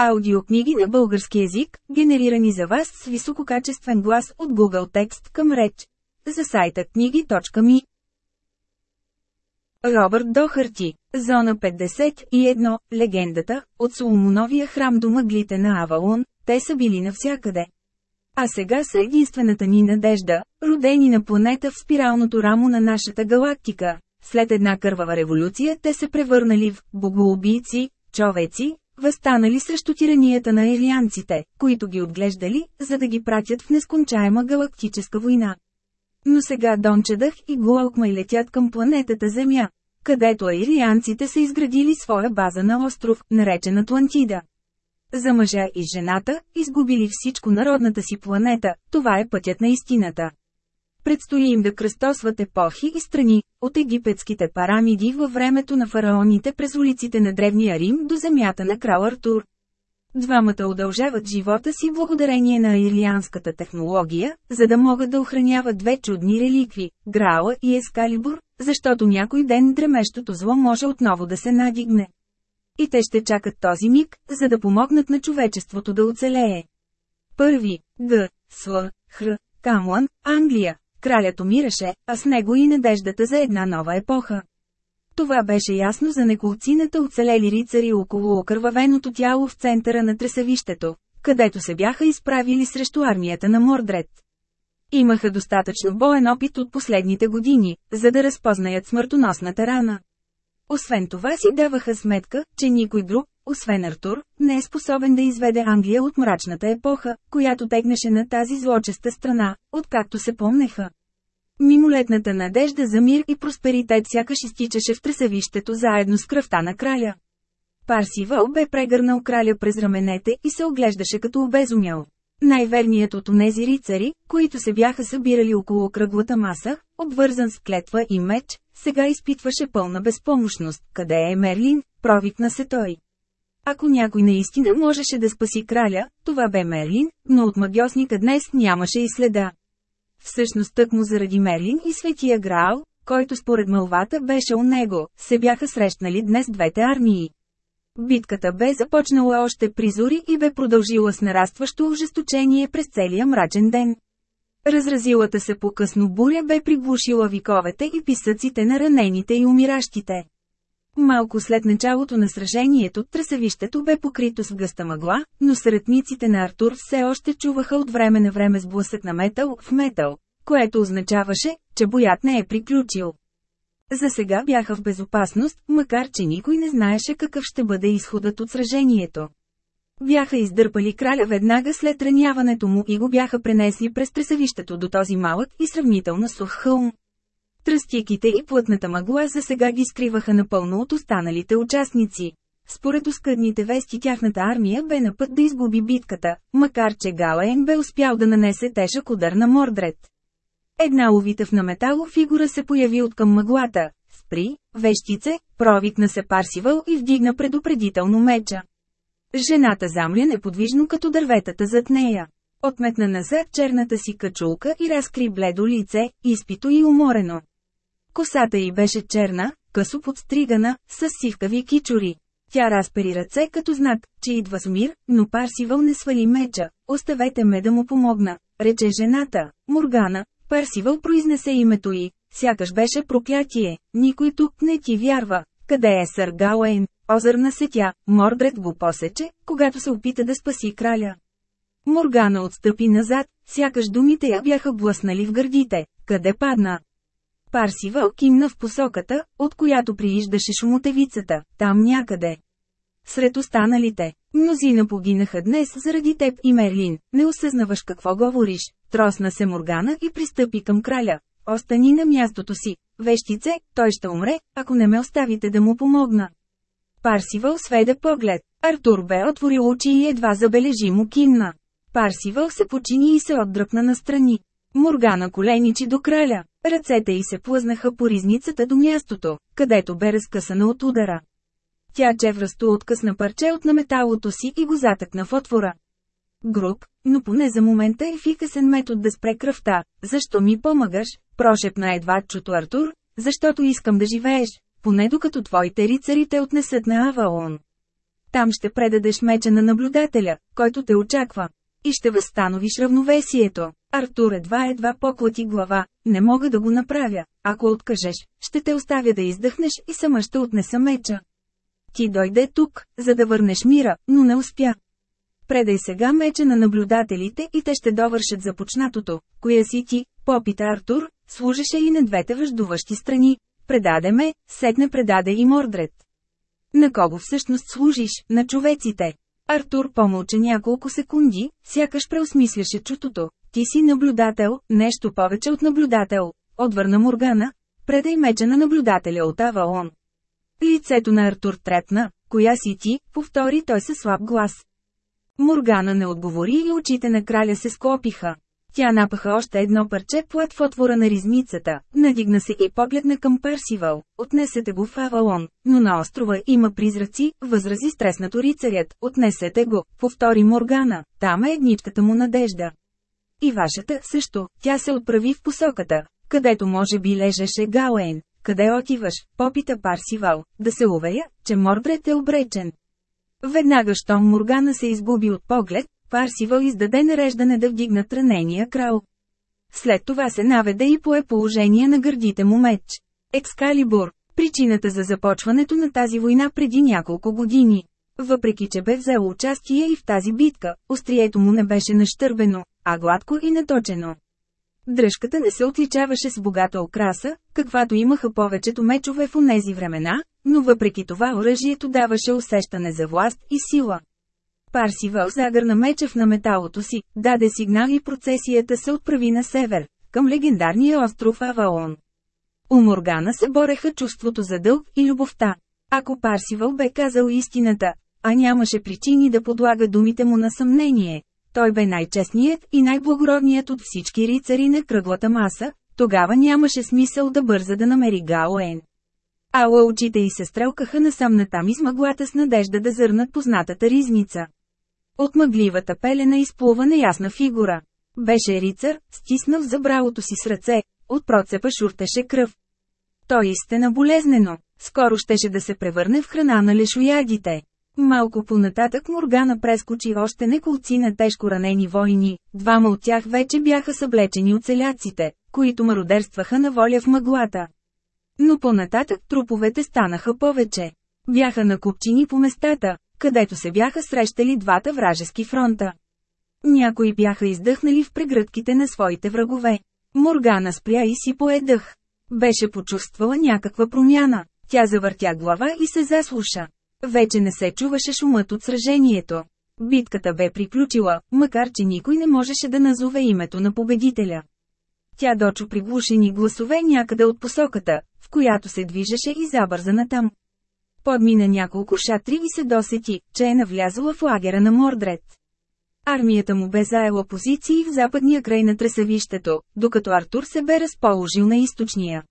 Аудиокниги на български език, генерирани за вас с висококачествен глас от Google Текст към реч. За сайта книги.ми Робърт Дохарти, Зона 51, легендата, от Соломоновия храм до мъглите на Авалон, те са били навсякъде. А сега са единствената ни надежда, родени на планета в спиралното рамо на нашата галактика. След една кървава революция те се превърнали в богоубийци, човеци, възстанали срещу тиранията на елианците, които ги отглеждали, за да ги пратят в нескончаема галактическа война. Но сега Дончедах и Гуалкмай летят към планетата Земя, където аирианците са изградили своя база на остров, наречен Атлантида. За мъжа и жената, изгубили всичко народната си планета, това е пътят на истината. Предстои им да кръстосват епохи и страни, от египетските парамиди във времето на фараоните през улиците на Древния Рим до земята на крал Артур. Двамата удължават живота си благодарение на аирлианската технология, за да могат да охраняват две чудни реликви – Граала и Ескалибур, защото някой ден дремещото зло може отново да се надигне. И те ще чакат този миг, за да помогнат на човечеството да оцелее. Първи – Г. Сл. Хр. Камлан, Англия, Кралят умираше, а с него и надеждата за една нова епоха. Това беше ясно за неколцината оцелели рицари около окървавеното тяло в центъра на тресавището, където се бяха изправили срещу армията на Мордред. Имаха достатъчно боен опит от последните години, за да разпознаят смъртоносната рана. Освен това си даваха сметка, че никой друг, освен Артур, не е способен да изведе Англия от мрачната епоха, която тегнеше на тази злочеста страна, откакто се помнеха. Мимолетната надежда за мир и просперитет сякаш изтичаше в тресавището заедно с кръвта на краля. Парсивал бе прегърнал краля през раменете и се оглеждаше като обезумял. Най-верният от онези рицари, които се бяха събирали около кръглата маса, обвързан с клетва и меч, сега изпитваше пълна безпомощност. Къде е Мерлин? Провикна се той. Ако някой наистина можеше да спаси краля, това бе Мерлин, но от магиосника днес нямаше и следа. Всъщност тъкмо заради Мерлин и Светия Граал, който според мълвата беше у него, се бяха срещнали днес двете армии. Битката бе започнала още при зори и бе продължила с нарастващо ожесточение през целия мрачен ден. Разразилата се по-късно буря бе приглушила виковете и писъците на ранените и умиращите. Малко след началото на сражението, трасавището бе покрито с гъста мъгла, но средниците на Артур все още чуваха от време на време сблъсък на метал в метал, което означаваше, че боят не е приключил. За сега бяха в безопасност, макар че никой не знаеше какъв ще бъде изходът от сражението. Бяха издърпали краля веднага след раняването му и го бяха пренесли през тресавището до този малък и сравнително сух хълм. Тръстиките и плътната мъгла за сега ги скриваха напълно от останалите участници. Според оскъдните вести тяхната армия бе на път да изгуби битката, макар че Галаен бе успял да нанесе тежък удар на Мордред. Една увитъв на метало фигура се появи от към мъглата. Спри, вещице, провикна се Парсивал и вдигна предупредително меча. Жената замля неподвижно като дърветата зад нея. Отметна назад черната си качулка и разкри бледо лице, изпито и уморено. Косата й беше черна, късо подстригана, с сивкави кичури. Тя разпери ръце като знак, че идва с мир, но Парсивал не свали меча. Оставете ме да му помогна, рече жената. Моргана, Парсивал произнесе името й, сякаш беше проклятие, никой тук не ти вярва. Къде е сър Гауейн? Озърна се тя, Мордред го посече, когато се опита да спаси краля. Моргана отстъпи назад, сякаш думите я бяха блъснали в гърдите. Къде падна? Парсивал кимна в посоката, от която прииждаше шумотевицата, там някъде. Сред останалите, мнозина погинаха днес заради теб и Мерлин, не осъзнаваш какво говориш, тросна се Моргана и пристъпи към краля. Остани на мястото си, вещице, той ще умре, ако не ме оставите да му помогна. Парсивал сведе поглед. Артур бе отворил очи и едва забележимо кимна. Парсивал се почини и се отдръпна настрани. Моргана коленичи до краля. Ръцете й се плъзнаха по ризницата до мястото, където бе разкъсана от удара. Тя чевръсто откъсна парче от наметалото си и го затъкна в отвора. Груб, но поне за момента ефикасен метод да спре кръвта. Защо ми помагаш? Прошепна едва чуто Артур, защото искам да живееш, поне докато твоите рицари те отнесат на Авалон. Там ще предадеш меча на наблюдателя, който те очаква. И ще възстановиш равновесието. Артур едва-едва поклати глава, не мога да го направя. Ако откажеш, ще те оставя да издъхнеш и сама ще отнеса меча. Ти дойде тук, за да върнеш мира, но не успя. Предай сега меча на наблюдателите и те ще довършат започнатото. Коя си ти, попита Артур, служеше и на двете въждуващи страни. Предаде ме, сетне предаде и Мордред. На кого всъщност служиш, на човеците? Артур помълча няколко секунди, сякаш преосмисляше чутото. Ти си наблюдател, нещо повече от наблюдател. Отвърна Моргана. Предай меча на наблюдателя от Аваон. Лицето на Артур трепна. Коя си ти? Повтори той със слаб глас. Моргана не отговори и очите на краля се склопиха. Тя напаха още едно парче плат в отвора на ризмицата, надигна се и погледна към Персивал. Отнесете го в Авалон, но на острова има призраци, възрази стреснато рицарят. Отнесете го, повтори Моргана, там е едничката му надежда. И вашата също, тя се отправи в посоката, където може би лежеше Гауейн. Къде отиваш, попита Парсивал, да се уверя, че Мордред е обречен. Веднага щом Моргана се изгуби от поглед, Парсивал издаде нареждане да вдигнат ранения крал. След това се наведе и пое положение на гърдите му меч. Екскалибур – причината за започването на тази война преди няколко години. Въпреки че бе взел участие и в тази битка, острието му не беше нащърбено, а гладко и наточено. Дръжката не се отличаваше с богата окраса, каквато имаха повечето мечове в онези времена, но въпреки това оръжието даваше усещане за власт и сила. Парсивал загърна меча в наметалото си, даде сигнал и процесията се отправи на север, към легендарния остров Аваон. У Моргана се бореха чувството за дълг и любовта. Ако Парсивал бе казал истината, а нямаше причини да подлага думите му на съмнение, той бе най-честният и най-благородният от всички рицари на кръглата маса, тогава нямаше смисъл да бърза да намери Гаоен. Ала очите й се стрелкаха насам натам из мъглата с надежда да зърнат познатата ризница. От мъгливата пелена изплува неясна фигура. Беше рицар, стиснал забралото си с ръце, от процепа шуртеше кръв. Той истина болезнено, скоро щеше да се превърне в храна на лешоядите. Малко понататък Моргана прескочи още неколци на тежко ранени войни, двама от тях вече бяха съблечени от селяците, които мародерстваха на воля в мъглата. Но понататък труповете станаха повече. Бяха накупчини по местата, където се бяха срещали двата вражески фронта. Някои бяха издъхнали в прегръдките на своите врагове. Моргана спря и си поедъх. Беше почувствала някаква промяна. Тя завъртя глава и се заслуша. Вече не се чуваше шумът от сражението. Битката бе приключила, макар че никой не можеше да назове името на победителя. Тя дочу приглушени гласове някъде от посоката, в която се движеше и забърза натам. Подмина няколко шатри и се досети, че е навлязла в лагера на Мордред. Армията му бе заела позиции в западния край на тресавището, докато Артур се бе разположил на източния.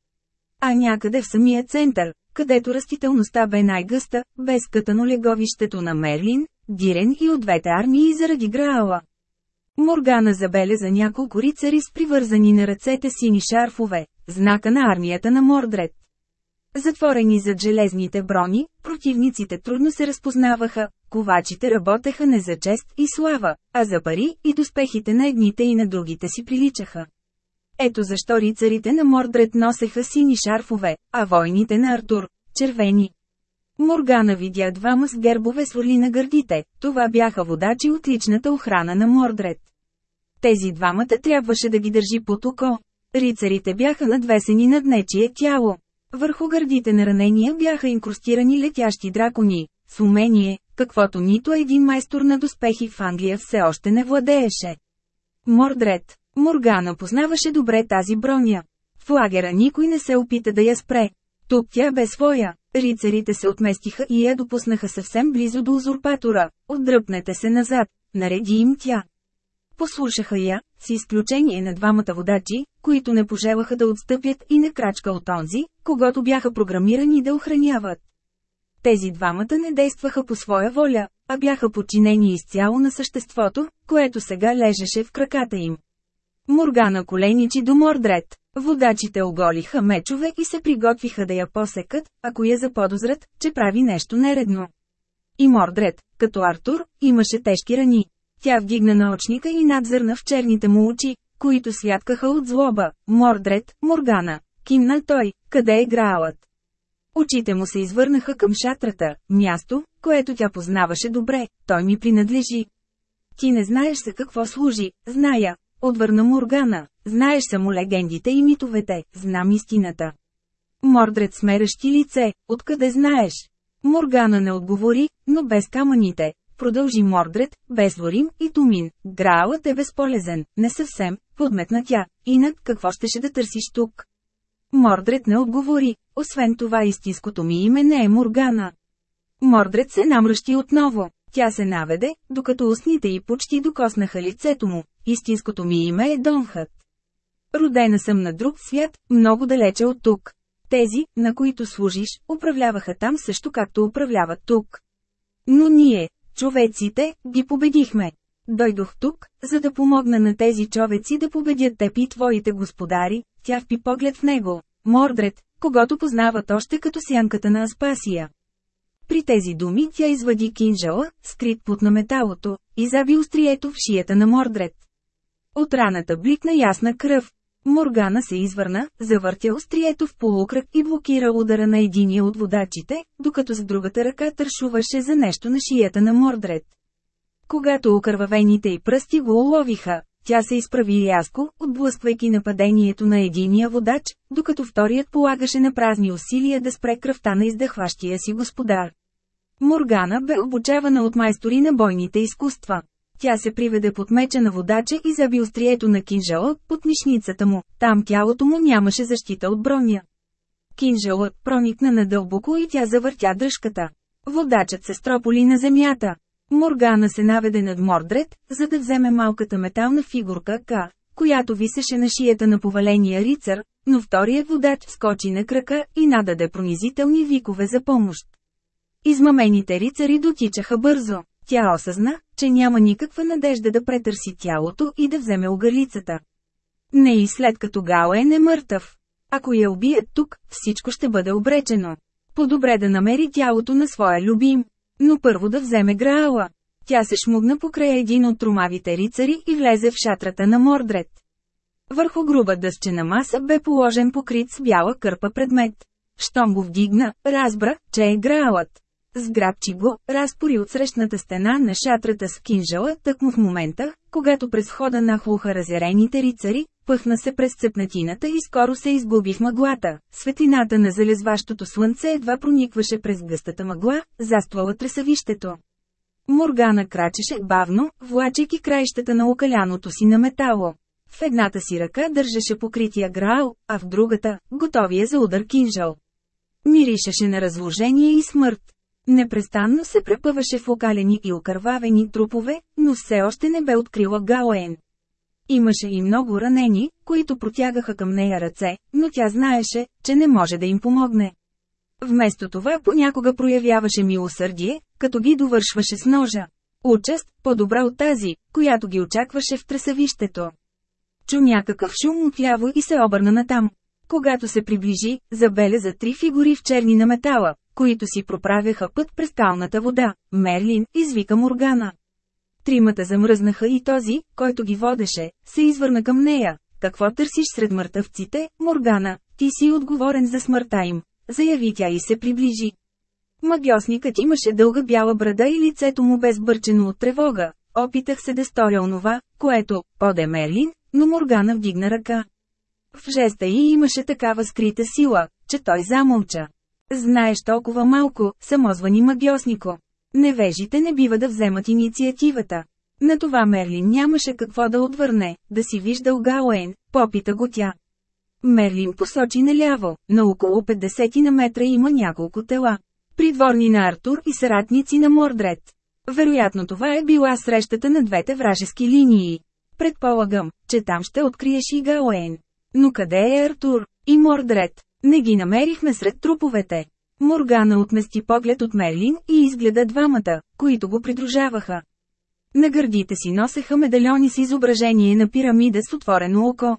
А някъде в самия център, където растителността бе най-гъста, бе скътано леговището на Мерлин, Дирен и от двете армии заради Граала. Моргана забеляза няколко рицари с привързани на ръцете сини шарфове, знака на армията на Мордред. Затворени зад железните брони, противниците трудно се разпознаваха, ковачите работеха не за чест и слава, а за пари и доспехите на едните и на другите си приличаха. Ето защо рицарите на Мордред носеха сини шарфове, а войните на Артур – червени. Моргана видя двама с гербове свърли на гърдите, това бяха водачи от личната охрана на Мордред. Тези двамата трябваше да ги държи под око. Рицарите бяха надвесени над нечие тяло. Върху гърдите на ранения бяха инкрустирани летящи дракони, с умение, каквото нито един майстор на доспехи в Англия все още не владееше. Мордред, Моргана познаваше добре тази броня. В лагера никой не се опита да я спре. Тук тя бе своя. Рицарите се отместиха и я допуснаха съвсем близо до узурпатора. Отдръпнете се назад, нареди им тя. Послушаха я, с изключение на двамата водачи, които не пожелаха да отстъпят и не крачка от онзи, когато бяха програмирани да охраняват. Тези двамата не действаха по своя воля, а бяха подчинени изцяло на съществото, което сега лежеше в краката им. Моргана коленичи до Мордред. Водачите оголиха мечове и се приготвиха да я посекат, ако я заподозрат, че прави нещо нередно. И Мордред, като Артур, имаше тежки рани. Тя вдигна наочника и надзърна в черните му очи, които святкаха от злоба. Мордред, Моргана. Кимна той, къде е граалът? Очите му се извърнаха към шатрата, място, което тя познаваше добре, той ми принадлежи. Ти не знаеш за какво служи, зная, отвърна Моргана, знаеш само легендите и митовете, знам истината. Мордред смерещи лице, откъде знаеш? Моргана не отговори, но без камъните. Продължи Мордред, без Ворим и Тумин. Граалът е безполезен, не съвсем, подметна тя. Инак какво щеше да търсиш тук? Мордред не отговори, освен това истинското ми име не е Моргана. Мордред се намръщи отново. Тя се наведе, докато устните й почти докоснаха лицето му. Истинското ми име е Донхът. Родена съм на друг свят, много далече от тук. Тези, на които служиш, управляваха там също както управляват тук. Но ние, човеците, ги победихме. Дойдох тук, за да помогна на тези човеци да победят теб и твоите господари, тя впи поглед в него. Мордред, когато познават още като сянката на Аспасия. При тези думи тя извади кинжала, скрит под на металото, и заби острието в шията на Мордред. От раната бликна ясна кръв. Моргана се извърна, завъртя острието в полукръг и блокира удара на единия от водачите, докато с другата ръка тършуваше за нещо на шията на Мордред. Когато окървавените й пръсти го уловиха, тя се изправи рязко, отблъсквайки нападението на единия водач, докато вторият полагаше на празни усилия да спре кръвта на издъхващия си господар. Моргана бе обучавана от майстори на бойните изкуства. Тя се приведе под меча на водача и заби острието на кинжала под мишницата му, там тялото му нямаше защита от броня. Кинжалът проникна надълбоко и тя завъртя дръжката. Водачът се строполи на земята. Моргана се наведе над Мордред, за да вземе малката метална фигурка К, която висеше на шията на поваления рицар, но вторият водач скочи на крака и нададе пронизителни викове за помощ. Измамените рицари дотичаха бързо. Тя осъзна, че няма никаква надежда да претърси тялото и да вземе огалицата. Не и след като Гаоен е мъртъв. Ако я убият тук, всичко ще бъде обречено. По-добре да намери тялото на своя любим. Но първо да вземе Граала. Тя се шмугна покрай един от трумавите рицари и влезе в шатрата на Мордред. Върху груба дъсчена маса бе положен покрит с бяла кърпа предмет. Щом го вдигна, разбра, че е Граалът. Сграбчи го, разпори от срещната стена на шатрата с кинжала, тъкмо в момента, когато през хода нахлуха разярените рицари, пъхна се през цепнатината и скоро се изгуби в мъглата. Светлината на залезващото слънце едва проникваше през гъстата мъгла, заствала тресавището. Моргана крачеше бавно, влачайки краищата на окаляното си на метало. В едната си ръка държеше покрития граал, а в другата – готовия за удар кинжал. Миришеше на разложение и смърт. Непрестанно се препъваше в окалени и окървавени трупове, но все още не бе открила Гаоен. Имаше и много ранени, които протягаха към нея ръце, но тя знаеше, че не може да им помогне. Вместо това понякога проявяваше милосърдие, като ги довършваше с ножа. Участ, по-добра от тази, която ги очакваше в тресавището. Чу някакъв шум отляво и се обърна натам. Когато се приближи, забеляза три фигури в черни на метала, които си проправяха път през калната вода. Мерлин, извика Моргана. Тримата замръзнаха и този, който ги водеше, се извърна към нея. Какво търсиш сред мъртъвците, Моргана? Ти си отговорен за смъртта им. Заяви тя и се приближи. Магиосникът имаше дълга бяла брада и лицето му безбърчено от тревога. Опитах се да сторя онова, което, поде Мерлин, но Моргана вдигна ръка. В жеста й имаше такава скрита сила, че той замълча. Знаеш толкова малко, самозвани магиоснико. Невежите не бива да вземат инициативата. На това Мерлин нямаше какво да отвърне, да си виждал Гауен, попита го тя. Мерлин посочи наляво, на около 50 на метра има няколко тела. Придворни на Артур и съратници на Мордред. Вероятно това е била срещата на двете вражески линии. Предполагам, че там ще откриеш и Гауен. Но къде е Артур и Мордред? Не ги намерихме сред труповете. Моргана отмести поглед от Мерлин и изгледа двамата, които го придружаваха. На гърдите си носеха медальони с изображение на пирамида с отворено око.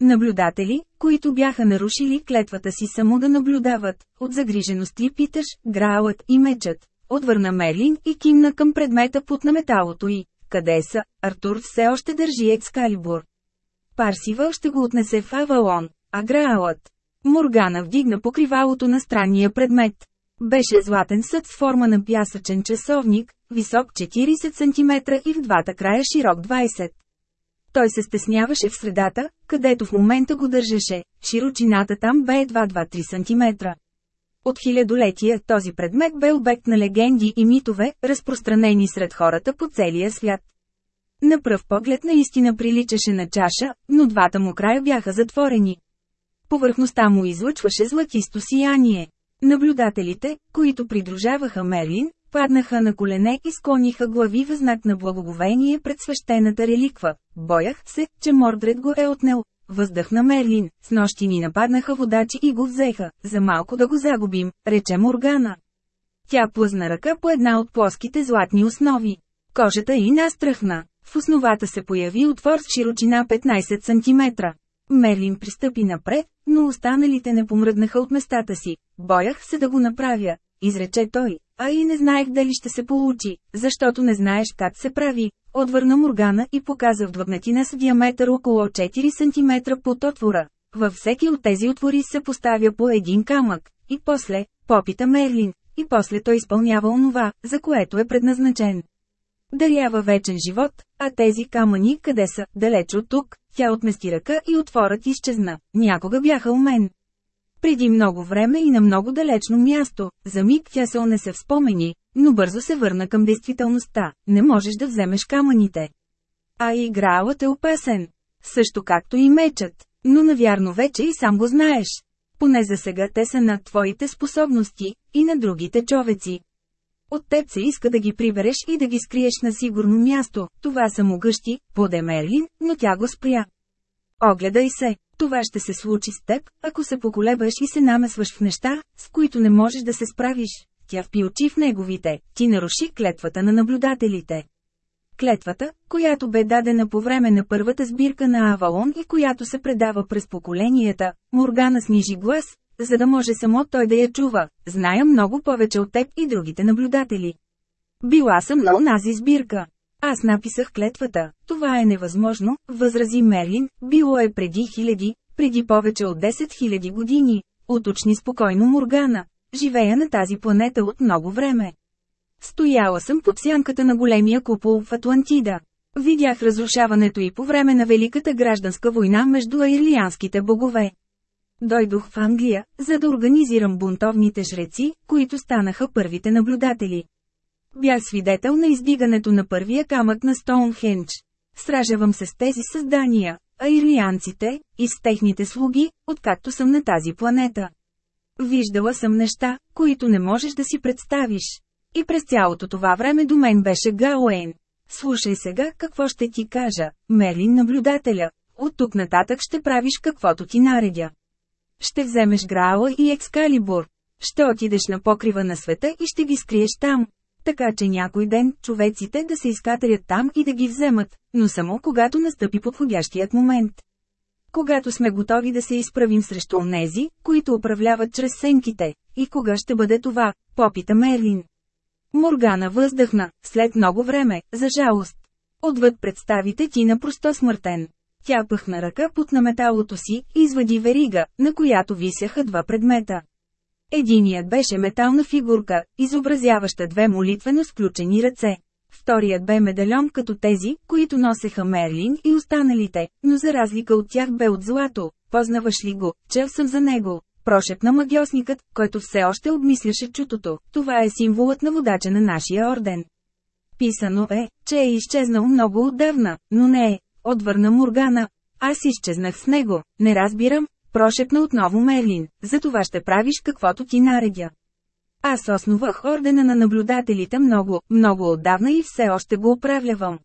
Наблюдатели, които бяха нарушили клетвата си само да наблюдават, от загриженост ли питаш, граалът и мечът, отвърна Мерлин и кимна към предмета под наметалото й. Къде са? Артур все още държи екскалибур. Парсивал ще го отнесе в Авалон, а Граалът. Моргана вдигна покривалото на странния предмет. Беше златен съд с форма на пясъчен часовник, висок 40 см и в двата края широк 20. Той се стесняваше в средата, където в момента го държеше, широчината там бе едва 2-3 см. От хилядолетия този предмет бе обект на легенди и митове, разпространени сред хората по целия свят. На пръв поглед наистина приличаше на чаша, но двата му края бяха затворени. Повърхността му излъчваше златисто сияние. Наблюдателите, които придружаваха Мерлин, паднаха на колене и склониха глави в знак на благоговение пред свещената реликва. Боях се, че Мордред го е отнел. Въздъхна Мерлин, с нощи ни нападнаха водачи и го взеха, за малко да го загубим, рече Моргана. Тя плъзна ръка по една от плоските златни основи. Кожата й настръхна. В основата се появи отвор с широчина 15 см. Мерлин пристъпи напред, но останалите не помръднаха от местата си. Боях се да го направя, изрече той, а и не знаех дали ще се получи, защото не знаеш как се прави. Отвърна Моргана и показа вдвъгнатина с диаметър около 4 см под отвора. Във всеки от тези отвори се поставя по един камък. И после, попита Мерлин, и после той изпълнява онова, за което е предназначен. Дарява вечен живот, а тези камъни къде са, далеч от тук, тя отмести ръка и отворът изчезна. Някога бяха у мен. Преди много време и на много далечно място, за миг тя се унесе в спомени, но бързо се върна към действителността. Не можеш да вземеш камъните. А игралът е опасен. Също както и мечът. Но навярно вече и сам го знаеш. Поне за сега те са над твоите способности, и на другите човеци. От теб се иска да ги прибереш и да ги скриеш на сигурно място. Това са могъщи, поде Мерлин, но тя го спря. Огледай се, това ще се случи с теб, ако се поколебаш и се намесваш в неща, с които не можеш да се справиш. Тя впи очи в неговите, ти наруши клетвата на наблюдателите. Клетвата, която бе дадена по време на първата сбирка на Авалон и която се предава през поколенията, Моргана снижи глас, за да може само той да я чува. Зная много повече от теб и другите наблюдатели. Била съм на онази сбирка. Аз написах клетвата. Това е невъзможно, възрази Мерлин, било е преди хиляди, преди повече от 10 хиляди години. Уточни спокойно Моргана. Живея на тази планета от много време. Стояла съм под сянката на големия купол в Атлантида. Видях разрушаването и по време на Великата гражданска война между аирлианските богове. Дойдох в Англия, за да организирам бунтовните жреци, които станаха първите наблюдатели. Бях свидетел на издигането на първия камък на Стоунхендж. Сражавам се с тези създания, а ирлианците, и с техните слуги, откакто съм на тази планета. Виждала съм неща, които не можеш да си представиш. И през цялото това време до мен беше Гауейн. Слушай сега какво ще ти кажа, Мерлин наблюдателя. От тук нататък ще правиш каквото ти наредя. Ще вземеш Граала и Екскалибур. Ще отидеш на покрива на света и ще ги скриеш там. Така че някой ден човеците да се изкатарят там и да ги вземат, но само когато настъпи подходящият момент. Когато сме готови да се изправим срещу онези, които управляват чрез сенките, и кога ще бъде това, попита Мерлин. Моргана въздъхна, след много време, за жалост. Отвъд представите ти на просто смъртен. Тя пъхна ръка под наметалото си и извади верига, на която висяха два предмета. Единият беше метална фигурка, изобразяваща две молитвено сключени ръце. Вторият бе медальон като тези, които носеха Мерлин и останалите, но за разлика от тях бе от злато. Познаваш ли го? Чел съм за него. Прошепна магиосникът, който все още обмисляше чутото. Това е символът на водача на нашия орден. Писано е, че е изчезнал много отдавна, но не е, отвърна Моргана. Аз изчезнах с него, не разбирам, прошепна отново Мерлин, за това ще правиш каквото ти наредя. Аз основах ордена на наблюдателите много, много отдавна и все още го управлявам.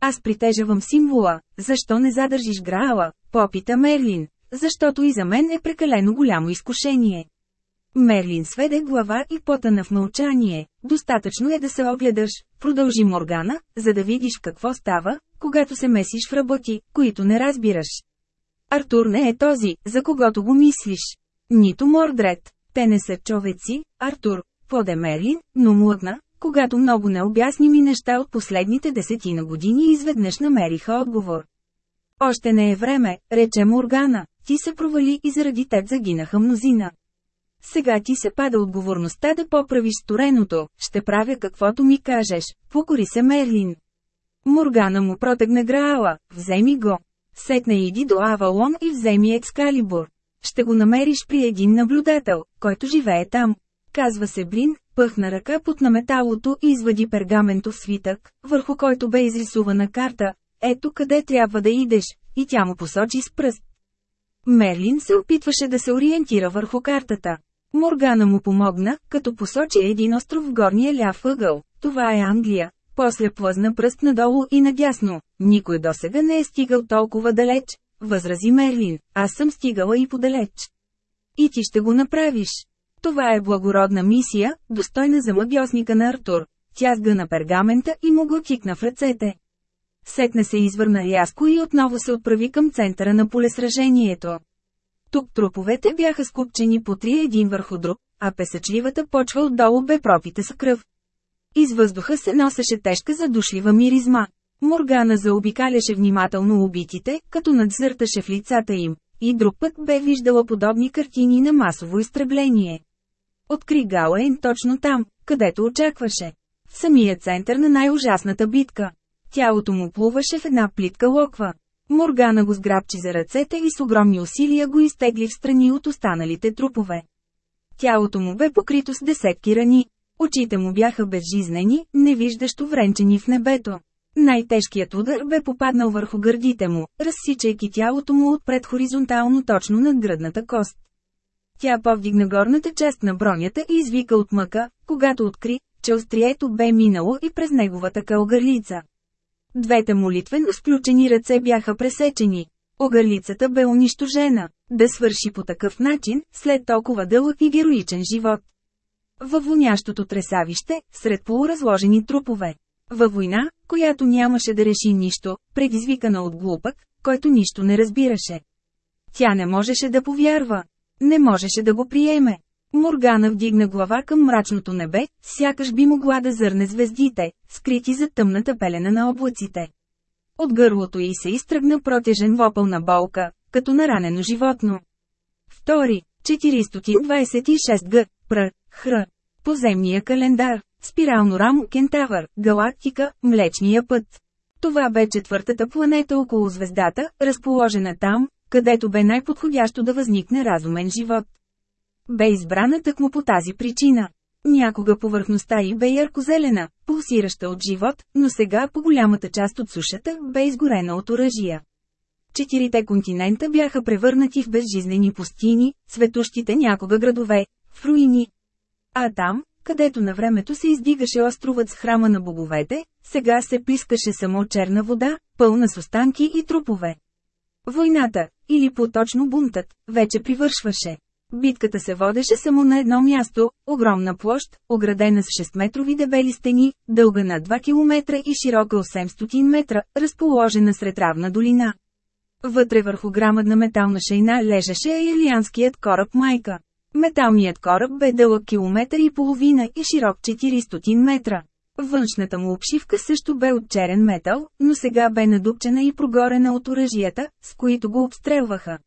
Аз притежавам символа, защо не задържиш Граала, попита Мерлин, защото и за мен е прекалено голямо изкушение. Мерлин сведе глава и потъна в мълчание. Достатъчно е да се огледаш, продължи Моргана, за да видиш какво става, когато се месиш в работи, които не разбираш. Артур не е този, за когото го мислиш. Нито Мордред. Те не са човеци, Артур. поде Мерлин, но млъкна, когато много необясними неща от последните десетина години изведнъж намериха отговор. Още не е време, рече Моргана, ти се провали и заради теб загинаха мнозина. Сега ти се пада отговорността да поправиш стореното, ще правя каквото ми кажеш, покори се Мерлин. Моргана му протегна Граала, вземи го. Сетна иди до Авалон и вземи Екскалибур. Ще го намериш при един наблюдател, който живее там. Казва се Блин, пъхна ръка под наметалото и извади пергаментов свитък, върху който бе изрисувана карта. Ето къде трябва да идеш, и тя му посочи с пръст. Мерлин се опитваше да се ориентира върху картата. Моргана му помогна, като посочи един остров в горния ляв ъгъл. Това е Англия. После плъзна пръст надолу и надясно. Никой досега не е стигал толкова далеч, възрази Мерлин. Аз съм стигала и подалеч. И ти ще го направиш. Това е благородна мисия, достойна за магиосника на Артур. Тя сгъна пергамента и му го кикна в ръцете. Сетне се извърна рязко и отново се отправи към центъра на полесражението. Тук труповете бяха скупчени по три един върху друг, а песъчливата почва отдолу бе пропита с кръв. Из въздуха се носеше тежка задушлива миризма. Моргана заобикаляше внимателно убитите, като надзърташе в лицата им, и друг път бе виждала подобни картини на масово изтребление. Откри Галейн точно там, където очакваше. В самия център на най-ужасната битка. Тялото му плуваше в една плитка локва. Моргана го сграбчи за ръцете и с огромни усилия го изтегли в страни от останалите трупове. Тялото му бе покрито с десетки рани. Очите му бяха безжизнени, невиждащо вренчени в небето. Най-тежкият удар бе попаднал върху гърдите му, разсичайки тялото му отпред хоризонтално точно над гръдната кост. Тя повдигна горната част на бронята и извика от мъка, когато откри, че острието бе минало и през неговата кългърлица. Двете молитвено сключени ръце бяха пресечени. Огърлицата бе унищожена. Да свърши по такъв начин, след толкова дълъг и героичен живот. Във вонящото тресавище, сред полуразложени трупове. Във война, която нямаше да реши нищо, предизвикана от глупък, който нищо не разбираше. Тя не можеше да повярва. Не можеше да го приеме. Моргана вдигна глава към мрачното небе, сякаш би могла да зърне звездите, скрити за тъмната пелена на облаците. От гърлото й се изтръгна протежен вопъл на болка, като наранено животно. Втори, 426 г. Пр. Хр. Поземния календар. Спирално рамо Кентавър, галактика, Млечния път. Това бе четвъртата планета около звездата, разположена там, където бе най-подходящо да възникне разумен живот. Бе избрана тъкмо по тази причина. Някога повърхността й бе яркозелена, пулсираща от живот, но сега по голямата част от сушата бе изгорена от оръжия. Четирите континента бяха превърнати в безжизнени пустини, светущите някога градове, в руини. А там, където на времето се издигаше островът с храма на боговете, сега се плискаше само черна вода, пълна с останки и трупове. Войната, или по-точно бунтът, вече привършваше. Битката се водеше само на едно място, огромна площ, оградена с 6-метрови дебели стени, дълга на 2 км и широка 800 метра, разположена сред равна долина. Вътре върху грамадна метална шейна лежеше илианският кораб Майка. Металният кораб бе дълъг километър и половина и широк 400 метра. Външната му обшивка също бе от черен метал, но сега бе надупчена и прогорена от оръжията, с които го обстрелваха.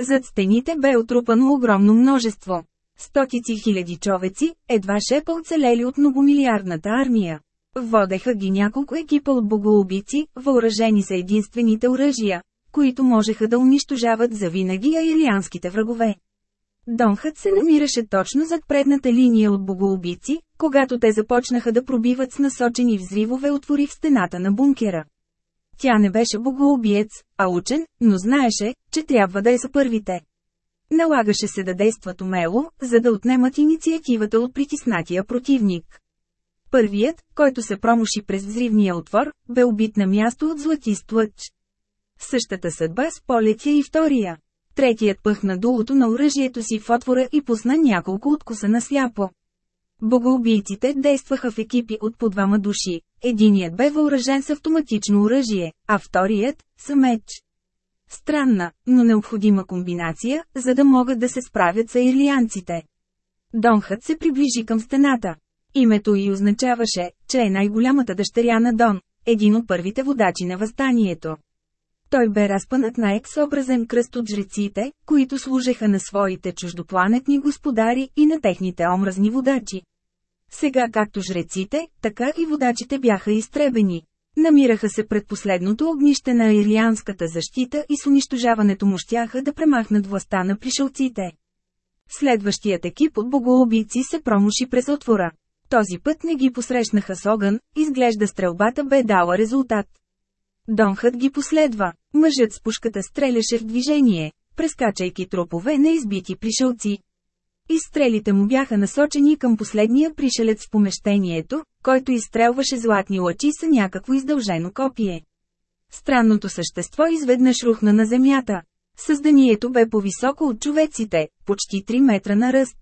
Зад стените бе отрупано огромно множество. Стотици хиляди човеци, едва шепа оцелели от многомилиардната армия. Водеха ги няколко екипа от богоубици, въоръжени са единствените оръжия, които можеха да унищожават завинаги аилианските врагове. Донхът се намираше точно зад предната линия от богоубици, когато те започнаха да пробиват с насочени взривове отвори в стената на бункера. Тя не беше богоубиец, а учен, но знаеше, че трябва да е за първите. Налагаше се да действат умело, за да отнемат инициативата от притиснатия противник. Първият, който се промуши през взривния отвор, бе убит на място от златист лъч. Същата съдба сполетя и втория. Третият пъхна дулото на оръжието си в отвора и пусна няколко откуса на сляпо. Богоубийците действаха в екипи от по двама души. Единият бе въоръжен с автоматично оръжие, а вторият – с меч. Странна, но необходима комбинация, за да могат да се справят с ирлианците. Донхът се приближи към стената. Името й означаваше, че е най-голямата дъщеря на Дон, един от първите водачи на възстанието. Той бе разпънат на ексобразен кръст от жреците, които служеха на своите чуждопланетни господари и на техните омразни водачи. Сега както жреците, така и водачите бяха изтребени. Намираха се пред последното огнище на ирлианската защита и с унищожаването му щяха да премахнат властта на пришелците. Следващият екип от богоубийци се промуши през отвора. Този път не ги посрещнаха с огън, изглежда стрелбата бе дала резултат. Донхът ги последва. Мъжът с пушката стреляше в движение, прескачайки тропове на избити пришелци. Изстрелите му бяха насочени към последния пришелец в помещението, който изстрелваше златни лъчи с някакво издължено копие. Странното същество изведнъж рухна на земята. Създанието бе по-високо от човеците, почти 3 метра на ръст.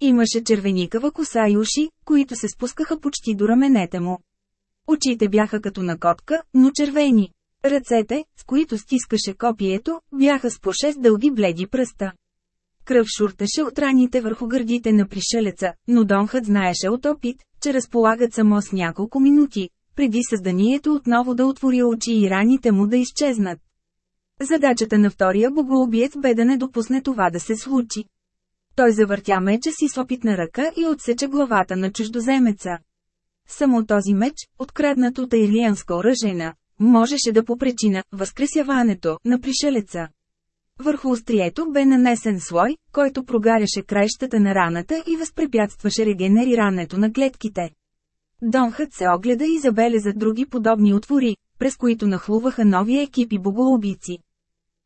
Имаше червеникава коса и уши, които се спускаха почти до раменете му. Очите бяха като на котка, но червени. Ръцете, с които стискаше копието, бяха с по шест дълги бледи пръста. Кръв шуртеше от раните върху гърдите на пришелеца, но Донхът знаеше от опит, че разполагат само с няколко минути, преди създанието отново да отвори очи и раните му да изчезнат. Задачата на втория богоубиец бе да не допусне това да се случи. Той завъртя меча си с опитна ръка и отсече главата на чуждоземеца. Само този меч, откраднат от айлианска оръжена, можеше да попречи на възкресяването на пришелеца. Върху острието бе нанесен слой, който прогаряше краищата на раната и възпрепятстваше регенерирането на клетките. Донхът се огледа и забеляза други подобни отвори, през които нахлуваха нови екипи богоубийци.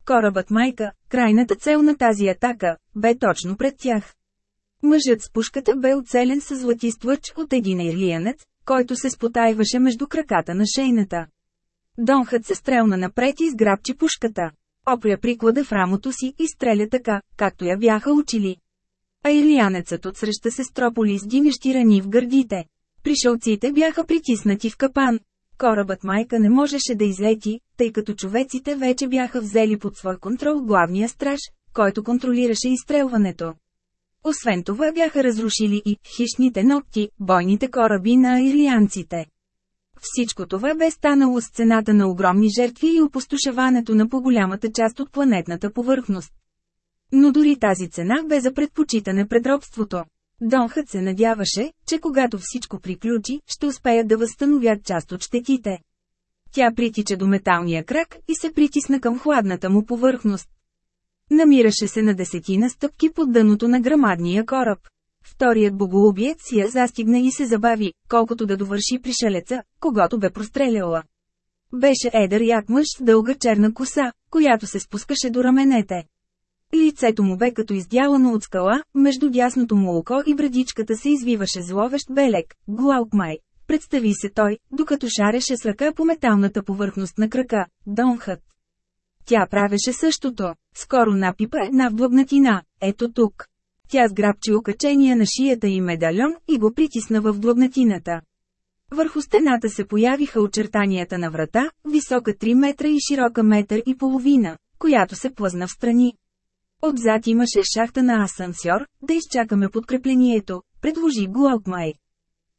Корабът майка, крайната цел на тази атака, бе точно пред тях. Мъжът с пушката бе оцелен с златист лъч от един ирлиянец, който се спотайваше между краката на шейната. Донхът се стрелна напред и сграбчи пушката. Опря приклада в рамото си и стреля така, както я бяха учили. А ирлиянецът отсреща се строполи с димещи рани в гърдите. Пришелците бяха притиснати в капан. Корабът майка не можеше да излети, тъй като човеците вече бяха взели под свой контрол главния страж, който контролираше изстрелването. Освен това бяха разрушили и хищните ногти, бойните кораби на ирлианците. Всичко това бе станало с цената на огромни жертви и опустошаването на по-голямата част от планетната повърхност. Но дори тази цена бе за предпочитане пред робството. Донхът се надяваше, че когато всичко приключи, ще успеят да възстановят част от щетите. Тя притича до металния крак и се притисна към хладната му повърхност. Намираше се на десетина стъпки под дъното на грамадния кораб. Вторият богоубиец я застигна и се забави, колкото да довърши пришелеца, когато бе простреляла. Беше едър як мъж с дълга черна коса, която се спускаше до раменете. Лицето му бе като издялано от скала, между дясното му око и брадичката се извиваше зловещ белек, глаукмай. Представи се той, докато шареше с ръка по металната повърхност на крака, Донхът. Тя правеше същото. Скоро напипа една вдлъбнатина, ето тук. Тя сграбчи окачения на шията и медальон и го притисна в вдлъбнатината. Върху стената се появиха очертанията на врата, висока 3 метра и широка метър и половина, която се плъзна в страни. Отзад имаше шахта на асансьор, да изчакаме подкреплението, предложи Глокмай.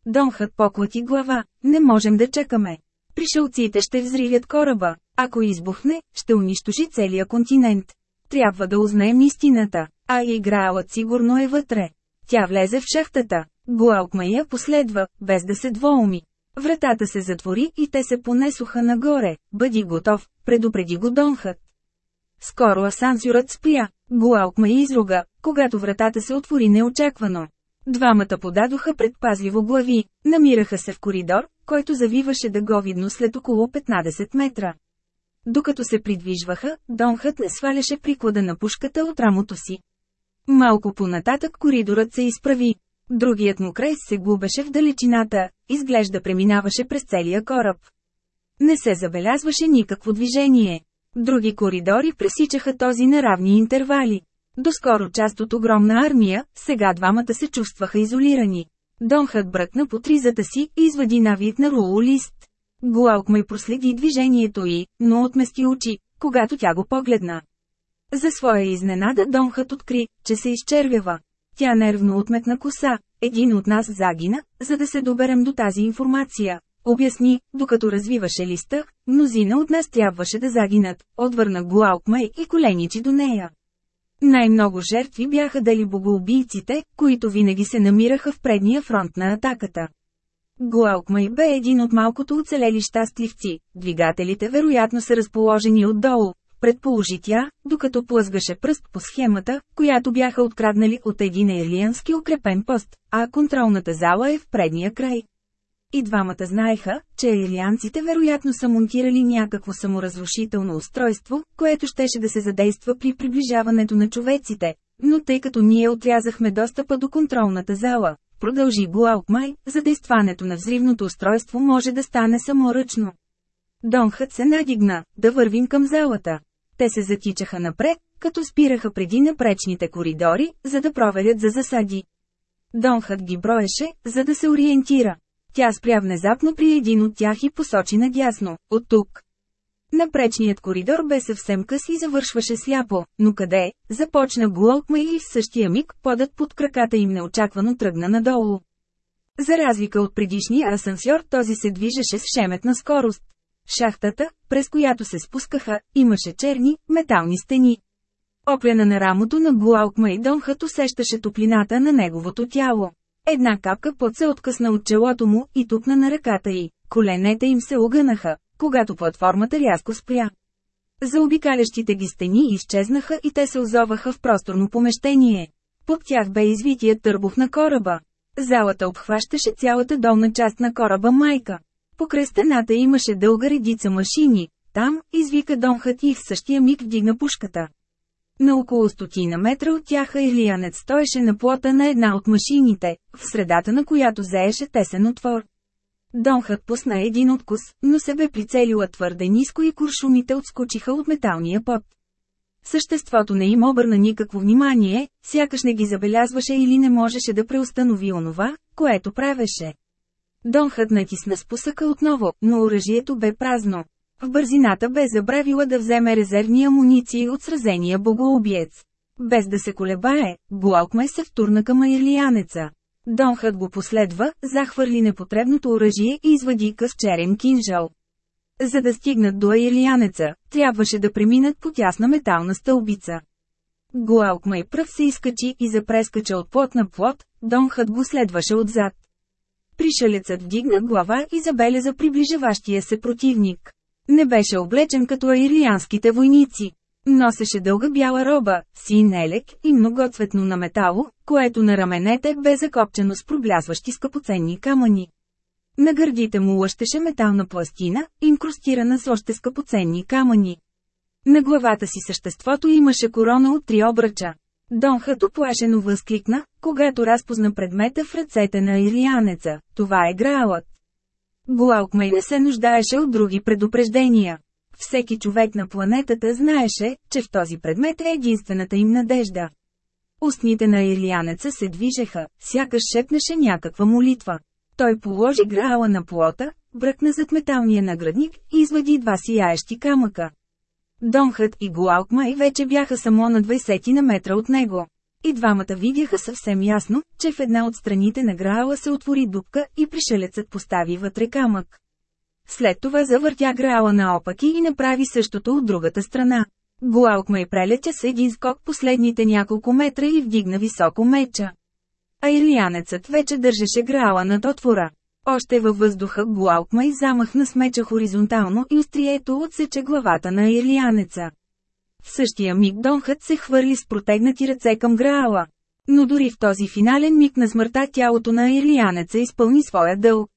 Донхът поклати глава, не можем да чакаме. Пришелците ще взривят кораба, ако избухне, ще унищожи целия континент. Трябва да узнаем истината, а игралът сигурно е вътре. Тя влезе в шахтата. Глаукма я последва, без да се двоуми. Вратата се затвори и те се понесоха нагоре. Бъди готов, предупреди го Донхът. Скоро асансюрът спря. Глаукма изруга, когато вратата се отвори неочаквано. Двамата подадоха предпазливо глави, намираха се в коридор, който завиваше дъговидно след около 15 метра. Докато се придвижваха, Донхът не сваляше приклада на пушката от рамото си. Малко понататък коридорът се изправи. Другият му край се губеше в далечината, изглежда преминаваше през целия кораб. Не се забелязваше никакво движение. Други коридори пресичаха този на равни интервали. Доскоро част от огромна армия, сега двамата се чувстваха изолирани. Донхът бръкна по тризата си и извади навид на руло лист. ме проследи движението й, но отмести очи, когато тя го погледна. За своя изненада Донхът откри, че се изчервява. Тя нервно отметна коса. Един от нас загина, за да се доберем до тази информация. Обясни, докато развиваше листа, мнозина от нас трябваше да загинат, отвърна Гуалкмай и коленичи до нея. Най-много жертви бяха дали богоубийците, които винаги се намираха в предния фронт на атаката. Гуалкмай бе един от малкото оцелели щастливци, двигателите вероятно са разположени отдолу, предположи тя, докато плъзгаше пръст по схемата, която бяха откраднали от един елиански укрепен пост, а контролната зала е в предния край. И двамата знаеха, че елианците вероятно са монтирали някакво саморазрушително устройство, което щеше да се задейства при приближаването на човеците, но тъй като ние отрязахме достъпа до контролната зала, продължи Гуалкмай, задействането на взривното устройство може да стане саморъчно. Донхът се надигна, да вървим към залата. Те се затичаха напред, като спираха преди напречните коридори, за да проверят за засади. Донхът ги броеше, за да се ориентира. Тя спря внезапно при един от тях и посочи надясно, от тук. Напречният коридор бе съвсем къс и завършваше сляпо, но къде? Започна Гуолкма и в същия миг подът под краката им неочаквано тръгна надолу. За разлика от предишния асансьор този се движеше с шеметна скорост. Шахтата, през която се спускаха, имаше черни, метални стени. Оклена на рамото на Гуалкма и Донхът усещаше топлината на неговото тяло. Една капка пот се откъсна от челото му и тупна на ръката й. Коленете им се огънаха, когато платформата рязко спря. Заобикалящите ги стени изчезнаха и те се озоваха в просторно помещение. Под тях бе извитият търбов на кораба. Залата обхващаше цялата долна част на кораба майка. По кръстената имаше дълга редица машини. Там, извика Донхът и в същия миг вдигна пушката. На около стотина метра от тях Илиянец стоеше на плота на една от машините, в средата на която заеше тесен отвор. Донхът пусна един откус, но се бе прицелила твърде ниско и куршумите отскочиха от металния пот. Съществото не им обърна никакво внимание, сякаш не ги забелязваше или не можеше да преустанови онова, което правеше. Донхът натисна спусъка отново, но оръжието бе празно. В бързината бе забравила да вземе резервни амуниции от сразения богоубиец. Без да се колебае, Буалкме се втурна към Айлиянеца. Донхът го последва, захвърли непотребното оръжие и извади къс черен кинжал. За да стигнат до Айлиянеца, трябваше да преминат по тясна метална стълбица. Гуалкмай пръв се изкачи и запрескача от плот на плот, Донхът го следваше отзад. Пришелецът вдигна глава и забеляза приближаващия се противник. Не беше облечен като аирианските войници. Носеше дълга бяла роба, син елек и многоцветно на метало, което на раменете бе закопчено с проблясващи скъпоценни камъни. На гърдите му лъщеше метална пластина, инкрустирана с още скъпоценни камъни. На главата си съществото имаше корона от три обръча. Донхът оплашено възкликна, когато разпозна предмета в ръцете на ирианеца. Това е граалът. Буалкмай не се нуждаеше от други предупреждения. Всеки човек на планетата знаеше, че в този предмет е единствената им надежда. Устните на Ирианеца се движеха, сякаш шепнеше някаква молитва. Той положи граала на плота, бръкна зад металния наградник и извади два сияещи камъка. Донхът и Гуалкмай вече бяха само на 20 на метра от него. И двамата видяха съвсем ясно, че в една от страните на Граала се отвори дупка и пришелецът постави вътре камък. След това завъртя Граала наопаки и направи същото от другата страна. Гуалкмай прелетя с един скок последните няколко метра и вдигна високо меча. А ирианецът вече държеше Граала над отвора. Още във въздуха Гуалкмай замахна с меча хоризонтално и острието отсече главата на ирианеца. В същия миг Донхът се хвърли с протегнати ръце към Граала. Но дори в този финален миг на смъртта тялото на ирлианеца изпълни своя дълг.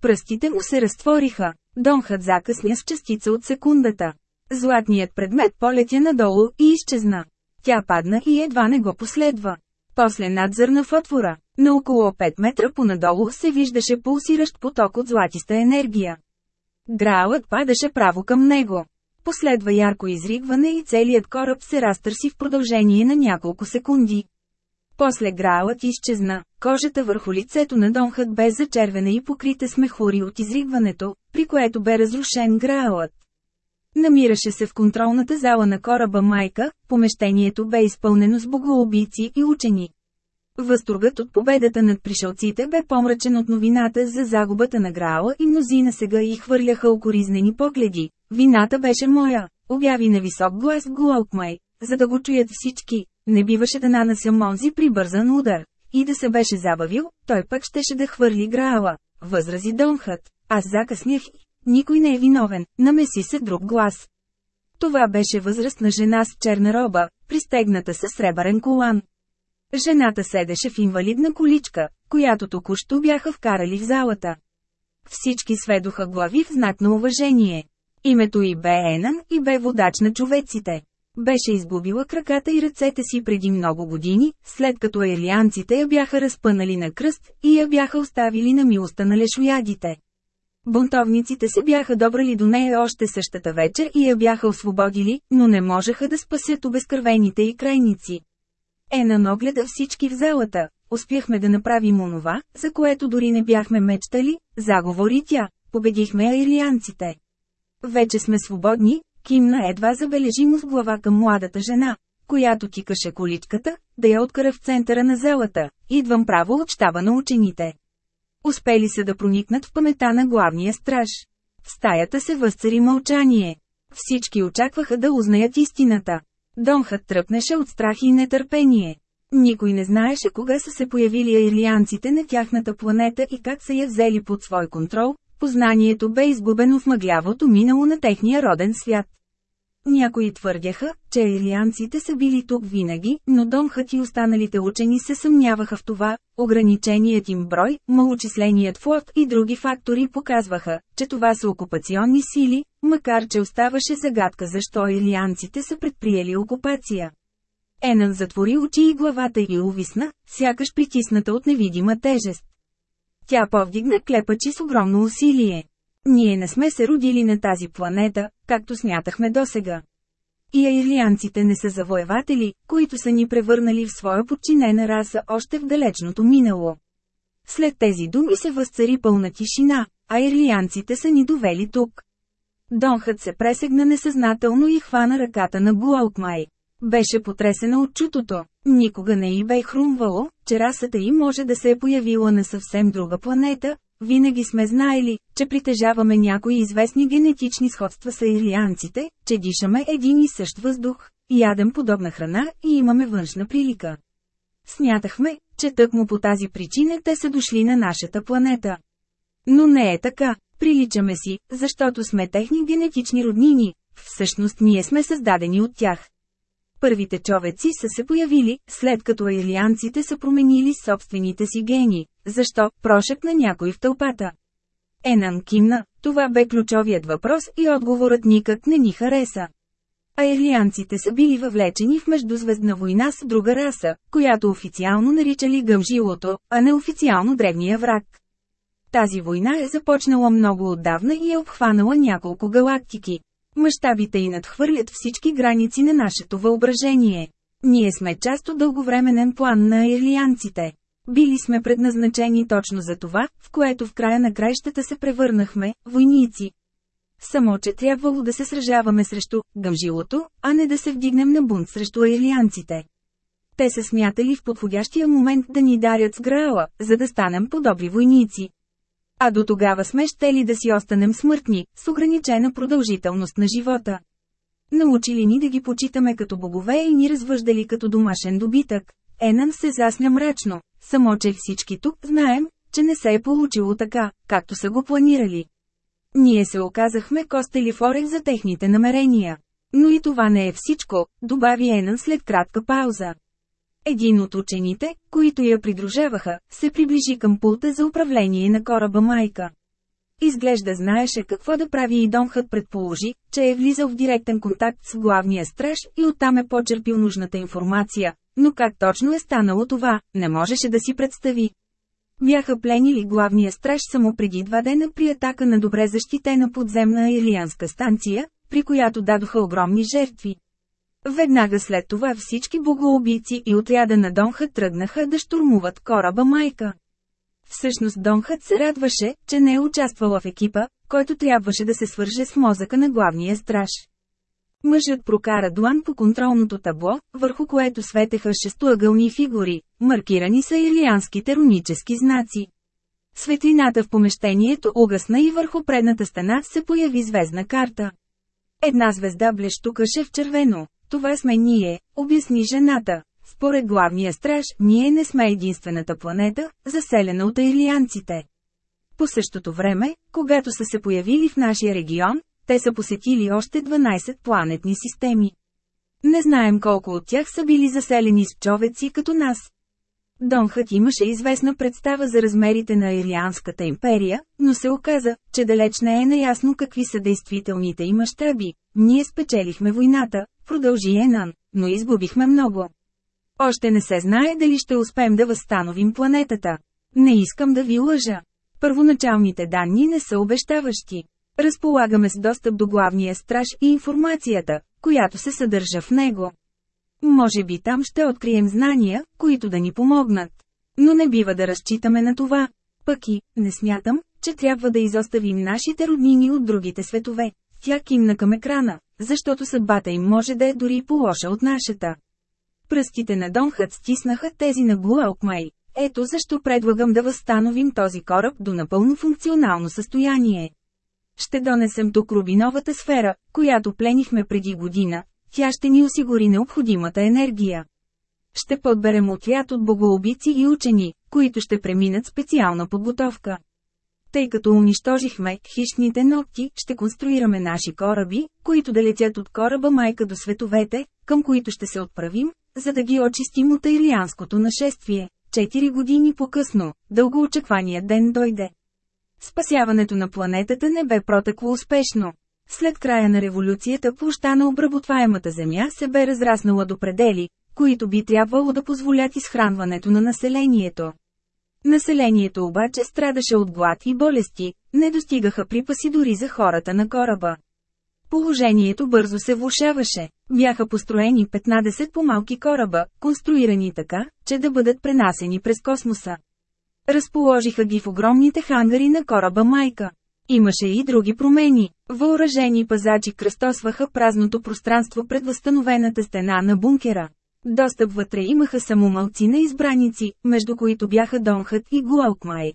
Пръстите му се разтвориха. Донхът закъсня с частица от секундата. Златният предмет полетя надолу и изчезна. Тя падна и едва не го последва. После надзърна в отвора. На около 5 метра понадолу се виждаше пулсиращ поток от златиста енергия. Граалът падаше право към него. Последва ярко изригване и целият кораб се разтърси в продължение на няколко секунди. После граалът изчезна, кожата върху лицето на Донхът бе зачервена и покрита с мехури от изригването, при което бе разрушен граалът. Намираше се в контролната зала на кораба Майка, помещението бе изпълнено с богоубийци и учени. Възторгът от победата над пришелците бе помрачен от новината за загубата на Граала и мнозина сега и хвърляха окоризнени погледи. Вината беше моя, обяви на висок глас Глоукмай, за да го чуят всички. Не биваше да нанася Монзи при бързан удар. И да се беше забавил, той пък щеше да хвърли Граала. Възрази Донхът. Аз закъснях. Никой не е виновен, намеси се друг глас. Това беше възрастна жена с черна роба, пристегната със сребърен колан. Жената седеше в инвалидна количка, която току-що бяха вкарали в залата. Всички сведоха глави в знак на уважение. Името й бе Енан и бе водач на човеците. Беше изгубила краката и ръцете си преди много години, след като елианците я бяха разпънали на кръст и я бяха оставили на милостта на лешоядите. Бунтовниците се бяха добрали до нея още същата вечер и я бяха освободили, но не можеха да спасят обезкървените и крайници. Енан огледа всички в залата. Успяхме да направим онова, за което дори не бяхме мечтали, заговори тя. Победихме аирианците. Вече сме свободни, кимна едва забележимо с глава към младата жена, която тикаше количката, да я откара в центъра на залата. Идвам право от щаба на учените. Успели се да проникнат в памета на главния страж. В стаята се възцари мълчание. Всички очакваха да узнаят истината. Донхът тръпнеше от страх и нетърпение. Никой не знаеше кога са се появили аирлианците на тяхната планета и как са я взели под свой контрол, познанието бе изгубено в мъглявото минало на техния роден свят. Някои твърдяха, че аирианците са били тук винаги, но Донхът и останалите учени се съмняваха в това, ограниченият им брой, малочисленият флот и други фактори показваха, че това са окупационни сили, макар че оставаше загадка защо илианците са предприели окупация. Енан затвори очи и главата й увисна, сякаш притисната от невидима тежест. Тя повдигна клепачи с огромно усилие. Ние не сме се родили на тази планета, както смятахме досега. И аирлианците не са завоеватели, които са ни превърнали в своя подчинена раса още в далечното минало. След тези думи се възцари пълна тишина, а ирлианците са ни довели тук. Донхът се пресегна несъзнателно и хвана ръката на Гуалкмай. Беше потресена от чутото. Никога не й бе хрумвало, че расата й може да се е появила на съвсем друга планета, винаги сме знаели, че притежаваме някои известни генетични сходства с ирлианците, че дишаме един и същ въздух, ядем подобна храна и имаме външна прилика. Смятахме, че тъкмо по тази причина те са дошли на нашата планета. Но не е така, приличаме си, защото сме техни генетични роднини, всъщност ние сме създадени от тях. Първите човеци са се появили, след като аирлианците са променили собствените си гени. Защо? Прошепна някой в тълпата. Енан кимна, това бе ключовият въпрос и отговорът никак не ни хареса. Аирлианците са били въвлечени в междузвездна война с друга раса, която официално наричали гъмжилото, а неофициално древния враг. Тази война е започнала много отдавна и е обхванала няколко галактики. Мащабите й надхвърлят всички граници на нашето въображение. Ние сме част от дълговременен план на ирлианците. Били сме предназначени точно за това, в което в края на краищата се превърнахме – войници. Само, че трябвало да се сражаваме срещу гъмжилото, а не да се вдигнем на бунт срещу аирлианците. Те са смятали в подходящия момент да ни дарят с граала, за да станем по-добри войници. А до тогава сме щели да си останем смъртни, с ограничена продължителност на живота. Научили ни да ги почитаме като богове и ни развъждали като домашен добитък. Енан се засня мрачно, само че всички тук знаем, че не се е получило така, както са го планирали. Ние се оказахме костели в орех за техните намерения. Но и това не е всичко, добави Енан след кратка пауза. Един от учените, които я придружаваха, се приближи към пулта за управление на кораба Майка. Изглежда знаеше какво да прави и Донхът предположи, че е влизал в директен контакт с главния страж и оттам е почерпил нужната информация, но как точно е станало това, не можеше да си представи. Бяха пленили главния страж само преди два дена при атака на добре защитена подземна илианска станция, при която дадоха огромни жертви. Веднага след това всички богоубийци и отряда на Донхът тръгнаха да штурмуват кораба Майка. Всъщност Донхът се радваше, че не е участвала в екипа, който трябваше да се свърже с мозъка на главния страж. Мъжът прокара длан по контролното табло, върху което светеха шестоъгълни фигури, маркирани са ирлианските рунически знаци. Светлината в помещението угасна и върху предната стена се появи звездна карта. Една звезда блещукаше в червено. Това сме ние, обясни жената. Според главния страж, ние не сме единствената планета, заселена от аилианците. По същото време, когато са се появили в нашия регион, те са посетили още 12 планетни системи. Не знаем колко от тях са били заселени с човеци като нас. Донхът имаше известна представа за размерите на Ирианската империя, но се оказа, че далеч не е наясно какви са действителните им мащаби. Ние спечелихме войната, продължи Енан, но изгубихме много. Още не се знае дали ще успеем да възстановим планетата. Не искам да ви лъжа. Първоначалните данни не са обещаващи. Разполагаме с достъп до главния страж и информацията, която се съдържа в него. Може би там ще открием знания, които да ни помогнат. Но не бива да разчитаме на това. Пък и, не смятам, че трябва да изоставим нашите роднини от другите светове. Тя кимна към екрана, защото съдбата им може да е дори по-лоша от нашата. Пръстите на Донхът стиснаха тези на Блуелкмай. Ето защо предлагам да възстановим този кораб до напълно функционално състояние. Ще донесем тук рубиновата сфера, която пленихме преди година, тя ще ни осигури необходимата енергия. Ще подберем отряд от богоубици и учени, които ще преминат специална подготовка. Тъй като унищожихме хищните ногти, ще конструираме наши кораби, които да летят от кораба майка до световете, към които ще се отправим, за да ги очистим от ирлианското нашествие. Четири години по-късно, дългоочаквания ден дойде. Спасяването на планетата не бе протекло успешно. След края на революцията площа на обработваемата земя се бе разраснала до предели, които би трябвало да позволят изхранването на населението. Населението обаче страдаше от глад и болести, не достигаха припаси дори за хората на кораба. Положението бързо се влушаваше. Бяха построени 15 по-малки кораба, конструирани така, че да бъдат пренасени през космоса. Разположиха ги в огромните хангари на кораба Майка. Имаше и други промени. Въоръжени пазачи кръстосваха празното пространство пред възстановената стена на бункера. Достъп вътре имаха само малци на избраници, между които бяха Донхът и Гуалкмай.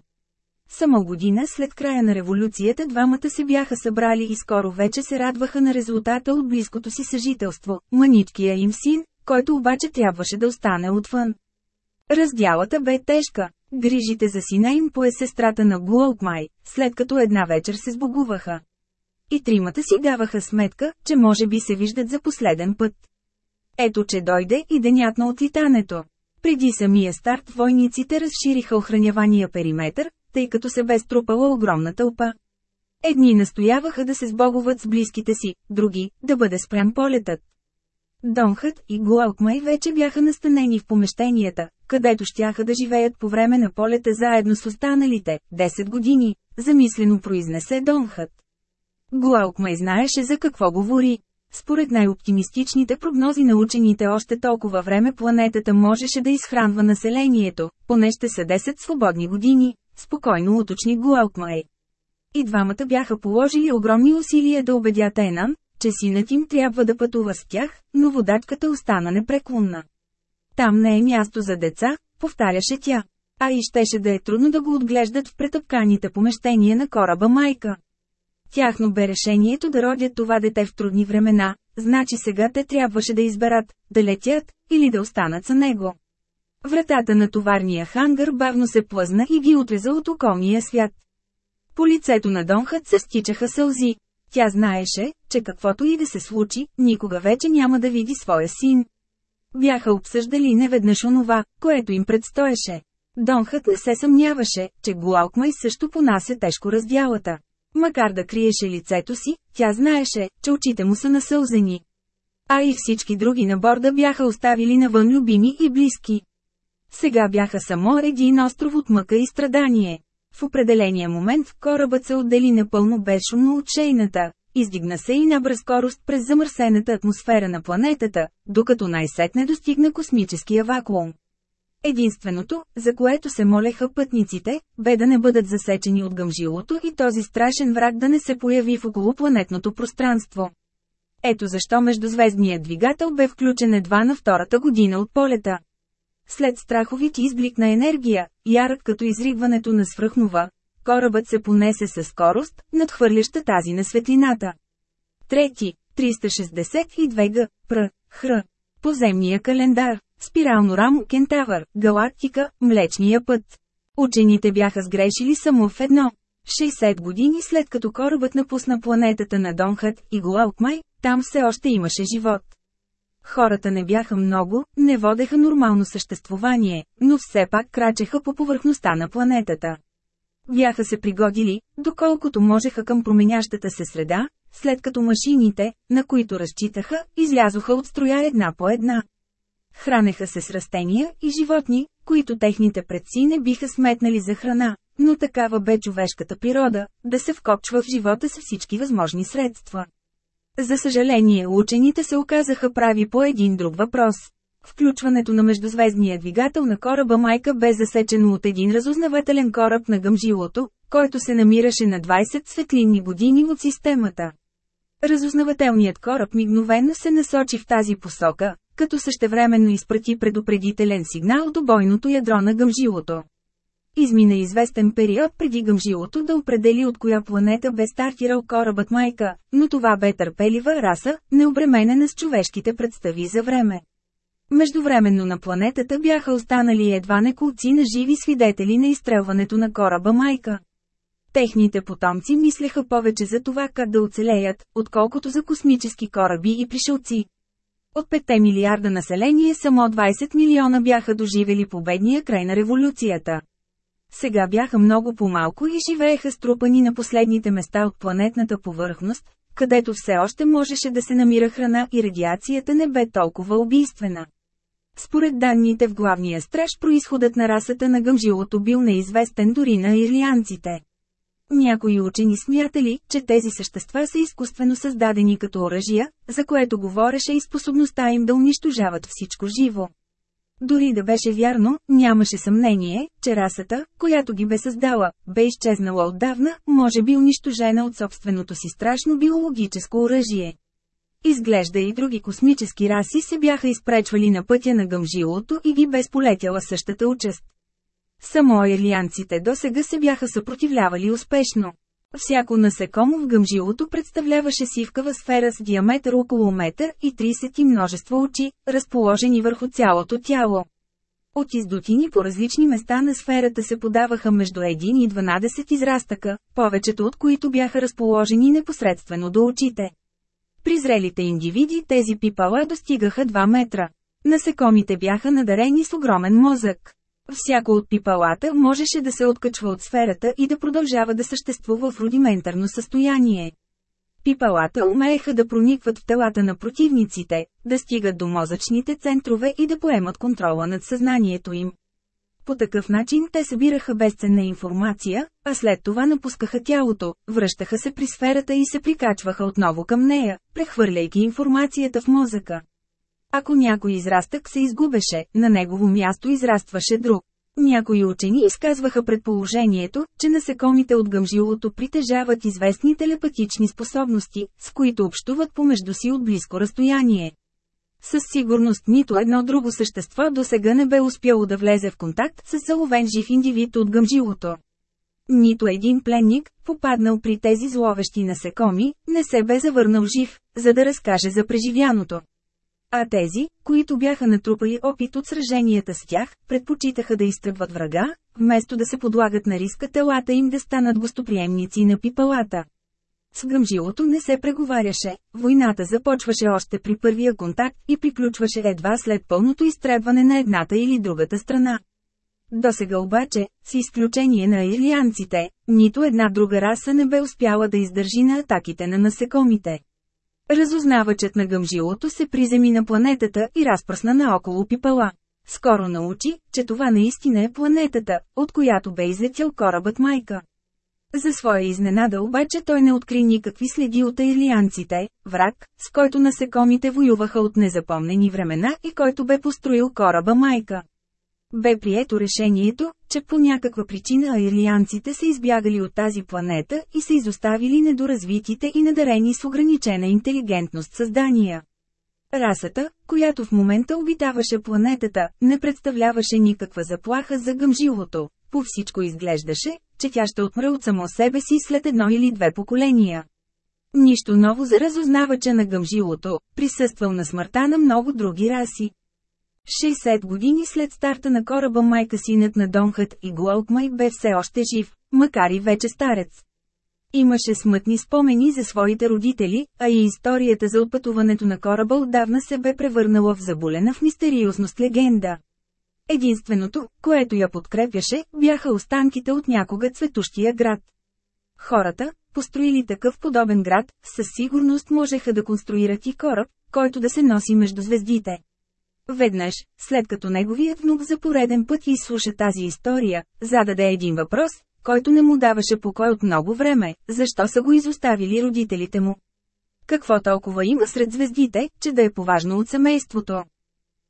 Само година след края на революцията двамата се бяха събрали и скоро вече се радваха на резултата от близкото си съжителство, маничкия им син, който обаче трябваше да остане отвън. Раздялата бе тежка. Грижите за сина им пое сестрата на Гуолкмай, след като една вечер се сбогуваха. И тримата си даваха сметка, че може би се виждат за последен път. Ето че дойде и денят на отлитането. Преди самия старт войниците разшириха охранявания периметър, тъй като се бе струпала огромна тълпа. Едни настояваха да се сбогуват с близките си, други – да бъде спрян полетът. Донхът и Гуалкмай вече бяха настанени в помещенията, където щяха да живеят по време на полета заедно с останалите, 10 години, замислено произнесе Донхът. Гуалкмай знаеше за какво говори. Според най-оптимистичните прогнози на учените още толкова време планетата можеше да изхранва населението, поне ще са 10 свободни години, спокойно уточни Гуалкмай. И двамата бяха положили огромни усилия да убедят Енан, че синът им трябва да пътува с тях, но водачката остана непреклонна. Там не е място за деца, повтаряше тя. А и щеше да е трудно да го отглеждат в претъпканите помещения на кораба майка. Тяхно бе решението да родят това дете в трудни времена, значи сега те трябваше да изберат, да летят, или да останат за него. Вратата на товарния хангар бавно се плъзна и ги отреза от околния свят. По лицето на Донхът се стичаха сълзи. Тя знаеше, че каквото и да се случи, никога вече няма да види своя син. Бяха обсъждали неведнъж онова, което им предстоеше. Донхът не се съмняваше, че Гуалкмай също понася тежко раздялата. Макар да криеше лицето си, тя знаеше, че очите му са насълзени. А и всички други на борда бяха оставили навън любими и близки. Сега бяха само един остров от мъка и страдание. В определения момент корабът се отдели напълно безшумно от шейната, издигна се и набра скорост през замърсената атмосфера на планетата, докато най-сетне достигна космическия вакуум. Единственото, за което се молеха пътниците, бе да не бъдат засечени от гъмжилото и този страшен враг да не се появи в околопланетното пространство. Ето защо междузвездният двигател бе включен едва на втората година от полета. След страховит изблик на енергия, ярък като изригването на свръхнова, корабът се понесе със скорост, надхвърляща тази на светлината. Трети, 362 г. Пр. Хр. Поземния календар. Спирално рамо Кентавър, галактика, Млечния път. Учените бяха сгрешили само в едно. 60 години след като корабът напусна планетата на Донхът и Голалкмай, там все още имаше живот. Хората не бяха много, не водеха нормално съществувание, но все пак крачеха по повърхността на планетата. Бяха се пригодили, доколкото можеха към променящата се среда, след като машините, на които разчитаха, излязоха от строя една по една. Хранеха се с растения и животни, които техните предци не биха сметнали за храна, но такава бе човешката природа, да се вкопчва в живота с всички възможни средства. За съжаление учените се оказаха прави по един друг въпрос. Включването на междузвездния двигател на кораба Майка бе засечено от един разузнавателен кораб на гъмжилото, който се намираше на 20 светлинни години от системата. Разузнавателният кораб мигновено се насочи в тази посока, като същевременно изпрати предупредителен сигнал до бойното ядро на гъмжилото. Измина известен период преди гъмжилото да определи от коя планета бе стартирал корабът Майка, но това бе търпелива раса, необременена с човешките представи за време. Междувременно на планетата бяха останали едва неколци на живи свидетели на изстрелването на кораба Майка. Техните потомци мислеха повече за това как да оцелеят, отколкото за космически кораби и пришелци. От 5 милиарда население само 20 милиона бяха доживели победния край на революцията. Сега бяха много по-малко и живееха струпани на последните места от планетната повърхност, където все още можеше да се намира храна и радиацията не бе толкова убийствена. Според данните в главния страж происходът на расата на гъмжилото бил неизвестен дори на ирлианците. Някои учени смятали, че тези същества са изкуствено създадени като оръжия, за което говореше и способността им да унищожават всичко живо. Дори да беше вярно, нямаше съмнение, че расата, която ги бе създала, бе изчезнала отдавна, може би унищожена от собственото си страшно биологическо оръжие. Изглежда и други космически раси се бяха изпречвали на пътя на гъмжилото и ги бе сполетяла същата участ. Само ирлианците досега се бяха съпротивлявали успешно. Всяко насекомо в гъмжилото представляваше сивкава сфера с диаметър около метър и 30 и множество очи, разположени върху цялото тяло. От издутини по различни места на сферата се подаваха между 1 и 12 израстъка, повечето от които бяха разположени непосредствено до очите. При зрелите индивиди тези пипала достигаха 2 метра. Насекомите бяха надарени с огромен мозък. Всяко от пипалата можеше да се откачва от сферата и да продължава да съществува в рудиментарно състояние. Пипалата умееха да проникват в телата на противниците, да стигат до мозъчните центрове и да поемат контрола над съзнанието им. По такъв начин те събираха безценна информация, а след това напускаха тялото, връщаха се при сферата и се прикачваха отново към нея, прехвърляйки информацията в мозъка. Ако някой израстък се изгубеше, на негово място израстваше друг. Някои учени изказваха предположението, че насекомите от гъмжилото притежават известни телепатични способности, с които общуват помежду си от близко разстояние. Със сигурност нито едно друго същество до сега не бе успяло да влезе в контакт с заловен жив индивид от гъмжилото. Нито един пленник, попаднал при тези зловещи насекоми, не се бе завърнал жив, за да разкаже за преживяното. А тези, които бяха натрупали опит от сраженията с тях, предпочитаха да изтръгват врага, вместо да се подлагат на риска телата им да станат гостоприемници на пипалата. С гъмжилото не се преговаряше, войната започваше още при първия контакт и приключваше едва след пълното изтребване на едната или другата страна. До сега обаче, с изключение на ирлианците, нито една друга раса не бе успяла да издържи на атаките на насекомите. Разузнавачът на гъмжилото се приземи на планетата и разпръсна наоколо пипала. Скоро научи, че това наистина е планетата, от която бе излетял корабът Майка. За своя изненада обаче той не откри никакви следи от аирлианците, враг, с който насекомите воюваха от незапомнени времена и който бе построил кораба Майка. Бе прието решението, че по някаква причина аирлианците са избягали от тази планета и са изоставили недоразвитите и надарени с ограничена интелигентност създания. Расата, която в момента обитаваше планетата, не представляваше никаква заплаха за гъмжилото. По всичко изглеждаше, че тя ще отмре от само себе си след едно или две поколения. Нищо ново за разузнавача на гъмжилото, присъствал на смъртта на много други раси. 60 години след старта на кораба майка синът на Донхът и Глоукмай бе все още жив, макар и вече старец. Имаше смътни спомени за своите родители, а и историята за отпътуването на кораба отдавна се бе превърнала в заболена в мистериозност легенда. Единственото, което я подкрепяше, бяха останките от някога цветущия град. Хората, построили такъв подобен град, със сигурност можеха да конструират и кораб, който да се носи между звездите. Веднъж, след като неговият внук за пореден път изслуша тази история, зададе един въпрос, който не му даваше покой от много време, защо са го изоставили родителите му. Какво толкова има сред звездите, че да е поважно от семейството?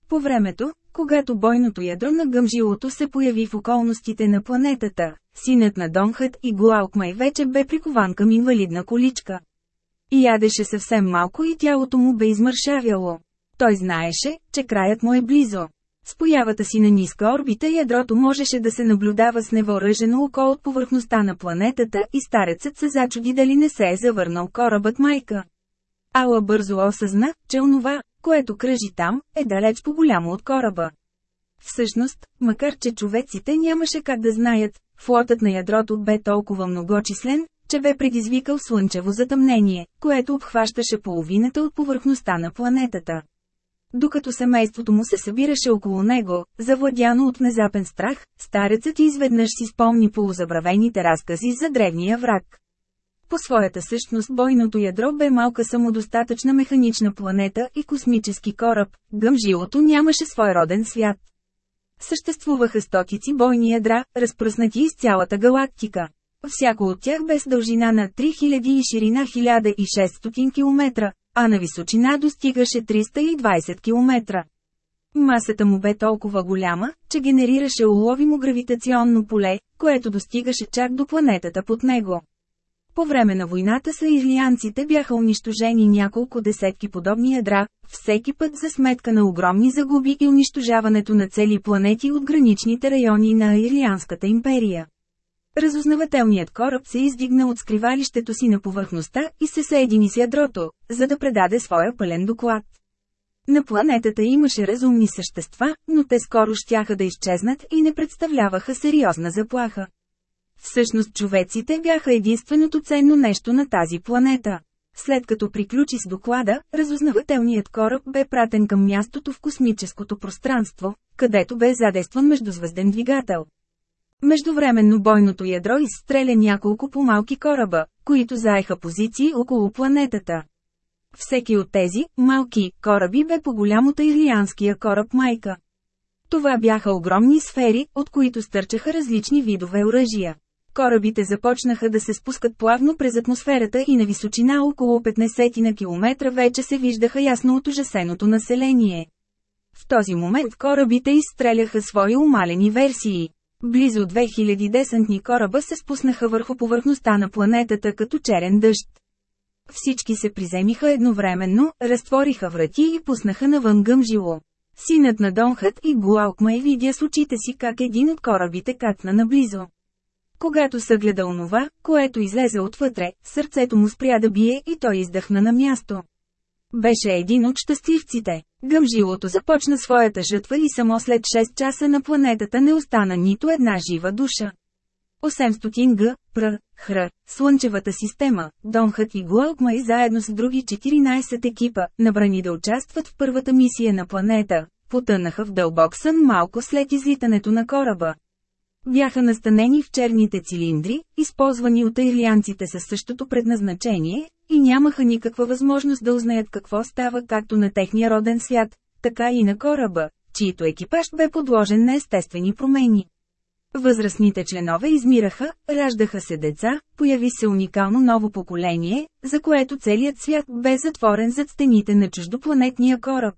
По времето, когато бойното ядро на гъмжилото се появи в околностите на планетата, синът на Донхът и Гуалкмай вече бе прикован към инвалидна количка. И ядеше съвсем малко и тялото му бе измършавяло. Той знаеше, че краят му е близо. С появата си на ниска орбита ядрото можеше да се наблюдава с невооръжено око от повърхността на планетата и старецът се зачуди дали не се е завърнал корабът майка. Ала бързо осъзна, че онова, което кръжи там, е далеч по-голямо от кораба. Всъщност, макар че човеците нямаше как да знаят, флотът на ядрото бе толкова многочислен, че бе предизвикал слънчево затъмнение, което обхващаше половината от повърхността на планетата. Докато семейството му се събираше около него, завладяно от внезапен страх, старецът изведнъж си спомни полузабравените разкази за древния враг. По своята същност бойното ядро бе малка самодостатъчна механична планета и космически кораб, гъмжилото нямаше свой роден свят. Съществуваха стотици бойни ядра, разпръснати из цялата галактика. Всяко от тях бе с дължина на 3000 и ширина 1600 км, а на височина достигаше 320 км. Масата му бе толкова голяма, че генерираше уловимо гравитационно поле, което достигаше чак до планетата под него. По време на войната с ирлианците бяха унищожени няколко десетки подобни ядра, всеки път за сметка на огромни загуби и унищожаването на цели планети от граничните райони на Ирлианската империя. Разузнавателният кораб се издигна от скривалището си на повърхността и се съедини с ядрото, за да предаде своя пълен доклад. На планетата имаше разумни същества, но те скоро щяха да изчезнат и не представляваха сериозна заплаха. Всъщност човеците бяха единственото ценно нещо на тази планета. След като приключи с доклада, разузнавателният кораб бе пратен към мястото в космическото пространство, където бе задействан междузвезден двигател. Междувременно бойното ядро изстреля няколко по-малки кораба, които заеха позиции около планетата. Всеки от тези, малки, кораби бе по-голям от ирлианския кораб Майка. Това бяха огромни сфери, от които стърчаха различни видове оръжия. Корабите започнаха да се спускат плавно през атмосферата и на височина около 15 на километра вече се виждаха ясно от ужасеното население. В този момент корабите изстреляха свои умалени версии. Близо 2000 десантни кораба се спуснаха върху повърхността на планетата като черен дъжд. Всички се приземиха едновременно, разтвориха врати и пуснаха навън гъмжило. Синът на Донхът и Гуалкмай видя с очите си как един от корабите катна наблизо. Когато съгледа онова, което излезе отвътре, сърцето му спря да бие и той издъхна на място. Беше един от щастливците. Гъмжилото започна своята жътва и само след 6 часа на планетата не остана нито една жива душа. 800 г. Пр. Хр. Слънчевата система, Донхът и Гуалкмай заедно с други 14 екипа, набрани да участват в първата мисия на планета, потънаха в дълбок сън малко след излитането на кораба. Бяха настанени в черните цилиндри, използвани от ирлианците със същото предназначение, и нямаха никаква възможност да узнаят какво става както на техния роден свят, така и на кораба, чието екипаж бе подложен на естествени промени. Възрастните членове измираха, раждаха се деца, появи се уникално ново поколение, за което целият свят бе затворен зад стените на чуждопланетния кораб.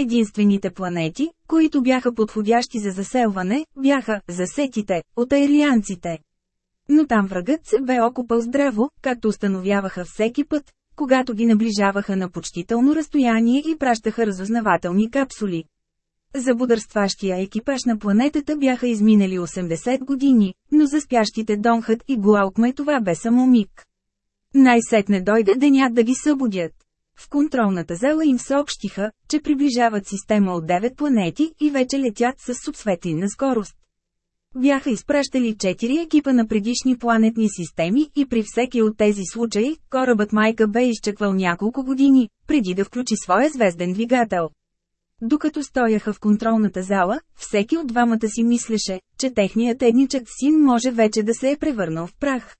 Единствените планети, които бяха подходящи за заселване, бяха засетите от аирлианците. Но там врагът се бе окупал здраво, както установяваха всеки път, когато ги наближаваха на почтително разстояние и пращаха разузнавателни капсули. За бодърстващия екипаж на планетата бяха изминали 80 години, но за спящите Донхът и Гуалкмай това бе само миг. Най-сетне дойде денят да ги събудят. В контролната зала им съобщиха, че приближават система от 9 планети и вече летят с субсветлинна скорост. Бяха изпращали 4 екипа на предишни планетни системи и при всеки от тези случаи, корабът Майка бе изчаквал няколко години, преди да включи своя звезден двигател. Докато стояха в контролната зала, всеки от двамата си мислеше, че техният едничък син може вече да се е превърнал в прах.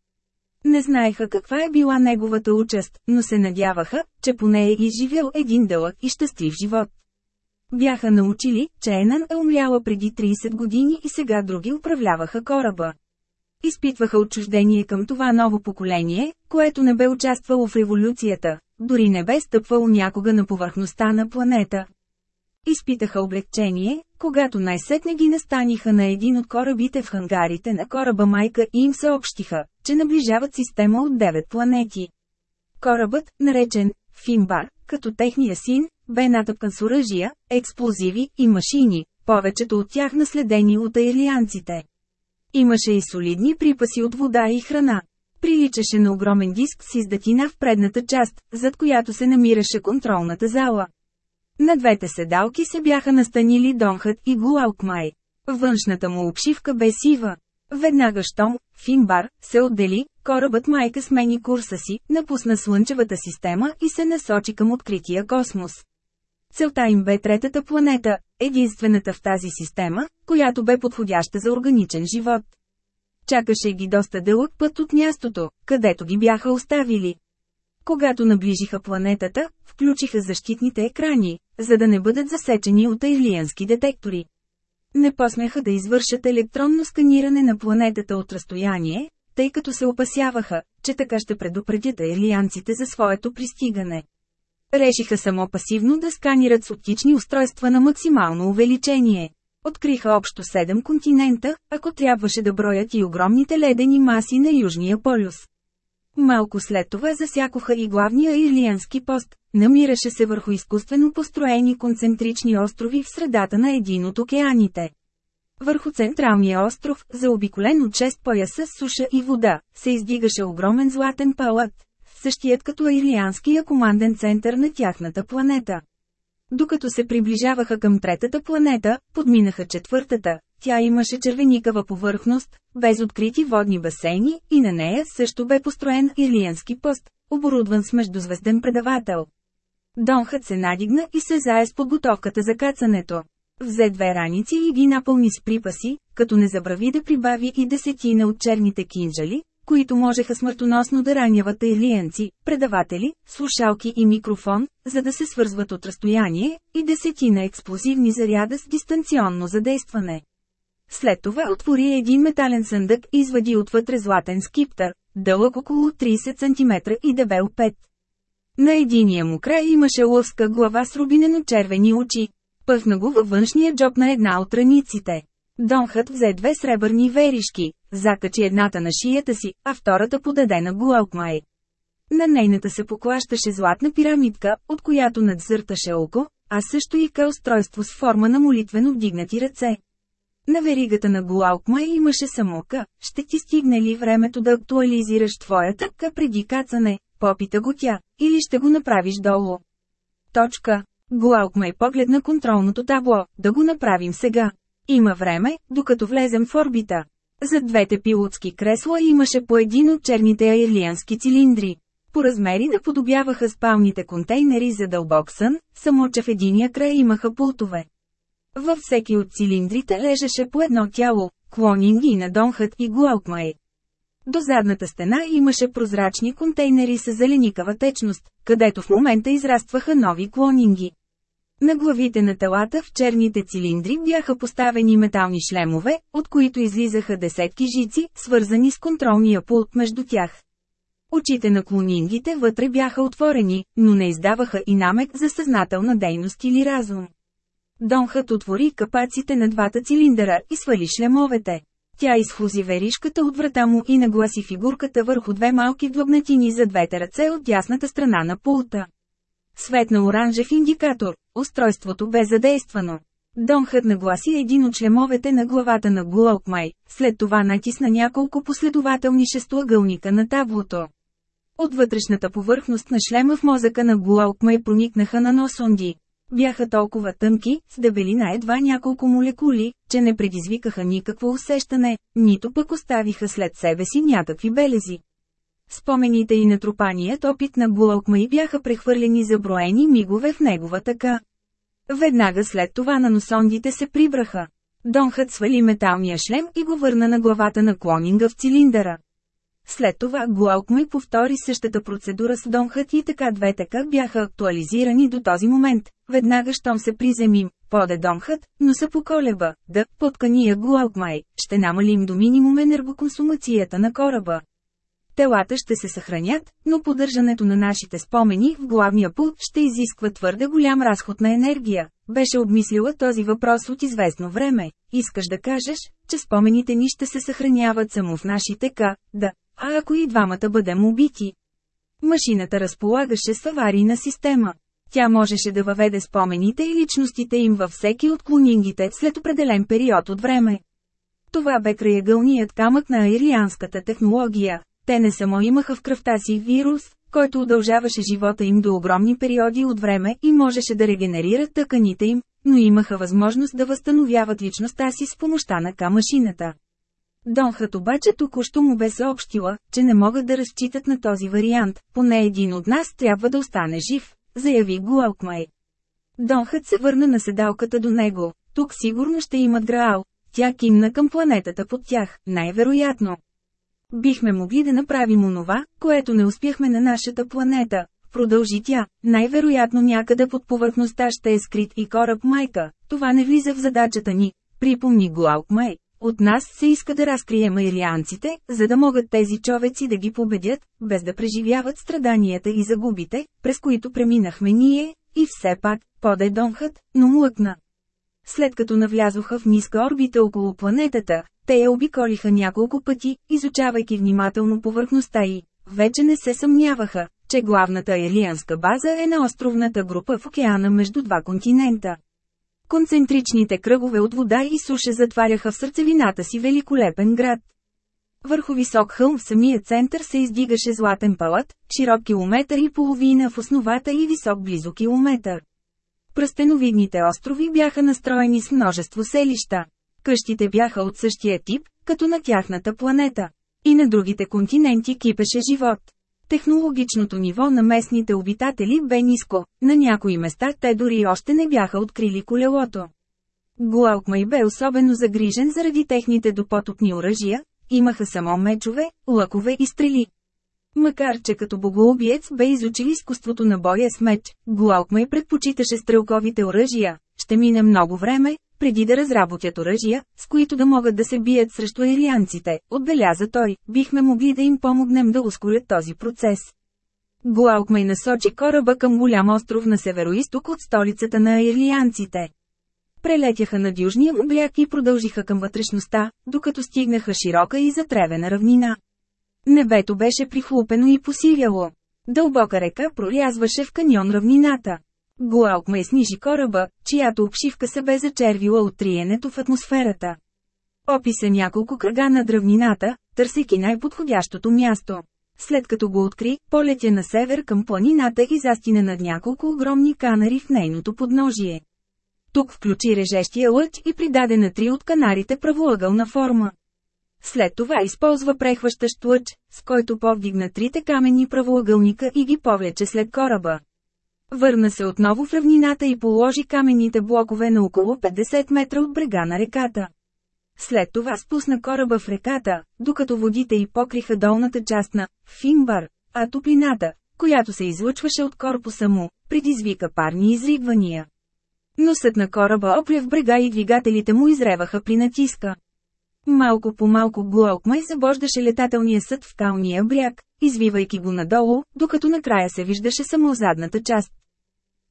Не знаеха каква е била неговата участ, но се надяваха, че поне е изживял един дълъг и щастлив живот. Бяха научили, че Енан е умряла преди 30 години и сега други управляваха кораба. Изпитваха отчуждение към това ново поколение, което не бе участвало в революцията, дори не бе стъпвало някога на повърхността на планета. Изпитаха облегчение, когато най-сетне ги настаниха на един от корабите в хангарите на кораба Майка и им съобщиха, че наближават система от 9 планети. Корабът, наречен Фимбар, като техния син, бе натъпкан с оръжия, експлозиви и машини, повечето от тях наследени от аирлианците. Имаше и солидни припаси от вода и храна. Приличаше на огромен диск с издатина в предната част, зад която се намираше контролната зала. На двете седалки се бяха настанили Донхът и Гуалкмай. Външната му обшивка бе сива. Веднага щом, Финбар, се отдели, корабът майка смени курса си, напусна Слънчевата система и се насочи към открития космос. Целта им бе третата планета, единствената в тази система, която бе подходяща за органичен живот. Чакаше ги доста дълъг път от мястото, където ги бяха оставили. Когато наближиха планетата, включиха защитните екрани, за да не бъдат засечени от айлиански детектори. Не посмяха да извършат електронно сканиране на планетата от разстояние, тъй като се опасяваха, че така ще предупредят айлианците за своето пристигане. Решиха само пасивно да сканират с оптични устройства на максимално увеличение. Откриха общо 7 континента, ако трябваше да броят и огромните ледени маси на Южния полюс. Малко след това засякоха и главния ирлиански пост, намираше се върху изкуствено построени концентрични острови в средата на един от океаните. Върху централния остров, заобиколен от 6 пояса с суша и вода, се издигаше огромен златен палат, същият като ирлианския команден център на тяхната планета. Докато се приближаваха към третата планета, подминаха четвъртата, тя имаше червеникава повърхност, без открити водни басейни, и на нея също бе построен ирлиански пост, оборудван с междузвезден предавател. Донхът се надигна и се зае с подготовката за кацането. Взе две раници и ги напълни с припаси, като не забрави да прибави и десетина от черните кинжали, които можеха смъртоносно да раняват илиенци, предаватели, слушалки и микрофон, за да се свързват от разстояние, и десетина експлозивни заряда с дистанционно задействане. След това отвори един метален съндък и извади отвътре златен скиптър, дълъг около 30 см и дебел 5. На единия му край имаше лъвска глава с рубинено-червени очи. Пъхна го във външния джоб на една от раниците. Донхът взе две сребърни веришки, закачи едната на шията си, а втората подаде на Гуалкмай. На нейната се поклащаше златна пирамидка, от която надзърташе око, а също и ка устройство с форма на молитвено вдигнати ръце. На веригата на Гуалкмай имаше само К. Ще ти стигне ли времето да актуализираш твоята К преди кацане? Попита го тя. Или ще го направиш долу? Точка. Гуалкмай погледна контролното табло. Да го направим сега. Има време, докато влезем в орбита. За двете пилотски кресла имаше по един от черните аирлиански цилиндри. По размери наподобяваха спалните контейнери за дълбок сън, само че в единия край имаха пултове. Във всеки от цилиндрите лежеше по едно тяло, клонинги на Донхът и Гуалкмай. До задната стена имаше прозрачни контейнери с зеленикава течност, където в момента израстваха нови клонинги. На главите на телата в черните цилиндри бяха поставени метални шлемове, от които излизаха десетки жици, свързани с контролния пулт между тях. Очите на клонингите вътре бяха отворени, но не издаваха и намек за съзнателна дейност или разум. Донхът отвори капаците на двата цилиндъра и свали шлемовете. Тя изхлузи веришката от врата му и нагласи фигурката върху две малки длъбнатини за двете ръце от дясната страна на пулта. Светна оранжев индикатор. Устройството бе задействано. Донхът нагласи един от шлемовете на главата на Глоукмай, след това натисна няколко последователни шестоъгълника на таблото. От вътрешната повърхност на шлема в мозъка на Глоукмай проникнаха на носонди. Бяха толкова тънки, с дебелина едва няколко молекули, че не предизвикаха никакво усещане, нито пък оставиха след себе си някакви белези. Спомените и натрупаният опит на Глоукмай бяха прехвърлени за броени мигове в негова така. Веднага след това на носондите се прибраха. Донхът свали металния шлем и го върна на главата на клонинга в цилиндъра. След това Глаукмай повтори същата процедура с Донхът и така двете как бяха актуализирани до този момент. Веднага щом се приземим, поде Донхът, но се поколеба, да, подкания Глаукмай, ще намалим до минимум енергоконсумацията на кораба. Телата ще се съхранят, но поддържането на нашите спомени в главния пулт ще изисква твърде голям разход на енергия. Беше обмислила този въпрос от известно време. Искаш да кажеш, че спомените ни ще се съхраняват само в нашите К, да, а ако и двамата бъдем убити? Машината разполагаше с аварийна система. Тя можеше да въведе спомените и личностите им във всеки от клонингите след определен период от време. Това бе краягълният камък на аирианската технология. Те не само имаха в кръвта си вирус, който удължаваше живота им до огромни периоди от време и можеше да регенерира тъканите им, но имаха възможност да възстановяват личността си с помощта на К-машината. Донхът обаче току-що му бе съобщила, че не могат да разчитат на този вариант, поне един от нас трябва да остане жив, заяви Гуалкмай. Донхът се върна на седалката до него, тук сигурно ще имат Граал, тя кимна към планетата под тях, най-вероятно. Бихме могли да направим онова, което не успяхме на нашата планета, продължи тя, най-вероятно някъде под повърхността ще е скрит и кораб майка, това не влиза в задачата ни, припомни Гуалкмай, от нас се иска да разкрием ирианците, за да могат тези човеци да ги победят, без да преживяват страданията и загубите, през които преминахме ние, и все пак, поде Донхът, но млъкна. След като навлязоха в ниска орбита около планетата, те я обиколиха няколко пъти, изучавайки внимателно повърхността и вече не се съмняваха, че главната елианска база е на островната група в океана между два континента. Концентричните кръгове от вода и суша затваряха в сърцевината си великолепен град. Върху висок хълм в самия център се издигаше златен палат, широк километър и половина в основата и висок близо километър. Пръстеновидните острови бяха настроени с множество селища. Къщите бяха от същия тип, като на тяхната планета. И на другите континенти кипеше живот. Технологичното ниво на местните обитатели бе ниско, на някои места те дори още не бяха открили колелото. Гуалкмай бе особено загрижен заради техните допотопни оръжия, имаха само мечове, лъкове и стрели. Макар че като богоубиец бе изучил изкуството на боя с меч, Гуалкмай предпочиташе стрелковите оръжия. Ще мине много време, преди да разработят оръжия, с които да могат да се бият срещу ирианците, отбеляза той, бихме могли да им помогнем да ускорят този процес. Гуалкмай насочи кораба към голям остров на североисток от столицата на ирлианците. Прелетяха над южния бряг и продължиха към вътрешността, докато стигнаха широка и затревена равнина. Небето беше прихлупено и посиляло. Дълбока река прорязваше в каньон равнината. Гуалкмай снижи кораба, чиято обшивка се бе зачервила от триенето в атмосферата. Описа няколко кръга на дръвнината, търсейки най-подходящото място. След като го откри, полетя на север към планината и застина над няколко огромни канари в нейното подножие. Тук включи режещия лъч и придаде на три от канарите правоъгълна форма. След това използва прехващащ лъч, с който повдигна трите каменни правоъгълника и ги повлече след кораба. Върна се отново в равнината и положи каменните блокове на около 50 метра от брега на реката. След това спусна кораба в реката, докато водите й покриха долната част на Финбар, а топлината, която се излъчваше от корпуса му, предизвика парни изригвания. Носът на кораба опля в брега и двигателите му изреваха при натиска. Малко по малко Глоукмай забождаше летателния съд в калния бряг, извивайки го надолу, докато накрая се виждаше само задната част.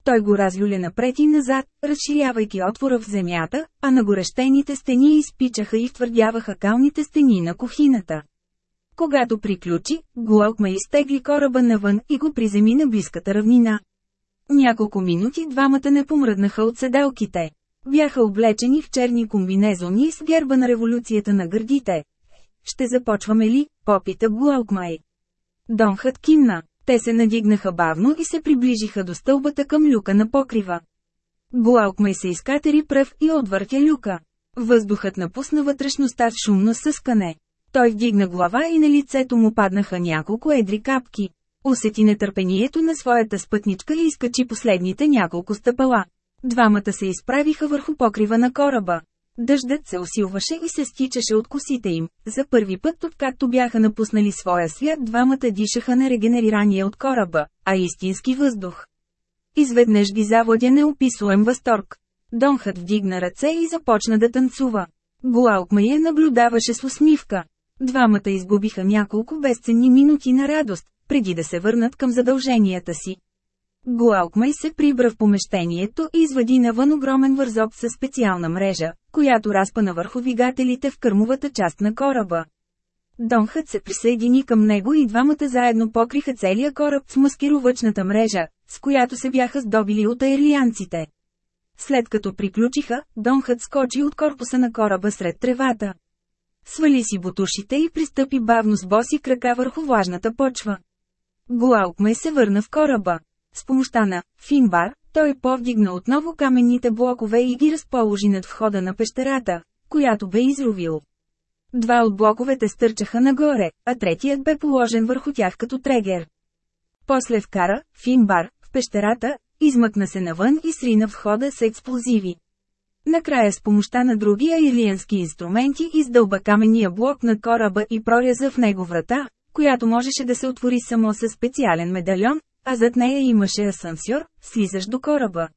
Той го разлюля напред и назад, разширявайки отвора в земята, а на горещените стени изпичаха и втвърдяваха калните стени на кухината. Когато приключи, Гуалкма изтегли кораба навън и го приземи на близката равнина. Няколко минути двамата не помръднаха от седелките. Бяха облечени в черни комбинезони с герба на революцията на гърдите. Ще започваме ли? попита Гуалкмай. Донхът кимна. Те се надигнаха бавно и се приближиха до стълбата към люка на покрива. Гуалкмай се изкатери пръв и отвъртя люка. Въздухът напусна вътрешността с шумно съскане. Той вдигна глава и на лицето му паднаха няколко едри капки. Усети нетърпението на своята спътничка и изкачи последните няколко стъпала. Двамата се изправиха върху покрива на кораба. Дъждът се усилваше и се стичаше от косите им. За първи път, откакто бяха напуснали своя свят, двамата дишаха на регенерирание от кораба, а истински въздух. Изведнъж ги завладя неописуем възторг. Донхът вдигна ръце и започна да танцува. Гуалкма наблюдаваше с усмивка. Двамата изгубиха няколко безценни минути на радост, преди да се върнат към задълженията си. Гуалкмай се прибра в помещението и извади навън огромен вързоп със специална мрежа, която разпана върху двигателите в кърмовата част на кораба. Донхът се присъедини към него и двамата заедно покриха целия кораб с маскировъчната мрежа, с която се бяха здобили от аерлианците. След като приключиха, Донхът скочи от корпуса на кораба сред тревата. Свали си бутушите и пристъпи бавно с боси крака върху влажната почва. Гуалкмай се върна в кораба. С помощта на Финбар, той повдигна отново каменните блокове и ги разположи над входа на пещерата, която бе изровил. Два от блоковете стърчаха нагоре, а третият бе положен върху тях като трегер. После вкара, Финбар, в пещерата, измъкна се навън и срина входа с експлозиви. Накрая с помощта на други аилиански инструменти издълба камения блок на кораба и проряза в него врата, която можеше да се отвори само със специален медальон, а зад нея имаше асансьор, слизащ до кораба.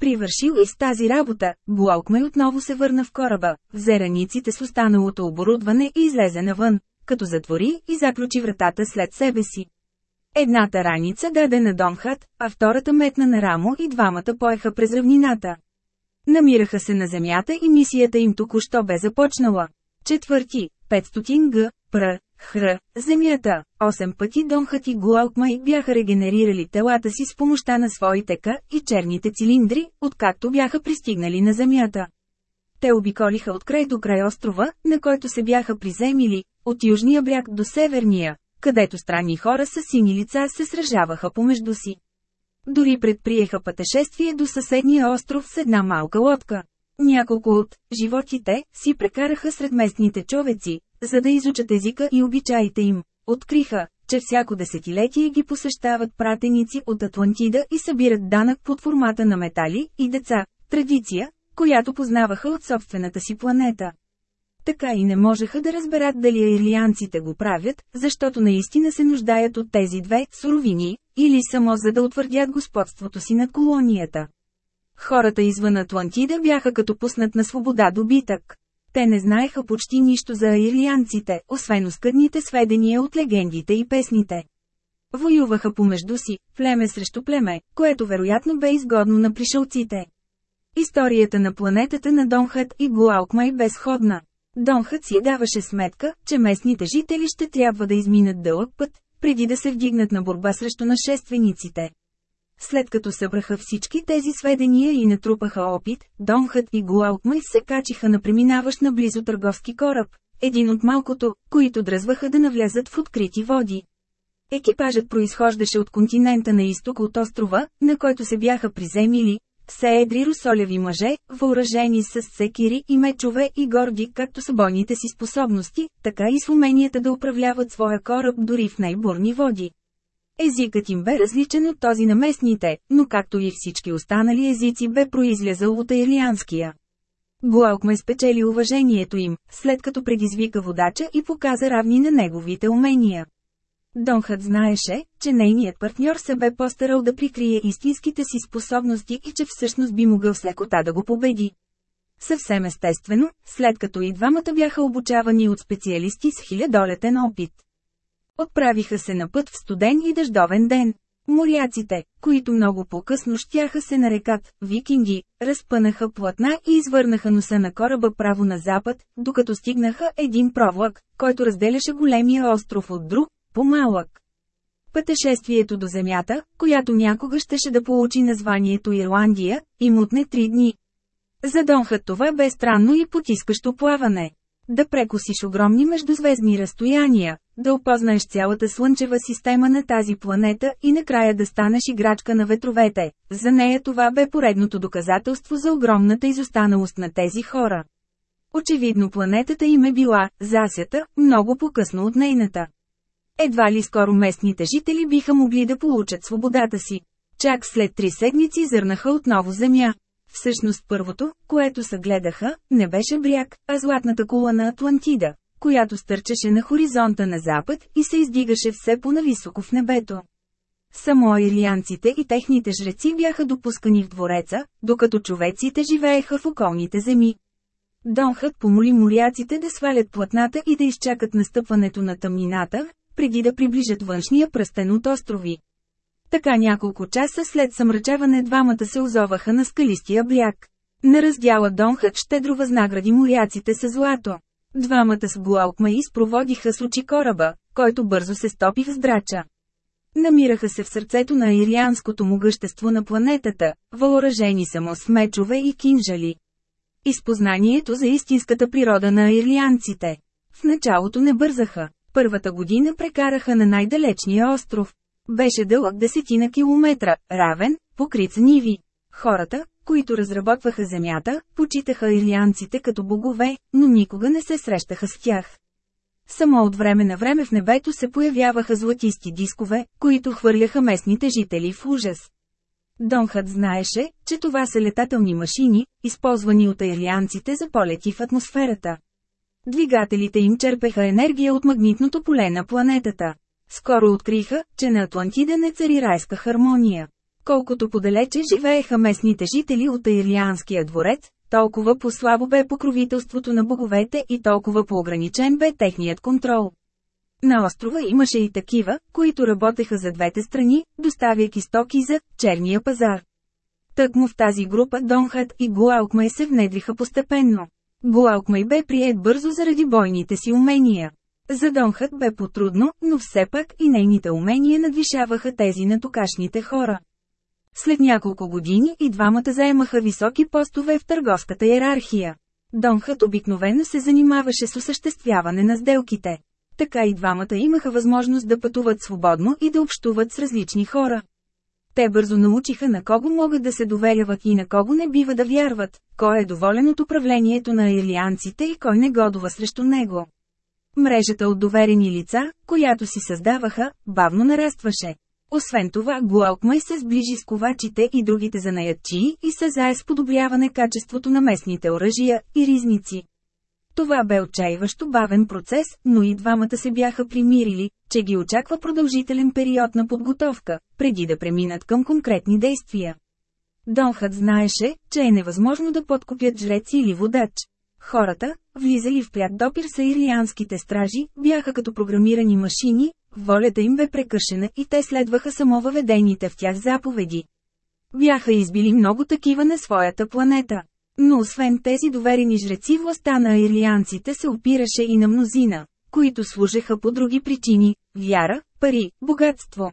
Привършил и с тази работа, Буалкмай отново се върна в кораба, взе раниците с останалото оборудване и излезе навън, като затвори и заключи вратата след себе си. Едната раница даде на Донхат, а втората метна на рамо и двамата поеха през равнината. Намираха се на земята и мисията им току-що бе започнала. Четвърти, 500 г, пр, хр, земята, 8 пъти Донхът и Гуалкмай бяха регенерирали телата си с помощта на своите К и черните цилиндри, откакто бяха пристигнали на земята. Те обиколиха от край до край острова, на който се бяха приземили, от южния бряг до северния, където странни хора с сини лица се сражаваха помежду си. Дори предприеха пътешествие до съседния остров с една малка лодка. Няколко от животите си прекараха сред местните човеци, за да изучат езика и обичаите им. Откриха, че всяко десетилетие ги посещават пратеници от Атлантида и събират данък под формата на метали и деца, традиция, която познаваха от собствената си планета. Така и не можеха да разберат дали ирлианците го правят, защото наистина се нуждаят от тези две суровини, или само за да утвърдят господството си над колонията. Хората извън Атлантида бяха като пуснат на свобода добитък. Те не знаеха почти нищо за ирлианците, освен оскъдните сведения от легендите и песните. Воюваха помежду си, племе срещу племе, което вероятно бе изгодно на пришелците. Историята на планетата на Донхът и Гуалкмай бе сходна. Донхът си даваше сметка, че местните жители ще трябва да изминат дълъг път, преди да се вдигнат на борба срещу нашествениците. След като събраха всички тези сведения и натрупаха опит, Донхът и Гуалкмай се качиха на преминаващ наблизо търговски кораб, един от малкото, които дръзваха да навлязат в открити води. Екипажът произхождаше от континента на изток от острова, на който се бяха приземили, все едри русолеви мъже, въоръжени с секири и мечове и горди както с бойните си способности, така и с уменията да управляват своя кораб дори в най-бурни води. Езикът им бе различен от този на местните, но както и всички останали езици бе произлязал от аилианския. Гуалкме спечели уважението им, след като предизвика водача и показа равни на неговите умения. Донхът знаеше, че нейният партньор се бе постарал да прикрие истинските си способности и че всъщност би могъл с лекота да го победи. Съвсем естествено, след като и двамата бяха обучавани от специалисти с хилядолетен опит. Отправиха се на път в студен и дъждовен ден. Моряците, които много по-късно щяха се нарекат «викинги», разпънаха платна и извърнаха носа на кораба право на запад, докато стигнаха един провлак, който разделяше големия остров от друг, по-малък. Пътешествието до земята, която някога щеше да получи названието Ирландия, им отне три дни. За Донхът това бе странно и потискащо плаване. Да прекусиш огромни междузвездни разстояния, да опознаеш цялата слънчева система на тази планета и накрая да станеш играчка на ветровете. За нея това бе поредното доказателство за огромната изостаналост на тези хора. Очевидно планетата им е била, засята, много по-късно от нейната. Едва ли скоро местните жители биха могли да получат свободата си. Чак след три седмици зърнаха отново земя. Всъщност първото, което съгледаха, не беше бряг, а златната кула на Атлантида, която стърчеше на хоризонта на запад и се издигаше все по-нависоко в небето. Само ирианците и техните жреци бяха допускани в двореца, докато човеците живееха в околните земи. Донхът помоли моряците да свалят платната и да изчакат настъпването на тъмнината, преди да приближат външния пръстен от острови. Така няколко часа след съмрачаване двамата се озоваха на скалистия бляг. На раздяла Донхът щедро възнагради моряците с злато. Двамата с Буалкма изпроводиха с очи кораба, който бързо се стопи в здрача. Намираха се в сърцето на ирианското могъщество на планетата, въоръжени само с мечове и кинжали. Изпознанието за истинската природа на ирлианците. В началото не бързаха. Първата година прекараха на най-далечния остров. Беше дълъг десетина километра, равен, покрит с ниви. Хората, които разработваха земята, почитаха ирлианците като богове, но никога не се срещаха с тях. Само от време на време в небето се появяваха златисти дискове, които хвърляха местните жители в ужас. Донхът знаеше, че това са летателни машини, използвани от аирлианците за полети в атмосферата. Двигателите им черпеха енергия от магнитното поле на планетата. Скоро откриха, че на Атлантида не цари райска хармония. Колкото подалече живееха местните жители от Ирлианския дворец, толкова по-слабо бе покровителството на боговете и толкова по-ограничен бе техният контрол. На острова имаше и такива, които работеха за двете страни, доставяйки стоки за черния пазар. Тъкмо в тази група Донхат и Гуалкмай се внедриха постепенно. Гуалкмай бе прият бързо заради бойните си умения. За Донхът бе потрудно, но все пак и нейните умения надвишаваха тези на токашните хора. След няколко години и двамата заемаха високи постове в търговската иерархия. Донхът обикновено се занимаваше с осъществяване на сделките. Така и двамата имаха възможност да пътуват свободно и да общуват с различни хора. Те бързо научиха на кого могат да се доверяват и на кого не бива да вярват, кой е доволен от управлението на ирлианците и кой не годува срещу него. Мрежата от доверени лица, която си създаваха, бавно нарастваше. Освен това Гуалкмай се сближи с ковачите и другите занаятчии и се зае с подобряване качеството на местните оръжия и ризници. Това бе отчаиващо бавен процес, но и двамата се бяха примирили, че ги очаква продължителен период на подготовка, преди да преминат към конкретни действия. Донхът знаеше, че е невъзможно да подкупят жрец или водач. Хората, влизали в пряк допир с ирлианските стражи, бяха като програмирани машини, волята им бе прекъшена и те следваха само въведените в тях заповеди. Бяха избили много такива на своята планета. Но освен тези доверени жреци властта на ирлианците се опираше и на мнозина, които служеха по други причини – вяра, пари, богатство.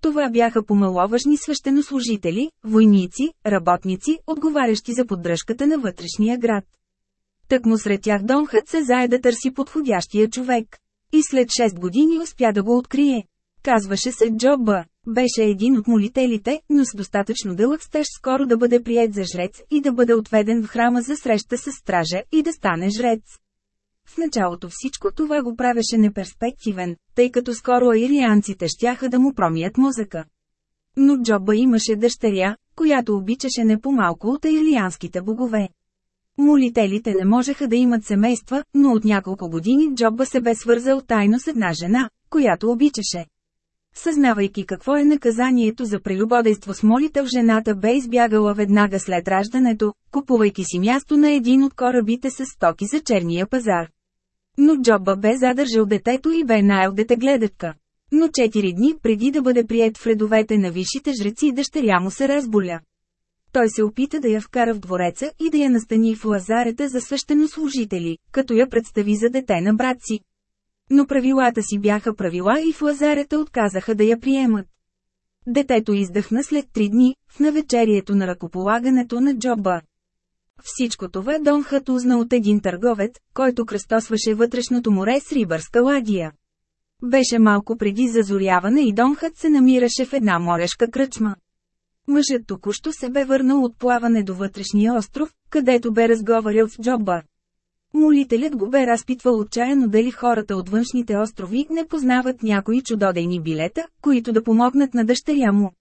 Това бяха помаловажни свещенослужители, войници, работници, отговарящи за поддръжката на вътрешния град. Тъкмо сред тях Донхът се зае да търси подходящия човек. И след 6 години успя да го открие. Казваше се Джоба. Беше един от молителите, но с достатъчно дълъг стеж скоро да бъде прият за жрец и да бъде отведен в храма за среща с стража и да стане жрец. В началото всичко това го правеше неперспективен, тъй като скоро аирианците щяха да му промият мозъка. Но Джоба имаше дъщеря, която обичаше не по-малко от аирианските богове. Молителите не можеха да имат семейства, но от няколко години Джоба се бе свързал тайно с една жена, която обичаше. Съзнавайки какво е наказанието за прелюбодейство с молител жената бе избягала веднага след раждането, купувайки си място на един от корабите с стоки за черния пазар. Но Джоба бе задържал детето и бе наел детегледътка. Но четири дни преди да бъде прият в редовете на висшите жреци дъщеря му се разболя. Той се опита да я вкара в двореца и да я настани в лазарета за свещенослужители, като я представи за дете на брат си. Но правилата си бяха правила и в лазарета отказаха да я приемат. Детето издъхна след три дни, в навечерието на ръкополагането на Джоба. Всичко това Донхът узна от един търговец, който кръстосваше вътрешното море с рибърска ладия. Беше малко преди зазоряване и Донхът се намираше в една морешка кръчма. Мъжът току-що се бе върнал от плаване до вътрешния остров, където бе разговарял с Джоба. Молителят го бе разпитвал отчаяно дали хората от външните острови не познават някои чудодейни билета, които да помогнат на дъщеря му.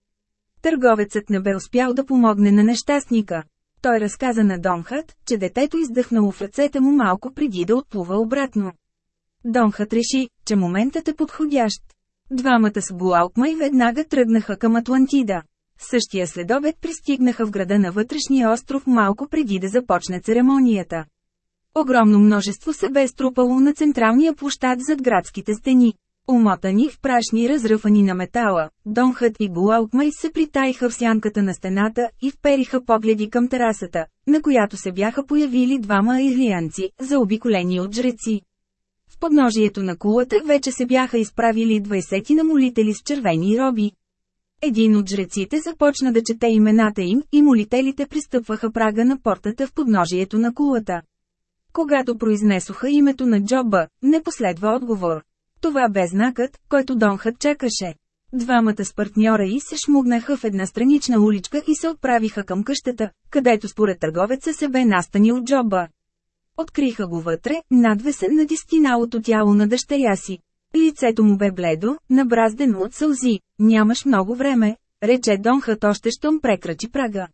Търговецът не бе успял да помогне на нещастника. Той разказа на Донхат, че детето издъхнало в ръцете му малко преди да отплува обратно. Донхат реши, че моментът е подходящ. Двамата с Буалкмай веднага тръгнаха към Атлантида. Същия следобед пристигнаха в града на вътрешния остров малко преди да започне церемонията. Огромно множество се бе струпало на централния площад зад градските стени. Умотани в прашни разръфани на метала, Донхът и Буалкмай се притаиха в сянката на стената и впериха погледи към терасата, на която се бяха появили двама ирлианци, заобиколени от жреци. В подножието на кулата вече се бяха изправили двайсети на молители с червени роби. Един от жреците започна да чете имената им и молителите пристъпваха прага на портата в подножието на кулата. Когато произнесоха името на Джоба, не последва отговор. Това бе знакът, който Донхът чакаше. Двамата с партньора и се шмугнаха в една странична уличка и се отправиха към къщата, където според търговеца се бе настанил Джоба. Откриха го вътре, надвесен на дистиналото тяло на дъщеря си. Лицето му бе бледо, набраздено от сълзи. Нямаш много време, рече Донхът още щом прекрачи прага.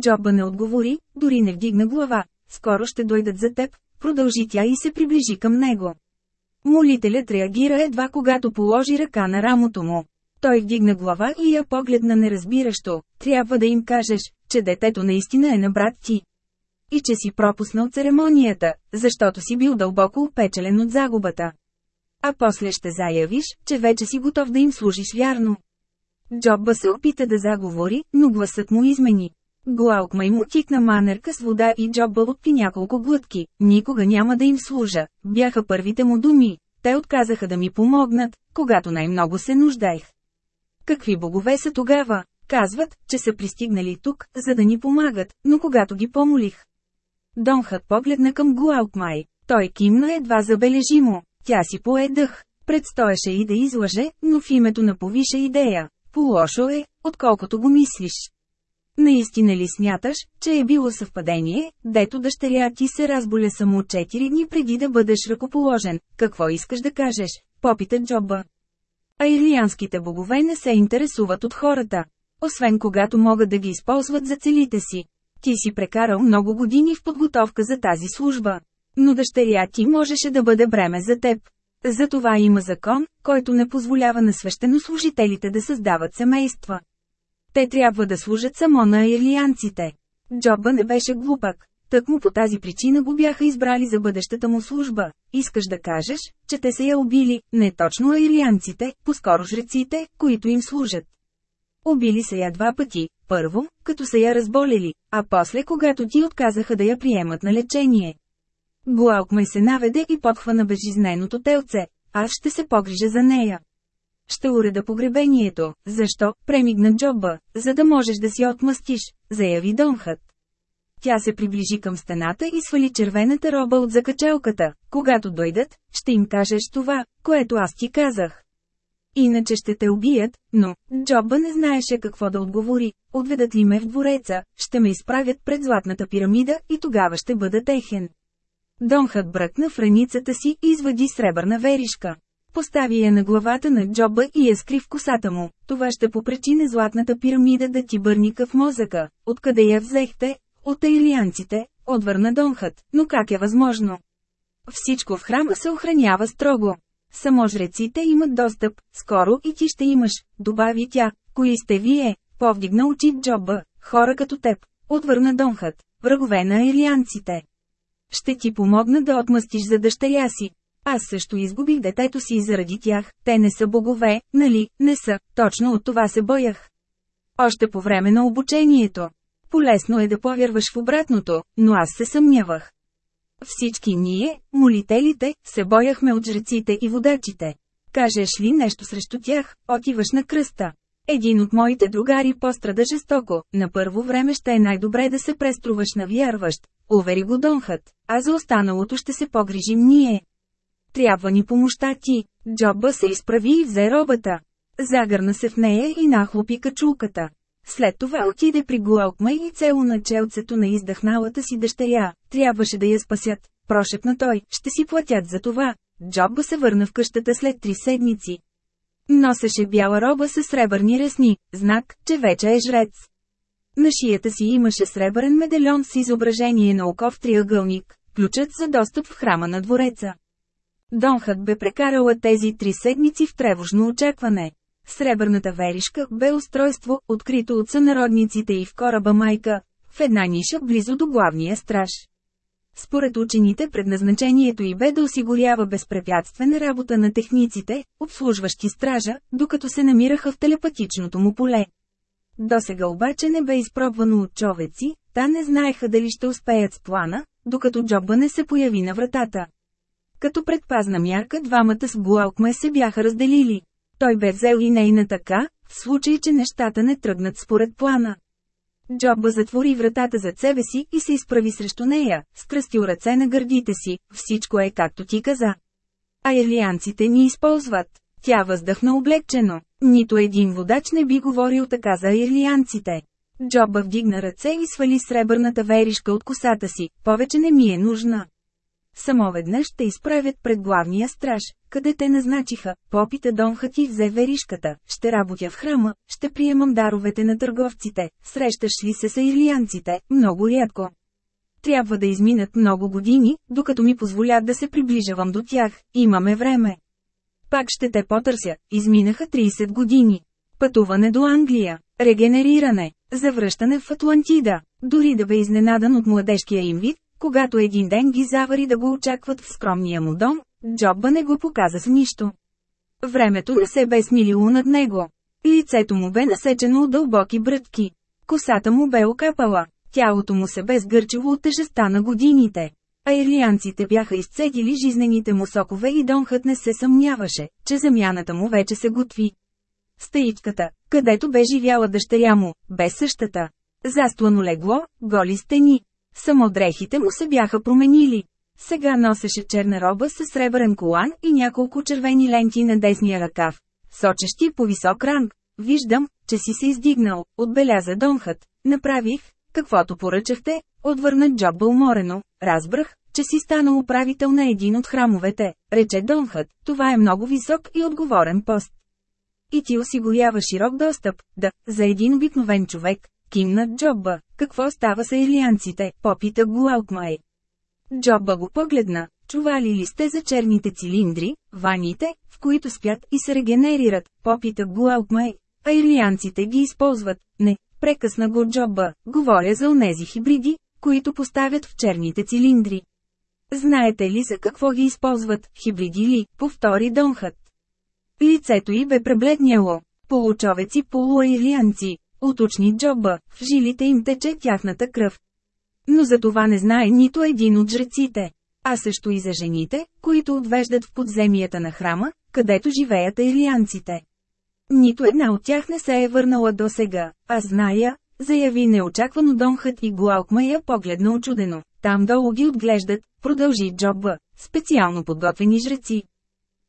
Джоба не отговори, дори не вдигна глава. Скоро ще дойдат за теб, продължи тя и се приближи към него. Молителят реагира едва когато положи ръка на рамото му. Той вдигна глава и я погледна неразбиращо. Трябва да им кажеш, че детето наистина е на брат ти. И че си пропуснал церемонията, защото си бил дълбоко опечелен от загубата. А после ще заявиш, че вече си готов да им служиш вярно. Джобба се опита да заговори, но гласът му измени. Глаукмай му тикна манерка с вода и Джобба отпи няколко глътки. Никога няма да им служа, бяха първите му думи. Те отказаха да ми помогнат, когато най-много се нуждаех. Какви богове са тогава? Казват, че са пристигнали тук, за да ни помагат, но когато ги помолих. Донхът погледна към Глаукмай. Той кимна едва забележимо. Тя си поедах. Предстоеше и да излъже, но в името на повиша идея. По-лошо е, отколкото го мислиш. Наистина ли смяташ, че е било съвпадение, дето дъщеря ти се разболя само 4 дни преди да бъдеш ръкоположен? Какво искаш да кажеш? Попита Джоба. А илианските богове не се интересуват от хората. Освен когато могат да ги използват за целите си. Ти си прекарал много години в подготовка за тази служба. Но дъщеря ти можеше да бъде бреме за теб. Затова има закон, който не позволява на свещенослужителите да създават семейства. Те трябва да служат само на ирлианците. Джоба не беше глупак. Тък му по тази причина го бяха избрали за бъдещата му служба. Искаш да кажеш, че те са я убили, не точно аирианците, по-скоро жреците, които им служат. Убили са я два пъти, първо, като са я разболели, а после когато ти отказаха да я приемат на лечение. Буалкмай се наведе и подхвана безжизненото телце. Аз ще се погрижа за нея. Ще уреда погребението. Защо? Премигна Джоба, за да можеш да си отмъстиш, заяви Донхът. Тя се приближи към стената и свали червената роба от закачалката. Когато дойдат, ще им кажеш това, което аз ти казах. Иначе ще те убият, но, Джоба не знаеше какво да отговори. Отведат ли ме в двореца, ще ме изправят пред златната пирамида и тогава ще бъда техен. Донхът бръкна в раницата си и извади сребърна веришка. Постави я на главата на Джоба и я скри в косата му. Това ще попречи на златната пирамида да ти бърника в мозъка. Откъде я взехте? От аилианците, отвърна Донхът, но как е възможно? Всичко в храма се охранява строго. Само жреците имат достъп, скоро и ти ще имаш, добави тя. Кои сте вие? Повдигна очи Джоба, хора като теб, отвърна Донхът, врагове на аилианците. Ще ти помогна да отмъстиш за дъщеря си. Аз също изгубих детето си заради тях, те не са богове, нали, не са, точно от това се боях. Още по време на обучението. Полесно е да повярваш в обратното, но аз се съмнявах. Всички ние, молителите, се бояхме от жреците и водачите. Кажеш ли нещо срещу тях, отиваш на кръста. Един от моите другари пострада жестоко, на първо време ще е най-добре да се преструваш на вярващ, увери го Донхът, а за останалото ще се погрижим ние. Трябва ни помощта ти. Джоба се изправи и взе робата. Загърна се в нея и нахлопи качулката. След това отиде при Гуалкма и цело на челцето на издъхналата си дъщеря. Трябваше да я спасят. Прошепна той, ще си платят за това. Джоба се върна в къщата след три седмици. Носеше бяла роба с сребърни ресни, знак, че вече е жрец. На шията си имаше сребърен медальон с изображение на око в триъгълник, ключът за достъп в храма на двореца. Донхът бе прекарала тези три седмици в тревожно очакване. Сребърната веришка бе устройство, открито от сънародниците и в кораба майка, в една ниша близо до главния страж. Според учените предназначението й бе да осигурява безпрепятствена работа на техниците, обслужващи стража, докато се намираха в телепатичното му поле. Досега обаче не бе изпробвано от човеци, та не знаеха дали ще успеят с плана, докато Джоба не се появи на вратата. Като предпазна мярка двамата с Буалкме се бяха разделили. Той бе взел и нейната така, в случай, че нещата не тръгнат според плана. Джоба затвори вратата зад себе си и се изправи срещу нея, скръстил ръце на гърдите си, всичко е както ти каза. А елианците ни използват. Тя въздъхна облегчено. Нито един водач не би говорил така за ирлианците. Джоба вдигна ръце и свали сребърната веришка от косата си, повече не ми е нужна. Само веднъж ще изправят пред главния страж, къде те назначиха, попита Донха ти взе веришката, ще работя в храма, ще приемам даровете на търговците, срещаш ли се с ирлианците, много рядко. Трябва да изминат много години, докато ми позволят да се приближавам до тях, имаме време. Пак ще те потърся, изминаха 30 години. Пътуване до Англия, регенериране, завръщане в Атлантида. Дори да бе изненадан от младежкия им вид, когато един ден ги завари да го очакват в скромния му дом, Джобба не го показа с нищо. Времето не се бе смилило над него. Лицето му бе насечено от дълбоки брътки. Косата му бе окапала. Тялото му се бе сгърчило от тежеста на годините. А ирлианците бяха изцедили жизнените му сокове и Донхът не се съмняваше, че замяната му вече се готви. Стаичката, където бе живяла дъщеря му, бе същата. Застлано легло, голи стени, само дрехите му се бяха променили. Сега носеше черна роба с сребърен колан и няколко червени ленти на десния ръкав, сочещи по висок ранг. Виждам, че си се издигнал, отбеляза Донхът. Направих, каквото поръчахте, отвърна Джобба уморено. Разбрах, че си станал управител на един от храмовете, рече Донхът. Това е много висок и отговорен пост. И ти осигурява широк достъп, да, за един обикновен човек, кимна Джобба. Какво става с илианците, попита го Алкмай. Джобба го погледна. Чували ли сте за черните цилиндри, ваните, в които спят и се регенерират, попита го Алкмай. А илианците ги използват. Не, прекъсна го Джобба. Говоря за онези хибриди, които поставят в черните цилиндри. Знаете ли за какво ги използват, хибриди ли, повтори Донхът. Лицето й бе пребледняло. Получовеци полуаилианци, уточни Джоба, в жилите им тече тяхната кръв. Но за това не знае нито един от жреците. А също и за жените, които отвеждат в подземията на храма, където живеят илианците. Нито една от тях не се е върнала до сега, а зная, заяви неочаквано Донхът и Гуалкма погледна очудено. Там долу ги отглеждат, продължи Джобба, специално подготвени жреци.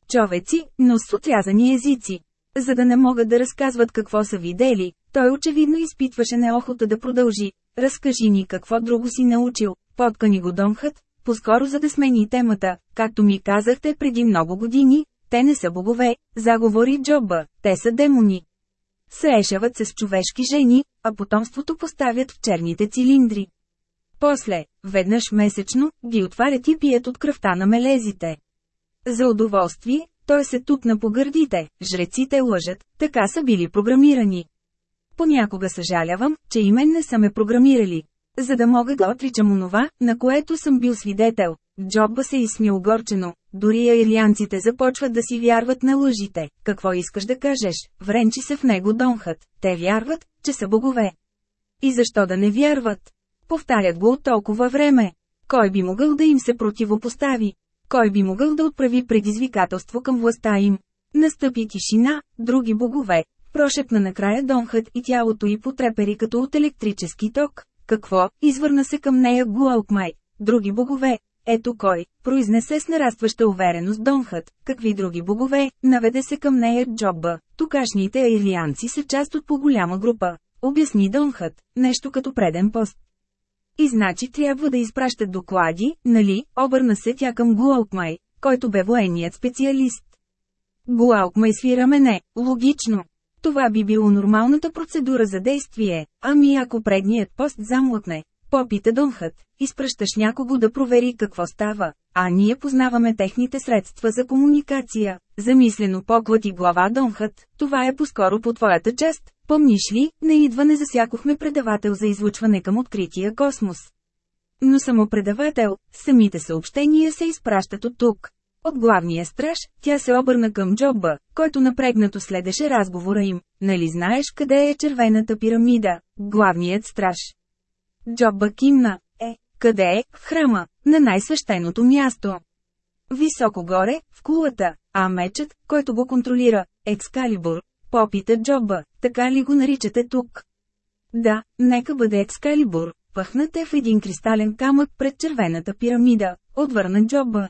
Човеци, но с отрязани езици. За да не могат да разказват какво са видели, той очевидно изпитваше неохота да продължи. Разкажи ни какво друго си научил, подкани го Донхът, по-скоро за да смени темата, както ми казахте преди много години, те не са богове, заговори Джоба, те са демони. Срещават се с човешки жени, а потомството поставят в черните цилиндри. После, веднъж месечно, ги отварят и пият от кръвта на мелезите. За удоволствие, той се тупна по гърдите, жреците лъжат, така са били програмирани. Понякога съжалявам, че и мен не са ме програмирали. За да мога да отричам онова, на което съм бил свидетел. Джобба се изсмя огорчено. Дори аирлианците започват да си вярват на лъжите. Какво искаш да кажеш? Вренчи се в него Донхът. Те вярват, че са богове. И защо да не вярват? Повтарят го от толкова време. Кой би могъл да им се противопостави? Кой би могъл да отправи предизвикателство към властта им? Настъпи тишина, други богове. Прошепна накрая Донхът и тялото й потрепери като от електрически ток. Какво? Извърна се към нея Гуалкмай. Други богове. Ето кой, произнесе с нарастваща увереност Донхът. Какви други богове? Наведе се към нея Джобба. Тукашните аирлианци са част от по-голяма група. Обясни Донхът, нещо като преден пост. И значи трябва да изпращат доклади, нали, обърна се тя към Гуалкмай, който бе военният специалист. Гуалкмай свира мене, логично. Това би било нормалната процедура за действие, ами ако предният пост замлъкне, попита Донхът, изпращаш някого да провери какво става, а ние познаваме техните средства за комуникация. Замислено поклати глава Донхът, това е по-скоро по твоята част, помниш ли, на идване засякохме предавател за излучване към открития космос. Но само предавател, самите съобщения се изпращат от тук. От главния страж, тя се обърна към Джобба, който напрегнато следеше разговора им. Нали знаеш къде е червената пирамида? Главният страж. Джобба кимна. Е, къде е? В храма, на най-свещеното място. Високо горе, в кулата, а мечът, който го контролира, Екскалибур, попита Джобба, така ли го наричате тук? Да, нека бъде Екскалибур, пъхнате в един кристален камък пред червената пирамида, отвърна Джобба.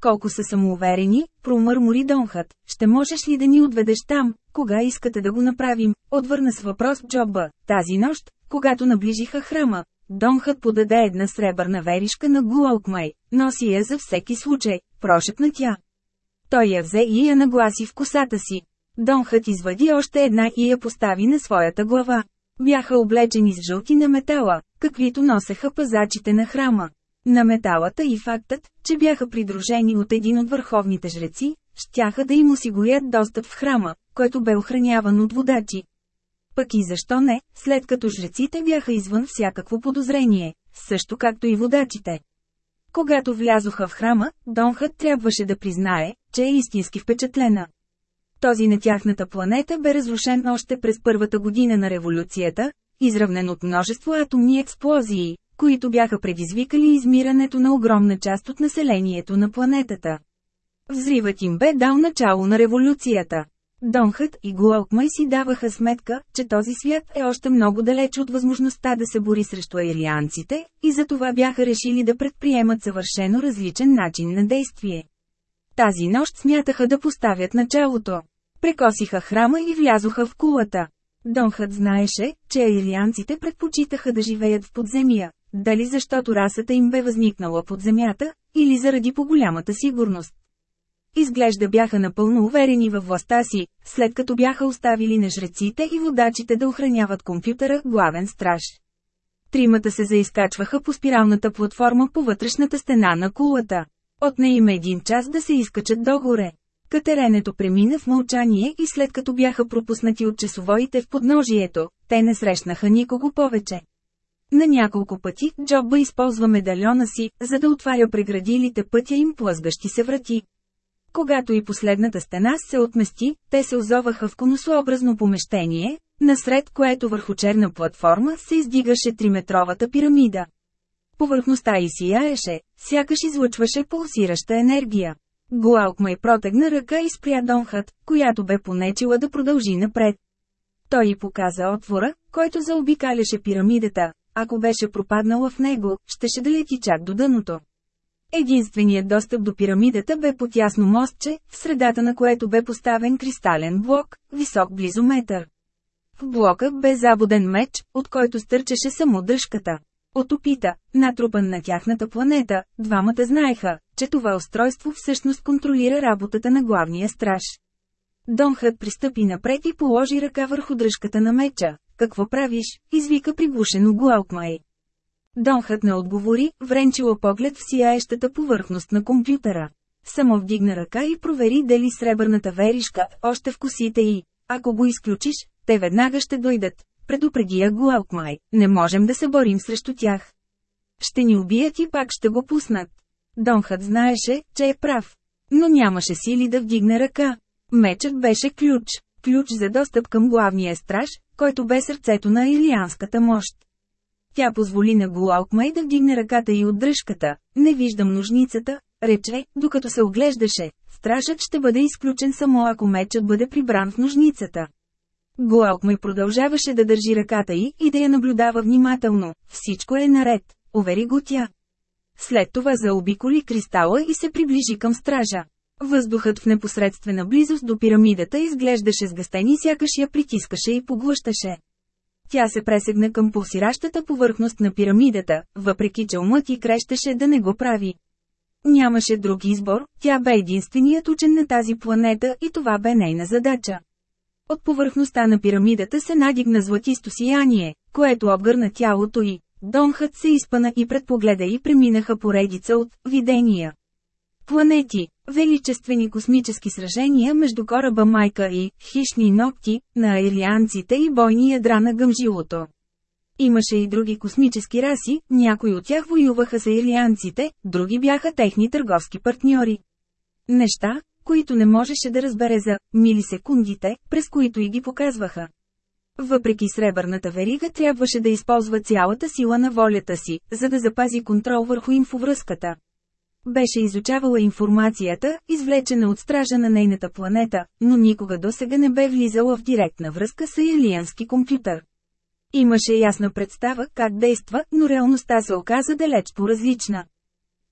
Колко са самоуверени, промърмори Донхът, ще можеш ли да ни отведеш там, кога искате да го направим, отвърна с въпрос Джобба, тази нощ, когато наближиха храма. Донхът подаде една сребърна веришка на Гуалкмай, носи я за всеки случай, прошепна тя. Той я взе и я нагласи в косата си. Донхът извади още една и я постави на своята глава. Бяха облечени с жълти на метала, каквито носеха пазачите на храма. На металата и фактът, че бяха придружени от един от върховните жреци, щяха да им осигурят достъп в храма, който бе охраняван от водачи. Пък и защо не, след като жреците бяха извън всякакво подозрение, също както и водачите. Когато влязоха в храма, Донхът трябваше да признае, че е истински впечатлена. Този на тяхната планета бе разрушен още през първата година на революцията, изравнен от множество атомни експлозии, които бяха предизвикали измирането на огромна част от населението на планетата. Взривът им бе дал начало на революцията. Донхът и Гуалкмай си даваха сметка, че този свят е още много далеч от възможността да се бори срещу аирианците, и затова бяха решили да предприемат съвършено различен начин на действие. Тази нощ смятаха да поставят началото. Прекосиха храма и влязоха в кулата. Донхът знаеше, че аирианците предпочитаха да живеят в подземия, дали защото расата им бе възникнала под земята, или заради по-голямата сигурност. Изглежда бяха напълно уверени във властта си, след като бяха оставили на жреците и водачите да охраняват компютъра главен страж. Тримата се заискачваха по спиралната платформа по вътрешната стена на кулата. Отне им един час да се изкачат догоре. Катеренето премина в мълчание и след като бяха пропуснати от часовоите в подножието, те не срещнаха никого повече. На няколко пъти Джобба използва медальона си, за да отваря преградилите пътя им плъзгащи се врати. Когато и последната стена се отмести, те се озоваха в конусообразно помещение, насред което върху черна платформа се издигаше триметровата пирамида. Повърхността й сияеше, сякаш излъчваше пулсираща енергия. Гуалкмай протегна ръка и спря Донхът, която бе понечила да продължи напред. Той й показа отвора, който заобикаляше пирамидата. Ако беше пропаднала в него, щеше да лети чак до дъното. Единственият достъп до пирамидата бе по тясно мостче, в средата на което бе поставен кристален блок, висок близо метър. В блока бе забуден меч, от който стърчеше само дръжката. От опита, натрупан на тяхната планета, двамата знаеха, че това устройство всъщност контролира работата на главния страж. Донхът пристъпи напред и положи ръка върху дръжката на меча. Какво правиш? извика приглушено Гуалкмай. Донхът не отговори, вренчила поглед в сияещата повърхност на компютъра. Само вдигна ръка и провери дали сребърната веришка още в косите й. Ако го изключиш, те веднага ще дойдат. Предупреди я Гуалкмай, не можем да се борим срещу тях. Ще ни убият и пак ще го пуснат. Донхът знаеше, че е прав. Но нямаше сили да вдигне ръка. Мечът беше ключ. Ключ за достъп към главния страж, който бе сърцето на илианската мощ. Тя позволи на Гуалкмай да вдигне ръката и от дръжката. Не виждам ножницата, рече, докато се оглеждаше. Стражът ще бъде изключен само ако мечът бъде прибран в ножницата. Гуалкмай продължаваше да държи ръката й и да я наблюдава внимателно. Всичко е наред, увери го тя. След това заобиколи кристала и се приближи към стража. Въздухът в непосредствена близост до пирамидата изглеждаше сгъстен и сякаш я притискаше и поглъщаше. Тя се пресегна към пулсиращата повърхност на пирамидата, въпреки че умът и крещеше да не го прави. Нямаше друг избор, тя бе единственият учен на тази планета и това бе нейна задача. От повърхността на пирамидата се надигна златисто сияние, което обгърна тялото й. Донхът се изпъна и предпогледа и преминаха поредица от видения. Планети, величествени космически сражения между кораба Майка и хищни ногти на аирианците и бойни ядра на гъмжилото. Имаше и други космически раси, някои от тях воюваха с аирианците, други бяха техни търговски партньори. Неща, които не можеше да разбере за милисекундите, през които и ги показваха. Въпреки сребърната верига трябваше да използва цялата сила на волята си, за да запази контрол върху инфовръзката. Беше изучавала информацията, извлечена от стража на нейната планета, но никога досега не бе влизала в директна връзка с елиански компютър. Имаше ясна представа как действа, но реалността се оказа далеч по-различна.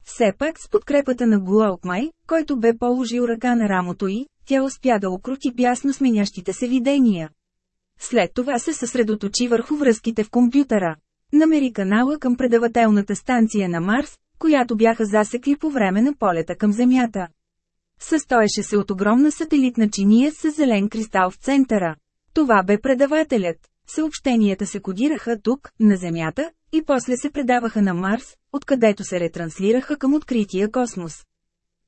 Все пак с подкрепата на Гуалкмай, който бе положил ръка на рамото й, тя успя да окрути бясно сменящите се видения. След това се съсредоточи върху връзките в компютъра. Намери канала към предавателната станция на Марс, която бяха засекли по време на полета към Земята. Състоеше се от огромна сателитна чиния с зелен кристал в центъра. Това бе предавателят. Съобщенията се кодираха тук, на Земята, и после се предаваха на Марс, откъдето се ретранслираха към открития космос.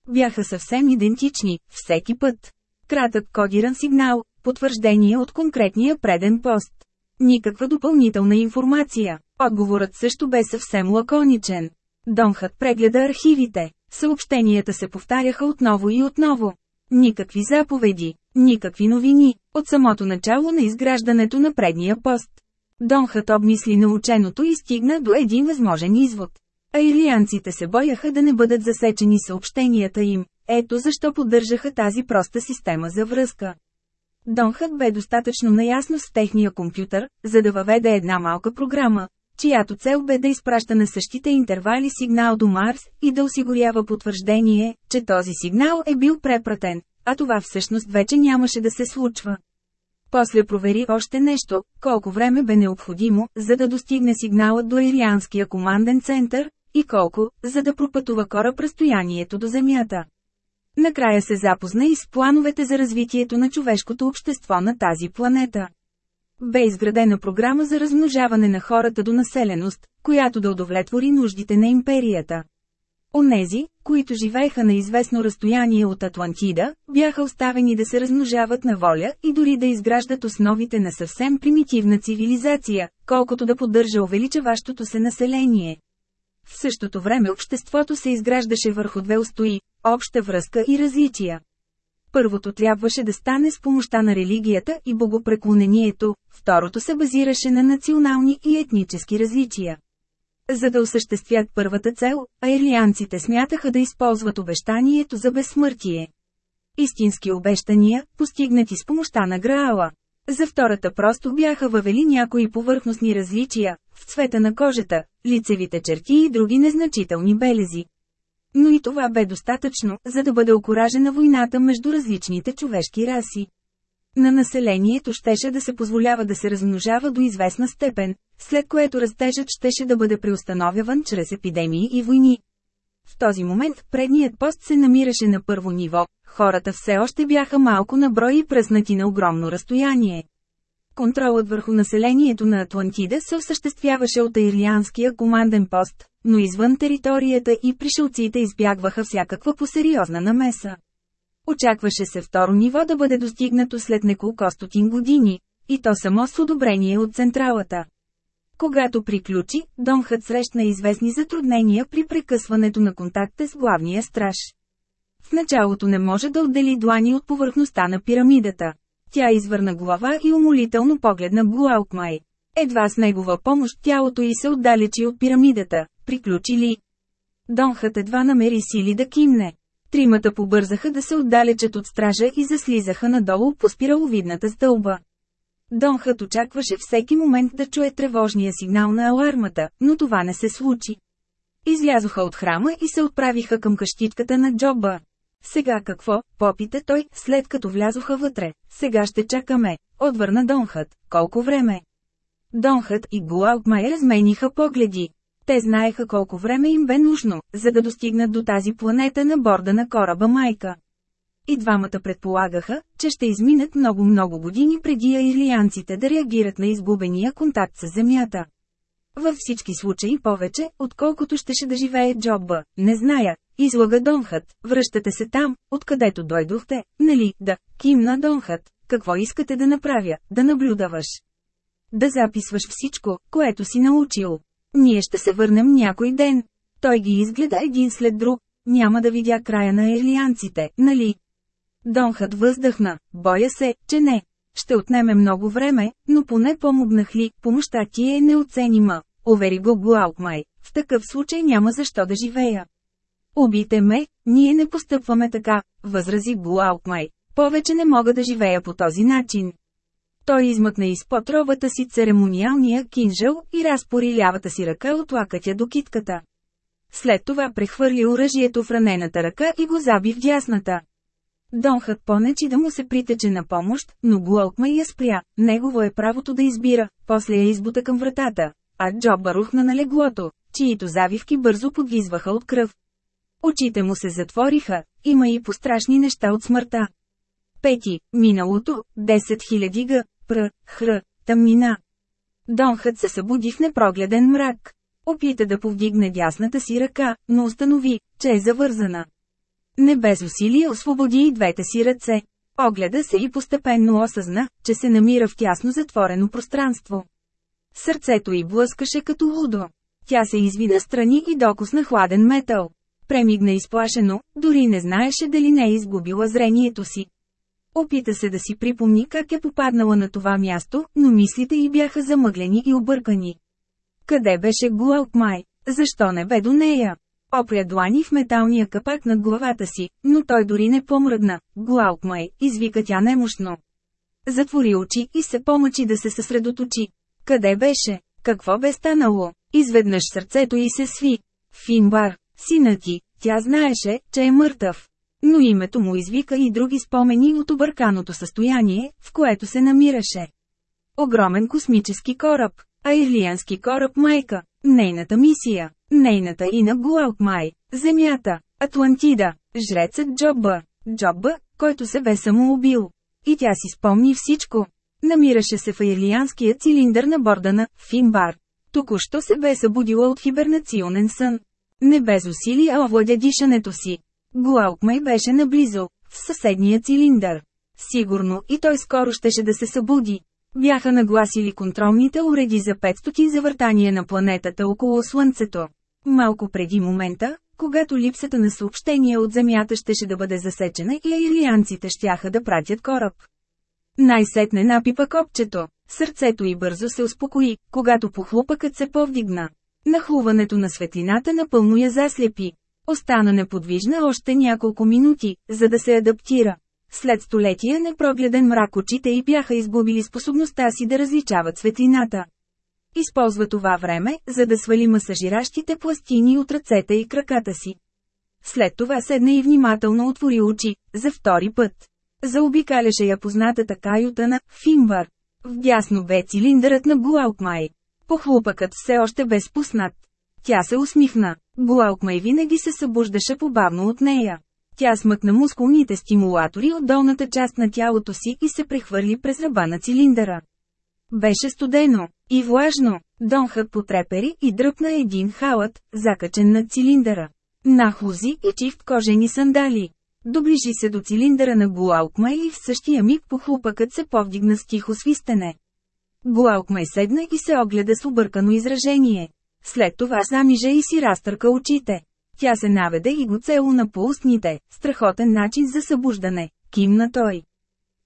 Бяха съвсем идентични, всеки път. Кратък кодиран сигнал, потвърждение от конкретния преден пост. Никаква допълнителна информация. Отговорът също бе съвсем лаконичен. Донхът прегледа архивите. Съобщенията се повтаряха отново и отново. Никакви заповеди, никакви новини, от самото начало на изграждането на предния пост. Донхът обмисли наученото и стигна до един възможен извод. А илианците се бояха да не бъдат засечени съобщенията им, ето защо поддържаха тази проста система за връзка. Донхът бе достатъчно наясно с техния компютър, за да въведе една малка програма, чиято цел бе да изпраща на същите интервали сигнал до Марс и да осигурява потвърждение, че този сигнал е бил препратен, а това всъщност вече нямаше да се случва. После провери още нещо, колко време бе необходимо, за да достигне сигналът до Ирианския команден център, и колко, за да пропътува кораб разстоянието до Земята. Накрая се запозна и с плановете за развитието на човешкото общество на тази планета. Бе изградена програма за размножаване на хората до населеност, която да удовлетвори нуждите на империята. Онези, които живееха на известно разстояние от Атлантида, бяха оставени да се размножават на воля и дори да изграждат основите на съвсем примитивна цивилизация, колкото да поддържа увеличаващото се население. В същото време обществото се изграждаше върху две устои – обща връзка и различия. Първото трябваше да стане с помощта на религията и богопреклонението, второто се базираше на национални и етнически различия. За да осъществят първата цел, аирлианците смятаха да използват обещанието за безсмъртие. Истински обещания, постигнати с помощта на Граала. За втората просто бяха въвели някои повърхностни различия, в цвета на кожата, лицевите черти и други незначителни белези. Но и това бе достатъчно, за да бъде окоражена войната между различните човешки раси. На населението щеше да се позволява да се размножава до известна степен, след което растежът щеше да бъде преустановяван чрез епидемии и войни. В този момент предният пост се намираше на първо ниво, хората все още бяха малко на брой и пръснати на огромно разстояние. Контролът върху населението на Атлантида се осъществяваше от Ирлианския команден пост, но извън територията и пришелците избягваха всякаква посериозна намеса. Очакваше се второ ниво да бъде достигнато след неколко стотин години, и то само с одобрение от централата. Когато приключи, Донхът срещна известни затруднения при прекъсването на контакта с главния страж. В началото не може да отдели длани от повърхността на пирамидата. Тя извърна глава и умолително погледна Глуалкмай. Едва с негова помощ тялото й се отдалечи от пирамидата. Приключи ли? Донхът едва намери сили да кимне. Тримата побързаха да се отдалечат от стража и заслизаха надолу по спираловидната стълба. Донхът очакваше всеки момент да чуе тревожния сигнал на алармата, но това не се случи. Излязоха от храма и се отправиха към къщитката на Джоба. Сега какво, попита той, след като влязоха вътре. Сега ще чакаме, отвърна Донхът. Колко време? Донхът и Гуалкмай размениха погледи. Те знаеха колко време им бе нужно, за да достигнат до тази планета на борда на кораба Майка. И двамата предполагаха, че ще изминат много-много години преди аирлианците да реагират на изгубения контакт с Земята. Във всички случаи повече, отколкото щеше да живее Джобба, не зная, излага Донхът, връщате се там, откъдето дойдохте, нали, да, кимна Донхът, какво искате да направя, да наблюдаваш. Да записваш всичко, което си научил. Ние ще се върнем някой ден. Той ги изгледа един след друг. Няма да видя края на ерлианците, нали? Донхът въздъхна, боя се, че не. Ще отнеме много време, но поне помогнах ли, помощта ти е неоценима, увери го Гуалкмай. В такъв случай няма защо да живея. Убите ме, ние не постъпваме така, възрази Гуалкмай. Повече не мога да живея по този начин. Той измъкна изпод робата си церемониалния кинжал и разпори лявата си ръка от лакътя до китката. След това прехвърли оръжието в ранената ръка и го заби в дясната. Донхът понечи да му се притече на помощ, но Гуалкма я спря, негово е правото да избира, после я избута към вратата, а Джоба рухна на леглото, чието завивки бързо подвизваха от кръв. Очите му се затвориха, има и пострашни неща от смъртта. Пети, миналото, 10 000 г, пр, хр, тъмнина. Донхът се събуди в непрогледен мрак. Опита да повдигне дясната си ръка, но установи, че е завързана. Не без усилие освободи и двете си ръце. Огледа се и постепенно осъзна, че се намира в тясно затворено пространство. Сърцето й блъскаше като лудо. Тя се извида страни и докосна хладен метал. Премигна изплашено, дори не знаеше дали не е изгубила зрението си. Опита се да си припомни как е попаднала на това място, но мислите й бяха замъглени и объркани. Къде беше Гуалкмай? Защо не бе до нея? Опря длани в металния капак над главата си, но той дори не помръдна. Гуалкмай, извика тя немощно. Затвори очи и се помъчи да се съсредоточи. Къде беше? Какво бе станало? Изведнъж сърцето й се сви. Финбар, синът ти, тя знаеше, че е мъртъв. Но името му извика и други спомени от обърканото състояние, в което се намираше. Огромен космически кораб, аирлиански кораб майка, нейната мисия, нейната и на Гуалкмай, Земята, Атлантида, жрецът Джобба, Джобба, който се бе самоубил. И тя си спомни всичко. Намираше се в аирлианския цилиндър на борда на Финбар. Току-що се бе събудила от хибернационен сън. Не без усилия овладя дишането си. Гуалкмай беше наблизо, в съседния цилиндър. Сигурно и той скоро щеше да се събуди. Бяха нагласили контролните уреди за 500 завъртания на планетата около Слънцето. Малко преди момента, когато липсата на съобщение от Земята щеше да бъде засечена и аирлианците щяха да пратят кораб. Най-сетне напипа копчето. Сърцето й бързо се успокои, когато похлупъкът се повдигна. Нахлуването на светлината напълно я заслепи. Остана неподвижна още няколко минути, за да се адаптира. След столетия непрогледен мрак очите й бяха изгубили способността си да различават светлината. Използва това време, за да свали масажиращите пластини от ръцете и краката си. След това седна и внимателно отвори очи, за втори път. Заобикаляше я познатата каюта на Фимбар. Вдясно бе цилиндърът на Гуалкмай. Похлупъкът все още бе спуснат. Тя се усмихна. Буалкмай винаги се събуждаше побавно от нея. Тя смъкна мускулните стимулатори от долната част на тялото си и се прехвърли през ръба на цилиндъра. Беше студено и влажно. Донхът потрепери и дръпна един халът, закачен над цилиндъра. Нахлузи и чифт кожени сандали. Доближи се до цилиндъра на Гуалкма и в същия миг похлупъкът се повдигна с тихо свистене. Глаукмай седна и се огледа с объркано изражение. След това замижа и си разтърка очите. Тя се наведе и го целуна по устните, страхотен начин за събуждане, кимна той.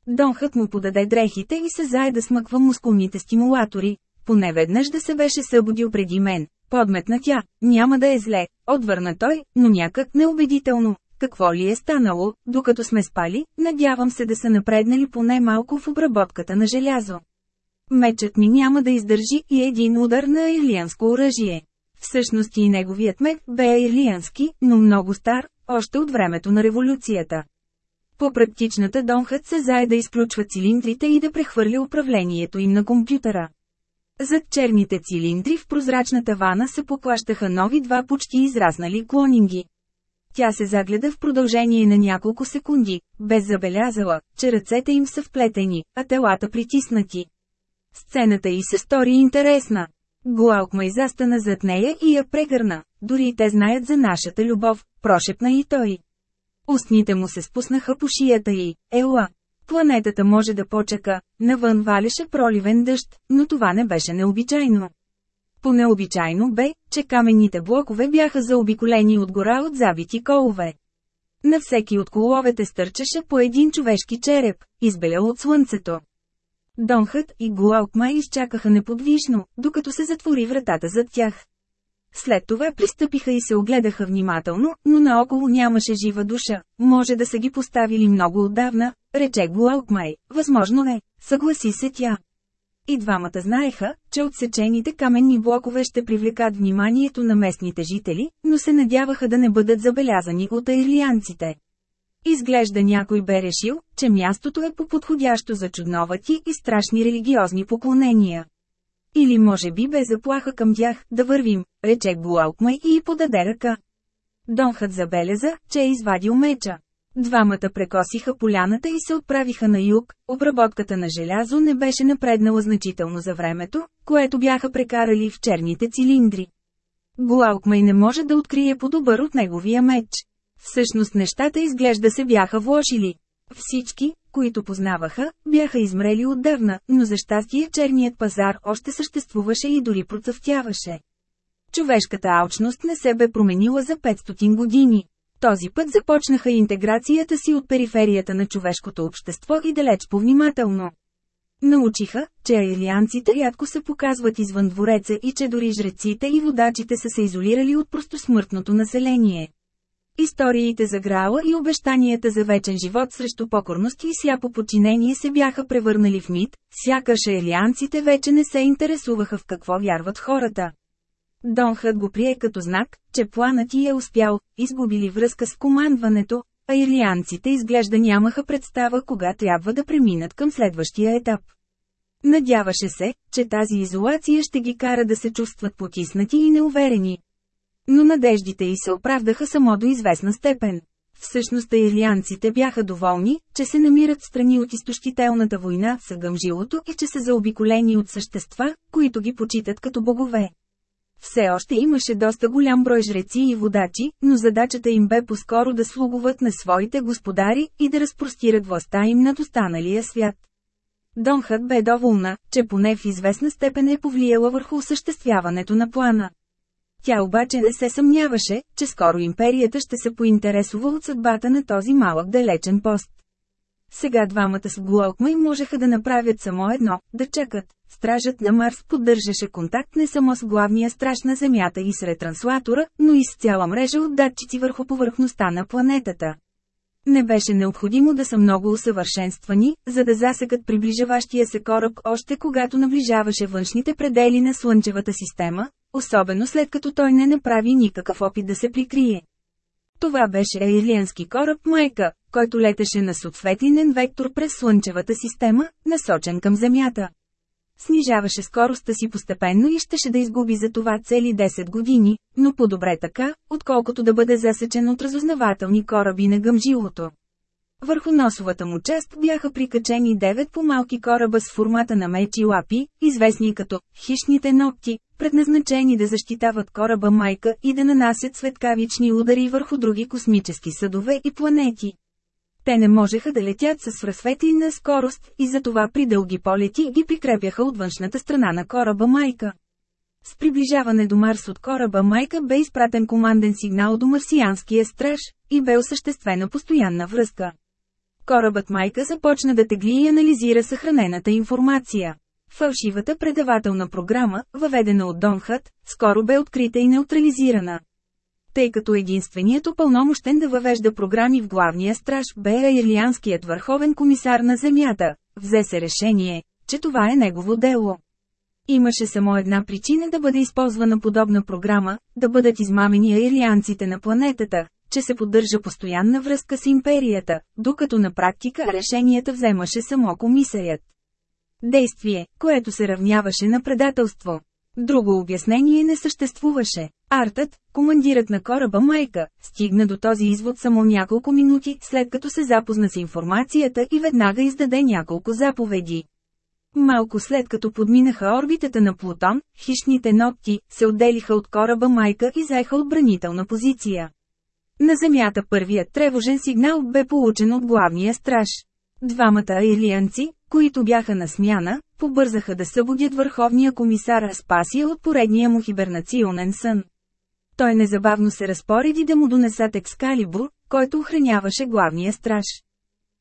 Донхът му подаде дрехите и се зае да смъква мускулните стимулатори. Поне веднъж да се беше събудил преди мен. Подметна тя, няма да е зле, отвърна той, но някак неубедително. Какво ли е станало, докато сме спали, надявам се да са напреднали поне малко в обработката на желязо. Мечът ми няма да издържи и един удар на ирлианско оръжие. Всъщност и неговият меч бе ирлиански, но много стар, още от времето на революцията. По практичната Донхът се зае да изключва цилиндрите и да прехвърля управлението им на компютъра. Зад черните цилиндри в прозрачната вана се поклащаха нови два почти израснали клонинги. Тя се загледа в продължение на няколко секунди, без забелязала, че ръцете им са вплетени, а телата притиснати. Сцената й се стори интересна. Глаукма застана зад нея и я прегърна. Дори те знаят за нашата любов, прошепна и той. Устните му се спуснаха по шията й. Ела. Планетата може да почака, навън валеше проливен дъжд, но това не беше необичайно. По-необичайно бе, че каменните блокове бяха заобиколени от гора от забити колове. На всеки от коловете стърчеше по един човешки череп, избелял от слънцето. Донхът и Гуалкма изчакаха неподвижно, докато се затвори вратата зад тях. След това пристъпиха и се огледаха внимателно, но наоколо нямаше жива душа, може да са ги поставили много отдавна, рече Гуалкмай, възможно не, съгласи се тя. И двамата знаеха, че отсечените каменни блокове ще привлекат вниманието на местните жители, но се надяваха да не бъдат забелязани от аирлианците. Изглежда някой бе решил, че мястото е по-подходящо за чудновати и страшни религиозни поклонения. Или може би бе заплаха към тях, да вървим, рече Буалкмай и подаде ръка. Донхът забеляза, че е извадил меча. Двамата прекосиха поляната и се отправиха на юг, обработката на желязо не беше напреднала значително за времето, което бяха прекарали в черните цилиндри. Буалкмай не може да открие по-добър от неговия меч. Всъщност нещата изглежда се бяха влошили. Всички, които познаваха, бяха измрели отдавна, но за щастие черният пазар още съществуваше и дори процъфтяваше. Човешката алчност не се бе променила за 500 години. Този път започнаха интеграцията си от периферията на човешкото общество и далеч повнимателно. Научиха, че аилианците рядко се показват извън двореца и че дори жреците и водачите са се изолирали от простосмъртното население. Историите за Граала и обещанията за вечен живот срещу покорност и сляпо подчинение се бяха превърнали в мит, сякаш елианците вече не се интересуваха в какво вярват хората. Донхът го прие като знак, че планът ти е успял, изгубили връзка с командването, а ирлианците изглежда нямаха представа кога трябва да преминат към следващия етап. Надяваше се, че тази изолация ще ги кара да се чувстват потиснати и неуверени. Но надеждите й се оправдаха само до известна степен. Всъщност ирлианците бяха доволни, че се намират страни от изтощителната война с гъмжилото и че са заобиколени от същества, които ги почитат като богове. Все още имаше доста голям брой жреци и водачи, но задачата им бе по-скоро да слугуват на своите господари и да разпростират властта им над останалия свят. Донхът бе доволна, че поне в известна степен е повлияла върху осъществяването на плана. Тя обаче не се съмняваше, че скоро империята ще се поинтересува от съдбата на този малък далечен пост. Сега двамата с Глокмай можеха да направят само едно – да чакат. Стражът на Марс поддържаше контакт не само с главния страж на Земята и с ретранслатора, но и с цяла мрежа от датчици върху повърхността на планетата. Не беше необходимо да са много усъвършенствани, за да засекат приближаващия се кораб още когато наближаваше външните предели на Слънчевата система, особено след като той не направи никакъв опит да се прикрие. Това беше ейлиански кораб Майка, който летеше на светлинен вектор през Слънчевата система, насочен към Земята. Снижаваше скоростта си постепенно и щеше да изгуби за това цели 10 години, но по-добре така, отколкото да бъде засечен от разузнавателни кораби на гъмжилото. Върху носовата му част бяха прикачени 9 по-малки кораба с формата на мечи лапи, известни като «хищните ногти», предназначени да защитават кораба майка и да нанасят светкавични удари върху други космически съдове и планети. Те не можеха да летят с свръхсветлина скорост и затова при дълги полети ги прикрепяха от външната страна на кораба Майка. С приближаване до Марс от кораба Майка бе изпратен команден сигнал до марсианския страж и бе осъществена постоянна връзка. Корабът Майка започна да тегли и анализира съхранената информация. Фалшивата предавателна програма, въведена от Донхът, скоро бе открита и неутрализирана. Тъй като единственият опълномощен да въвежда програми в главния страж бе Айрлианският върховен комисар на Земята, взе се решение, че това е негово дело. Имаше само една причина да бъде използвана подобна програма, да бъдат измамени айрлианците на планетата, че се поддържа постоянна връзка с империята, докато на практика решенията вземаше само комисарят. Действие, което се равняваше на предателство. Друго обяснение не съществуваше. Артът, командирът на кораба Майка, стигна до този извод само няколко минути след като се запозна с информацията и веднага издаде няколко заповеди. Малко след като подминаха орбитата на Плутон, хищните ногти се отделиха от кораба Майка и заеха отбранителна позиция. На Земята първият тревожен сигнал бе получен от главния страж. Двамата аилианци, които бяха на смяна, побързаха да събудят върховния комисар Аспасия от поредния му хибернационен сън. Той незабавно се разпореди да му донесат екскалибур, който охраняваше главния страж.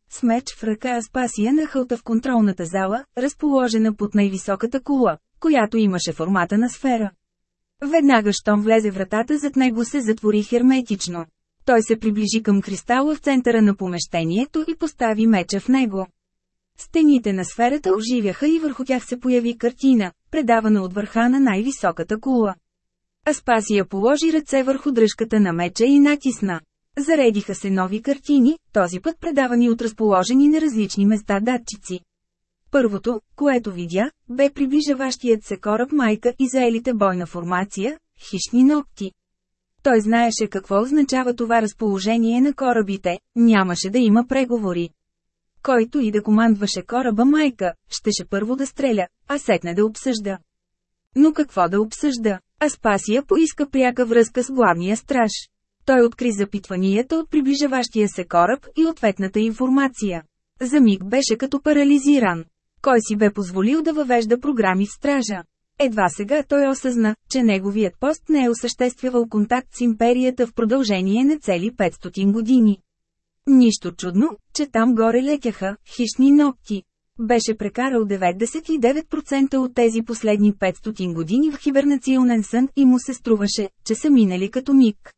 С меч в ръка Аспасия нахълта в контролната зала, разположена под най-високата кула, която имаше формата на сфера. Веднага щом влезе вратата зад него се затвори херметично. Той се приближи към кристала в центъра на помещението и постави меча в него. Стените на сферата оживяха и върху тях се появи картина, предавана от върха на най-високата кула. Аспасия положи ръце върху дръжката на меча и натисна. Заредиха се нови картини, този път предавани от разположени на различни места датчици. Първото, което видя, бе приближаващият се кораб майка и заелите бойна формация – хищни ногти. Той знаеше какво означава това разположение на корабите, нямаше да има преговори. Който и да командваше кораба майка, щеше първо да стреля, а сетне да обсъжда. Но какво да обсъжда? Аспасия поиска пряка връзка с главния страж. Той откри запитванията от приближаващия се кораб и ответната информация. За миг беше като парализиран. Кой си бе позволил да въвежда програми в стража? Едва сега той осъзна, че неговият пост не е осъществявал контакт с империята в продължение на цели 500 години. Нищо чудно, че там горе летяха хищни ногти. Беше прекарал 99% от тези последни 500 години в хибернационен сън и му се струваше, че са минали като миг.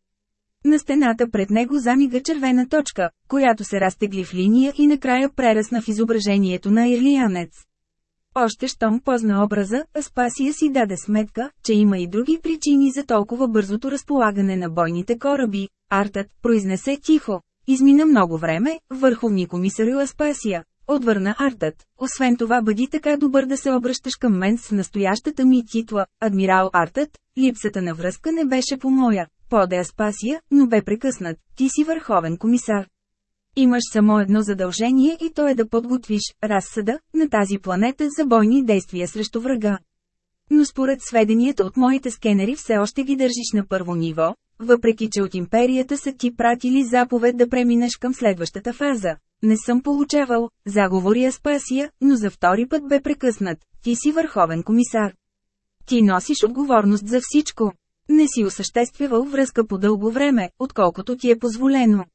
На стената пред него замига червена точка, която се разтегли в линия и накрая прерасна в изображението на ирлиянец. Още щом позна образа, Аспасия си даде сметка, че има и други причини за толкова бързото разполагане на бойните кораби. Артът произнесе тихо. Измина много време, върховни комисарю Аспасия. Отвърна Артът. Освен това бъди така добър да се обръщаш към мен с настоящата ми титла, адмирал Артът. Липсата на връзка не беше по моя, поде Аспасия, но бе прекъснат. Ти си върховен комисар. Имаш само едно задължение и то е да подготвиш разсъда на тази планета за бойни действия срещу врага. Но според сведенията от моите скенери все още ги държиш на първо ниво, въпреки че от империята са ти пратили заповед да преминеш към следващата фаза. Не съм получавал, заговори Аспасия, но за втори път бе прекъснат. Ти си върховен комисар. Ти носиш отговорност за всичко. Не си осъществявал връзка по дълго време, отколкото ти е позволено.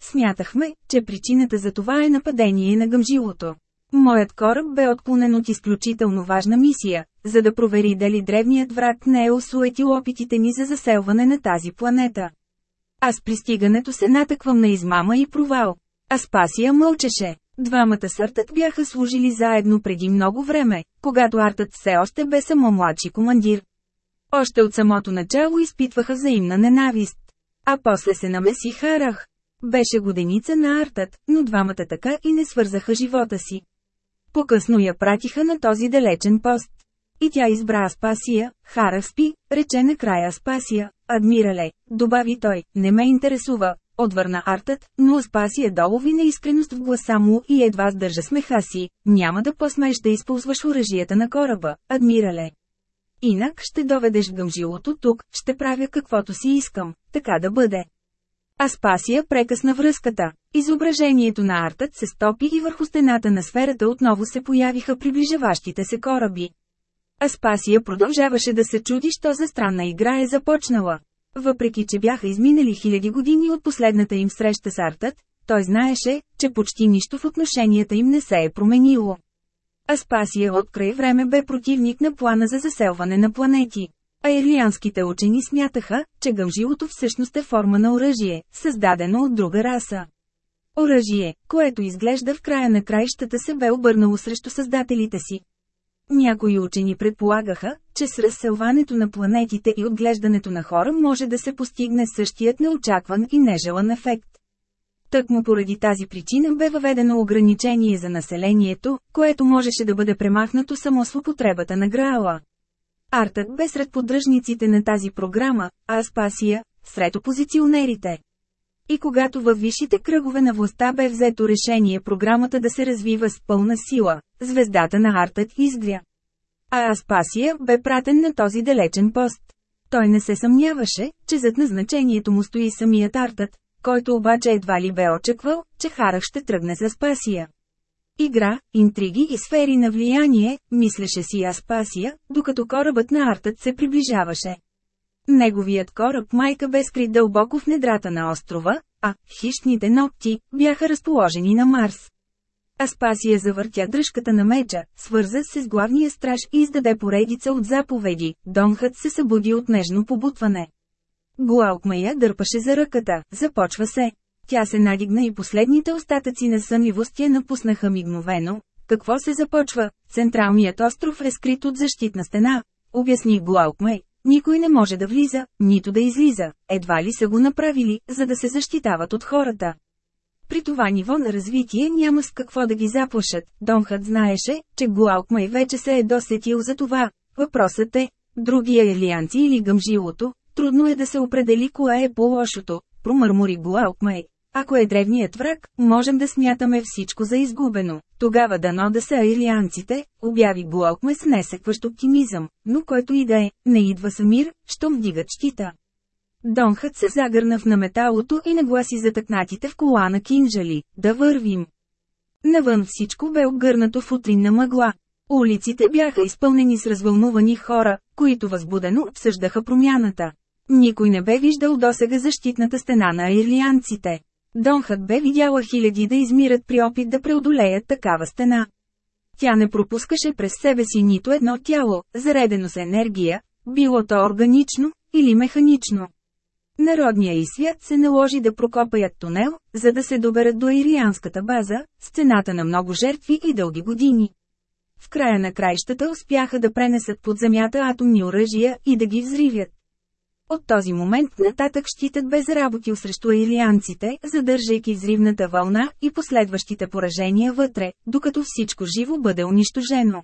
Смятахме, че причината за това е нападение на гъмжилото. Моят кораб бе отклонен от изключително важна мисия, за да провери дали древният враг не е осуетил опитите ни за заселване на тази планета. Аз пристигането се натъквам на измама и провал. Аспасия мълчеше. Двамата съртът бяха служили заедно преди много време, когато артът все още бе само младши командир. Още от самото начало изпитваха взаимна ненавист. А после се намеси Харах. Беше годеница на артът, но двамата така и не свързаха живота си. По-късно я пратиха на този далечен пост. И тя избра Аспасия, Харах спи, рече накрая Аспасия, адмирале, добави той, не ме интересува, отвърна артът, но Аспасия долови неискреност в гласа му и едва сдържа смеха си, няма да посмееш да използваш оръжията на кораба, адмирале. Инак ще доведеш гъмжилото тук, ще правя каквото си искам, така да бъде. Аспасия прекъсна връзката. Изображението на артът се стопи и върху стената на сферата отново се появиха приближаващите се кораби. Аспасия продължаваше да се чуди, що за странна игра е започнала. Въпреки, че бяха изминали хиляди години от последната им среща с артът, той знаеше, че почти нищо в отношенията им не се е променило. Аспасия от край време бе противник на плана за заселване на планети. А ирлианските учени смятаха, че гъмжилото всъщност е форма на оръжие, създадено от друга раса. Оръжие, което изглежда в края на краищата се бе обърнало срещу създателите си. Някои учени предполагаха, че с разселването на планетите и отглеждането на хора може да се постигне същият неочакван и нежелан ефект. Тъкмо поради тази причина бе въведено ограничение за населението, което можеше да бъде премахнато само с употребата на Граала. Артът бе сред поддръжниците на тази програма, а Аспасия – сред опозиционерите. И когато във висшите кръгове на властта бе взето решение програмата да се развива с пълна сила, звездата на Артът изгря. А Аспасия бе пратен на този далечен пост. Той не се съмняваше, че зад назначението му стои самият Артът, който обаче едва ли бе очаквал, че Харах ще тръгне за Аспасия. Игра, интриги и сфери на влияние, мислеше си Аспасия, докато корабът на Артът се приближаваше. Неговият кораб майка бе скрит дълбоко в недрата на острова, а хищните ногти бяха разположени на Марс. Аспасия завъртя дръжката на меча, свърза се с главния страж и издаде поредица от заповеди. Донхът се събуди от нежно побутване. Глаукмая дърпаше за ръката, започва се. Тя се надигна и последните остатъци на сънливост я напуснаха мигновено. Какво се започва? Централният остров е скрит от защитна стена, обясни Глаукмей. Никой не може да влиза, нито да излиза, едва ли са го направили, за да се защитават от хората. При това ниво на развитие няма с какво да ги заплашат. Донхът знаеше, че Глаукмай вече се е досетил за това. Въпросът е, другия елианци или гъмжилото, трудно е да се определи кое е по-лошото, промърмори Глаукмай. Ако е древният враг, можем да смятаме всичко за изгубено. Тогава дано да са аирианците, обяви Глокме с несекващ оптимизъм, но който и да е, не идва самир, щом вдигат щита. Донхът се загърна в наметалото и нагласи затъкнатите в колана кинжали, да вървим. Навън всичко бе обгърнато в утринна мъгла. Улиците бяха изпълнени с развълнувани хора, които възбудено обсъждаха промяната. Никой не бе виждал досега защитната стена на ирлианците. Донхът бе видяла хиляди да измират при опит да преодолеят такава стена. Тя не пропускаше през себе си нито едно тяло, заредено с енергия, било то органично или механично. Народния и свят се наложи да прокопаят тунел, за да се доберат до ирианската база, сцената на много жертви и дълги години. В края на краищата успяха да пренесат под земята атомни оръжия и да ги взривят. От този момент нататък щитът бе заработил срещу илианците, задържайки взривната вълна и последващите поражения вътре, докато всичко живо бъде унищожено.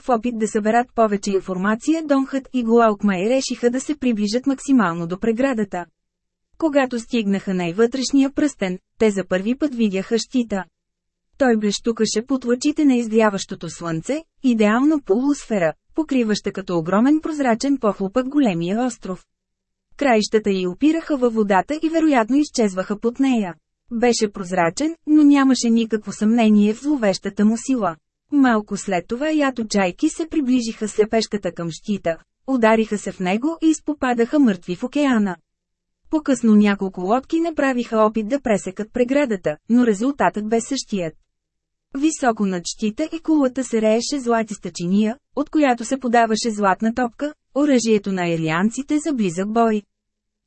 В опит да съберат повече информация Донхът и Глаукмай решиха да се приближат максимално до преградата. Когато стигнаха най-вътрешния пръстен, те за първи път видяха щита. Той блещукаше под лъчите на изгряващото слънце, идеално полусфера, покриваща като огромен прозрачен похлопък големия остров. Краищата й опираха във водата и вероятно изчезваха под нея. Беше прозрачен, но нямаше никакво съмнение в зловещата му сила. Малко след това ято чайки се приближиха с лепешката към щита, удариха се в него и изпопадаха мъртви в океана. По-късно няколко лодки направиха опит да пресекат преградата, но резултатът бе същият. Високо над щита и кулата се рееше златиста чиния, от която се подаваше златна топка, оръжието на елианците за близък бой.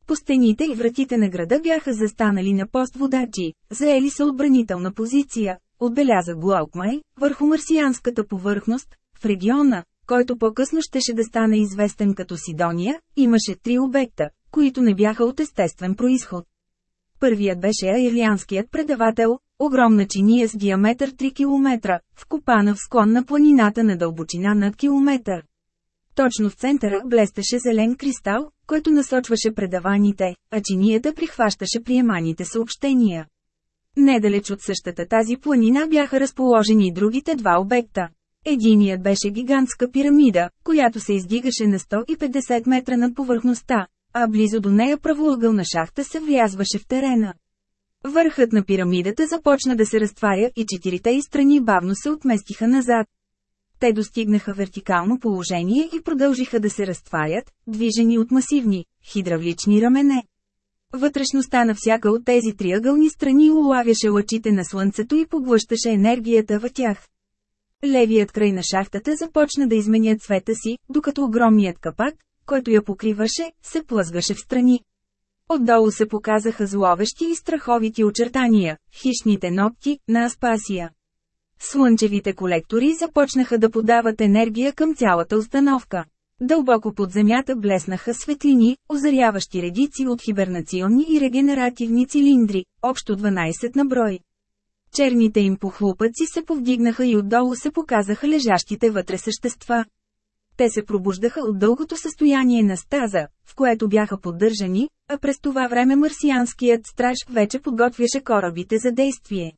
По стените и вратите на града бяха застанали на пост водачи, заели са отбранителна позиция, отбеляза Глаукмай, върху марсианската повърхност, в региона, който по-късно щеше да стане известен като Сидония, имаше три обекта, които не бяха от естествен происход. Първият беше аирлианският предавател, огромна чиния с диаметър 3 км, вкопана в склон на планината на дълбочина над километър. Точно в центъра блестеше зелен кристал, който насочваше предаваните, а чинията прихващаше приеманите съобщения. Недалеч от същата тази планина бяха разположени другите два обекта. Единият беше гигантска пирамида, която се издигаше на 150 метра над повърхността, а близо до нея правоъгълна шахта се врязваше в терена. Върхът на пирамидата започна да се разтваря и четирите и страни бавно се отместиха назад. Те достигнаха вертикално положение и продължиха да се разтварят, движени от масивни, хидравлични рамене. Вътрешността на всяка от тези триъгълни страни улавяше лъчите на слънцето и поглъщаше енергията в тях. Левият край на шахтата започна да изменя цвета си, докато огромният капак, който я покриваше, се плъзгаше в страни. Отдолу се показаха зловещи и страховити очертания, хищните ногти, на Аспасия. Слънчевите колектори започнаха да подават енергия към цялата установка. Дълбоко под земята блеснаха светлини, озаряващи редици от хибернационни и регенеративни цилиндри, общо 12 на брой. Черните им похлупъци се повдигнаха и отдолу се показаха лежащите вътре същества. Те се пробуждаха от дългото състояние на стаза, в което бяха поддържани, а през това време марсианският страж вече подготвяше корабите за действие.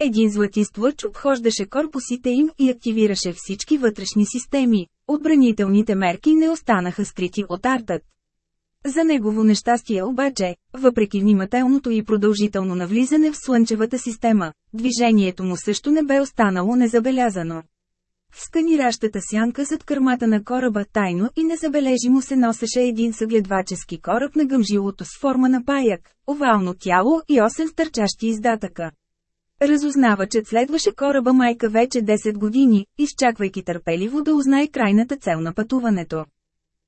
Един златист лъч обхождаше корпусите им и активираше всички вътрешни системи. Отбранителните мерки не останаха скрити от артът. За негово нещастие обаче, въпреки внимателното и продължително навлизане в Слънчевата система, движението му също не бе останало незабелязано. В сканиращата сянка зад кърмата на кораба тайно и незабележимо се носеше един съгледвачески кораб на гъмжилото с форма на паяк, овално тяло и 8 стърчащи издатъка. Разузнавачът следваше кораба майка вече 10 години, изчаквайки търпеливо да узнае крайната цел на пътуването.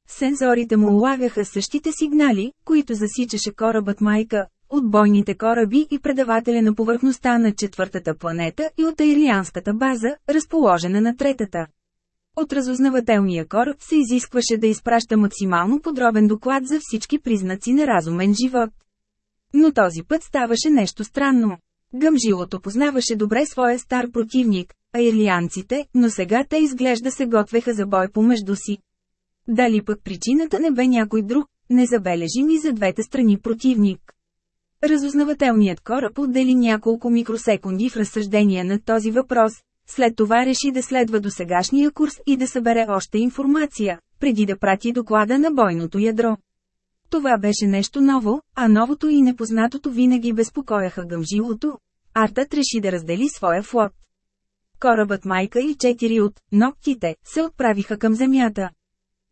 Сензорите му улавяха същите сигнали, които засичаше корабът майка, от бойните кораби и предавателя на повърхността на четвъртата планета и от аирианската база, разположена на третата. От разузнавателния кораб се изискваше да изпраща максимално подробен доклад за всички признаци на разумен живот. Но този път ставаше нещо странно. Гъмжилото познаваше добре своя стар противник, аирлианците, но сега те изглежда се готвеха за бой помежду си. Дали пък причината не бе някой друг, незабележим и за двете страни противник. Разузнавателният кораб отдели няколко микросекунди в разсъждения на този въпрос, след това реши да следва до сегашния курс и да събере още информация, преди да прати доклада на бойното ядро. Това беше нещо ново, а новото и непознатото винаги безпокояха гъмжилото. Артът реши да раздели своя флот. Корабът Майка и четири от «ногтите» се отправиха към Земята.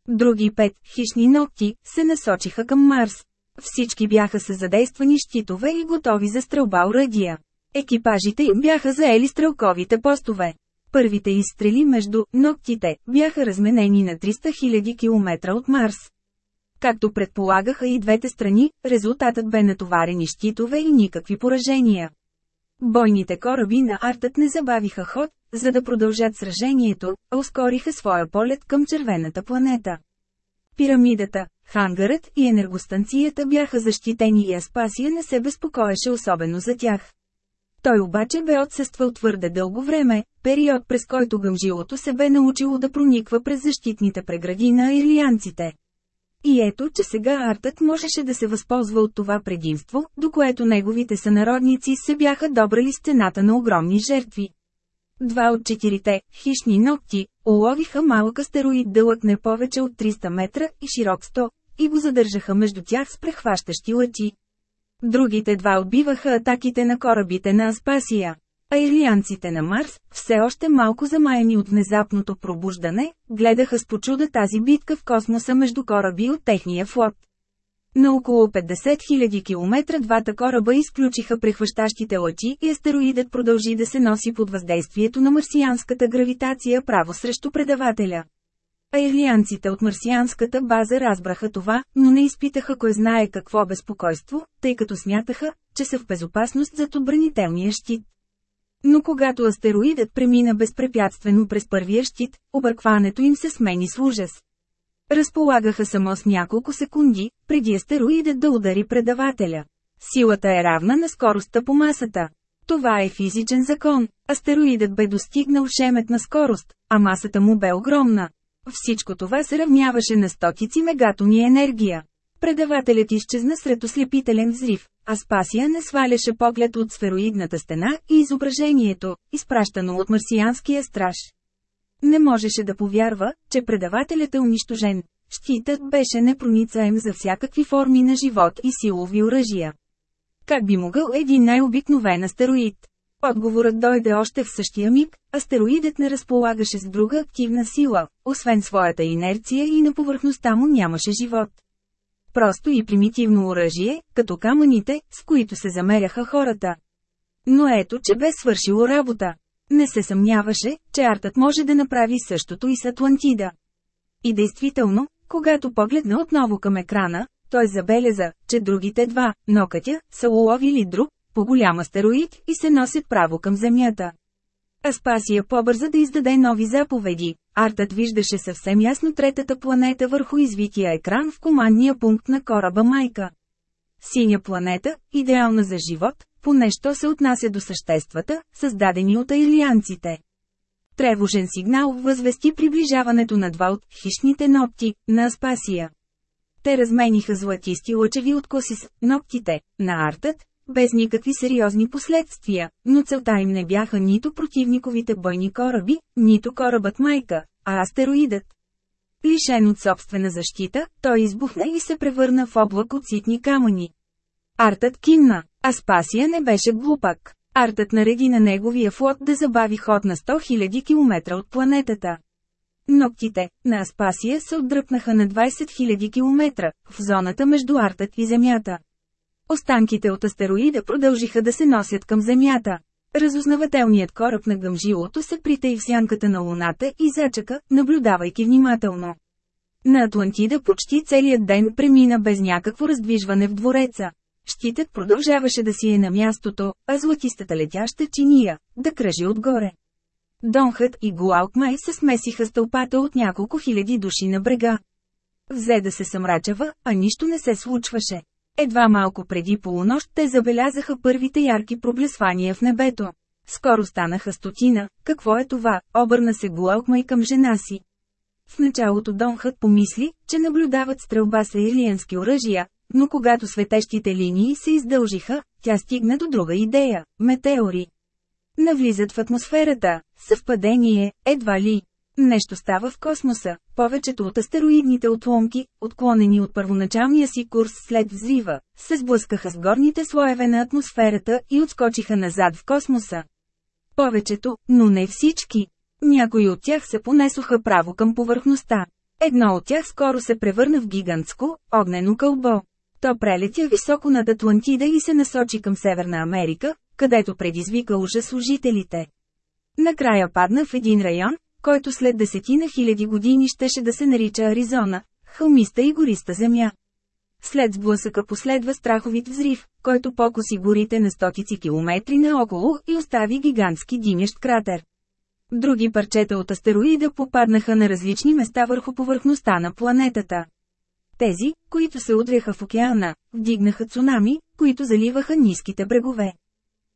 Други пет «хищни ногти» се насочиха към Марс. Всички бяха с задействани щитове и готови за стрелба оръдия. Екипажите им бяха заели стрелковите постове. Първите изстрели между ногтите бяха разменени на 300 000 км от Марс. Както предполагаха и двете страни, резултатът бе натоварени щитове и никакви поражения. Бойните кораби на Артът не забавиха ход, за да продължат сражението, а ускориха своя полет към червената планета. Пирамидата, хангарът и енергостанцията бяха защитени и Аспасия не се безпокоеше особено за тях. Той обаче бе отсъствал твърде дълго време, период през който гъмжилото се бе научило да прониква през защитните прегради на ирлианците. И ето, че сега артът можеше да се възползва от това предимство, до което неговите сънародници се бяха добрали стената на огромни жертви. Два от четирите хищни ногти уловиха малък астероид дълъг не повече от 300 метра и широк 100, и го задържаха между тях с прехващащи лъчи. Другите два отбиваха атаките на корабите на Аспасия. А ирлианците на Марс, все още малко замаяни от внезапното пробуждане, гледаха с почуда тази битка в космоса между кораби от техния флот. На около 50 000 км двата кораба изключиха прехващащите лъчи и астероидът продължи да се носи под въздействието на марсианската гравитация право срещу предавателя. Аирлианците от марсианската база разбраха това, но не изпитаха кой знае какво безпокойство, тъй като смятаха, че са в безопасност зад отбранителния щит. Но когато астероидът премина безпрепятствено през първия щит, объркването им се смени с ужас. Разполагаха само с няколко секунди, преди астероидът да удари предавателя. Силата е равна на скоростта по масата. Това е физичен закон. Астероидът бе достигнал шеметна скорост, а масата му бе огромна. Всичко това се равняваше на стотици мегатони енергия. Предавателят изчезна сред ослепителен взрив, а Спасия не сваляше поглед от сфероидната стена и изображението, изпращано от марсианския страж. Не можеше да повярва, че предавателят е унищожен. Щитът беше непроницаем за всякакви форми на живот и силови оръжия. Как би могъл един най-обикновен астероид? Отговорът дойде още в същия миг, астероидът не разполагаше с друга активна сила, освен своята инерция и на повърхността му нямаше живот. Просто и примитивно оръжие, като камъните, с които се замеряха хората. Но ето, че бе свършило работа. Не се съмняваше, че артът може да направи същото и с Атлантида. И действително, когато погледна отново към екрана, той забеляза, че другите два, нокътя, са уловили друг, по-голям астероид и се носят право към Земята. Аспасия побърза да издаде нови заповеди. Артът виждаше съвсем ясно третата планета върху извития екран в командния пункт на кораба Майка. Синя планета, идеална за живот, поне що се отнася до съществата, създадени от аилианците. Тревожен сигнал възвести приближаването на два от хищните ногти на Аспасия. Те размениха златисти лъчеви откоси с ногтите на артът, без никакви сериозни последствия, но целта им не бяха нито противниковите бойни кораби, нито корабът майка, а астероидът. Лишен от собствена защита, той избухна и се превърна в облак от ситни камъни. Артът кимна, а Спасия не беше глупак. Артът нареди на неговия флот да забави ход на 100 000 км от планетата. Ноктите на Аспасия се отдръпнаха на 20 000 км, в зоната между Артът и Земята. Останките от астероида продължиха да се носят към Земята. Разузнавателният кораб на гъмжилото се притей в сянката на Луната и зачака, наблюдавайки внимателно. На Атлантида почти целият ден премина без някакво раздвижване в двореца. Щитът продължаваше да си е на мястото, а златистата летяща чиния, да кръжи отгоре. Донхът и Гуалкмай се смесиха с тълпата от няколко хиляди души на брега. Взе да се съмрачава, а нищо не се случваше. Едва малко преди полунощ те забелязаха първите ярки проблесвания в небето. Скоро станаха стотина, какво е това, обърна се Гуалкмай към жена си. В началото Донхът помисли, че наблюдават стрелба с ирлиенски оръжия, но когато светещите линии се издължиха, тя стигна до друга идея – метеори. Навлизат в атмосферата, съвпадение, едва ли. Нещо става в космоса, повечето от астероидните отломки, отклонени от първоначалния си курс след взрива, се сблъскаха с горните слоеве на атмосферата и отскочиха назад в космоса. Повечето, но не всички. Някои от тях се понесоха право към повърхността. Едно от тях скоро се превърна в гигантско, огнено кълбо. То прелетя високо над Атлантида и се насочи към Северна Америка, където предизвика ужас служителите. Накрая падна в един район, който след десетина хиляди години щеше да се нарича Аризона, хълмиста и гориста земя. След сблъсъка последва страховит взрив, който покоси горите на стотици километри наоколо и остави гигантски димящ кратер. Други парчета от астероида попаднаха на различни места върху повърхността на планетата. Тези, които се удряха в океана, вдигнаха цунами, които заливаха ниските брегове.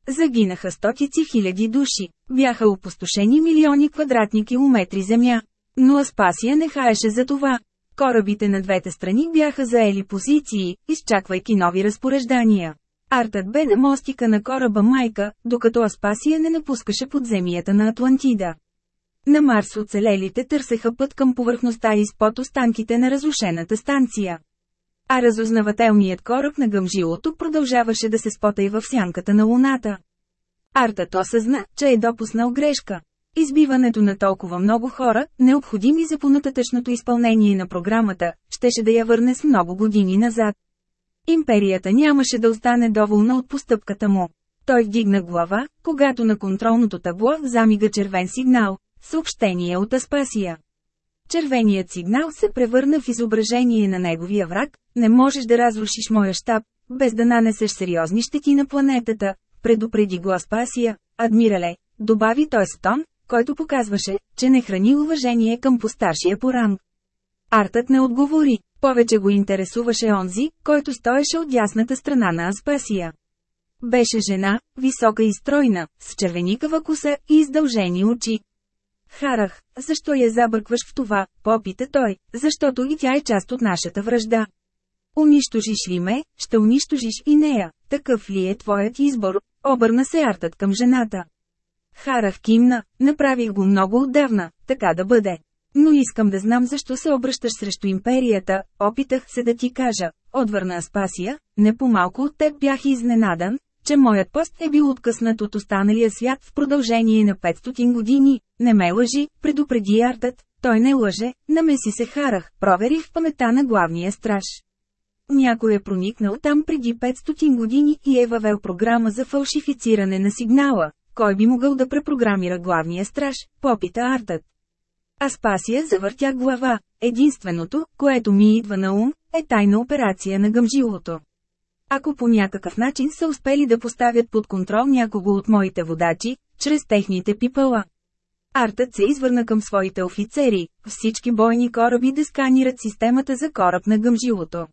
Загинаха стотици хиляди души, бяха опустошени милиони квадратни километри земя. Но Аспасия не хаеше за това. Корабите на двете страни бяха заели позиции, изчаквайки нови разпореждания. Артът бе на мостика на кораба Майка, докато Аспасия не напускаше подземията на Атлантида. На Марс оцелелите търсеха път към повърхността изпод останките на разрушената станция. А разузнавателният кораб на гъмжилото продължаваше да се спотай в сянката на Луната. Артът осъзна, че е допуснал грешка. Избиването на толкова много хора, необходими за понататъчното изпълнение на програмата, щеше да я върне с много години назад. Империята нямаше да остане доволна от постъпката му. Той вдигна глава, когато на контролното табло замига червен сигнал, съобщение от Аспасия. Червеният сигнал се превърна в изображение на неговия враг, не можеш да разрушиш моя щаб, без да нанесеш сериозни щети на планетата, предупреди го Аспасия, адмирале, добави той с тон, който показваше, че не храни уважение към постаршия по ранг. Артът не отговори, повече го интересуваше онзи, който стоеше от ясната страна на Аспасия. Беше жена, висока и стройна, с червеникава коса и издължени очи. Харах, защо я забъркваш в това, попита той, защото и тя е част от нашата връжда. Унищожиш ли ме, ще унищожиш и нея, такъв ли е твоят избор, обърна се артът към жената. Харах кимна, направих го много отдавна, така да бъде. Но искам да знам защо се обръщаш срещу империята, опитах се да ти кажа, отвърна Аспасия, не по-малко от теб бях изненадан, че моят пост е бил откъснат от останалия свят в продължение на 500 години. Не ме лъжи, предупреди Артът, той не лъже, намеси се харах, проверих памета на главния страж. Някой е проникнал там преди 500 години и е въвел програма за фалшифициране на сигнала. Кой би могъл да препрограмира главния страж, попита Артът. Аспасия завъртя глава. Единственото, което ми идва на ум, е тайна операция на гъмжилото. Ако по някакъв начин са успели да поставят под контрол някого от моите водачи, чрез техните пипала. Артът се извърна към своите офицери, всички бойни кораби да сканират системата за кораб на гъмжилото.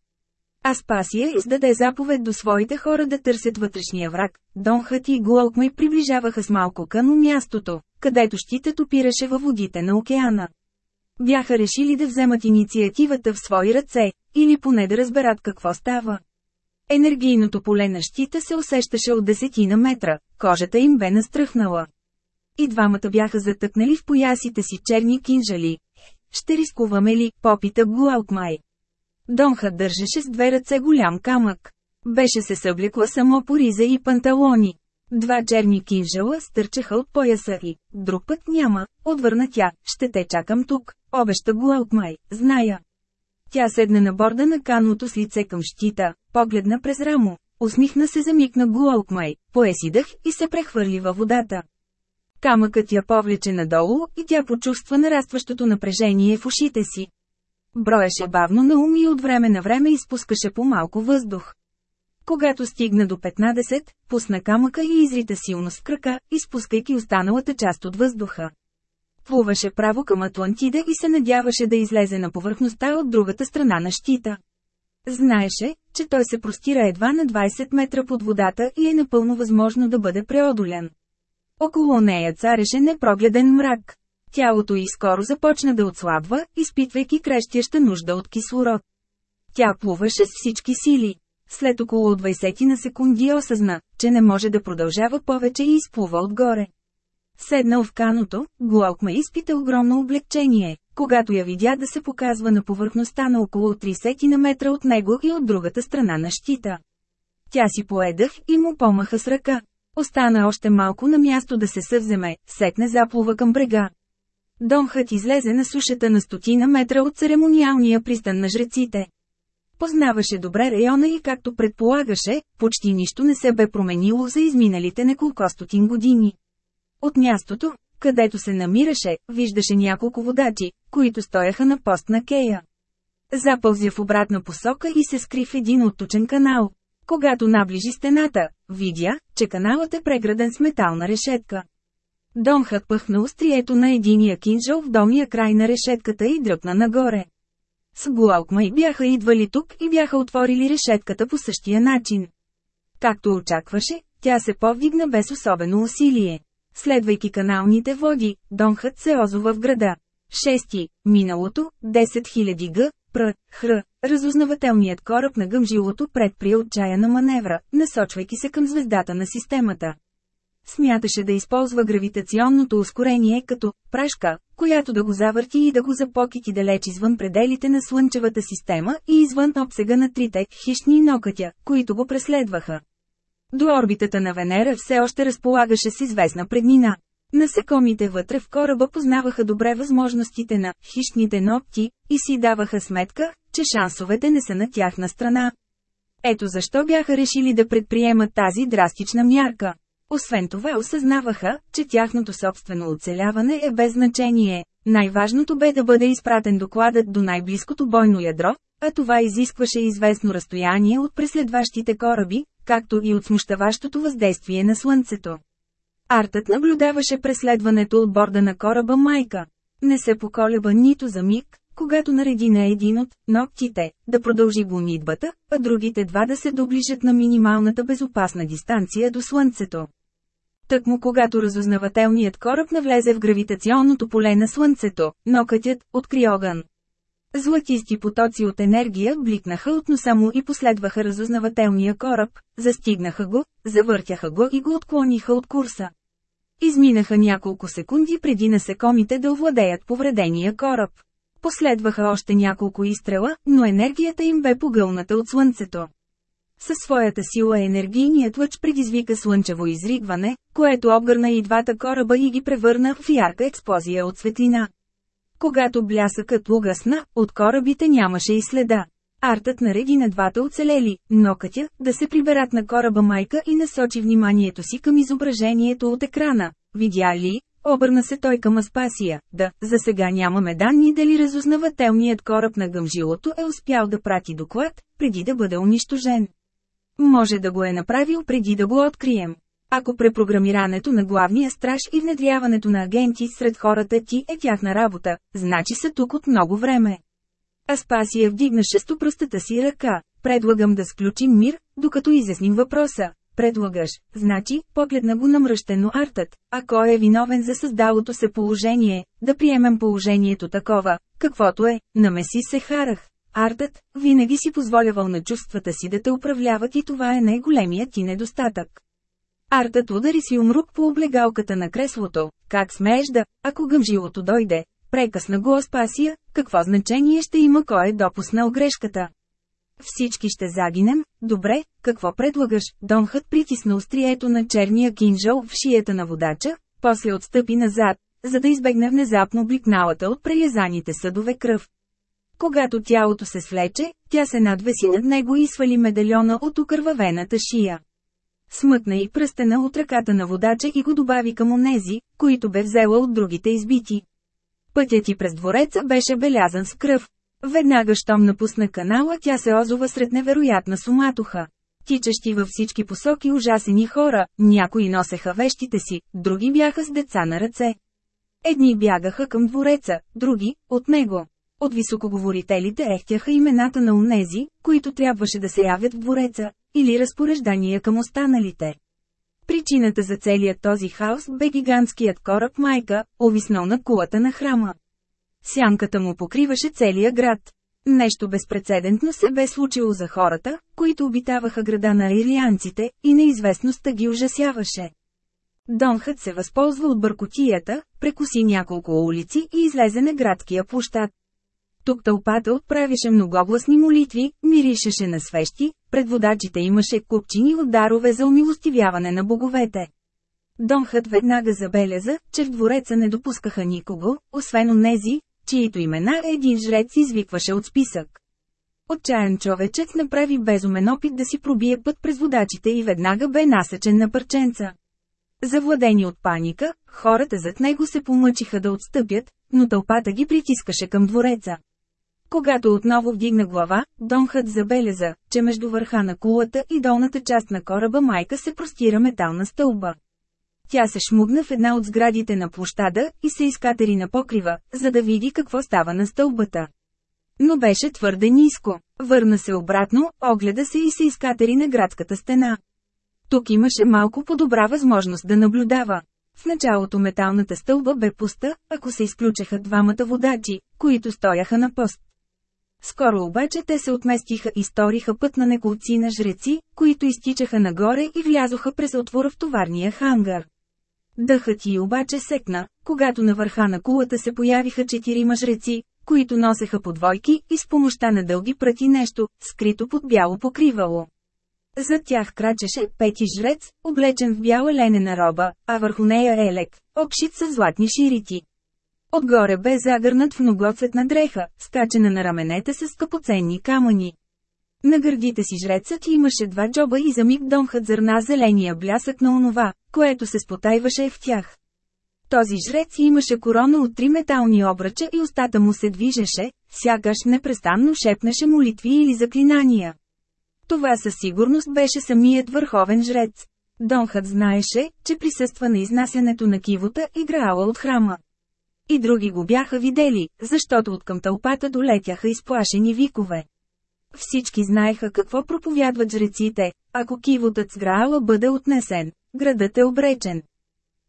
Аспасия издаде заповед до своите хора да търсят вътрешния враг. Донхът и Глоукмай приближаваха с малко кано мястото, където щитът опираше във водите на океана. Бяха решили да вземат инициативата в свои ръце, или поне да разберат какво става. Енергийното поле на щита се усещаше от десетина метра, кожата им бе настръхнала. И двамата бяха затъкнали в поясите си черни кинжали. Ще рискуваме ли, попита Гуалкмай. Донха държеше с две ръце голям камък. Беше се съблекла само по риза и панталони. Два черни кинжала стърчаха от пояса и, друг път няма, отвърна тя, ще те чакам тук, обеща Гуалкмай, зная. Тя седна на борда на каното с лице към щита, погледна през рамо, усмихна се за миг на Гуалкмай, поеси дъх и се прехвърли във водата. Камъкът я повлече надолу и тя почувства нарастващото напрежение в ушите си. Броеше бавно на ум и от време на време изпускаше по малко въздух. Когато стигна до 15, пусна камъка и изрита силно с крака, изпускайки останалата част от въздуха. Плуваше право към Атлантида и се надяваше да излезе на повърхността от другата страна на щита. Знаеше, че той се простира едва на 20 метра под водата и е напълно възможно да бъде преодолен. Около нея цареше непрогледен мрак. Тялото й скоро започна да отслабва, изпитвайки крещяща нужда от кислород. Тя плуваше с всички сили. След около 20 на секунди осъзна, че не може да продължава повече и изплува отгоре. Седнал в каното, Глокма изпита огромно облегчение, когато я видя да се показва на повърхността на около 30 на метра от него и от другата страна на щита. Тя си поедах и му помаха с ръка. Остана още малко на място да се съвземе, сетне заплува към брега. Донхът излезе на сушата на стотина метра от церемониалния пристан на жреците. Познаваше добре района и както предполагаше, почти нищо не се бе променило за изминалите неколкостотин години. От мястото, където се намираше, виждаше няколко водачи, които стояха на пост на Кея. Запълзя в обратна посока и се скри в един отточен канал. Когато наближи стената, видя, че каналът е преграден с метална решетка. Донхът пъхна острието на единия кинжал в долния край на решетката и дръпна нагоре. С Гуалкмай бяха идвали тук и бяха отворили решетката по същия начин. Както очакваше, тя се повдигна без особено усилие. Следвайки каналните води, Донхът се озова в града. Шести, миналото, 10 000 г, пр, хр, разузнавателният кораб на гъмжилото предприе отчаяна маневра, насочвайки се към звездата на системата. Смяташе да използва гравитационното ускорение като прашка, която да го завърти и да го запокити далеч извън пределите на Слънчевата система и извън обсега на трите хищни нокътя, които го преследваха. До орбитата на Венера все още разполагаше с известна преднина. Насекомите вътре в кораба познаваха добре възможностите на хищните ногти и си даваха сметка, че шансовете не са на тяхна страна. Ето защо бяха решили да предприемат тази драстична мярка. Освен това осъзнаваха, че тяхното собствено оцеляване е без значение. Най-важното бе да бъде изпратен докладът до най-близкото бойно ядро, а това изискваше известно разстояние от преследващите кораби, както и от смущаващото въздействие на Слънцето. Артът наблюдаваше преследването от борда на кораба Майка. Не се поколеба нито за миг, когато нареди на един от ногтите да продължи гонитбата, а другите два да се доближат на минималната безопасна дистанция до Слънцето. Тъкмо когато разузнавателният кораб навлезе в гравитационното поле на Слънцето, нокътят откри огън. Златисти потоци от енергия бликнаха от носа му и последваха разузнавателния кораб, застигнаха го, завъртяха го и го отклониха от курса. Изминаха няколко секунди преди насекомите да овладеят повредения кораб. Последваха още няколко изстрела, но енергията им бе погълната от слънцето. Със своята сила енергийният лъч предизвика слънчево изригване, което обгърна и двата кораба и ги превърна в ярка експлозия от светлина. Когато блясъкът угасна, от корабите нямаше и следа. Артът нареди на двата оцелели, нокътя, да се приберат на кораба майка и насочи вниманието си към изображението от екрана. Видя ли? Обърна се той към Аспасия. Да, за сега нямаме данни дали разузнавателният кораб на гъмжилото е успял да прати доклад, преди да бъде унищожен. Може да го е направил преди да го открием. Ако препрограмирането на главния страж и внедряването на агенти сред хората ти е тяхна работа, значи са тук от много време. Аспасия вдигна шестопръстата си ръка. Предлагам да сключим мир, докато изясним въпроса. Предлагаш, значи, погледна го намръщено артът, а кой е виновен за създалото се положение, да приемем положението такова, каквото е, намеси се харах. Артът, винаги си позволявал на чувствата си да те управляват и това е най-големият ти недостатък. Артът удари си умрук по облегалката на креслото, как смееш да, ако гъмжилото дойде, прекъсна го Аспасия, какво значение ще има кой е допуснал грешката. Всички ще загинем, добре, какво предлагаш? Донхът притисна острието на черния кинжал в шията на водача, после отстъпи назад, за да избегне внезапно бликналата от прелязаните съдове кръв. Когато тялото се свлече, тя се надвеси над него и свали медальона от окървавената шия. Смъкна и пръстена от ръката на водача и го добави към онези, които бе взела от другите избити. Пътят ти през двореца беше белязан с кръв. Веднага щом напусна канала тя се озова сред невероятна суматоха. Тичащи във всички посоки ужасени хора, някои носеха вещите си, други бяха с деца на ръце. Едни бягаха към двореца, други – от него. От високоговорителите ехтяха имената на унези, които трябваше да се явят в двореца, или разпореждания към останалите. Причината за целият този хаос бе гигантският кораб Майка, овиснал на кулата на храма. Сянката му покриваше целия град. Нещо безпредседентно се бе случило за хората, които обитаваха града на ирлианците, и неизвестността ги ужасяваше. Донхът се възползва от бъркотията, прекуси няколко улици и излезе на градския площад. Тук тълпата отправише многогласни молитви, миришеше на свещи, пред водачите имаше купчини от дарове за умилостивяване на боговете. Донхът веднага забеляза, че в двореца не допускаха никого, освен онези, чието имена един жрец извикваше от списък. Отчаян човечец направи безумен опит да си пробие път през водачите и веднага бе насечен на парченца. Завладени от паника, хората зад него се помъчиха да отстъпят, но тълпата ги притискаше към двореца. Когато отново вдигна глава, Донхът забеляза, че между върха на кулата и долната част на кораба майка се простира метална стълба. Тя се шмугна в една от сградите на площада и се изкатери на покрива, за да види какво става на стълбата. Но беше твърде ниско. Върна се обратно, огледа се и се изкатери на градската стена. Тук имаше малко по-добра възможност да наблюдава. В началото металната стълба бе пуста, ако се изключеха двамата водачи, които стояха на пост. Скоро обаче те се отместиха и сториха път на неколци на жреци, които изтичаха нагоре и влязоха през отвора в товарния хангар. Дъхът ти обаче секна, когато на върха на кулата се появиха четирима жреци, които носеха подвойки и с помощта на дълги пръти нещо, скрито под бяло покривало. За тях крачеше пети жрец, облечен в бяла ленена роба, а върху нея елек, обшит с златни ширити. Отгоре бе загърнат в многоцветна дреха, скачена на раменете с скъпоценни камъни. На гърдите си жрецът имаше два джоба и за миг донхът зърна зеления блясък на онова, което се спотайваше в тях. Този жрец имаше корона от три метални обръча и устата му се движеше, сякаш непрестанно шепнеше молитви или заклинания. Това със сигурност беше самият върховен жрец. Донхът знаеше, че присъства на изнасянето на кивота и граала от храма. И други го бяха видели, защото от към тълпата долетяха изплашени викове. Всички знаеха какво проповядват жреците, ако кивотът с Граала бъде отнесен, градът е обречен.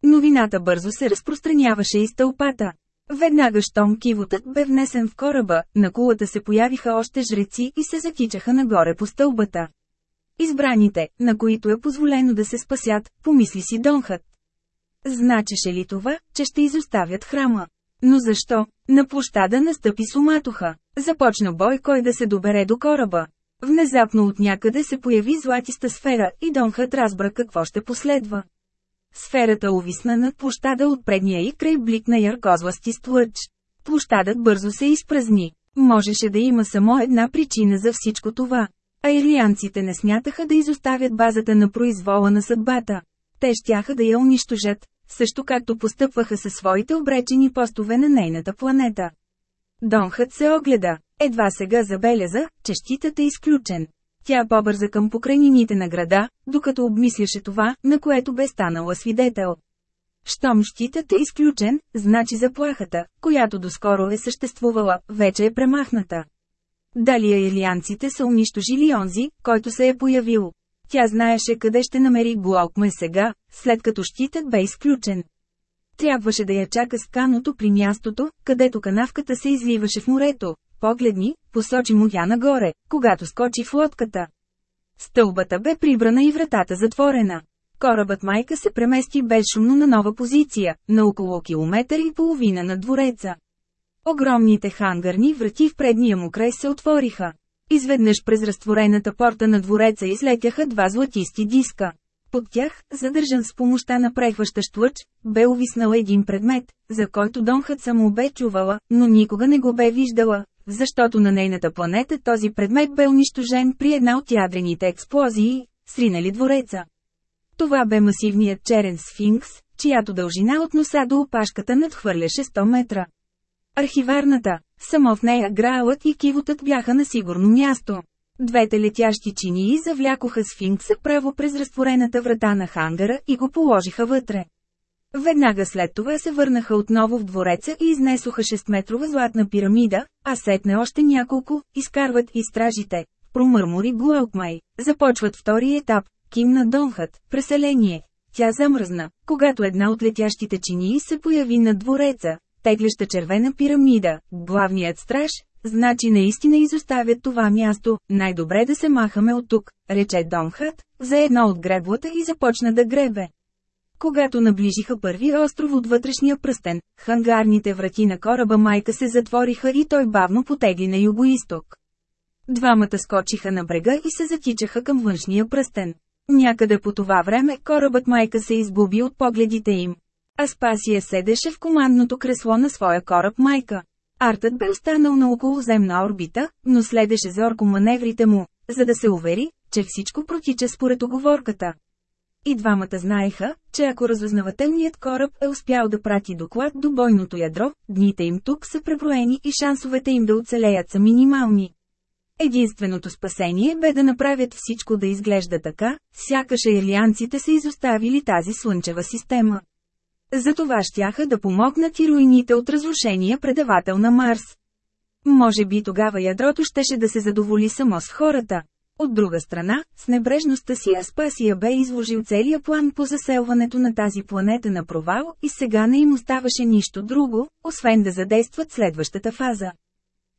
Новината бързо се разпространяваше из тълпата. Веднага щом кивотът бе внесен в кораба, на кулата се появиха още жреци и се затичаха нагоре по стълбата. Избраните, на които е позволено да се спасят, помисли си Донхът. Значеше ли това, че ще изоставят храма? Но защо? На площада настъпи суматоха. Започна бой кой да се добере до кораба. Внезапно от някъде се появи златиста сфера и Донхът разбра какво ще последва. Сферата увисна над площада от предния и край бликна яркозластист лъч. Площадът бързо се изпразни. Можеше да има само една причина за всичко това. А ирлианците не смятаха да изоставят базата на произвола на съдбата. Те щяха да я унищожат, също както постъпваха със своите обречени постове на нейната планета. Донхът се огледа. Едва сега забеляза, че щитът е изключен. Тя побърза към покрайнините на града, докато обмисляше това, на което бе станала свидетел. Щом щитът е изключен, значи заплахата, която доскоро е съществувала, вече е премахната. Дали илианците са унищожили онзи, който се е появил. Тя знаеше къде ще намери Глокме сега, след като щитът бе изключен. Трябваше да я чака с каното при мястото, където канавката се изливаше в морето. Погледни, посочи му я нагоре, когато скочи в лодката. Стълбата бе прибрана и вратата затворена. Корабът майка се премести безшумно на нова позиция, на около километър и половина на двореца. Огромните хангарни врати в предния му край се отвориха. Изведнъж през разтворената порта на двореца излетяха два златисти диска. Под тях, задържан с помощта на прехващащ лъч, бе увиснал един предмет, за който Донхът само бе чувала, но никога не го бе виждала, защото на нейната планета този предмет бе унищожен при една от ядрените експлозии, сринали двореца. Това бе масивният черен сфинкс, чиято дължина от носа до опашката надхвърляше 100 метра. Архиварната, само в нея граалът и кивотът бяха на сигурно място. Двете летящи чинии завлякоха сфинкса право през разтворената врата на хангара и го положиха вътре. Веднага след това се върнаха отново в двореца и изнесоха 6-метрова златна пирамида, а сетне още няколко, изкарват и стражите. Промърмори Гуелкмай. Започват втори етап, кимна Донхът, преселение. Тя замръзна, когато една от летящите чинии се появи над двореца, тегляща червена пирамида, главният страж, значи наистина изоставят това място, най-добре да се махаме от тук, рече Донхът, за едно от греблата и започна да гребе. Когато наближиха първи остров от вътрешния пръстен, хангарните врати на кораба майка се затвориха и той бавно потегли на югоисток. Двамата скочиха на брега и се затичаха към външния пръстен. Някъде по това време корабът майка се изгуби от погледите им. Аспасия седеше в командното кресло на своя кораб майка. Артът бе останал на околоземна орбита, но следеше зорко маневрите му, за да се увери, че всичко протича според оговорката. И двамата знаеха, че ако разузнавателният кораб е успял да прати доклад до бойното ядро, дните им тук са преброени и шансовете им да оцелеят са минимални. Единственото спасение бе да направят всичко да изглежда така, сякаш ирлианците са изоставили тази слънчева система. За това щяха да помогнат и руините от разрушения предавател на Марс. Може би тогава ядрото щеше да се задоволи само с хората. От друга страна, с небрежността си Аспасия бе изложил целия план по заселването на тази планета на провал и сега не им оставаше нищо друго, освен да задействат следващата фаза.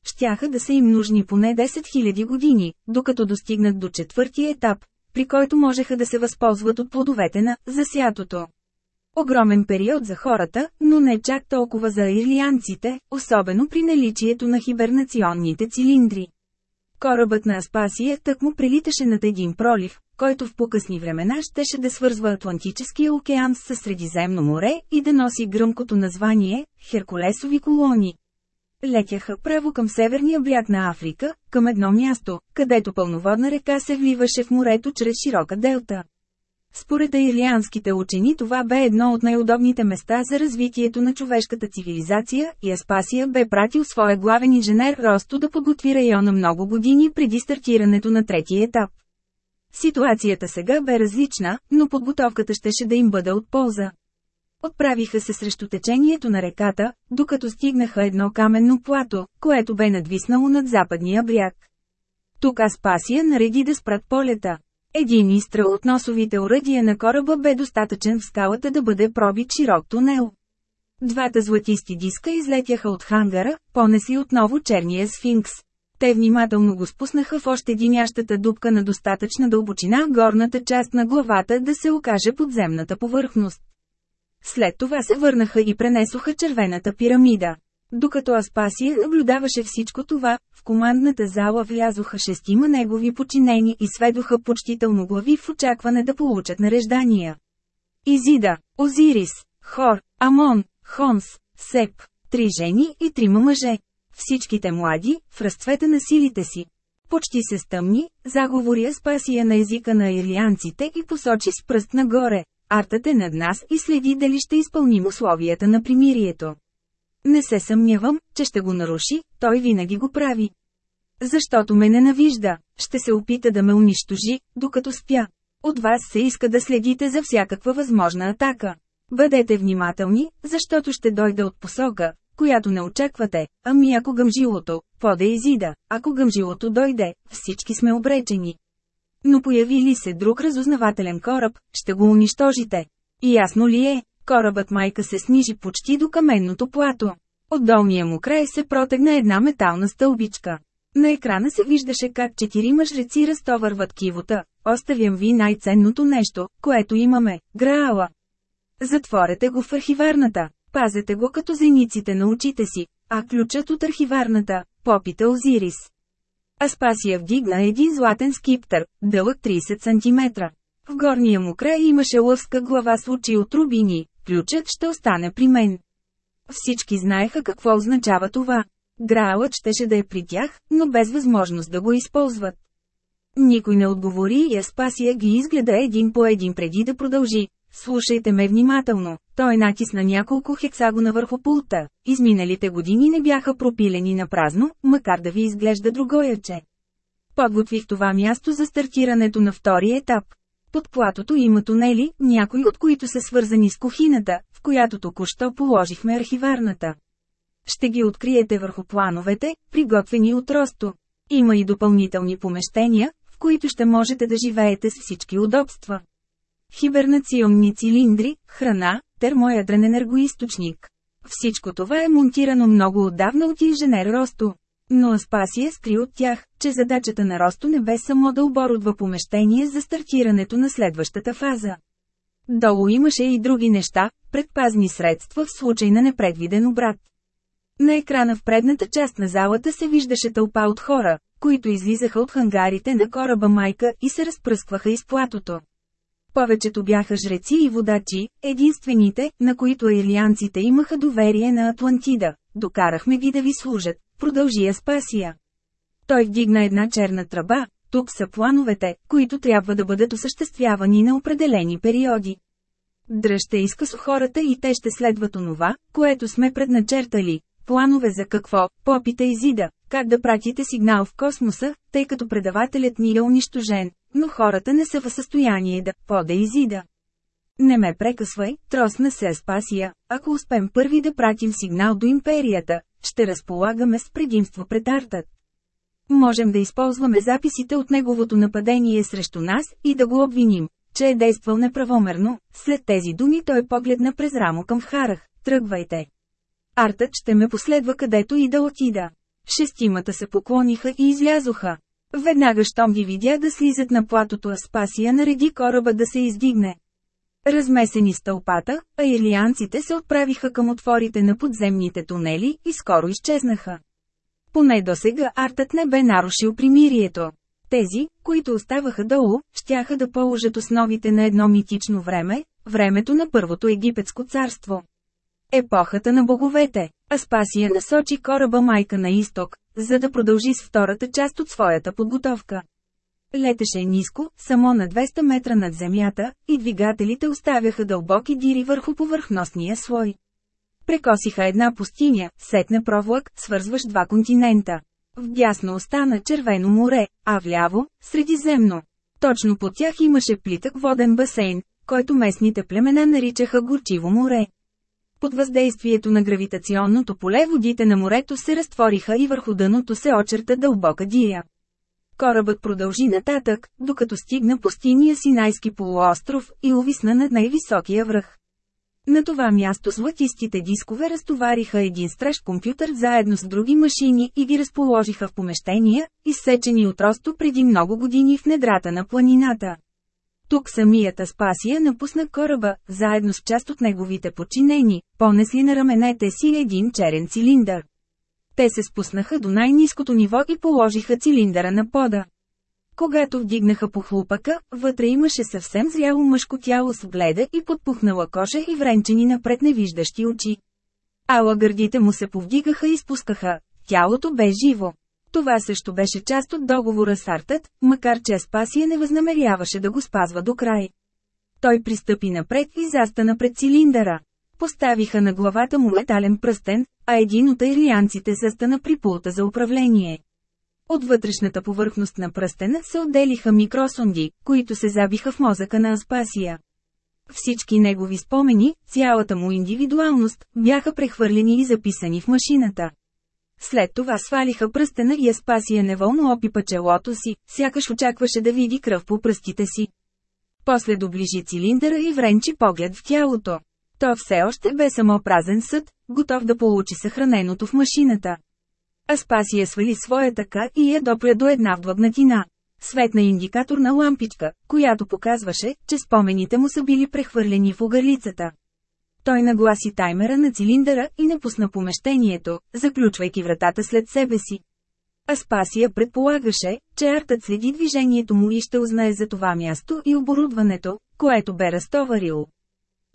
Щяха да са им нужни поне 10 000 години, докато достигнат до четвъртия етап, при който можеха да се възползват от плодовете на засятото. Огромен период за хората, но не чак толкова за ирлианците, особено при наличието на хибернационните цилиндри. Корабът на Аспасия тък му прилиташе над един пролив, който в покъсни времена щеше да свързва Атлантическия океан с Средиземно море и да носи гръмкото название – Херкулесови колони. Летяха право към северния бряг на Африка, към едно място, където пълноводна река се вливаше в морето чрез широка делта. Според ирлианските учени това бе едно от най-удобните места за развитието на човешката цивилизация и Аспасия бе пратил своя главен инженер Росто да подготви района много години преди стартирането на третия етап. Ситуацията сега бе различна, но подготовката щеше да им бъде от полза. Отправиха се срещу течението на реката, докато стигнаха едно каменно плато, което бе надвиснало над западния бряг. Тук Аспасия нареди да спрат полета. Един изстрел от носовите оръдия на кораба бе достатъчен в скалата да бъде пробит широк тунел. Двата златисти диска излетяха от хангара, понесли отново черния сфинкс. Те внимателно го спуснаха в още динящата дупка на достатъчна дълбочина горната част на главата да се окаже подземната повърхност. след това се върнаха и пренесоха червената пирамида. Докато Аспасия наблюдаваше всичко това, в командната зала влязоха шестима негови починени и сведоха почтително глави в очакване да получат нареждания. Изида, Озирис, Хор, Амон, Хонс, Сеп, три жени и трима мъже. Всичките млади, в разцвета на силите си. Почти се стъмни, заговори Аспасия на езика на ирлианците и посочи с пръст нагоре. Артът е над нас и следи дали ще изпълним условията на примирието. Не се съмнявам, че ще го наруши, той винаги го прави. Защото ме ненавижда, ще се опита да ме унищожи, докато спя. От вас се иска да следите за всякаква възможна атака. Бъдете внимателни, защото ще дойде от посока, която не очаквате, ами ако гъмжилото, поде изида, ако гъмжилото дойде, всички сме обречени. Но появи ли се друг разузнавателен кораб, ще го унищожите. И ясно ли е, корабът майка се снижи почти до каменното плато. От долния му край се протегна една метална стълбичка. На екрана се виждаше как четири мъжреци разтовърват кивота. Оставям ви най-ценното нещо, което имаме – Граала. Затворете го в архиварната. Пазете го като зениците на очите си, а ключът от архиварната – попита Озирис. Аспасия вдигна един златен скиптър, дълъг 30 см. В горния му край имаше лъвска глава с очи от рубини, ключът ще остане при мен. Всички знаеха какво означава това. Граалът щеше да е при тях, но без възможност да го използват. Никой не отговори и Аспасия ги изгледа един по един преди да продължи. Слушайте ме внимателно, той натисна няколко хексагона върху пулта. Изминалите години не бяха пропилени на празно, макар да ви изглежда другояче. Подготвих това място за стартирането на втори етап. Под платото има тунели, някои от които са свързани с кухината, в която току-що положихме архиварната. Ще ги откриете върху плановете, приготвени от Росто. Има и допълнителни помещения, в които ще можете да живеете с всички удобства. Хибернационни цилиндри, храна, термоядрен енергоисточник. Всичко това е монтирано много отдавна от инженер Росто. Но Аспасия скри от тях, че задачата на Росто не бе само да оборудва помещение за стартирането на следващата фаза. Долу имаше и други неща, предпазни средства в случай на непредвиден обрат. На екрана в предната част на залата се виждаше тълпа от хора, които излизаха от хангарите на кораба майка и се разпръскваха из платото. Повечето бяха жреци и водачи, единствените, на които илианците имаха доверие на Атлантида. Докарахме ги да ви служат, продължи Аспасия. Той вдигна една черна тръба, тук са плановете, които трябва да бъдат осъществявани на определени периоди. Дръжте изкъсо хората и те ще следват онова, което сме предначертали. Планове за какво, попита Изида, как да пратите сигнал в космоса, тъй като предавателят ни е унищожен, но хората не са в състояние да поде Изида. Не ме прекъсвай, тросна се Аспасия, ако успем първи да пратим сигнал до империята, ще разполагаме с предимство пред артът. Можем да използваме записите от неговото нападение срещу нас и да го обвиним, че е действал неправомерно. След тези думи той погледна през рамо към Вхарах. Тръгвайте. Артът ще ме последва където и да отида. Шестимата се поклониха и излязоха. Веднага щом ги видя да слизат на платото Аспасия нареди кораба да се издигне. Размесени стълпата, а илианците се отправиха към отворите на подземните тунели и скоро изчезнаха. Поне до сега артът не бе нарушил примирието. Тези, които оставаха долу, щяха да положат основите на едно митично време, времето на Първото египетско царство. Епохата на боговете. Аспасия насочи кораба майка на изток, за да продължи с втората част от своята подготовка. Летеше ниско, само на 200 метра над земята, и двигателите оставяха дълбоки дири върху повърхностния слой. Прекосиха една пустиня, сетне провлак, свързващ два континента. Вдясно остана червено море, а вляво – средиземно. Точно под тях имаше плитък воден басейн, който местните племена наричаха горчиво море. Под въздействието на гравитационното поле водите на морето се разтвориха и върху дъното се очерта дълбока дия. Корабът продължи нататък, докато стигна пустиния Синайски полуостров и увисна над най-високия връх. На това място златистите дискове разтовариха един страж компютър заедно с други машини и ги разположиха в помещения, изсечени от росто преди много години в недрата на планината. Тук самият Аспасия напусна кораба, заедно с част от неговите подчинени, понесли на раменете си един черен цилиндър. Те се спуснаха до най-низкото ниво и положиха цилиндъра на пода. Когато вдигнаха по хлупака, вътре имаше съвсем зряло мъжко тяло с бледа и подпухнала коша и вренчени напред невиждащи очи. Ала гърдите му се повдигаха и спускаха, тялото бе живо. Това също беше част от договора с Артът, макар че Аспасия не възнамеряваше да го спазва до край. Той пристъпи напред и застана пред цилиндъра. Поставиха на главата му метален пръстен, а един от ирлианците застана при пулта за управление. От вътрешната повърхност на пръстена се отделиха микросонди, които се забиха в мозъка на Аспасия. Всички негови спомени, цялата му индивидуалност, бяха прехвърлени и записани в машината. След това свалиха пръстена и Аспасия неволно опипа челото си, сякаш очакваше да види кръв по пръстите си. После доближи цилиндъра и вренчи поглед в тялото. То все още бе само празен съд, готов да получи съхраненото в машината. Аспасия свали своя така и я допря до една вдлъбнатина. Светна индикаторна лампичка, която показваше, че спомените му са били прехвърлени в угалицата. Той нагласи таймера на цилиндъра и напусна помещението, заключвайки вратата след себе си. Аспасия предполагаше, че артът следи движението му и ще узнае за това място и оборудването, което бе разтоварил.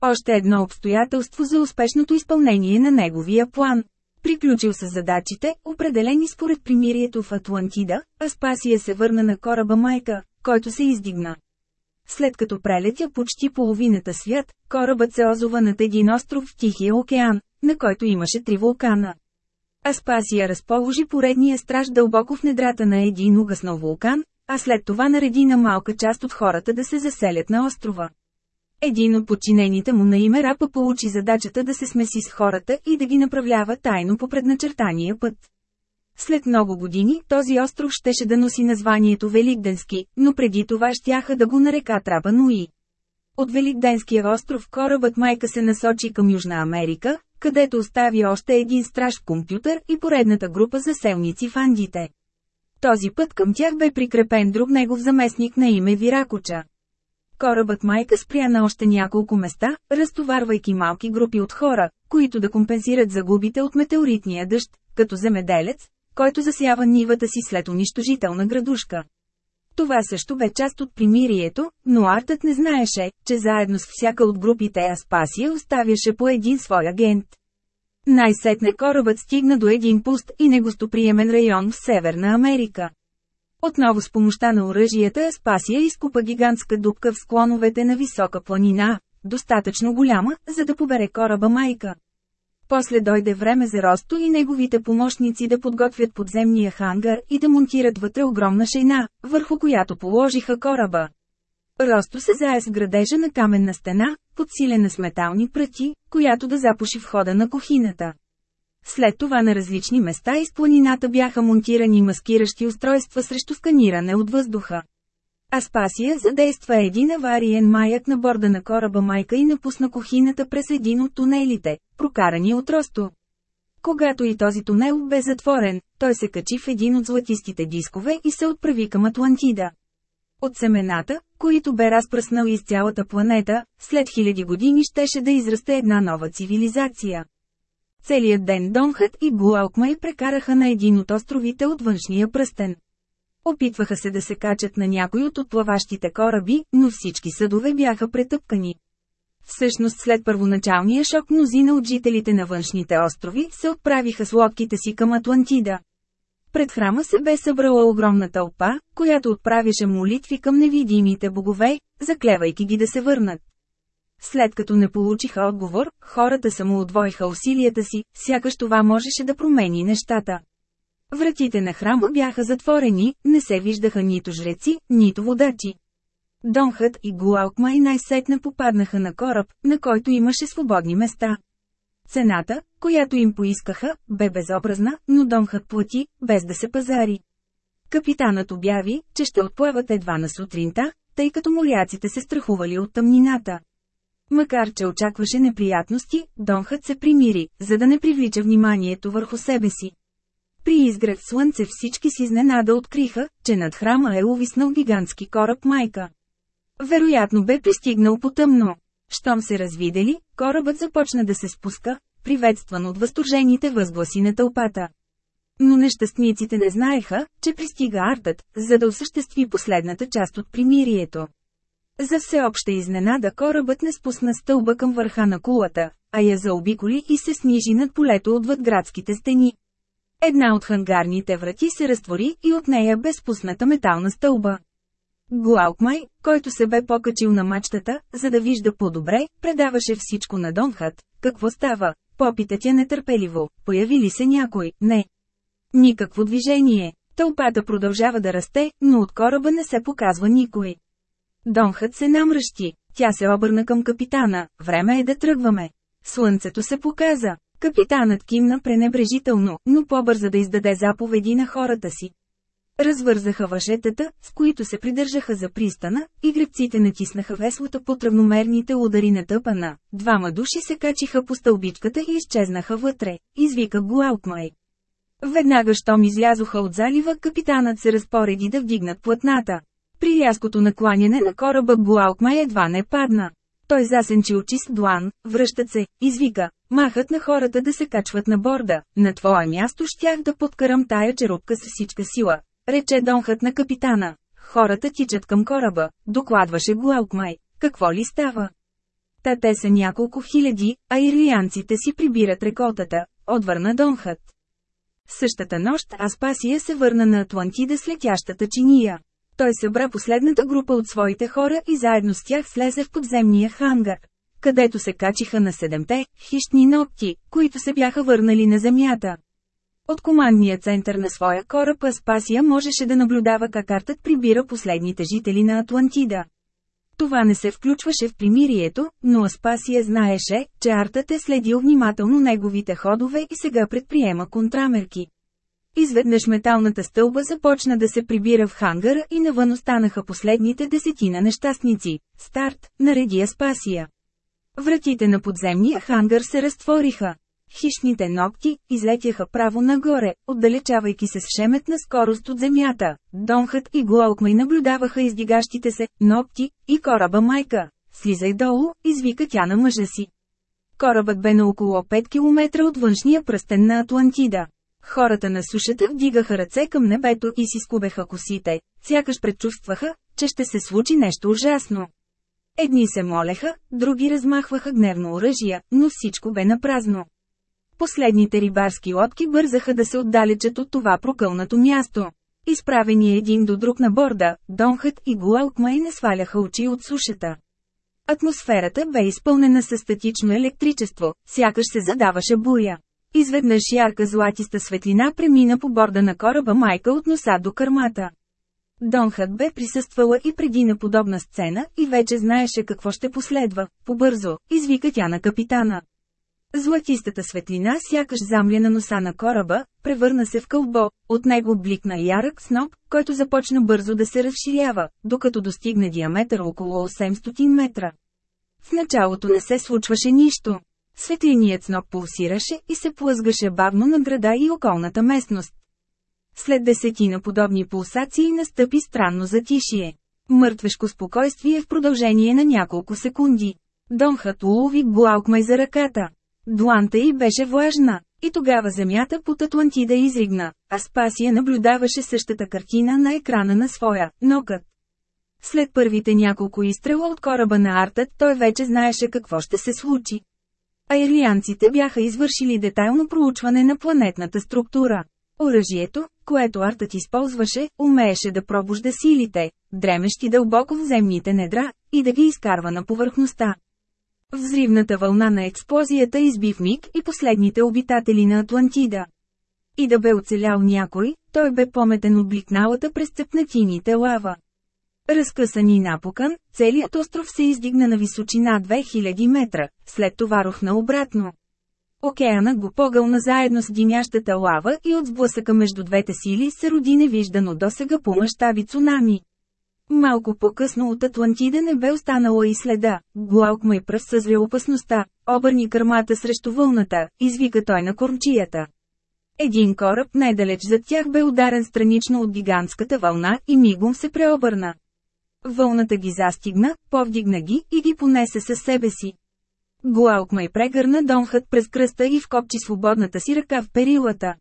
Още едно обстоятелство за успешното изпълнение на неговия план. Приключил с задачите, определени според примирието в Атлантида, Аспасия се върна на кораба Майка, който се издигна. След като прелетя почти половината свят, корабът се озова над един остров в Тихия океан, на който имаше три вулкана. Аспасия разположи поредния страж дълбоко в недрата на един угаснал вулкан, а след това нареди на малка част от хората да се заселят на острова. Един от подчинените му на име Рапа получи задачата да се смеси с хората и да ги направлява тайно по предначертания път. След много години този остров щеше да носи названието Великденски, но преди това щяха да го нарека Трапа Нуи. От Великденския остров корабът майка се насочи към Южна Америка, където остави още един страж компютър и поредната група заселници в Андите. Този път към тях бе прикрепен друг негов заместник на име Виракоча. Корабът майка спря на още няколко места, разтоварвайки малки групи от хора, които да компенсират загубите от метеоритния дъжд, като земеделец, който засява нивата си след унищожителна градушка. Това също бе част от примирието, но Артът не знаеше, че заедно с всяка от групите Аспасия оставяше по един свой агент. Най-сетне корабът стигна до един пуст и негостоприемен район в Северна Америка. Отново с помощта на оръжията Аспасия изкупа гигантска дупка в склоновете на висока планина, достатъчно голяма, за да побере кораба майка. После дойде време за Росто и неговите помощници да подготвят подземния хангар и да монтират вътре огромна шейна, върху която положиха кораба. Росто се зае с градежа на каменна стена, подсилена с метални пръти, която да запуши входа на кухината. След това на различни места из планината бяха монтирани маскиращи устройства срещу сканиране от въздуха. Аспасия задейства един авариен маяк на борда на кораба майка и напусна кухината през един от тунелите, прокарани от Росто. Когато и този тунел бе затворен, той се качи в един от златистите дискове и се отправи към Атлантида. От семената, които бе разпръснал из цялата планета, след хиляди години щеше да израсте една нова цивилизация. Целият ден Донхът и Буалкмай прекараха на един от островите от външния пръстен. Опитваха се да се качат на някой от отплаващите кораби, но всички съдове бяха претъпкани. Всъщност след първоначалния шок мнозина от жителите на външните острови се отправиха с лодките си към Атлантида. Пред храма се бе събрала огромна тълпа, която отправяше молитви към невидимите богове, заклевайки ги да се върнат. След като не получиха отговор, хората само удвоиха усилията си, сякаш това можеше да промени нещата. Вратите на храма бяха затворени, не се виждаха нито жреци, нито водачи. Донхът и Гуалкмай най-сетне попаднаха на кораб, на който имаше свободни места. Цената, която им поискаха, бе безобразна, но Донхът плати, без да се пазари. Капитанът обяви, че ще отплават едва на сутринта, тъй като моряците се страхували от тъмнината. Макар че очакваше неприятности, Донхът се примири, за да не привлича вниманието върху себе си. При изгрев слънце всички си изненада откриха, че над храма е увиснал гигантски кораб майка. Вероятно бе пристигнал потъмно. Щом се развидели, корабът започна да се спуска, приветстван от възторжените възгласи на тълпата. Но нещастниците не знаеха, че пристига артът, за да осъществи последната част от примирието. За всеобща изненада корабът не спусна стълба към върха на кулата, а я заобиколи и се снижи над полето отвъд градските стени. Една от хангарните врати се разтвори и от нея бе спусната метална стълба. Глаукмай, който се бе покачил на мачтата, за да вижда по-добре, предаваше всичко на Донхът. Какво става? Попита тя нетърпеливо. Появи ли се някой? Не. Никакво движение. Тълпата продължава да расте, но от кораба не се показва никой. Донхът се намръщи. Тя се обърна към капитана. Време е да тръгваме. Слънцето се показа. Капитанът кимна пренебрежително, но по-бърза да издаде заповеди на хората си. Развързаха въжетата, с които се придържаха за пристана, и гребците натиснаха веслата под равномерните удари на тъпана. Двама души се качиха по стълбичката и изчезнаха вътре, извика Гуалкмай. Веднага щом излязоха от залива, капитанът се разпореди да вдигнат платната. При рязкото накланяне на кораба Гуалкмай едва не падна. Той засенчи очи с длан, връщат се, извика, махат на хората да се качват на борда, на твое място щях да подкарам тая черупка с всичка сила, рече Донхът на капитана. Хората тичат към кораба, докладваше Гуалкмай. Какво ли става? Та те са няколко хиляди, а ирлианците си прибират реколтата, отвърна Донхът. Същата нощ Аспасия се върна на Атлантида с летящата чиния. Той събра последната група от своите хора и заедно с тях слезе в подземния хангар, където се качиха на седемте хищни ногти, които се бяха върнали на земята. От командния център на своя кораб Аспасия можеше да наблюдава как артът прибира последните жители на Атлантида. Това не се включваше в примирието, но Аспасия знаеше, че артът е следил внимателно неговите ходове и сега предприема контрамерки. Изведнъж металната стълба започна да се прибира в хангара и навън останаха последните десетина нещастници. Старт, нареди Аспасия. Вратите на подземния хангар се разтвориха. Хищните ногти излетяха право нагоре, отдалечавайки се с шеметна скорост от земята. Донхът и Глоукмай наблюдаваха издигащите се ногти и кораба майка. Слизай долу, извика тя на мъжа си. Корабът бе на около 5 км от външния пръстен на Атлантида. Хората на сушата вдигаха ръце към небето и си скубеха косите, сякаш предчувстваха, че ще се случи нещо ужасно. Едни се молеха, други размахваха гневно оръжия, но всичко бе напразно. Последните рибарски лодки бързаха да се отдалечат от това прокълнато място. Изправени един до друг на борда, Донхът и Гуалкмай не сваляха очи от сушата. Атмосферата бе изпълнена със статично електричество, сякаш се задаваше буя. Изведнъж ярка златиста светлина премина по борда на кораба майка от носа до кърмата. Донхът бе присъствала и преди на подобна сцена и вече знаеше какво ще последва. Побързо, извика тя на капитана. Златистата светлина сякаш замля на носа на кораба, превърна се в кълбо, от него бликна ярък сноп, който започна бързо да се разширява, докато достигне диаметър около 800 метра. В началото не се случваше нищо. Светлиният сноп пулсираше и се плъзгаше бавно на града и околната местност. След десетина подобни пулсации настъпи странно затишие. Мъртвешко спокойствие в продължение на няколко секунди. Донхът улови Блаукмай за ръката. Дланта й беше влажна. И тогава земята под Атлантида изригна, а Спасия наблюдаваше същата картина на екрана на своя нокът. След първите няколко изстрела от кораба на Артът той вече знаеше какво ще се случи. А ирлианците бяха извършили детайлно проучване на планетната структура. Оръжието, което Артът използваше, умееше да пробужда силите, дремещи дълбоко в земните недра, и да ги изкарва на повърхността. Взривната вълна на експлозията изби в миг и последните обитатели на Атлантида. И да бе оцелял някой, той бе пометен от бликналата през цепнатините лава. Разкъсан и напукан, целият остров се издигна на височина 2000 метра, след това рухна обратно. Океанът го погълна заедно с димящата лава и от сблъсъка между двете сили се роди невиждано досега по мащаби цунами. Малко по-късно от Атлантида не бе останала и следа. Глаук ме пръв съзря опасността. Обърни кърмата срещу вълната, извика той на кормчията. Един кораб недалеч зад тях бе ударен странично от гигантската вълна и мигом се преобърна. Вълната ги застигна, повдигна ги и ги понесе със себе си. Глаукмай прегърна Донхът през кръста и вкопчи свободната си ръка в перилата.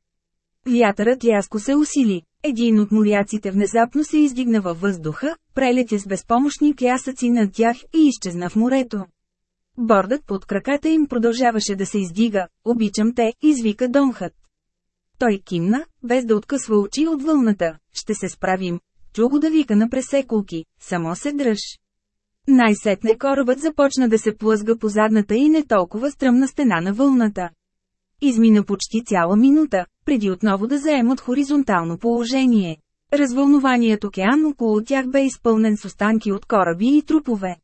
Вятърът яско се усили. Един от моряците внезапно се издигна във въздуха, прелетя с безпомощни клясъци над тях и изчезна в морето. Бордът под краката им продължаваше да се издига. Обичам те, извика Донхът. Той кимна, без да откъсва очи от вълната. Ще се справим. Чу го да вика на пресеколки. Само се дръж. Най-сетне корабът започна да се плъзга по задната и не толкова стръмна стена на вълната. Измина почти цяла минута, преди отново да заемат хоризонтално положение. Развълнуваният океан около тях бе изпълнен с останки от кораби и трупове.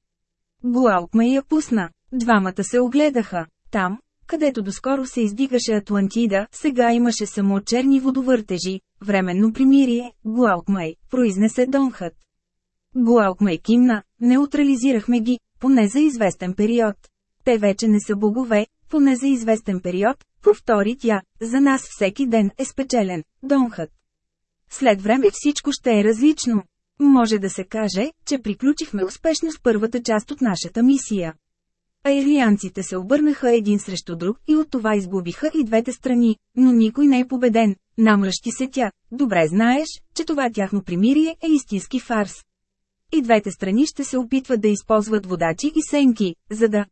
ме я пусна. Двамата се огледаха. Там, където доскоро се издигаше Атлантида, сега имаше само черни водовъртежи, временно примирие, Глаукмай, произнесе Донхът. Глаукмай кимна, неутрализирахме ги, поне за известен период. Те вече не са богове, поне за известен период, повтори тя, за нас всеки ден е спечелен, Донхът. След време всичко ще е различно. Може да се каже, че приключихме успешно с първата част от нашата мисия. Аирлианците се обърнаха един срещу друг и от това изгубиха и двете страни, но никой не е победен. Намръщи се тя. Добре знаеш, че това тяхно примирие е истински фарс. И двете страни ще се опитват да използват водачи и сенки, за да...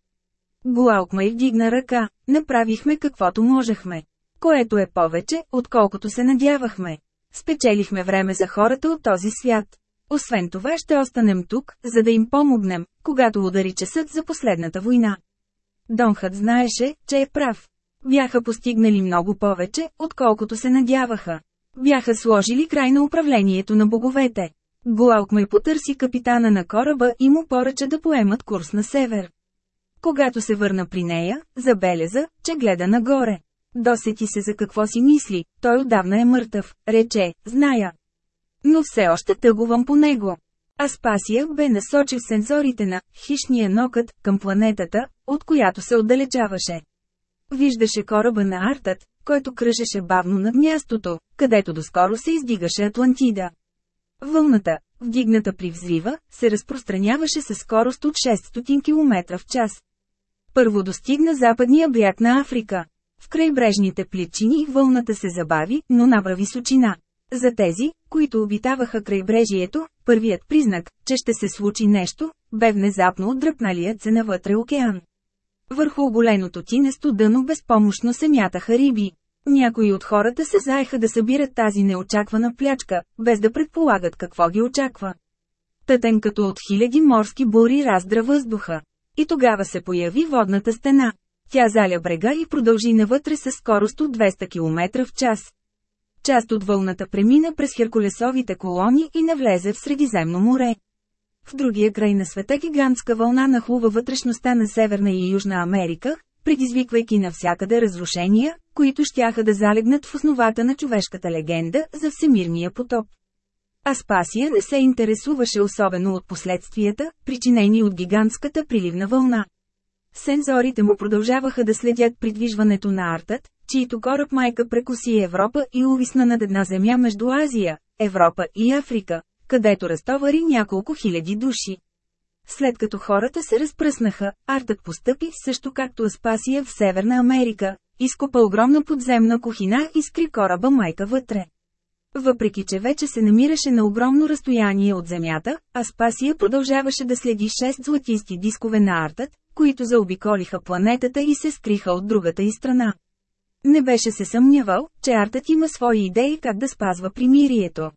Глаукмай вдигна ръка, направихме каквото можехме. Което е повече, отколкото се надявахме. Спечелихме време за хората от този свят. Освен това ще останем тук, за да им помогнем, когато удари часът за последната война. Донхът знаеше, че е прав. Бяха постигнали много повече, отколкото се надяваха. Бяха сложили край на управлението на боговете. ме потърси капитана на кораба и му поръча да поемат курс на север. Когато се върна при нея, забеляза, че гледа нагоре. Досети се за какво си мисли, той отдавна е мъртъв, рече, зная. Но все още тъгувам по него. Аспасия бе насочил сензорите на хищния нокът към планетата, от която се отдалечаваше. Виждаше кораба на Артът, който кръжеше бавно над мястото, където доскоро се издигаше Атлантида. Вълната, вдигната при взрива, се разпространяваше със скорост от 600 км в час. Първо достигна западния бряг на Африка. В крайбрежните плечини вълната се забави, но набра височина. За тези, които обитаваха крайбрежието, първият признак, че ще се случи нещо, бе внезапно отдръпналият се навътре океан. Върху оголеното тинесто дъно безпомощно се мятаха риби. Някои от хората се заеха да събират тази неочаквана плячка, без да предполагат какво ги очаква. Тътен като от хиляди морски бури раздра въздуха. И тогава се появи водната стена. Тя заля брега и продължи навътре с скорост от 200 км в час. Част от вълната премина през Херкулесовите колони и навлезе в Средиземно море. В другия край на света гигантска вълна нахлува вътрешността на Северна и Южна Америка, предизвиквайки навсякъде разрушения, които щяха да залегнат в основата на човешката легенда за всемирния потоп. Аспасия не се интересуваше особено от последствията, причинени от гигантската приливна вълна. Сензорите му продължаваха да следят придвижването на Артът, чието кораб майка прекоси Европа и увисна над една земя между Азия, Европа и Африка, където разтовари няколко хиляди души. След като хората се разпръснаха, Артът постъпи също както Аспасия в Северна Америка, изкопа огромна подземна кухина и скри кораба майка вътре. Въпреки че вече се намираше на огромно разстояние от Земята, Аспасия продължаваше да следи шест златисти дискове на Артът, които заобиколиха планетата и се скриха от другата и страна. Не беше се съмнявал, че Артът има свои идеи как да спазва примирието.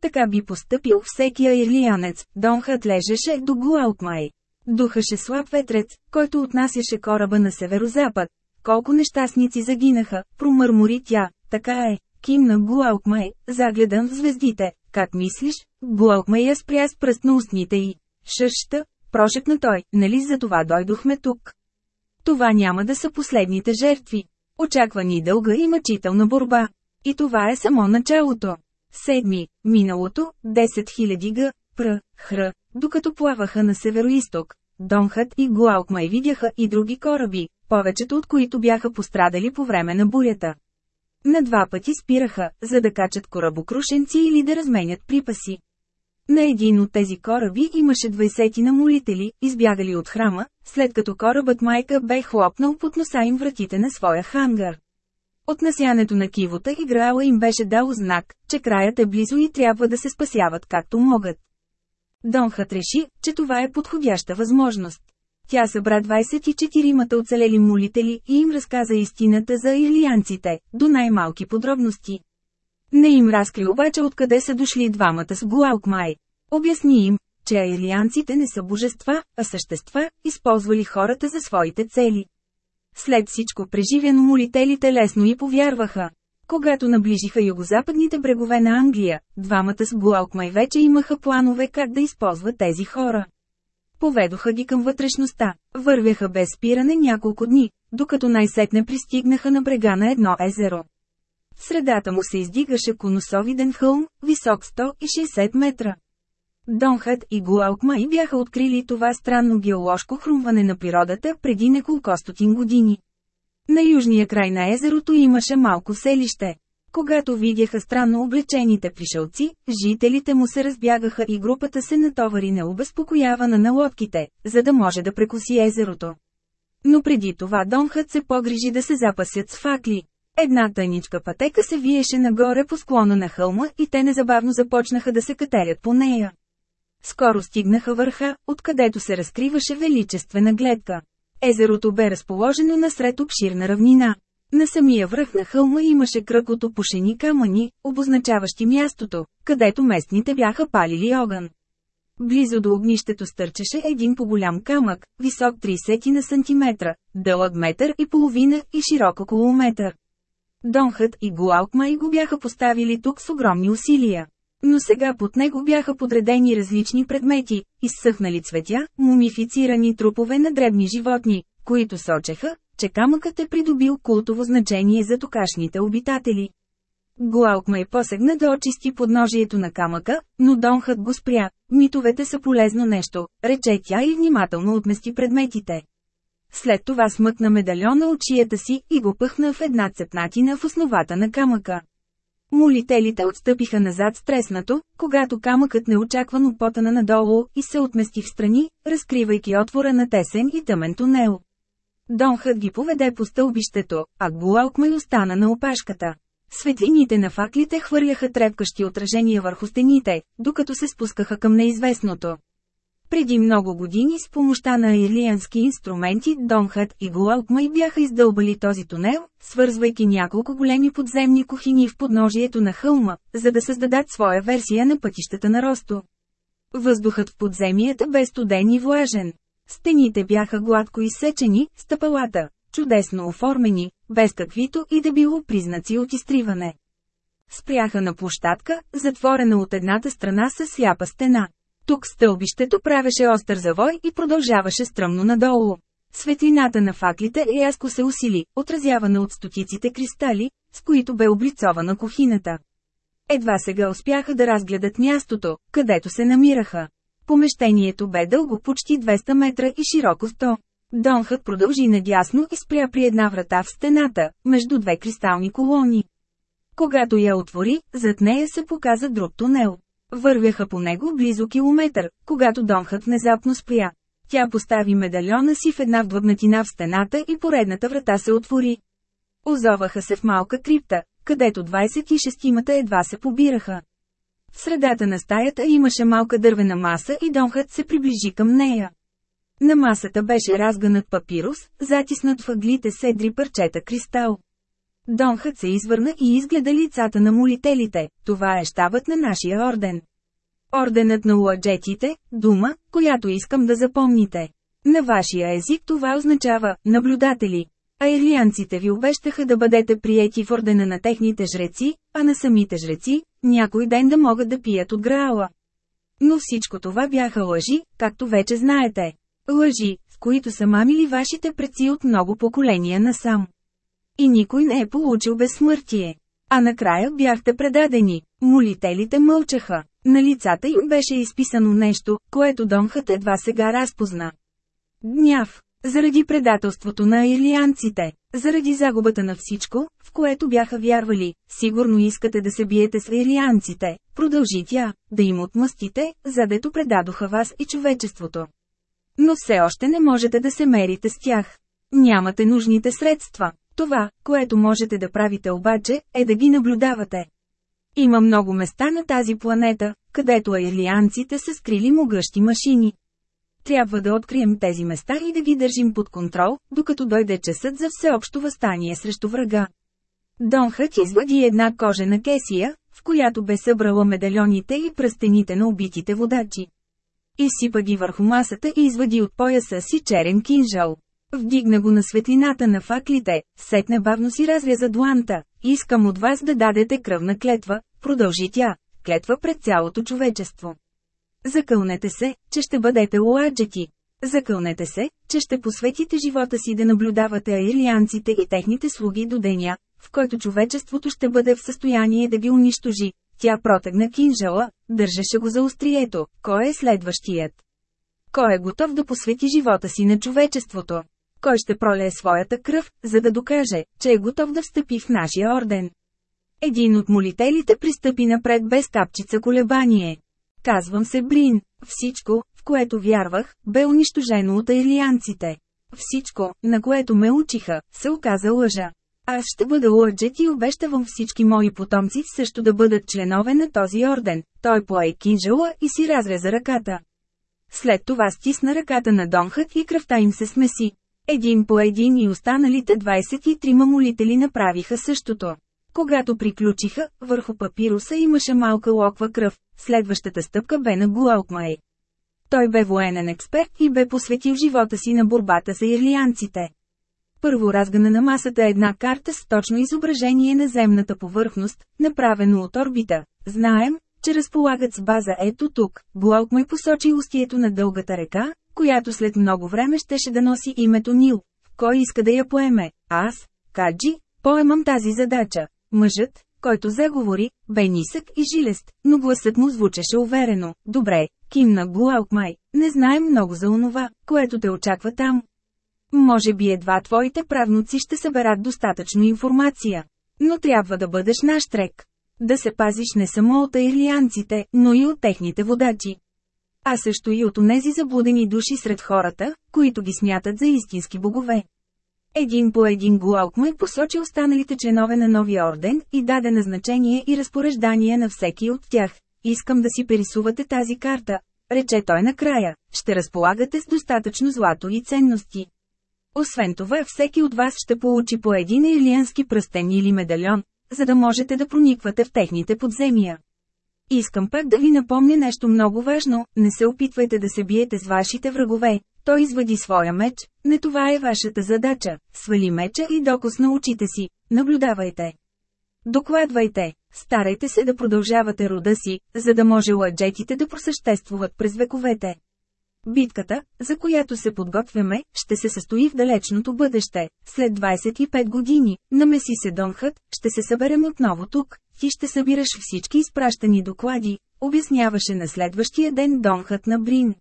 Така би поступил всеки аирлиянец, Донхът лежеше до Гуалкмай. Духаше слаб ветрец, който отнасяше кораба на северозапад. Колко нещастници загинаха, промърмори тя, така е, кимна Гуалкмай, загледан в звездите. Как мислиш? Гуалкмай я спря с пръст на устните й. Шъща, прошепна той, нали за това дойдохме тук? Това няма да са последните жертви. Очаква ни дълга и мъчителна борба. И това е само началото. Седми, миналото, 10 000 г, пр, хр, докато плаваха на североисток. Донхът и Гуалкмай видяха и други кораби, повечето от които бяха пострадали по време на бурята. На два пъти спираха, за да качат корабокрушенци или да разменят припаси. На един от тези кораби имаше 20 на молители, избягали от храма, след като корабът майка бе хлопнал под носа им вратите на своя хангар. От насянето на кивота играла им беше дал знак, че краят е близо и трябва да се спасяват както могат. Донхът реши, че това е подходяща възможност. Тя събра 24-мата оцелели молители и им разказа истината за ирлианците, до най-малки подробности. Не им разкри обаче откъде са дошли двамата с Гуалкмай. Обясни им, че аирлианците не са божества, а същества, използвали хората за своите цели. След всичко преживяно молителите лесно и повярваха. Когато наближиха югозападните брегове на Англия, двамата с Гуалкмай вече имаха планове как да използват тези хора. Поведоха ги към вътрешността, вървяха без спиране няколко дни, докато най-сетне пристигнаха на брега на едно езеро. Средата му се издигаше конусовиден хълм, висок 160 метра. Донхът и Гуалкмай бяха открили това странно геоложко хрумване на природата преди неколко стотин години. На южния край на езерото имаше малко селище. Когато видяха странно облечените пришелци, жителите му се разбягаха и групата се натовари необезпокоявана на лодките, за да може да прекоси езерото. Но преди това Донхът се погрижи да се запасят с факли. Една тъничка пътека се виеше нагоре по склона на хълма и те незабавно започнаха да се катерят по нея. Скоро стигнаха върха, откъдето се разкриваше величествена гледка. Езерото бе разположено насред обширна равнина. На самия връх на хълма имаше кръг от опушени камъни, обозначаващи мястото, където местните бяха палили огън. Близо до огнището стърчеше един по-голям камък, висок 30 на сантиметра, дълъг метър и половина и широк около метър. Донхът и Гуалкмай го бяха поставили тук с огромни усилия. Но сега под него бяха подредени различни предмети, изсъхнали цветя, мумифицирани трупове на дребни животни, които сочеха, че камъкът е придобил култово значение за токашните обитатели. Гуалкмай посегна да очисти подножието на камъка, но Донхът го спря. Митовете са полезно нещо, рече тя и внимателно отмести предметите. След това смъкна медальона от шията си и го пъхна в една цепнатина в основата на камъка. Молителите отстъпиха назад стреснато, когато камъкът неочаквано потана надолу и се отмести в страни, разкривайки отвора на тесен и тъмен тунел. Донхът ги поведе по стълбището, а Гуалкмай остана на опашката. Светлините на факлите хвърляха трепкащи отражения върху стените, докато се спускаха към неизвестното. Преди много години с помощта на ирлиански инструменти Донхът и Гуалкмай бяха издълбали този тунел, свързвайки няколко големи подземни кухини в подножието на хълма, за да създадат своя версия на пътищата на Росто. Въздухът в подземията бе студен и влажен. Стените бяха гладко изсечени, стъпалата, чудесно оформени, без каквито и да било признаци от изтриване. Спряха на площадка, затворена от едната страна с сляпа стена. Тук стълбището правеше остър завой и продължаваше стръмно надолу. Светлината на факлите рязко се усили, отразявана от стотиците кристали, с които бе облицована кухината. Едва сега успяха да разгледат мястото, където се намираха. Помещението бе дълго почти 200 метра и широко 100. Донхът продължи надясно и спря при една врата в стената, между две кристални колони. Когато я отвори, зад нея се показа друг тунел. Вървяха по него близо километър, когато Донхът внезапно спря. Тя постави медальона си в една вдлъбнатина в стената и поредната врата се отвори. Озоваха се в малка крипта, където 26-мата едва се побираха. В средата на стаята имаше малка дървена маса и Донхът се приближи към нея. На масата беше разгънат папирус, затиснат в ъглите седри парчета кристал. Донхът се извърна и изгледа лицата на молителите, това е щабът на нашия орден. Орденът на уаджетите, дума, която искам да запомните. На вашия език това означава «наблюдатели». А ирлианците ви обещаха да бъдете приети в ордена на техните жреци, а на самите жреци, някой ден да могат да пият от Граала. Но всичко това бяха лъжи, както вече знаете. Лъжи, с които са мамили вашите предци от много поколения насам. И никой не е получил безсмъртие. А накрая бяхте предадени. Молителите мълчаха. На лицата им беше изписано нещо, което Донхът едва сега разпозна. Гняв. Заради предателството на илианците. Заради загубата на всичко, в което бяха вярвали, сигурно искате да се биете с ирианците, продължи тя, да им отмъстите, задето предадоха вас и човечеството. Но все още не можете да се мерите с тях. Нямате нужните средства. Това, което можете да правите обаче, е да ги наблюдавате. Има много места на тази планета, където аирлианците са скрили могъщи машини. Трябва да открием тези места и да ги държим под контрол, докато дойде часът за всеобщо възстание срещу врага. Донхът извади една кожена кесия, в която бе събрала медальоните и пръстените на убитите водачи. Изсипа ги върху масата и извади от пояса си черен кинжал. Вдигна го на светлината на факлите, сетне бавно си разряза дланта. Искам от вас да дадете кръвна клетва, продължи тя, клетва пред цялото човечество. Закълнете се, че ще бъдете уаджети. Закълнете се, че ще посветите живота си да наблюдавате аирлианците и техните слуги до деня, в който човечеството ще бъде в състояние да ги унищожи. Тя протегна кинжала, държеше го за острието. Кой е следващият? Кой е готов да посвети живота си на човечеството? Кой ще пролее своята кръв, за да докаже, че е готов да встъпи в нашия орден? Един от молителите пристъпи напред без капчица колебание. Казвам се Брин. Всичко, в което вярвах, бе унищожено от аирлианците. Всичко, на което ме учиха, се оказа лъжа. Аз ще бъда лъджет и обещавам всички мои потомци също да бъдат членове на този орден. Той пое кинжала и си разреза ръката. След това стисна ръката на Донхът и кръвта им се смеси. Един по един и останалите 23 молители направиха същото. Когато приключиха, върху папируса имаше малка локва кръв, следващата стъпка бе на Гуалкмай. Той бе военен експерт и бе посветил живота си на борбата с ирлианците. Първо разгана на масата една карта с точно изображение на земната повърхност, направено от орбита. Знаем, че разполагат с база ето тук. Блок посочи устието на дългата река, която след много време щеше да носи името Нил. Кой иска да я поеме? Аз, Каджи, поемам тази задача. Мъжът, който заговори, бе нисък и жилест, но гласът му звучеше уверено. Добре, кимна Гуалкмай, не знаем много за онова, което те очаква там. Може би едва твоите правнуци ще съберат достатъчно информация. Но трябва да бъдеш наш трек. Да се пазиш не само от аирлианците, но и от техните водачи. А също и от онези заблудени души сред хората, които ги смятат за истински богове. Един по един Гуалкмай посочи останалите членове на новия орден и даде назначение и разпореждание на всеки от тях. Искам да си перисувате тази карта, рече той накрая, ще разполагате с достатъчно злато и ценности. Освен това всеки от вас ще получи по един илиански пръстен или медальон, за да можете да прониквате в техните подземия. Искам пак да ви напомня нещо много важно, не се опитвайте да се биете с вашите врагове. Той извади своя меч, не това е вашата задача, свали меча и докосна очите си, наблюдавайте. Докладвайте, старайте се да продължавате рода си, за да може ладжетите да просъществуват през вековете. Битката, за която се подготвяме, ще се състои в далечното бъдеще. След 25 години, намеси се Донхът, ще се съберем отново тук, ти ще събираш всички изпращани доклади, обясняваше на следващия ден Донхът на Брин.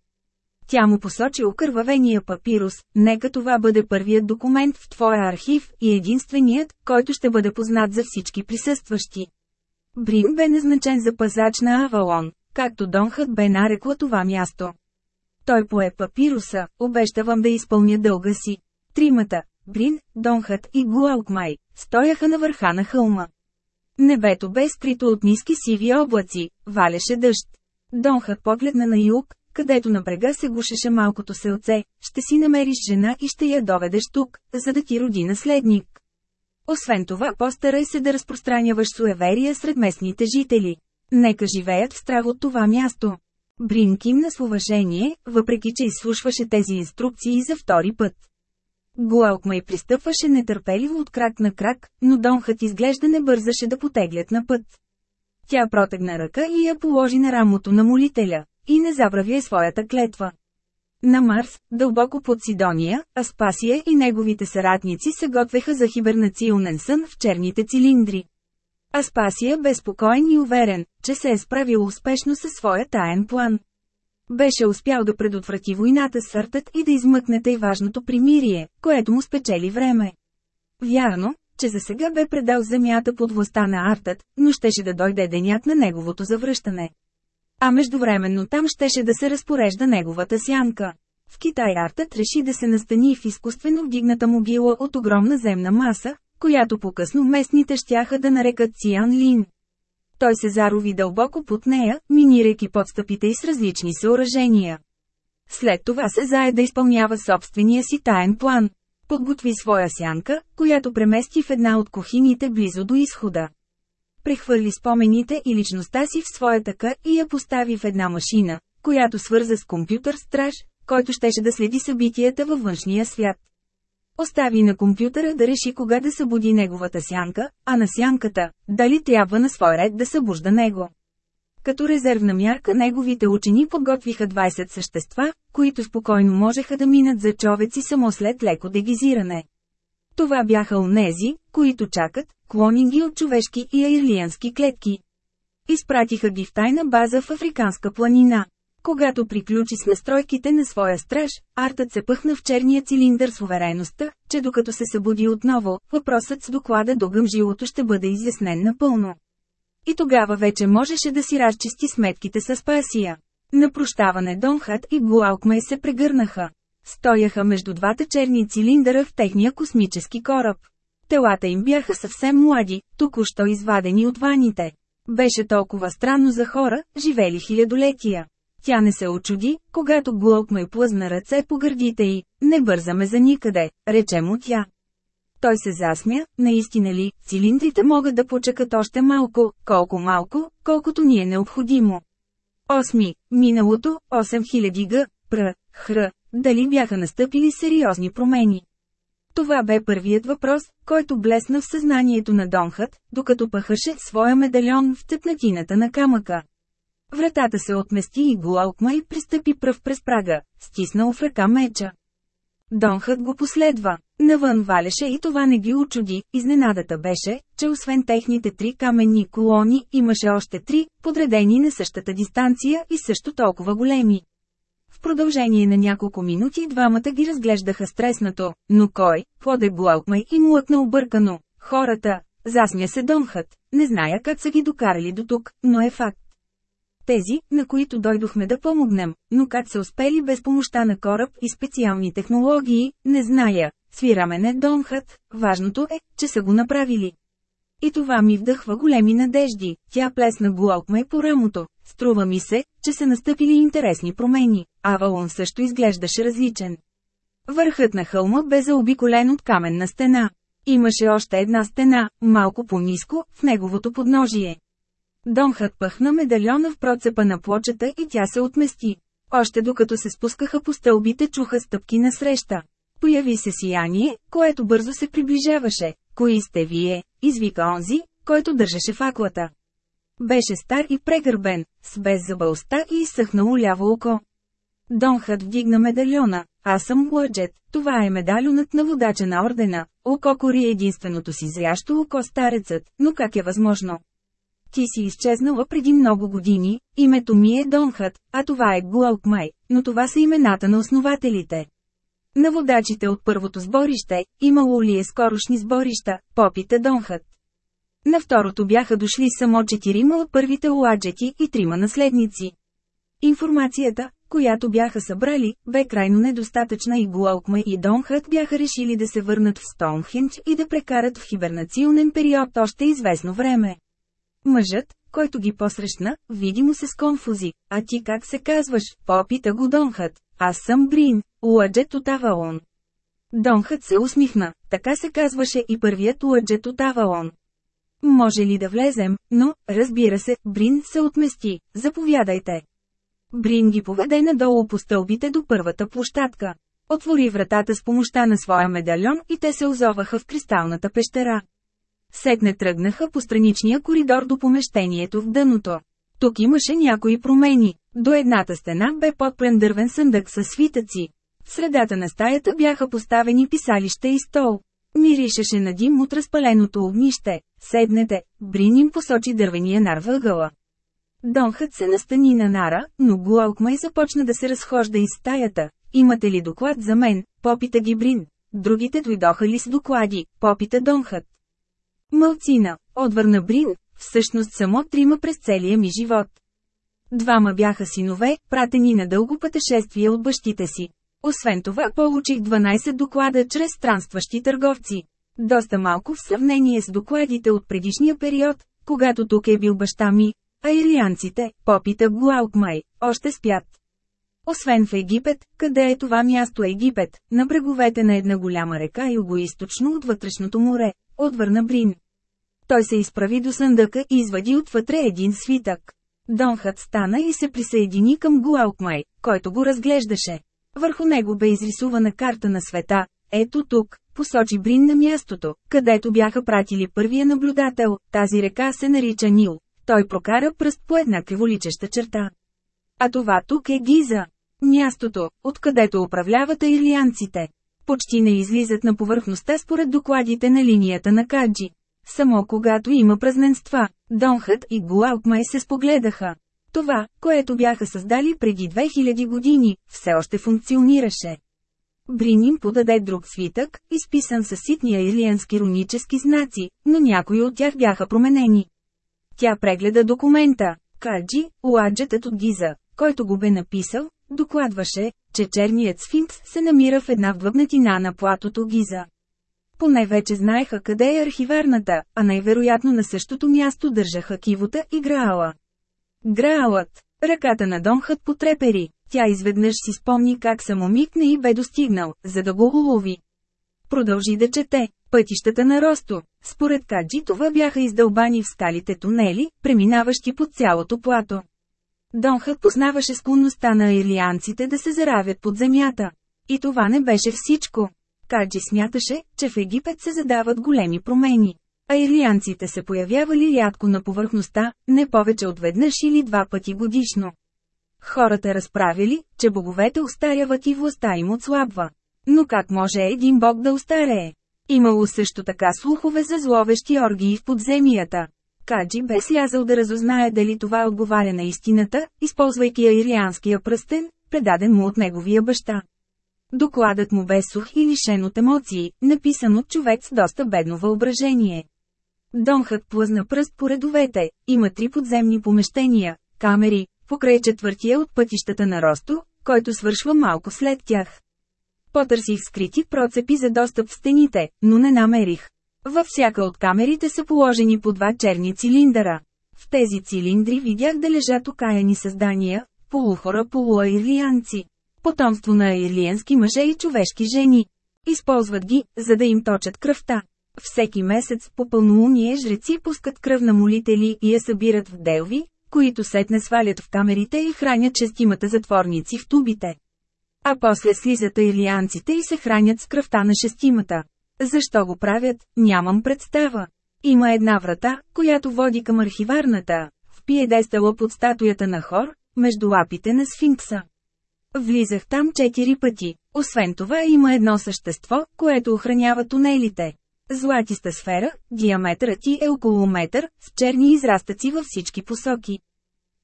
Тя му посочи окървавения папирус, нека това бъде първият документ в твоя архив и единственият, който ще бъде познат за всички присъстващи. Брин бе назначен за пазач на Авалон, както Донхът бе нарекла това място. Той пое папируса, обещавам да изпълня дълга си. Тримата, Брин, Донхът и Гуалкмай, стояха на върха на хълма. Небето бе скрито от ниски сиви облаци, валеше дъжд. Донхът погледна на юг, където на брега се гушеше малкото селце, ще си намериш жена и ще я доведеш тук, за да ти роди наследник. Освен това, постарай се да разпространяваш суеверия сред местните жители. Нека живеят в страх от това място. Брин кимна с уважение, въпреки че изслушваше тези инструкции за втори път. Гуалкмай пристъпваше нетърпеливо от крак на крак, но Донхът изглежда не бързаше да потеглят на път. Тя протегна ръка и я положи на рамото на молителя, и не забравя своята клетва. На Марс, дълбоко под Сидония, Аспасия и неговите съратници се готвеха за хибернационен сън в черните цилиндри. Аспасия бе спокоен и уверен, че се е справил успешно със своя таен план. Беше успял да предотврати войната с Артът и да измъкне тъй важното примирие, което му спечели време. Вярно, че за сега бе предал земята под властта на Артът, но щеше да дойде денят на неговото завръщане. А междувременно там щеше да се разпорежда неговата сянка. В Китай Артът реши да се настани в изкуствено вдигната могила от огромна земна маса, която по-късно местните щяха да нарекат Циан Лин. Той се зарови дълбоко под нея, минирайки подстъпите и с различни съоръжения. След това се зае да изпълнява собствения си таен план. Подготви своя сянка, която премести в една от кухините близо до изхода. Прехвърли спомените и личността си в своята къ и я постави в една машина, която свърза с компютър страж, който щеше да следи събитията във външния свят. Остави на компютъра да реши кога да събуди неговата сянка, а на сянката, дали трябва на свой ред да събужда него. Като резервна мярка неговите учени подготвиха 20 същества, които спокойно можеха да минат за човеци само след леко дегизиране. Това бяха онези, които чакат, клонинги от човешки и аирлиански клетки. Изпратиха ги в тайна база в Африканска планина. Когато приключи с настройките на своя страж, артът се пъхна в черния цилиндър с увереността, че докато се събуди отново, въпросът с доклада до гъмжилото ще бъде изяснен напълно. И тогава вече можеше да си разчисти сметките с Пасия. На прощаване Донхат и Гуалкмей се прегърнаха. Стояха между двата черни цилиндъра в техния космически кораб. Телата им бяха съвсем млади, току-що извадени от ваните. Беше толкова странно за хора, живели хилядолетия. Тя не се очуди, когато Гуалкмей плъзна ръце по гърдите й. Не бързаме за никъде, рече му тя. Той се засмя, наистина ли, цилиндрите могат да почекат още малко, колко малко, колкото ни е необходимо. Осми, миналото, 8000 г, пр, хр, дали бяха настъпили сериозни промени. Това бе първият въпрос, който блесна в съзнанието на Донхът, докато пъхаше своя медальон в тъпнатината на камъка. Вратата се отмести и Гуалкма и пристъпи пръв през прага, стиснал в ръка меча. Донхът го последва. Навън валеше и това не ги очуди. Изненадата беше, че освен техните три каменни колони, имаше още три, подредени на същата дистанция и също толкова големи. В продължение на няколко минути двамата ги разглеждаха стреснато, но кой, поде Блаукмай и млъкна объркано. Хората, засмя се Донхът, не зная как са ги докарали до тук, но е факт тези, на които дойдохме да помогнем, но как са успели без помощта на кораб и специални технологии, не зная. Свираме не Донхът, важното е, че са го направили. И това ми вдъхва големи надежди, тя плесна Гуалкмай по рамото. Струва ми се, че са настъпили интересни промени, Авалон също изглеждаше различен. Върхът на хълма бе заобиколен от каменна стена. Имаше още една стена, малко по-низко, в неговото подножие. Донхът пъхна медальона в процепа на плочата и тя се отмести. Още докато се спускаха по стълбите чуха стъпки насреща. Появи се сияние, което бързо се приближаваше. Кои сте вие? Извика онзи, който държеше факлата. Беше стар и прегърбен, с беззъба уста и изсъхнало ляво око. Донхът вдигна медальона. Аз съм Лъджет, това е медальонът на водача на ордена. Око кори единственото си зрящо око старецът, но как е възможно? Ти си изчезнала преди много години, името ми е Донхът, а това е Гуалкмай, но това са имената на основателите. На водачите от първото сборище, имало ли е скорошни сборища, попита Донхът. На второто бяха дошли само четирима първите уаджети и трима наследници. Информацията, която бяха събрали, бе крайно недостатъчна и Гуалкма и Донхът бяха решили да се върнат в Стоунхендж и да прекарат в хибернационен период още известно време. Мъжът, който ги посрещна, видимо се сконфузи. А ти как се казваш? Попита го Донхът. Аз съм Брин, лъджет от Авалон. Донхът се усмихна. Така се казваше и първият лъджет от Авалон. Може ли да влезем, но, разбира се, Брин се отмести. Заповядайте. Брин ги поведе надолу по стълбите до първата площадка. Отвори вратата с помощта на своя медальон и те се озоваха в кристалната пещера. Сетне тръгнаха по страничния коридор до помещението в дъното. Тук имаше някои промени. До едната стена бе подпрен дървен съндък с свитъци. В средата на стаята бяха поставени писалища и стол. Миришеше на дим от разпаленото огнище. Седнете, Брин им посочи дървения нар въгъла. Донхът се настани на нара, но Гуалкмай започна да се разхожда из стаята. Имате ли доклад за мен? Попита ги Брин. другите дойдоха ли с доклади, попита Донхът. Мълцина, отвърна Брин, всъщност само трима през целия ми живот. Двама бяха синове, пратени на дълго пътешествие от бащите си. Освен това получих 12 доклада чрез странстващи търговци. Доста малко в сравнение с докладите от предишния период, когато тук е бил баща ми, а ирианците, попита Гуалкмай, още спят. Освен в Египет, къде е това място Египет, на бреговете на една голяма река югоисточно от вътрешното море, отвърна Брин. Той се изправи до съндъка и извади отвътре един свитък. Донхът стана и се присъедини към Гуалкмай, който го разглеждаше. Върху него бе изрисувана карта на света. Ето тук, посочи Брин на мястото, където бяха пратили първия наблюдател. Тази река се нарича Нил. Той прокара пръст по една криволичеща черта. А това тук е Гиза. Мястото, откъдето управляват ирлианците. Почти не излизат на повърхността според докладите на линията на Каджи. Само когато има празненства, Донхът и Гуалкмай се спогледаха. Това, което бяха създали преди 2000 години, все още функционираше. Брин им подаде друг свитък, изписан със ситния илиански рунически знаци, но някои от тях бяха променени. Тя прегледа документа. Каджи, уаджетът от Гиза, който го бе написал, докладваше, че черният сфинкс се намира в една вдъбнатина на платото Гиза. Поне вече знаеха къде е архиварната, а най-вероятно на същото място държаха кивота и Граала. Граалът, ръката на Донхът потрепери, тя изведнъж си спомни как само микна и бе достигнал, за да го улови. Продължи да чете, пътищата на Росто. Според Каджи това бяха издълбани в скалите тунели, преминаващи под цялото плато. Донхът познаваше склонността на ирлианците да се заравят под земята. И това не беше всичко. Каджи смяташе, че в Египет се задават големи промени. А ирлианците се появявали рядко на повърхността, не повече от веднъж или два пъти годишно. Хората разправили, че боговете устаряват и властта им отслабва. Но как може един бог да устарее? Имало също така слухове за зловещи оргии в подземията. Каджи бе слязал да разузнае дали това отговаря на истината, използвайки аирианския пръстен, предаден му от неговия баща. Докладът му бе сух и лишен от емоции, написан от човек с доста бедно въображение. Донхът плъзна пръст по редовете, има три подземни помещения, камери, покрай четвъртия от пътищата на Росто, който свършва малко след тях. Потърсих скрити процепи за достъп в стените, но не намерих. Във всяка от камерите са положени по два черни цилиндъра. В тези цилиндри видях да лежат окаяни създания, полухора полуаирлианци. Потомство на аирлиански мъже и човешки жени. Използват ги, за да им точат кръвта. Всеки месец по пълнолуние жреци пускат кръв на молители и я събират в делви, които сетне свалят в камерите и хранят честимата затворници в тубите. А после слизат аирлианците и се хранят с кръвта на шестимата. Защо го правят, нямам представа. Има една врата, която води към архиварната, в пиедестала под статуята на Хор, между лапите на сфинкса. Влизах там четири пъти. Освен това има едно същество, което охранява тунелите. Златиста сфера, диаметърът ти е около метър, с черни израстъци във всички посоки.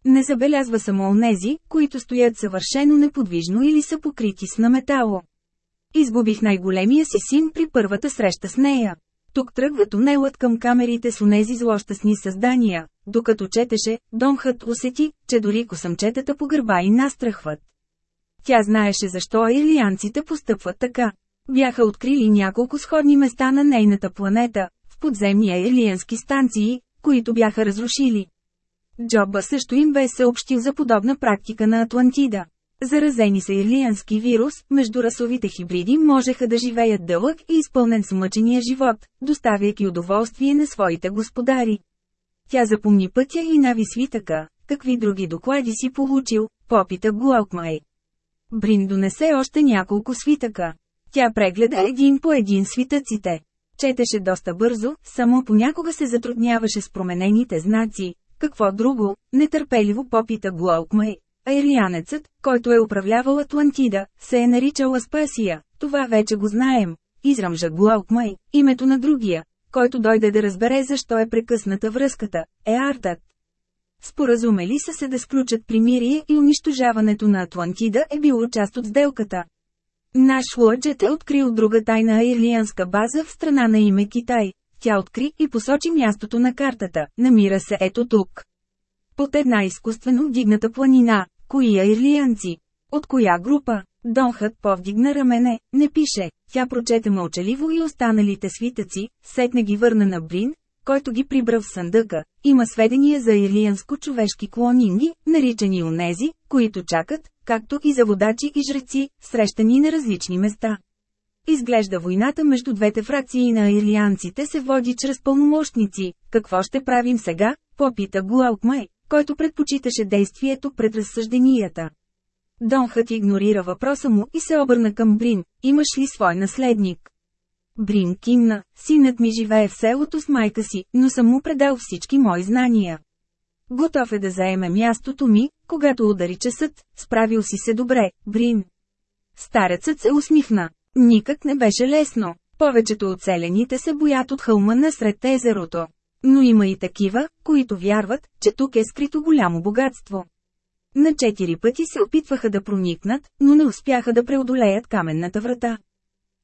Не забелязва само онези, които стоят съвършено неподвижно или са покрити с наметало. Изгубих най-големия си син при първата среща с нея. Тук тръгва тунелът към камерите с онези злощастни създания. Докато четеше, Донхът усети, че дори косъмчетата по гърба и настрахват. Тя знаеше защо илианците постъпват така. Бяха открили няколко сходни места на нейната планета, в подземни илиански станции, които бяха разрушили. Джоба също им бе съобщил за подобна практика на Атлантида. Заразени са илиански вирус, междурасовите хибриди можеха да живеят дълъг и изпълнен с мъчения живот, доставяйки удоволствие на своите господари. Тя запомни пътя и нави свитъка, какви други доклади си получил, попита Гуалкмай. Брин донесе още няколко свитъка. Тя прегледа един по един свитъците. Четеше доста бързо, само понякога се затрудняваше с променените знаци. Какво друго, нетърпеливо попита Айрианецът, който е управлявал Атлантида, се е наричал Аспасия. Това вече го знаем. Израмжа Глоукмай, името на другия, който дойде да разбере защо е прекъсната връзката, е Артът. Споразумели са се да сключат примирие и унищожаването на Атлантида е било част от сделката. Наш лъджет е открил друга тайна аирлианска база в страна на име Китай. Тя откри и посочи мястото на картата, намира се ето тук. Под една изкуствено вдигната планина, кои аирлианци? От коя група? Донхът повдигна рамене, не пише, тя прочете мълчаливо и останалите свитъци, сетне ги върна на Брин, който ги прибра в съндъка. Има сведения за ирлианско-човешки клонинги, наричани онези, които чакат, както и за водачи и жреци, срещани на различни места. Изглежда войната между двете фракции на ирлианците се води чрез пълномощници. Какво ще правим сега? Попита Гуалкмай, който предпочиташе действието пред разсъжденията. Донхът игнорира въпроса му и се обърна към Брин. Имаш ли свой наследник? Брин кимна, синът ми живее в селото с майка си, но съм му предал всички мои знания. Готов е да заеме мястото ми, когато удари часът, справил си се добре, Брин. Старецът се усмихна. Никак не беше лесно. Повечето от селените се боят от хълма насред езерото. Но има и такива, които вярват, че тук е скрито голямо богатство. На четири пъти се опитваха да проникнат, но не успяха да преодолеят каменната врата.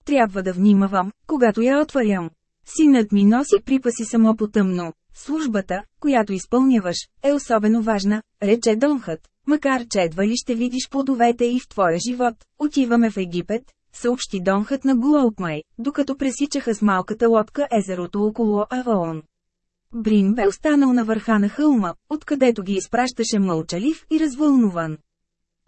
Трябва да внимавам, когато я отварям. Синът ми носи припаси само по тъмно. Службата, която изпълняваш, е особено важна, рече Донхът. Макар че едва ли ще видиш плодовете и в твоя живот, отиваме в Египет, съобщи Донхът на Гуалкмай, докато пресичаха с малката лодка езерото около Аваон. Брин бе останал на върха на хълма, откъдето ги изпращаше мълчалив и развълнуван.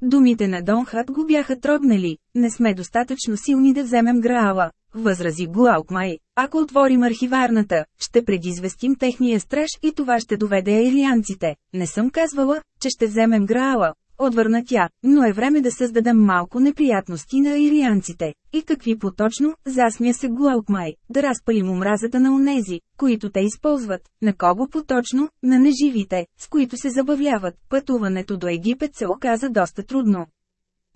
Думите на Донхат го бяха трогнали, не сме достатъчно силни да вземем Граала, възрази Гуалкмай. Ако отворим архиварната, ще предизвестим техния страж и това ще доведе ирлианците. Не съм казвала, че ще вземем Граала, Отвърна тя, но е време да създадем малко неприятности на ирианците. И какви поточно, засмя се Гуалкмай, да разпалим омразата на онези, които те използват, на кого поточно, на неживите, с които се забавляват. Пътуването до Египет се оказа доста трудно.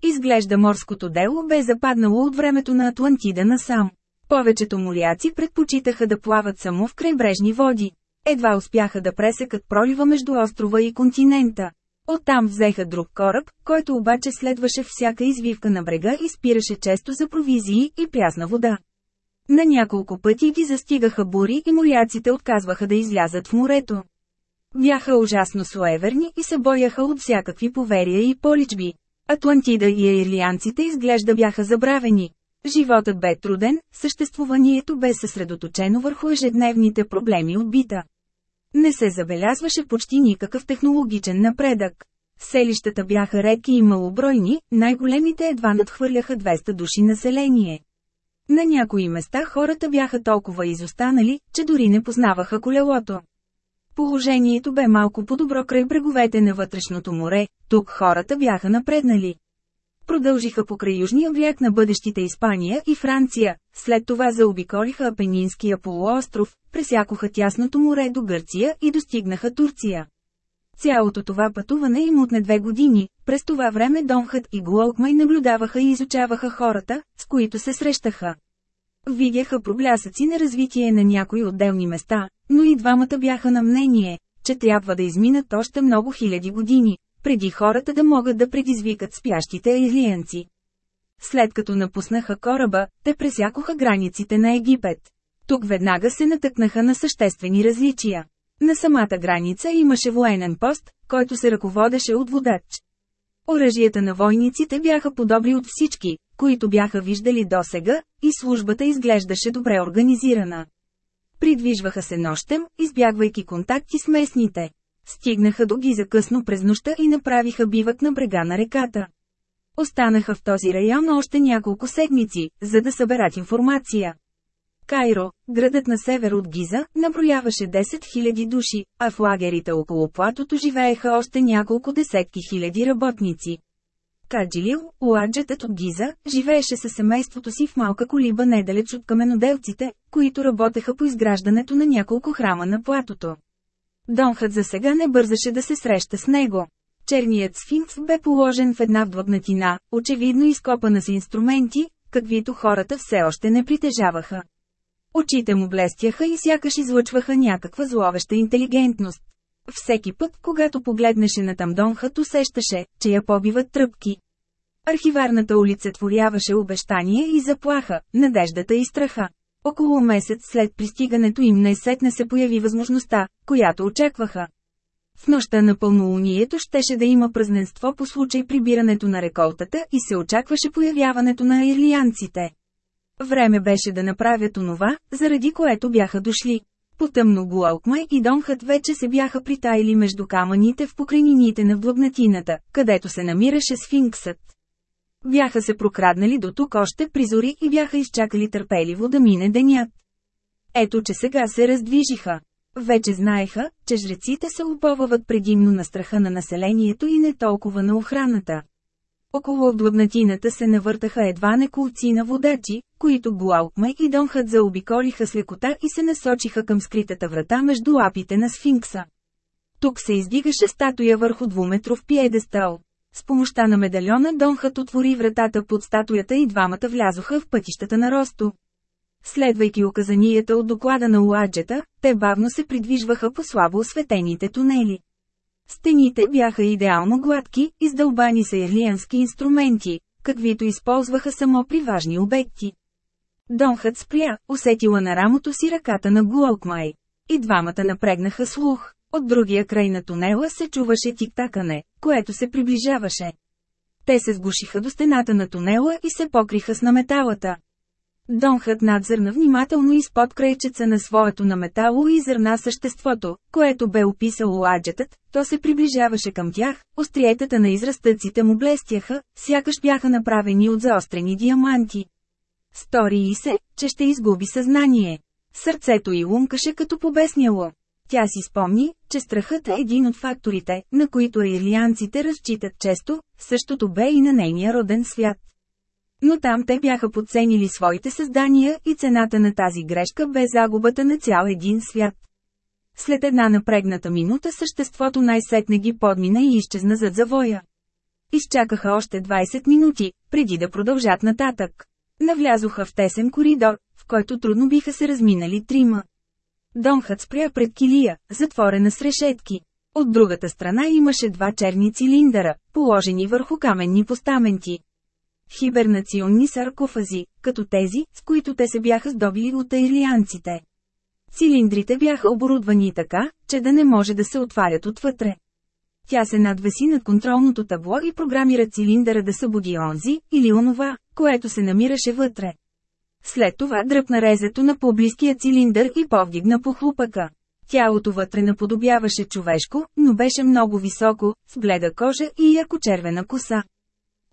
Изглежда морското дело бе западнало от времето на Атлантида насам. Повечето моряци предпочитаха да плават само в крайбрежни води. Едва успяха да пресекат пролива между острова и континента. Оттам взеха друг кораб, който обаче следваше всяка извивка на брега и спираше често за провизии и прясна вода. На няколко пъти ги застигаха бури и моряците отказваха да излязат в морето. Бяха ужасно суеверни и се бояха от всякакви поверия и поличби. Атлантида и ирлианците изглежда бяха забравени. Животът бе труден, съществуванието бе съсредоточено върху ежедневните проблеми от бита. Не се забелязваше почти никакъв технологичен напредък. Селищата бяха редки и малобройни, най-големите едва надхвърляха 200 души население. На някои места хората бяха толкова изостанали, че дори не познаваха колелото. Положението бе малко по-добро край бреговете на вътрешното море, тук хората бяха напреднали продължиха покрай южния бряг на бъдещите Испания и Франция, след това заобиколиха Апенинския полуостров, пресякоха тясното море до Гърция и достигнаха Турция. Цялото това пътуване им отне две години, през това време Донхът и Гуолкмай наблюдаваха и изучаваха хората, с които се срещаха. Видяха проблясъци на развитие на някои отделни места, но и двамата бяха на мнение, че трябва да изминат още много хиляди години, преди хората да могат да предизвикат спящите излиенци. След като напуснаха кораба, те пресякоха границите на Египет. Тук веднага се натъкнаха на съществени различия. На самата граница имаше военен пост, който се ръководеше от водач. Оръжията на войниците бяха подобри от всички, които бяха виждали досега, и службата изглеждаше добре организирана. Придвижваха се нощем, избягвайки контакти с местните. Стигнаха до Гиза късно през нощта и направиха бивък на брега на реката. Останаха в този район още няколко седмици, за да съберат информация. Кайро, градът на север от Гиза, наброяваше 10 000 души, а в лагерите около платото живееха още няколко десетки хиляди работници. Каджилил, уаджетът от Гиза, живееше със семейството си в малка колиба недалеч от каменоделците, които работеха по изграждането на няколко храма на платото. Донхът за сега не бързаше да се среща с него. Черният сфинкс бе положен в една вдлъбнатина, очевидно изкопана с инструменти, каквито хората все още не притежаваха. Очите му блестяха и сякаш излъчваха някаква зловеща интелигентност. Всеки път, когато погледнеше на Тамдонхът усещаше, че я побиват тръпки. Архиварната улица творяваше обещание и заплаха, надеждата и страха. Около месец след пристигането им най-сетне се появи възможността, която очакваха. В нощта на пълнолунието щеше да има празненство по случай прибирането на реколтата и се очакваше появяването на ирлианците. Време беше да направят онова, заради което бяха дошли. Потъмно Гуалкмай и Донхът вече се бяха притаили между камъните в покрайнините на влъгнатината, където се намираше сфинксът. Бяха се прокраднали до тук още призори и бяха изчакали търпеливо да мине денят. Ето че сега се раздвижиха. Вече знаеха, че жреците се уповават предимно на страха на населението и не толкова на охраната. Около облъбнатината се навъртаха едва неколци на водачи, които Гуалкмай и Донхът заобиколиха с лекота и се насочиха към скритата врата между лапите на сфинкса. Тук се издигаше статуя върху двуметров пиедестал. С помощта на медальона Донхът отвори вратата под статуята и двамата влязоха в пътищата на Росто. Следвайки указанията от доклада на Уаджета, те бавно се придвижваха по слабо осветените тунели. Стените бяха идеално гладки, издълбани са ирлиански инструменти, каквито използваха само при важни обекти. Донхът спря, усетила на рамото си ръката на Гуалкмай. И двамата напрегнаха слух. От другия край на тунела се чуваше тиктакане, което се приближаваше. Те се сгушиха до стената на тунела и се покриха с наметалата. Донхът надзърна внимателно изпод крайчеца на своето на метало и зърна съществото, което бе описало аджетът, то се приближаваше към тях, остриетата на израстъците му блестяха, сякаш бяха направени от заострени диаманти. Стори и се, че ще изгуби съзнание. Сърцето й лункаше като побесняло. Тя си спомни, че страхът е един от факторите, на които ирлианците разчитат често, същото бе и на нейния роден свят. Но там те бяха подценили своите създания и цената на тази грешка бе загубата на цял един свят. След една напрегната минута съществото най-сетне ги подмина и изчезна зад завоя. Изчакаха още 20 минути, преди да продължат нататък. Навлязоха в тесен коридор, в който трудно биха се разминали трима. Донхът спря пред килия, затворена с решетки. От другата страна имаше два черни цилиндъра, положени върху каменни постаменти. Хибернационни саркофази, като тези, с които те се бяха здобили от аирлианците. Цилиндрите бяха оборудвани така, че да не може да се отварят отвътре. Тя се надвеси над контролното табло и програмира цилиндъра да събуди онзи, или онова, което се намираше вътре. След това дръпна резето на поблизкия цилиндър и повдигна по хлупъка. Тялото вътре наподобяваше човешко, но беше много високо, с бледа кожа и яко червена коса.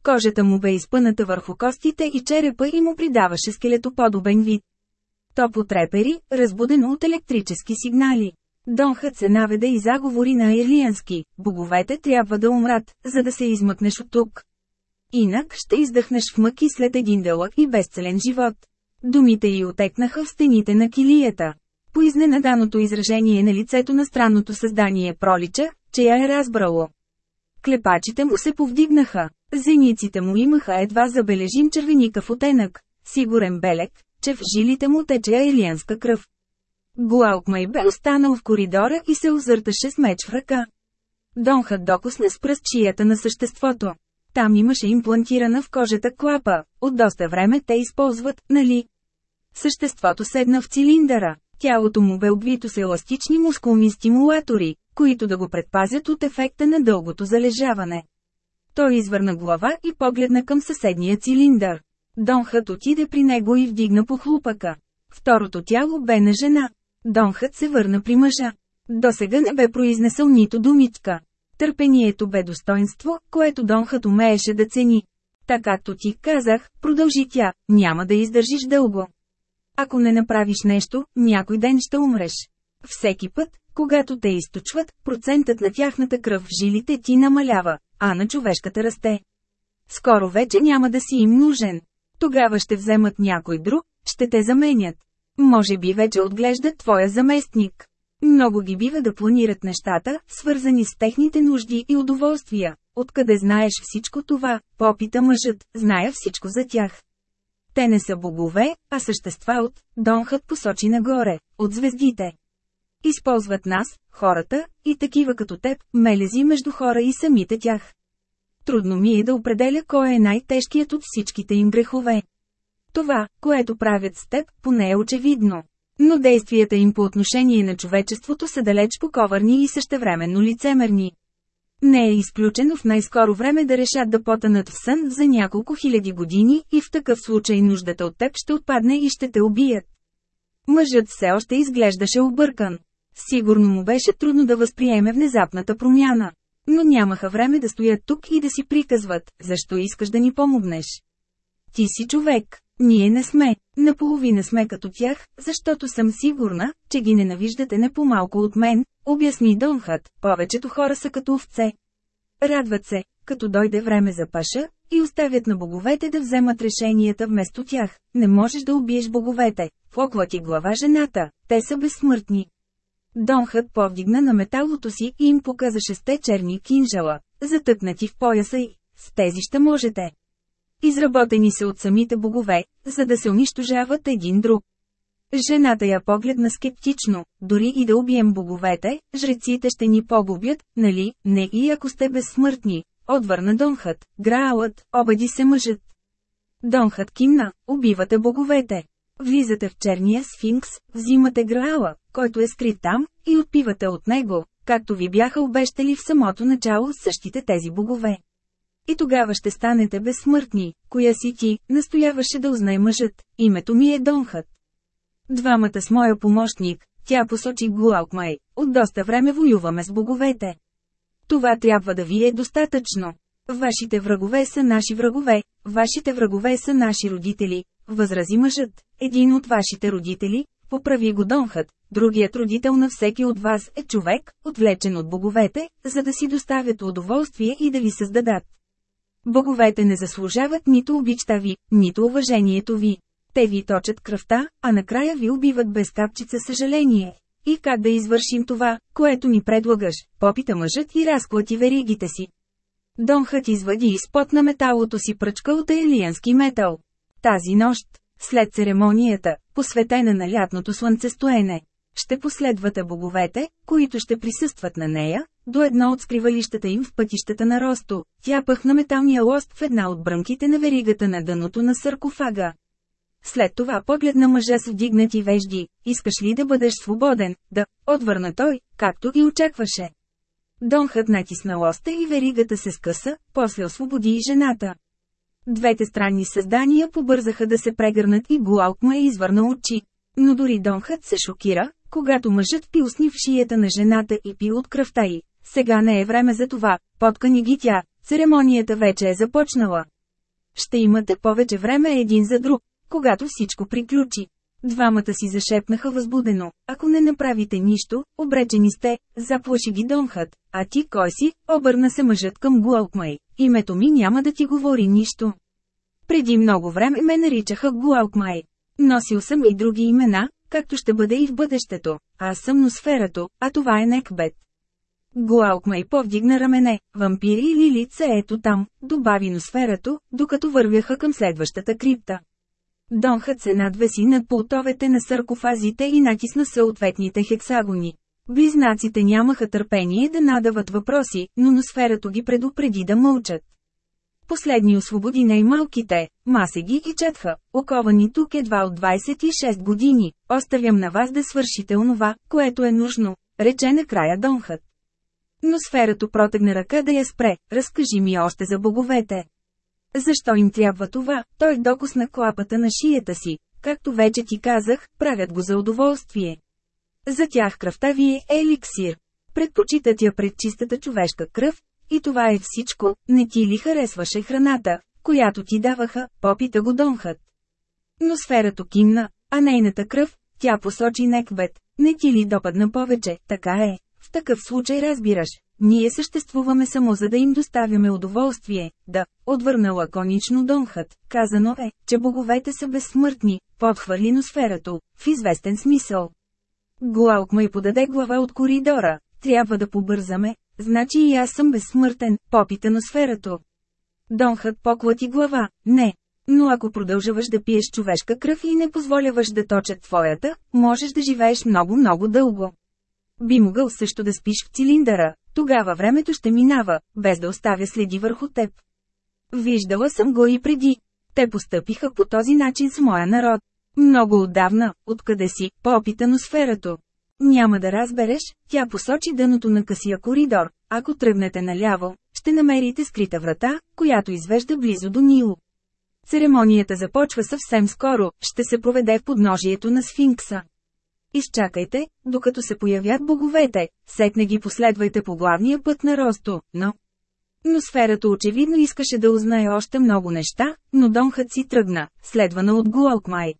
Кожата му бе изпъната върху костите и черепа и му придаваше скелетоподобен вид. То потрепери, разбудено от електрически сигнали. Донхът се наведе и заговори на ирлиански, боговете трябва да умрат, за да се измъкнеш от тук. Инак ще издъхнеш в мъки след един дълъг и безцелен живот. Думите й отекнаха в стените на килията. По изненаданото изражение на лицето на странното създание пролича, че я е разбрало. Клепачите му се повдигнаха. Зениците му имаха едва забележим червеникав отенък. Сигурен белек, че в жилите му тече елианска кръв. Гуалкмай бе останал в коридора и се озърташе с меч в ръка. Донхът докосне с пръст чията на съществото. Там имаше имплантирана в кожата клапа, от доста време те използват, нали? Съществото седна в цилиндъра. Тялото му бе обвито с еластични мускулни стимулатори, които да го предпазят от ефекта на дългото залежаване. Той извърна глава и погледна към съседния цилиндър. Донхът отиде при него и вдигна по хлупъка. Второто тяло бе на жена. Донхът се върна при мъжа. До сега не бе произнесъл нито думичка. Търпението бе достоинство, което Донхът умееше да цени. Така както ти казах, продължи тя, няма да издържиш дълго. Ако не направиш нещо, някой ден ще умреш. Всеки път, когато те източват, процентът на тяхната кръв в жилите ти намалява, а на човешката расте. Скоро вече няма да си им нужен. Тогава ще вземат някой друг, ще те заменят. Може би вече отглеждат твоя заместник. Много ги бива да планират нещата, свързани с техните нужди и удоволствия. Откъде знаеш всичко това, попита мъжът, зная всичко за тях. Те не са богове, а същества от, Донхът посочи нагоре, от звездите. Използват нас, хората, и такива като теб, мелези между хора и самите тях. трудно ми е да определя кой е най-тежкият от всичките им грехове. Това, което правят с теб, поне е очевидно. Но действията им по отношение на човечеството са далеч поковърни и същевременно лицемерни. Не е изключено в най-скоро време да решат да потънат в сън за няколко хиляди години и в такъв случай нуждата от теб ще отпадне и ще те убият. Мъжът все още изглеждаше объркан. Сигурно му беше трудно да възприеме внезапната промяна. Но нямаха време да стоят тук и да си приказват, защо искаш да ни помогнеш. Ти си човек, ние не сме, наполовина сме като тях, защото съм сигурна, че ги ненавиждате не по-малко от мен, обясни Донхът, повечето хора са като овце. Радват се, като дойде време за паша, и оставят на боговете да вземат решенията вместо тях. Не можеш да убиеш боговете, поклати глава жената, те са безсмъртни. Донхът повдигна на металото си и им показа шесте черни кинжала, затъкнати в пояса и с тези ще можете. Изработени се от самите богове, за да се унищожават един друг. Жената я погледна скептично, дори и да убием боговете, жреците ще ни погубят, нали, не и ако сте безсмъртни, отвърна Донхът, Граалът, обади се мъжът. Донхът кимна, убивате боговете. Влизате в черния сфинкс, взимате Граала, който е скрит там, и отпивате от него, както ви бяха обещали в самото начало същите тези богове. И тогава ще станете безсмъртни, коя си ти, настояваше да узнай мъжът, името ми е Донхът. Двамата с моя помощник, тя посочи Гуалкмай, от доста време воюваме с боговете. Това трябва да ви е достатъчно. Вашите врагове са наши врагове, вашите врагове са наши родители, възрази мъжът, един от вашите родители, поправи го Донхът, другият родител на всеки от вас е човек, отвлечен от боговете, за да си доставят удоволствие и да ви създадат. Боговете не заслужават нито обичта ви, нито уважението ви. Те ви точат кръвта, а накрая ви убиват без капчица съжаление. И как да извършим това, което ни предлагаш, попита мъжът и разклати веригите си. Донхът извади изпод на металото си пръчка от елиянски метал. Тази нощ, след церемонията, посветена на лятното слънцестоене, ще последвате боговете, които ще присъстват на нея, до едно от скривалищата им в пътищата на Росто. Тя пъхна металния лост в една от бръмките на веригата на дъното на саркофага. След това погледна мъжа с вдигнати вежди, искаш ли да бъдеш свободен, да, отвърна той, както и очакваше. Донхът натисна лоста и веригата се скъса, после освободи и жената. Двете странни създания побързаха да се прегърнат и Гуалкма е извърна очи. Но дори Донхът се шокира, когато мъжът пилсни в шията на жената и пи от кръвта й. Сега не е време за това, поткани ги тя, церемонията вече е започнала. Ще имате повече време един за друг, когато всичко приключи. Двамата си зашепнаха възбудено. Ако не направите нищо, обречени сте, заплаши ги Донхът. А ти кой си? Обърна се мъжът към Гуалкмай. Името ми няма да ти говори нищо. Преди много време ме наричаха Гуалкмай. Носил съм и други имена, както ще бъде и в бъдещето. Аз съм носферато, а това е Некбет. Гуалкмай повдигна рамене, вампири или лица ето там, добави носферато, докато вървяха към следващата крипта. Донхът се надвеси над пултовете на саркофазите и натисна съответните хексагони. Близнаците нямаха търпение да надават въпроси, но носферато ги предупреди да мълчат. Последни освободи най-малките, масеги и четха, оковани тук едва от 26 години, оставям на вас да свършите онова, което е нужно, рече накрая Донхът. Но сферато протегна ръка да я спре, разкажи ми още за боговете. Защо им трябва това? Той докосна клапата на шията си. Както вече ти казах, правят го за удоволствие. За тях кръвта ви е еликсир. Предпочитат я пред чистата човешка кръв, и това е всичко, не ти ли харесваше храната, която ти даваха, попита го Донхът. Но сферато кимна, а нейната кръв, тя посочи Некбет, не ти ли допадна повече, така е, в такъв случай разбираш, ние съществуваме само за да им доставяме удоволствие, да, отвърна лаконично Донхът, казано е, че боговете са безсмъртни, подхвърли носферато, в известен смисъл. Глаук ме подаде глава от коридора, трябва да побързаме, значи и аз съм безсмъртен, попита носферато. Донхът поклати глава, не. Но ако продължаваш да пиеш човешка кръв и не позволяваш да точат твоята, можеш да живееш много-много дълго. Би могъл също да спиш в цилиндъра, тогава времето ще минава, без да оставя следи върху теб. Виждала съм го и преди. Те постъпиха по този начин с моя народ. Много отдавна, откъде си, по-опитано сферато. Няма да разбереш, тя посочи дъното на късия коридор. Ако тръгнете наляво, ще намерите скрита врата, която извежда близо до Нило. Церемонията започва съвсем скоро, ще се проведе в подножието на сфинкса. Изчакайте, докато се появят боговете, сетне ги последвайте по главния път на Росто, но... Но сферата очевидно искаше да узнае още много неща, но Донхът си тръгна, следвана от Гуалкмай.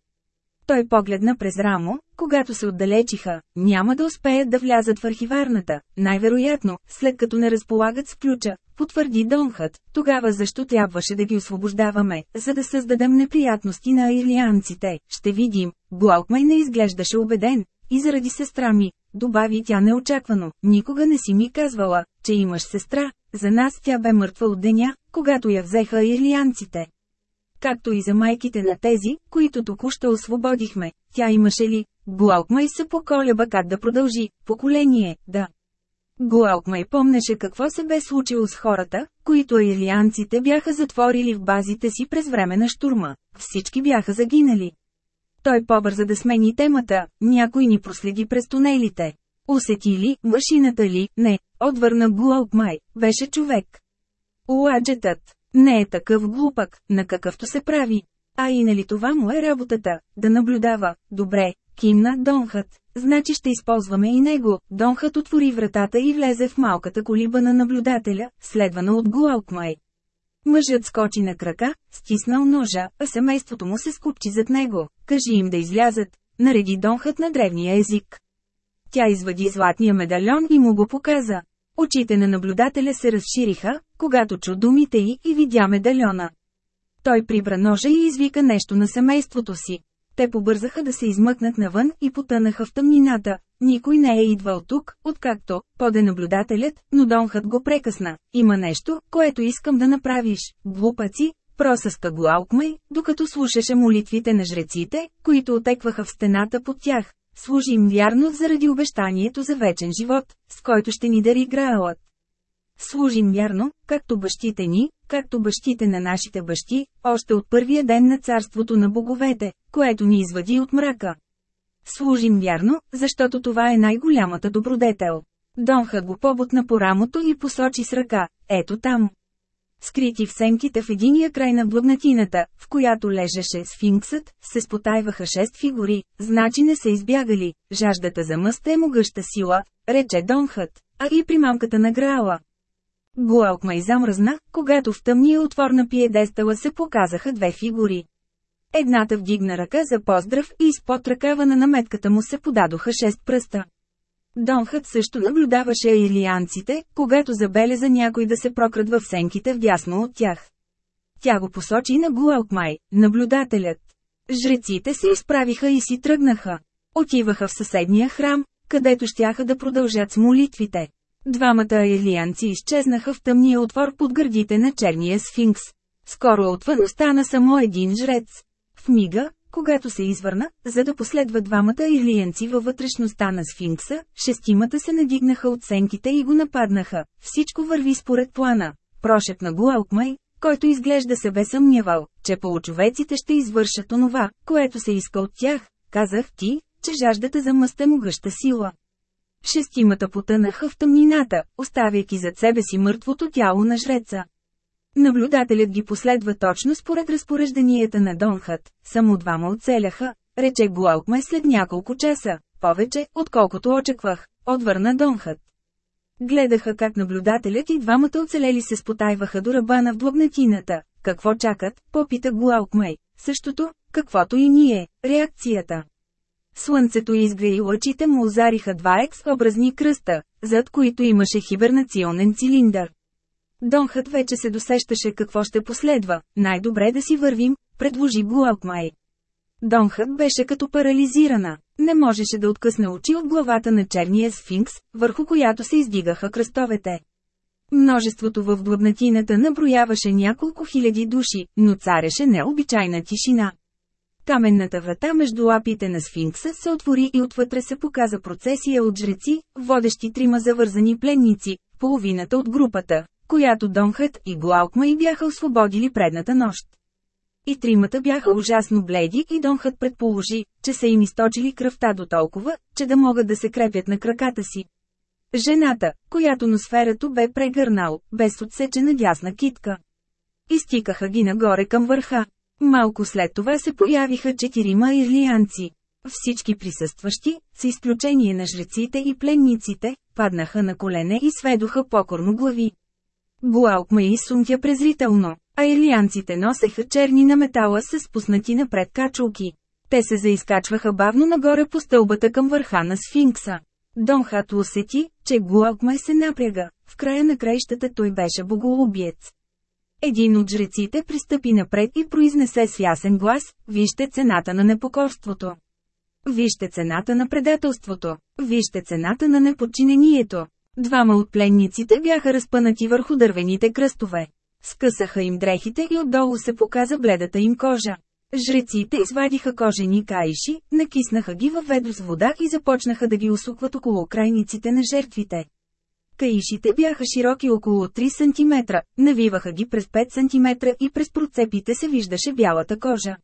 Той погледна през рамо, когато се отдалечиха, няма да успеят да влязат в архиварната, най-вероятно, след като не разполагат с ключа, потвърди Донхът, тогава защо трябваше да ги освобождаваме, за да създадем неприятности на ирлианците, ще видим, Блокмай не изглеждаше убеден, и заради сестра ми, добави тя неочаквано, никога не си ми казвала, че имаш сестра, за нас тя бе мъртва от деня, когато я взеха ирлианците както и за майките на тези, които току-що освободихме. Тя имаше ли? Глаукмай се поколеба как да продължи, поколение, да. Глаукмай помнеше какво се бе случило с хората, които ирлианците бяха затворили в базите си през време на штурма. Всички бяха загинали. Той побърза да смени темата, някой ни проследи през тунелите. Усети ли, машината ли, не, отвърна Глаукмай, беше човек. Уаджетът, не е такъв глупак, на какъвто се прави. А и нали това му е работата, да наблюдава. Добре, кимна Донхът. Значи ще използваме и него. Донхът отвори вратата и влезе в малката колиба на наблюдателя, следвана от Гуалкмай. Мъжът скочи на крака, стиснал ножа, а семейството му се скупчи зад него. Кажи им да излязат, нареди Донхът на древния език. Тя извади златния медальон и му го показа. Очите на наблюдателя се разшириха, когато чу думите й и видя медальона. Той прибра ножа и извика нещо на семейството си. Те побързаха да се измъкнат навън и потънаха в тъмнината. Никой не е идвал тук, откакто, поде наблюдателят, но Донхът го прекъсна. Има нещо, което искам да направиш, глупаци, просъска Глаукмай, докато слушаше молитвите на жреците, които отекваха в стената под тях. Служим вярно заради обещанието за вечен живот, с който ще ни дари Граалът. Служим вярно, както бащите ни, както бащите на нашите бащи, още от първия ден на царството на боговете, което ни извади от мрака. Служим вярно, защото това е най-голямата добродетел. Донха го побутна по рамото и посочи с ръка, ето там. Скрити в сенките в единия край на блъгнатината, в която лежеше сфинксът, се спотайваха шест фигури, значи не са избягали, жаждата за мъст е могъща сила, рече Донхът, а и примамката на Граала. Гуалкма и замръзна, когато в тъмния отвор на пиедестала се показаха две фигури. Едната вдигна ръка за поздрав и изпод ръкава на наметката му се подадоха шест пръста. Донхът също наблюдаваше илианците, когато забеляза някой да се прокрадва в сенките вдясно от тях. Тя го посочи на Гуалкмай, наблюдателят. Жреците се изправиха и си тръгнаха. Отиваха в съседния храм, където щяха да продължат с молитвите. Двамата елианци изчезнаха в тъмния отвор под гърдите на черния сфинкс. Скоро отвън остана само един жрец. В мига, когато се извърна, за да последва двамата илиенци във вътрешността на сфинкса, шестимата се надигнаха от сенките и го нападнаха. Всичко върви според плана. Прошепна Гуалкмай, който изглежда се бе съмнявал, че получовеците ще извършат онова, което се иска от тях. Казах ти, че жаждата за мъст е могъща сила. Шестимата потънаха в тъмнината, оставяйки зад себе си мъртвото тяло на жреца. Наблюдателят ги последва точно според разпорежданията на Донхът, само двама оцеляха, рече Гуалкмай след няколко часа, повече, отколкото очаквах, отвърна Донхът. Гледаха как наблюдателят и двамата оцелели се спотайваха до ръбана в блогнатината. Какво чакат, попита Гуалкмай. Същото, каквото и ние, реакцията. Слънцето изгря и лъчите му озариха два екс-образни кръста, зад които имаше хибернационен цилиндър. Донхът вече се досещаше какво ще последва, най-добре да си вървим, предложи Гуалкмай. Донхът беше като парализирана, не можеше да откъсне очи от главата на черния сфинкс, върху която се издигаха кръстовете. Множеството в глъбнатината наброяваше няколко хиляди души, но цареше необичайна тишина. Каменната врата между лапите на сфинкса се отвори и отвътре се показа процесия от жреци, водещи трима завързани пленници, половината от групата, която Донхът и Глаукма и бяха освободили предната нощ. И тримата бяха ужасно бледи и Донхът предположи, че са им източили кръвта до толкова, че да могат да се крепят на краката си. Жената, която носферато бе прегърнал, без отсечена дясна китка. Изтикаха ги нагоре към върха. Малко след това се появиха четирима ирлианци. Всички присъстващи, с изключение на жреците и пленниците, паднаха на колене и сведоха покорно глави. Буалкма и сумтя презрително, а ирлианците носеха черни на метала с спуснати напред качулки. Те се заискачваха бавно нагоре по стълбата към върха на сфинкса. Дон Хат усети, че Гуалкмай се напряга, в края на краищата той беше боголюбиец. Един от жреците пристъпи напред и произнесе с ясен глас, вижте цената на непокорството. Вижте цената на предателството. Вижте цената на неподчинението. Двама от пленниците бяха разпънати върху дървените кръстове. Скъсаха им дрехите и отдолу се показа бледата им кожа. Жреците извадиха кожени каиши, накиснаха ги във ведро с вода и започнаха да ги усукват около крайниците на жертвите. Каишите бяха широки около 3 см, навиваха ги през 5 см и през процепите се виждаше бялата кожа.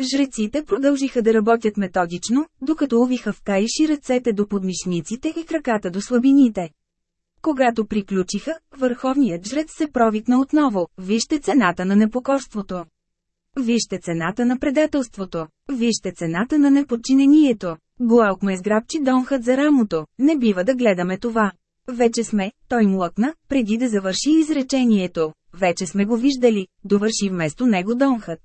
Жреците продължиха да работят методично, докато увиха в каиши ръцете до подмишниците и краката до слабините. Когато приключиха, върховният жрец се провикна отново, вижте цената на непокорството. Вижте цената на предателството. Вижте цената на неподчинението. Глаук ме сграбчи Донхът за рамото. Не бива да гледаме това. Вече сме, той млъкна, преди да завърши изречението. Вече сме го виждали, довърши вместо него Донхът.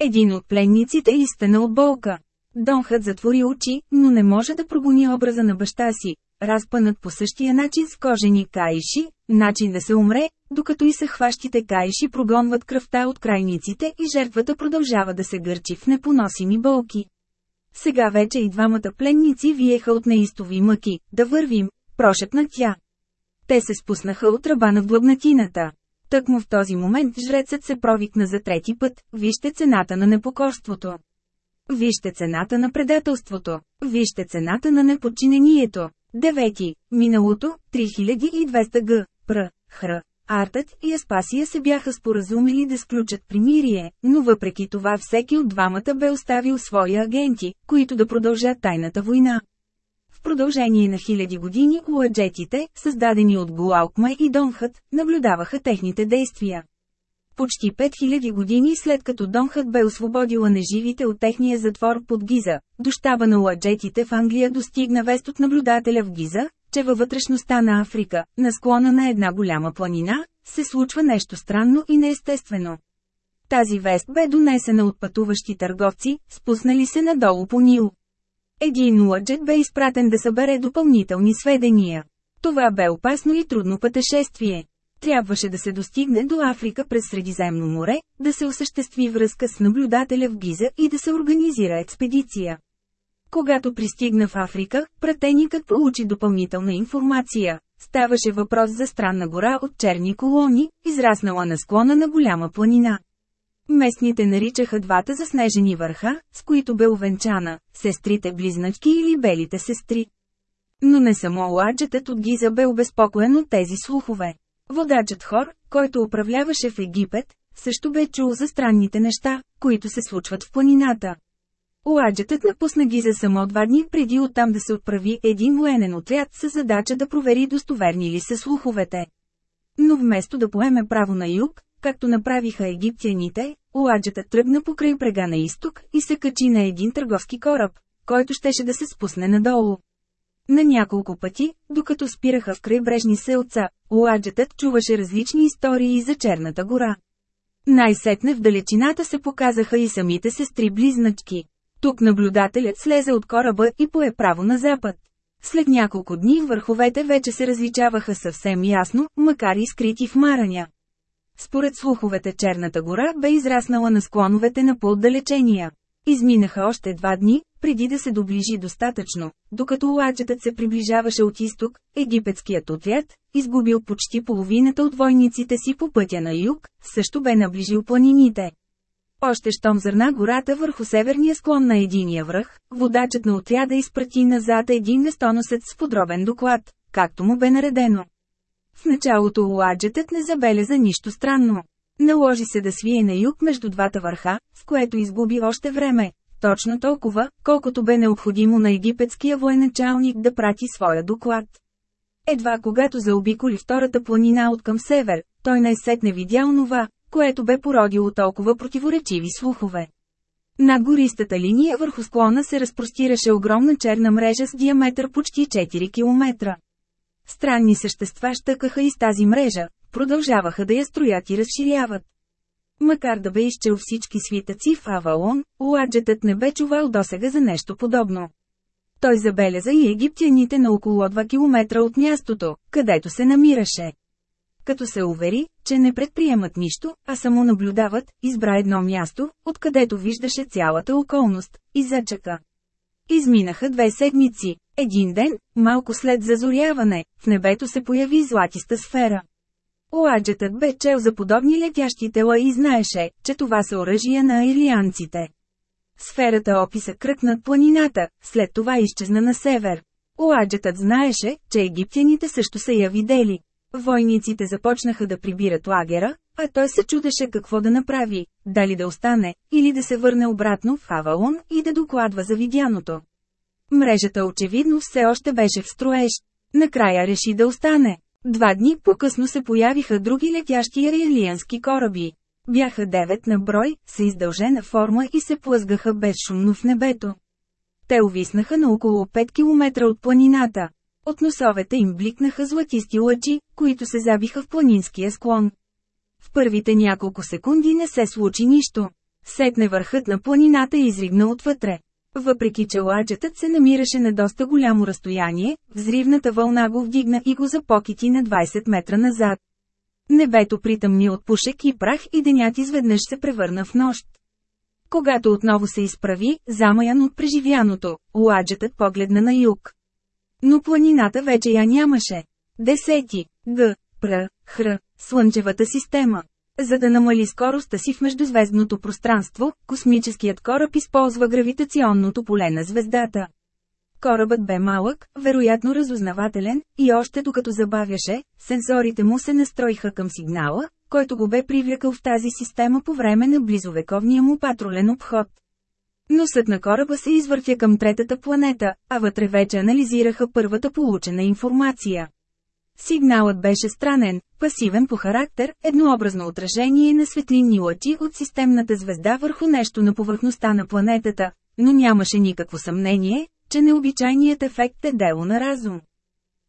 Един от пленниците изтена от болка. Донхът затвори очи, но не може да прогони образа на баща си, разпънат по същия начин с кожени каиши, начин да се умре, докато и съхващите каиши прогонват кръвта от крайниците и жертвата продължава да се гърчи в непоносими болки. Сега вече и двамата пленници виеха от неистови мъки, да вървим, прошепна тя. Те се спуснаха от ръба в глъбнатината. Тъкмо в този момент жрецът се провикна за трети път, вижте цената на непокорството. Вижте цената на предателството. Вижте цената на неподчинението. Девети. Миналото, 3200 г. Пр. Хр. Артът и Аспасия се бяха споразумели да сключат примирие, но въпреки това всеки от двамата бе оставил свои агенти, които да продължат тайната война. В продължение на хиляди години уаджетите, създадени от Гуалкма и Донхът, наблюдаваха техните действия. Почти 5000 години след като Донхът бе освободила неживите от техния затвор под Гиза, до щаба на уаджетите в Англия достигна вест от наблюдателя в Гиза, че във вътрешността на Африка, на склона на една голяма планина, се случва нещо странно и неестествено. Тази вест бе донесена от пътуващи търговци, спуснали се надолу по Нил. Един уаджет бе изпратен да събере допълнителни сведения. Това бе опасно и трудно пътешествие. Трябваше да се достигне до Африка през Средиземно море, да се осъществи връзка с наблюдателя в Гиза и да се организира експедиция. Когато пристигна в Африка, пратеникът получи допълнителна информация. Ставаше въпрос за странна гора от черни колони, израснала на склона на голяма планина. Местните наричаха двата заснежени върха, с които бе увенчана, сестрите близначки или белите сестри. Но не само ладжетът от Гиза бе обезпокоен от тези слухове. Водачът Хор, който управляваше в Египет, също бе чул за странните неща, които се случват в планината. Уаджетът напусна ги за само два дни преди оттам да се отправи един военен отряд с задача да провери достоверни ли са слуховете. Но вместо да поеме право на юг, както направиха египтяните, Уаджетът тръгна покрай брега на изток и се качи на един търговски кораб, който щеше да се спусне надолу. На няколко пъти, докато спираха в крайбрежни селца, Уаджетът чуваше различни истории за Черната гора. Най-сетне в далечината се показаха и самите сестри близначки. Тук наблюдателят слезе от кораба и пое право на запад. След няколко дни върховете вече се различаваха съвсем ясно, макар и скрити в мараня. Според слуховете Черната гора бе израснала на склоновете на по-отдалечения. Изминаха още два дни, преди да се доближи достатъчно, докато ладжетът се приближаваше от изток, египетският отряд, изгубил почти половината от войниците си по пътя на юг, също бе наближил планините. Още щом зърна гората върху северния склон на единия връх, водачът на отряда изпрати назад един нестоносец с подробен доклад, както му бе наредено. В началото уаджетът не забеляза нищо странно. Наложи се да свие на юг между двата върха, с което изгуби още време. Точно толкова, колкото бе необходимо на египетския военачалник да прати своя доклад. Едва когато заобиколи втората планина от към север, той най-сетне видя онова, което бе породило толкова противоречиви слухове. На гористата линия върху склона се разпростираше огромна черна мрежа с диаметър почти 4 км. Странни същества щъкаха из тази мрежа, продължаваха да я строят и разширяват. Макар да бе изчел всички свитъци в Авалон, Уаджетът не бе чувал досега за нещо подобно. Той забеляза и египтяните на около 2 км от мястото, където се намираше. Като се увери, че не предприемат нищо, а само наблюдават, избра едно място, откъдето виждаше цялата околност, и зачака. Изминаха две седмици. Един ден, малко след зазоряване, в небето се появи златиста сфера. Оаджетът бе чел за подобни летящи тела и знаеше, че това са оръжия на аирлианците. Сферата описа кръг над планината, след това изчезна на север. Оаджетът знаеше, че египтяните също са я видели. Войниците започнаха да прибират лагера, а той се чудеше какво да направи, дали да остане, или да се върне обратно в Авалон и да докладва за видяното. Мрежата очевидно все още беше в строеж. Накрая реши да остане. Два дни по-късно се появиха други летящи ариелиански кораби. Бяха девет на брой, с издължена форма и се плъзгаха безшумно в небето. Те увиснаха на около 5 км от планината. От носовете им бликнаха златисти лъчи, които се забиха в планинския склон. В първите няколко секунди не се случи нищо. Сетне върхът на планината изригна отвътре. Въпреки че ладжетът се намираше на доста голямо разстояние, взривната вълна го вдигна и го запокити на 20 метра назад. Небето притъмни от пушек и прах и денят изведнъж се превърна в нощ. Когато отново се изправи, замаян от преживяното, ладжетът погледна на юг. Но планината вече я нямаше. Десети. Г. Пр. Хр. Слънчевата система. За да намали скоростта си в междузвездното пространство, космическият кораб използва гравитационното поле на звездата. Корабът бе малък, вероятно разузнавателен, и още докато забавяше, сенсорите му се настроиха към сигнала, който го бе привлекал в тази система по време на близовековния му патрулен обход. Носът на кораба се извъртя към третата планета, а вътре вече анализираха първата получена информация. Сигналът беше странен, пасивен по характер, еднообразно отражение на светлинни лъчи от системната звезда върху нещо на повърхността на планетата, но нямаше никакво съмнение, че необичайният ефект е дело на разум.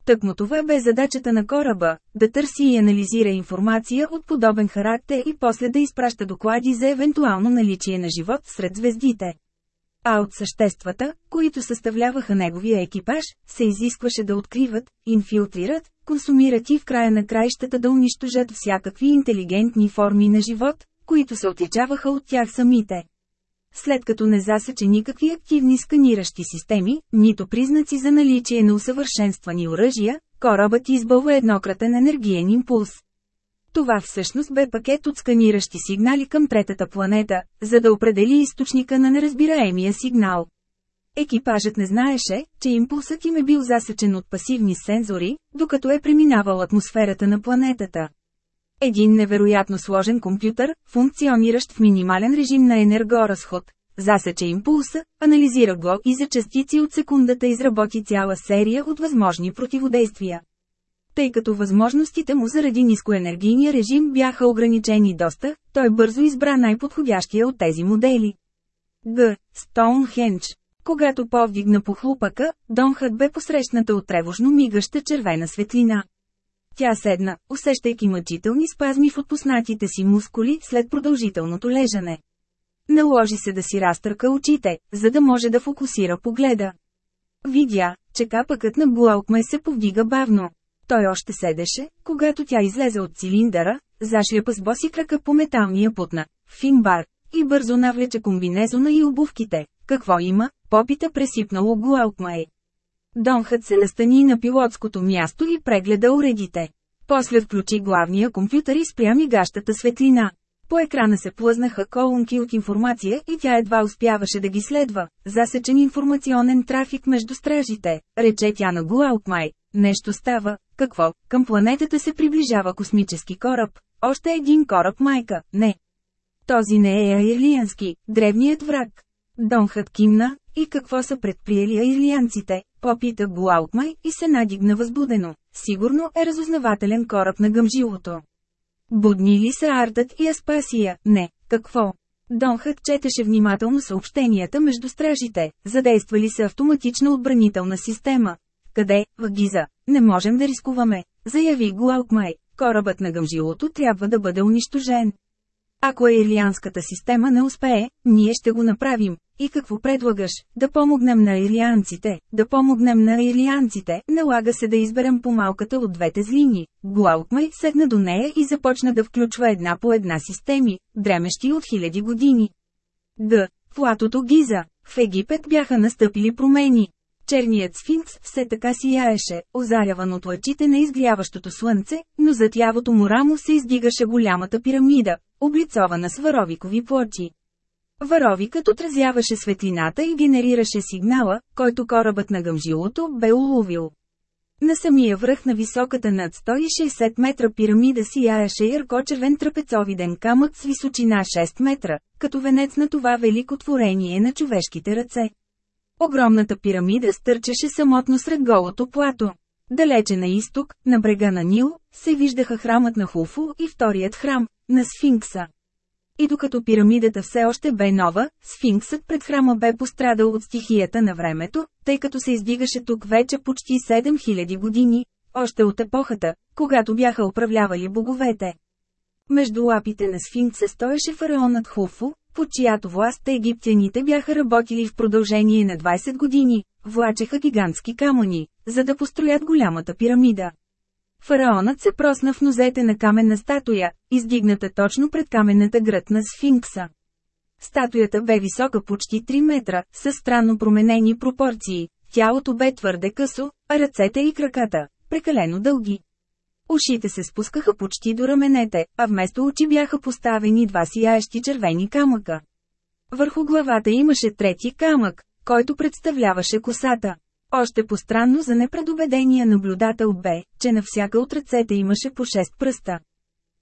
Тъкмо това бе задачата на кораба – да търси и анализира информация от подобен характер и после да изпраща доклади за евентуално наличие на живот сред звездите а от съществата, които съставляваха неговия екипаж, се изискваше да откриват, инфилтрират, консумират и в края на краищата да унищожат всякакви интелигентни форми на живот, които се отличаваха от тях самите. След като не засече никакви активни сканиращи системи, нито признаци за наличие на усъвършенствани оръжия, корабът избълва еднократен енергиен импулс. Това всъщност бе пакет от сканиращи сигнали към третата планета, за да определи източника на неразбираемия сигнал. Екипажът не знаеше, че импулсът им е бил засечен от пасивни сензори, докато е преминавал атмосферата на планетата. Един невероятно сложен компютър, функциониращ в минимален режим на енергоразход, засече импулса, анализира го и за частици от секундата изработи цяла серия от възможни противодействия тъй като възможностите му заради нискоенергийния режим бяха ограничени доста, той бързо избра най-подходящия от тези модели. Г. Стоунхендж. Когато повдигна похлупъка, Донхът бе посрещната от тревожно мигаща червена светлина. Тя седна, усещайки мъчителни спазми в отпуснатите си мускули след продължителното лежане. Наложи се да си разтърка очите, за да може да фокусира погледа. Видя, че капъкът на Буалкме се повдига бавно. Той още седеше, когато тя излезе от цилиндъра, зашляпа с боси крака по металния пут на Финбар и бързо навлече комбинезона и обувките. Какво има? Попита пресипнало Гуалкмай. Донхът се настани на пилотското място и прегледа уредите. После включи главния компютър и спря мигащата светлина. По екрана се плъзнаха колонки от информация и тя едва успяваше да ги следва. Засечен информационен трафик между стражите, рече тя на Гуалкмай. Нещо става, Какво? Към планетата се приближава космически кораб. Още един кораб майка, не. Този не е аирлиански, древният враг. Донхът кимна, и какво са предприели аирлианците, попита Буалкмай и се надигна възбудено. Сигурно е разузнавателен кораб на гъмжилото. Будни ли са Артът и Аспасия? Не. Какво? Донхът четеше внимателно съобщенията между стражите, задействали се автоматична отбранителна система. Къде, в Гиза? Не можем да рискуваме, заяви Гуалкмай. Корабът на гъмжилото трябва да бъде унищожен. Ако ирлианската система не успее, ние ще го направим. И какво предлагаш? Да помогнем на ирлианците, да помогнем на ирлианците, налага се да изберем по-малката от двете злини. Гуалкмай седна до нея и започна да включва една по една системи, дремещи от хиляди години. Г. Платото Гиза. В Египет бяха настъпили промени. Черният сфинкс все така сияеше, озаряван от лъчите на изгряващото слънце, но зад лявото му рамо се издигаше голямата пирамида, облицована с варовикови плочи. Варовикът отразяваше светлината и генерираше сигнала, който корабът на гъмжилото бе уловил. На самия връх на високата над 160 метра пирамида сияеше ярко-червен трапецовиден камък с височина 6 метра, като венец на това велико творение на човешките ръце. Огромната пирамида стърчеше самотно сред голото плато. Далече на изток, на брега на Нил, се виждаха храмът на Хуфу и вторият храм, на Сфинкса. И докато пирамидата все още бе нова, сфинксът пред храма бе пострадал от стихията на времето, тъй като се издигаше тук вече почти 7000 години, още от епохата, когато бяха управлявали боговете. Между лапите на сфинкса стоеше фараонът Хуфу, по чиято власт египтяните бяха работили в продължение на 20 години, влачеха гигантски камъни, за да построят голямата пирамида. Фараонът се просна в нозете на каменна статуя, издигната точно пред каменната град на сфинкса. Статуята бе висока почти 3 метра, с странно променени пропорции. Тялото бе твърде късо, а ръцете и краката – прекалено дълги. Ушите се спускаха почти до раменете, а вместо очи бяха поставени два сияещи червени камъка. Върху главата имаше трети камък, който представляваше косата. Още постранно за непредобедения наблюдател бе, че на всяка от ръцете имаше по 6 пръста.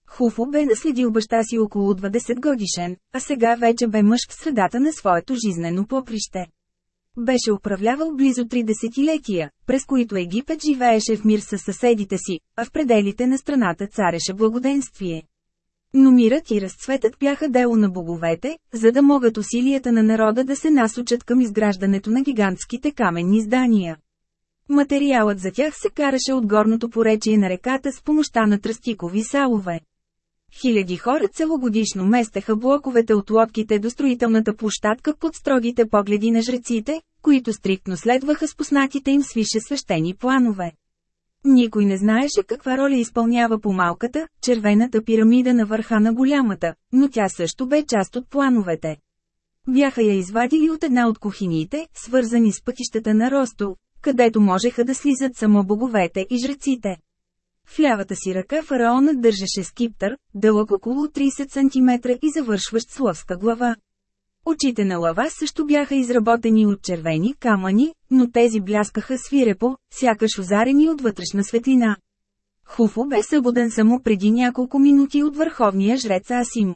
Хуфо бе наследил баща си около 20 годишен, а сега вече бе мъж в средата на своето жизнено поприще. Беше управлявал близо три десетилетия, през които Египет живееше в мир със съседите си, а в пределите на страната цареше благоденствие. Но мирът и разцветът бяха дело на боговете, за да могат усилията на народа да се насочат към изграждането на гигантските каменни здания. Материалът за тях се караше от горното поречие на реката с помощта на тръстикови салове. Хиляди хора целогодишно местеха блоковете от лодките до строителната площадка под строгите погледи на жреците, които стриктно следваха споснатите им свише свещени планове. Никой не знаеше каква роля изпълнява по малката, червената пирамида на върха на голямата, но тя също бе част от плановете. Бяха я извадили от една от кухините, свързани с пътищата на Росто, където можеха да слизат само боговете и жреците. В лявата си ръка фараонът държаше скиптър, дълъг около 30 см и завършващ с лъвска глава. Очите на лава също бяха изработени от червени камъни, но тези бляскаха свирепо, сякаш озарени от вътрешна светлина. Хуфо бе събуден само преди няколко минути от върховния жрец Асим.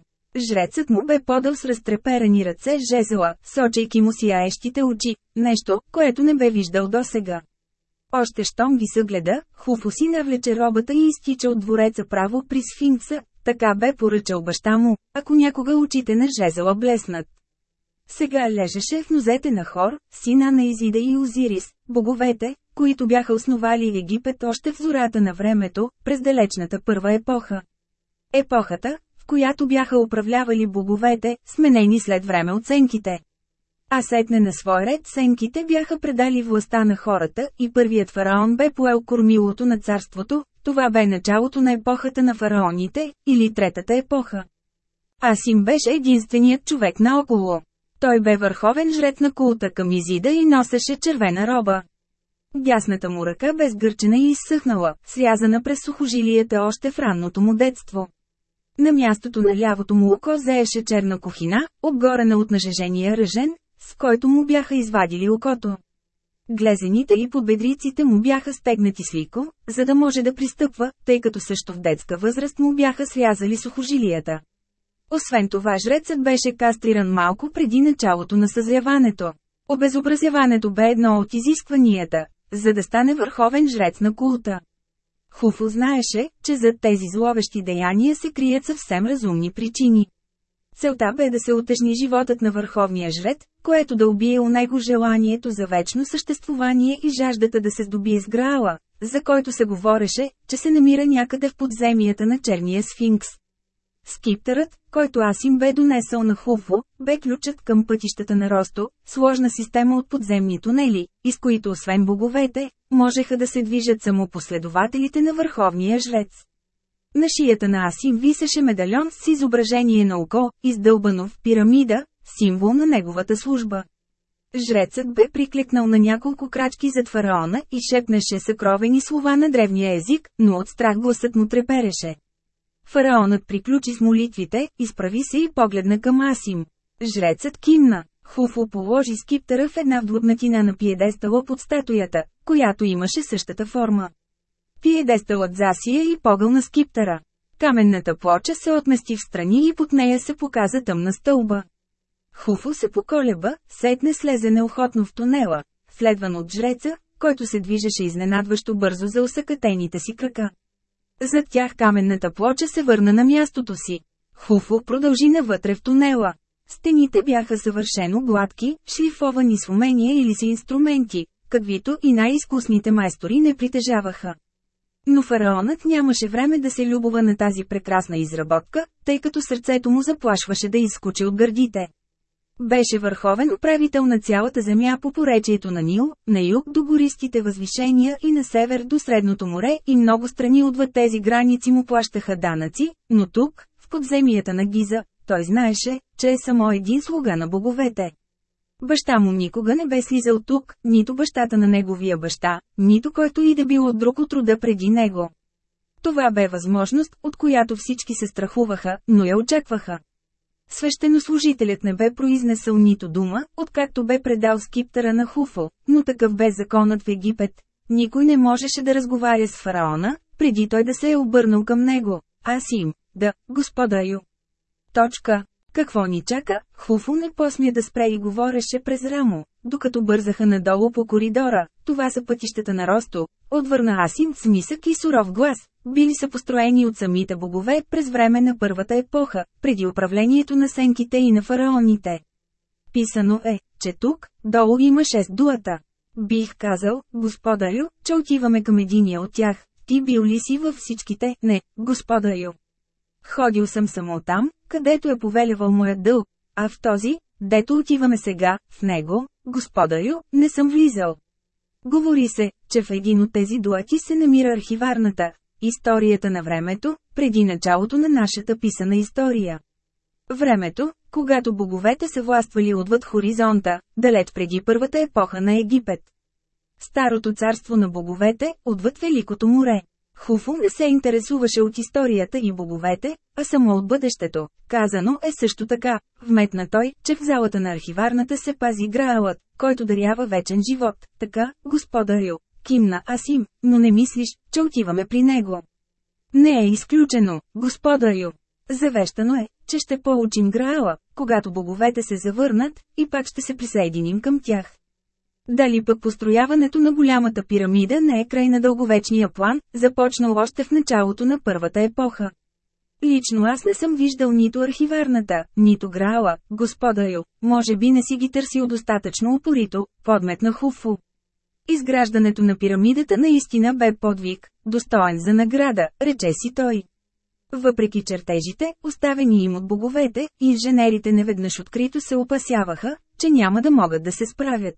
Жрецът му бе подал с разтреперани ръце жезела, сочейки му сияещите очи, нещо, което не бе виждал досега. Още щом ги съгледа, Хуфо си навлече робата и изтича от двореца право при сфинкса, така бе поръчал баща му, ако някога очите на жезела блеснат. Сега лежеше в нозете на Хор, сина на Изида и Озирис, боговете, които бяха основали Египет още в зората на времето, през далечната първа епоха. Епохата, в която бяха управлявали боговете, сменени след време оценките. А сетне на свой ред сенките бяха предали властта на хората и първият фараон бе поел кормилото на царството, това бе началото на епохата на фараоните, или третата епоха. Асим беше единственият човек наоколо. Той бе върховен жрец на култа към Изида и носеше червена роба. Дясната му ръка бе сгърчена и изсъхнала, срязана през сухожилията още в ранното му детство. На мястото на лявото му око зееше черна кухина, обгорена от нажежения ръжен, с който му бяха извадили окото. Глезените и подбедриците му бяха стегнати с лико, за да може да пристъпва, тъй като също в детска възраст му бяха срязали сухожилията. Освен това жрецът беше кастриран малко преди началото на съзряването. Обезобразяването бе едно от изискванията, за да стане върховен жрец на култа. Хуфо знаеше, че зад тези зловещи деяния се крият съвсем разумни причини. Целта бе да се отежни животът на върховния жрец, което да убие у него желанието за вечно съществувание и жаждата да се здобие с Граала, за който се говореше, че се намира някъде в подземията на черния сфинкс. Скиптърът, който Асим бе донесъл на Хуфо, бе ключът към пътищата на Росто, сложна система от подземни тунели, из които освен боговете, можеха да се движат само последователите на върховния жрец. На шията на Асим висеше медальон с изображение на око, издълбано в пирамида, символ на неговата служба. Жрецът бе прикликнал на няколко крачки зад фараона и шепнеше съкровени слова на древния език, но от страх гласът му трепереше. Фараонът приключи с молитвите, изправи се и погледна към Асим. Жрецът кимна. Хуфо положи скиптъра в една вдлъбнатина на пиедестала под статуята, която имаше същата форма. Пиедесталът засия и погъл на скиптъра. Каменната плоча се отмести в страни и под нея се показа тъмна стълба. Хуфо се поколеба, сетне слезе неохотно в тунела, следван от жреца, който се движеше изненадващо бързо за усъкатените си крака. Зад тях каменната плоча се върна на мястото си. Хуфо продължи навътре в тунела. Стените бяха съвършено гладки, шлифовани с умения или с инструменти, каквито и най-изкусните майстори не притежаваха. Но фараонът нямаше време да се любова на тази прекрасна изработка, тъй като сърцето му заплашваше да изскочи от гърдите. Беше върховен управител на цялата земя по поречието на Нил, на юг до гористите възвишения и на север до Средното море и много страни отвъд тези граници му плащаха данъци, но тук, в подземията на Гиза, той знаеше, че е само един слуга на боговете. Баща му никога не бе слизал тук, нито бащата на неговия баща, нито който и да бил от друг от рода преди него. Това бе възможност, от която всички се страхуваха, но я очакваха. Свещенослужителят не бе произнесъл нито дума, откакто бе предал скиптъра на Хуфо, но такъв бе законът в Египет. Никой не можеше да разговаря с фараона, преди той да се е обърнал към него. Аз им, да, господарю. Точка. Какво ни чака? Хуфо не посмя да спре и говореше през рамо, докато бързаха надолу по коридора. Това са пътищата на Росто. Отвърна Асим с нисък и суров глас. Били са построени от самите богове през време на първата епоха, преди управлението на сенките и на фараоните. Писано е, че тук, долу има шест дуата. Бих казал, господарю, че отиваме към единия от тях. Ти бил ли си във всичките? Не, господарю. Ходил съм само там, където е повелявал моят дълг, а в този, дето отиваме сега, в него, господарю, не съм влизал. Говори се, че в един от тези дуати се намира архиварната, историята на времето, преди началото на нашата писана история. Времето, когато боговете се властвали отвъд хоризонта, далеч преди първата епоха на Египет. Старото царство на боговете, отвъд Великото море. Хуфу не се интересуваше от историята и боговете, а само от бъдещето. Казано е също така, вметна той, че в залата на архиварната се пази Граалът, който дарява вечен живот. Така, господарю, кимна Асим, но не мислиш, че отиваме при него. Не е изключено, господарю. Завещано е, че ще получим Граала, когато боговете се завърнат, и пак ще се присъединим към тях. Дали пък построяването на голямата пирамида не е край на дълговечния план, започнал още в началото на първата епоха. Лично аз не съм виждал нито архиварната, нито граала, господарю, може би не си ги търсил достатъчно упорито, подметна Хуфу. Изграждането на пирамидата наистина бе подвиг, достоен за награда, рече си той. Въпреки чертежите, оставени им от боговете, инженерите неведнъж открито се опасяваха, че няма да могат да се справят.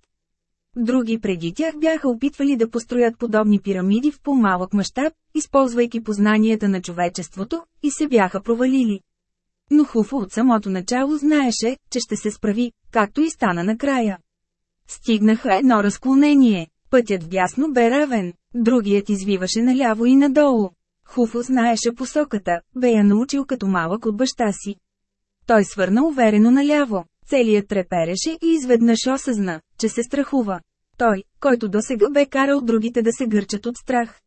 Други преди тях бяха опитвали да построят подобни пирамиди в по-малък мащаб, използвайки познанията на човечеството, и се бяха провалили. Но Хуфо от самото начало знаеше, че ще се справи, както и стана накрая. Стигнаха едно разклонение. Пътят вдясно бе равен, другият извиваше наляво и надолу. Хуфо знаеше посоката, бе я научил като малък от баща си. Той свърна уверено наляво. Целият трепереше и изведнъж осъзна, че се страхува. Той, който досега бе карал другите да се гърчат от страх.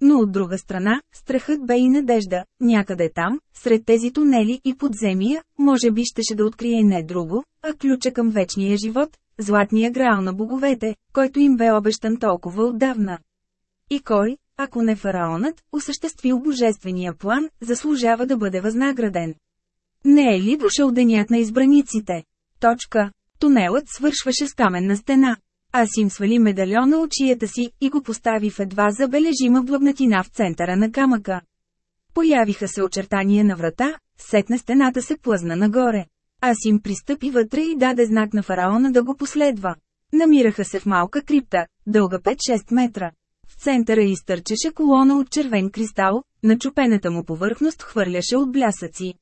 Но от друга страна, страхът бе и надежда, някъде там, сред тези тунели и подземия, може би щеше да открие не друго, а ключа към вечния живот, златния граал на боговете, който им бе обещан толкова отдавна. И кой, ако не фараонът, осъществил божествения план, заслужава да бъде възнаграден. Не е ли дошъл денят на избраниците? Точка. Тунелът свършваше с каменна стена. Аз им свали медальона от шията си и го постави в едва забележима блъбнатина в центъра на камъка. Появиха се очертания на врата, сетна стената се плъзна нагоре. Аз им пристъпи вътре и даде знак на фараона да го последва. Намираха се в малка крипта, дълга 5-6 метра. В центъра изтърчеше колона от червен кристал, на чупената му повърхност хвърляше от блясъци.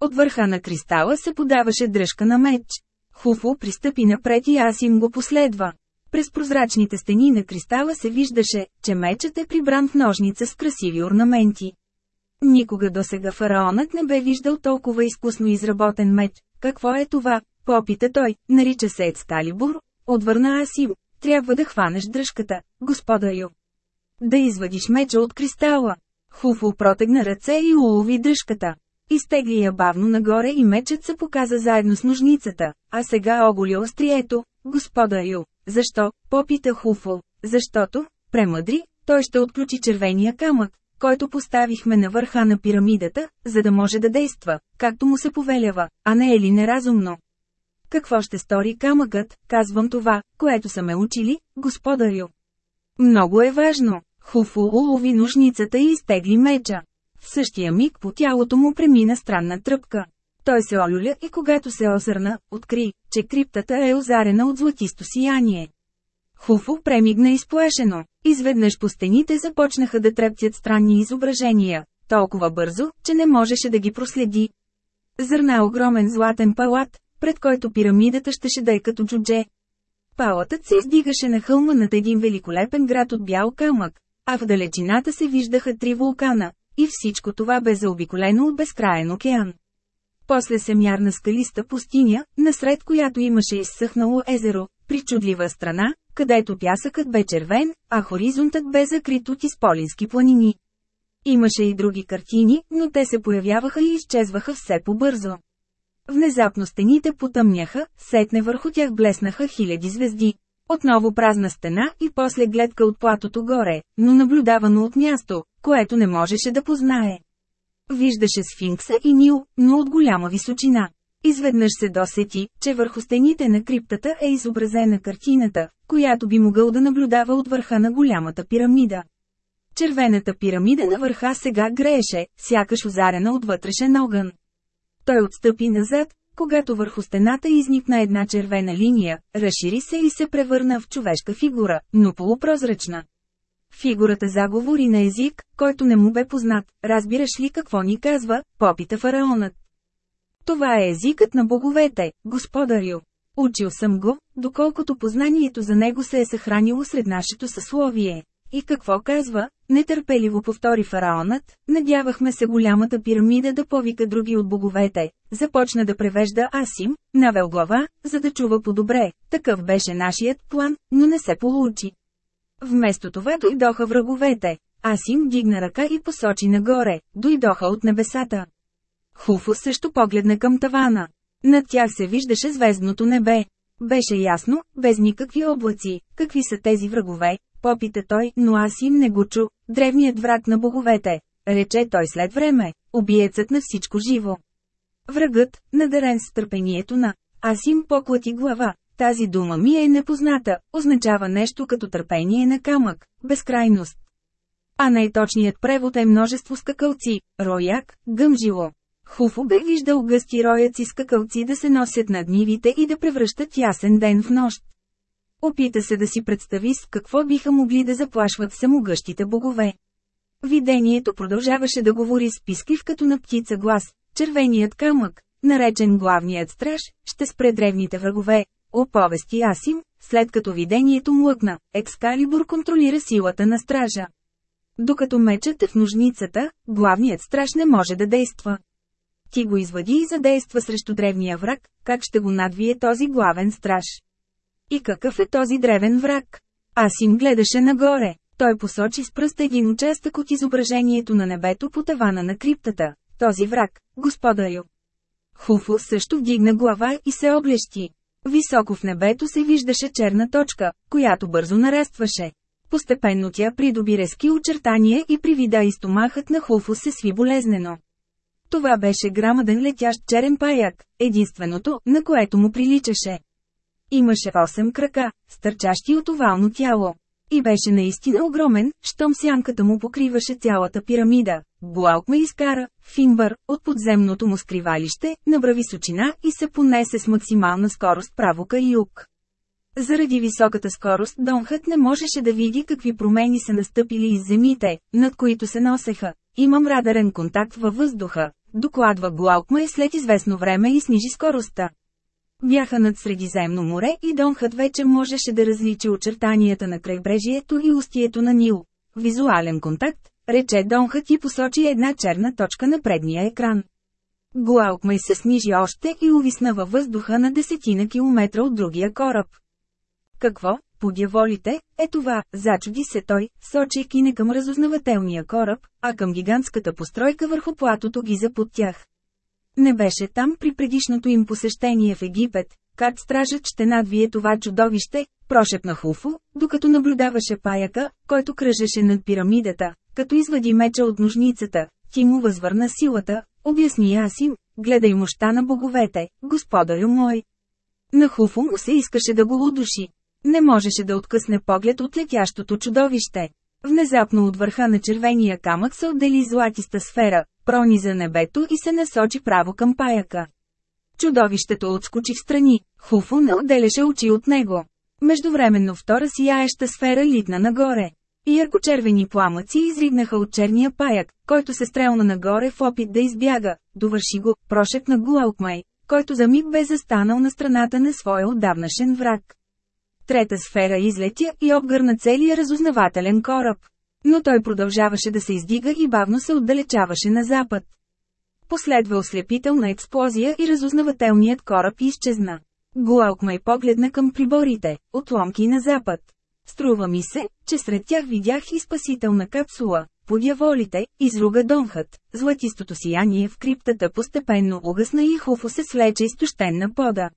От върха на кристала се подаваше дръжка на меч. Хуфо пристъпи напред и аз им го последва. През прозрачните стени на кристала се виждаше, че мечът е прибран в ножница с красиви орнаменти. Никога досега фараонът не бе виждал толкова изкусно изработен меч. Какво е това? Попита той, нарича се Ецкалибур. Отвърна Асим. Трябва да хванеш дръжката, господарю. Да извадиш меча от кристала. Хуфо протегна ръце и улови дръжката. Изтегли я бавно нагоре и мечът се показа заедно с ножницата, а сега оголи острието. Господарю, защо? Попита Хуфо. Защото, премъдри, той ще отключи червения камък, който поставихме на върха на пирамидата, за да може да действа, както му се повелява, а не е ли неразумно? Какво ще стори камъкът, казвам това, което са ме учили, господарю. Много е важно. Хуфу улови ножницата и изтегли меча. В същия миг по тялото му премина странна тръпка. Той се олюля и когато се озърна, откри, че криптата е озарена от златисто сияние. Хуфо премигна изплашено. Изведнъж по стените започнаха да трептят странни изображения, толкова бързо, че не можеше да ги проследи. Зърна огромен златен палат, пред който пирамидата щеше да е като джудже. Палатът се издигаше на хълма над един великолепен град от бял камък, а в далечината се виждаха три вулкана, и всичко това бе заобиколено от безкраен океан. После се мярна скалиста пустиня, насред която имаше изсъхнало езеро, причудлива страна, където пясъкът бе червен, а хоризонтът бе закрит от изполински планини. Имаше и други картини, но те се появяваха и изчезваха все по-бързо. Внезапно стените потъмняха, сетне върху тях блеснаха хиляди звезди. Отново празна стена и после гледка от платото горе, но наблюдавано от място, което не можеше да познае. Виждаше сфинкса и Нил, но от голяма височина. Изведнъж се досети, че върху стените на криптата е изобразена картината, която би могъл да наблюдава от върха на голямата пирамида. Червената пирамида на върха сега грееше, сякаш озарена от вътрешен огън. Той отстъпи назад, когато върху стената изникна една червена линия, разшири се и се превърна в човешка фигура, но полупрозрачна. Фигурата заговори на език, който не му бе познат. Разбираш ли какво ни казва, попита фараонът. Това е езикът на боговете, господарю. Учил съм го, доколкото познанието за него се е съхранило сред нашето съсловие. И какво казва? Нетърпеливо повтори фараонът, надявахме се голямата пирамида да повика други от боговете. Започна да превежда Асим, навел глава, за да чува по-добре. Такъв беше нашият план, но не се получи. Вместо това дойдоха враговете. Асим дигна ръка и посочи нагоре, дойдоха от небесата. Хуфо също погледна към тавана. Над тях се виждаше звездното небе. Беше ясно, без никакви облаци, какви са тези врагове, попита той, но аз им не го чу, древният враг на боговете, рече той след време, убиецът на всичко живо. Врагът, надарен с търпението на аз им поклати глава, тази дума ми е непозната, означава нещо като търпение на камък, безкрайност. А най-точният превод е множество скакалци, рояк, гъмжило. Хуфо бе виждал гъсти рояци скакалци да се носят над нивите и да превръщат ясен ден в нощ. Опита се да си представи с какво биха могли да заплашват самогъщите богове. Видението продължаваше да говори с писклив като на птица глас. Червеният камък, наречен главният страж, ще спре древните врагове. Оповести Асим, след като видението млъкна, Екскалибур контролира силата на стража. Докато мечът е в ножницата, главният страж не може да действа. Ти го извади и задейства срещу древния враг, как ще го надвие този главен страж. И какъв е този древен враг? Аз им гледаше нагоре. Той посочи с пръст един участък от изображението на небето по тавана на криптата. Този враг, господарю. Хуфу също вдигна глава и се облещи. Високо в небето се виждаше черна точка, която бързо нарастваше. Постепенно тя придоби резки очертания и при вида и стомахът на Хуфу се сви болезнено. Това беше грамаден летящ черен паяк, единственото, на което му приличаше. Имаше 8 крака, стърчащи от овално тяло. И беше наистина огромен, щом сянката му покриваше цялата пирамида. Буалк ме изкара, Фимбър, от подземното му скривалище, набра височина и се понесе с максимална скорост право към юг. Заради високата скорост Донхът не можеше да види какви промени са настъпили из земите, над които се носеха. Имам радарен контакт във въздуха, докладва Блаукмай след известно време и снижи скоростта. Бяха над Средиземно море и Донхът вече можеше да различи очертанията на крайбрежието и устието на Нил. Визуален контакт, рече Донхът и посочи една черна точка на предния екран. Глаукмай се снижи още и увисна във въздуха на десетина километра от другия кораб. Какво, подяволите, е това, зачуди се той, сочейки не към разузнавателния кораб, а към гигантската постройка върху платото ги под тях. Не беше там при предишното им посещение в Египет, как стражът ще надвие това чудовище, прошепна Хуфу, докато наблюдаваше паяка, който кръжеше над пирамидата, като извади меча от ножницата, ти му възвърна силата, обясни Асим, гледай мощта на боговете, господарю мой. На Хуфу му се искаше да го удуши. Не можеше да откъсне поглед от летящото чудовище. Внезапно от върха на червения камък се отдели златиста сфера, прониза небето и се насочи право към паяка. Чудовището отскочи в страни, Хуфу не отделяше очи от него. Междувременно втора сияеща сфера литна нагоре. Ярко-червени пламъци изригнаха от черния паяк, който се стрелна нагоре в опит да избяга. Довърши го, прошепна Гуалкмай, който за миг бе застанал на страната на своя отдавнашен враг. Трета сфера излетя и обгърна целия разузнавателен кораб. Но той продължаваше да се издига и бавно се отдалечаваше на запад. Последва ослепителна експлозия и разузнавателният кораб изчезна. Гуалкмай погледна към приборите, отломки на запад. Струва ми се, че сред тях видях и спасителна капсула. Подяволите, изруга Донхът, златистото сияние в криптата постепенно угасна и Хуфо се свлече изтощен на пода.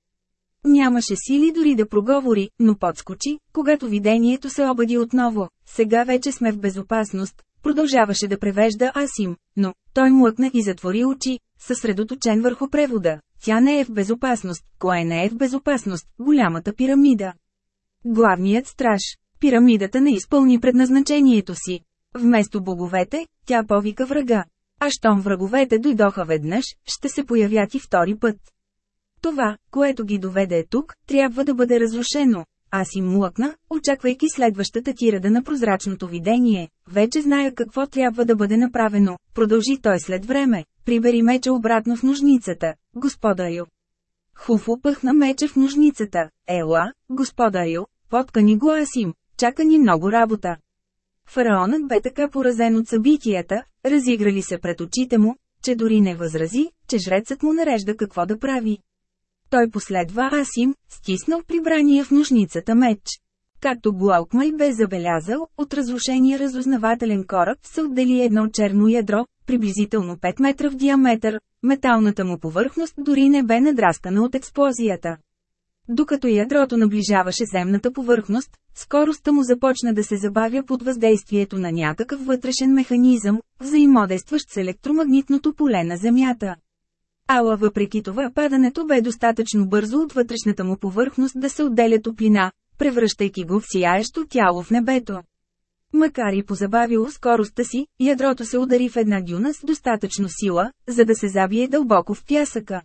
Нямаше сили дори да проговори, но подскочи, когато видението се обади отново. Сега вече сме в безопасност, продължаваше да превежда Асим, но той млъкна и затвори очи, съсредоточен върху превода. Тя не е в безопасност, кое не е в безопасност, голямата пирамида. Главният страж. Пирамидата не изпълни предназначението си. Вместо боговете, тя повика врага. А щом враговете дойдоха веднъж, ще се появят и втори път. Това, което ги доведе тук, трябва да бъде разрушено. Аз им млъкна, очаквайки следващата тирада на прозрачното видение. Вече зная какво трябва да бъде направено. Продължи той след време. Прибери меча обратно в ножницата, господарю. Хуфо пъхна меча в ножницата. Ела, господарю, поткани го Асим, чака ни много работа. Фараонът бе така поразен от събитията, разиграли се пред очите му, че дори не възрази, че жрецът му нарежда какво да прави. Той последва Асим, стиснал прибрания в ножницата меч. Както Блаукмай бе забелязал, от разрушения разузнавателен кораб се отдели едно черно ядро, приблизително 5 метра в диаметър, металната му повърхност дори не бе надраскана от експлозията. Докато ядрото наближаваше земната повърхност, скоростта му започна да се забавя под въздействието на някакъв вътрешен механизъм, взаимодействащ с електромагнитното поле на Земята. Ала въпреки това падането бе достатъчно бързо от вътрешната му повърхност да се отделя топлина, превръщайки го в сияещо тяло в небето. Макар и позабавило скоростта си, ядрото се удари в една дюна с достатъчно сила, за да се забие дълбоко в пясъка.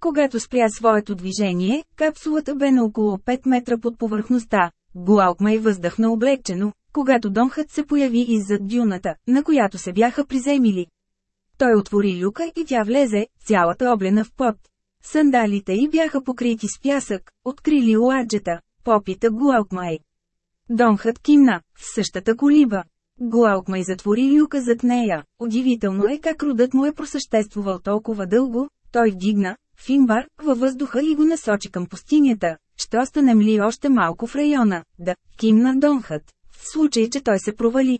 Когато спря своето движение, капсулата бе на около 5 метра под повърхността. Буалкмай въздъхна облегчено, когато Донхът се появи иззад дюната, на която се бяха приземили. Той отвори люка и тя влезе, цялата облена в пот. Сандалите й бяха покрити с пясък, открили ладжета, попита Гуалкмай. Донхът кимна, в същата колиба. Гуалкмай затвори люка зад нея. Удивително е как родът му е просъществувал толкова дълго, той вдигна, Фимбар, във въздуха и го насочи към пустинята. ще останем ли още малко в района, да, кимна Донхът, в случай, че той се провали.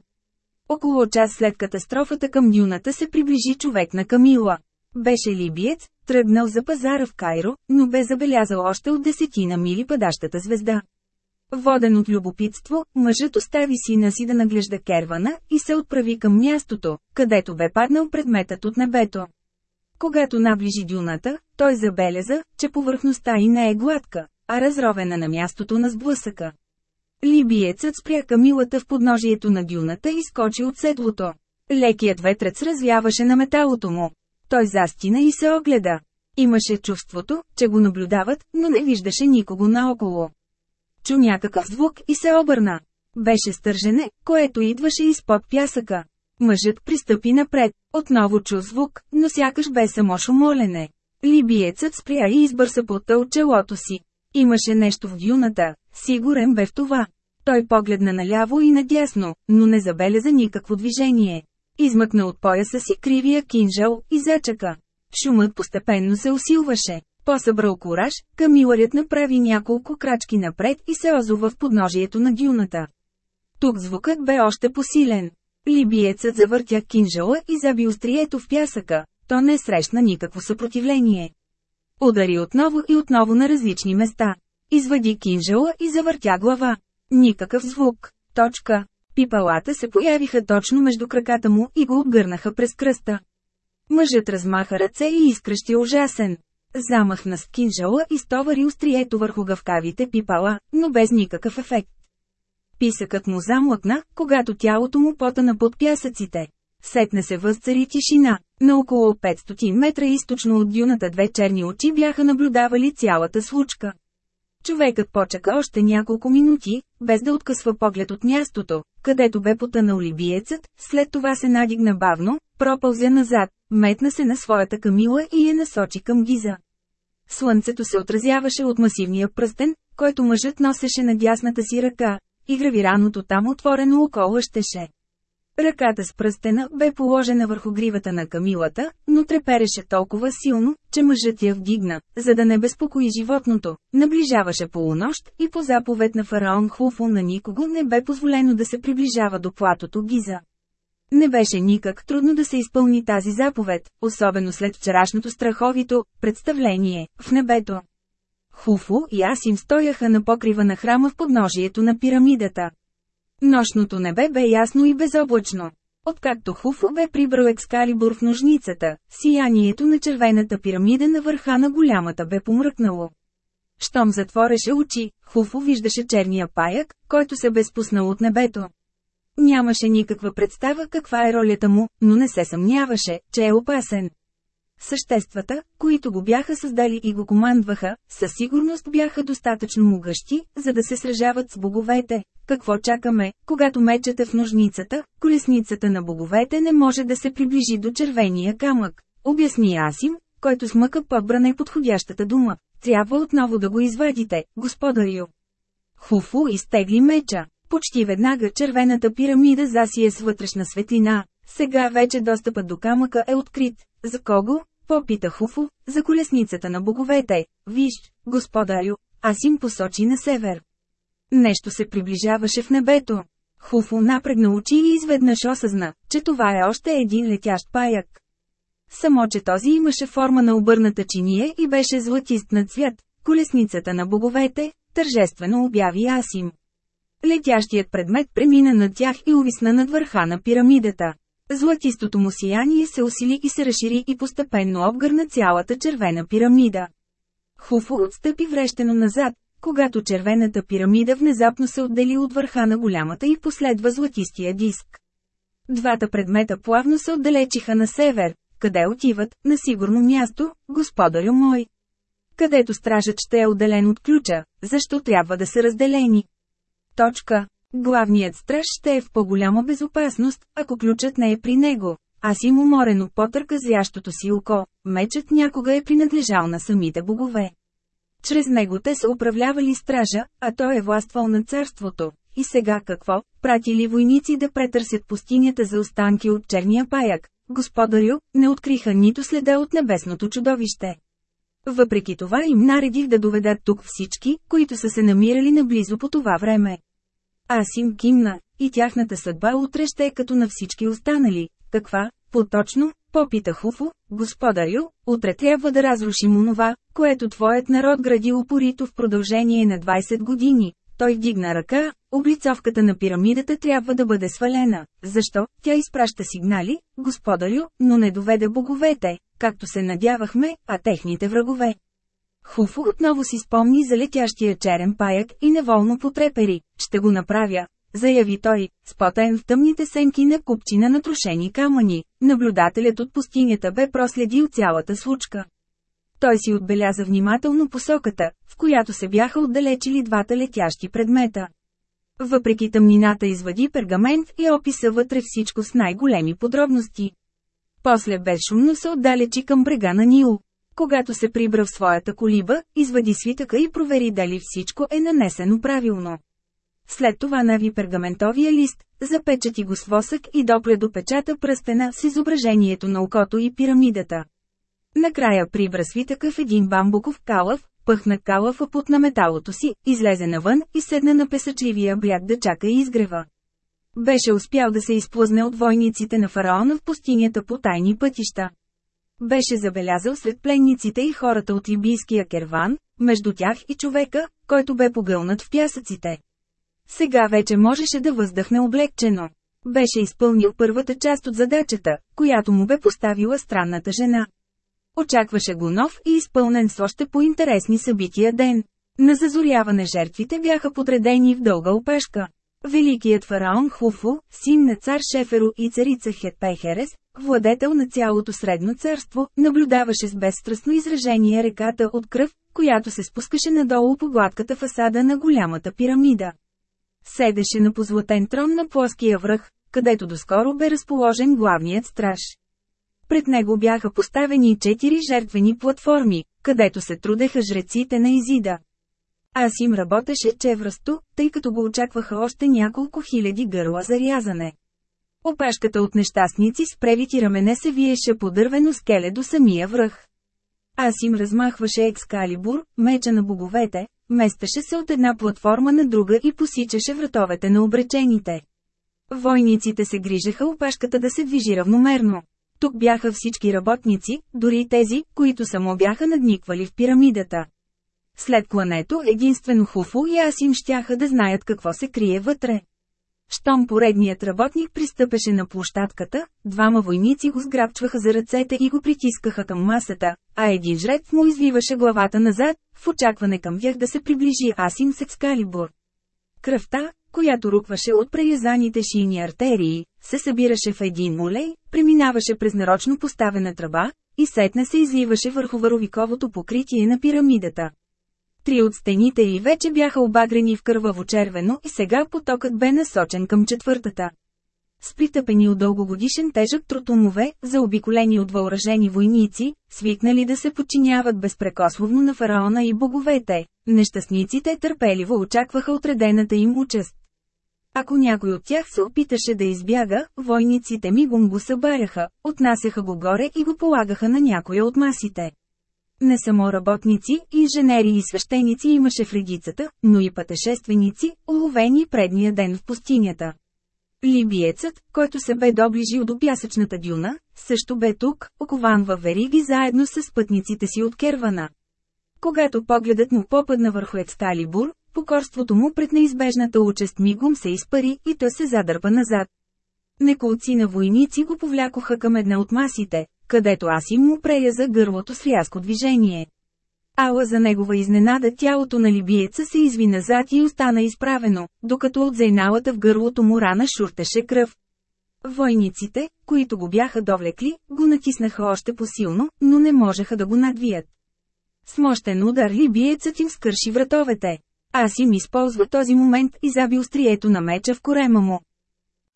Около час след катастрофата към дюната се приближи човек на Камила. Беше либиец, тръгнал за пазара в Кайро, но бе забелязал още от десетина мили падащата звезда. Воден от любопитство, мъжът остави сина си да наглежда кервана и се отправи към мястото, където бе паднал предметът от небето. Когато наближи дюната, той забеляза, че повърхността и не е гладка, а разровена на мястото на сблъсъка. Либиецът спря камилата в подножието на дюната и скочи от седлото. Лекият ветрец развяваше на металото му. Той застина и се огледа. Имаше чувството, че го наблюдават, но не виждаше никого наоколо. Чу някакъв звук и се обърна. Беше стържене, което идваше изпод пясъка. Мъжът пристъпи напред, отново чу звук, но сякаш бе само шумолене. Либиецът спря и избърса пота от челото си. Имаше нещо в дюната, сигурен бе в това. Той погледна наляво и надясно, но не забеляза никакво движение. Измъкна от пояса си кривия кинжал и зачака. Шумът постепенно се усилваше. Посъбрал кураж, камиларят направи няколко крачки напред и се озова в подножието на дюната. Тук звукът бе още посилен. Либиецът завъртя кинжала и заби острието в пясъка, то не срещна никакво съпротивление. Удари отново и отново на различни места. Извади кинжала и завъртя глава. Никакъв звук. Точка. Пипалата се появиха точно между краката му и го обгърнаха през кръста. Мъжът размаха ръце и изкръщи ужасен. Замахна с кинжала и стовари острието върху гъвкавите пипала, но без никакъв ефект. Писъкът му замлъкна, когато тялото му потана под пясъците. Сетне се възцари тишина. На около 500 метра източно от дюната две черни очи бяха наблюдавали цялата случка. Човекът почака още няколко минути, без да откъсва поглед от мястото, където бе потънал либиецът, след това се надигна бавно, пропълзя назад, метна се на своята камила и я насочи към Гиза. Слънцето се отразяваше от масивния пръстен, който мъжът носеше на дясната си ръка, и гравираното там отворено око лъщеше. Ръката с пръстена бе положена върху гривата на камилата, но трепереше толкова силно, че мъжът я вдигна, за да не безпокои животното. Наближаваше полунощ и по заповед на фараон Хуфу на никого не бе позволено да се приближава до платото Гиза. Не беше никак трудно да се изпълни тази заповед, особено след вчерашното страховито представление в небето. Хуфу и Асим стояха на покрива на храма в подножието на пирамидата. Нощното небе бе ясно и безоблачно. Откакто Хуфу бе прибрал екскалибур в ножницата, сиянието на червената пирамида на върха на голямата бе помръкнало. Щом затвореше очи, Хуфу виждаше черния паяк, който се бе спуснал от небето. Нямаше никаква представа каква е ролята му, но не се съмняваше, че е опасен. Съществата, които го бяха създали и го командваха, със сигурност бяха достатъчно могъщи, за да се сражават с боговете. Какво чакаме, когато мечете в ножницата, колесницата на боговете не може да се приближи до червения камък, обясни Асим, който смъка подбрана и подходящата дума. Трябва отново да го извадите, господарю. Хуфу изтегли меча. Почти веднага червената пирамида засие с вътрешна светлина. Сега вече достъпът до камъка е открит. За кого? Попита Хуфу, за колесницата на боговете. Виж, господарю, аз им посочи на север. Нещо се приближаваше в небето. Хуфу напрегна очи и изведнъж осъзна, че това е още един летящ паяк. Само, че този имаше форма на обърната чиния и беше златист на цвят, колесницата на боговете, тържествено обяви Асим. Летящият предмет премина над тях и увисна над върха на пирамидата. Златистото му сияние се усили и се разшири и постепенно обгърна цялата червена пирамида. Хуфу отстъпи врещено назад, когато червената пирамида внезапно се отдели от върха на голямата и последва златистия диск. Двата предмета плавно се отдалечиха на север, къде отиват, на сигурно място, господарю мой. Където стражът ще е отделен от ключа, защо трябва да са разделени? Точка. Главният страж ще е в по-голяма безопасност, ако ключът не е при него. Аз им уморено потърка зящото си око, мечът някога е принадлежал на самите богове. Чрез него те са управлявали стража, а той е властвал на царството. И сега какво? Пратили войници да претърсят пустинята за останки от черния паяк. Господарю, не откриха нито следа от небесното чудовище. Въпреки това им наредих да доведат тук всички, които са се намирали наблизо по това време. Аз им кимна, и тяхната съдба утре ще е като на всички останали. Каква, поточно, попита Хуфо, господарю, утре трябва да разрушим онова, което твоят народ гради упорито в продължение на 20 години. Той вдигна ръка, облицовката на пирамидата трябва да бъде свалена. Защо? Тя изпраща сигнали, господарю, но не доведе боговете, както се надявахме, а техните врагове. Хуфо отново си спомни за летящия черен паяк и неволно потрепери. Ще го направя, заяви той, спотен в тъмните сенки на купчина на трошени камъни. Наблюдателят от пустинята бе проследил цялата случка. Той си отбеляза внимателно посоката, в която се бяха отдалечили двата летящи предмета. Въпреки тъмнината извади пергамент и описа вътре всичко с най-големи подробности. После безшумно се отдалечи към брега на Нил. Когато се прибра в своята колиба, извади свитъка и провери дали всичко е нанесено правилно. След това нави пергаментовия лист, запечати го с восък и допре до печата пръстена с изображението на окото и пирамидата. Накрая прибра свитъка в един бамбуков калъв, пъхна калъфа под на металото си, излезе навън и седна на песъчливия бряг да чака изгрева. Беше успял да се изплъзне от войниците на фараона в пустинята по тайни пътища. Беше забелязал сред пленниците и хората от либийския керван, между тях и човека, който бе погълнат в пясъците. Сега вече можеше да въздъхне облегчено. Беше изпълнил първата част от задачата, която му бе поставила странната жена. Очакваше го нов и изпълнен с още по-интересни събития ден. На зазоряване жертвите бяха подредени в дълга опешка. Великият фараон Хуфу, син на цар Шеферо и царица Хетпехерес, владетел на цялото средно царство, наблюдаваше с безстрастно изражение реката от кръв, която се спускаше надолу по гладката фасада на голямата пирамида. Седеше на позлатен трон на плоския връх, където доскоро бе разположен главният страж. Пред него бяха поставени четири жертвени платформи, където се трудеха жреците на Изида. Аз им работеше чевръсто, тъй като го очакваха още няколко хиляди гърла за рязане. Опашката от нещастници с превити рамене се виеше по дървено скеле до самия връх. Аз им размахваше екскалибур, меча на боговете, местеше се от една платформа на друга и посичаше вратовете на обречените. Войниците се грижаха опашката да се движи равномерно. Тук бяха всички работници, дори тези, които само бяха надниквали в пирамидата. След клането единствено Хуфу и аз им щяха да знаят какво се крие вътре. Щом поредният работник пристъпеше на площадката, двама войници го сграбчваха за ръцете и го притискаха към масата, а един жрец му извиваше главата назад, в очакване към тях да се приближи Асим с екскалибур. Кръвта, която рукваше от прелязаните шийни артерии, се събираше в един мулей, преминаваше през нарочно поставена тръба, и сетне се изливаше върху варовиковото покритие на пирамидата. Три от стените й вече бяха обагрени в кърваво-червено и сега потокът бе насочен към четвъртата. С притъпени от дългогодишен тежък тротумове, заобиколени от въоръжени войници, свикнали да се подчиняват безпрекословно на фараона и боговете, нещастниците търпеливо очакваха отредената им участ. Ако някой от тях се опиташе да избяга, войниците мигом го събаряха, отнасяха го горе и го полагаха на някоя от масите. Не само работници, инженери и свещеници имаше в редицата, но и пътешественици, уловени предния ден в пустинята. Либиецът, който се бе доближил до пясъчната дюна, също бе тук, окован във вериги заедно с пътниците си от Кервана. Когато погледът му попадна върху Ексталибур, покорството му пред неизбежната участ мигом се изпари и той се задърпа назад. Неколци на войници го повлякоха към една от масите, където аз им му преяза гърлото с рязко движение. Ала за негова изненада тялото на либиеца се изви назад и остана изправено, докато от зайналата в гърлото му рана шуртеше кръв. Войниците, които го бяха довлекли, го натиснаха още по-силно, но не можеха да го надвият. С мощен удар либиецът им скърши вратовете. Аз им използва този момент и заби острието на меча в корема му.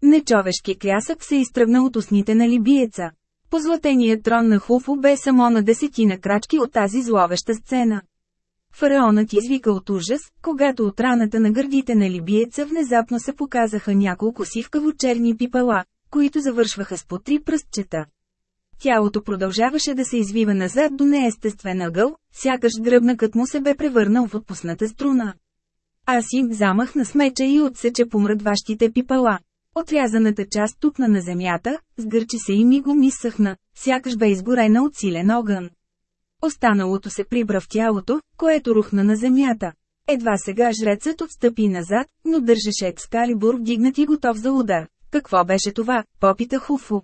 Нечовешки клясък се изтръгна от устните на либиеца. Позлатеният трон на Хуфу бе само на десетина крачки от тази зловеща сцена. Фараонът извика от ужас, когато от раната на гърдите на либиеца внезапно се показаха няколко сивкаво черни пипала, които завършваха с по три пръстчета. Тялото продължаваше да се извива назад до неестествен ъгъл, сякаш дръбнакът му се бе превърнал в отпусната струна. Аз им замахна с меча и отсече помръдващите пипала. Отрязаната част тупна на земята, сгърчи се и ми го мисъхна, сякаш бе изгорена от силен огън. Останалото се прибра в тялото, което рухна на земята. Едва сега жрецът отстъпи назад, но държеше екскалибур вдигнат и готов за удар. Какво беше това? Попита Хуфу.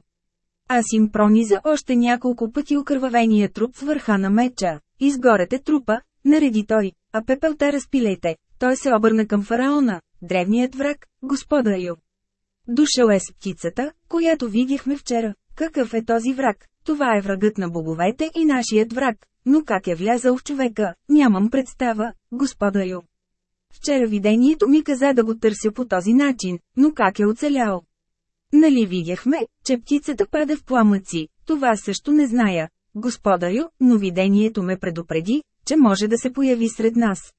Аз им прониза още няколко пъти окървавения труп с върха на меча. Изгорете трупа, нареди той, а пепелта разпилейте. Той се обърна към фараона, древният враг, господарю. Дошъл е с птицата, която видяхме вчера. Какъв е този враг? Това е врагът на боговете и нашият враг. Но как е влязъл в човека, нямам представа, господарю. Вчера видението ми каза да го търся по този начин, но как е оцелял? Нали видяхме, че птицата пада в пламъци, това също не зная, господарю, но видението ме предупреди, че може да се появи сред нас.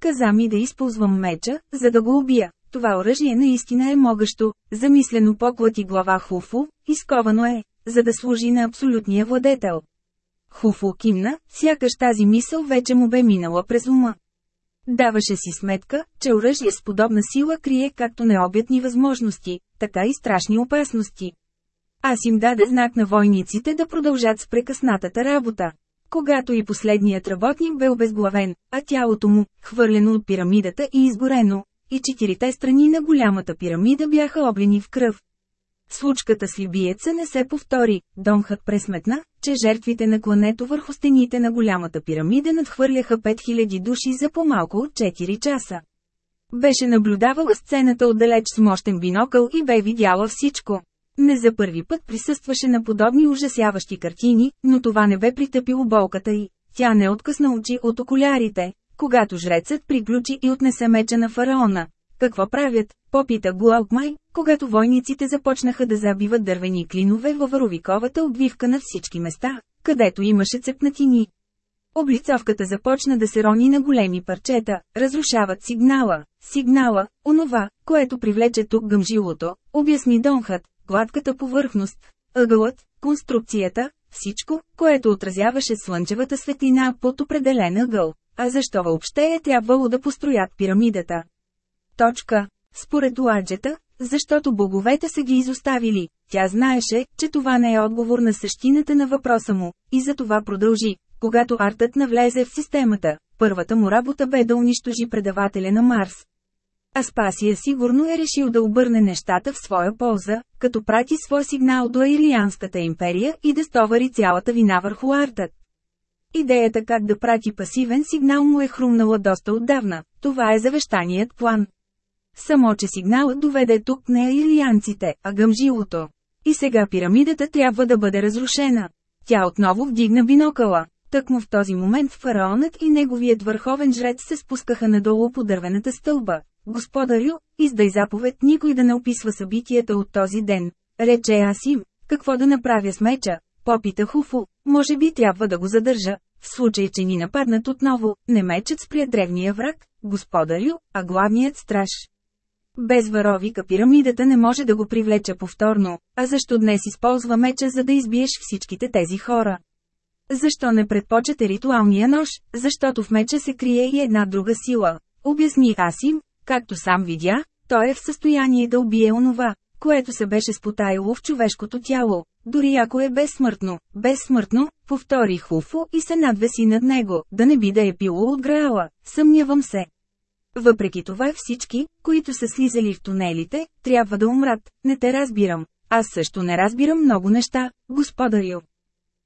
Каза ми да използвам меча, за да го убия. Това оръжие наистина е могащо, замислено поклати глава Хуфу, изковано е, за да служи на абсолютния владетел. Хуфу кимна, сякаш тази мисъл вече му бе минала през ума. Даваше си сметка, че оръжие с подобна сила крие както необятни възможности, така и страшни опасности. Аз им даде знак на войниците да продължат с прекъснатата работа. Когато и последният работник бе обезглавен, а тялото му, хвърлено от пирамидата и изгорено, и четирите страни на голямата пирамида бяха облени в кръв. Случката с либиеца не се повтори, Донхът пресметна, че жертвите на клането върху стените на голямата пирамида надхвърляха 5000 души за по-малко от 4 часа. Беше наблюдавала сцената отдалеч с мощен бинокъл и бе видяла всичко. Не за първи път присъстваше на подобни ужасяващи картини, но това не бе притъпило болката й. Тя не откъсна очи от окулярите, когато жрецът приключи и отнесе меча на фараона. Какво правят? Попита Гуалкмай, когато войниците започнаха да забиват дървени клинове във варовиковата обвивка на всички места, където имаше цепнатини. Облицовката започна да се рони на големи парчета, разрушават сигнала, сигнала, онова, което привлече тук гъмжилото, обясни Донхът, гладката повърхност, ъгълът, конструкцията, всичко, което отразяваше слънчевата светлина под определен ъгъл. А защо въобще е трябвало да построят пирамидата? Точка. Според Уаджета, защото боговете са ги изоставили, тя знаеше, че това не е отговор на същината на въпроса му, и за това продължи. Когато артът навлезе в системата, първата му работа бе да унищожи предавателя на Марс. Аспасия сигурно е решил да обърне нещата в своя полза, като прати свой сигнал до Аирианската империя и да стовари цялата вина върху артът. Идеята как да прати пасивен сигнал му е хрумнала доста отдавна, това е завещаният план. Само че сигналът доведе тук не аирианците, а гъмжилото. И сега пирамидата трябва да бъде разрушена. Тя отново вдигна бинокъла. Тъкмо в този момент фараонът и неговият върховен жрец се спускаха надолу по дървената стълба. Господарю, издай заповед никой да не описва събитията от този ден. Рече Асим, какво да направя с меча? Попита Хуфу, може би трябва да го задържа. В случай, че ни нападнат отново, не мечът спря древния враг, господарю, а главният страж. Без варовика пирамидата не може да го привлече повторно, а защо днес използва меча за да избиеш всичките тези хора? Защо не предпочете ритуалния нож, защото в меча се крие и една друга сила? Обясни Асим, както сам видя, той е в състояние да убие онова, което се беше спотаяло в човешкото тяло, дори ако е безсмъртно, безсмъртно, повтори Хуфо и се надвеси над него, да не би да е пило от граала, съмнявам се. Въпреки това всички, които са слизали в тунелите, трябва да умрат, не те разбирам. Аз също не разбирам много неща, господарю.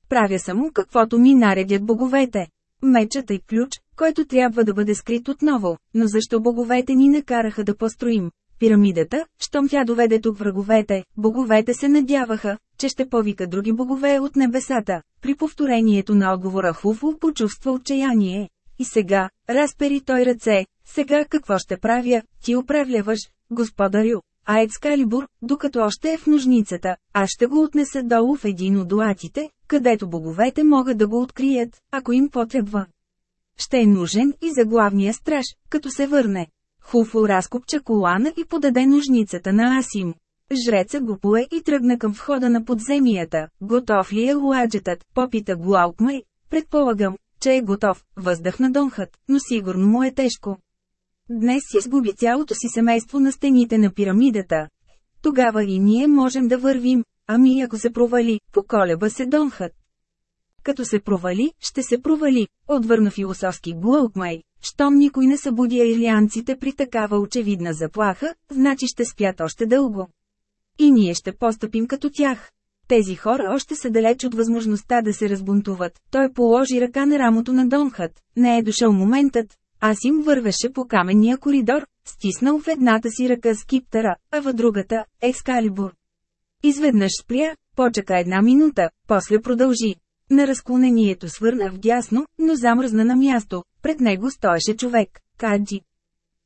Правя само каквото ми наредят боговете. Мечът е ключ, който трябва да бъде скрит отново, но защо боговете ни накараха да построим? Пирамидата, щом тя доведе тук враговете, боговете се надяваха, че ще повика други богове от небесата. При повторението на отговора Хуфу почувства отчаяние. И сега, разпери той ръце, сега какво ще правя, ти управляваш, господарю, а Екскалибур, докато още е в ножницата, аз ще го отнеса долу в един от дуатите, където боговете могат да го открият, ако им потребва. Ще е нужен и за главния страж, като се върне. Хуфо разкопча колана и подаде ножницата на Асим. Жрецът го пое и тръгна към входа на подземията. Готов ли е луаджетът? Попита Глаукмай. Предполагам, че е готов, въздъхна Донхът, но сигурно му е тежко. Днес си сгуби цялото си семейство на стените на пирамидата. Тогава и ние можем да вървим, ами ако се провали, поколеба се Донхът. Като се провали, ще се провали, отвърна философски Глоукмай. Щом никой не събуди ирлианците при такава очевидна заплаха, значи ще спят още дълго. И ние ще постъпим като тях. Тези хора още са далеч от възможността да се разбунтуват. Той положи ръка на рамото на Донхът. Не е дошъл моментът. Аз им вървеше по каменния коридор, стиснал в едната си ръка скиптера, а в другата – екскалибур. Изведнъж спря, почака една минута, после продължи. На разклонението свърна вдясно, но замръзна на място, пред него стоеше човек, Каджи.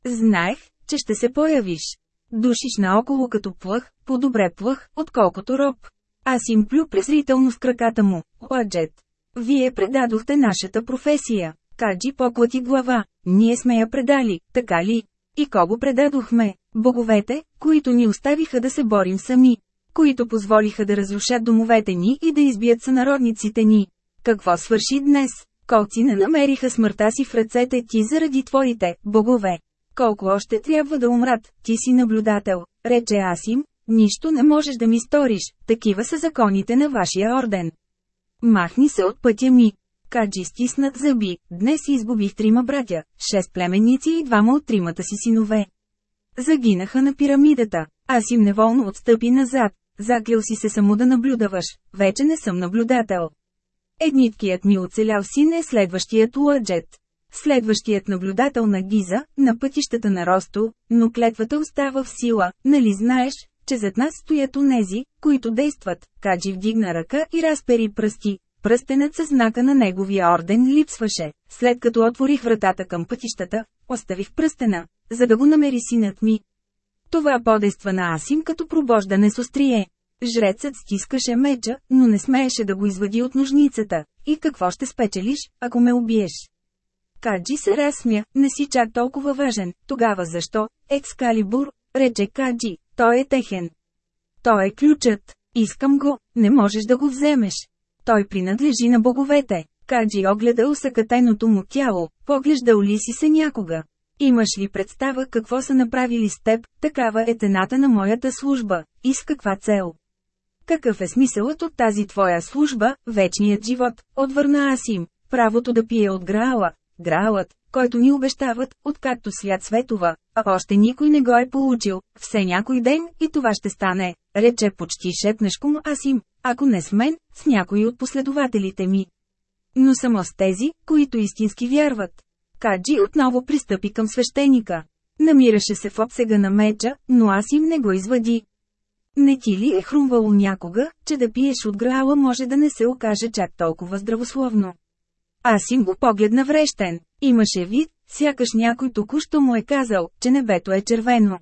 Знаех, че ще се появиш. Душиш наоколо като плъх, по-добре плъх, отколкото роб. Аз им плю презрително в краката му, Ладжет. Вие предадохте нашата професия. Каджи поклати глава. Ние сме я предали, така ли? И кого предадохме? Боговете, които ни оставиха да се борим сами. Които позволиха да разрушат домовете ни и да избият сънародниците ни. Какво свърши днес? Колци не намериха смъртта си в ръцете ти заради твоите богове. Колко още трябва да умрат, ти си наблюдател, рече Асим, нищо не можеш да ми сториш, такива са законите на вашия орден. Махни се от пътя ми. Каджи стиснат зъби, днес изгубих трима братя, шест племенници и двама от тримата си синове. Загинаха на пирамидата, аз им неволно отстъпи назад, заклил си се само да наблюдаваш, вече не съм наблюдател. Едниткият ми оцелял син е следващият Уаджет. Следващият наблюдател на Гиза, на пътищата на Росто, но клетвата остава в сила, нали знаеш, че зад нас стоят онези, които действат. Каджи вдигна ръка и разпери пръсти. Пръстенът със знака на неговия орден липсваше. След като отворих вратата към пътищата, оставих пръстена, за да го намери синът ми. Това подейства на Асим като пробождане с острие. Жрецът стискаше меча, но не смееше да го извади от ножницата. И какво ще спечелиш, ако ме убиеш? Каджи се разсмя, не си чак толкова важен, тогава защо? Екскалибур, рече Каджи, той е техен. Той е ключът. Искам го, не можеш да го вземеш. Той принадлежи на боговете. Каджи огледа усъкатеното му тяло, поглеждал ли си се някога? Имаш ли представа какво са направили с теб, такава е тената на моята служба, и с каква цел? Какъв е смисълът от тази твоя служба, вечният живот, отвърна Асим, правото да пие от Граала, Граалът, който ни обещават, откакто свят светова, а още никой не го е получил, все някой ден и това ще стане, рече почти шепнешком Асим, ако не с мен, с някой от последователите ми. Но само с тези, които истински вярват. Каджи отново пристъпи към свещеника. Намираше се в обсега на меча, но Асим не го извади. Не ти ли е хрумвало някога, че да пиеш от граала може да не се окаже чак толкова здравословно? Асим го погледна врещен. Имаше вид, сякаш някой току-що му е казал, че небето е червено.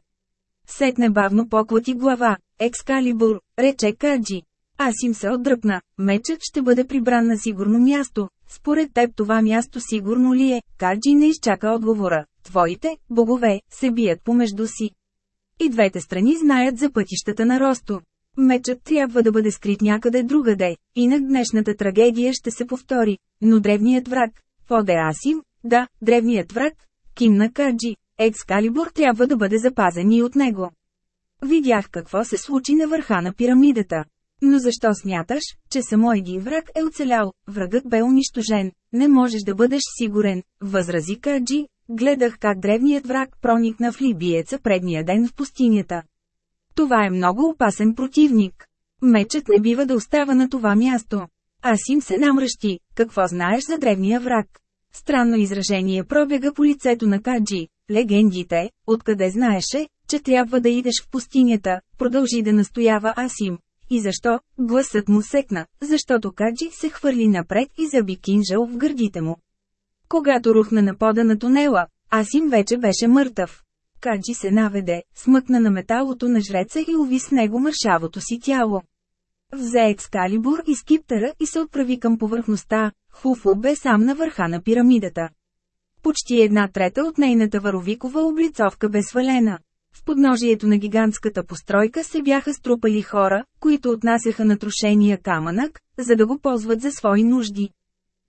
Сетне бавно поклати глава. Екскалибур, рече Каджи. Асим се отдръпна. Мечът ще бъде прибран на сигурно място. Според теб това място сигурно ли е? Каджи не изчака отговора. Твоите, богове, се бият помежду си. И двете страни знаят за пътищата на Росто. Мечът трябва да бъде скрит някъде другаде, инак днешната трагедия ще се повтори. Но древният враг, Фоде Асим, да, древният враг, кимна Каджи, Екскалибур трябва да бъде запазен и от него. Видях какво се случи на върха на пирамидата. Но защо смяташ, че само един враг е оцелял, врагът бе унищожен, не можеш да бъдеш сигурен, възрази Каджи, гледах как древният враг проникна в Либиеца предния ден в пустинята. Това е много опасен противник. Мечът не бива да остава на това място. Аз им се намръщи, какво знаеш за древния враг? Странно изражение пробега по лицето на Каджи. Легендите, откъде знаеше, че трябва да идеш в пустинята, продължи да настоява Асим. И защо? Гласът му секна, защото Каджи се хвърли напред и заби кинжал в гърдите му. Когато рухна на пода на тунела, Асим вече беше мъртъв. Каджи се наведе, смъкна на металото на жреца и уви с него мършавото си тяло. Взе екскалибур и скиптера и се отправи към повърхността, Хуфу бе сам на върха на пирамидата. Почти една трета от нейната варовикова облицовка бе свалена. В подножието на гигантската постройка се бяха струпали хора, които отнасяха натрошения камънък, за да го ползват за свои нужди.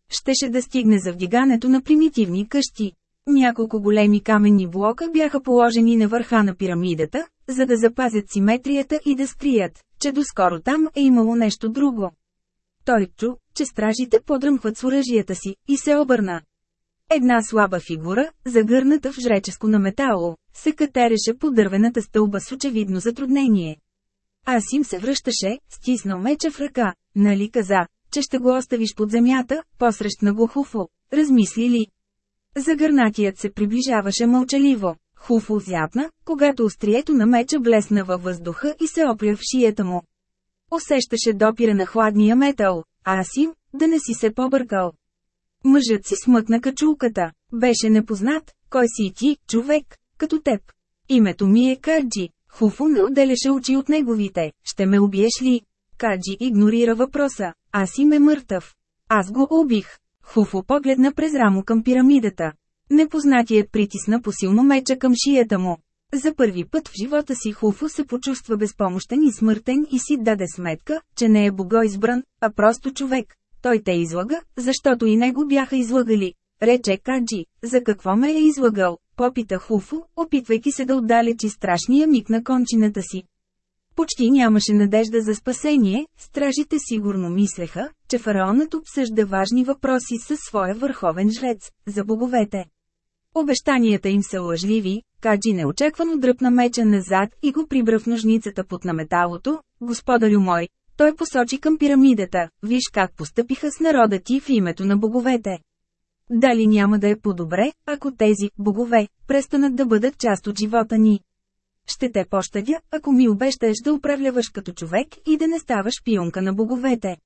Щеше да стигне за вдигането на примитивни къщи. Няколко големи каменни блока бяха положени на върха на пирамидата, за да запазят симетрията и да скрият, че доскоро там е имало нещо друго. Той чу, че стражите подръмхват с оръжията си, и се обърна. Една слаба фигура, загърната в жреческо на метало, се катереше по дървената стълба с очевидно затруднение. Аз им се връщаше, стиснал меча в ръка, нали каза, че ще го оставиш под земята, посрещна го Хуфо. Размисли ли? Загърнатият се приближаваше мълчаливо. Хуфо зяпна, когато острието на меча блесна във въздуха и се опря в шията му. Усещаше допира на хладния метал, Асим, да не си се побъркал. Мъжът си смъкна качулката. Беше непознат, кой си ти, човек, като теб. Името ми е Каджи. Хуфо не отделяше очи от неговите. Ще ме убиеш ли? Каджи игнорира въпроса. Аз им е мъртъв. Аз го убих. Хуфо погледна през рамо към пирамидата. Непознатият притисна посилно меча към шията му. За първи път в живота си Хуфо се почувства безпомощен и смъртен и си даде сметка, че не е богоизбран, а просто човек. Той те излага, защото и него бяха излагали. Рече Каджи, за какво ме е излагал, попита Хуфо, опитвайки се да отдалечи страшния миг на кончината си. Почти нямаше надежда за спасение, стражите сигурно мислеха, че фараонът обсъжда важни въпроси със своя върховен жрец, за боговете. Обещанията им са лъжливи, Каджи неочаквано дръпна меча назад и го прибра в ножницата под наметалото, господарю мой. Той посочи към пирамидата, виж как постъпиха с народа ти в името на боговете. Дали няма да е по-добре, ако тези богове престанат да бъдат част от живота ни? Ще те пощадя, ако ми обещаеш да управляваш като човек и да не ставаш пионка на боговете.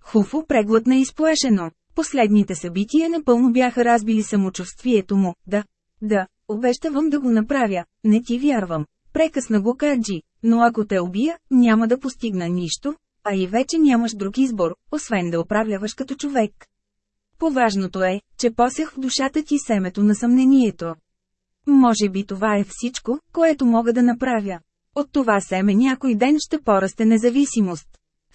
Хуфо преглътна изплашено. Последните събития напълно бяха разбили самочувствието му. Да, да, обещавам да го направя, не ти вярвам. Прекъсна го Каджи, но ако те убия, няма да постигна нищо, а и вече нямаш друг избор, освен да управляваш като човек. Поважното е, че посях в душата ти семето на съмнението. Може би това е всичко, което мога да направя. От това семе някой ден ще порасте независимост.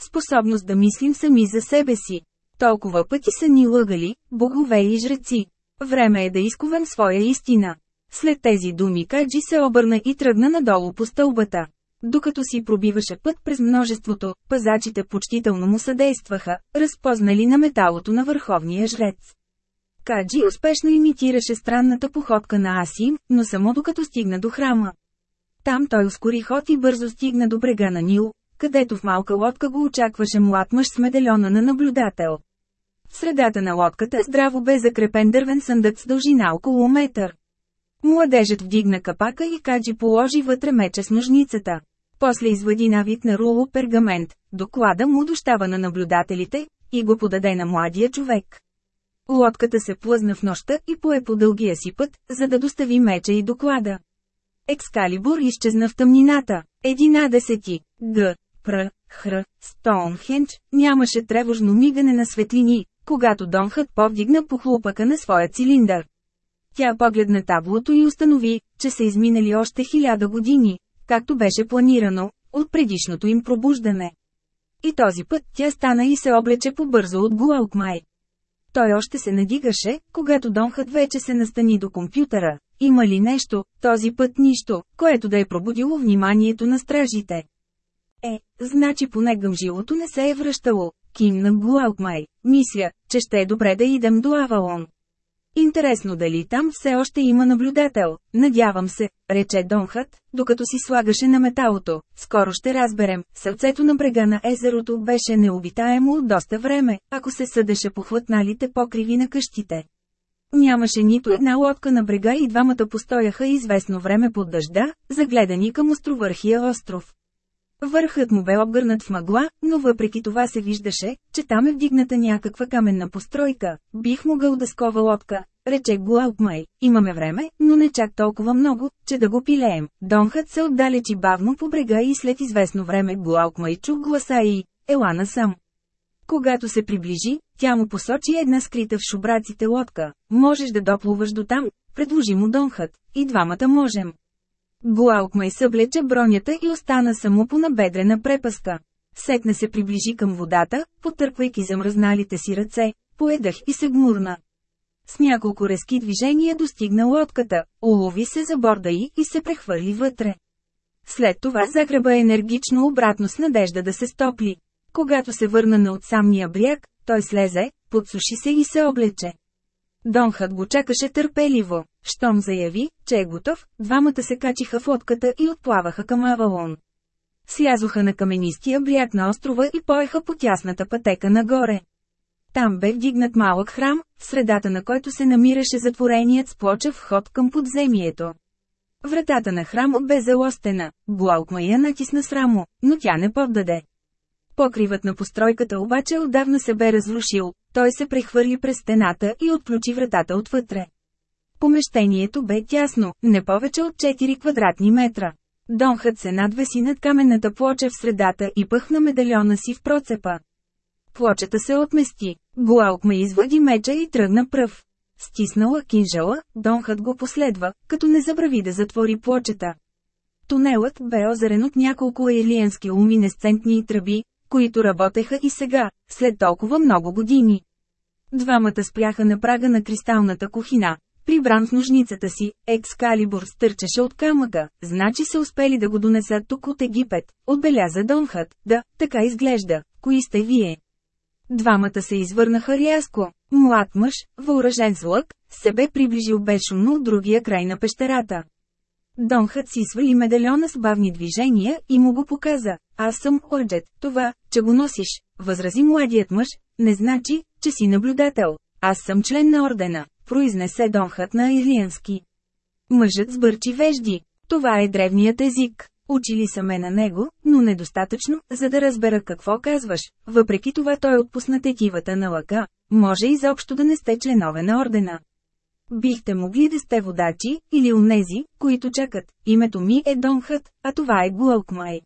Способност да мислим сами за себе си. Толкова пъти са ни лъгали, богове и жреци. Време е да изкувам своя истина. След тези думи Каджи се обърна и тръгна надолу по стълбата. Докато си пробиваше път през множеството, пазачите почтително му съдействаха, разпознали на металото на върховния жрец. Каджи успешно имитираше странната походка на Асим, но само докато стигна до храма. Там той ускори ход и бързо стигна до брега на Нил, където в малка лодка го очакваше млад мъж с медальона на наблюдател. В средата на лодката здраво бе закрепен дървен съндък с дължина около метър. Младежът вдигна капака и Каджи положи вътре меча с ножницата. После извади навик на руло пергамент, доклада му дощава на наблюдателите, и го подаде на младия човек. Лодката се плъзна в нощта и пое по дългия си път, за да достави меча и доклада. Екскалибур изчезна в тъмнината. Единадесети. Г. Пр. Хр. Стоунхендж. Нямаше тревожно мигане на светлини, когато Донхът повдигна похлупъка на своя цилиндър. Тя погледна таблото и установи, че са изминали още хиляда години, както беше планирано, от предишното им пробуждане. И този път тя стана и се облече побързо от Гуалкмай. Той още се надигаше, когато Донхът вече се настани до компютъра. Има ли нещо, този път нищо, което да е пробудило вниманието на стражите? Е, значи поне гъмжилото не се е връщало. Кимна Гуалкмай. Мисля, че ще е добре да идем до Авалон. Интересно дали там все още има наблюдател, надявам се, рече Донхът, докато си слагаше на металото. Скоро ще разберем, сърцето на брега на езерото беше необитаемо от доста време, ако се съдеше по хватналите покриви на къщите. Нямаше нито една лодка на брега и двамата постояха известно време под дъжда, загледани към островърхия остров. Върхът му бе обгърнат в мъгла, но въпреки това се виждаше, че там е вдигната някаква каменна постройка. Бих могъл да скова лодка, рече Гуалпмай. Имаме време, но не чак толкова много, че да го пилеем. Донхът се отдалечи бавно по брега и след известно време Гуалпмай чу гласа и «Ела насам». Когато се приближи, тя му посочи една скрита в шубраците лодка. Можеш да доплуваш до там, предложи му Донхът. И двамата можем. Глаукмай съблече бронята и остана само по набедрена препаска. Сетне се приближи към водата, потърквайки замръзналите си ръце, поедах и се гмурна. С няколко резки движения достигна лодката, улови се за борда й и се прехвърли вътре. След това загреба енергично обратно с надежда да се стопли. Когато се върна на от самия бряг, той слезе, подсуши се и се облече. Донхът го чакаше търпеливо. Щом заяви, че е готов, двамата се качиха в лодката и отплаваха към Авалон. Слязоха на каменистия бряг на острова и поеха по тясната пътека нагоре. Там бе вдигнат малък храм, в средата на който се намираше затвореният с плоча вход към подземието. Вратата на храма бе залостена, Блаукма натисна с рамо, но тя не поддаде. Покривът на постройката обаче отдавна се бе разрушил, той се прехвърли през стената и отключи вратата отвътре. Помещението бе тясно, не повече от 4 квадратни метра. Донхът се надвеси над каменната плоча в средата и пъхна медальона си в процепа. Плочата се отмести. Глаук ме извади меча и тръгна пръв. Стиснала кинжала, Донхът го последва, като не забрави да затвори плочета. Тунелът бе озарен от няколко елиенски луминесцентни тръби, които работеха и сега, след толкова много години. Двамата спряха на прага на кристалната кухина. Прибран в ножницата си, екскалибур стърчеше от камъка, значи се успели да го донесат тук от Египет, отбеляза Донхът, да, така изглежда, кои сте вие? Двамата се извърнаха рязко. Млад мъж, въоръжен с лък, се бе приближил безшумно от другия край на пещерата. Донхът си свали медальона с бавни движения и му го показа. Аз съм Орджет, това, че го носиш, възрази младият мъж, не значи, че си наблюдател. Аз съм член на ордена, произнесе Донхът на ирлиански. Мъжът сбърчи вежди. Това е древният език. Учили са ме на него, но недостатъчно, за да разбера какво казваш. Въпреки това той отпусна тетивата на лъка. Може изобщо да не сте членове на ордена. Бихте могли да сте водачи, или унези, които чакат. Името ми е Донхът, а това е Гуалкмай.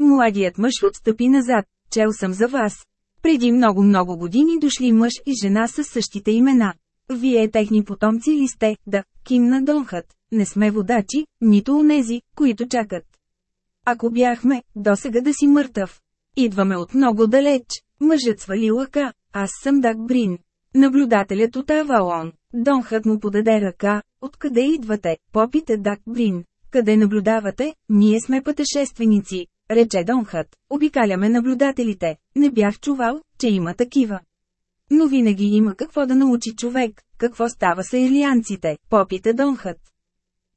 Младият мъж отстъпи назад. Чел съм за вас. Преди много-много години дошли мъж и жена с същите имена. Вие техни потомци ли сте, да, кимна Донхът. Не сме водачи, нито унези, които чакат. Ако бяхме, досега да си мъртъв. Идваме от много далеч. Мъжът свали лъка, аз съм Даг Брин. Наблюдателят от Авалон. Донхът му подаде ръка, откъде идвате, попите Дак Брин. Къде наблюдавате, ние сме пътешественици, рече Донхът. Обикаляме наблюдателите, не бях чувал, че има такива. Но винаги има какво да научи човек, какво става с ирлианците, попите Донхът.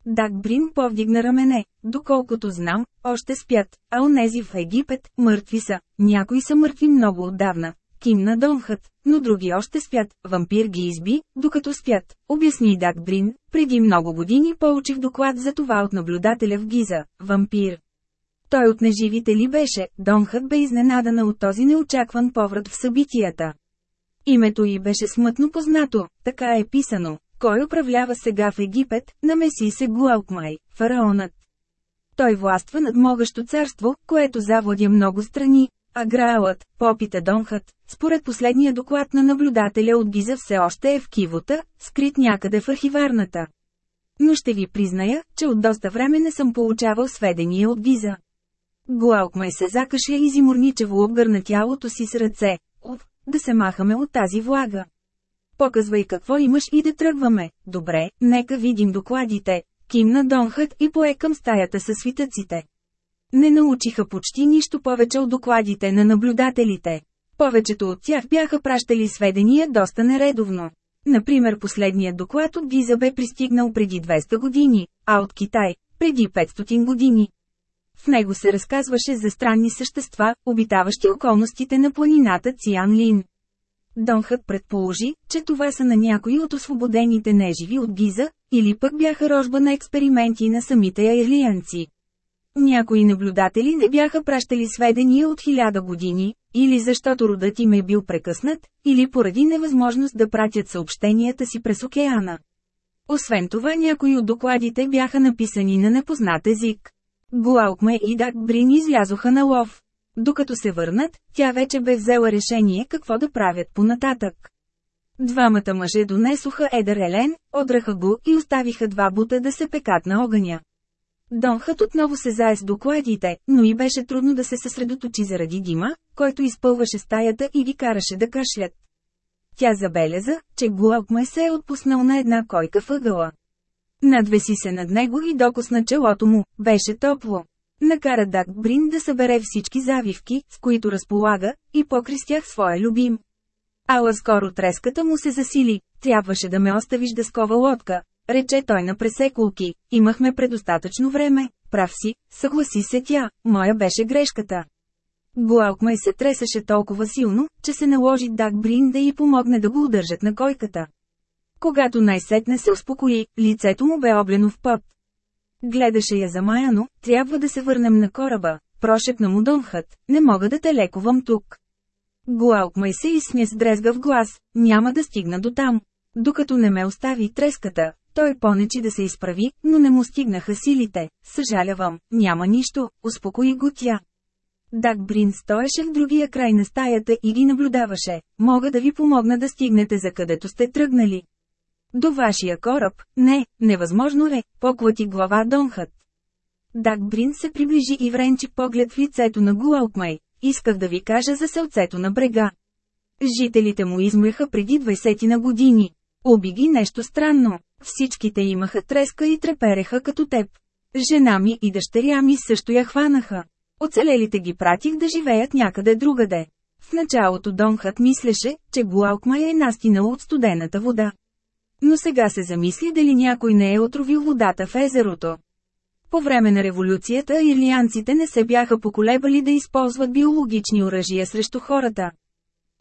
Даг Брин повдигна рамене, доколкото знам, още спят, а онези в Египет, мъртви са, някои са мъртви много отдавна, кимна Донхът, но други още спят, вампир ги изби, докато спят, обясни Даг Брин, преди много години получих доклад за това от наблюдателя в Гиза, вампир. Той от неживите ли беше, Донхът бе изненадана от този неочакван поврат в събитията. Името й беше смътно познато, така е писано. Кой управлява сега в Египет, намеси се Гуалкмай, фараонът. Той властва над могъщо царство, което завладя много страни, а Граалът, попите Донхът, според последния доклад на наблюдателя от Гиза все още е в кивота, скрит някъде в архиварната. Но ще ви призная, че от доста време не съм получавал сведения от Гиза. Гуалкмай се закашля и зиморничево обгърна тялото си с ръце. Уф, да се махаме от тази влага. Показвай какво имаш и да тръгваме. Добре, нека видим докладите. Кимна Донхът и пое към стаята със свитъците. Не научиха почти нищо повече от докладите на наблюдателите. Повечето от тях бяха пращали сведения доста нередовно. Например последният доклад от Гиза бе пристигнал преди 200 години, а от Китай – преди 500 години. В него се разказваше за странни същества, обитаващи околностите на планината Циан Лин. Донхът предположи, че това са на някои от освободените неживи от Гиза, или пък бяха рожба на експерименти на самите аирлианци. Някои наблюдатели не бяха пращали сведения от хиляда години, или защото родът им е бил прекъснат, или поради невъзможност да пратят съобщенията си през океана. Освен това някои от докладите бяха написани на непознат език. Глаукме и Дак Брин излязоха на лов. Докато се върнат, тя вече бе взела решение какво да правят понататък. Двамата мъже донесоха едър елен, одраха го и оставиха два бута да се пекат на огъня. Донхът отново се зае с докладите, но и беше трудно да се съсредоточи заради дима, който изпълваше стаята и ги караше да кашлят. Тя забеляза, че Гуалкмай се е отпуснал на една койка въгъла. Надвеси се над него и докосна челото му, беше топло. Накара Даг Брин да събере всички завивки, с които разполага, и покри с тях своя любим. Ала скоро треската му се засили, трябваше да ме оставиш да скова лодка, рече той на пресекулки, имахме предостатъчно време, прав си, съгласи се тя, моя беше грешката. Гуалкмай се тресеше толкова силно, че се наложи Даг Брин да й помогне да го удържат на койката. Когато най-сетне се успокои, лицето му бе облено в пот. Гледаше я замаяно, трябва да се върнем на кораба, прошепна му Донхът, не мога да те лекувам тук. Гуалкмай се изсмя с дрезгав глас, няма да стигна до там. Докато не ме остави треската, той понечи да се изправи, но не му стигнаха силите. Съжалявам, няма нищо, успокои го тя. Даг Брин стоеше в другия край на стаята и ги наблюдаваше. Мога да ви помогна да стигнете за където сте тръгнали. До вашия кораб, не, невъзможно е, поклати глава Донхът. Даг Брин се приближи и вренчи поглед в лицето на Гуалкмай. Исках да ви кажа за селцето на брега. Жителите му измряха преди 20 на години. Уби ги нещо странно. Всичките имаха треска и трепереха като теб. Жена ми и дъщеря ми също я хванаха. Оцелелите ги пратих да живеят някъде другаде. В началото Донхът мислеше, че Гуалкма е настинал от студената вода. Но сега се замисли дали някой не е отровил водата в езерото. По време на революцията ирлианците не се бяха поколебали да използват биологични оръжия срещу хората.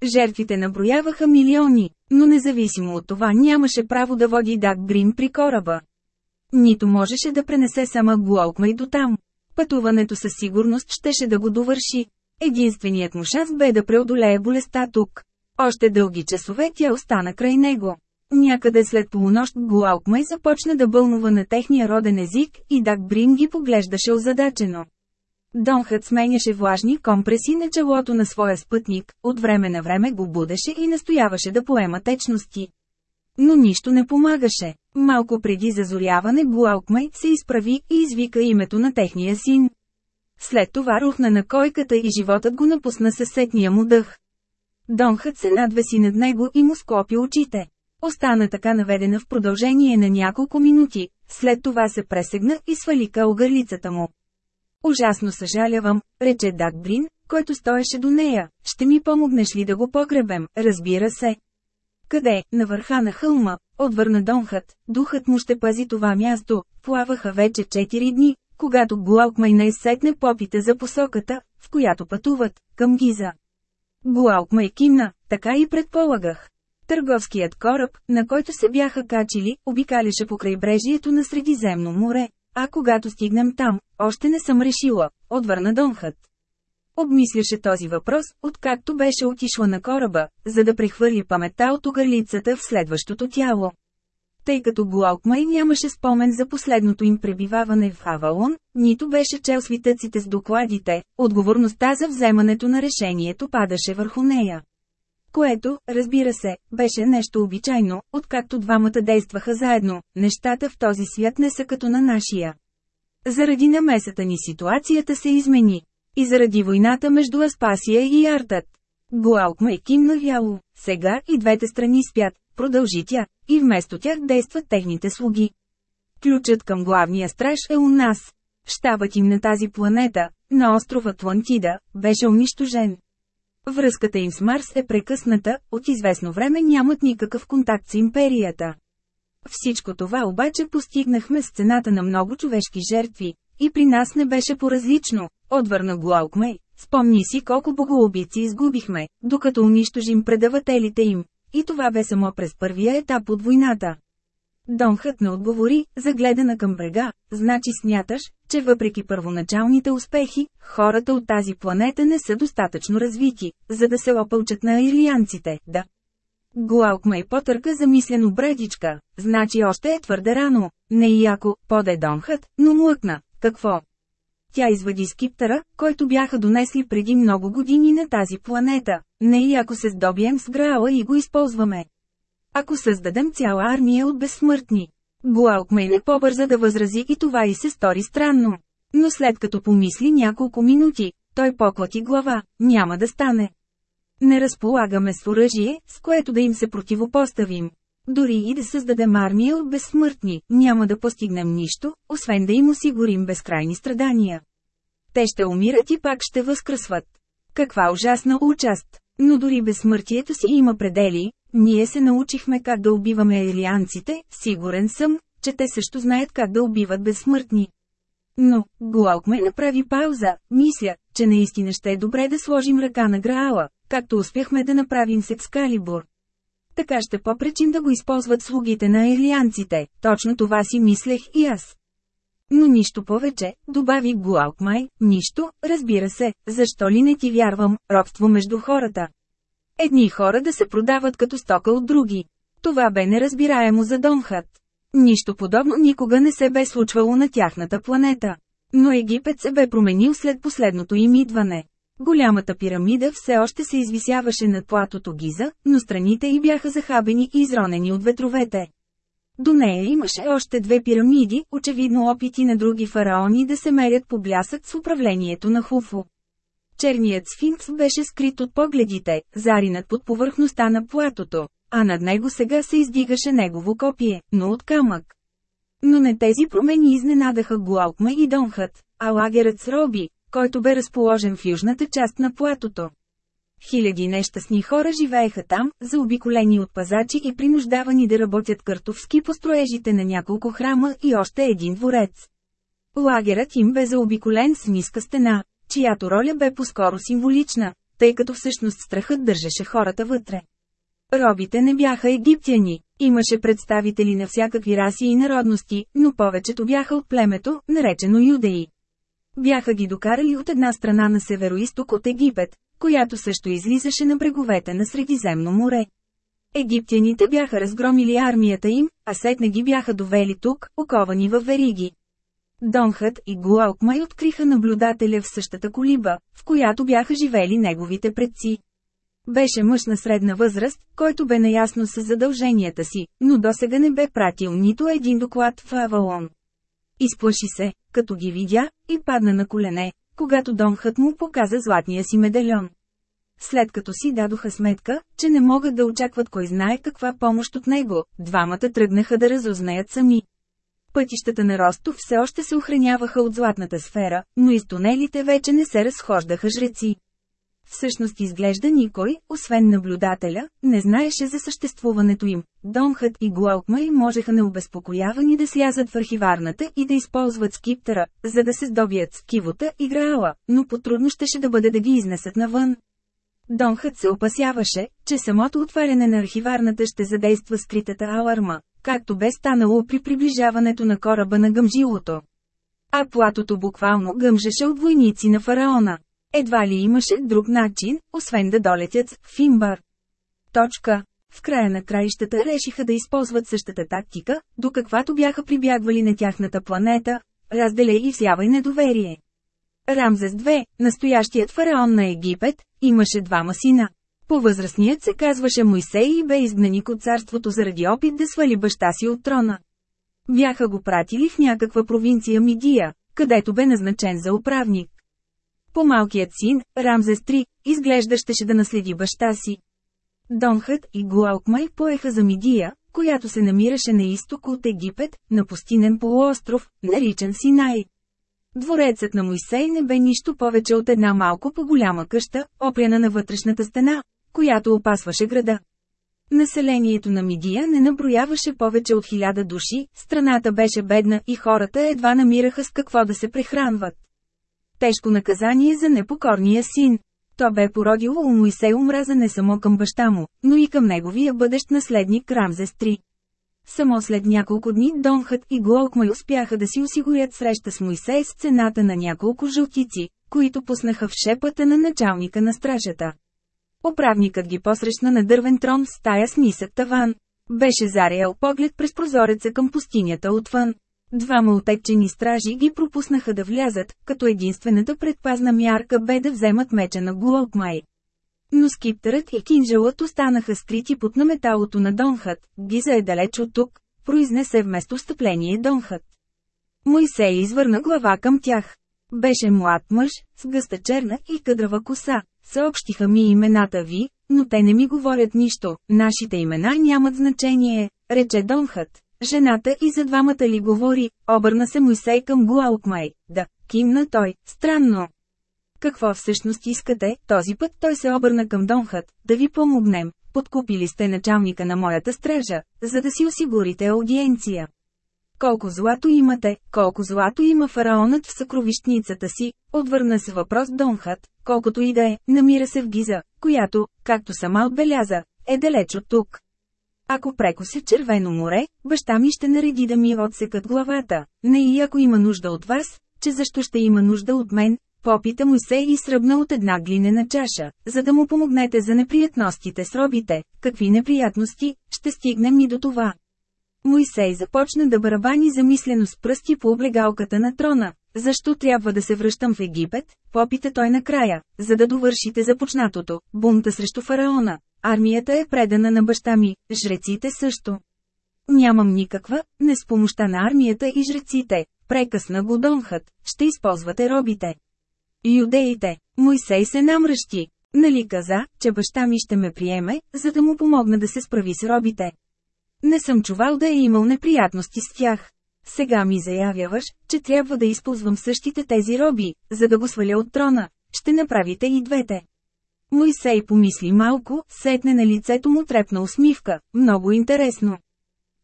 Жертвите наброяваха милиони, но независимо от това нямаше право да води Даг Брин при кораба. Нито можеше да пренесе сама Гуалкма и до там. Пътуването със сигурност щеше да го довърши. Единственият му шанс бе да преодолее болестта тук. Още дълги часове тя остана край него. Някъде след полунощ Гуалкмай започна да бълнува на техния роден език и Даг Брин ги поглеждаше озадачено. Донхът сменяше влажни компреси на челото на своя спътник, от време на време го будеше и настояваше да поема течности. Но нищо не помагаше. Малко преди зазоряване Гуалкмай се изправи и извика името на техния син. След това рухна на койката и животът го напусна със сетния му дъх. Донхът се надвеси над него и му склопи очите. Остана така наведена в продължение на няколко минути, след това се пресегна и свали кългърлицата му. Ужасно съжалявам, рече Даг Брин, който стоеше до нея. Ще ми помогнеш ли да го погребем, разбира се. Къде, на върха на хълма, отвърна Донхът, духът му ще пази това място, плаваха вече 4 дни, когато Гуалкмай не сетне попите за посоката, в която пътуват, към Гиза. Гуалкмай кимна, така и предполагах. Търговският кораб, на който се бяха качили, обикаляше по крайбрежието на Средиземно море. А когато стигнем там, още не съм решила, отвърна Донхът. Обмисляше този въпрос, откакто беше отишла на кораба, за да прехвърли паметта от огърлицата в следващото тяло. Тъй като Гуалкмай нямаше спомен за последното им пребиваване в Авалон, нито беше чел свитъците с докладите, отговорността за вземането на решението падаше върху нея. Което, разбира се, беше нещо обичайно, откакто двамата действаха заедно, нещата в този свят не са като на нашия. Заради намесата ни ситуацията се измени. И заради войната между Аспасия и Артът. Гуалкма е кимна вяло, сега и двете страни спят, продължи тя, и вместо тях действат техните слуги. Ключът към главния страж е у нас. Щабът им на тази планета, на остров Атлантида, беше унищожен. Връзката им с Марс е прекъсната, от известно време нямат никакъв контакт с империята. Всичко това обаче постигнахме с цената на много човешки жертви, и при нас не беше по-различно, отвърна Глаукмей. Спомни си колко богоубийци изгубихме, докато унищожим предавателите им. И това бе само през първия етап от войната. Донхът не отговори, загледана към брега, значи смяташ, че въпреки първоначалните успехи, хората от тази планета не са достатъчно развити, за да се опълчат на ирлианците, да. Гуалкма и потърка замислено бредичка, значи още е твърде рано, не и ако, поде Донхът, но млъкна, какво? Тя извади скиптера, който бяха донесли преди много години на тази планета, не и ако се здобием с грала и го използваме. Ако създадем цяла армия от безсмъртни. Глаукмей не побърза да възрази и това и се стори странно. Но след като помисли няколко минути, той поклати глава, няма да стане. Не разполагаме с оръжие, с което да им се противопоставим. Дори и да създадем армия от безсмъртни, няма да постигнем нищо, освен да им осигурим безкрайни страдания. Те ще умират и пак ще възкръсват. Каква ужасна участ! Но дори безсмъртието си има предели, ние се научихме как да убиваме елианците, сигурен съм, че те също знаят как да убиват безсмъртни. Но, Глаукме направи пауза, мисля, че наистина ще е добре да сложим ръка на Граала, както успяхме да направим с Екскалибур. Така ще попречим да го използват слугите на елианците, точно това си мислех и аз. Но нищо повече, добави Глаукмай, нищо, разбира се, защо ли не ти вярвам, робство между хората. Едни хора да се продават като стока от други. Това бе неразбираемо за Домхат. Нищо подобно никога не се бе случвало на тяхната планета. Но Египет се бе променил след последното им идване. Голямата пирамида все още се извисяваше над платото Гиза, но страните й бяха захабени и изронени от ветровете. До нея имаше още две пирамиди, очевидно опити на други фараони да се мерят по блясък с управлението на Хуфу. Черният сфинкс беше скрит от погледите, заринат под повърхността на платото, а над него сега се издигаше негово копие, но от камък. Но не тези промени изненадаха Гуалкма и Донхът, а лагерът с Роби, който бе разположен в южната част на платото. Хиляди нещастни хора живееха там, заобиколени от пазачи и принуждавани да работят картовски по строежите на няколко храма и още един дворец. Лагерът им бе заобиколен с ниска стена, чиято роля бе по-скоро символична, тъй като всъщност страхът държеше хората вътре. Робите не бяха египтяни, имаше представители на всякакви раси и народности, но повечето бяха от племето, наречено юдеи. Бяха ги докарали от една страна на североисток от Египет, която също излизаше на бреговете на Средиземно море. Египтяните бяха разгромили армията им, а сетне ги бяха довели тук, оковани в вериги. Донхът и Гуалкмай откриха наблюдателя в същата колиба, в която бяха живели неговите предци. Беше мъж на средна възраст, който бе наясно с задълженията си, но досега не бе пратил нито един доклад в Авалон. Изплаши се, като ги видя, и падна на колене, когато Донхът му показа златния си медальон. След като си дадоха сметка, че не могат да очакват кой знае каква помощ от него, двамата тръгнаха да разузнаят сами. Пътищата на Ростов все още се охраняваха от златната сфера, но из тунелите вече не се разхождаха жреци. Всъщност изглежда никой, освен наблюдателя, не знаеше за съществуването им. Донхът и Гуалкмай можеха необезпокоявани да слязат в архиварната и да използват скиптера, за да се здобият с кивота и граала, но потрудно щеше да бъде да ги изнесат навън. Донхът се опасяваше, че самото отваряне на архиварната ще задейства скритата аларма, както бе станало при приближаването на кораба на гъмжилото. А платото буквално гъмжеше от войници на фараона. Едва ли имаше друг начин, освен да долетят в Фимбар. Точка. В края на краищата решиха да използват същата тактика, до каквато бяха прибягвали на тяхната планета – разделя и всявай недоверие. Рамзес II, настоящият фараон на Египет, имаше двама сина. По-възрастният се казваше Мойсей и бе изгнаник от царството заради опит да свали баща си от трона. Бяха го пратили в някаква провинция Мидия, където бе назначен за управник. По-малкият син, Рамзес III, изглежда да наследи баща си. Донхът и Гуалкмай поеха за Мидия, която се намираше на изток от Египет, на пустинен полуостров, наричан Синай. Дворецът на Мойсей не бе нищо повече от една малко по-голяма къща, опряна на вътрешната стена, която опасваше града. Населението на Мидия не наброяваше повече от хиляда души, страната беше бедна и хората едва намираха с какво да се прехранват. Тежко наказание за непокорния син. То бе породило у Моисей омраза не само към баща му, но и към неговия бъдещ наследник Рамзес. Само след няколко дни Донхът и Глоукмай успяха да си осигурят среща с Моисей с цената на няколко жълтици, които пуснаха в шепата на началника на стражата. Управникът ги посрещна на дървен трон в стая с нисък таван. Беше зареял поглед през прозореца към пустинята отвън. Двама отекчени стражи ги пропуснаха да влязат, като единствената предпазна мярка бе да вземат меча на Глоукмай. Но скиптерът и кинжалът останаха скрити под наметалото на Донхът, Гиза е далеч от тук, произнесе вместо встъпление Донхът. Моисей извърна глава към тях. Беше млад мъж, с гъста черна и къдрава коса. Съобщиха ми имената ви, но те не ми говорят нищо, нашите имена нямат значение, рече Донхът. Жената и за двамата ли говори, обърна се Мойсей към Гуалкмай. Да, кимна той, странно. Какво всъщност искате, този път той се обърна към Донхът, да ви помогнем. Подкупили сте началника на моята стража, за да си осигурите аудиенция. Колко злато имате, колко злато има фараонът в съкровищницата си, отвърна се въпрос Донхът, колкото и да е, намира се в Гиза, която, както сама отбеляза, е далеч от тук. Ако прекося червено море, баща ми ще нареди да ми отсекат главата, не и ако има нужда от вас, че защо ще има нужда от мен, попита му се и сръбна от една глинена чаша, за да му помогнете за неприятностите с робите. Какви неприятности, ще стигнем и до това. Моисей започна да барабани замислено с пръсти по облегалката на трона. Защо трябва да се връщам в Египет? Попита той накрая, за да довършите започнатото, бунта срещу фараона. Армията е предана на баща ми, жреците също. Нямам никаква, не с помощта на армията и жреците, прекъсна го Донхът, ще използвате робите. Юдеите, Мойсей се намръщи. Нали каза, че баща ми ще ме приеме, за да му помогна да се справи с робите. Не съм чувал да е имал неприятности с тях. Сега ми заявяваш, че трябва да използвам същите тези роби, за да го сваля от трона. Ще направите и двете. Мойсей помисли малко, сетне на лицето му трепна усмивка, много интересно.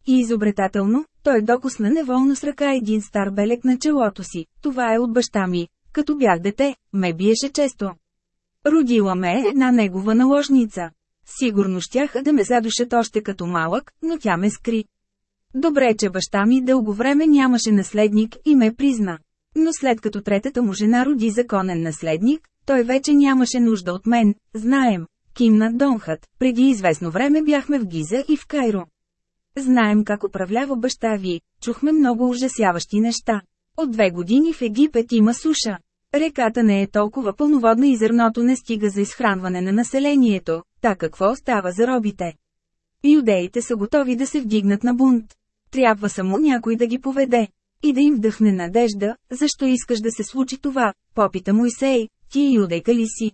И изобретателно, той докосна неволно с ръка един стар белек на челото си. Това е от баща ми. Като бях дете, ме биеше често. Родила ме е една негова наложница. Сигурно щяха да ме задушат още като малък, но тя ме скри. Добре, че баща ми дълго време нямаше наследник и ме призна. Но след като третата му жена роди законен наследник, той вече нямаше нужда от мен, знаем. Кимна Донхът, преди известно време бяхме в Гиза и в Кайро. Знаем как управлява баща ви, чухме много ужасяващи неща. От две години в Египет има суша. Реката не е толкова пълноводна и зърното не стига за изхранване на населението, та какво става за робите? Юдеите са готови да се вдигнат на бунт. Трябва само някой да ги поведе. И да им вдъхне надежда, защо искаш да се случи това, попита Мойсей, ти юдейка ли си?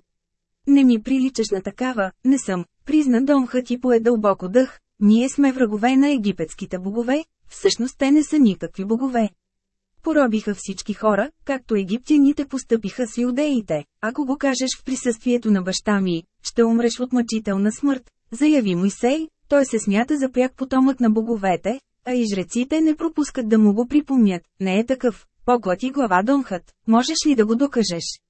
Не ми приличаш на такава, не съм, призна Домхът и пое дълбоко дъх, ние сме врагове на египетските богове, всъщност те не са никакви богове. Поробиха всички хора, както египтяните постъпиха с юдеите. Ако го кажеш в присъствието на баща ми, ще умреш от мъчителна смърт, заяви Мойсей, той се смята за пряк потомък на боговете, а и жреците не пропускат да му го припомнят. Не е такъв. Поклати глава Донхът. Можеш ли да го докажеш?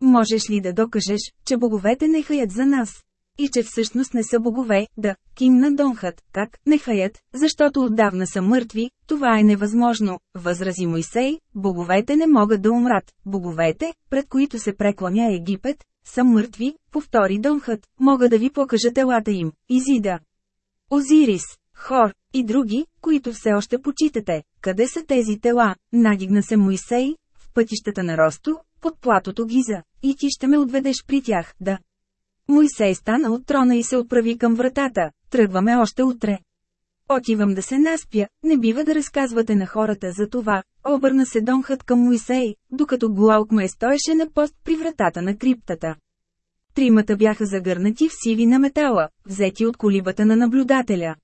Можеш ли да докажеш, че боговете не хаят за нас? И че всъщност не са богове, да, кимна Донхът, как, не хаят, защото отдавна са мъртви, това е невъзможно, възрази Мойсей, боговете не могат да умрат, боговете, пред които се преклоня Египет, са мъртви, повтори Донхът, мога да ви покажа телата им, Изида. Озирис, Хор, и други, които все още почитате, къде са тези тела, надигна се Моисей, в пътищата на Росто, под платото Гиза, и ти ще ме отведеш при тях, да. Моисей стана от трона и се отправи към вратата, тръгваме още утре. Отивам да се наспя, не бива да разказвате на хората за това, обърна се Донхът към Моисей, докато Гуалкме стоеше на пост при вратата на криптата. Тримата бяха загърнати в сиви на метала, взети от колибата на наблюдателя.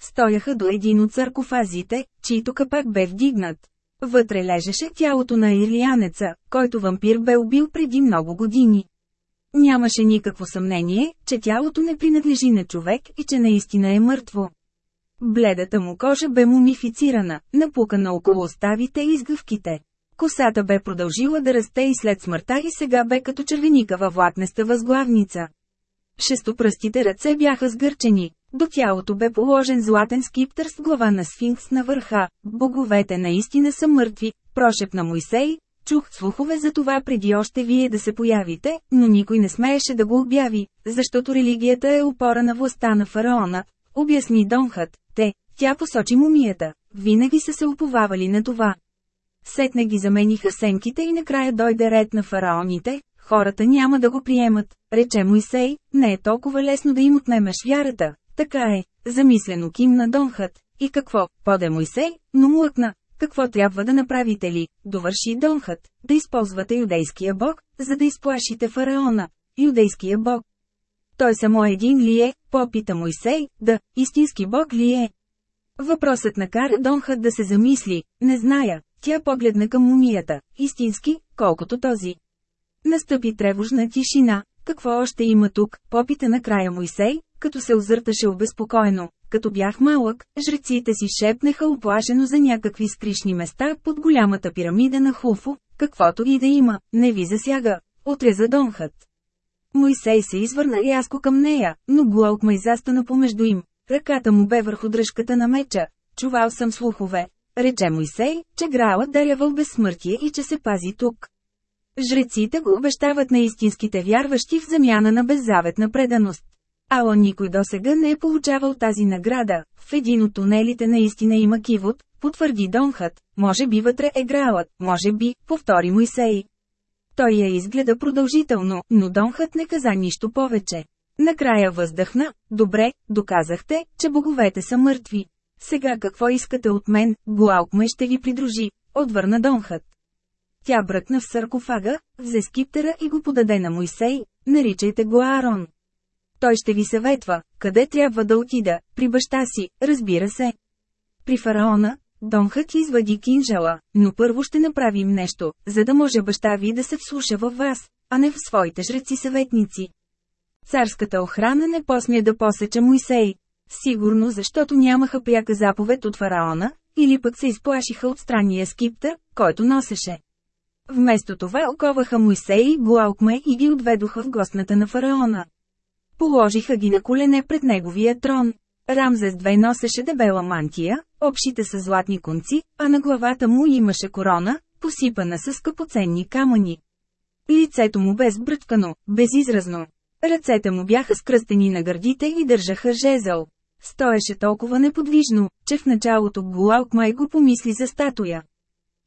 Стояха до един от саркофазите, чийто капак бе вдигнат. Вътре лежеше тялото на ирлианеца, който вампир бе убил преди много години. Нямаше никакво съмнение, че тялото не принадлежи на човек и че наистина е мъртво. Бледата му кожа бе мумифицирана, напукана около ставите и изгъвките. Косата бе продължила да расте и след смъртта и сега бе като червеника във влакнеста възглавница. Шестопръстите ръце бяха сгърчени, до тялото бе положен златен скиптър с глава на сфинкс на върха. Боговете наистина са мъртви, прошепна Мойсей, чух слухове за това преди още вие да се появите, но никой не смееше да го обяви, защото религията е опора на властта на фараона, обясни Донхът, те, тя посочи мумията, винаги са се уповавали на това. Сетне ги замениха семките и накрая дойде ред на фараоните, хората няма да го приемат, рече Мойсей, не е толкова лесно да им отнемеш вярата, така е, замислено кимна Донхът, И какво, поде Мойсей, но млъкна. Какво трябва да направите ли, довърши Донхът, да използвате юдейския бог, за да изплашите фараона. Юдейския бог. Той само един ли е, попита Мойсей, да, истински бог ли е? Въпросът накара Донхът да се замисли, не зная, тя погледна към мумията, истински, колкото този. Настъпи тревожна тишина, какво още има тук, попита накрая Мойсей, като се озърташе обезпокоено. Като бях малък, жреците си шепнеха оплашено за някакви скришни места под голямата пирамида на Хуфо, каквото и да има, не ви засяга, отреза Донхът. Мойсей се извърна рязко към нея, но Глоукмай застана помежду им. Ръката му бе върху дръжката на меча. Чувал съм слухове. Рече Мойсей, че Граала дарявал безсмъртие и че се пази тук. Жреците го обещават на истинските вярващи в замяна на беззаветна преданост. Ала никой досега не е получавал тази награда. В един от тунелите наистина има кивот, потвърди Донхът, може би вътре е гралът, може би, повтори Мойсей. Той я изгледа продължително, но Донхът не каза нищо повече. Накрая въздъхна, добре, доказахте, че боговете са мъртви. Сега какво искате от мен, Гуалкме ще ви придружи, отвърна Донхът. Тя бръкна в саркофага, взе скиптера и го подаде на Мойсей, наричайте го Аарон. Той ще ви съветва, къде трябва да отида, при баща си, разбира се. При фараона, Донхът извади кинжала, но първо ще направим нещо, за да може баща ви да се вслуша във вас, а не в своите жреци-съветници. Царската охрана не посмя да посеча Мойсей. Сигурно защото нямаха пряка заповед от фараона, или пък се изплашиха от странния скиптър, който носеше. Вместо това оковаха Мойсей и Гуалкме и ги отведоха в гостната на фараона. Положиха ги на колене пред неговия трон. Рамзес II носеше дебела мантия, обшита с златни конци, а на главата му имаше корона, посипана с скъпоценни камъни. Лицето му бе сбръчкано, безизразно. Ръцете му бяха скръстени на гърдите и държаха жезъл. Стоеше толкова неподвижно, че в началото Гуалкмай го помисли за статуя.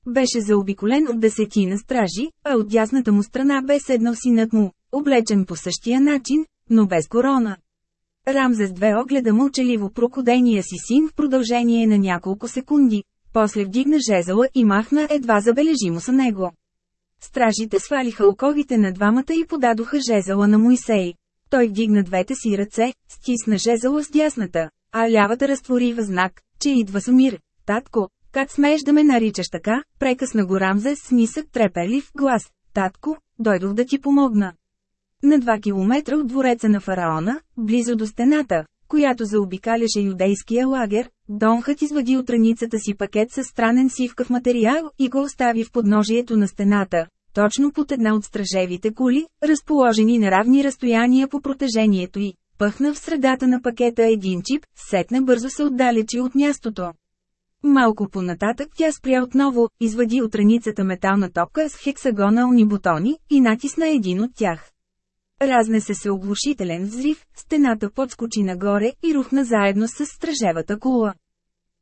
Беше заобиколен от десетина стражи, а от дясната му страна бе седнал синът му, облечен по същия начин, но без корона. Рамзес две огледа мълчаливо прокудения си син в продължение на няколко секунди, после вдигна жезъла и махна едва забележимо са него. Стражите свалиха оковите на двамата и подадоха жезъла на Моисей. Той вдигна двете си ръце, стисна жезъла с дясната, а лявата разтвори възнак, че идва Самир. Татко, как смееш да ме наричаш така? Прекъсна го Рамзес с нисък трепелив глас. Татко, дойдох да ти помогна. На два километра от двореца на фараона, близо до стената, която заобикаляше юдейския лагер, Донхът извади от раницата си пакет с странен сивкав материал и го остави в подножието на стената, точно под една от стражевите кули, разположени на равни разстояния по протежението й. Пъхна в средата на пакета един чип, сетне бързо се отдалечи от мястото. Малко понататък тя спря отново, извади от раницата метална топка с хексагонални бутони и натисна един от тях. Разнесе се оглушителен взрив, стената подскочи нагоре и рухна заедно с стражевата кула.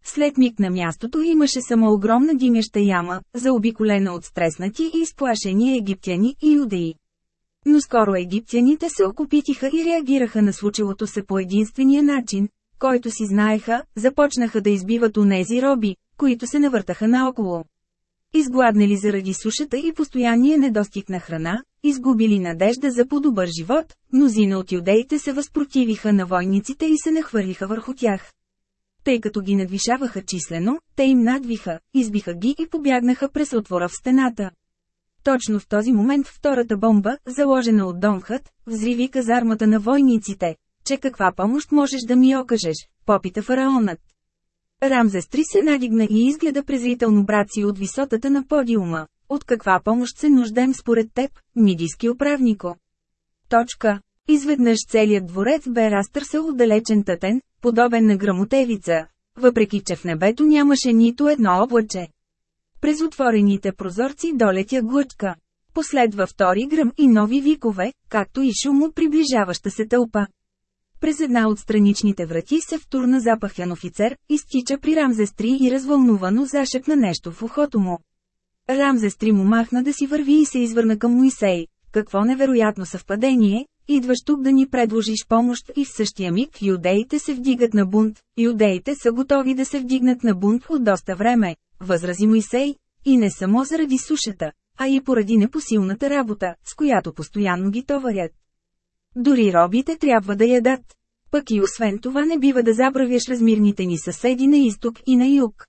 След миг на мястото имаше само огромна димяща яма, заобиколена от стреснати и изплашени египтяни и юдеи. Но скоро египтяните се окупитиха и реагираха на случилото се по единствения начин, който си знаеха, започнаха да избиват онези роби, които се навъртаха наоколо. Изгладнели заради сушата и постоянния недостиг на храна, изгубили надежда за по-добър живот, мнозина от юдеите се възпротивиха на войниците и се нахвърлиха върху тях. Тъй като ги надвишаваха числено, те им надвиха, избиха ги и побягнаха през отвора в стената. Точно в този момент втората бомба, заложена от Донхът, взриви казармата на войниците. Че каква помощ можеш да ми окажеш, попита фараонът. Рамзес Три се надигна и изгледа презрително брат си от висотата на подиума. От каква помощ се нуждаем според теб, мидийски управнико? Точка. Изведнъж целият дворец бе разтърсал отдалечен тътен, подобен на грамотевица, въпреки че в небето нямаше нито едно облаче. През отворените прозорци долетя глъчка. Последва втори гръм и нови викове, както и шум от приближаваща се тълпа. През една от страничните врати се втурна запахен офицер, изтича при Рамзес 3 и развълнувано зашепна нещо в ухото му. Рамзес 3 му махна да си върви и се извърна към Моисей. Какво невероятно съвпадение, идваш тук да ни предложиш помощ и в същия миг юдеите се вдигат на бунт, юдеите са готови да се вдигнат на бунт от доста време, възрази Моисей, и не само заради сушата, а и поради непосилната работа, с която постоянно ги товарят. Дори робите трябва да ядат. Пък и освен това не бива да забравяш размирните ни съседи на изток и на юг.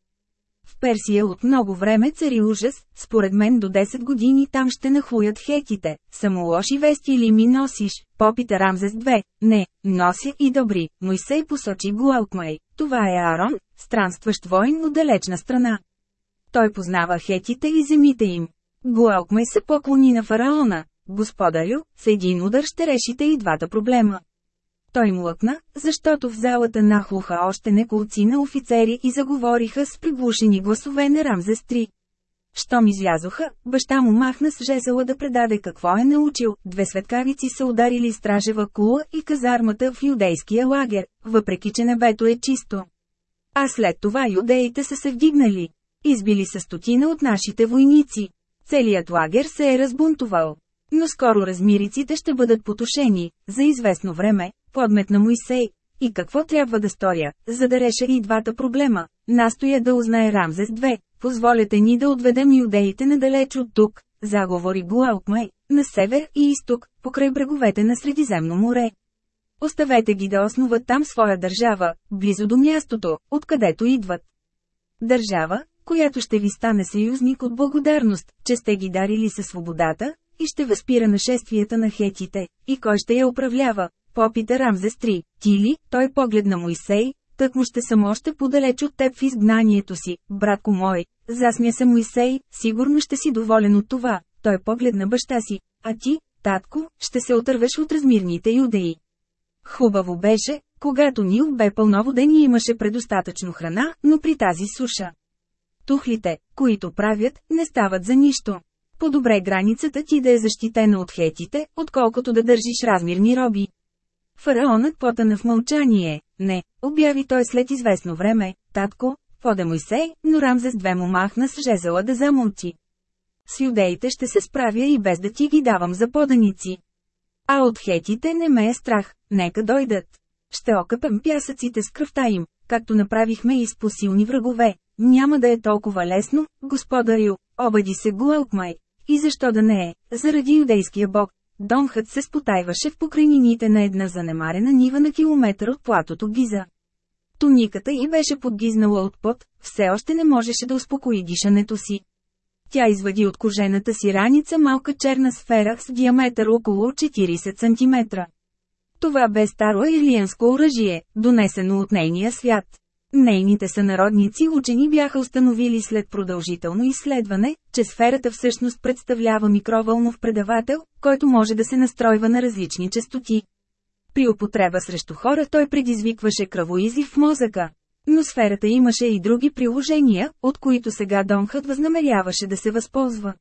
В Персия от много време цари ужас, според мен до 10 години там ще нахуят хетите. Само лоши вести ли ми носиш? Попита Рамзес 2. Не, нося и добри. Мойсей посочи Гуалкмай. Това е Арон, странстващ войн от далечна страна. Той познава хетите и земите им. Гуалкмай се поклони на фараона. Господарю, с един удар ще решите и двата проблема. Той млъкна, защото в залата нахлуха още неколци на офицери и заговориха с приглушени гласове на Рамзес 3. Щом излязоха, баща му махна с жезела да предаде какво е научил. Две светкавици са ударили стражева кула и казармата в юдейския лагер, въпреки че небето е чисто. А след това юдеите са се вдигнали. Избили са стотина от нашите войници. Целият лагер се е разбунтовал. Но скоро размириците ще бъдат потушени, за известно време, подметна Моисей. И какво трябва да сторя, за да реша и двата проблема? Настоя да узнае Рамзес 2. Позволете ни да отведем юдеите надалеч от тук, заговори Гуалкмай, на север и изток, покрай бреговете на Средиземно море. Оставете ги да основат там своя държава, близо до мястото, откъдето идват. Държава, която ще ви стане съюзник от благодарност, че сте ги дарили със свободата, и ще възпира нашествията на хетите, и кой ще я управлява, Попита Рамзес 3. Ти ли? Той погледна Моисей, тък му ще съм още подалеч от теб в изгнанието си, братко мой. Засмя се Моисей, сигурно ще си доволен от това. Той погледна баща си. А ти, татко, ще се отървеш от размирните юдеи. Хубаво беше, когато Нил бе пълноводен и имаше предостатъчно храна, но при тази суша. Тухлите, които правят, не стават за нищо. По-добре границата ти да е защитена от хетите, отколкото да държиш размирни роби. Фараонът потъна в мълчание. Не, обяви той след известно време, татко, поде Мойсей, но Рамзес две му махна с жезела да замълчи. С юдеите ще се справя и без да ти ги давам за поданици. А от хетите не ме е страх, нека дойдат. Ще окъпем пясъците с кръвта им, както направихме и с посилни врагове. Няма да е толкова лесно, господарю, обади се Гуелкмай. И защо да не е, заради юдейския бог, Донхът се спотайваше в покрайнините на една занемарена нива на километър от платото Гиза. Туниката й беше подгизнала от пот, все още не можеше да успокои дишането си. Тя извади от кожената си раница малка черна сфера с диаметър около 40 см. Това бе старо ирлиенско оръжие, донесено от нейния свят. Нейните сънародници учени бяха установили след продължително изследване, че сферата всъщност представлява микровълнов предавател, който може да се настройва на различни частоти. При употреба срещу хора той предизвикваше кръвоизив в мозъка. Но сферата имаше и други приложения, от които сега Донхът възнамеряваше да се възползва.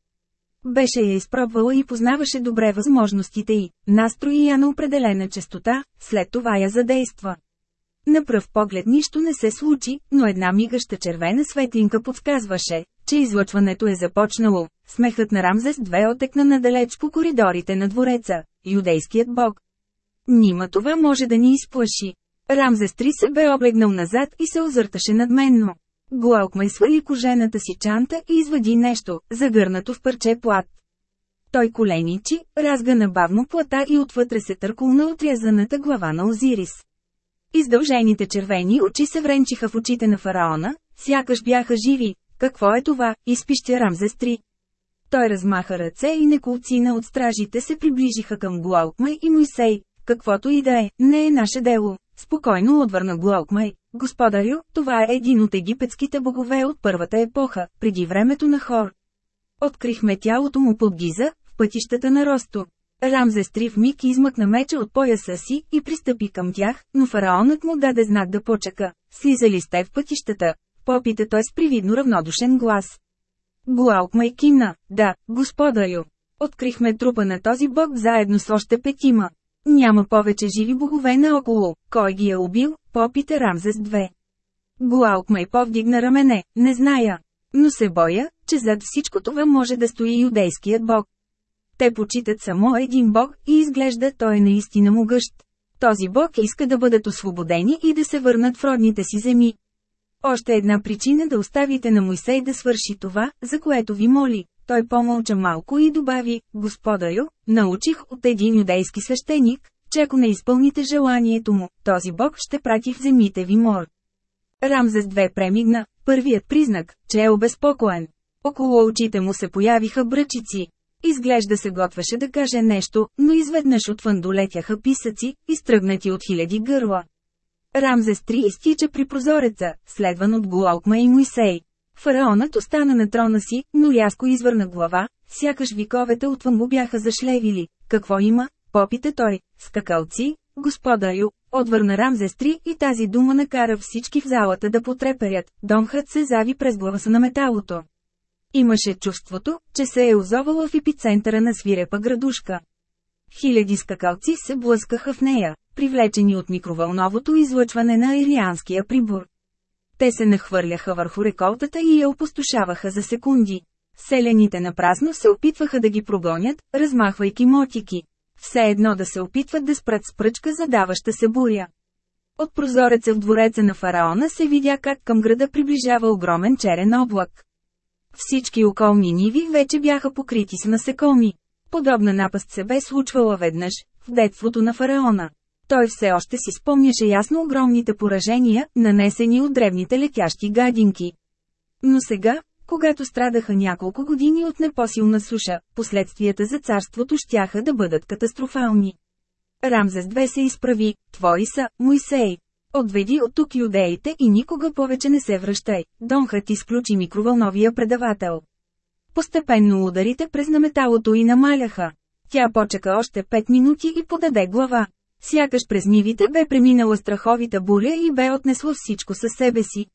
Беше я изпробвала и познаваше добре възможностите й, настрои я на определена частота, след това я задейства. На пръв поглед нищо не се случи, но една мигаща червена светлинка подсказваше, че излъчването е започнало. Смехът на Рамзес две отекна надалеч по коридорите на двореца, юдейският бог. Нима това може да ни изплаши. Рамзес 3 се бе облегнал назад и се озърташе надменно. Глалкмай свали кожената си чанта и извади нещо, загърнато в парче плат. Той коленичи, разгъна бавно плата и отвътре се търкулна отрязаната глава на Озирис. Издължените червени очи се вренчиха в очите на фараона, сякаш бяха живи. Какво е това? Изпищя Рамзес 3. Той размаха ръце и неколцина от стражите се приближиха към Глаукмай и Мойсей. Каквото и да е, не е наше дело. Спокойно отвърна Глаукмай. Господарю, това е един от египетските богове от първата епоха, преди времето на Хор. Открихме тялото му под Гиза, в пътищата на Росто. Рамзес три миг измъкна меча от пояса си и пристъпи към тях, но фараонът му даде знак да почека. Слизали сте в пътищата? Попита той с привидно равнодушен глас. Гуалкмай кимна, да, господарю. Открихме трупа на този бог заедно с още петима. Няма повече живи богове наоколо, кой ги е убил, попита Рамзес 2. Гуалкмай повдигна рамене, не зная. Но се боя, че зад всичко това може да стои юдейският бог. Те почитат само един бог и изглежда той е наистина могъщ. Този бог иска да бъдат освободени и да се върнат в родните си земи. Още една причина да оставите на Мойсей да свърши това, за което ви моли. Той помълча малко и добави, Господарю, научих от един юдейски свещеник, че ако не изпълните желанието му, този бог ще прати в земите ви мор. Рамзес две премигна, първият признак, че е обезпокоен. Около очите му се появиха бръчици. Изглежда се готвеше да каже нещо, но изведнъж отвън долетяха писъци, изтръгнати от хиляди гърла. Рамзес 3 изтича при прозореца, следван от Голокма и Мойсей. Фараонът остана на трона си, но рязко извърна глава, сякаш виковете отвън му бяха зашлевили. Какво има? Попита той. Скакалци, господарю, отвърна Рамзес 3 и тази дума накара всички в залата да потреперят. Домхът се зави през главаса на металото. Имаше чувството, че се е озовала в епицентъра на свирепа градушка. Хиляди скакалци се блъскаха в нея, привлечени от микровълновото излъчване на ирианския прибор. Те се нахвърляха върху реколтата и я опустошаваха за секунди. Селените напразно се опитваха да ги прогонят, размахвайки мотики. Все едно да се опитват да спрат с пръчка задаваща се буря. От прозореца в двореца на фараона се видя как към града приближава огромен черен облак. Всички околни ниви вече бяха покрити с насекоми. Подобна напаст се бе случвала веднъж, в детството на фараона. Той все още си спомняше ясно огромните поражения, нанесени от древните летящи гадинки. Но сега, когато страдаха няколко години от непосилна суша, последствията за царството щяха да бъдат катастрофални. Рамзес 2 се изправи, твои са, Моисей. Отведи от тук юдеите и никога повече не се връщай. Донхът изключи микровълновия предавател. Постепенно ударите през наметалото и намаляха. Тя почека още 5 минути и подаде глава. Сякаш през нивите бе преминала страховита буря и бе отнесло всичко със себе си.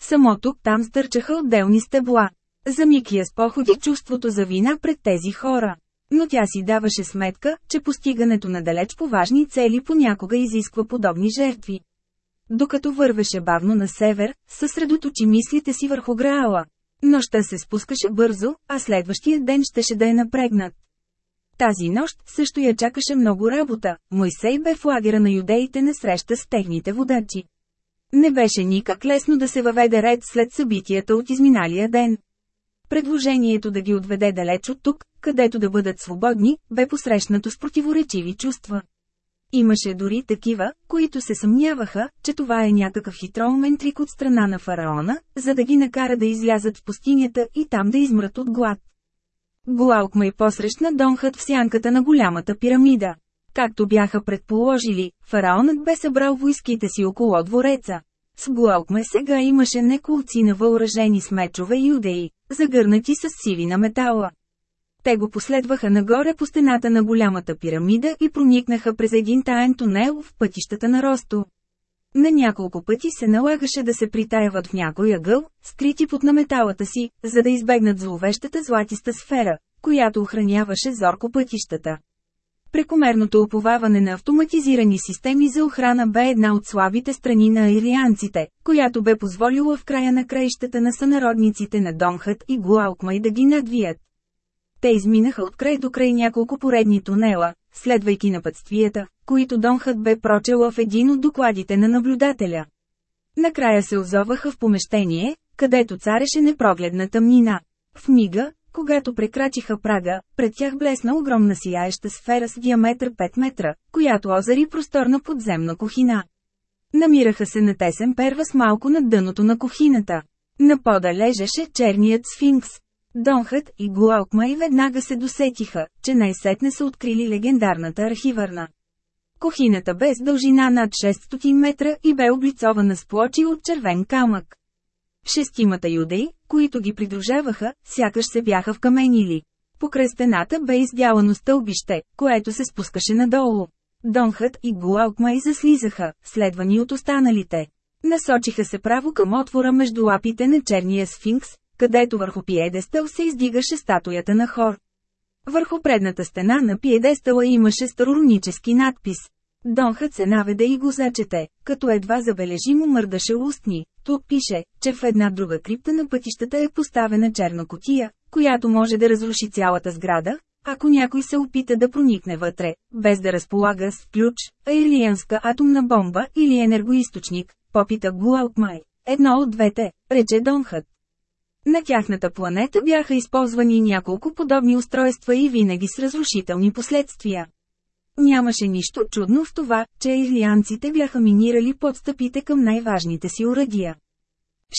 Само тук там стърчаха отделни стебла. За миг я споходи чувството за вина пред тези хора. Но тя си даваше сметка, че постигането на далеч по важни цели понякога изисква подобни жертви. Докато вървеше бавно на север, съсредоточи мислите си върху Граала. Нощта се спускаше бързо, а следващия ден щеше да е напрегнат. Тази нощ също я чакаше много работа. Мойсей бе в лагера на юдеите на среща с техните водачи. Не беше никак лесно да се въведе ред след събитията от изминалия ден. Предложението да ги отведе далеч от тук, където да бъдат свободни, бе посрещнато с противоречиви чувства. Имаше дори такива, които се съмняваха, че това е някакъв хитроумен трик от страна на фараона, за да ги накара да излязат в пустинята и там да измрат от глад. Глаукма и посрещна Донхът в сянката на голямата пирамида. Както бяха предположили, фараонът бе събрал войските си около двореца. С Глаукме сега имаше неколци на въоръжени с мечове юдеи, загърнати с сиви на метала. Те го последваха нагоре по стената на голямата пирамида и проникнаха през един таен тунел в пътищата на Росто. На няколко пъти се налагаше да се притаяват в някой ъгъл, скрити под наметалата си, за да избегнат зловещата златиста сфера, която охраняваше зорко пътищата. Прекомерното оповаване на автоматизирани системи за охрана бе една от слабите страни на ирианците, която бе позволила в края на краищата на сънародниците на Донхът и Гуалкмай да ги надвият. Те изминаха от край до край няколко поредни тунела, следвайки напътствията, които Донхът бе прочела в един от докладите на наблюдателя. Накрая се озоваха в помещение, където цареше непрогледна тъмнина. В мига, когато прекрачиха прага, пред тях блесна огромна сияеща сфера с диаметър 5 метра, която озари просторна подземна кухина. Намираха се на тесен первас малко над дъното на кухината. На пода лежеше черният сфинкс, Донхът и Гуалкмай веднага се досетиха, че най-сетне са открили легендарната архиварна. Кухината бе с дължина над 600 метра и бе облицована с плочи от червен камък. Шестимата юдеи, които ги придружаваха, сякаш се бяха вкаменили. Покрай стената бе издялано стълбище, което се спускаше надолу. Донхът и Гуалкмай заслизаха, следвани от останалите. Насочиха се право към отвора между лапите на черния сфинкс, където върху пиедестъл се издигаше статуята на хор. Върху предната стена на пиедестала имаше старорунически надпис. Донхът се наведе и го зачете, като едва забележимо мърдаше устни. Тук пише, че в една друга крипта на пътищата е поставена черна котия, която може да разруши цялата сграда, ако някой се опита да проникне вътре, без да разполага с ключ, аирлианска атомна бомба или енергоисточник, попита Гуалтмай. Едно от двете, рече Донхът. На тяхната планета бяха използвани няколко подобни устройства и винаги с разрушителни последствия. Нямаше нищо чудно в това, че ирлианците бяха минирали подстъпите към най-важните си урадия.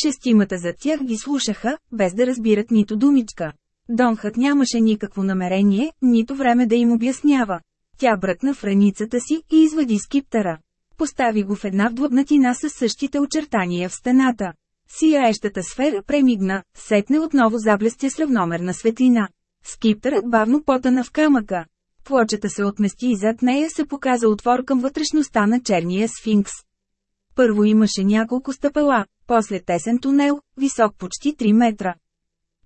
Шестимата за тях ги слушаха, без да разбират нито думичка. Донхът нямаше никакво намерение, нито време да им обяснява. Тя бръкна в раницата си и извади скиптъра. Постави го в една вдлъбнатина със същите очертания в стената. Сияещата сфера премигна, сетне отново заблестя с равномерна светлина. Скиптърът бавно потана в камъка. Плочата се отмести и зад нея се показа отвор към вътрешността на черния сфинкс. Първо имаше няколко стъпала, после тесен тунел, висок почти 3 метра.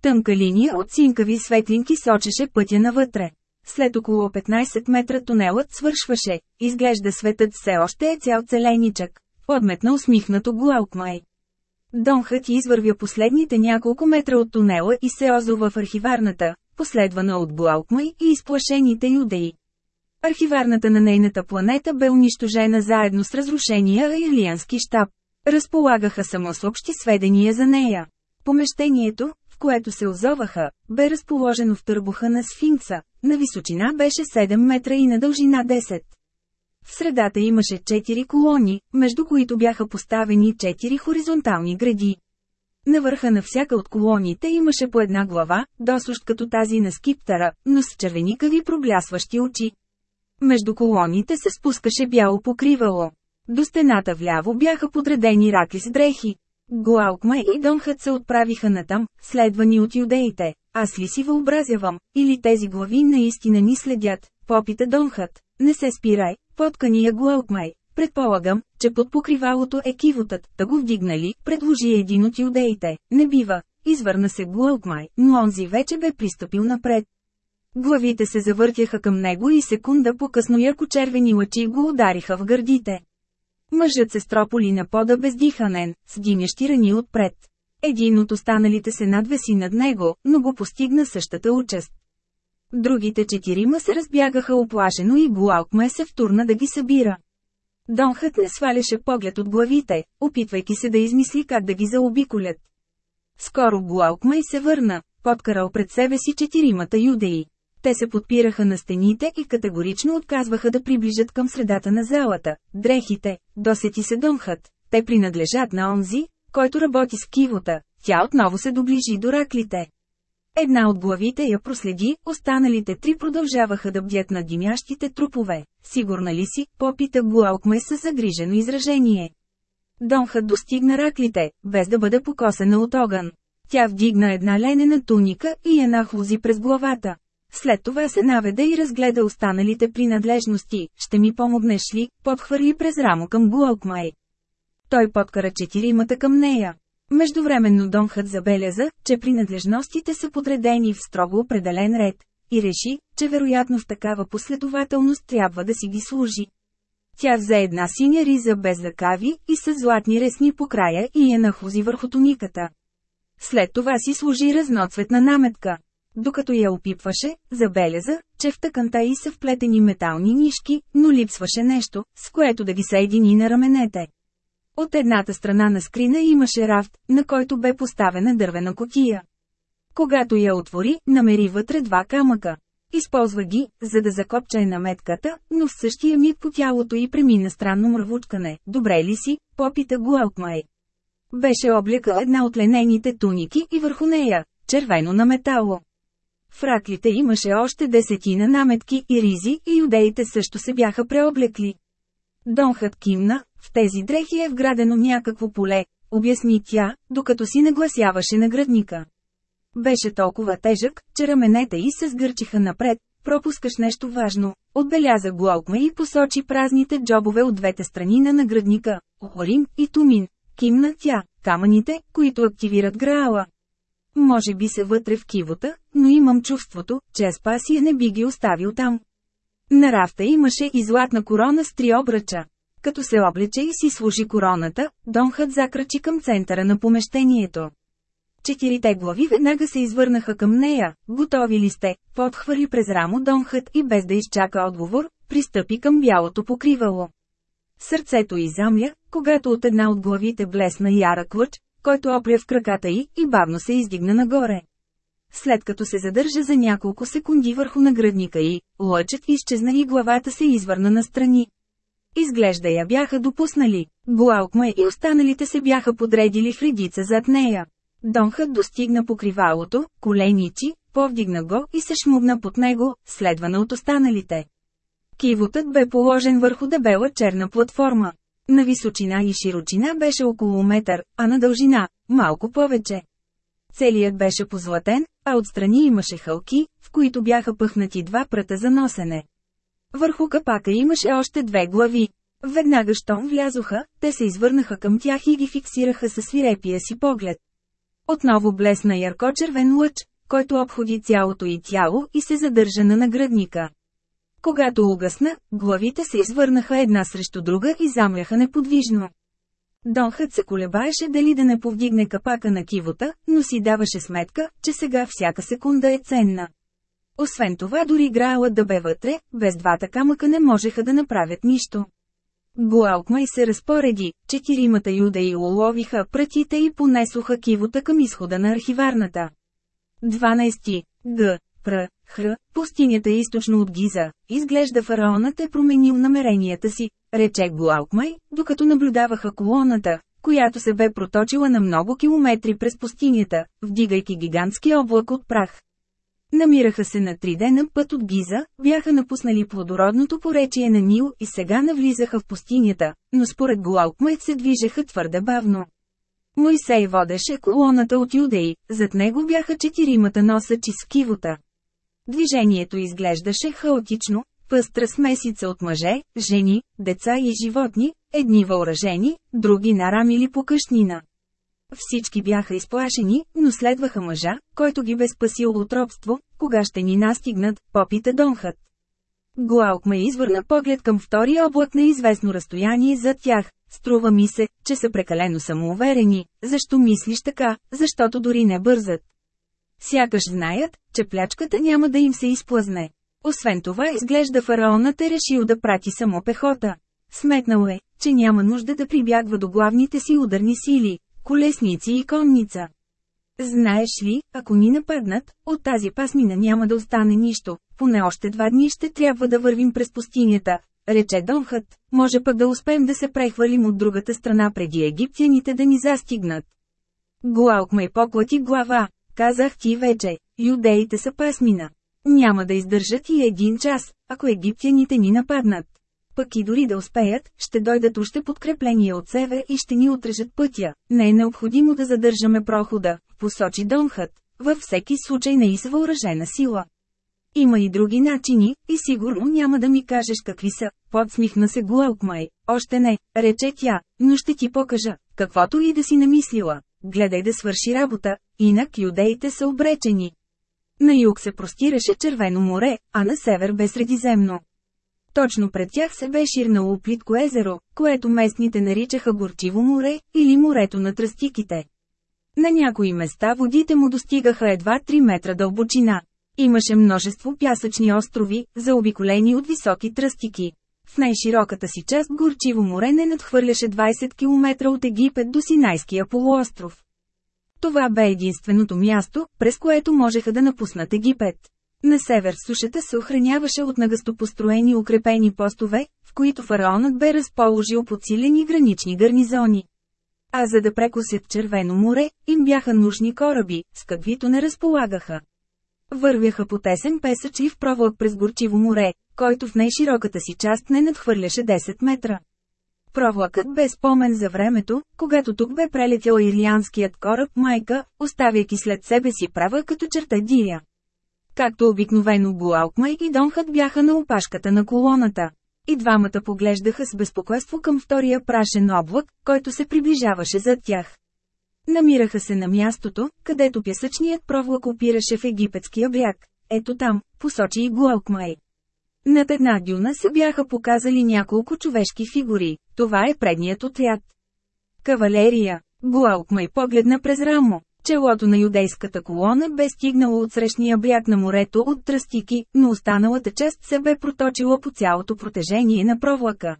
Тънка линия от синкави светлинки сочеше пътя навътре. След около 15 метра тунелът свършваше, изглежда светът все още е цял целеничък. Отметна усмихнато Гуалкмай. Донхът извървя последните няколко метра от тунела и се озова в архиварната, последвана от Гуалкмай и изплашените юдеи. Архиварната на нейната планета бе унищожена заедно с разрушения Айлиански щаб. Разполагаха само с общи сведения за нея. Помещението, в което се озоваха, бе разположено в търбуха на сфинкса, на височина беше 7 метра и на дължина 10. В средата имаше 4 колони, между които бяха поставени 4 хоризонтални гради. На върха на всяка от колоните имаше по една глава, досущ като тази на скиптара, но с червеникави проблясващи очи. Между колоните се спускаше бяло покривало. До стената вляво бяха подредени раки с дрехи. Глаукма и Донхът се отправиха натам, следвани от юдеите. Аз ли си въобразявам, или тези глави наистина ни следят, попита Донхът. Не се спирай, поткания Глаукмай. Предполагам, че под покривалото е кивотът, да го вдигнали, предложи един от юдеите. Не бива, извърна се Глаукмай, но онзи вече бе пристъпил напред. Главите се завъртяха към него и секунда по-късно яркочервени лъчи го удариха в гърдите. Мъжът се строполи на пода бездиханен, с димящи рани отпред. Един от останалите се надвеси над него, но го постигна същата участ. Другите четирима се разбягаха оплашено и Буалкме се втурна да ги събира. Донхът не сваляше поглед от главите, опитвайки се да измисли как да ги заобиколят. Скоро Буалкмай се върна, подкарал пред себе си четиримата юдеи. Те се подпираха на стените и категорично отказваха да приближат към средата на залата. Дрехите, досети се дъмхат, те принадлежат на онзи, който работи с кивота. Тя отново се доближи до раклите. Една от главите я проследи, останалите три продължаваха да бдят на димящите трупове. Сигурна ли си, попита Гуалкме със загрижено изражение. Донхът достигна раклите, без да бъде покосена от огън. Тя вдигна една ленена туника и я нахлузи през главата. След това се наведе и разгледа останалите принадлежности. Ще ми помогнеш ли? Подхвърли през рамо към Гуалкмай. Той подкара четиримата към нея. Междувременно Донхът забеляза, че принадлежностите са подредени в строго определен ред, и реши, че вероятно в такава последователност трябва да си ги служи. Тя взе една синя риза без закави и с златни ресни по края и я нахлузи върху туниката. След това си служи разноцветна наметка. Докато я опипваше, забеляза, че в тъканта й са вплетени метални нишки, но липсваше нещо, с което да ги съедини на раменете. От едната страна на скрина имаше рафт, на който бе поставена дървена котия. Когато я отвори, намери вътре два камъка. Използва ги, за да закопчае наметката, но в същия миг по тялото й премина странно мръвучкане. Добре ли си? Попита го Алкмай. Беше облека една от ленените туники и върху нея, червено на метало. В раклите имаше още десетина наметки и ризи и юдеите също се бяха преоблекли. Донхът кимна, в тези дрехи е вградено някакво поле, обясни тя, докато си нагласяваше на градника. Беше толкова тежък, че раменете й се сгърчиха напред, пропускаш нещо важно, отбеляза Глокма и посочи празните джобове от двете страни на наградника, Орим и Тумин. Кимна тя, камъните, които активират Граала. Може би се вътре в кивота, но имам чувството, че Аспасия не би ги оставил там. На рафта имаше и златна корона с три обръча. Като се облече и си служи короната, Донхът закрачи към центъра на помещението. Четирите глави веднага се извърнаха към нея. Готови ли сте? Подхвърли през рамо Донхът и без да изчака отговор, пристъпи към бялото покривало. Сърцето й когато от една от главите блесна ярък лъч, който опря в краката й и бавно се издигна нагоре. След като се задържа за няколко секунди върху нагръдника й, лъчът изчезна и главата се извърна настрани. Изглежда я бяха допуснали. Буалкма и останалите се бяха подредили в редица зад нея. Донхът достигна покривалото, коленичи, повдигна го и се шмугна под него, следвана от останалите. Кивотът бе положен върху дебела черна платформа. На височина и широчина беше около метър, а на дължина – малко повече. Целият беше позлатен, а отстрани имаше хълки, в които бяха пъхнати два пръта за носене. Върху капака имаше още две глави. Веднага щом влязоха, те се извърнаха към тях и ги фиксираха със свирепия си поглед. Отново блесна ярко-червен лъч, който обходи цялото и тяло и се задържа на нагръдника. Когато угасна, главите се извърнаха една срещу друга и замряха неподвижно. Донхът се колебаеше дали да не повдигне капака на кивота, но си даваше сметка, че сега всяка секунда е ценна. Освен това дори Граала да бе вътре, без двата камъка не можеха да направят нищо. Гуалкмай се разпореди, четиримата юдеи уловиха прътите и понесоха кивота към изхода на архиварната. 12. Г. Пр. Хр. Пустинята източно от Гиза. Изглежда фараонът е променил намеренията си, рече Гуалкмай, докато наблюдаваха колоната, която се бе проточила на много километри през пустинята, вдигайки гигантски облак от прах. Намираха се на три дена път от Гиза, бяха напуснали плодородното поречие на Нил и сега навлизаха в пустинята, но според Гуалкмайт се движеха твърде бавно. Моисей водеше колоната от юдеи, зад него бяха четиримата носачи с кивота. Движението изглеждаше хаотично, пъстра смесица от мъже, жени, деца и животни, едни въоръжени, други нарамили по къщнина. Всички бяха изплашени, но следваха мъжа, който ги бе спасил от робство, кога ще ни настигнат, попита Донхът. Глаук ме извърна поглед към втория облак на известно разстояние зад тях. Струва ми се, че са прекалено самоуверени. Защо мислиш така? Защото дори не бързат. Сякаш знаят, че плячката няма да им се изплъзне. Освен това изглежда фараонът е решил да прати само пехота. Сметнал е, че няма нужда да прибягва до главните си ударни сили, колесници и конница. Знаеш ли, ако ни нападнат, от тази пасмина няма да остане нищо, поне още два дни ще трябва да вървим през пустинята, рече Донхът, може пък да успеем да се прехвалим от другата страна преди египтяните да ни застигнат. Глаук ме поклати глава, казах ти вече, юдеите са пасмина. Няма да издържат и един час, ако египтяните ни нападнат. Пък и дори да успеят, ще дойдат още подкрепления от север и ще ни отрежат пътя. Не е необходимо да задържаме прохода, посочи Донхът. Във всеки случай не и с въоръжена сила. Има и други начини, и сигурно няма да ми кажеш какви са, подсмихна се Гуелкмай. Още не, рече тя, но ще ти покажа, каквото и да си намислила. Гледай да свърши работа, инак юдеите са обречени. На юг се простираше Червено море, а на север бе Средиземно. Точно пред тях се бе ширнало плитко езеро, което местните наричаха Горчиво море, или морето на тръстиките. На някои места водите му достигаха едва 3 метра дълбочина. Имаше множество пясъчни острови, заобиколени от високи тръстики. В най-широката си част Горчиво море не надхвърляше 20 км от Египет до Синайския полуостров. Това бе единственото място, през което можеха да напуснат Египет. На север сушата се охраняваше от нагъсто построени укрепени постове, в които фараонът бе разположил подсилени гранични гарнизони. А за да прекусят Червено море, им бяха нужни кораби, с каквито не разполагаха. Вървяха по тесен песъч и в провод през горчиво море, който в най-широката си част не надхвърляше 10 метра. Провлакът бе спомен за времето, когато тук бе прелетял ирлианският кораб Майка, оставяйки след себе си права като черта дия. Както обикновено Буалкмай и Донхът бяха на опашката на колоната. И двамата поглеждаха с безпокойство към втория прашен облак, който се приближаваше зад тях. Намираха се на мястото, където пясъчният провлак опираше в египетския бряг. Ето там, посочи и Гуалкмай. Над една дюна се бяха показали няколко човешки фигури. Това е предният отряд. Кавалерия. Гуалкмай погледна през рамо. Челото на юдейската колона бе стигнало от срещния бряг на морето от тръстики, но останалата част се бе проточила по цялото протежение на провлака.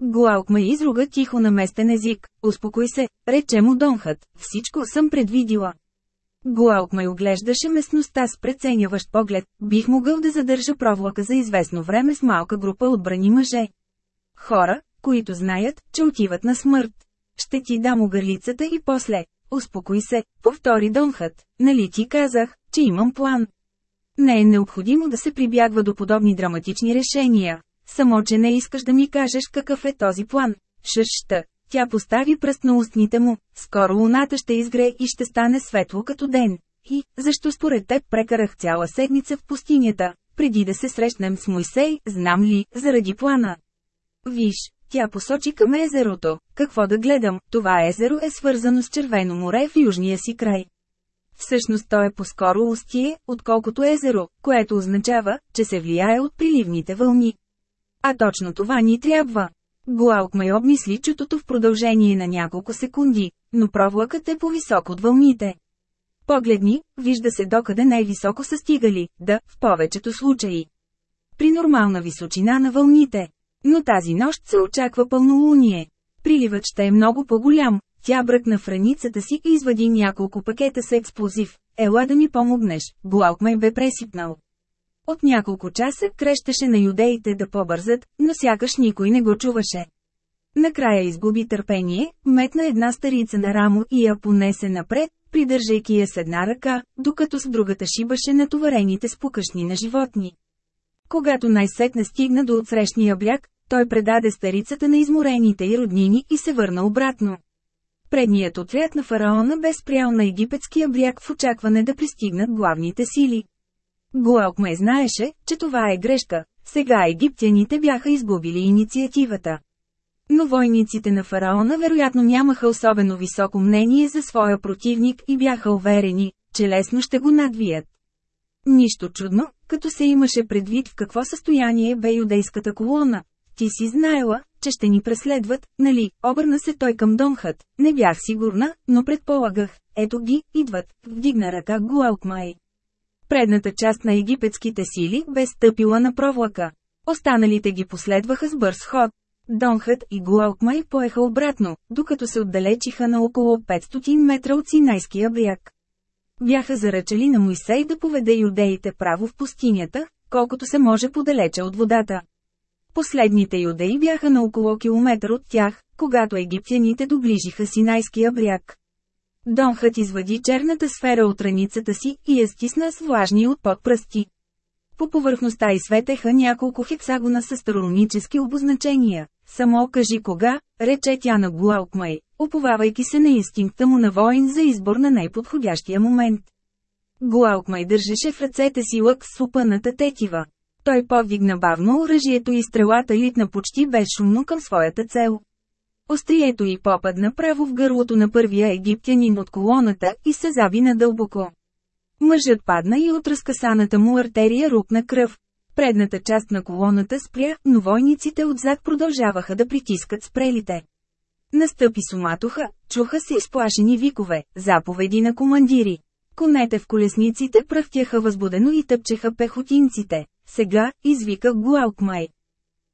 Глаукма изруга тихо на местен език. Успокой се, рече му Донхът, всичко съм предвидила. Глаукмай оглеждаше местността с преценяващ поглед, бих могъл да задържа провлака за известно време с малка група отбрани мъже. Хора, които знаят, че отиват на смърт. Ще ти дам огърлицата и после. Успокой се, повтори Донхът, нали ти казах, че имам план. Не е необходимо да се прибягва до подобни драматични решения. Само, че не искаш да ми кажеш какъв е този план. Шъща. Тя постави пръст на устните му. Скоро луната ще изгре и ще стане светло като ден. И, защо според теб прекарах цяла седмица в пустинята, преди да се срещнем с Мойсей, знам ли, заради плана. Виж, тя посочи към езерото. Какво да гледам, това езеро е свързано с Червено море в южния си край. Всъщност то е по-скоро устие, отколкото езеро, което означава, че се влияе от приливните вълни. А точно това ни трябва. Глаукмай обмисли чутото в продължение на няколко секунди, но провлакът е по-висок от вълните. Погледни, вижда се докъде най-високо са стигали, да, в повечето случаи. При нормална височина на вълните. Но тази нощ се очаква пълнолуние. Приливът ще е много по-голям. Тя бръкна в раницата си и извади няколко пакета с експлозив. Ела да ми помогнеш, Глаукмай бе пресипнал. От няколко часа крещеше на юдеите да побързат, но сякаш никой не го чуваше. Накрая изгуби търпение, метна една старица на рамо и я понесе напред, придържайки я с една ръка, докато с другата шибаше натоварените с покъшни на животни. Когато най-сетне стигна до отсрещния бряг, той предаде старицата на изморените и роднини и се върна обратно. Предният отряд на фараона бе спрял на египетския бряг в очакване да пристигнат главните сили. Глаукме знаеше, че това е грешка, сега египтяните бяха изгубили инициативата. Но войниците на фараона вероятно нямаха особено високо мнение за своя противник и бяха уверени, че лесно ще го надвият. Нищо чудно, като се имаше предвид в какво състояние бе юдейската колона. Ти си знаела, че ще ни преследват, нали? Обърна се той към Донхът. Не бях сигурна, но предполагах. Ето ги, идват. Вдигна ръка Гуалкмай. Предната част на египетските сили бе стъпила на провлака. Останалите ги последваха с бърз ход. Донхът и Гуалкмай поеха обратно, докато се отдалечиха на около 500 метра от Синайския бряг. Бяха заръчали на Моисей да поведе юдеите право в пустинята, колкото се може подалече от водата. Последните юдеи бяха на около километър от тях, когато египтяните доближиха Синайския бряг. Донхът извади черната сфера от раницата си и я стисна с влажни от подпръсти. По повърхността светеха няколко хексагона с астрономически обозначения. Само кажи кога, рече тя на Гуалкмай, уповавайки се на инстинкта му на воин за избор на най-подходящия момент. Гуалкмай държеше в ръцете си лък с супаната тетива. Той повдигна бавно оръжието и стрелата литна почти безшумно към своята цел. Острието й попадна право в гърлото на първия египтянин от колоната и се заби надълбоко. Мъжът падна и от разкасаната му артерия рукна кръв. Предната част на колоната спря, но войниците отзад продължаваха да притискат спрелите. Настъпи суматоха, чуха се изплашени викове, заповеди на командири. Конете в колесниците пръхтяха възбудено и тъпчеха пехотинците. Сега, извика Гуалкмай.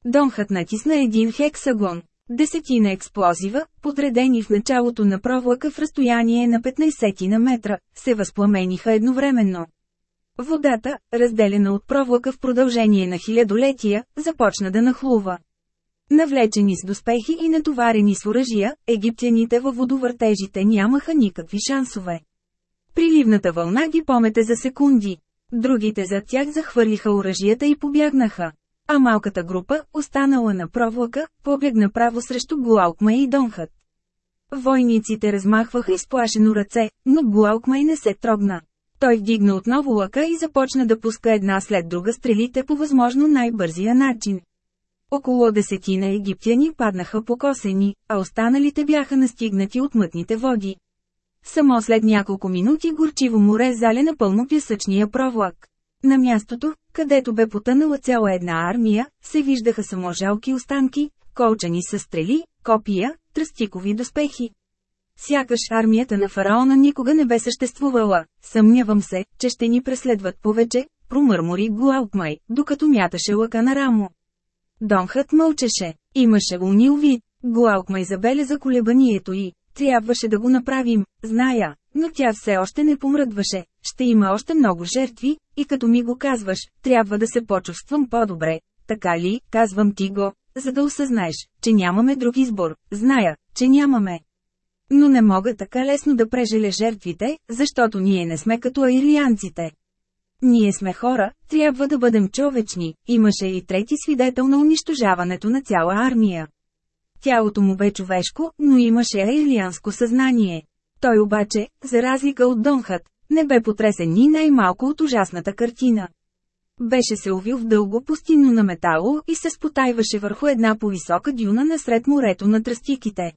Донхът натисна един хексагон. Десетина експлозива, подредени в началото на провлака в разстояние на 15 на метра, се възпламениха едновременно. Водата, разделена от провлака в продължение на хилядолетия, започна да нахлува. Навлечени с доспехи и натоварени с оръжия, египтяните във водовъртежите нямаха никакви шансове. Приливната вълна ги помете за секунди. Другите зад тях захвърлиха оръжията и побягнаха. А малката група, останала на провлака, побегна право срещу Гуалкмай и Донхът. Войниците размахваха изплашено ръце, но Гуалкмай не се трогна. Той вдигна отново лъка и започна да пуска една след друга стрелите по възможно най-бързия начин. Около десетина египтяни паднаха покосени, а останалите бяха настигнати от мътните води. Само след няколко минути горчиво море заля напълно пясъчния провлак. На мястото, където бе потънала цяла една армия, се виждаха само жалки останки, колчани с стрели, копия, тръстикови доспехи. Сякаш армията на фараона никога не бе съществувала. Съмнявам се, че ще ни преследват повече, промърмори Гуалкмай, докато мяташе лъка на рамо. Донхът мълчеше. Имаше унил вид. Гуалкмай забеляза колебанието и. Трябваше да го направим, зная, но тя все още не помръдваше. Ще има още много жертви, и като ми го казваш, трябва да се почувствам по-добре. Така ли, казвам ти го, за да осъзнаеш, че нямаме друг избор. Зная, че нямаме. Но не мога така лесно да прежеля жертвите, защото ние не сме като аирлианците. Ние сме хора, трябва да бъдем човечни, имаше и трети свидетел на унищожаването на цяла армия. Тялото му бе човешко, но имаше аирлианско съзнание. Той обаче, за разлика от Донхът, не бе потресен ни най-малко от ужасната картина. Беше се увил в дълго пустинно на метало и се спотайваше върху една повисока дюна насред морето на тръстиките.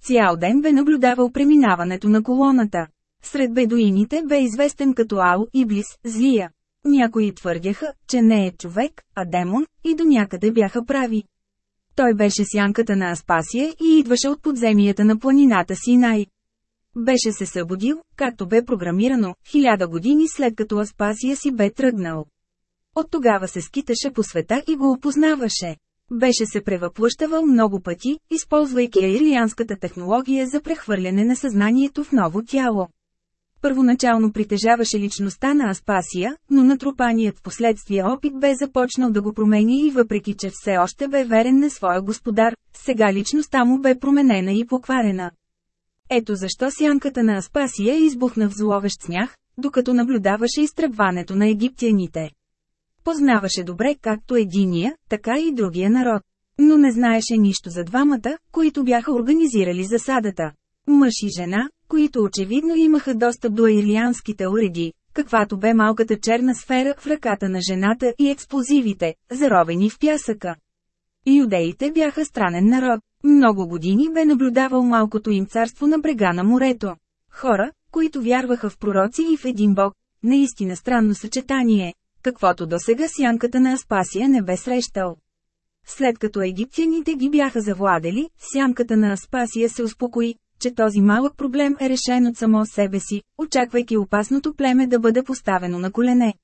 Цял ден бе наблюдавал преминаването на колоната. Сред бедуините бе известен като Ал Иблис, злия. Някои твърдяха, че не е човек, а демон, и до някъде бяха прави. Той беше сянката на Аспасия и идваше от подземията на планината Синай. Беше се събудил, както бе програмирано, хиляда години след като Аспасия си бе тръгнал. От тогава се скиташе по света и го опознаваше. Беше се превъплъщавал много пъти, използвайки аирлианската технология за прехвърляне на съзнанието в ново тяло. Първоначално притежаваше личността на Аспасия, но натрупаният в последствие опит бе започнал да го промени и въпреки че все още бе верен на своя господар, сега личността му бе променена и покварена. Ето защо сянката на Аспасия избухна в зловещ смях, докато наблюдаваше изтръбването на египтяните. Познаваше добре както единия, така и другия народ. Но не знаеше нищо за двамата, които бяха организирали засадата. Мъж и жена, които очевидно имаха достъп до илианските уреди, каквато бе малката черна сфера в ръката на жената и експлозивите, заровени в пясъка. Юдеите бяха странен народ. Много години бе наблюдавал малкото им царство на брега на морето. Хора, които вярваха в пророци и в един бог, наистина странно съчетание, каквото досега сянката на Аспасия не бе срещал. След като египтяните ги бяха завладели, сянката на Аспасия се успокои, че този малък проблем е решен от само себе си, очаквайки опасното племе да бъде поставено на колене.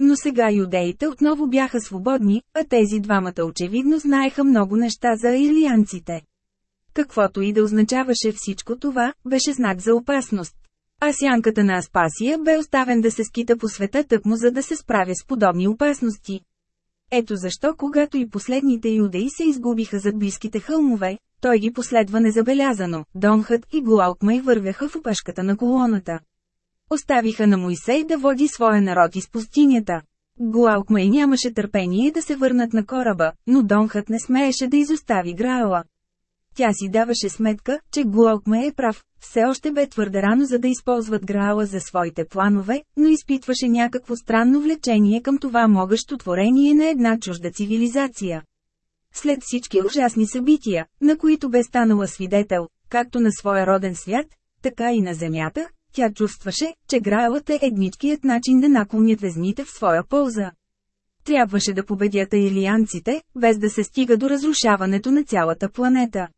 Но сега юдеите отново бяха свободни, а тези двамата очевидно знаеха много неща за илианците. Каквото и да означаваше всичко това, беше знак за опасност. А сянката на Аспасия бе оставен да се скита по света тъкмо за да се справя с подобни опасности. Ето защо когато и последните юдеи се изгубиха зад близките хълмове, той ги последва незабелязано, Донхът и Глаукмай вървяха в опашката на колоната. Оставиха на Моисей да води своя народ из пустинята. Глаукмай нямаше търпение да се върнат на кораба, но Донхът не смееше да изостави Граала. Тя си даваше сметка, че Глокме е прав, все още бе твърде рано за да използват Граала за своите планове, но изпитваше някакво странно влечение към това могащо творение на една чужда цивилизация. След всички ужасни събития, на които бе станала свидетел, както на своя роден свят, така и на земята, тя чувстваше, че Граалът е едничкият начин да наклонят везните в своя полза. Трябваше да победят илианците, без да се стига до разрушаването на цялата планета.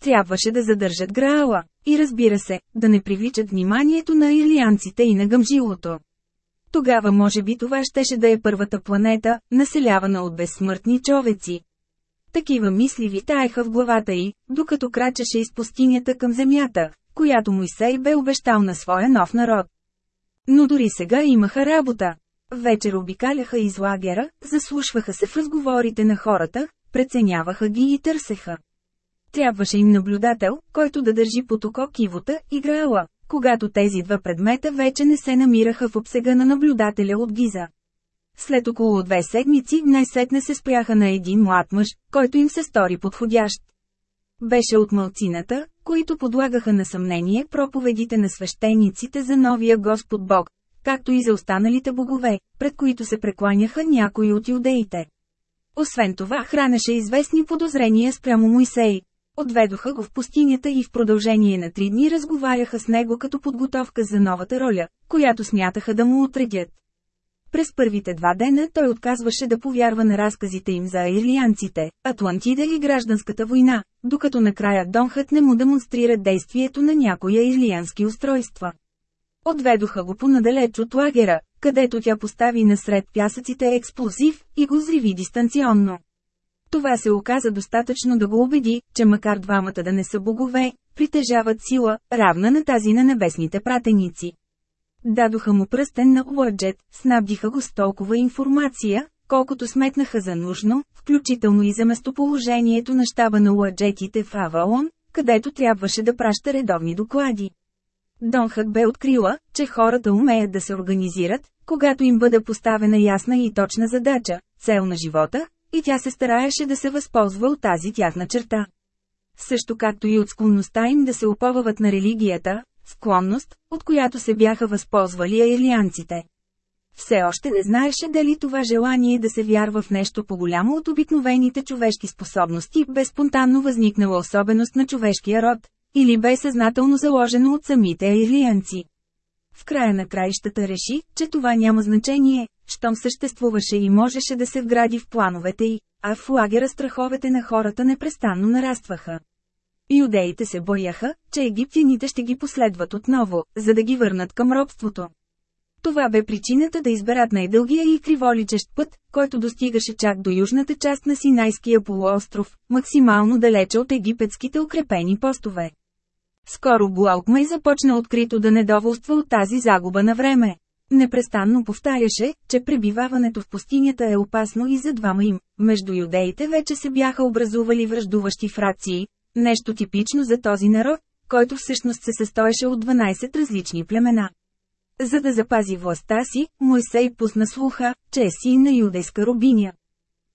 Трябваше да задържат Граала, и разбира се, да не привличат вниманието на илианците и на гъмжилото. Тогава може би това щеше да е първата планета, населявана от безсмъртни човеци. Такива мисли витаеха в главата й, докато крачеше из пустинята към земята, която Мойсей бе обещал на своя нов народ. Но дори сега имаха работа. Вечер обикаляха из лагера, заслушваха се в разговорите на хората, преценяваха ги и търсеха. Трябваше им наблюдател, който да държи под око кивота и граала, когато тези два предмета вече не се намираха в обсега на наблюдателя от Гиза. След около две седмици най-сетне се спряха на един млад мъж, който им се стори подходящ. Беше от мълцината, които подлагаха на съмнение проповедите на свещениците за новия Господ Бог, както и за останалите богове, пред които се прекланяха някои от юдеите. Освен това хранеше известни подозрения спрямо Моисей. Отведоха го в пустинята и в продължение на три дни разговаряха с него като подготовка за новата роля, която смятаха да му отредят. През първите два дена той отказваше да повярва на разказите им за ирлианците, Атлантида и гражданската война, докато накрая Донхът не му демонстрира действието на някоя ирлиански устройства. Отведоха го понадалеч от лагера, където тя постави насред пясъците експлозив и го зриви дистанционно. Това се оказа достатъчно да го убеди, че макар двамата да не са богове, притежават сила, равна на тази на небесните пратеници. Дадоха му пръстен на Уаджет, снабдиха го с толкова информация, колкото сметнаха за нужно, включително и за местоположението на щаба на Уаджетите в Авалон, където трябваше да праща редовни доклади. Донхът бе открила, че хората умеят да се организират, когато им бъде поставена ясна и точна задача, цел на живота, и тя се стараеше да се възползва от тази тяхна черта. Също както и от склонността им да се оповават на религията, склонност, от която се бяха възползвали аилианците. Все още не знаеше дали това желание да се вярва в нещо по-голямо от обикновените човешки способности бе спонтанно възникнала особеност на човешкия род, или бе съзнателно заложено от самите аилианци. В края на краищата реши, че това няма значение, щом съществуваше и можеше да се вгради в плановете й, а в лагера страховете на хората непрестанно нарастваха. Юдеите се бояха, че египтяните ще ги последват отново, за да ги върнат към робството. Това бе причината да изберат най-дългия и криволичещ път, който достигаше чак до южната част на Синайския полуостров, максимално далече от египетските укрепени постове. Скоро Буалкмай започна открито да недоволства от тази загуба на време. Непрестанно повтаряше, че пребиваването в пустинята е опасно и за двама им. Между юдеите вече се бяха образували връждуващи фракции, нещо типично за този народ, който всъщност се състоеше от 12 различни племена. За да запази властта си, Мойсей пусна слуха, че е син на юдейска рубиня.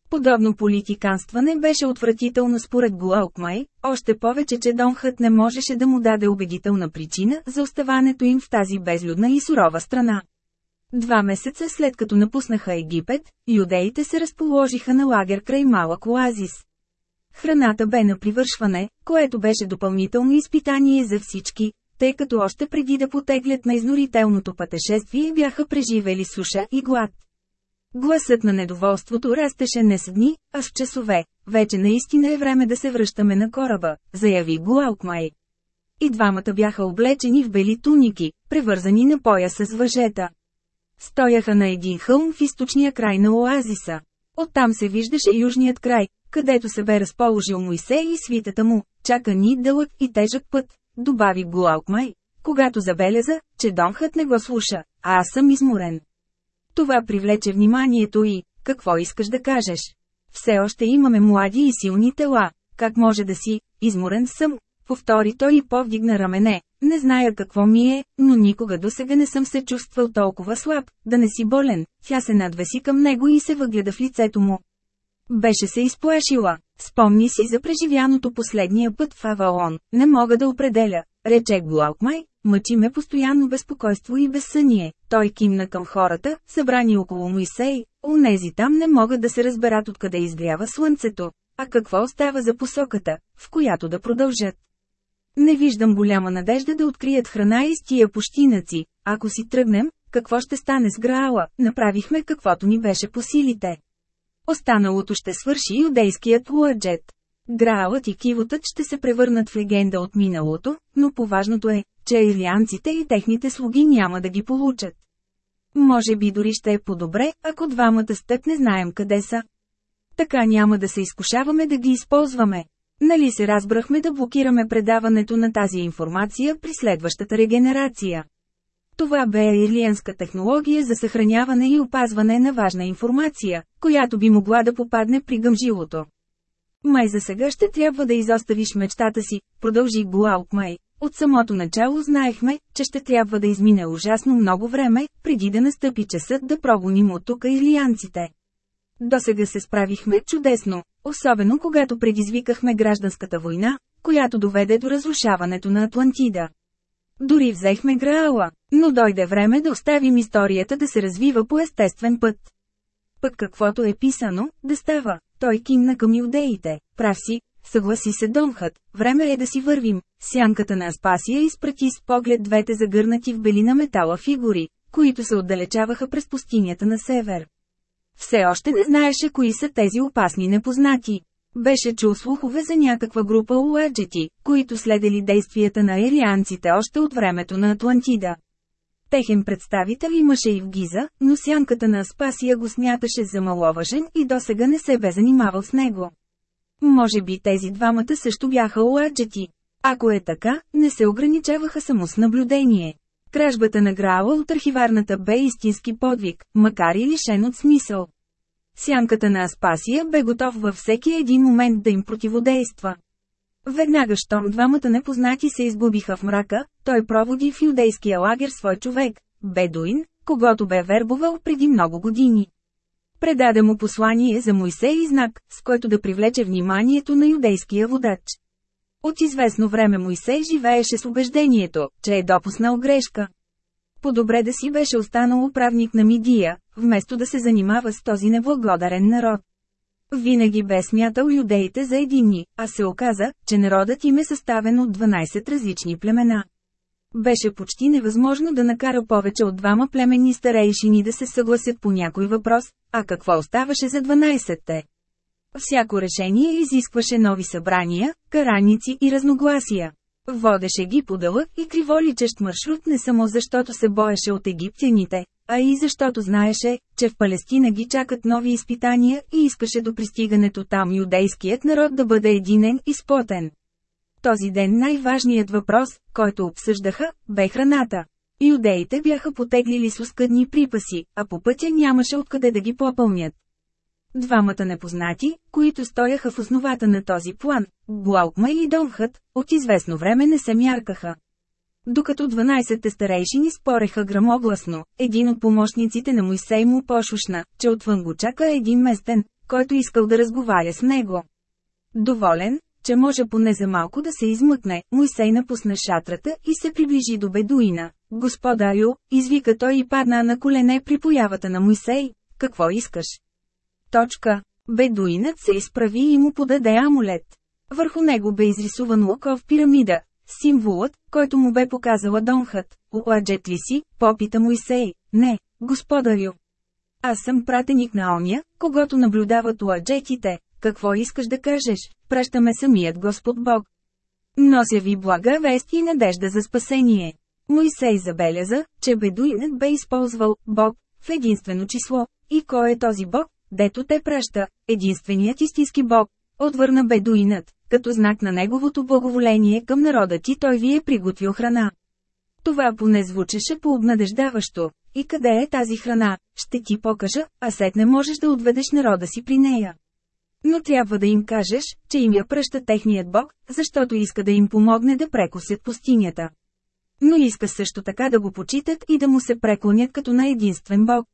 Подобно политиканстване беше отвратително според Гуалкмай, още повече че Донхът не можеше да му даде убедителна причина за оставането им в тази безлюдна и сурова страна. Два месеца след като напуснаха Египет, юдеите се разположиха на лагер край малък оазис. Храната бе на привършване, което беше допълнително изпитание за всички, тъй като още преди да потеглят на изнорителното пътешествие бяха преживели суша и глад. Гласът на недоволството растеше не с дни, а с часове. Вече наистина е време да се връщаме на кораба, заяви Гуалкмай. И двамата бяха облечени в бели туники, превързани на пояса с въжета. Стояха на един хълм в източния край на оазиса. Оттам се виждаше южният край, където се бе разположил Моисей и свитата му, чака ни дълъг и тежък път, добави Гуалкмай, когато забеляза, че Донхът не го слуша, а аз съм изморен. Това привлече вниманието и, какво искаш да кажеш? Все още имаме млади и силни тела, как може да си, изморен съм, повтори той и повдигна рамене, не зная какво ми е, но никога до сега не съм се чувствал толкова слаб, да не си болен, тя се надвеси към него и се въгледа в лицето му. Беше се изплашила. Спомни си за преживяното последния път в Авалон. Не мога да определя, рече Глалкмай, мъчи ме постоянно безпокойство и безсъние. Той кимна към хората, събрани около Моисей, унези там не могат да се разберат откъде изгрява слънцето, а какво остава за посоката, в която да продължат. Не виждам голяма надежда да открият храна из тия пущинаци. Ако си тръгнем, какво ще стане с Граала? Направихме каквото ни беше по силите. Останалото ще свърши юдейският Луаджет. Граалът и кивотът ще се превърнат в легенда от миналото, но поважното е, че илианците и техните слуги няма да ги получат. Може би дори ще е по-добре, ако двамата с теб не знаем къде са. Така няма да се изкушаваме да ги използваме. Нали се разбрахме да блокираме предаването на тази информация при следващата регенерация. Това бе ирлиенска технология за съхраняване и опазване на важна информация, която би могла да попадне при гъмжилото. Май за сега ще трябва да изоставиш мечтата си, продължи Гуалк Май. От самото начало знаехме, че ще трябва да измине ужасно много време, преди да настъпи часът да прогоним от тук ирлианците. До сега се справихме чудесно, особено когато предизвикахме гражданската война, която доведе до разрушаването на Атлантида. Дори взехме Граала, но дойде време да оставим историята да се развива по естествен път. Пък каквото е писано, да става, той кимна към юдеите, прав си, съгласи се Донхът, време е да си вървим. Сянката на Аспасия изпрати с поглед двете загърнати в белина метала фигури, които се отдалечаваха през пустинята на север. Все още не знаеше кои са тези опасни непознати. Беше чул слухове за някаква група уаджети, които следели действията на ирианците още от времето на Атлантида. Техен представител имаше и в Гиза, но сянката на Аспасия го смяташе за маловажен и досега не се бе занимавал с него. Може би тези двамата също бяха уаджети. Ако е така, не се ограничаваха само с наблюдение. Кражбата на Граала от архиварната бе истински подвиг, макар и лишен от смисъл. Сянката на Аспасия бе готов във всеки един момент да им противодейства. Веднага щом двамата непознати се изгубиха в мрака, той проводи в юдейския лагер свой човек, Бедуин, когато бе вербовал преди много години. Предаде му послание за Мойсей и знак, с който да привлече вниманието на юдейския водач. От известно време Мойсей живееше с убеждението, че е допуснал грешка. По-добре да си беше останал управник на Мидия, вместо да се занимава с този неблагодарен народ. Винаги бе смятал юдеите за единни, а се оказа, че народът им е съставен от 12 различни племена. Беше почти невъзможно да накара повече от двама племенни старейшини да се съгласят по някой въпрос, а какво оставаше за 12-те? Всяко решение изискваше нови събрания, караници и разногласия. Водеше ги по дълъг и криволичещ маршрут не само защото се боеше от египтяните, а и защото знаеше, че в Палестина ги чакат нови изпитания и искаше до пристигането там юдейският народ да бъде единен и сплотен. Този ден най-важният въпрос, който обсъждаха, бе храната. Юдеите бяха потеглили с оскъдни припаси, а по пътя нямаше откъде да ги попълнят. Двамата непознати, които стояха в основата на този план, Блаукма и Донхът, от известно време не се мяркаха. Докато 12-те старейшини спореха грамогласно, един от помощниците на Мойсей му пошушна, че отвън го чака един местен, който искал да разговаря с него. Доволен, че може поне за малко да се измъкне, Мойсей напусна шатрата и се приближи до бедуина. Господарю, извика той и падна на колене при появата на Мойсей. Какво искаш? Точка. Бедуинът се изправи и му подаде амулет. Върху него бе изрисуван лъков пирамида, символът, който му бе показала Донхът. Уаджет ли си, попита Мойсей. Не, господарю. Аз съм пратеник на оня, когато наблюдават уаджетите. Какво искаш да кажеш? Пращаме самият Господ Бог. Нося ви блага вест и надежда за спасение. Моисей забеляза, че бедуинът бе използвал Бог в единствено число. И кой е този Бог, дето те праща, единственият истински Бог, отвърна бедуинът, като знак на неговото благоволение към народа ти той ви е приготвил храна. Това поне звучеше по-обнадеждаващо. И къде е тази храна, ще ти покажа, а сет не можеш да отведеш народа си при нея. Но трябва да им кажеш, че им я пръща техният бог, защото иска да им помогне да прекусят пустинята. Но иска също така да го почитат и да му се преклонят като на единствен бог.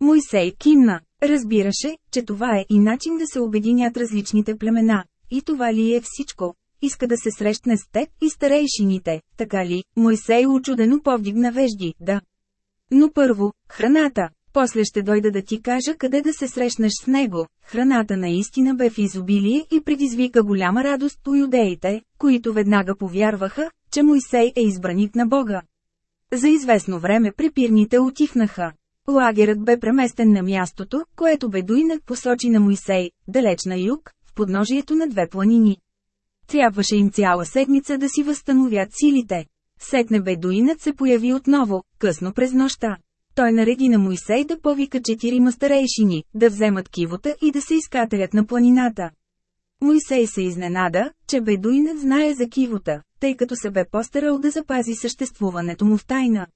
Мойсей кимна. Разбираше, че това е и начин да се обединят различните племена. И това ли е всичко? Иска да се срещне с теб и старейшините, така ли? Мойсей учудено повдигна вежди, да. Но първо, храната. После ще дойда да ти кажа къде да се срещнеш с него. Храната наистина бе в изобилие и предизвика голяма радост у юдеите, които веднага повярваха, че Мойсей е избраник на Бога. За известно време препирните отихнаха. Лагерът бе преместен на мястото, което бедуинът посочи на Мойсей, далеч на юг, в подножието на две планини. Трябваше им цяла седмица да си възстановят силите. Сетне бедуинът се появи отново, късно през нощта. Той нареди на Мойсей да повика четирима старейшини, да вземат кивота и да се изкателят на планината. Мойсей се изненада, че бедуинът знае за кивота, тъй като се бе постарал да запази съществуването му в тайна.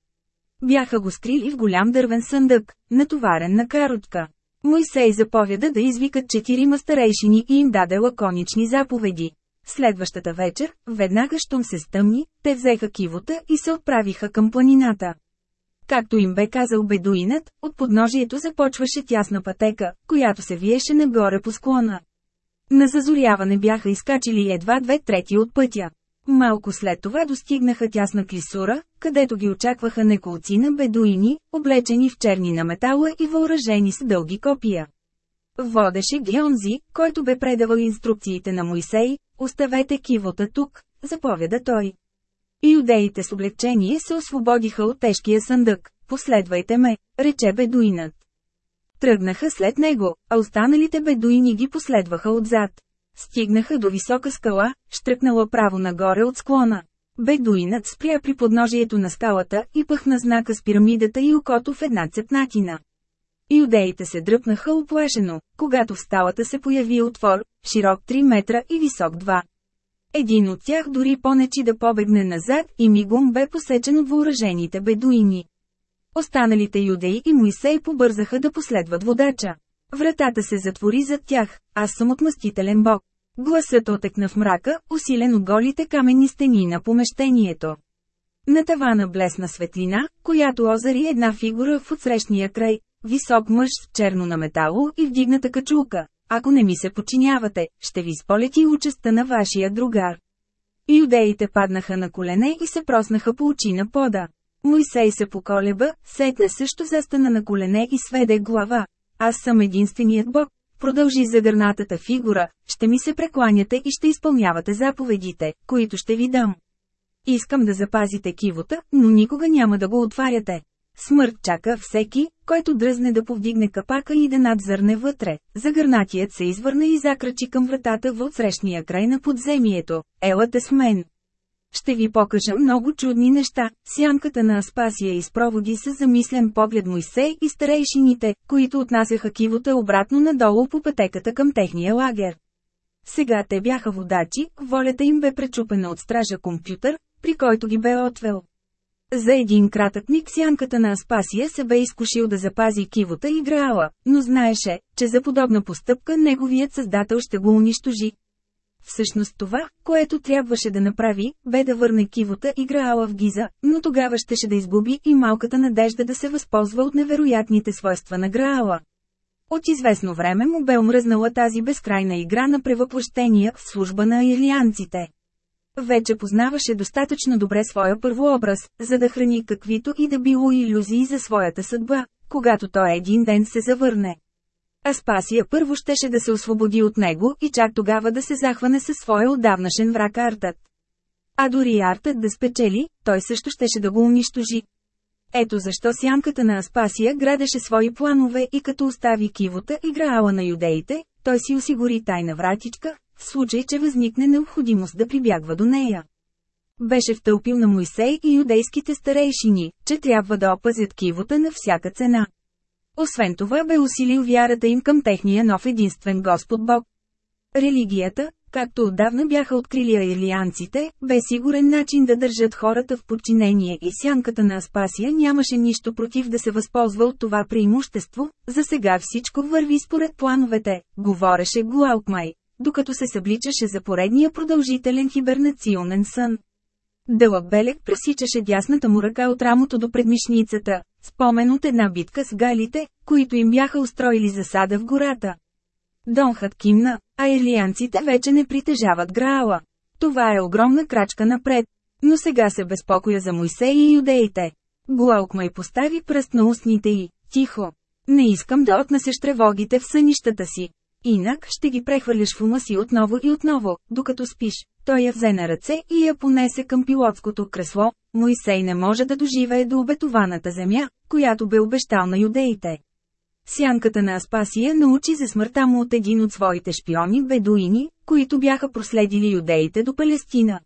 Бяха го скрили в голям дървен съндък, натоварен на каротка. Мойсей заповяда да извикат четирима старейшини и им даде лаконични заповеди. Следващата вечер, веднага щом се стъмни, те взеха кивота и се отправиха към планината. Както им бе казал бедуинът, от подножието започваше тясна пътека, която се виеше нагоре по склона. На зазоряване бяха изкачили едва две трети от пътя. Малко след това достигнаха тясна клисура, където ги очакваха неколци на бедуини, облечени в черни на метала и въоръжени с дълги копия. Водеше ги онзи, който бе предавал инструкциите на Моисей, оставете кивота тук, заповяда той. Иудеите с облегчение се освободиха от тежкия съндък, последвайте ме, рече бедуинът. Тръгнаха след него, а останалите бедуини ги последваха отзад. Стигнаха до висока скала, штръкнала право нагоре от склона. Бедуинът спря при подножието на скалата и пъхна знака с пирамидата и окото в една цепнатина. Юдеите се дръпнаха оплашено, когато в сталата се появи отвор, широк 3 метра и висок 2. Един от тях дори понечи да побегне назад и мигом бе посечен от въоръжените бедуини. Останалите юдеи и Моисей побързаха да последват водача. Вратата се затвори зад тях, аз съм отмъстителен бог. Гласът отекна в мрака, усилен от голите каменни стени на помещението. На тавана блесна светлина, която озари една фигура в отсрещния край, висок мъж с черно на метало и вдигната качулка. Ако не ми се подчинявате, ще ви сполети участа на вашия другар. Юдеите паднаха на колене и се проснаха по очи на пода. Мойсей се поколеба, сетне също застана на колене и сведе глава. Аз съм единственият бог, продължи загърнатата фигура, ще ми се прекланяте и ще изпълнявате заповедите, които ще ви дам. Искам да запазите кивота, но никога няма да го отваряте. Смърт чака всеки, който дръзне да повдигне капака и да надзърне вътре. Загърнатият се извърна и закрачи към вратата в отсрещния край на подземието. Елате с мен. Ще ви покажа много чудни неща. Сянката на Аспасия изпроводи с замислен поглед Мойсей и старейшините, които отнасяха кивота обратно надолу по пътеката към техния лагер. Сега те бяха водачи, волята им бе пречупена от стража компютър, при който ги бе отвел. За един кратък миг сянката на Аспасия се бе изкушил да запази кивота и Граала, но знаеше, че за подобна постъпка неговият създател ще го унищожи. Всъщност това, което трябваше да направи, бе да върне кивота и Граала в Гиза, но тогава щеше да изгуби и малката надежда да се възползва от невероятните свойства на Граала. От известно време му бе омръзнала тази безкрайна игра на превъплъщения в служба на илианците. Вече познаваше достатъчно добре своя първообраз, за да храни каквито и да било иллюзии за своята съдба, когато той един ден се завърне. Аспасия първо щеше да се освободи от него и чак тогава да се захване със своя отдавнашен враг Артът. А дори Артът да спечели, той също щеше да го унищожи. Ето защо сянката на Аспасия градеше свои планове и като остави кивота и граала на юдеите, той си осигури тайна вратичка, в случай, че възникне необходимост да прибягва до нея. Беше втълпил на Моисей и юдейските старейшини, че трябва да опазят кивота на всяка цена. Освен това бе усилил вярата им към техния нов единствен Господ Бог. Религията, както отдавна бяха открили аилианците, бе сигурен начин да държат хората в подчинение и сянката на Аспасия нямаше нищо против да се възползва от това преимущество, за сега всичко върви според плановете, говореше Гуалкмай, докато се събличаше за поредния продължителен хибернационен сън. Дълъг белег пресичаше дясната му ръка от рамото до предмишницата, спомен от една битка с галите, които им бяха устроили засада в гората. Донхът кимна, а ирлианците вече не притежават Граала. Това е огромна крачка напред. Но сега се безпокоя за Мойсей и юдеите. Глаукмай постави пръст на устните й. Тихо. Не искам да отнасяш тревогите в сънищата си. Инак ще ги прехвърляш в ума си отново и отново, докато спиш. Той я взе на ръце и я понесе към пилотското кресло. Моисей не може да доживее до обетованата земя, която бе обещал на юдеите. Сянката на Аспасия научи за смъртта му от един от своите шпиони бедуини, които бяха проследили юдеите до Палестина.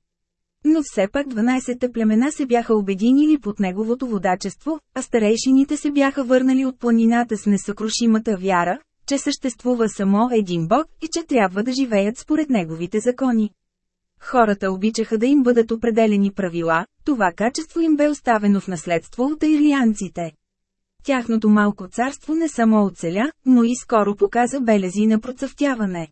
Но все пак 12-те племена се бяха обединили под неговото водачество, а старейшините се бяха върнали от планината с несъкрушимата вяра, че съществува само един бог и че трябва да живеят според неговите закони. Хората обичаха да им бъдат определени правила, това качество им бе оставено в наследство от ирлианците. Тяхното малко царство не само оцеля, но и скоро показа белези на процъфтяване.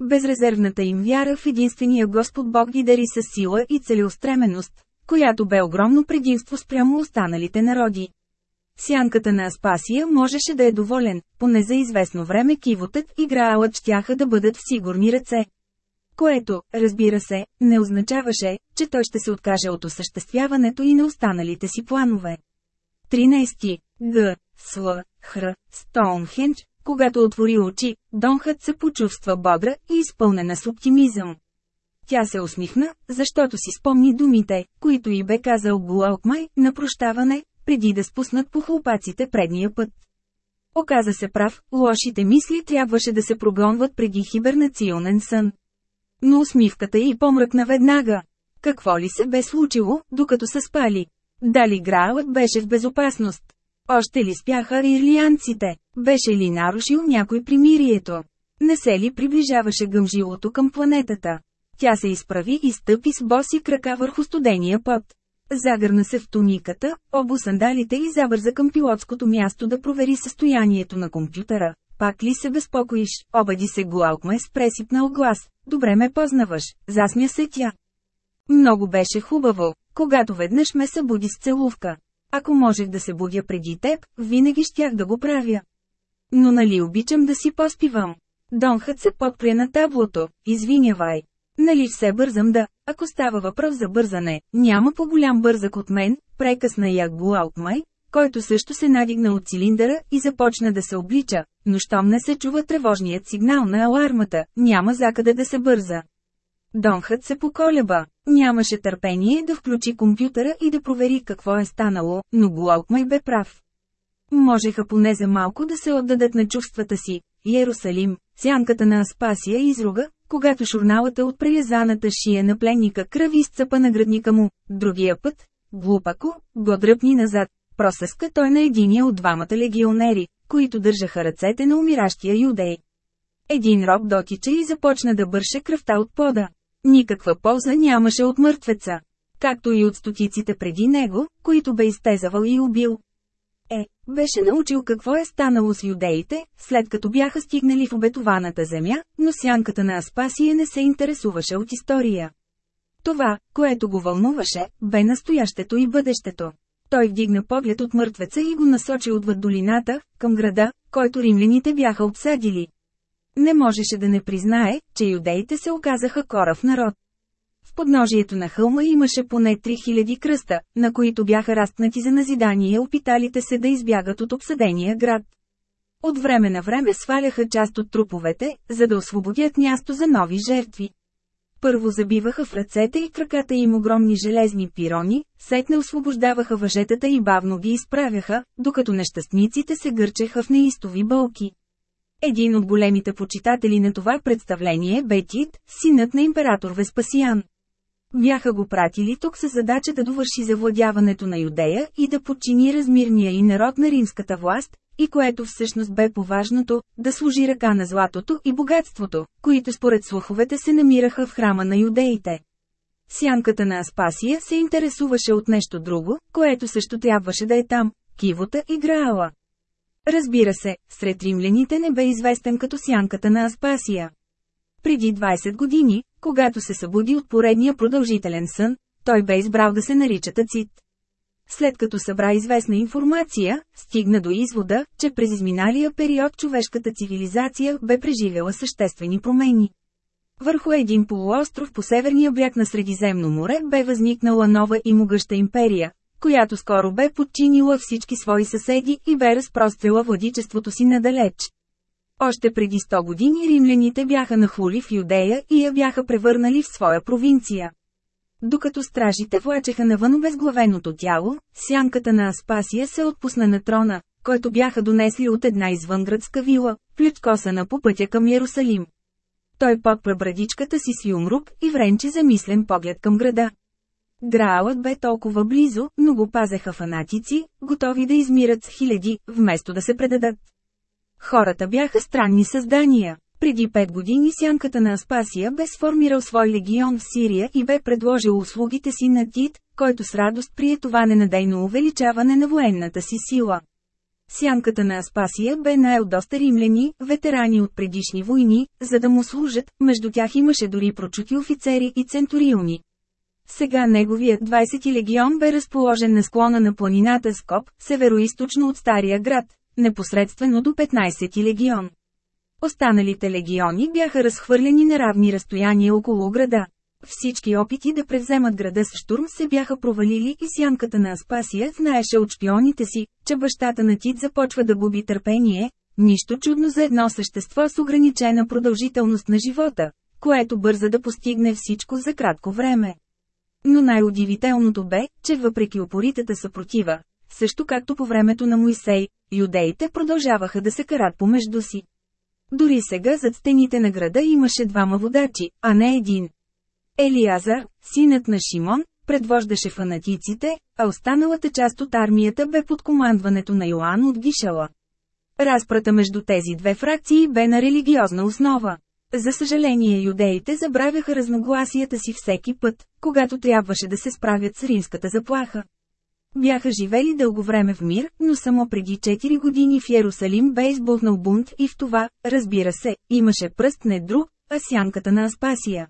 Безрезервната им вяра в единствения Господ Бог ги дари с сила и целеустременост, която бе огромно предимство спрямо останалите народи. Сянката на Аспасия можеше да е доволен, поне за известно време кивотът и граалът щяха да бъдат в сигурни ръце. Което, разбира се, не означаваше, че той ще се откаже от осъществяването и на останалите си планове. 13. Г. Сл. Хр. Стоунхендж, когато отвори очи, Донхът се почувства бодра и изпълнена с оптимизъм. Тя се усмихна, защото си спомни думите, които й бе казал Гуалкмай, на прощаване, преди да спуснат по хлопаците предния път. Оказа се прав, лошите мисли трябваше да се прогонват преди хибернационен сън. Но усмивката й помръкна веднага. Какво ли се бе случило, докато са спали? Дали Граалът беше в безопасност? Още ли спяха ирлианците? Беше ли нарушил някой примирието? Не се ли приближаваше гъмжилото към планетата? Тя се изправи и стъпи с боси крака върху студения пот. Загърна се в туниката, обо сандалите и забърза към пилотското място да провери състоянието на компютъра. Пак ли се безпокоиш? Обади се Гуалкме с пресипнал глас. Добре ме познаваш, засмя се тя. Много беше хубаво, когато веднъж ме събуди с целувка. Ако можех да се будя преди теб, винаги щях да го правя. Но нали обичам да си поспивам? Донхът се подпря на таблото, извинявай. Нали все бързам да, ако става въпрос за бързане, няма по-голям бързак от мен, прекъсна я Гуалтмай, който също се надигна от цилиндъра и започна да се облича, но щом не се чува тревожният сигнал на алармата, няма закъде да се бърза. Донхът се поколеба. Нямаше търпение да включи компютъра и да провери какво е станало, но Гуалтмай бе прав. Можеха поне за малко да се отдадат на чувствата си. Иерусалим, сянката на Аспасия изруга, когато шурналата от прелязаната шия на пленника кръв изцъпа на градника му. Другия път, глупако, го дръпни назад. Просъска той на единия от двамата легионери, които държаха ръцете на умиращия юдей. Един роб дотича и започна да бърше кръвта от пода. Никаква полза нямаше от мъртвеца. Както и от стотиците преди него, които бе изтезавал и убил. Е, беше научил какво е станало с юдеите, след като бяха стигнали в обетованата земя, но сянката на Аспасия не се интересуваше от история. Това, което го вълнуваше, бе настоящето и бъдещето. Той вдигна поглед от мъртвеца и го насочи отвъд долината, към града, който римляните бяха обсадили. Не можеше да не признае, че юдеите се оказаха корав народ. В подножието на хълма имаше поне 3000 кръста, на които бяха разтнати за назидание опиталите се да избягат от обсъдения град. От време на време сваляха част от труповете, за да освободят място за нови жертви. Първо забиваха в ръцете и краката им огромни железни пирони, сетне освобождаваха въжетата и бавно ги изправяха, докато нещастниците се гърчеха в неистови болки. Един от големите почитатели на това представление бе Тит, синът на император Веспасиан. Бяха го пратили тук с задача да довърши завладяването на Юдея и да подчини размирния и народ на римската власт, и което всъщност бе поважното, да служи ръка на златото и богатството, които според слуховете се намираха в храма на юдеите. Сянката на Аспасия се интересуваше от нещо друго, което също трябваше да е там – кивота и Граала. Разбира се, сред римляните не бе известен като сянката на Аспасия. Преди 20 години, когато се събуди от поредния продължителен сън, той бе избрал да се нарича Тацит. След като събра известна информация, стигна до извода, че през изминалия период човешката цивилизация бе преживела съществени промени. Върху един полуостров по северния бряг на Средиземно море бе възникнала нова и могъща империя, която скоро бе подчинила всички свои съседи и бе разпрострела владичеството си надалеч. Още преди 100 години римляните бяха нахули в Юдея и я бяха превърнали в своя провинция. Докато стражите влачеха навън обезглавеното тяло, сянката на Аспасия се отпусна на трона, който бяха донесли от една извънградска вила, плючкосана по пътя към Иерусалим. Той подпра брадичката си с юмрук и вренчи замислен поглед към града. Граалът бе толкова близо, но го пазеха фанатици, готови да измират с хиляди, вместо да се предадат. Хората бяха странни създания. Преди пет години сянката на Аспасия бе сформирал свой легион в Сирия и бе предложил услугите си на Тит, който с радост прие това ненадейно увеличаване на военната си сила. Сянката на Аспасия бе наел доста римляни, ветерани от предишни войни, за да му служат, между тях имаше дори прочути офицери и центуриони. Сега неговият 20 легион бе разположен на склона на планината Скоп, североизточно от Стария град, непосредствено до 15 легион. Останалите легиони бяха разхвърлени на равни разстояния около града. Всички опити да превземат града с штурм се бяха провалили и сянката на Аспасия знаеше от шпионите си, че бащата на Тит започва да губи търпение, нищо чудно за едно същество с ограничена продължителност на живота, което бърза да постигне всичко за кратко време. Но най-удивителното бе, че въпреки упоритата съпротива, също както по времето на Моисей, юдеите продължаваха да се карат помежду си. Дори сега зад стените на града имаше двама водачи, а не един. Елиазар, синът на Шимон, предвождаше фанатиците, а останалата част от армията бе под командването на Йоанн от Гишала. Разпрата между тези две фракции бе на религиозна основа. За съжаление юдеите забравяха разногласията си всеки път, когато трябваше да се справят с римската заплаха. Бяха живели дълго време в мир, но само преди 4 години в Иерусалим бе избухнал бунт и в това, разбира се, имаше пръст не друг, а сянката на Аспасия.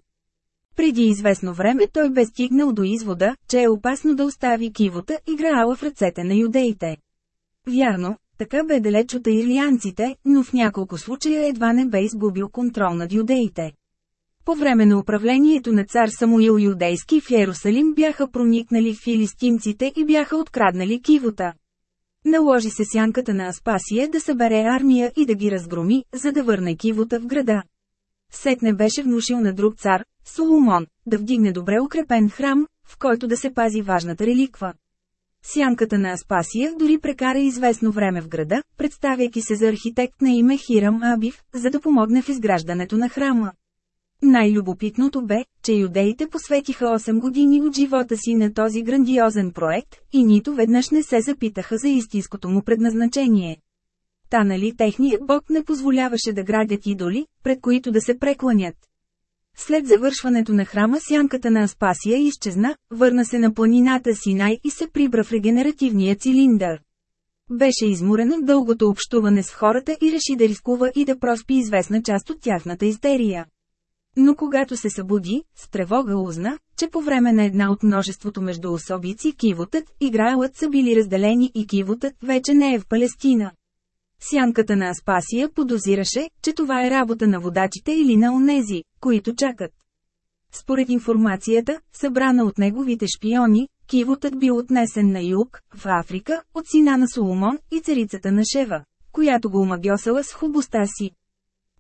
Преди известно време той бе стигнал до извода, че е опасно да остави кивота и граала в ръцете на юдеите. Вярно, така бе далеч от ирлианците, но в няколко случая едва не бе изгубил контрол над юдеите. По време на управлението на цар Самуил Юдейски в Иерусалим бяха проникнали филистимците и бяха откраднали кивота. Наложи се сянката на Аспасия да събере армия и да ги разгроми, за да върне кивота в града. Сетне беше внушил на друг цар, Соломон, да вдигне добре укрепен храм, в който да се пази важната реликва. Сянката на Аспасия дори прекара известно време в града, представяйки се за архитект на име Хирам Абив, за да помогне в изграждането на храма. Най-любопитното бе, че юдеите посветиха 8 години от живота си на този грандиозен проект, и нито веднъж не се запитаха за истинското му предназначение. Та нали техният бог не позволяваше да градят идоли, пред които да се прекланят. След завършването на храма сянката на Аспасия изчезна, върна се на планината Синай и се прибра в регенеративния цилиндър. Беше изморено дългото общуване с хората и реши да рискува и да проспи известна част от тяхната истерия. Но когато се събуди, с тревога узна, че по време на една от множеството между особици кивотът и Граалът са били разделени и кивотът вече не е в Палестина. Сянката на Аспасия подозираше, че това е работа на водачите или на онези, които чакат. Според информацията, събрана от неговите шпиони, кивотът бил отнесен на юг, в Африка, от сина на Соломон и царицата на Шева, която го омагьосала с хубостта си.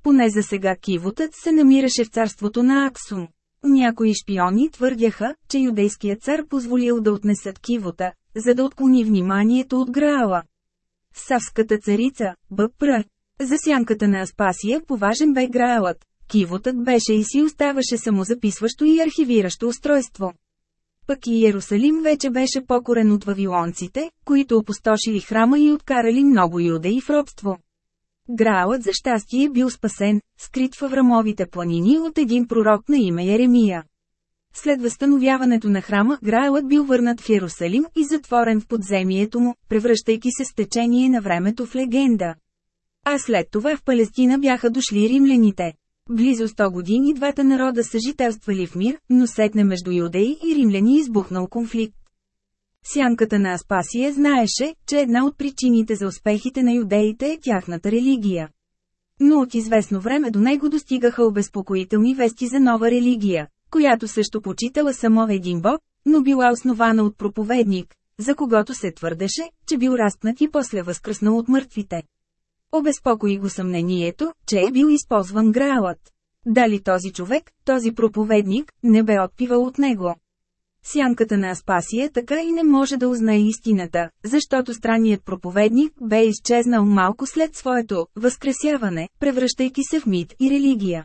Поне за сега кивотът се намираше в царството на Аксум. Някои шпиони твърдяха, че юдейският цар позволил да отнесат кивота, за да отклони вниманието от Граала. Савската царица, Бъпра. За сянката на Аспасия поважен бе Граалът. Кивотът беше и си оставаше самозаписващо и архивиращо устройство. Пък и Иерусалим вече беше покорен от вавилонците, които опустошили храма и откарали много юдеи в робство. Граалът за щастие бил спасен, скрит в Аврамовите планини от един пророк на име Еремия. След възстановяването на храма, Граалът бил върнат в Иерусалим и затворен в подземието му, превръщайки се с течение на времето в легенда. А след това в Палестина бяха дошли римляните. Близо 100 години двата народа съжителствали в мир, но сетне между юдеи и римляни избухнал конфликт. Сянката на Аспасия знаеше, че една от причините за успехите на юдеите е тяхната религия. Но от известно време до него достигаха обезпокоителни вести за нова религия, която също почитала само един бог, но била основана от проповедник, за когото се твърдеше, че бил разпнат и после възкръснал от мъртвите. Обезпокои го съмнението, че е бил използван граалът. Дали този човек, този проповедник, не бе отпивал от него. Сянката на Аспасия така и не може да узнае истината, защото странният проповедник бе изчезнал малко след своето възкресяване, превръщайки се в мит и религия.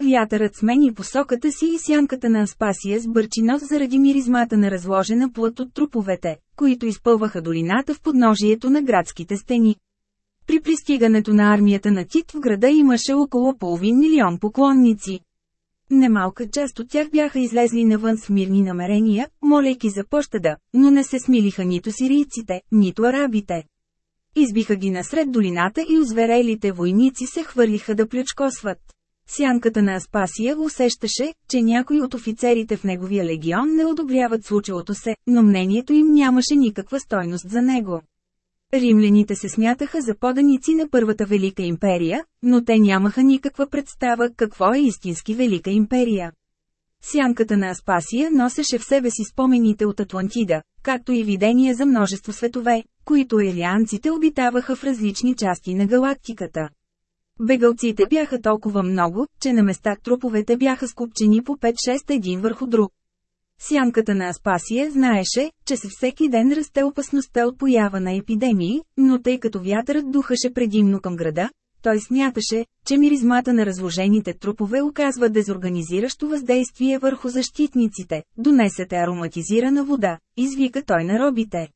Вятърът смени посоката си и сянката на Аспасия сбърчи нос заради миризмата на разложена плът от труповете, които изпълваха долината в подножието на градските стени. При пристигането на армията на Тит в града имаше около половин милион поклонници. Немалка част от тях бяха излезли навън с мирни намерения, молейки за пощада, но не се смилиха нито сирийците, нито арабите. Избиха ги насред долината и озверелите войници се хвърлиха да плючкосват. Сянката на Аспасия усещаше, че някои от офицерите в неговия легион не одобряват случилото се, но мнението им нямаше никаква стойност за него. Римляните се смятаха за поданици на Първата Велика империя, но те нямаха никаква представа какво е истински Велика империя. Сянката на Аспасия носеше в себе си спомените от Атлантида, както и видения за множество светове, които елианците обитаваха в различни части на галактиката. Бегалците бяха толкова много, че на места труповете бяха скупчени по 5-6 един върху друг. Сянката на Аспасия знаеше, че се всеки ден расте опасността от поява на епидемии, но тъй като вятърът духаше предимно към града, той смяташе, че миризмата на разложените трупове оказва дезорганизиращо въздействие върху защитниците. Донесете ароматизирана вода, извика той на робите.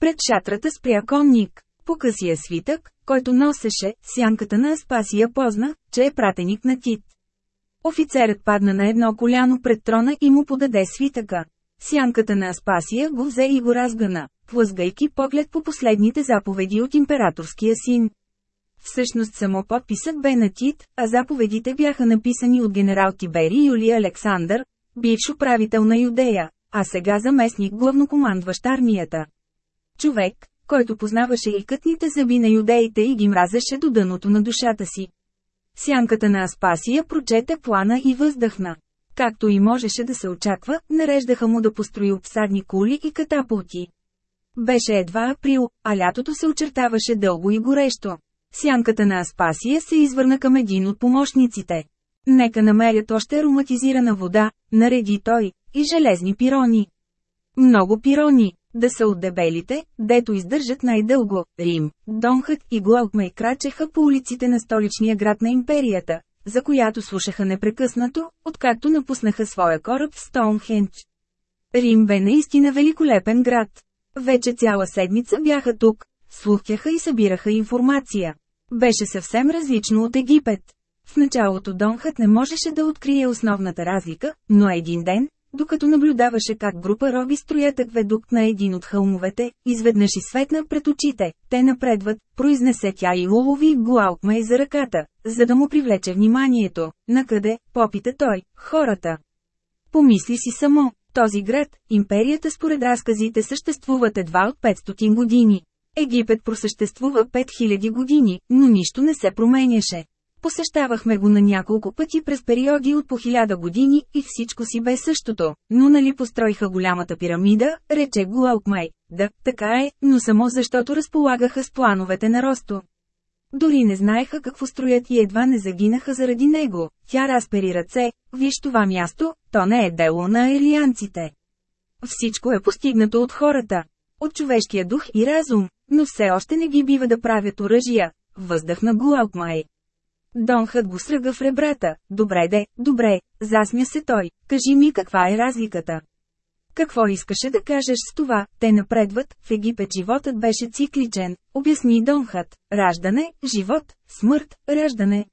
Пред шатрата спря конник. По късия свитък, който носеше, сянката на Аспасия позна, че е пратеник на Тит. Офицерът падна на едно коляно пред трона и му подаде свитъка. Сянката на Аспасия го взе и го разгъна, плъзгайки поглед по последните заповеди от императорския син. Всъщност само подписът бе на Тит, а заповедите бяха написани от генерал Тибери Юлия Александър, бивш управител на Юдея, а сега заместник главнокомандващ армията. Човек, който познаваше и кътните зъби на юдеите и ги мразеше до дъното на душата си. Сянката на Аспасия прочете плана и въздъхна. Както и можеше да се очаква, нареждаха му да построи обсадни кули и катапулти. Беше едва април, а лятото се очертаваше дълго и горещо. Сянката на Аспасия се извърна към един от помощниците. Нека намерят още ароматизирана вода, нареди той, и железни пирони. Много пирони, да са от дебелите, дето издържат най-дълго. Рим, Донхът и Глаукмей крачеха по улиците на столичния град на империята, за която слушаха непрекъснато, откакто напуснаха своя кораб в Стоунхендж. Рим бе наистина великолепен град. Вече цяла седмица бяха тук, слухтяха и събираха информация. Беше съвсем различно от Египет. В началото Донхът не можеше да открие основната разлика, но един ден, докато наблюдаваше как група роби строят акведукт на един от хълмовете, изведнъж и светна пред очите, те напредват, произнесе тя и улови Глаукмей за ръката, за да му привлече вниманието. Накъде, попита той, хората. Помисли си само, този град, империята според разказите съществуват едва от 500 години. Египет просъществува 5000 години, но нищо не се променяше. Посещавахме го на няколко пъти през периоди от по хиляда години и всичко си бе същото, но нали построиха голямата пирамида, рече Гуалкмай. Да, така е, но само защото разполагаха с плановете на Росто. Дори не знаеха какво строят и едва не загинаха заради него. Тя разпери ръце, виж това място, то не е дело на елианците. Всичко е постигнато от хората. От човешкия дух и разум, но все още не ги бива да правят оръжия. Въздъхна Гуалкмай. Донхът го сръга в ребрата. Добре де, добре, засмя се той. Кажи ми каква е разликата. Какво искаше да кажеш с това? Те напредват, в Египет животът беше цикличен, обясни Донхът. Раждане, живот, смърт, раждане.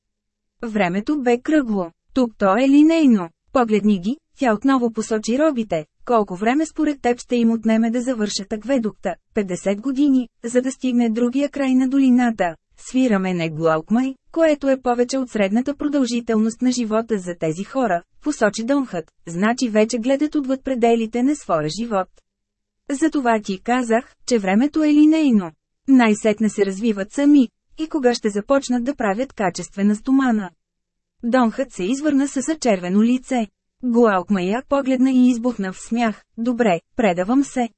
Времето бе кръгло. Тук то е линейно. Погледни ги, тя отново посочи робите. Колко време според теб ще им отнеме да завършат акведукта? 50 години, за да стигне другия край на долината. Свираме не Глаукмай, което е повече от средната продължителност на живота за тези хора, посочи Донхът, значи вече гледат отвъд пределите на своя живот. Затова ти казах, че времето е линейно. Най-сетне се развиват сами, и кога ще започнат да правят качествена стомана. Донхът се извърна с червено лице. Гуалкмая погледна и избухна в смях. Добре, предавам се.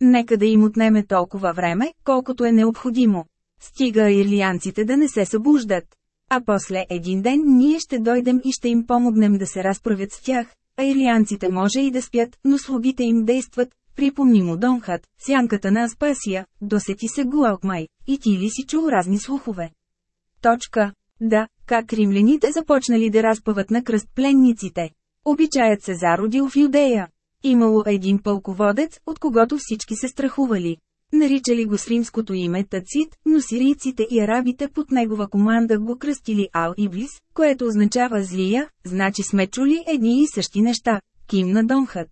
Нека да им отнеме толкова време, колкото е необходимо. Стига ирлианците да не се събуждат. А после един ден ние ще дойдем и ще им помогнем да се разправят с тях, а ирлианците може и да спят, но слугите им действат, припомни му Донхат, сянката на Аспасия, досети се Гуалкмай, и ти ли си чул разни слухове? Точка. Да, как римляните започнали да разпъват на кръст пленниците. Обичаят се зародил в Юдея. Имало един пълководец, от когото всички се страхували. Наричали го с римското име Тацит, но сирийците и арабите под негова команда го кръстили Ал-Иблис, което означава злия, значи сме чули едни и същи неща, Ким на Донхът.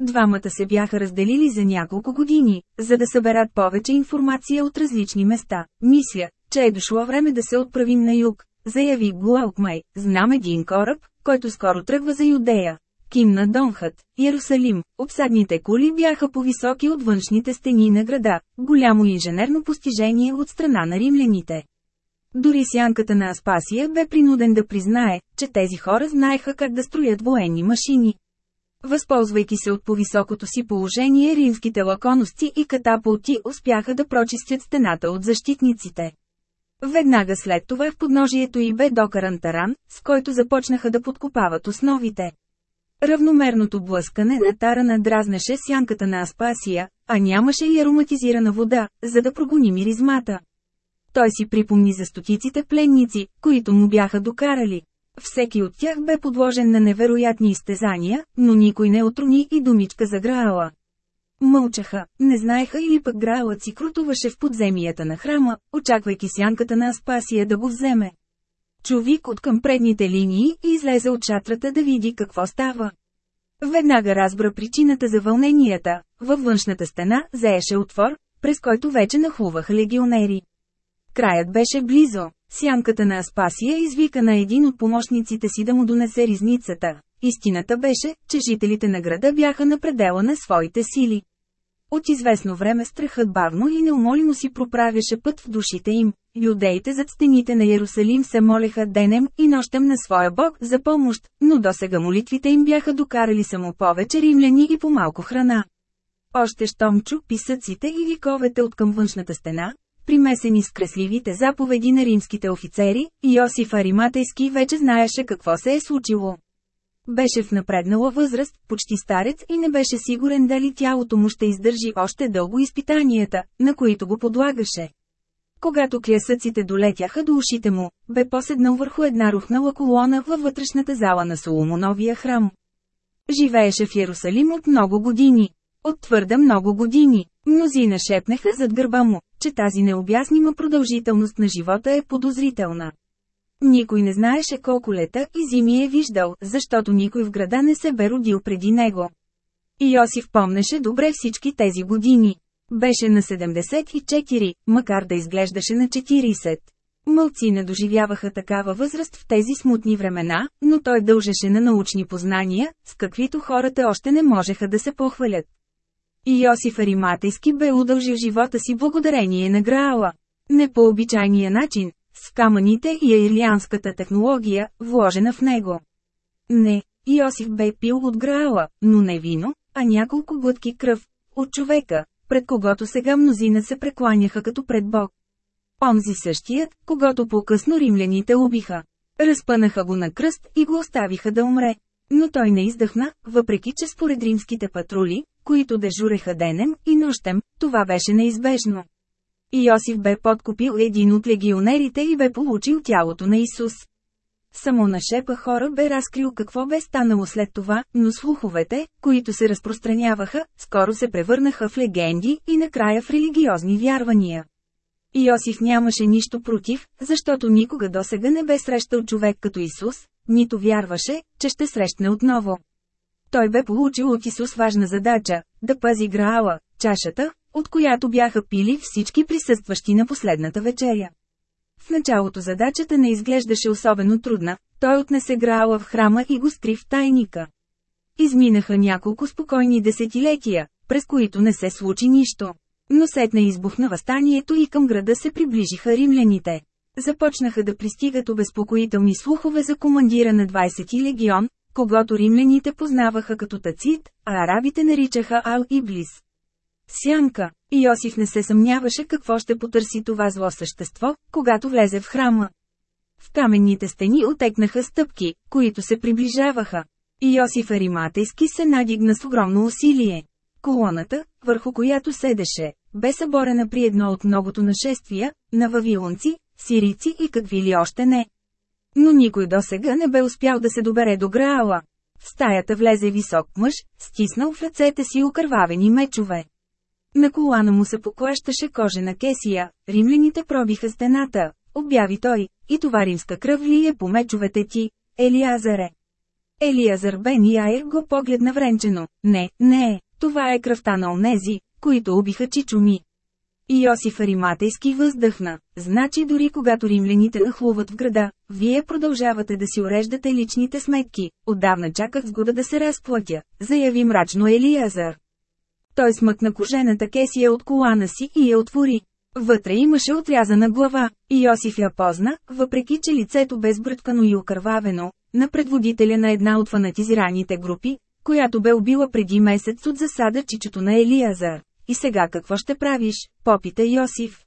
Двамата се бяха разделили за няколко години, за да съберат повече информация от различни места. Мисля, че е дошло време да се отправим на юг, заяви Гуалкмай, знам един кораб, който скоро тръгва за Юдея. Кимна Донхът, Иерусалим, обсадните кули бяха по-високи от външните стени на града, голямо инженерно постижение от страна на римляните. Дори сянката на Аспасия бе принуден да признае, че тези хора знаеха как да строят военни машини. Възползвайки се от повисокото си положение римските лаконости и катапулти успяха да прочистят стената от защитниците. Веднага след това в подножието й бе докаран таран, с който започнаха да подкопават основите. Равномерното блъскане на тарана дразнеше сянката на Аспасия, а нямаше и ароматизирана вода, за да прогони миризмата. Той си припомни за стотиците пленници, които му бяха докарали. Всеки от тях бе подложен на невероятни изтезания, но никой не отруни и думичка за Граала. Мълчаха, не знаеха или пък Граалът си крутуваше в подземията на храма, очаквайки сянката на Аспасия да го вземе. Човик от към предните линии и излезе от шатрата да види какво става. Веднага разбра причината за вълненията. Във външната стена заеше отвор, през който вече нахлуваха легионери. Краят беше близо. Сянката на Аспасия извика на един от помощниците си да му донесе ризницата. Истината беше, че жителите на града бяха на предела на своите сили. От известно време страхът бавно и неумолимо си проправяше път в душите им. Юдеите зад стените на Иерусалим се молеха денем и нощем на своя бог за помощ, но досега молитвите им бяха докарали само повече римляни и по-малко храна. Още щом чу писъците и виковете от към външната стена, примесени с кресливите заповеди на римските офицери, Йосиф Ариматейски вече знаеше какво се е случило. Беше в напреднала възраст, почти старец и не беше сигурен дали тялото му ще издържи още дълго изпитанията, на които го подлагаше. Когато клясъците долетяха до ушите му, бе поседнал върху една рухнала колона във вътрешната зала на Соломоновия храм. Живееше в Иерусалим от много години. От твърде много години. Мнозина шепнеха зад гърба му, че тази необяснима продължителност на живота е подозрителна. Никой не знаеше колко лета и зими е виждал, защото никой в града не се бе родил преди него. Йосиф помнеше добре всички тези години. Беше на 74, макар да изглеждаше на 40. Мълци не доживяваха такава възраст в тези смутни времена, но той дължеше на научни познания, с каквито хората още не можеха да се похвалят. Йосиф Ариматейски бе удължил живота си благодарение на Граала. Не по обичайния начин, с камъните и аирлианската технология, вложена в него. Не, Йосиф бе пил от Граала, но не вино, а няколко глътки кръв, от човека, пред когото сега мнозина се прекланяха като пред Бог. Онзи същият, когато по-късно римляните убиха. Разпънаха го на кръст и го оставиха да умре. Но той не издъхна, въпреки че според римските патрули, които дежуреха денем и нощем, това беше неизбежно. Йосиф бе подкупил един от легионерите и бе получил тялото на Исус. Само на шепа хора бе разкрил какво бе станало след това, но слуховете, които се разпространяваха, скоро се превърнаха в легенди и накрая в религиозни вярвания. Йосиф нямаше нищо против, защото никога досега не бе срещал човек като Исус, нито вярваше, че ще срещне отново. Той бе получил от Исус важна задача – да пази Граала, чашата, от която бяха пили всички присъстващи на последната вечеря. В началото задачата не изглеждаше особено трудна, той отнесе Граала в храма и го скри в тайника. Изминаха няколко спокойни десетилетия, през които не се случи нищо. Но сетне избухна възстанието и към града се приближиха римляните. Започнаха да пристигат обезпокоителни слухове за командира на 20 легион, когато римляните познаваха като Тацит, а арабите наричаха Ал-Иблис. Сянка. Йосиф не се съмняваше какво ще потърси това зло същество, когато влезе в храма. В каменните стени отекнаха стъпки, които се приближаваха. Йосиф Ариматейски се надигна с огромно усилие. Колоната, върху която седеше, бе съборена при едно от многото нашествия, на вавилонци, сирийци и какви ли още не. Но никой досега не бе успял да се добере до Граала. В стаята влезе висок мъж, стиснал в ръцете си окървавени мечове. На колана му се поклащаше кожена кесия, римляните пробиха стената, обяви той, и това римска кръв ли е по мечовете ти, Елиазаре. Елиазар Бен Яир го погледна вренчено, не, не е, това е кръвта на онези, които убиха чичуми. Йосиф Ариматейски въздъхна, значи дори когато римляните нахлуват в града, вие продължавате да си уреждате личните сметки, отдавна чаках сгода да се разплатя, заяви мрачно Елиазар. Той смъкна кожената кесия от колана си и я отвори. Вътре имаше отрязана глава, Йосиф я позна, въпреки че лицето бе сбръткано и окървавено, на предводителя на една от фанатизираните групи, която бе убила преди месец от засада чичото на Елиазар. И сега какво ще правиш, попита Йосиф.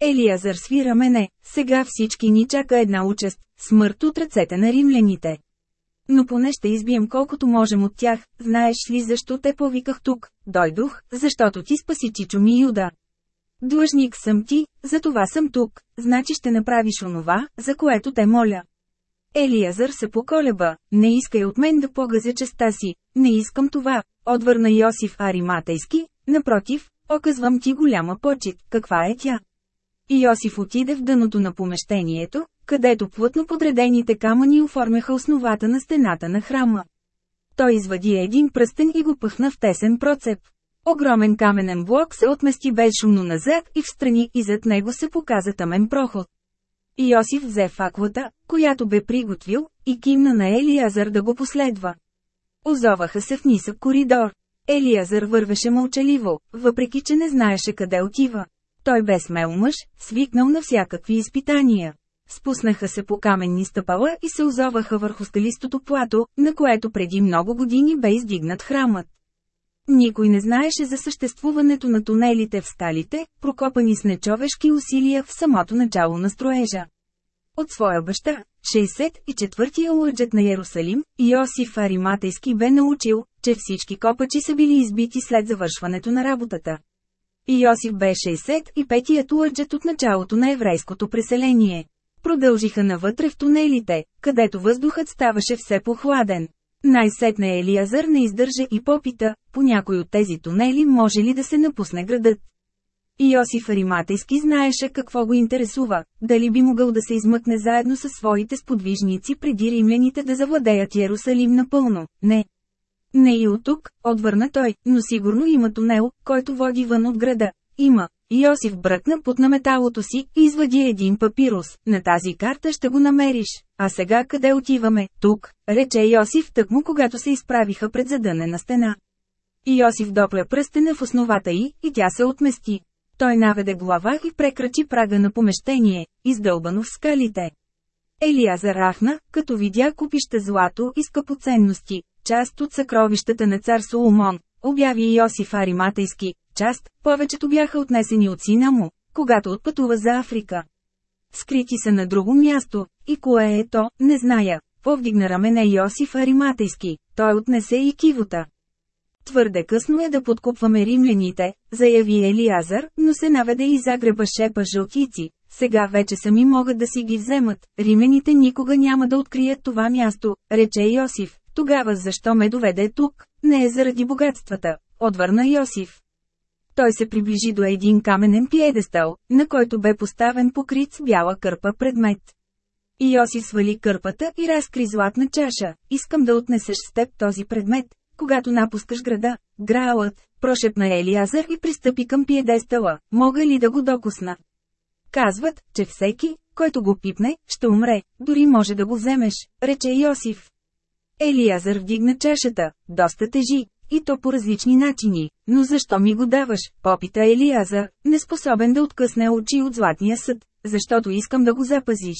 Елиазар свира мене, сега всички ни чака една участ, смърт от ръцете на римляните. Но поне ще избием колкото можем от тях, знаеш ли защо те повиках тук? Дойдох, защото ти спаси Чичо ми Юда. Длъжник съм ти, за това съм тук, значи ще направиш онова, за което те моля. Елиязър се поколеба, не искай от мен да погазя честа си, не искам това, отвърна Йосиф Ариматейски, напротив, оказвам ти голяма почет, каква е тя. И Йосиф отиде в дъното на помещението, където плътно подредените камъни оформяха основата на стената на храма. Той извади един пръстен и го пъхна в тесен процеп. Огромен каменен блок се отмести безшумно назад и в страни и зад него се показа тъмен проход. Йосиф взе факлата, която бе приготвил, и кимна на Елиязър да го последва. Озоваха се в нисък коридор. Елиязър вървеше мълчаливо, въпреки че не знаеше къде отива. Той бе смел мъж, свикнал на всякакви изпитания. Спуснаха се по каменни стъпала и се озоваха върху скалистото плато, на което преди много години бе издигнат храмът. Никой не знаеше за съществуването на тунелите в скалите, прокопани с нечовешки усилия в самото начало на строежа. От своя баща, 64-я лъджет на Ярусалим, Йосиф Ариматейски бе научил, че всички копачи са били избити след завършването на работата. Йосиф бе 65-ият лъджет от началото на еврейското преселение. Продължиха навътре в тунелите, където въздухът ставаше все по-хладен. Най-сетне Елиязър не издържа и попита, по някой от тези тунели може ли да се напусне градът. Йосиф Ариматейски знаеше какво го интересува, дали би могъл да се измъкне заедно със своите сподвижници преди римляните да завладеят Ярусалим напълно. Не. Не и от тук, отвърна той, но сигурно има тунел, който води вън от града. Има. Йосиф бръкна под наметалото си и извади един папирус. На тази карта ще го намериш. А сега къде отиваме? Тук, рече Йосиф тъкмо когато се изправиха пред задънена стена. Йосиф допля пръстена в основата й, и тя се отмести. Той наведе глава и прекрачи прага на помещение, издълбано в скалите. Елия зарахна, като видя купища злато и скъпоценности, част от съкровищата на цар Соломон, обяви Йосиф Ариматейски, част, повечето бяха отнесени от сина му, когато отпътува за Африка. Скрити са на друго място, и кое е то, не зная. Повдигна рамене Йосиф Ариматейски, той отнесе и кивота. Твърде късно е да подкупваме римляните, заяви Елиазър, но се наведе и загреба шепа жълтици. Сега вече сами могат да си ги вземат, римляните никога няма да открият това място, рече Йосиф. Тогава защо ме доведе тук? Не е заради богатствата, отвърна Йосиф. Той се приближи до един каменен пиедестал, на който бе поставен покрит с бяла кърпа предмет. Йосиф свали кърпата и разкри златна чаша. Искам да отнесеш с теб този предмет, когато напускаш града. Граалът, прошепна Елиазър и пристъпи към пиедестала. Мога ли да го докусна? Казват, че всеки, който го пипне, ще умре, дори може да го вземеш, рече Йосиф. Елиазър вдигна чашата, доста тежи, и то по различни начини. Но защо ми го даваш, попита Елиазър, неспособен да откъсне очи от златния съд, защото искам да го запазиш.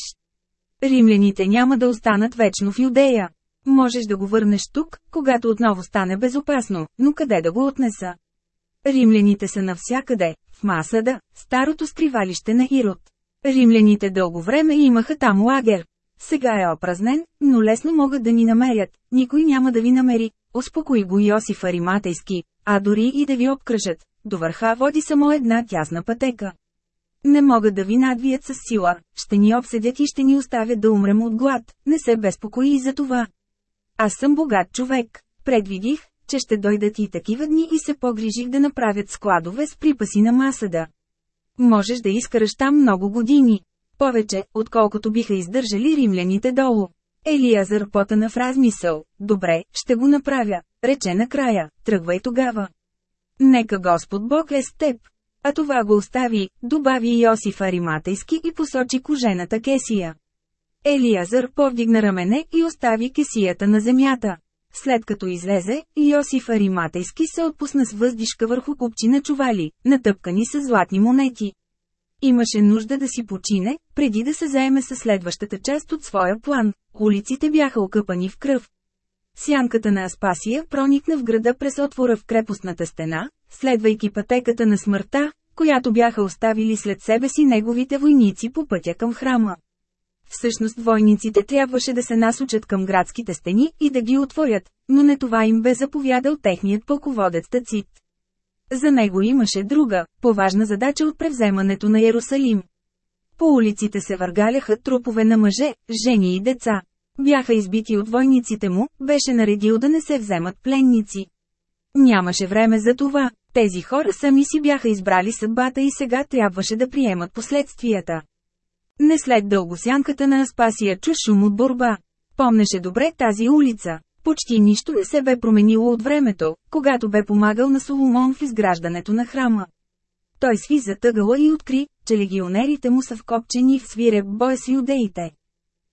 Римляните няма да останат вечно в Юдея. Можеш да го върнеш тук, когато отново стане безопасно, но къде да го отнеса? Римляните са навсякъде, в Масада, старото скривалище на Ирод. Римляните дълго време имаха там лагер. Сега е опразнен, но лесно могат да ни намерят, никой няма да ви намери, успокои го Йосиф Ариматейски, а дори и да ви обкръжат, до върха води само една тясна пътека. Не могат да ви надвият с сила, ще ни обседят и ще ни оставят да умрем от глад, не се безпокои и за това. Аз съм богат човек. Предвидих, че ще дойдат и такива дни и се погрижих да направят складове с припаси на масада. Можеш да изкараш там много години. Повече, отколкото биха издържали римляните долу. Елиязър потана в размисъл. Добре, ще го направя, рече накрая, тръгвай тогава. Нека Господ Бог е с теб. А това го остави, добави Йосиф Ариматейски и посочи кожената кесия. Елиязър повдигна рамене и остави кесията на земята. След като излезе, Йосиф Ариматейски се отпусна с въздишка върху купчина чували, натъпкани с златни монети. Имаше нужда да си почине, преди да се заеме със следващата част от своя план. Улиците бяха окъпани в кръв. Сянката на Аспасия проникна в града през отвора в крепостната стена, следвайки пътеката на смъртта, която бяха оставили след себе си неговите войници по пътя към храма. Всъщност войниците трябваше да се насочат към градските стени и да ги отворят, но не това им бе заповядал техният пълководец Тацит. За него имаше друга, поважна задача от превземането на Иерусалим. По улиците се въргаляха трупове на мъже, жени и деца. Бяха избити от войниците му, беше наредил да не се вземат пленници. Нямаше време за това, тези хора сами си бяха избрали съдбата и сега трябваше да приемат последствията. Не след дълго сянката на Аспасия чу шум от борба. Помнеше добре тази улица. Почти нищо не се бе променило от времето, когато бе помагал на Соломон в изграждането на храма. Той сви за тъгъла и откри, че легионерите му са вкопчени в свиреп бой с юдеите.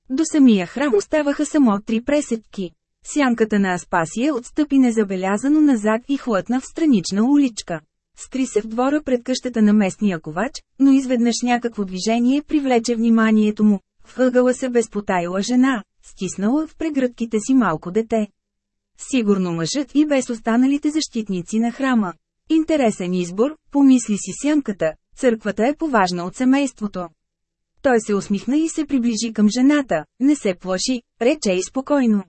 До самия храм оставаха само три пресетки. Сянката на Аспасия отстъпи незабелязано назад и хлътна в странична уличка. Скри се в двора пред къщата на местния ковач, но изведнъж някакво движение привлече вниманието му. В се безпотайла жена, стиснала в прегръдките си малко дете. Сигурно мъжът и без останалите защитници на храма. Интересен избор, помисли си сянката, църквата е поважна от семейството. Той се усмихна и се приближи към жената, не се плаши, рече и спокойно.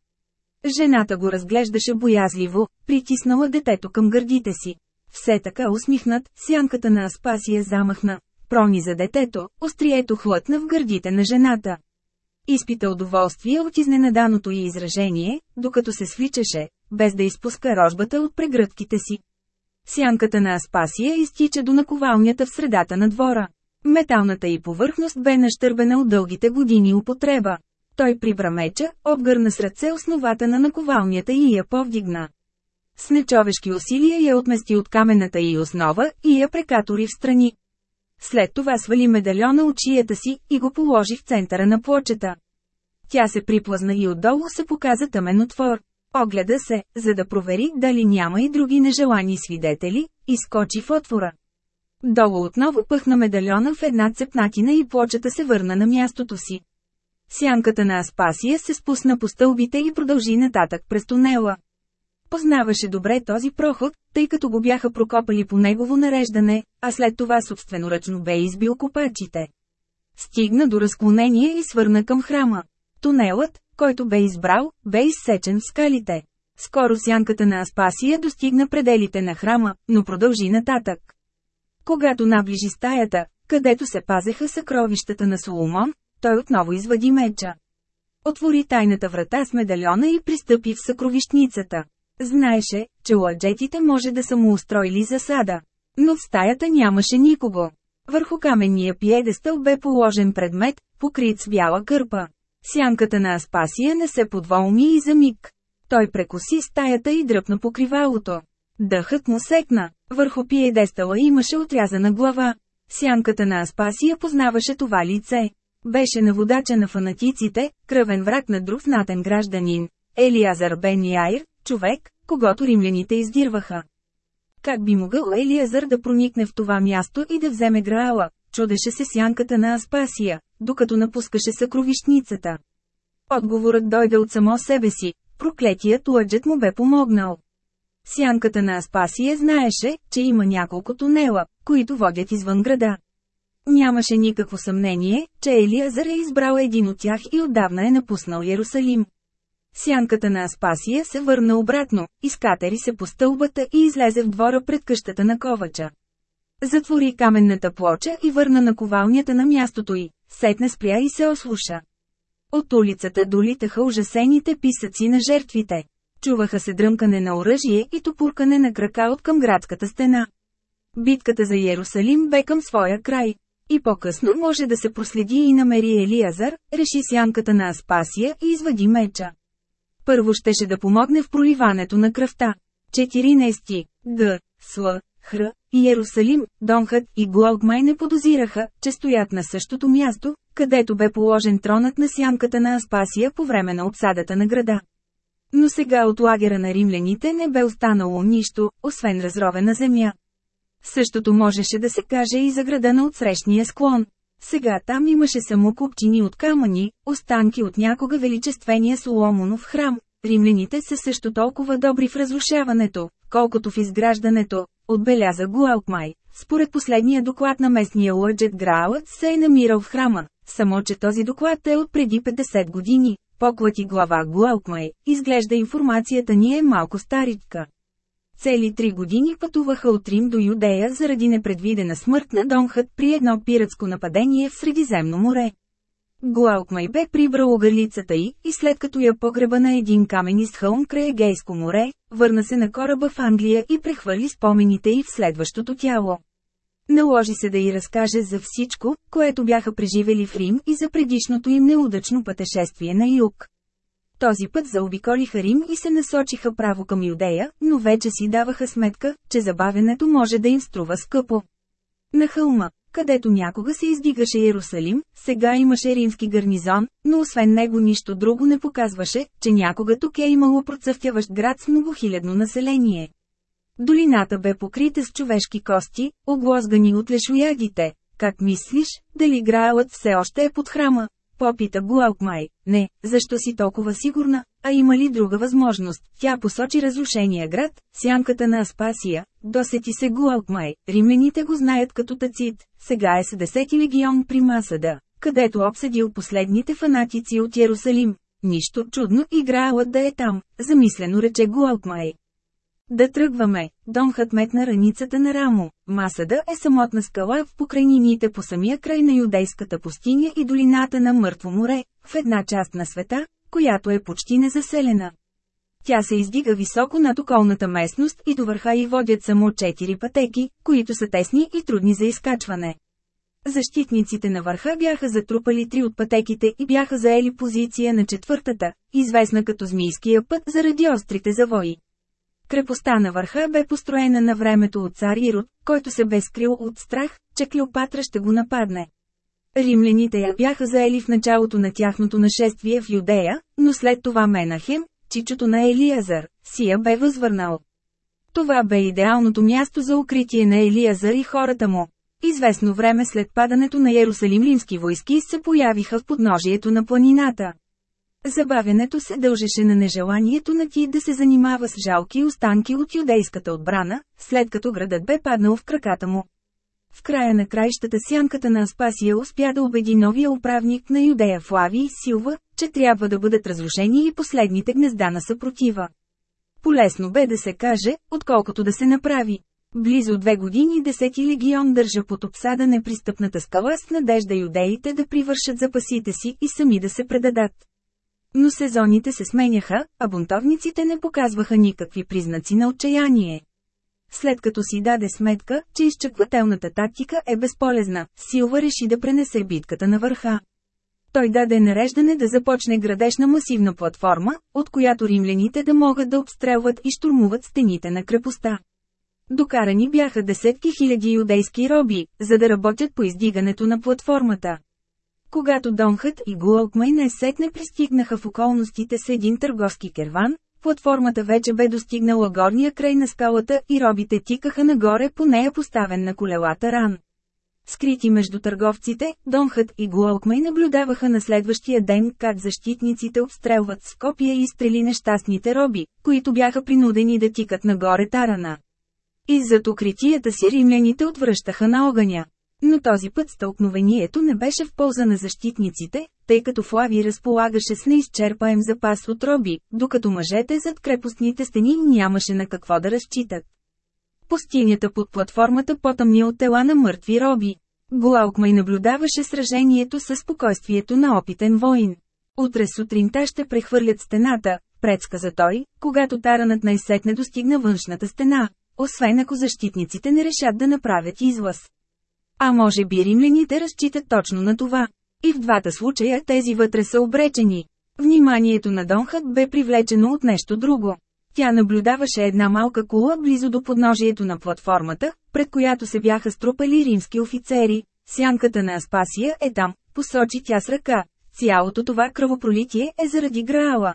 Жената го разглеждаше боязливо, притиснала детето към гърдите си. Все така усмихнат, сянката на Аспасия замахна, прони за детето, острието хлътна в гърдите на жената. Изпита удоволствие от изненаданото й изражение, докато се свличаше, без да изпуска рожбата от прегръдките си. Сянката на Аспасия изтича до наковалнята в средата на двора. Металната й повърхност бе нащърбена от дългите години употреба. Той прибра меча, обгърна с ръце основата на наковалнята и я повдигна. С нечовешки усилия я отмести от камената й основа и я прекатори в страни. След това свали медальона от чията си и го положи в центъра на плочета. Тя се приплазна и отдолу се показа тъмен отвор. Огледа се, за да провери дали няма и други нежелани свидетели, и скочи в отвора. Долу отново пъхна медальона в една цепнатина и плочата се върна на мястото си. Сянката на Аспасия се спусна по стълбите и продължи нататък през тунела. Познаваше добре този проход, тъй като го бяха прокопали по негово нареждане, а след това собственоръчно бе избил копачите. Стигна до разклонение и свърна към храма. Тунелът, който бе избрал, бе изсечен в скалите. Скоро сянката на Аспасия достигна пределите на храма, но продължи нататък. Когато наближи стаята, където се пазеха съкровищата на Соломон, той отново извади меча. Отвори тайната врата с медальона и пристъпи в съкровищницата. Знаеше, че ладжетите може да са му устроили засада. Но в стаята нямаше никого. Върху каменния пиедестъл бе положен предмет, покрит с бяла кърпа. Сянката на Аспасия не се подволми и за миг. Той прекоси стаята и дръпна покривалото. Дъхът му секна. Върху пиедестала имаше отрязана глава. Сянката на Аспасия познаваше това лице. Беше на водача на фанатиците, кръвен враг на друг знатен гражданин. Елиазар Бен Яир, човек, когато римляните издирваха. Как би могъл Елиазър да проникне в това място и да вземе Граала, чудеше се сянката на Аспасия, докато напускаше съкровищницата. Отговорът дойде от само себе си, проклетият лъджет му бе помогнал. Сянката на Аспасия знаеше, че има няколко тунела, които водят извън града. Нямаше никакво съмнение, че Елиазър е избрал един от тях и отдавна е напуснал Иерусалим. Сянката на Аспасия се върна обратно, изкатери се по стълбата и излезе в двора пред къщата на ковача. Затвори каменната плоча и върна на ковалнята на мястото й, сетне спря и се ослуша. От улицата долитаха ужасените писъци на жертвите. Чуваха се дръмкане на оръжие и топуркане на крака от към градската стена. Битката за Иерусалим бе към своя край. И по-късно може да се проследи и намери Елиазар, реши сянката на Аспасия и извади меча. Първо щеше да помогне в проливането на кръвта. 14. Г. Сл. Хр. Иерусалим, Донхът и Глогмай не подозираха, че стоят на същото място, където бе положен тронът на сянката на Аспасия по време на обсадата на града. Но сега от лагера на римляните не бе останало нищо, освен разровена земя. Същото можеше да се каже и за града на отсрещния склон. Сега там имаше само купчини от камъни, останки от някога величествения Соломонов храм. Римляните са също толкова добри в разрушаването, колкото в изграждането, отбеляза Гуалкмай. Според последния доклад на местния лъджет Граалът се е намирал в храма, само че този доклад е от преди 50 години. Поклати глава Гуалкмай, изглежда информацията ни е малко старичка. Цели три години пътуваха от Рим до Юдея заради непредвидена смърт на Донхът при едно пиратско нападение в Средиземно море. Гуалкмай бе прибрал огърлицата й, и след като я погреба на един каменист хълм край Егейско море, върна се на кораба в Англия и прехвърли спомените й в следващото тяло. Наложи се да й разкаже за всичко, което бяха преживели в Рим и за предишното им неудачно пътешествие на юг. Този път заобиколиха Рим и се насочиха право към Юдея, но вече си даваха сметка, че забавянето може да им струва скъпо. На хълма, където някога се издигаше Иерусалим, сега имаше римски гарнизон, но освен него нищо друго не показваше, че някога тук е имало процъфтяващ град с многохилядно население. Долината бе покрита с човешки кости, оглозгани от лешоядите. Как мислиш, дали Граалът все още е под храма? Попита Гуалкмай. Не, защо си толкова сигурна, а има ли друга възможност? Тя посочи разрушения град, сянката на Аспасия, досети се Гуалкмай. Римляните го знаят като Тацит, сега е 70 легион при Масада, където обсъдил последните фанатици от Иерусалим. Нищо чудно играелът да е там, замислено рече Гуалкмай. Да тръгваме, Донхът метна раницата на рамо. Масада е самотна скала в покрайнините по самия край на юдейската пустиня и долината на Мъртво море, в една част на света, която е почти незаселена. Тя се издига високо над околната местност и до върха и водят само четири пътеки, които са тесни и трудни за изкачване. Защитниците на върха бяха затрупали три от пътеките и бяха заели позиция на четвъртата, известна като Змийския път заради острите завои. Крепостта на върха бе построена на времето от цар Ирод, който се бе скрил от страх, че Клеопатра ще го нападне. Римляните я бяха заели в началото на тяхното нашествие в Юдея, но след това Менахем, чичото на Елиязър, си я бе възвърнал. Това бе идеалното място за укритие на Елиязър и хората му. Известно време след падането на Иерусалим римски войски се появиха в подножието на планината. Забавянето се дължеше на нежеланието на ти да се занимава с жалки останки от юдейската отбрана, след като градът бе паднал в краката му. В края на краищата сянката на Аспасия успя да убеди новия управник на Юдея Флави и Силва, че трябва да бъдат разрушени и последните гнезда на съпротива. Полесно бе да се каже, отколкото да се направи. Близо две години десети легион държа под обсада непристъпната скала с надежда юдеите да привършат запасите си и сами да се предадат. Но сезоните се сменяха, а бунтовниците не показваха никакви признаци на отчаяние. След като си даде сметка, че изчаквателната тактика е безполезна, Силва реши да пренесе битката на върха. Той даде нареждане да започне градежна масивна платформа, от която римляните да могат да обстрелват и штурмуват стените на крепостта. Докарани бяха десетки хиляди юдейски роби, за да работят по издигането на платформата. Когато Донхът и Гуалкмай не сетне пристигнаха в околностите с един търговски керван, платформата вече бе достигнала горния край на скалата и робите тикаха нагоре по нея поставен на колелата ран. Скрити между търговците, Донхът и Гуалкмай наблюдаваха на следващия ден как защитниците обстрелват с копия и стрели нещастните роби, които бяха принудени да тикат нагоре тарана. И зад укритията си римляните отвръщаха на огъня. Но този път стълкновението не беше в полза на защитниците, тъй като Флави разполагаше с неизчерпаем запас от роби, докато мъжете зад крепостните стени нямаше на какво да разчитат. Пустинята под платформата потъмни от тела на мъртви роби. Глаукмай наблюдаваше сражението със спокойствието на опитен воин. Утре сутринта ще прехвърлят стената, предсказа той, когато таранът най-сетне достигна външната стена, освен ако защитниците не решат да направят излъз. А може би римляните разчитат точно на това. И в двата случая тези вътре са обречени. Вниманието на Донхът бе привлечено от нещо друго. Тя наблюдаваше една малка кула близо до подножието на платформата, пред която се бяха струпали римски офицери. Сянката на Аспасия е там, посочи тя с ръка. Цялото това кръвопролитие е заради Граала.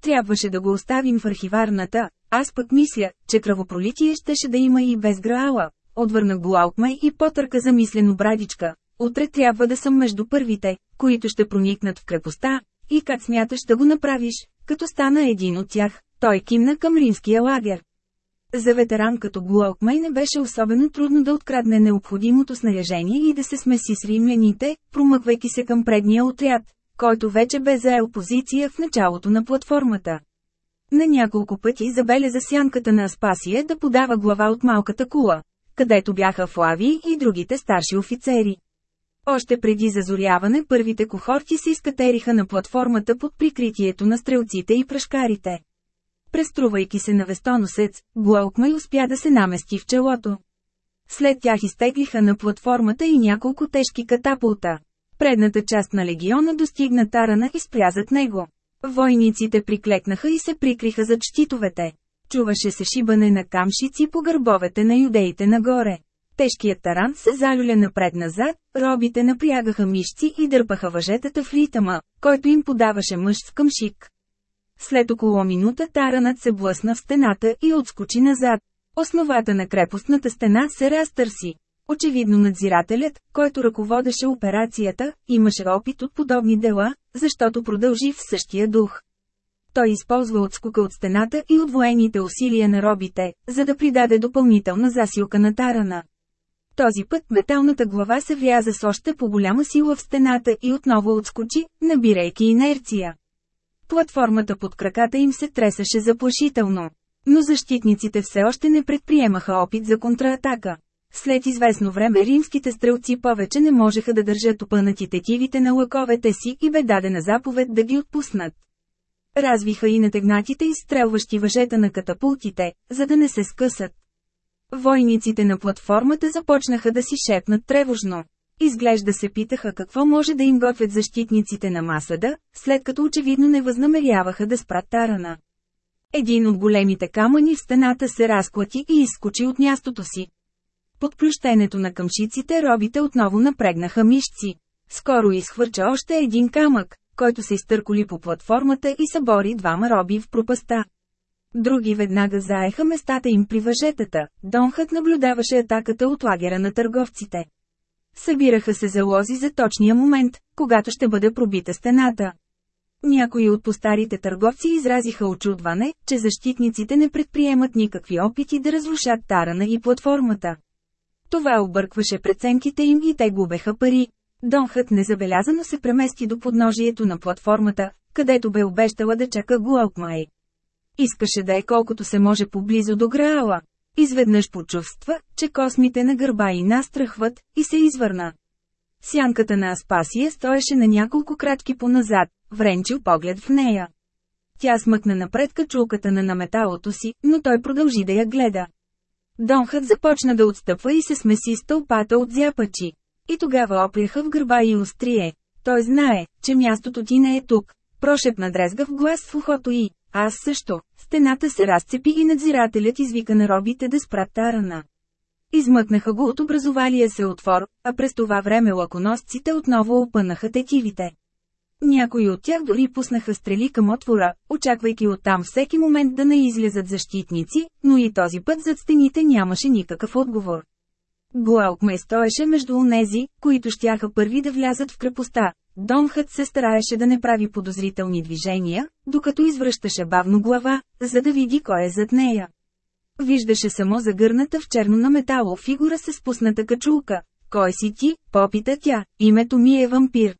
Трябваше да го оставим в архиварната, аз пък мисля, че кръвопролитие щеше да има и без Граала. Отвърна Гуалкмай и потърка замислено брадичка. Утре трябва да съм между първите, които ще проникнат в крепостта. И как смяташ да го направиш, като стана един от тях, той кимна към римския лагер. За ветеран като Глокмай не беше особено трудно да открадне необходимото снаряжение и да се смеси с римляните, промъквайки се към предния отряд, който вече бе заел позиция в началото на платформата. На няколко пъти забеляза сянката на Аспасия да подава глава от малката кула, където бяха Флави и другите старши офицери. Още преди зазоряване първите кохорти се изкатериха на платформата под прикритието на стрелците и прашкарите. Преструвайки се на вестоносец, Глоукмай успя да се намести в челото. След тях изтеглиха на платформата и няколко тежки катапулта. Предната част на легиона достигна тарана и спря зад него. Войниците приклекнаха и се прикриха зад щитовете. Чуваше се шибане на камшици по гърбовете на юдеите нагоре. Тежкият таран се залюля напред-назад, робите напрягаха мишци и дърпаха въжетата в ритъма, който им подаваше мъж в къмшик. След около минута таранът се блъсна в стената и отскочи назад. Основата на крепостната стена се разтърси. Очевидно надзирателят, който ръководеше операцията, имаше опит от подобни дела, защото продължи в същия дух. Той използва отскока от стената и отвоените усилия на робите, за да придаде допълнителна засилка на тарана. Този път металната глава се вряза с още по-голяма сила в стената и отново отскочи, набирайки инерция. Платформата под краката им се тресаше заплашително. Но защитниците все още не предприемаха опит за контратака. След известно време римските стрелци повече не можеха да държат опънати тетивите на лъковете си и бе дадена заповед да ги отпуснат. Развиха и натегнатите изстрелващи въжета на катапултите, за да не се скъсат. Войниците на платформата започнаха да си шепнат тревожно. Изглежда се питаха какво може да им готвят защитниците на масада, след като очевидно не възнамеряваха да спрат тарана. Един от големите камъни в стената се разклати и изскочи от мястото си. Под плющенето на къмшиците робите отново напрегнаха мишци. Скоро изхвърча още един камък, който се изтърколи по платформата и събори двама роби в пропаста. Други веднага заеха местата им при въжетата, Донхът наблюдаваше атаката от лагера на търговците. Събираха се залози за точния момент, когато ще бъде пробита стената. Някои от постарите търговци изразиха очудване, че защитниците не предприемат никакви опити да разрушат тарана и платформата. Това объркваше преценките им и те губеха пари. Донхът незабелязано се премести до подножието на платформата, където бе обещала да чака Гуалкмай. Искаше да е колкото се може поблизо до Граала. Изведнъж почувства, че космите на гърба и настрахват, и се извърна. Сянката на Аспасия стоеше на няколко кратки поназад, вренчил поглед в нея. Тя смъкна напред качулката на наметалото си, но той продължи да я гледа. Донхът започна да отстъпва и се смеси с тълпата от зяпачи. И тогава опряха в гърба и острие. Той знае, че мястото ти не е тук. Прошепна дрезгав глас в ухото и. Аз също. Стената се разцепи и надзирателят извика на робите да спрат тарана. Измъкнаха го от образовалия се отвор, а през това време лаконосците отново опънаха тетивите. Някои от тях дори пуснаха стрели към отвора, очаквайки оттам всеки момент да не излязат защитници, но и този път зад стените нямаше никакъв отговор. Глаукме стоеше между онези, които щяха първи да влязат в крепостта. Донхът се стараеше да не прави подозрителни движения, докато извръщаше бавно глава, за да види кой е зад нея. Виждаше само загърната в черно на метало фигура с спусната качулка. Кой си ти? Попита тя. Името ми е вампир.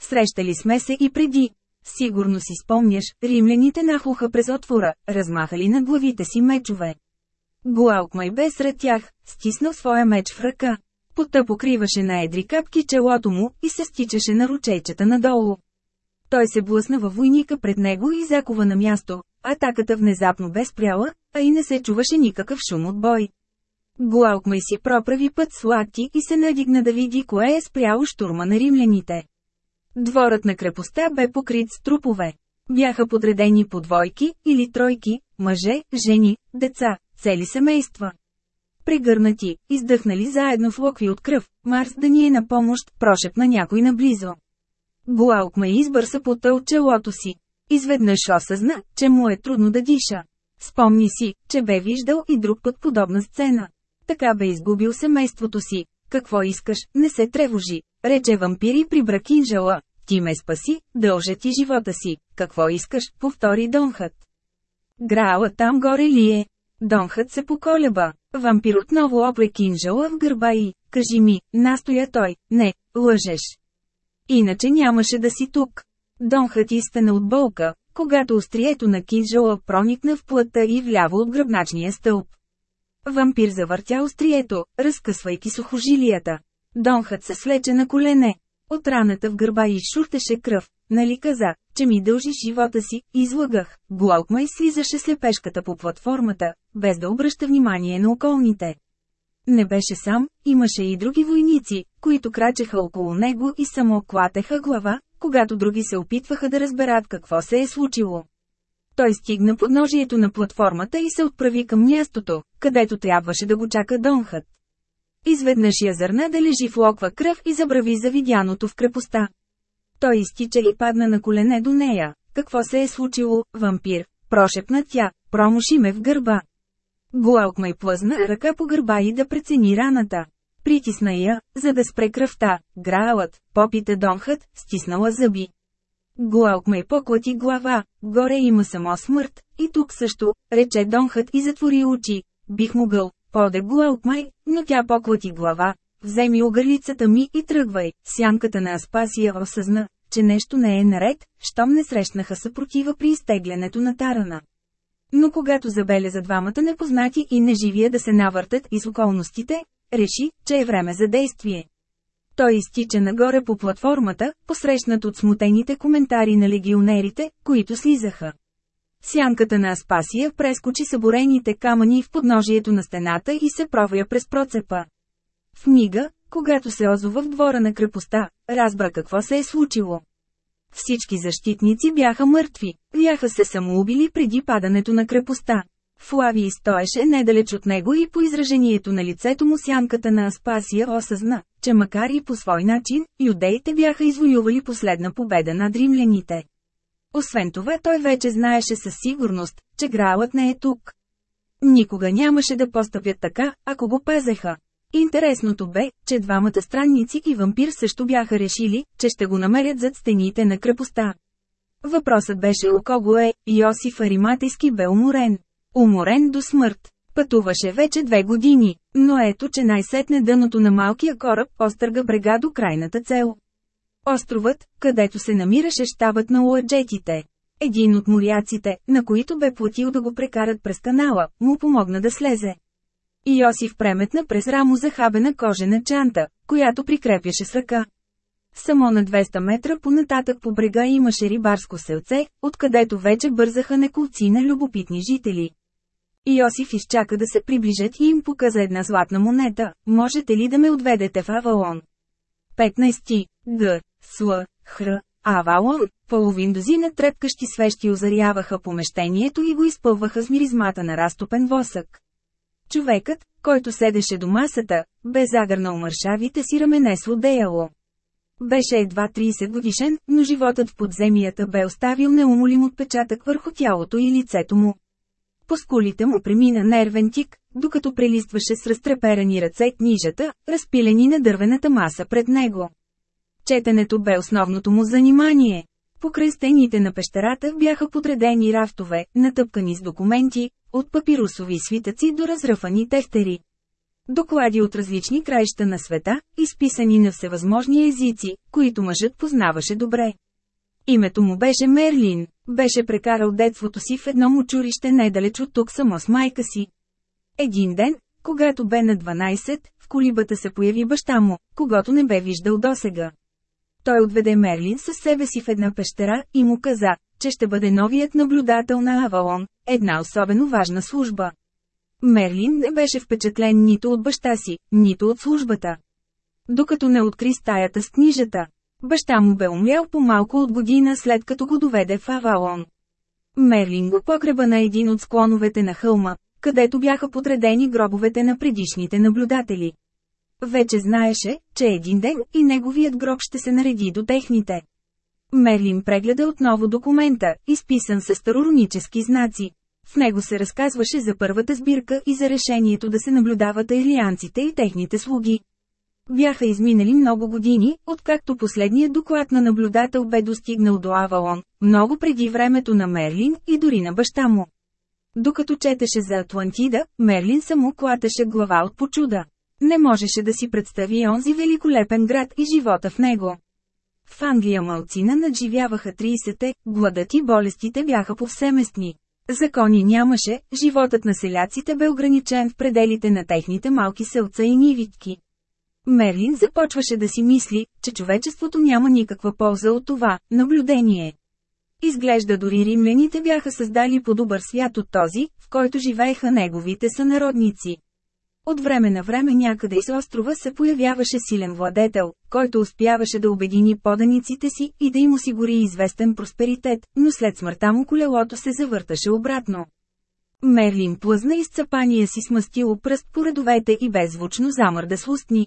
Срещали сме се и преди. Сигурно си спомняш, римляните нахлуха през отвора, размахали над главите си мечове. Глаукмай бе сред тях, стиснал своя меч в ръка. Пота покриваше на едри капки челото му и се стичаше на ручейчета надолу. Той се блъсна във войника пред него и закова на място. Атаката внезапно бе спряла, а и не се чуваше никакъв шум от бой. Глаукмай си проправи път с лакти и се надигна да види кое е спряло штурма на римляните. Дворът на крепостта бе покрит с трупове. Бяха подредени по двойки или тройки, мъже, жени, деца, цели семейства. Прегърнати, издъхнали заедно в локви от кръв, Марс да ни е на помощ, прошепна някой наблизо. Буалк ме избърса пота от челото си. Изведнъж осъзна, че му е трудно да диша. Спомни си, че бе виждал и друг път подобна сцена. Така бе изгубил семейството си. Какво искаш, не се тревожи, рече вампири при бракинжала. Ти ме спаси, дължа ти живота си. Какво искаш, повтори Донхът. Граала там горе ли е? Донхът се поколеба. Вампир отново опре кинжала в гърба и, кажи ми, настоя той, не, лъжеш. Иначе нямаше да си тук. Донхът изстана от болка, когато острието на кинжала проникна в плътта и вляво от гръбначния стълб. Вампир завъртя острието, разкъсвайки сухожилията. Донхът се свлече на колене. От раната в гърба и шуртеше кръв, нали каза, че ми дължиш живота си, излагах. Глаукмай слизаше слепешката по платформата, без да обръща внимание на околните. Не беше сам, имаше и други войници, които крачеха около него и само клатеха глава, когато други се опитваха да разберат какво се е случило. Той стигна под ножието на платформата и се отправи към мястото, където трябваше да го чака Донхът. Изведнъж я зърна да лежи в локва кръв и забрави за видяното в крепостта. Той изтича и падна на колене до нея. Какво се е случило, вампир? Прошепна тя, промуши ме в гърба. Гуалкмай плъзна ръка по гърба и да прецени раната. Притисна я, за да спре кръвта. Граалът, попита Донхът, стиснала зъби. Гуалкмай поклати глава, горе има само смърт, и тук също, рече Донхът и затвори очи. Бих могъл, поде Гуалкмай, но тя поклати глава. Вземи огърлицата ми и тръгвай. Сянката на Аспасия осъзна, че нещо не е наред, щом не срещнаха съпротива при изтеглянето на тарана. Но когато забеляза двамата непознати и неживия да се навъртат из околностите, реши, че е време за действие. Той изтича нагоре по платформата, посрещнат от смутените коментари на легионерите, които слизаха. Сянката на Аспасия прескочи съборените камъни в подножието на стената и се провя през процепа. В мига, когато се озова в двора на крепостта, разбра какво се е случило. Всички защитници бяха мъртви, бяха се самоубили преди падането на крепостта. Флавий стоеше недалеч от него и по изражението на лицето му сянката на Аспасия осъзна, че макар и по свой начин, юдеите бяха извоювали последна победа над римляните. Освен това той вече знаеше със сигурност, че гралът не е тук. Никога нямаше да постъпят така, ако го пазеха. Интересното бе, че двамата странници и вампир също бяха решили, че ще го намерят зад стените на крепостта. Въпросът беше у кого е, Йосиф Ариматейски бе уморен. Уморен до смърт. Пътуваше вече две години, но ето че най-сетне дъното на малкия кораб остърга брега до крайната цел. Островът, където се намираше щабът на уаджетите. Един от моряците, на които бе платил да го прекарат през канала, му помогна да слезе. Йосиф преметна през рамо захабена кожена чанта, която прикрепяше с ръка. Само на 200 метра понататък по брега имаше рибарско селце, откъдето вече бързаха неколци на любопитни жители. Йосиф изчака да се приближат и им показа една златна монета. Можете ли да ме отведете в Авалон? 15. Г. Сл. Хр. Авалон, половин дозина трепкащи свещи озаряваха помещението и го изпълваха с миризмата на разтопен восък. Човекът, който седеше до масата, бе загърнал мършавите си рамене с одеяло. Беше едва 30 годишен, но животът в подземията бе оставил неумолим отпечатък върху тялото и лицето му. По скулите му премина нервен тик, докато прелистваше с разтреперани ръце книжата, разпилени на дървената маса пред него. Четенето бе основното му занимание. Покрай стените на пещерата бяха подредени рафтове, натъпкани с документи, от папирусови свитъци до разръфани тефтери. Доклади от различни краища на света, изписани на всевъзможни езици, които мъжът познаваше добре. Името му беше Мерлин, беше прекарал детството си в едно мучурище недалеч от тук само с майка си. Един ден, когато бе на 12, в колибата се появи баща му, когато не бе виждал досега. Той отведе Мерлин със себе си в една пещера и му каза, че ще бъде новият наблюдател на Авалон, една особено важна служба. Мерлин не беше впечатлен нито от баща си, нито от службата. Докато не откри стаята с книжата, баща му бе умрял по малко от година след като го доведе в Авалон. Мерлин го погреба на един от склоновете на хълма, където бяха подредени гробовете на предишните наблюдатели. Вече знаеше, че един ден и неговият гроб ще се нареди до техните. Мерлин прегледа отново документа, изписан с староронически знаци. В него се разказваше за първата сбирка и за решението да се наблюдават илианците и техните слуги. Бяха изминали много години, откакто последният доклад на наблюдател бе достигнал до Авалон, много преди времето на Мерлин и дори на баща му. Докато четеше за Атлантида, Мерлин само клатеше глава от почуда. Не можеше да си представи онзи великолепен град и живота в него. В Англия малцина надживяваха 30-те, гладът и болестите бяха повсеместни. Закони нямаше, животът на селяците бе ограничен в пределите на техните малки селца и нивитки. Мерлин започваше да си мисли, че човечеството няма никаква полза от това наблюдение. Изглежда дори римляните бяха създали по-добър свят от този, в който живееха неговите сънародници. От време на време някъде из острова се появяваше силен владетел, който успяваше да обедини поданиците си и да им осигури известен просперитет, но след смъртта му колелото се завърташе обратно. Мерлин плъзна изцапания си смастило пръст по редовете и беззвучно замърда с устни.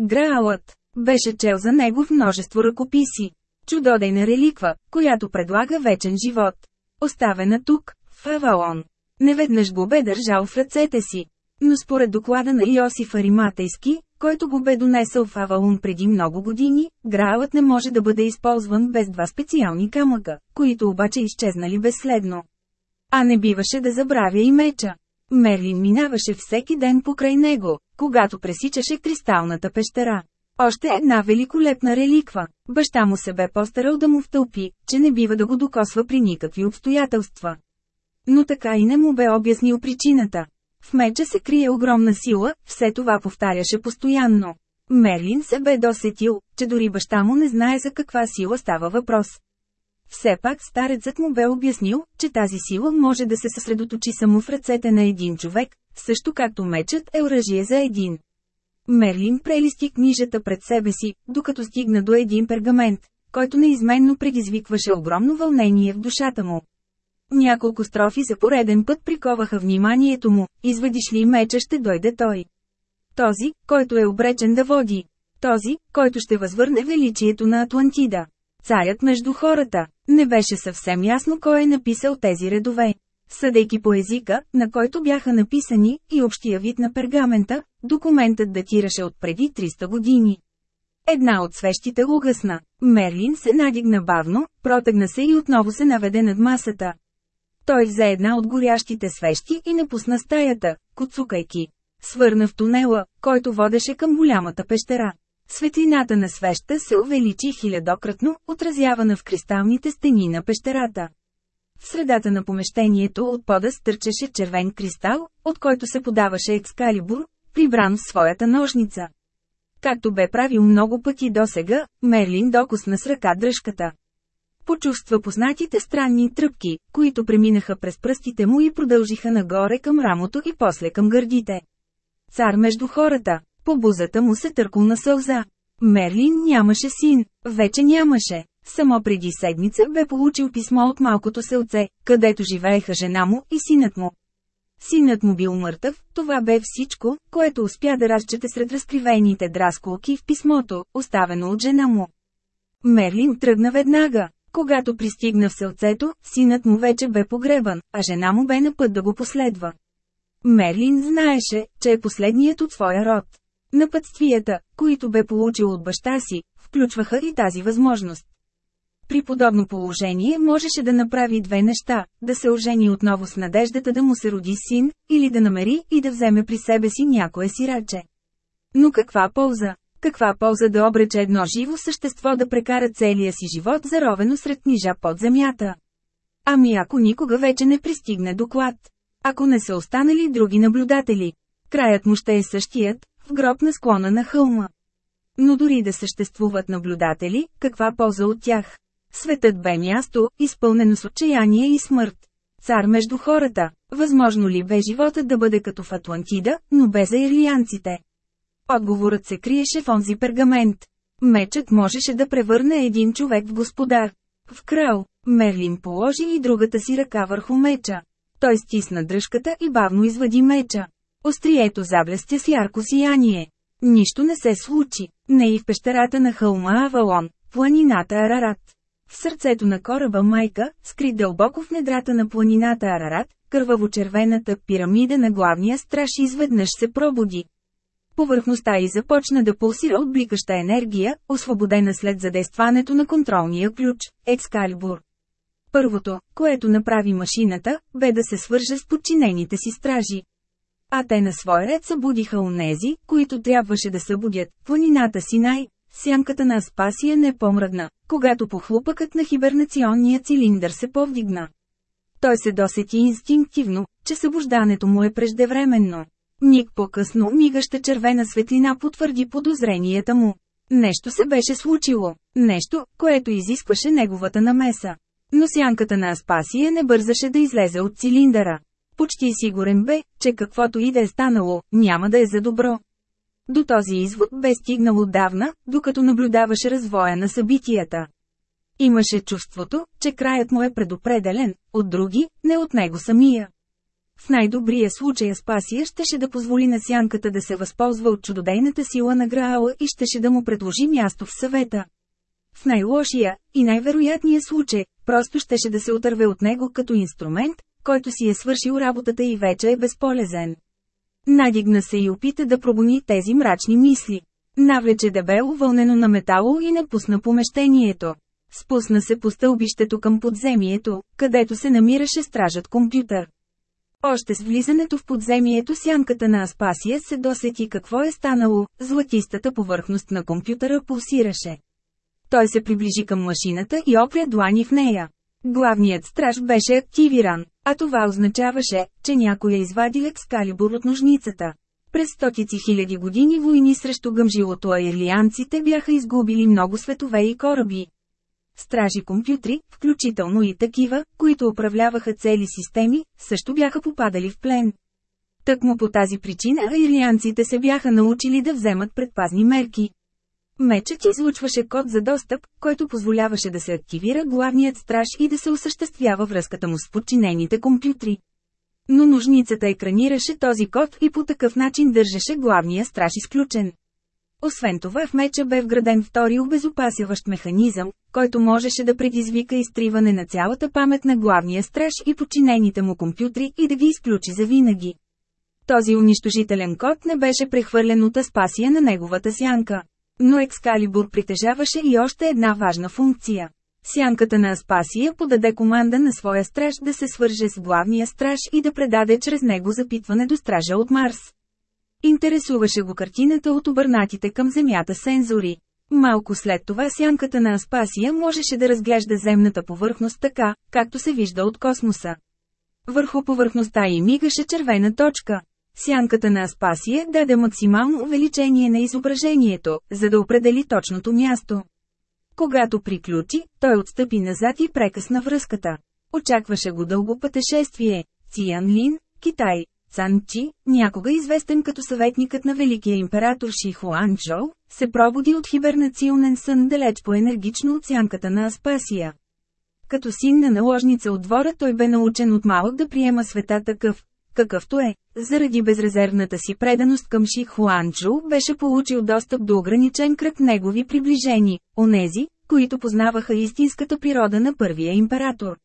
Граалът беше чел за него в множество ръкописи. Чудодейна реликва, която предлага вечен живот. Оставена тук, в Авалон. Неведнъж го бе държал в ръцете си. Но според доклада на Йосиф Ариматейски, който го бе донесъл в Авалун преди много години, граалът не може да бъде използван без два специални камъка, които обаче изчезнали безследно. А не биваше да забравя и меча. Мерлин минаваше всеки ден покрай него, когато пресичаше кристалната пещера. Още една великолепна реликва. Баща му се бе постарал да му втълпи, че не бива да го докосва при никакви обстоятелства. Но така и не му бе обяснил причината. В меча се крие огромна сила, все това повтаряше постоянно. Мерлин се бе досетил, че дори баща му не знае за каква сила става въпрос. Все пак старецът му бе обяснил, че тази сила може да се съсредоточи само в ръцете на един човек, също както мечът е оръжие за един. Мерлин прелисти книжата пред себе си, докато стигна до един пергамент, който неизменно предизвикваше огромно вълнение в душата му. Няколко строфи за пореден път приковаха вниманието му, изведиш ли меча ще дойде той. Този, който е обречен да води. Този, който ще възвърне величието на Атлантида. Царят между хората. Не беше съвсем ясно кой е написал тези редове. Съдейки по езика, на който бяха написани, и общия вид на пергамента, документът датираше от преди 300 години. Една от свещите угасна. Мерлин се надигна бавно, протегна се и отново се наведе над масата. Той взе една от горящите свещи и напусна стаята, коцукайки. Свърна в тунела, който водеше към голямата пещера. Светлината на свеща се увеличи хилядократно, отразявана в кристалните стени на пещерата. В средата на помещението от пода стърчеше червен кристал, от който се подаваше екскалибур, прибран в своята ножница. Както бе правил много пъти досега, Мерлин докосна с ръка дръжката. Почувства познатите странни тръпки, които преминаха през пръстите му и продължиха нагоре към рамото и после към гърдите. Цар между хората, по бузата му се търкулна сълза. Мерлин нямаше син, вече нямаше. Само преди седмица бе получил писмо от малкото селце, където живееха жена му и синът му. Синът му бил мъртъв, това бе всичко, което успя да разчете сред разкривените драсколки в писмото, оставено от жена му. Мерлин тръгна веднага. Когато пристигна в селцето, синът му вече бе погребан, а жена му бе на път да го последва. Мерлин знаеше, че е последният от своя род. Напътствията, които бе получил от баща си, включваха и тази възможност. При подобно положение можеше да направи две неща – да се ожени отново с надеждата да му се роди син, или да намери и да вземе при себе си някое сираче. Но каква полза? Каква полза да обрече едно живо същество да прекара целия си живот заровено сред книжа под земята? Ами ако никога вече не пристигне доклад? Ако не са останали други наблюдатели? Краят му ще е същият, в гроб на склона на хълма. Но дори да съществуват наблюдатели, каква полза от тях? Светът бе място, изпълнено с отчаяние и смърт. Цар между хората. Възможно ли бе живота да бъде като в Атлантида, но без аирлианците? Отговорът се криеше в онзи пергамент. Мечът можеше да превърне един човек в господар. В крал, Мерлин положи и другата си ръка върху меча. Той стисна дръжката и бавно извади меча. Острието заблестя с ярко сияние. Нищо не се случи. Не и в пещерата на хълма Авалон, планината Арарат. В сърцето на кораба Майка, скрит дълбоко в недрата на планината Арарат, кърваво-червената пирамида на главния страж изведнъж се пробуди. Повърхността й започна да пулсира от бликаща енергия, освободена след задействането на контролния ключ – Екскалибур. Първото, което направи машината, бе да се свърже с подчинените си стражи. А те на свой ред събудиха онези, които трябваше да събудят. Планината Синай, сянката на Аспасия не помръдна, когато похлупъкът на хибернационния цилиндър се повдигна. Той се досети инстинктивно, че събуждането му е преждевременно. Миг по-късно мигаща червена светлина потвърди подозренията му. Нещо се беше случило. Нещо, което изискваше неговата намеса. Но сянката на Аспасия не бързаше да излезе от цилиндъра. Почти сигурен бе, че каквото и да е станало, няма да е за добро. До този извод бе стигнал отдавна, докато наблюдаваше развоя на събитията. Имаше чувството, че краят му е предопределен, от други, не от него самия. В най-добрия случай Аспасия щеше да позволи на сянката да се възползва от чудодейната сила на Граала и щеше да му предложи място в съвета. В най-лошия и най-вероятния случай, просто щеше да се отърве от него като инструмент, който си е свършил работата и вече е безполезен. Надигна се и опита да пробуни тези мрачни мисли. Навлече дебело вълнено на метало и напусна помещението. Спусна се по стълбището към подземието, където се намираше стражът компютър. Още с влизането в подземието сянката на Аспасия се досети какво е станало, златистата повърхност на компютъра пулсираше. Той се приближи към машината и опря длани в нея. Главният страж беше активиран, а това означаваше, че някой е извадил екскалибур от ножницата. През стотици хиляди години войни срещу гъмжилото аерлианците бяха изгубили много светове и кораби. Стражи компютри, включително и такива, които управляваха цели системи, също бяха попадали в плен. Тъкмо по тази причина аирлианците се бяха научили да вземат предпазни мерки. Мечът излучваше код за достъп, който позволяваше да се активира главният страж и да се осъществява връзката му с подчинените компютри. Но ножницата екранираше този код и по такъв начин държеше главния страж изключен. Освен това в меча бе вграден втори обезопасяващ механизъм, който можеше да предизвика изтриване на цялата памет на главния страж и подчинените му компютри и да ги изключи завинаги. Този унищожителен код не беше прехвърлен от Аспасия на неговата сянка. Но Екскалибур притежаваше и още една важна функция. Сянката на Аспасия подаде команда на своя страж да се свърже с главния страж и да предаде чрез него запитване до стража от Марс. Интересуваше го картината от обърнатите към Земята сензори. Малко след това сянката на Аспасия можеше да разглежда земната повърхност така, както се вижда от космоса. Върху повърхността й мигаше червена точка. Сянката на Аспасия даде максимално увеличение на изображението, за да определи точното място. Когато приключи, той отстъпи назад и прекъсна връзката. Очакваше го дълго пътешествие. Циан Лин, Китай, Цан Чи, някога известен като съветникът на великия император Ши Хуан Чжоу, се пробуди от хибернационен сън далеч по-енергично от сянката на Аспасия. Като син на наложница от двора той бе научен от малък да приема света такъв, какъвто е. Заради безрезервната си преданост към Ши Хуанчжу беше получил достъп до ограничен кръг негови приближени, онези, които познаваха истинската природа на първия император.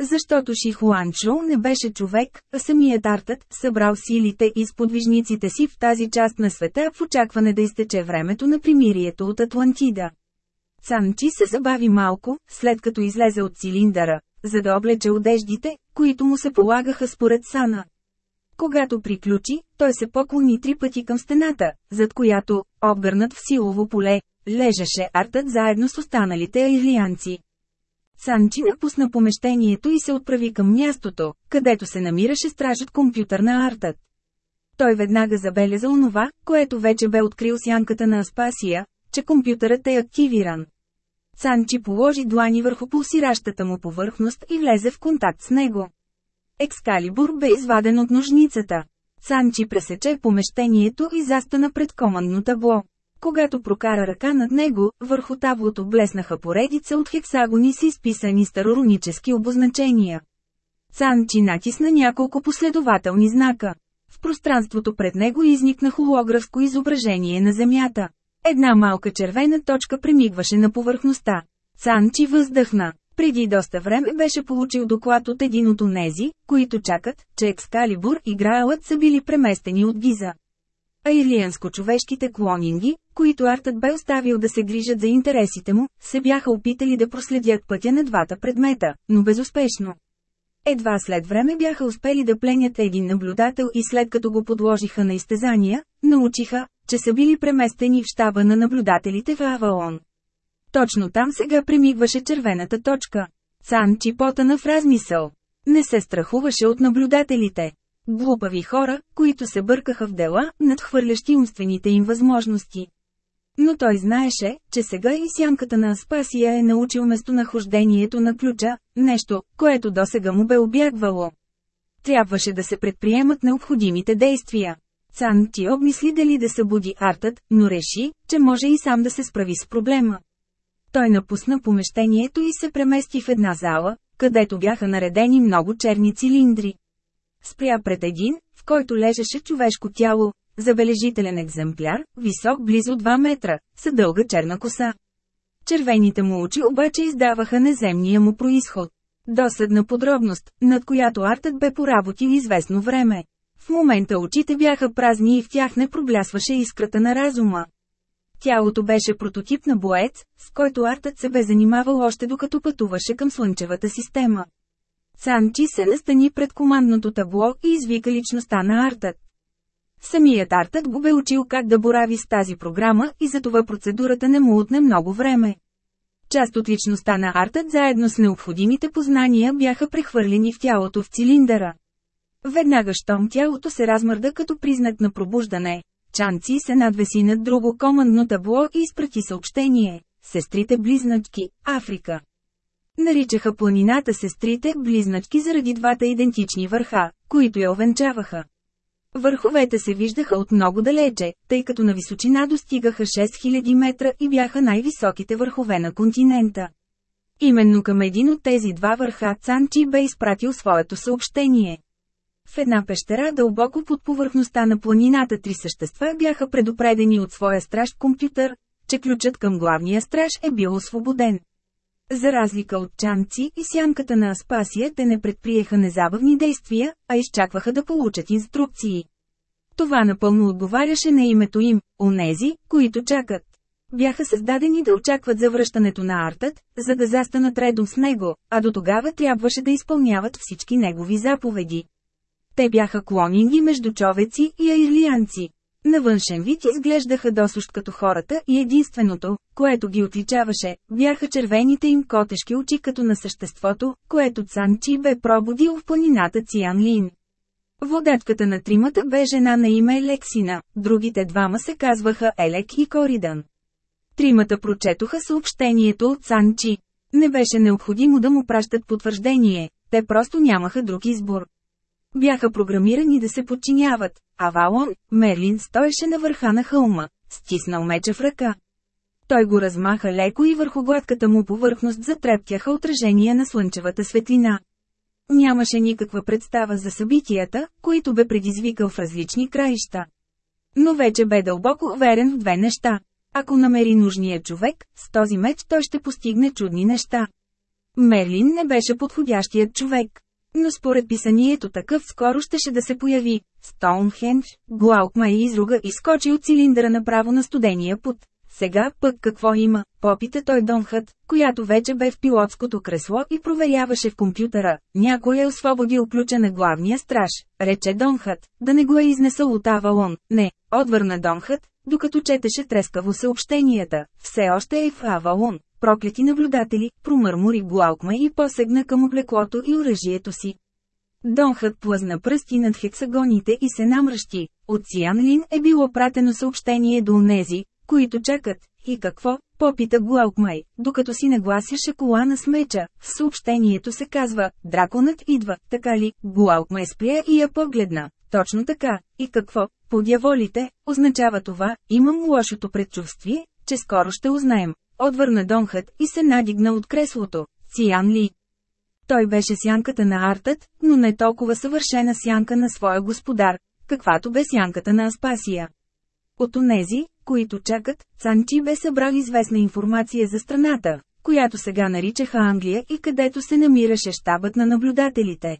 Защото Ши Хуанчжу не беше човек, а самият артът, събрал силите и сподвижниците си в тази част на света в очакване да изтече времето на примирието от Атлантида. Санчи се забави малко, след като излезе от цилиндъра, за да облече одеждите, които му се полагаха според Сана. Когато приключи, той се поклони три пъти към стената, зад която, обгърнат в силово поле, лежеше артът заедно с останалите аирлианци. Санчи напусна помещението и се отправи към мястото, където се намираше стражът компютър на артът. Той веднага забеляза онова, което вече бе открил сянката на Аспасия, че компютърът е активиран. Санчи положи длани върху пулсиращата му повърхност и влезе в контакт с него. Екскалибур бе изваден от ножницата. Санчи пресече помещението и застана пред командно табло. Когато прокара ръка над него, върху таблото блеснаха поредица от хексагони с изписани староронически обозначения. Санчи натисна няколко последователни знака. В пространството пред него изникна холографско изображение на Земята. Една малка червена точка премигваше на повърхността. Санчи въздъхна. Преди доста време беше получил доклад от един от онези, които чакат, че Екскалибур и Граалът са били преместени от Гиза. А ирлианско-човешките клонинги, които артът бе оставил да се грижат за интересите му, се бяха опитали да проследят пътя на двата предмета, но безуспешно. Едва след време бяха успели да пленят един наблюдател и след като го подложиха на изтезания, научиха, че са били преместени в щаба на наблюдателите в Авалон. Точно там сега премигваше червената точка. Цан Чи потана в размисъл. Не се страхуваше от наблюдателите. Глупави хора, които се бъркаха в дела, надхвърлящи умствените им възможности. Но той знаеше, че сега и сянката на Аспасия е научил местонахождението на ключа, нещо, което досега му бе обягвало. Трябваше да се предприемат необходимите действия. Цан Ти обмисли дали да събуди артът, но реши, че може и сам да се справи с проблема. Той напусна помещението и се премести в една зала, където бяха наредени много черни цилиндри. Спря пред един, в който лежеше човешко тяло, забележителен екземпляр, висок близо 2 метра, с дълга черна коса. Червените му очи обаче издаваха неземния му происход. Досъдна подробност, над която артът бе поработил известно време. В момента очите бяха празни и в тях не проблясваше искрата на разума. Тялото беше прототип на боец, с който артът се бе занимавал още докато пътуваше към Слънчевата система. Санчи се настани пред командното табло и извика личността на артът. Самият артът го бе учил как да борави с тази програма и затова процедурата не му отне много време. Част от личността на артът заедно с необходимите познания бяха прехвърлени в тялото в цилиндъра. Веднага щом тялото се размърда като признак на пробуждане, Чанци се надвеси над друго командно табло и изпрати съобщение. Сестрите близначки, Африка. Наричаха планината сестрите близначки заради двата идентични върха, които я овенчаваха. Върховете се виждаха от много далече, тъй като на височина достигаха 6000 метра и бяха най-високите върхове на континента. Именно към един от тези два върха Цанчи бе изпратил своето съобщение. В една пещера дълбоко под повърхността на планината три същества бяха предупредени от своя страж компютър, че ключът към главния страж е бил освободен. За разлика от Чанци и сянката на Аспасия те не предприеха незабавни действия, а изчакваха да получат инструкции. Това напълно отговаряше на името им, онези, които чакат. Бяха създадени да очакват завръщането на артът, за да застанат редом с него, а до тогава трябваше да изпълняват всички негови заповеди. Те бяха клонинги между човеци и аирлианци. На външен вид изглеждаха досущ като хората и единственото, което ги отличаваше, бяха червените им котешки очи като на съществото, което Цан Чи бе пробудил в планината Циан Лин. Водачката на тримата бе жена на име Лексина, другите двама се казваха Елек и Коридан. Тримата прочетоха съобщението от Цан Чи. Не беше необходимо да му пращат потвърждение, те просто нямаха друг избор. Бяха програмирани да се подчиняват, а Валон, Мерлин стоеше на върха на хълма, стиснал меча в ръка. Той го размаха леко и върху гладката му повърхност затрептяха отражения на слънчевата светлина. Нямаше никаква представа за събитията, които бе предизвикал в различни краища. Но вече бе дълбоко уверен в две неща. Ако намери нужния човек, с този меч той ще постигне чудни неща. Мерлин не беше подходящият човек. Но според писанието такъв скоро щеше да се появи. Стоунхендж, Глаукма и изруга изкочи от цилиндъра направо на студения пут. Сега пък какво има, попита той Донхът, която вече бе в пилотското кресло и проверяваше в компютъра. Някой е освободил ключа на главния страж, рече Донхът, да не го е изнесъл от Авалон. Не, отвърна Донхът, докато четеше трескаво съобщенията. Все още е в Авалон. Проклети наблюдатели, промърмори Глаукма и посегна към облеклото и оръжието си. Донхът плъзна пръсти над хексагоните и се намръщи. От Сианлин е било пратено съобщение до онези, които чакат. И какво? Попита Глаукмай, докато си нагласяше колана с меча. В съобщението се казва, драконът идва, така ли? Глаукмай спря и я погледна. Точно така. И какво? По дяволите, означава това, имам лошото предчувствие, че скоро ще узнаем. Отвърна Донхът и се надигна от креслото. Циан Ли. Той беше сянката на артът, но не толкова съвършена сянка на своя господар, каквато бе сянката на Аспасия. От онези, които чакат, Цанчи бе събрал известна информация за страната, която сега наричаха Англия и където се намираше щабът на наблюдателите.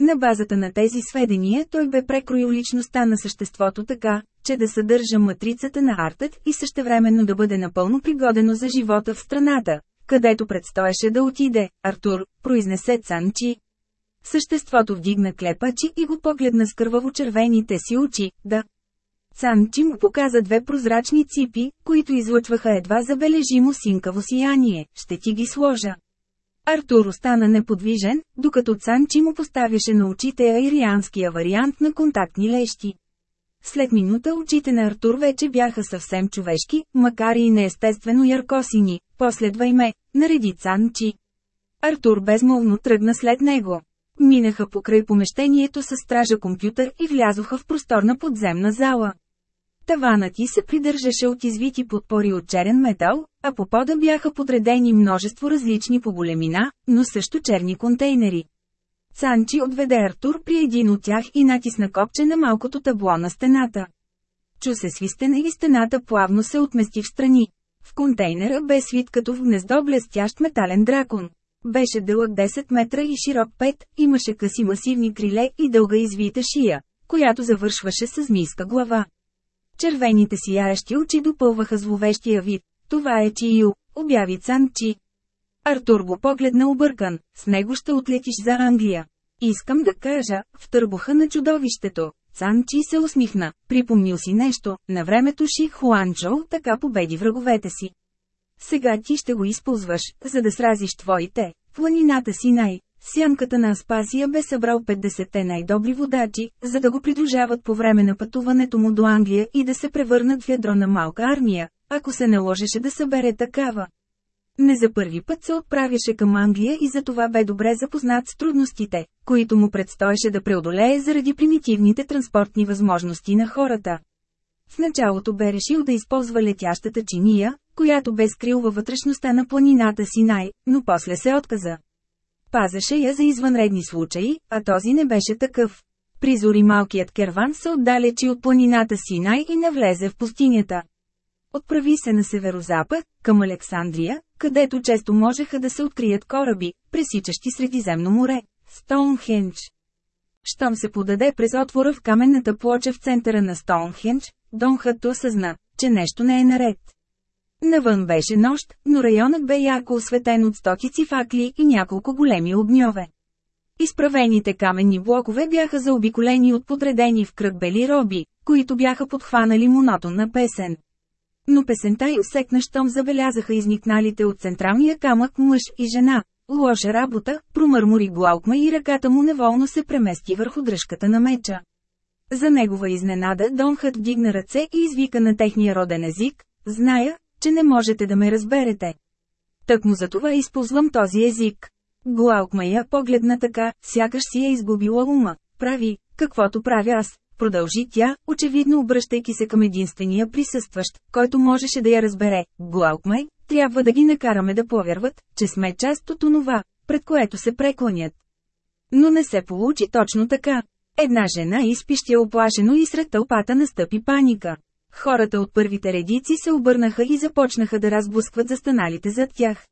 На базата на тези сведения той бе прекроил личността на съществото така, че да съдържа матрицата на артът и същевременно да бъде напълно пригодено за живота в страната, където предстоеше да отиде, Артур, произнесе Цанчи. Съществото вдигна клепачи и го погледна с кърваво-червените си очи, да. Цанчи му показа две прозрачни ципи, които излъчваха едва забележимо синкаво сияние, ще ти ги сложа. Артур остана неподвижен, докато Цанчи му поставяше на очите аирианския вариант на контактни лещи. След минута очите на Артур вече бяха съвсем човешки, макар и неестествено яркосини. Последвай ме, нареди Цанчи. Артур безмолвно тръгна след него. Минаха покрай помещението с стража компютър и влязоха в просторна подземна зала. Таванът ти се придържаше от извити подпори от черен метал, а по пода бяха подредени множество различни по големина, но също черни контейнери. Санчи отведе Артур при един от тях и натисна копче на малкото табло на стената. Чу се свистене и стената плавно се отмести в страни. В контейнера бе свит като в гнездо блестящ метален дракон. Беше дълъг 10 метра и широк 5, имаше къси масивни криле и дълга извита шия, която завършваше с змийска глава. Червените си ярещи очи допълваха зловещия вид. Това е Чию, обяви Цан Чи. Артур го погледна объркан, с него ще отлетиш за Англия. Искам да кажа, в търбуха на чудовището. Цан Чи се усмихна, припомнил си нещо, на времето Ши Хуанчоу така победи враговете си. Сега ти ще го използваш, за да сразиш твоите. Планината си най, Сянката на Аспасия бе събрал 50-те най-добри водачи, за да го придружават по време на пътуването му до Англия и да се превърнат в ядро на малка армия, ако се наложеше да събере такава. Не за първи път се отправяше към Англия и за това бе добре запознат с трудностите, които му предстоеше да преодолее заради примитивните транспортни възможности на хората. В началото бе решил да използва летящата чиния, която бе скрил във вътрешността на планината Синай, но после се отказа. Пазеше я за извънредни случаи, а този не беше такъв. Призори малкият керван се отдалечи от планината Синай и навлезе в пустинята. Отправи се на северозапад, към Александрия, където често можеха да се открият кораби, пресичащи Средиземно море. Стоунхендж. Щом се подаде през отвора в каменната плоча в центъра на Стоунхендж, Донхато осъзна, че нещо не е наред. Навън беше нощ, но районът бе ярко осветен от стотици факли и няколко големи огньове. Изправените каменни блокове бяха заобиколени от подредени в кръг бели роби, които бяха подхванали монотонна песен. Но песента и усекна щом забелязаха изникналите от централния камък мъж и жена. Лоша работа, промърмори Глаукма и ръката му неволно се премести върху дръжката на меча. За негова изненада Донхът вдигна ръце и извика на техния роден език, «Зная, че не можете да ме разберете. Тък му за това използвам този език. Глаукма погледна така, сякаш си е изгубила ума. Прави, каквото правя аз, продължи тя, очевидно обръщайки се към единствения присъстващ, който можеше да я разбере. Глаукмай, трябва да ги накараме да повярват, че сме част от онова, пред което се преклонят. Но не се получи точно така. Една жена изпищя оплашено и сред тълпата настъпи паника. Хората от първите редици се обърнаха и започнаха да разблъскват застаналите зад тях.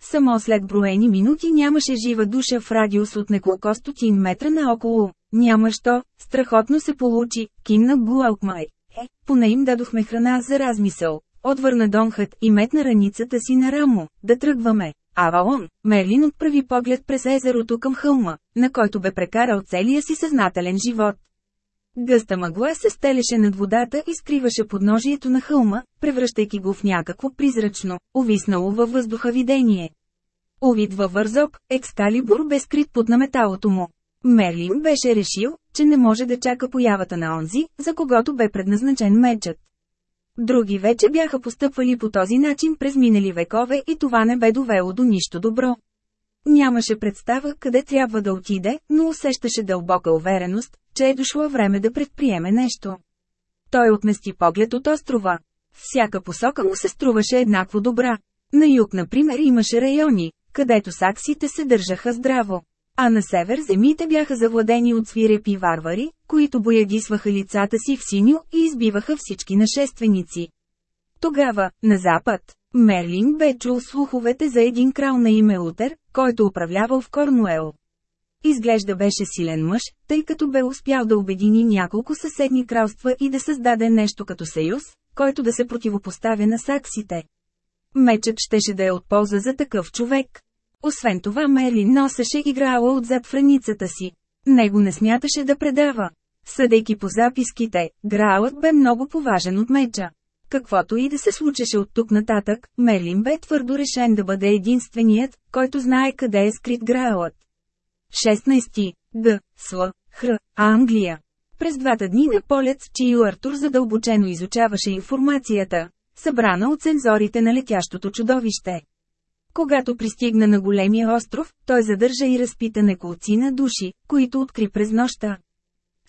Само след броени минути нямаше жива душа в радиус от неколко стотин метра наоколо. Няма що, страхотно се получи, кимна Буалкмай. Е, поне им дадохме храна за размисъл. Отвърна Донхът и метна раницата си на рамо. Да тръгваме. Авалон, Мерлин отправи поглед през езерото към хълма, на който бе прекарал целия си съзнателен живот. Гъста мъгла се стелеше над водата и скриваше подножието на хълма, превръщайки го в някакво призрачно, увиснало във въздуха видение. Овид във вързок, екскалибур бе скрит под наметалото му. Мерлин беше решил, че не може да чака появата на онзи, за когото бе предназначен мечът. Други вече бяха постъпвали по този начин през минали векове и това не бе довело до нищо добро. Нямаше представа къде трябва да отиде, но усещаше дълбока увереност, че е дошло време да предприеме нещо. Той отмести поглед от острова. Всяка посока му се струваше еднакво добра. На юг, например, имаше райони, където саксите се държаха здраво. А на север земите бяха завладени от свирепи варвари, които боядисваха лицата си в синьо и избиваха всички нашественици. Тогава, на запад, Мерлин бе чул слуховете за един крал на име Утер, който управлявал в Корнуел. изглежда беше силен мъж, тъй като бе успял да обедини няколко съседни кралства и да създаде нещо като съюз, който да се противопоставя на саксите. Мечът щеше да е от полза за такъв човек. Освен това Мерлин носеше играла отзад в си. Него не смяташе да предава. Съдейки по записките, Граалът бе много поважен от меча. Каквото и да се случеше от тук нататък, Мерлин бе твърдо решен да бъде единственият, който знае къде е скрит Граалът. 16. Г. Сл. Х. Англия. През двата дни на полет с чио Артур задълбочено изучаваше информацията, събрана от сензорите на летящото чудовище. Когато пристигна на големия остров, той задържа и разпита неколци на души, които откри през нощта.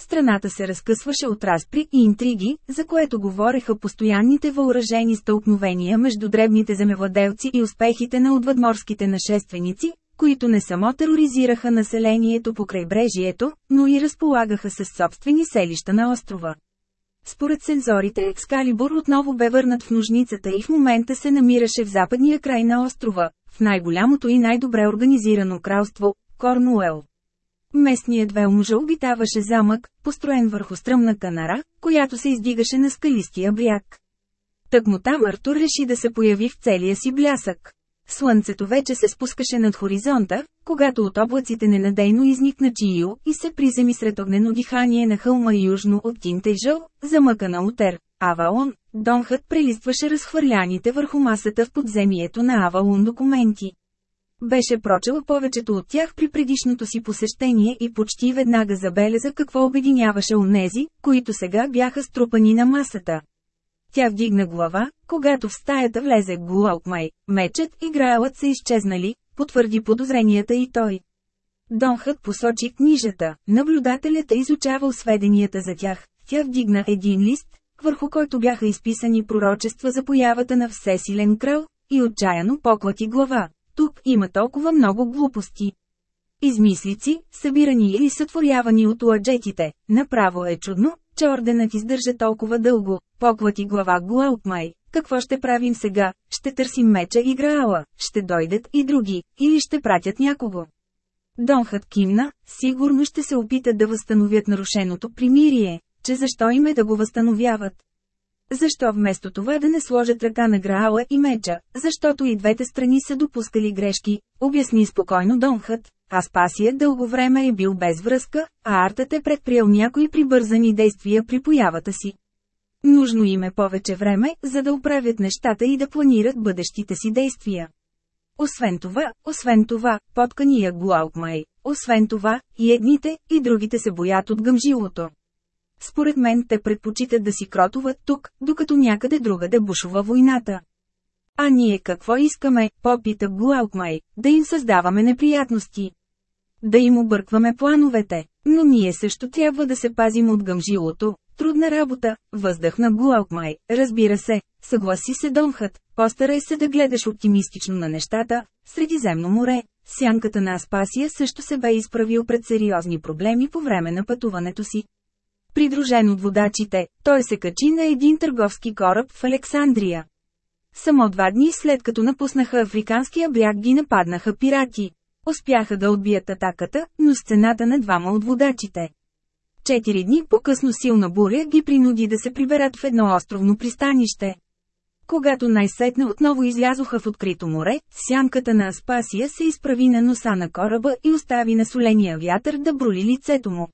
Страната се разкъсваше от разпри и интриги, за което говореха постоянните въоръжени стълкновения между дребните земевладелци и успехите на отвъдморските нашественици, които не само тероризираха населението по крайбрежието, но и разполагаха с собствени селища на острова. Според сензорите Екскалибур отново бе върнат в ножницата и в момента се намираше в западния край на острова, в най-голямото и най-добре организирано кралство – Корнуел. Местният велможа обитаваше замък, построен върху стръмна канара, която се издигаше на скалистия бряг. Тъкмо там Артур реши да се появи в целия си блясък. Слънцето вече се спускаше над хоризонта, когато от облаците ненадейно изникна Чио и се приземи сред огнено дихание на хълма южно от Тинтейжъл, замъка на Утер. Авалон, Донхът прелистваше разхвърляните върху масата в подземието на Авалон документи. Беше прочела повечето от тях при предишното си посещение и почти веднага забеляза какво обединяваше онези, които сега бяха струпани на масата. Тя вдигна глава, когато в стаята влезе Гуалкмай, мечът и граелът са изчезнали, потвърди подозренията и той. Донхът посочи книжата, наблюдателят е изучавал сведенията за тях, тя вдигна един лист, върху който бяха изписани пророчества за появата на всесилен крал, и отчаяно поклати глава. Тук има толкова много глупости. Измислици, събирани или сътворявани от уаджетите, направо е чудно, че орденът издържа толкова дълго, поклати глава Гуалпмай. Какво ще правим сега? Ще търсим меча и Граала, ще дойдат и други, или ще пратят някого. Донхът кимна, сигурно ще се опитат да възстановят нарушеното примирие, че защо им е да го възстановяват. Защо вместо това да не сложат ръка на Граала и меча, защото и двете страни са допускали грешки, обясни спокойно Донхът. Аспасия дълго време е бил без връзка, а Артът е предприел някои прибързани действия при появата си. Нужно им е повече време, за да оправят нещата и да планират бъдещите си действия. Освен това, освен това, поткания Гуалкмай, освен това, и едните, и другите се боят от гъмжилото. Според мен те предпочитат да си кротуват тук, докато някъде другаде бушува войната. А ние какво искаме, попита Гуалкмай, да им създаваме неприятности. Да им объркваме плановете, но ние също трябва да се пазим от гъмжилото. Трудна работа, въздъхна Гуалкмай, разбира се, съгласи се Донхът, постарай се да гледаш оптимистично на нещата, Средиземно море. Сянката на Аспасия също се бе изправил пред сериозни проблеми по време на пътуването си. Придружен от водачите, той се качи на един търговски кораб в Александрия. Само два дни след като напуснаха африканския бряг ги нападнаха пирати. Успяха да отбият атаката, но с цената на двама от водачите. Четири дни по-късно силна буря ги принуди да се приберат в едно островно пристанище. Когато най-сетне отново излязоха в открито море, сянката на Аспасия се изправи на носа на кораба и остави на соления вятър да броли лицето му.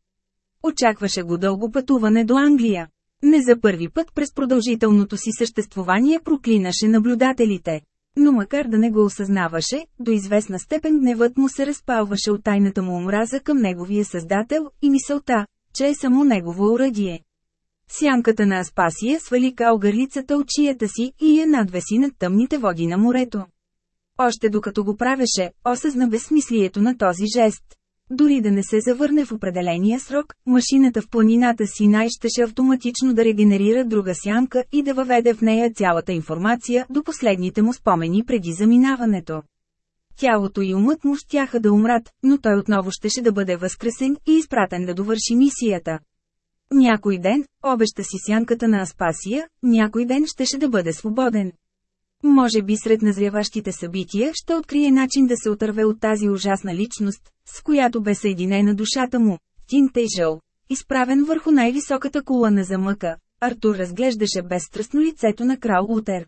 Очакваше го дълго пътуване до Англия. Не за първи път през продължителното си съществувание проклинаше наблюдателите. Но макар да не го осъзнаваше, до известна степен гневът му се разпалваше от тайната му омраза към неговия създател и мисълта, че е само негово уръдие. Сянката на Аспасия свали калгърлицата от чията си и я надвеси над тъмните води на морето. Още докато го правеше, осъзна безсмислието на този жест. Дори да не се завърне в определения срок, машината в планината си най-щеше автоматично да регенерира друга сянка и да въведе в нея цялата информация до последните му спомени преди заминаването. Тялото и умът му щяха да умрат, но той отново щеше да бъде възкресен и изпратен да довърши мисията. Някой ден, обеща си сянката на Аспасия, някой ден щеше да бъде свободен. Може би сред назряващите събития ще открие начин да се отърве от тази ужасна личност, с която бе съединена душата му, Тин Тейжъл. Изправен върху най-високата кула на замъка, Артур разглеждаше безстрастно лицето на крал Утер.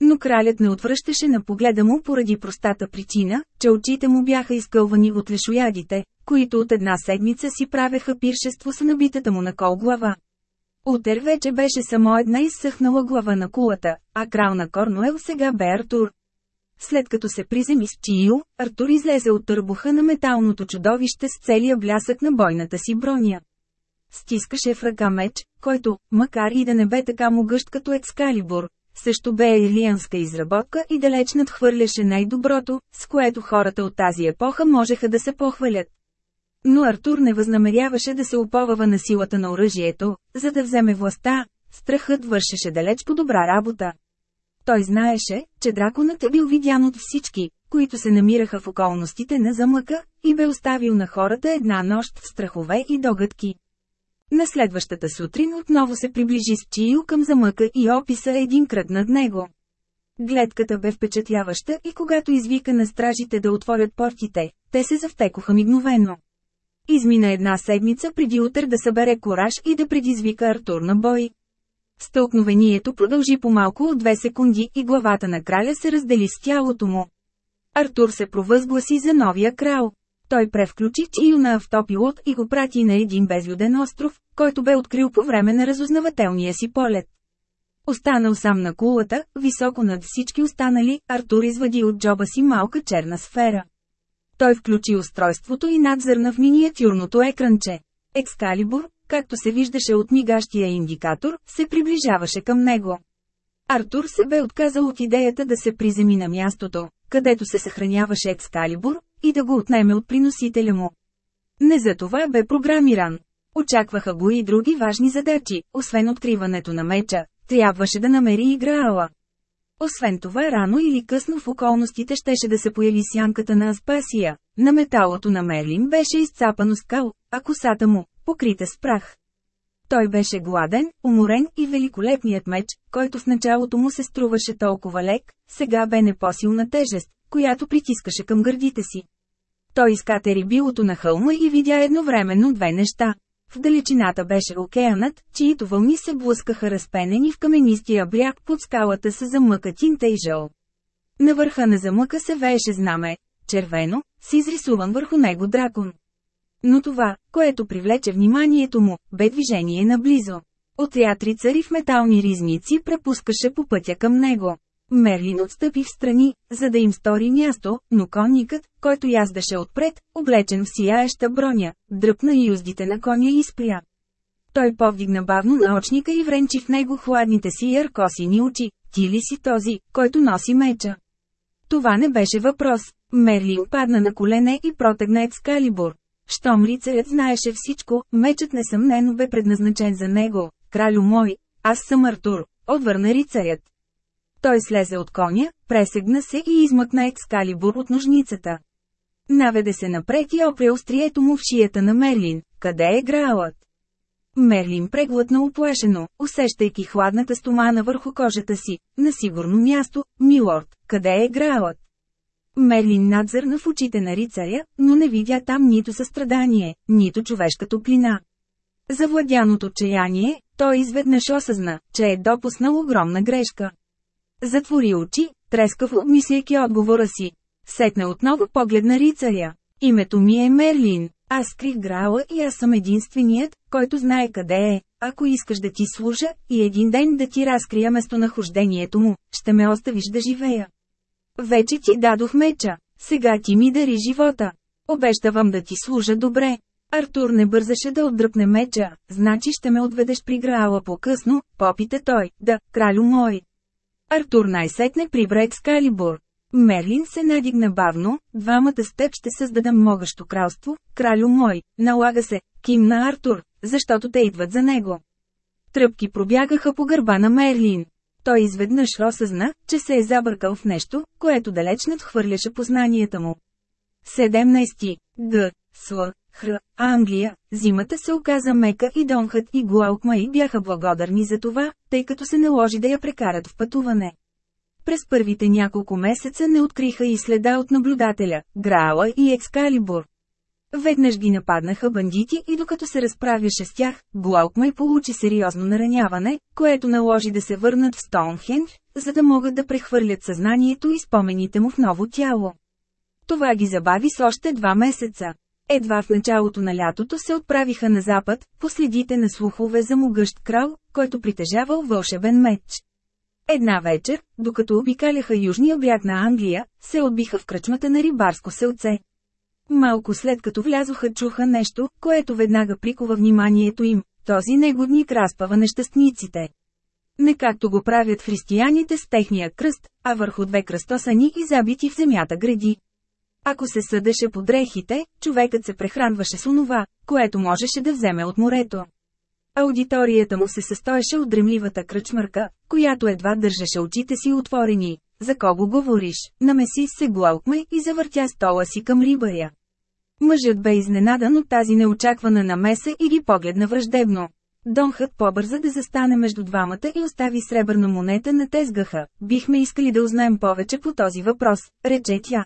Но кралят не отвръщаше на погледа му поради простата причина, че очите му бяха изкълвани от лешоядите, които от една седмица си правеха пиршество с набитата му на кол глава. Утер вече беше само една изсъхнала глава на кулата, а крал на Корнуел сега бе Артур. След като се приземи с Чиил, Артур излезе от търбуха на металното чудовище с целия блясък на бойната си броня. Стискаше в ръка меч, който, макар и да не бе така могъщ като Екскалибур, също бе илианска изработка и далеч надхвърляше най-доброто, с което хората от тази епоха можеха да се похвалят. Но Артур не възнамеряваше да се уповава на силата на оръжието, за да вземе властта, страхът вършеше далеч по добра работа. Той знаеше, че драконът е бил видян от всички, които се намираха в околностите на замъка, и бе оставил на хората една нощ в страхове и догадки. На следващата сутрин отново се приближи с Чиил към замъка и описа един кръг над него. Гледката бе впечатляваща и когато извика на стражите да отворят портите, те се завтекоха мигновено. Измина една седмица преди утре да събере кораж и да предизвика Артур на бой. Стълкновението продължи по-малко от две секунди и главата на краля се раздели с тялото му. Артур се провъзгласи за новия крал. Той превключи Чио на автопилот и го прати на един безлюден остров, който бе открил по време на разузнавателния си полет. Останал сам на кулата, високо над всички останали, Артур извади от джоба си малка черна сфера. Той включи устройството и надзърна в миниатюрното екранче. Екскалибур, както се виждаше от мигащия индикатор, се приближаваше към него. Артур се бе отказал от идеята да се приземи на мястото, където се съхраняваше Екскалибур, и да го отнеме от приносителя му. Не за това бе програмиран. Очакваха го и други важни задачи, освен откриването на меча, трябваше да намери играала. Освен това рано или късно в околностите щеше да се появи сянката на Аспасия, на металото на Мерлин беше изцапано скал, а косата му, покрита с прах. Той беше гладен, уморен и великолепният меч, който в началото му се струваше толкова лек, сега бе непосилна тежест, която притискаше към гърдите си. Той изкатери билото на хълма и видя едновременно две неща. В далечината беше океанът, чието вълни се блъскаха разпенени в каменистия бряг под скалата с замъка Тинтейжъл. На върха на замъка се вееше знаме, червено, с изрисуван върху него дракон. Но това, което привлече вниманието му, бе движение наблизо. Отряд рицари в метални ризници препускаше по пътя към него. Мерлин отстъпи в страни, за да им стори място, но конникът, който яздеше отпред, облечен в сияеща броня, дръпна юздите на коня и спря. Той повдигна бавно наочника и вренчи в него хладните си яркосини очи. Ти ли си този, който носи меча? Това не беше въпрос. Мерлин падна на колене и протегна Екскалибур. Щом рицарят знаеше всичко, мечът несъмнено бе предназначен за него. Кралю мой, аз съм Артур, отвърна рицарят. Той слезе от коня, пресегна се и измъкна екскалибур от ножницата. Наведе се напред и опре острието му в шията на Мерлин. Къде е граалът? Мерлин преглътна оплашено, усещайки хладната стомана върху кожата си. На сигурно място, милорд, къде е граалът? Мерлин надзърна в очите на рицаря, но не видя там нито състрадание, нито човешка топлина. Завладян от отчаяние, той изведнъж осъзна, че е допуснал огромна грешка. Затвори очи, трескаво мислейки отговора си. Сетне отново поглед на рицаря. Името ми е Мерлин. Аз скрих грала и аз съм единственият, който знае къде е. Ако искаш да ти служа и един ден да ти разкрия местонахождението му, ще ме оставиш да живея. Вече ти дадох меча, сега ти ми дари живота. Обещавам да ти служа добре. Артур не бързаше да отдръпне меча, значи ще ме отведеш при Граала по-късно, попита той, да, кралю мой. Артур най-сетне прибра Екскалибур. Мерлин се надигна бавно, двамата с теб ще създадам могащо кралство, кралю мой, налага се, ким на Артур, защото те идват за него. Тръпки пробягаха по гърба на Мерлин. Той изведнъж осъзна, че се е забъркал в нещо, което далеч надхвърляше познанията му. 17. Г. С. Хр. Англия, зимата се оказа мека и Донхът и Гуалкмай бяха благодарни за това, тъй като се наложи да я прекарат в пътуване. през първите няколко месеца не откриха и следа от наблюдателя, Граала и Екскалибур. Веднъж ги нападнаха бандити и докато се разправяше с тях, Глаукмай получи сериозно нараняване, което наложи да се върнат в Стоунхендж, за да могат да прехвърлят съзнанието и спомените му в ново тяло. Това ги забави с още два месеца. Едва в началото на лятото се отправиха на запад, по следите на слухове за могъщ крал, който притежавал вълшебен меч. Една вечер, докато обикаляха южния бряг на Англия, се отбиха в кръчмата на рибарско селце. Малко след като влязоха чуха нещо, което веднага прикова вниманието им, този негодник разпава нещастниците. Не както го правят християните с техния кръст, а върху две кръстосани и забити в земята гради. Ако се съдеше по дрехите, човекът се прехранваше с онова, което можеше да вземе от морето. Аудиторията му се състоеше от дремливата кръчмърка, която едва държеше очите си отворени. За кого говориш? Намеси се глаукме и завъртя стола си към рибаря. Мъжът бе изненадан от тази неочаквана намеса и ги погледна враждебно. Донхът побърза да застане между двамата и остави сребърна монета на тезгаха. Бихме искали да узнаем повече по този въпрос, рече тя.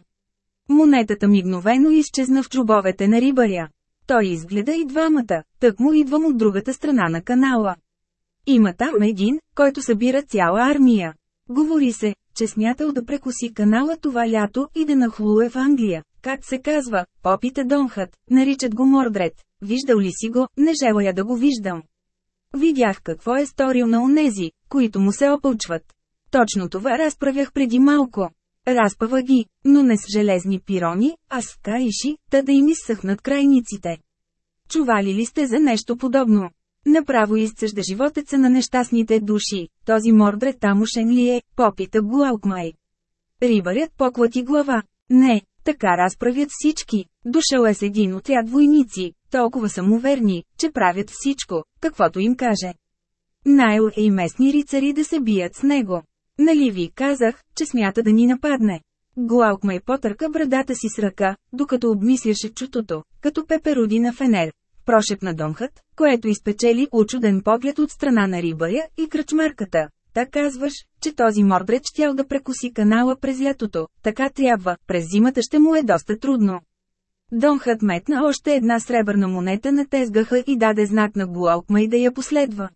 Монетата мигновено изчезна в чубовете на рибаря. Той изгледа и двамата, тък му идвам от другата страна на канала. Има там един, който събира цяла армия. Говори се, че смятал да прекоси канала това лято и да нахлуе в Англия. Как се казва, попите Донхът, наричат го Мордред. Виждал ли си го, не желая да го виждам. Видях какво е сторил на онези, които му се опълчват. Точно това разправях преди малко. Разпава ги, но не с железни пирони, а с каиши, та да им изсъхнат крайниците. Чували ли сте за нещо подобно? Направо изцежда животеца на нещастните души, този мордред тамошен ли е, попита Гуалкмай. Рибарят поклати глава. Не, така разправят всички. Дошъл е с един отряд войници, толкова самоверни, че правят всичко, каквото им каже. Найл е и местни рицари да се бият с него. Нали ви казах, че смята да ни нападне? Глаукмай потърка брадата си с ръка, докато обмисляше чутото, като пеперуди на фенер. Прошепна Донхът, което изпечели учуден поглед от страна на рибая и кръчмарката. Та казваш, че този мордред щял да прекуси канала през лятото, така трябва, през зимата ще му е доста трудно. Донхът метна още една сребърна монета на тезгаха и даде знак на Гуалкмай да я последва.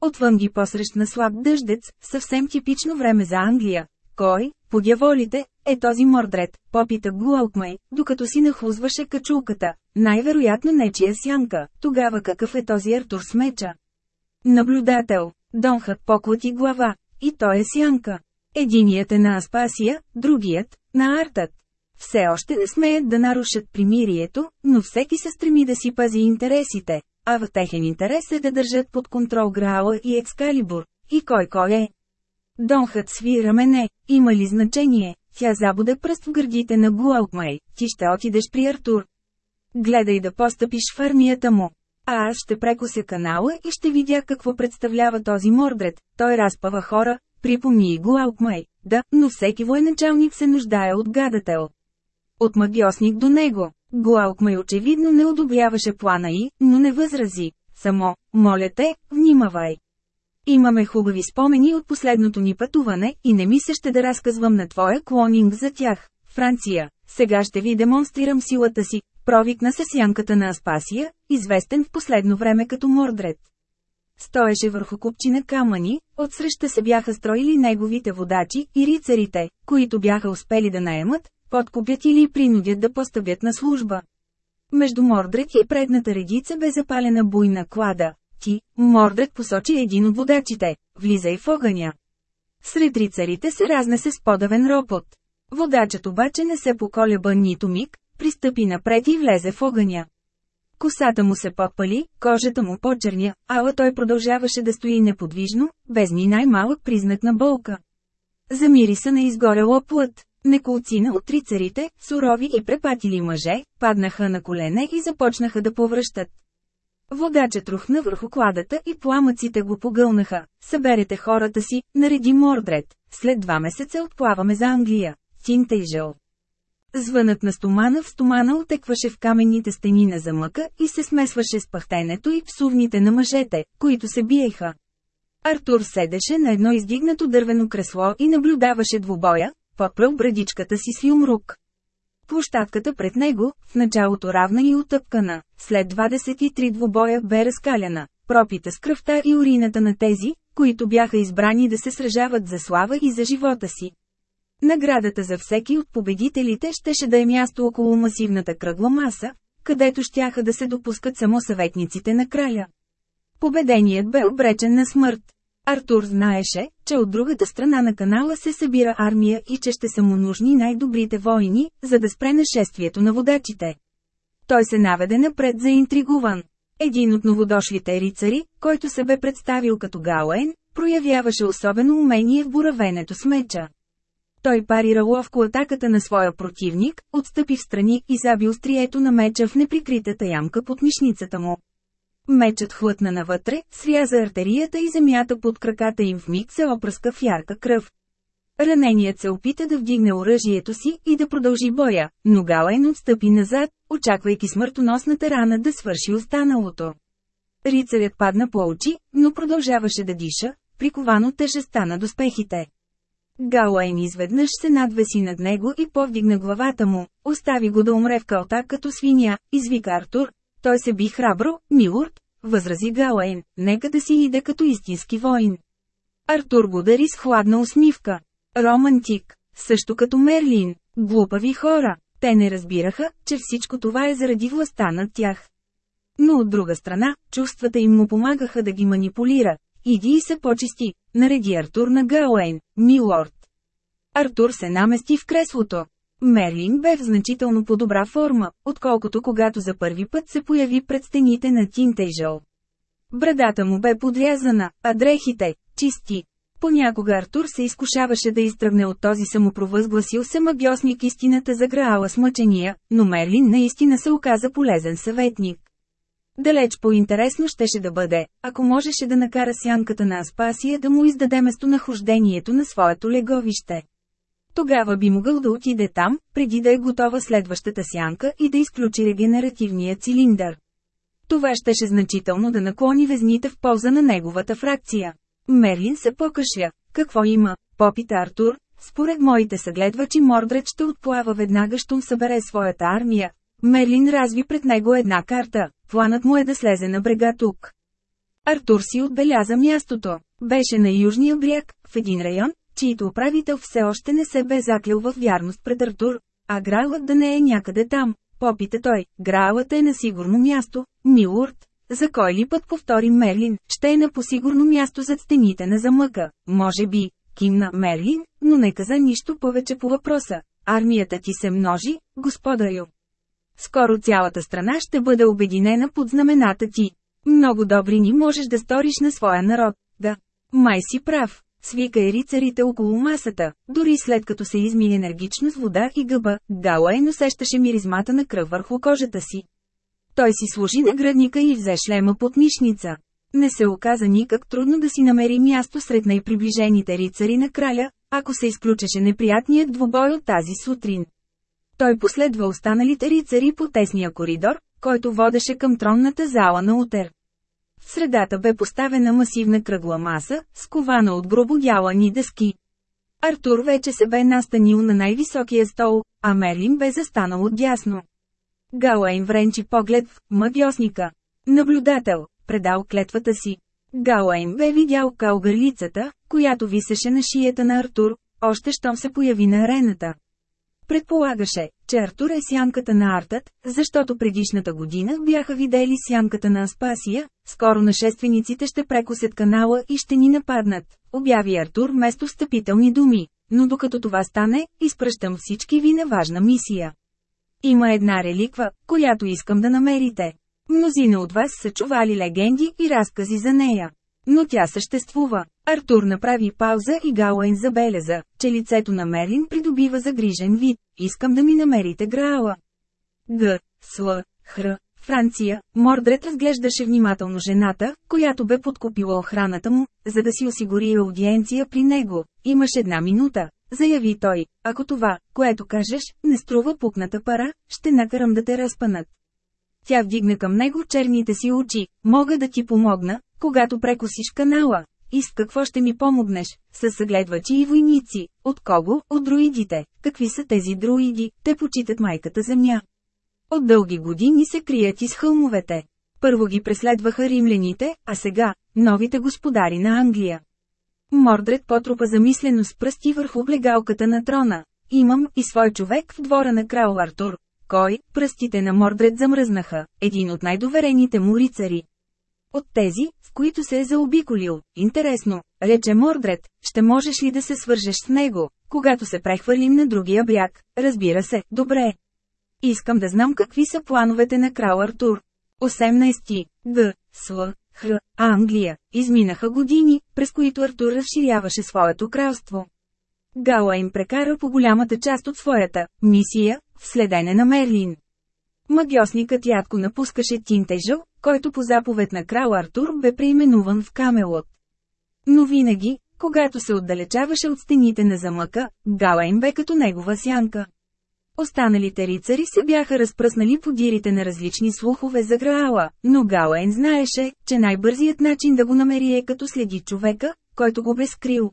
Отвън ги посрещна слаб дъждец, съвсем типично време за Англия. Кой, по дяволите, е този мордред, попита Гуалкмай, докато си нахлузваше качулката. Най-вероятно нечия сянка, тогава какъв е този Артур с меча? Наблюдател, Донхът поклати глава, и той е сянка. Единият е на Аспасия, другият – на Артът. Все още не смеят да нарушат примирието, но всеки се стреми да си пази интересите, а в техен интерес е да държат под контрол Граала и Екскалибур. И кой кой е? Донхът свира мене, има ли значение? Тя забуде пръст в гърдите на Гуалкмай, ти ще отидеш при Артур. Гледай да постъпиш в армията му. А аз ще прекося канала и ще видя какво представлява този мордред. Той разпава хора, припомни и Гуалкмай. Да, но всеки военачалник се нуждае от гадател. От магиосник до него. Гуалкмай очевидно не одобряваше плана и, но не възрази. Само, моля те, внимавай. Имаме хубави спомени от последното ни пътуване и не ми се ще да разказвам на твоя клонинг за тях. Франция, сега ще ви демонстрирам силата си, провикна се сянката на Аспасия, известен в последно време като Мордред. Стоеше върху купчина камъни, отсреща се бяха строили неговите водачи и рицарите, които бяха успели да наемат, подкупят или принудят да поставят на служба. Между Мордред и предната редица бе запалена буйна клада. Ти, Мордред посочи един от водачите, влизай в огъня. Сред рицарите се разнесе с подавен ропот. Водачът обаче не се поколеба нито миг, пристъпи напред и влезе в огъня. Косата му се подпали, кожата му почерня, ала той продължаваше да стои неподвижно, без ни най-малък признак на болка. Замири се на изгорела плът. Неколцина от рицарите, сурови и препатили мъже, паднаха на колене и започнаха да повръщат. Водачът рухна върху кладата и пламъците го погълнаха. Съберете хората си, нареди Мордред. След два месеца отплаваме за Англия. Тинтейжъл. Звънът на стомана в стомана отекваше в каменните стени на замъка и се смесваше с пахтенето и псувните на мъжете, които се биеха. Артур седеше на едно издигнато дървено кресло и наблюдаваше двубоя, подпръл брадичката си с юмрук. Площадката пред него, в началото равна и отъпкана, след 23 двубоя бе разкаляна, пропита с кръвта и урината на тези, които бяха избрани да се сражават за слава и за живота си. Наградата за всеки от победителите щеше да е място около масивната кръгла маса, където щяха да се допускат само съветниците на краля. Победеният бе обречен на смърт. Артур знаеше, че от другата страна на канала се събира армия и че ще са му нужни най-добрите войни, за да спре нашествието на водачите. Той се наведе напред заинтригуван. Един от новодошлите рицари, който се бе представил като Гауен, проявяваше особено умение в буравенето с меча. Той парира ловко атаката на своя противник, отстъпи в страни и заби острието на меча в неприкритата ямка под мишницата му. Мечът хлътна навътре, сряза артерията и земята под краката им в миг се опръска в ярка кръв. Раненият се опита да вдигне оръжието си и да продължи боя, но Галайн отстъпи назад, очаквайки смъртоносната рана да свърши останалото. Рицарят падна по очи, но продължаваше да диша, приковано тежестта на доспехите. Галайн изведнъж се надвеси над него и повдигна главата му, остави го да умре в калта като свиня, извика Артур. Той се би храбро, Милурд, възрази Галайн, нека да си иде като истински воин. Артур го дари с хладна усмивка. Романтик, също като Мерлин, глупави хора. Те не разбираха, че всичко това е заради властта над тях. Но от друга страна, чувствата им му помагаха да ги манипулира. Иди и се почисти, нареди Артур на Галуейн, милорд. Артур се намести в креслото. Мерлин бе в значително по-добра форма, отколкото когато за първи път се появи пред стените на Тинтейжъл. Брадата му бе подрязана, а дрехите – чисти. Понякога Артур се изкушаваше да изтръгне от този самопровъзгласил се магиосник истината за Граала с мъчения, но Мерлин наистина се оказа полезен съветник. Далеч по-интересно щеше да бъде, ако можеше да накара сянката на Аспасия да му издаде местонахождението на своето леговище. Тогава би могъл да отиде там, преди да е готова следващата сянка и да изключи регенеративния цилиндър. Това щеше значително да наклони везните в полза на неговата фракция. Мерлин се покашля. Какво има? Попита Артур. Според моите съгледвачи Мордред ще отплава веднага, щом събере своята армия. Мерлин разви пред него една карта. Планът му е да слезе на брега тук. Артур си отбеляза мястото. Беше на южния бряг, в един район, чието управител все още не се бе заклял в вярност пред Артур, а Граалът да не е някъде там. Попита той, Граалът е на сигурно място, Милурд. За кой ли път повтори Мерлин, ще е на посигурно място зад стените на замъка, може би, кимна Мерлин, но не каза нищо повече по въпроса. Армията ти се множи, господарю. Скоро цялата страна ще бъде обединена под знамената ти. Много добри ни можеш да сториш на своя народ, да. Май си прав. Свика и рицарите около масата, дори след като се изми енергично с вода и гъба, Галайн усещаше миризмата на кръв върху кожата си. Той си служи на градника и взе шлема под мишница. Не се оказа никак трудно да си намери място сред най-приближените рицари на краля, ако се изключеше неприятният двубой от тази сутрин. Той последва останалите рицари по тесния коридор, който водеше към тронната зала на Утер. В средата бе поставена масивна кръгла маса, скована от грубо дялани дъски. Артур вече се бе настанил на най-високия стол, а Мерлин бе застанал отдясно. Галайн вренчи поглед в магиосника. Наблюдател, предал клетвата си. Галайн бе видял калгърлицата, която висеше на шията на Артур, още щом се появи на арената. Предполагаше, че Артур е сянката на Артът, защото предишната година бяха видели сянката на Аспасия, скоро нашествениците ще прекусят канала и ще ни нападнат, обяви Артур вместо встъпителни думи, но докато това стане, изпръщам всички ви на важна мисия. Има една реликва, която искам да намерите. Мнозина от вас са чували легенди и разкази за нея. Но тя съществува. Артур направи пауза и Галуайн забеляза, че лицето на Мерлин придобива загрижен вид. Искам да ми намерите Граала. Г. Сл. Хр. Франция, Мордред разглеждаше внимателно жената, която бе подкупила охраната му, за да си осигури аудиенция при него. Имаш една минута, заяви той. Ако това, което кажеш, не струва пукната пара, ще накарам да те разпанат. Тя вдигна към него черните си очи. Мога да ти помогна, когато прекосиш канала. и с какво ще ми помогнеш? С съгледвачи и войници. От кого? От друидите. Какви са тези друиди? Те почитат майката земя. От дълги години се крият из хълмовете. Първо ги преследваха римляните, а сега – новите господари на Англия. Мордред потрупа замислено с пръсти върху облегалката на трона. Имам и свой човек в двора на крал Артур. Кой? Пръстите на Мордред замръзнаха, един от най-доверените му рицари. От тези, с които се е заобиколил, интересно, рече Мордред, ще можеш ли да се свържеш с него, когато се прехвърлим на другия бряг, разбира се, добре. Искам да знам какви са плановете на крал Артур. 18. Г. С. Х. Англия. Изминаха години, през които Артур разширяваше своето кралство. Гала им прекара по голямата част от своята мисия, в следене на Мерлин. Магиосникът ядко напускаше Тинтежо, който по заповед на крал Артур бе преименуван в Камелот. Но винаги, когато се отдалечаваше от стените на замъка, Галайн бе като негова сянка. Останалите рицари се бяха разпръснали по дирите на различни слухове за Граала, но Галайн знаеше, че най-бързият начин да го намери е като следи човека, който го бе скрил.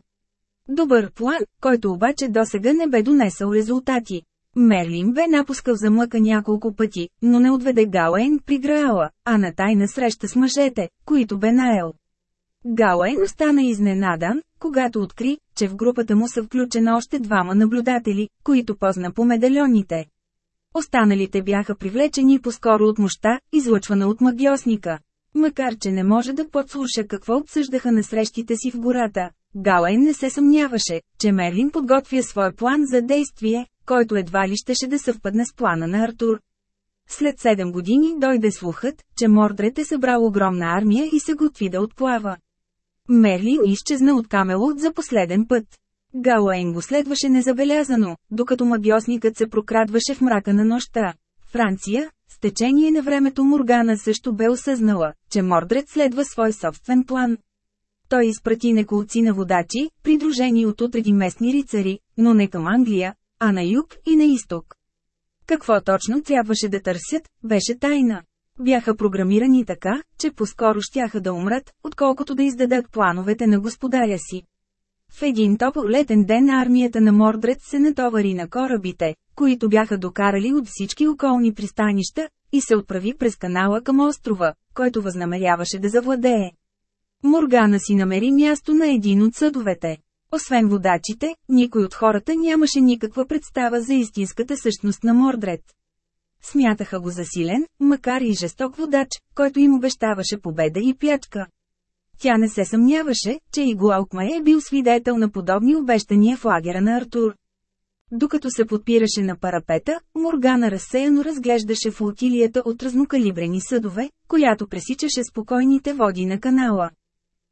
Добър план, който обаче досега не бе донесъл резултати. Мерлин бе напускал замъка няколко пъти, но не отведе Галайн при Граала, а на тайна среща с мъжете, които бе наел. Галайн остана изненадан, когато откри, че в групата му са включени още двама наблюдатели, които позна по медальоните. Останалите бяха привлечени по-скоро от мощта, излъчвана от магиосника. Макар че не може да подслуша какво обсъждаха на срещите си в гората, Галайн не се съмняваше, че Мерлин подготвя свой план за действие, който едва ли щеше да съвпадне с плана на Артур. След 7 години дойде слухът, че Мордред е събрал огромна армия и се готви да отплава. Мерлин изчезна от Камелот за последен път. Галуейн го следваше незабелязано, докато магиосникът се прокрадваше в мрака на нощта. Франция, с течение на времето Моргана също бе осъзнала, че Мордред следва свой собствен план. Той изпрати неколци на водачи, придружени от отреди местни рицари, но не към Англия, а на юг и на изток. Какво точно трябваше да търсят, беше тайна. Бяха програмирани така, че по-скоро щяха да умрат, отколкото да издадат плановете на господаря си. В един топъл летен ден армията на Мордред се натовари на корабите, които бяха докарали от всички околни пристанища, и се отправи през канала към острова, който възнамеряваше да завладее. Моргана си намери място на един от съдовете. Освен водачите, никой от хората нямаше никаква представа за истинската същност на Мордред. Смятаха го за силен, макар и жесток водач, който им обещаваше победа и плячка. Тя не се съмняваше, че и Гуалкмай е бил свидетел на подобни обещания в лагера на Артур. Докато се подпираше на парапета, Моргана разсеяно разглеждаше флотилията от разнокалибрени съдове, която пресичаше спокойните води на канала.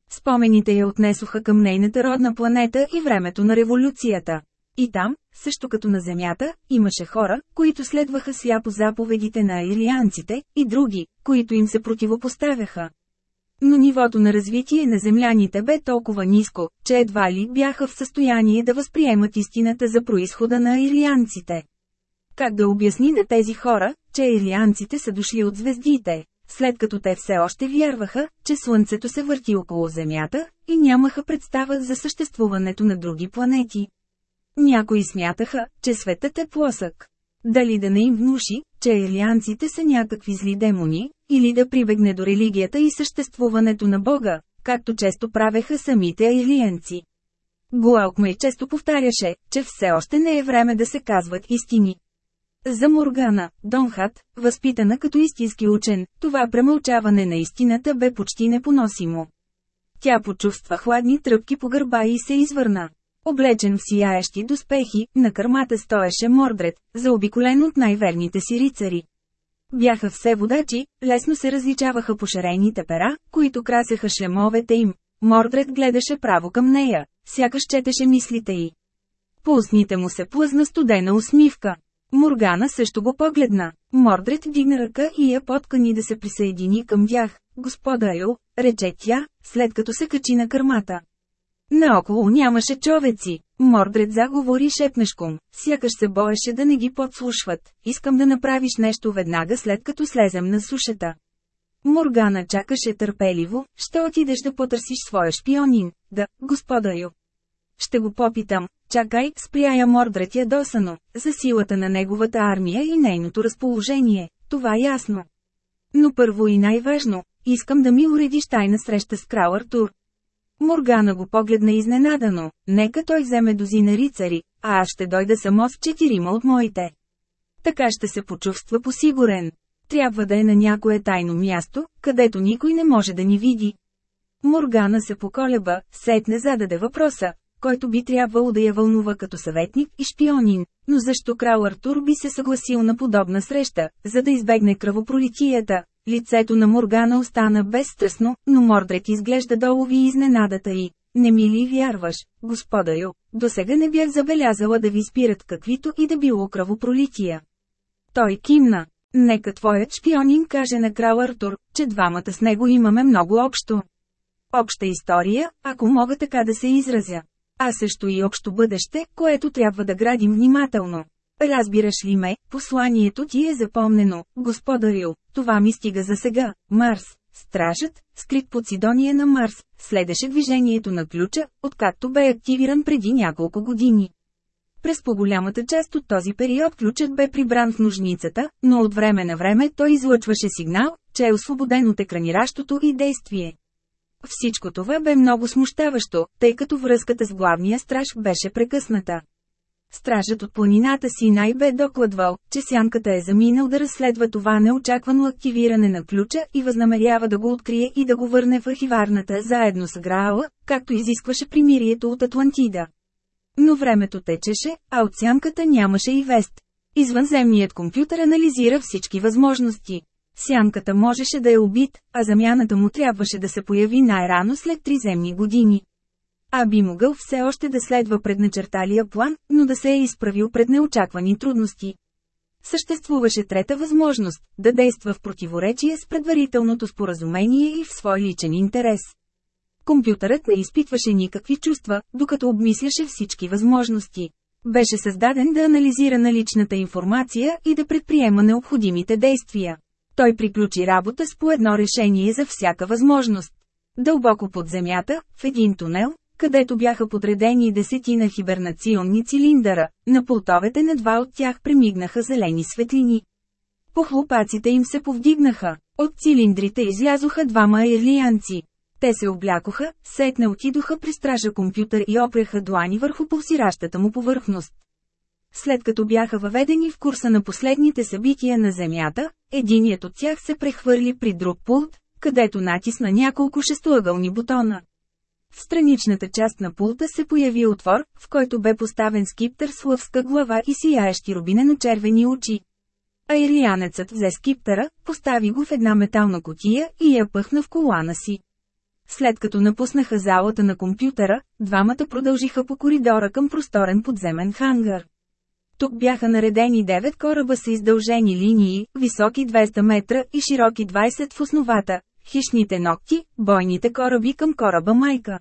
Спомените я отнесоха към нейната родна планета и времето на революцията. И там, също като на Земята, имаше хора, които следваха сляпо заповедите на илианците, и други, които им се противопоставяха. Но нивото на развитие на земляните бе толкова ниско, че едва ли бяха в състояние да възприемат истината за происхода на илианците. Как да обясни на тези хора, че илианците са дошли от звездите, след като те все още вярваха, че Слънцето се върти около Земята, и нямаха представа за съществуването на други планети. Някои смятаха, че светът е плосък. Дали да не им внуши, че елианците са някакви зли демони, или да прибегне до религията и съществуването на Бога, както често правеха самите елиенци. Гуалкмей често повтаряше, че все още не е време да се казват истини. За Моргана, Донхат, възпитана като истински учен, това премълчаване на истината бе почти непоносимо. Тя почувства хладни тръпки по гърба и се извърна. Облечен в сияещи доспехи, на кърмата стоеше Мордред, заобиколен от най-верните си рицари. Бяха все водачи, лесно се различаваха по шарените пера, които красяха шлемовете им. Мордред гледаше право към нея, сякаш четеше мислите й. По устните му се плъзна студена усмивка. Моргана също го погледна. Мордред дигна ръка и я поткани да се присъедини към тях. Господарю, рече тя, след като се качи на кърмата. Наоколо нямаше човеци. Мордред заговори шепнешком, сякаш се боеше да не ги подслушват. Искам да направиш нещо веднага след като слезем на сушата. Моргана чакаше търпеливо, ще отидеш да потърсиш своя шпионин, да, господарю. Ще го попитам, чакай, спря Мордрат ядосано, за силата на неговата армия и нейното разположение, това е ясно. Но първо и най-важно, искам да ми уредиш тайна среща с крал Артур. Моргана го погледна изненадано, нека той вземе дозина рицари, а аз ще дойда само с четирима от моите. Така ще се почувства посигурен. Трябва да е на някое тайно място, където никой не може да ни види. Моргана се поколеба, сетне зададе въпроса, който би трябвало да я вълнува като съветник и шпионин, но защо крал Артур би се съгласил на подобна среща, за да избегне кръвопролитията. Лицето на Моргана остана безстрастно, но Мордред изглежда долови изненадата й. Не ми ли вярваш, господарю, до сега не бях забелязала да ви спират каквито и да било кръвопролития. Той кимна. Нека твоят шпионин каже на крал Артур, че двамата с него имаме много общо. Обща история, ако мога така да се изразя. А също и общо бъдеще, което трябва да градим внимателно. Разбираш ли ме, посланието ти е запомнено, господарю, това ми стига за сега, Марс. Стражът, скрит под Сидония на Марс, следеше движението на ключа, откакто бе активиран преди няколко години. През по-голямата част от този период ключът бе прибран в ножницата, но от време на време той излъчваше сигнал, че е освободен от екраниращото и действие. Всичко това бе много смущаващо, тъй като връзката с главния страж беше прекъсната. Стражът от планината си най бе докладвал, че сянката е заминал да разследва това неочаквано активиране на ключа и възнамерява да го открие и да го върне в архиварната заедно с Граала, както изискваше примирието от Атлантида. Но времето течеше, а от сянката нямаше и вест. Извънземният компютър анализира всички възможности. Сянката можеше да е убит, а замяната му трябваше да се появи най-рано след три земни години. А би могъл все още да следва предначерталия план, но да се е изправил пред неочаквани трудности. Съществуваше трета възможност – да действа в противоречие с предварителното споразумение и в свой личен интерес. Компютърът не изпитваше никакви чувства, докато обмисляше всички възможности. Беше създаден да анализира наличната информация и да предприема необходимите действия. Той приключи работа с по едно решение за всяка възможност. Дълбоко под земята, в един тунел, където бяха подредени десетина хибернационни цилиндъра, на пултовете на два от тях премигнаха зелени светлини. Похлопаците им се повдигнаха. От цилиндрите излязоха двама ирлиянци. Те се облякоха, сетне отидоха при стража компютър и опряха длани върху пулсиращата му повърхност. След като бяха въведени в курса на последните събития на Земята, единият от тях се прехвърли при друг пулт, където натисна няколко шестоъгълни бутона. В страничната част на пулта се появи отвор, в който бе поставен скиптър с лъвска глава и сияещи рубинено червени очи. А ирлианецът взе скиптъра, постави го в една метална котия и я пъхна в колана си. След като напуснаха залата на компютъра, двамата продължиха по коридора към просторен подземен хангар. Тук бяха наредени 9 кораба с издължени линии, високи 200 метра и широки 20 в основата, хищните ногти, бойните кораби към кораба майка.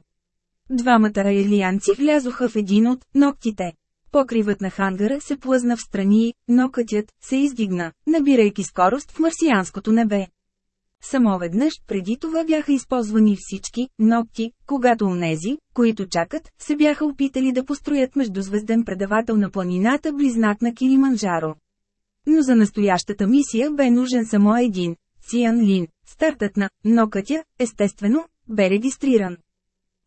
Двамата аирлианци влязоха в един от ногтите. Покривът на хангара се плъзна в страни, но кътят се издигна, набирайки скорост в марсианското небе. Само веднъж преди това бяха използвани всички ногти, когато онези, които чакат, се бяха опитали да построят междузвезден предавател на планината близнак на Килиманджаро. Но за настоящата мисия бе нужен само един – Циан Лин. Стартът на «Нокътя», естествено, бе регистриран.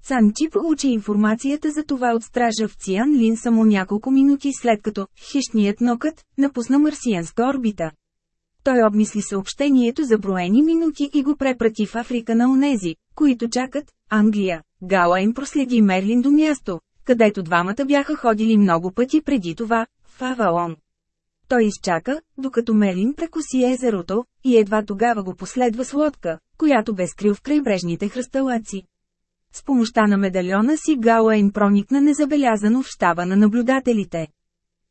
Санчи получи информацията за това от стража в Циан Лин само няколко минути след като «Хищният нокът» напусна марсианска орбита. Той обмисли съобщението за броени минути и го препрати в Африка на онези, които чакат, Англия. Гала им проследи Мерлин до място, където двамата бяха ходили много пъти преди това, в Авалон. Той изчака, докато Мерлин прекоси езерото, и едва тогава го последва с лодка, която бе скрил в крайбрежните хръсталаци. С помощта на медальона си Галуейн проникна незабелязано в щаба на наблюдателите.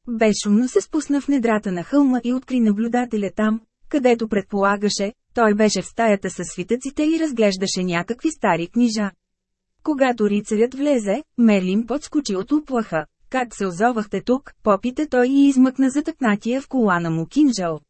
Безшумно се спусна в недрата на хълма и откри наблюдателя там, където предполагаше, той беше в стаята с свитъците и разглеждаше някакви стари книжа. Когато рицарят влезе, Мерлин подскочи от уплаха. Как се озовахте тук, попита той и измъкна затъкнатия в колана му кинжал.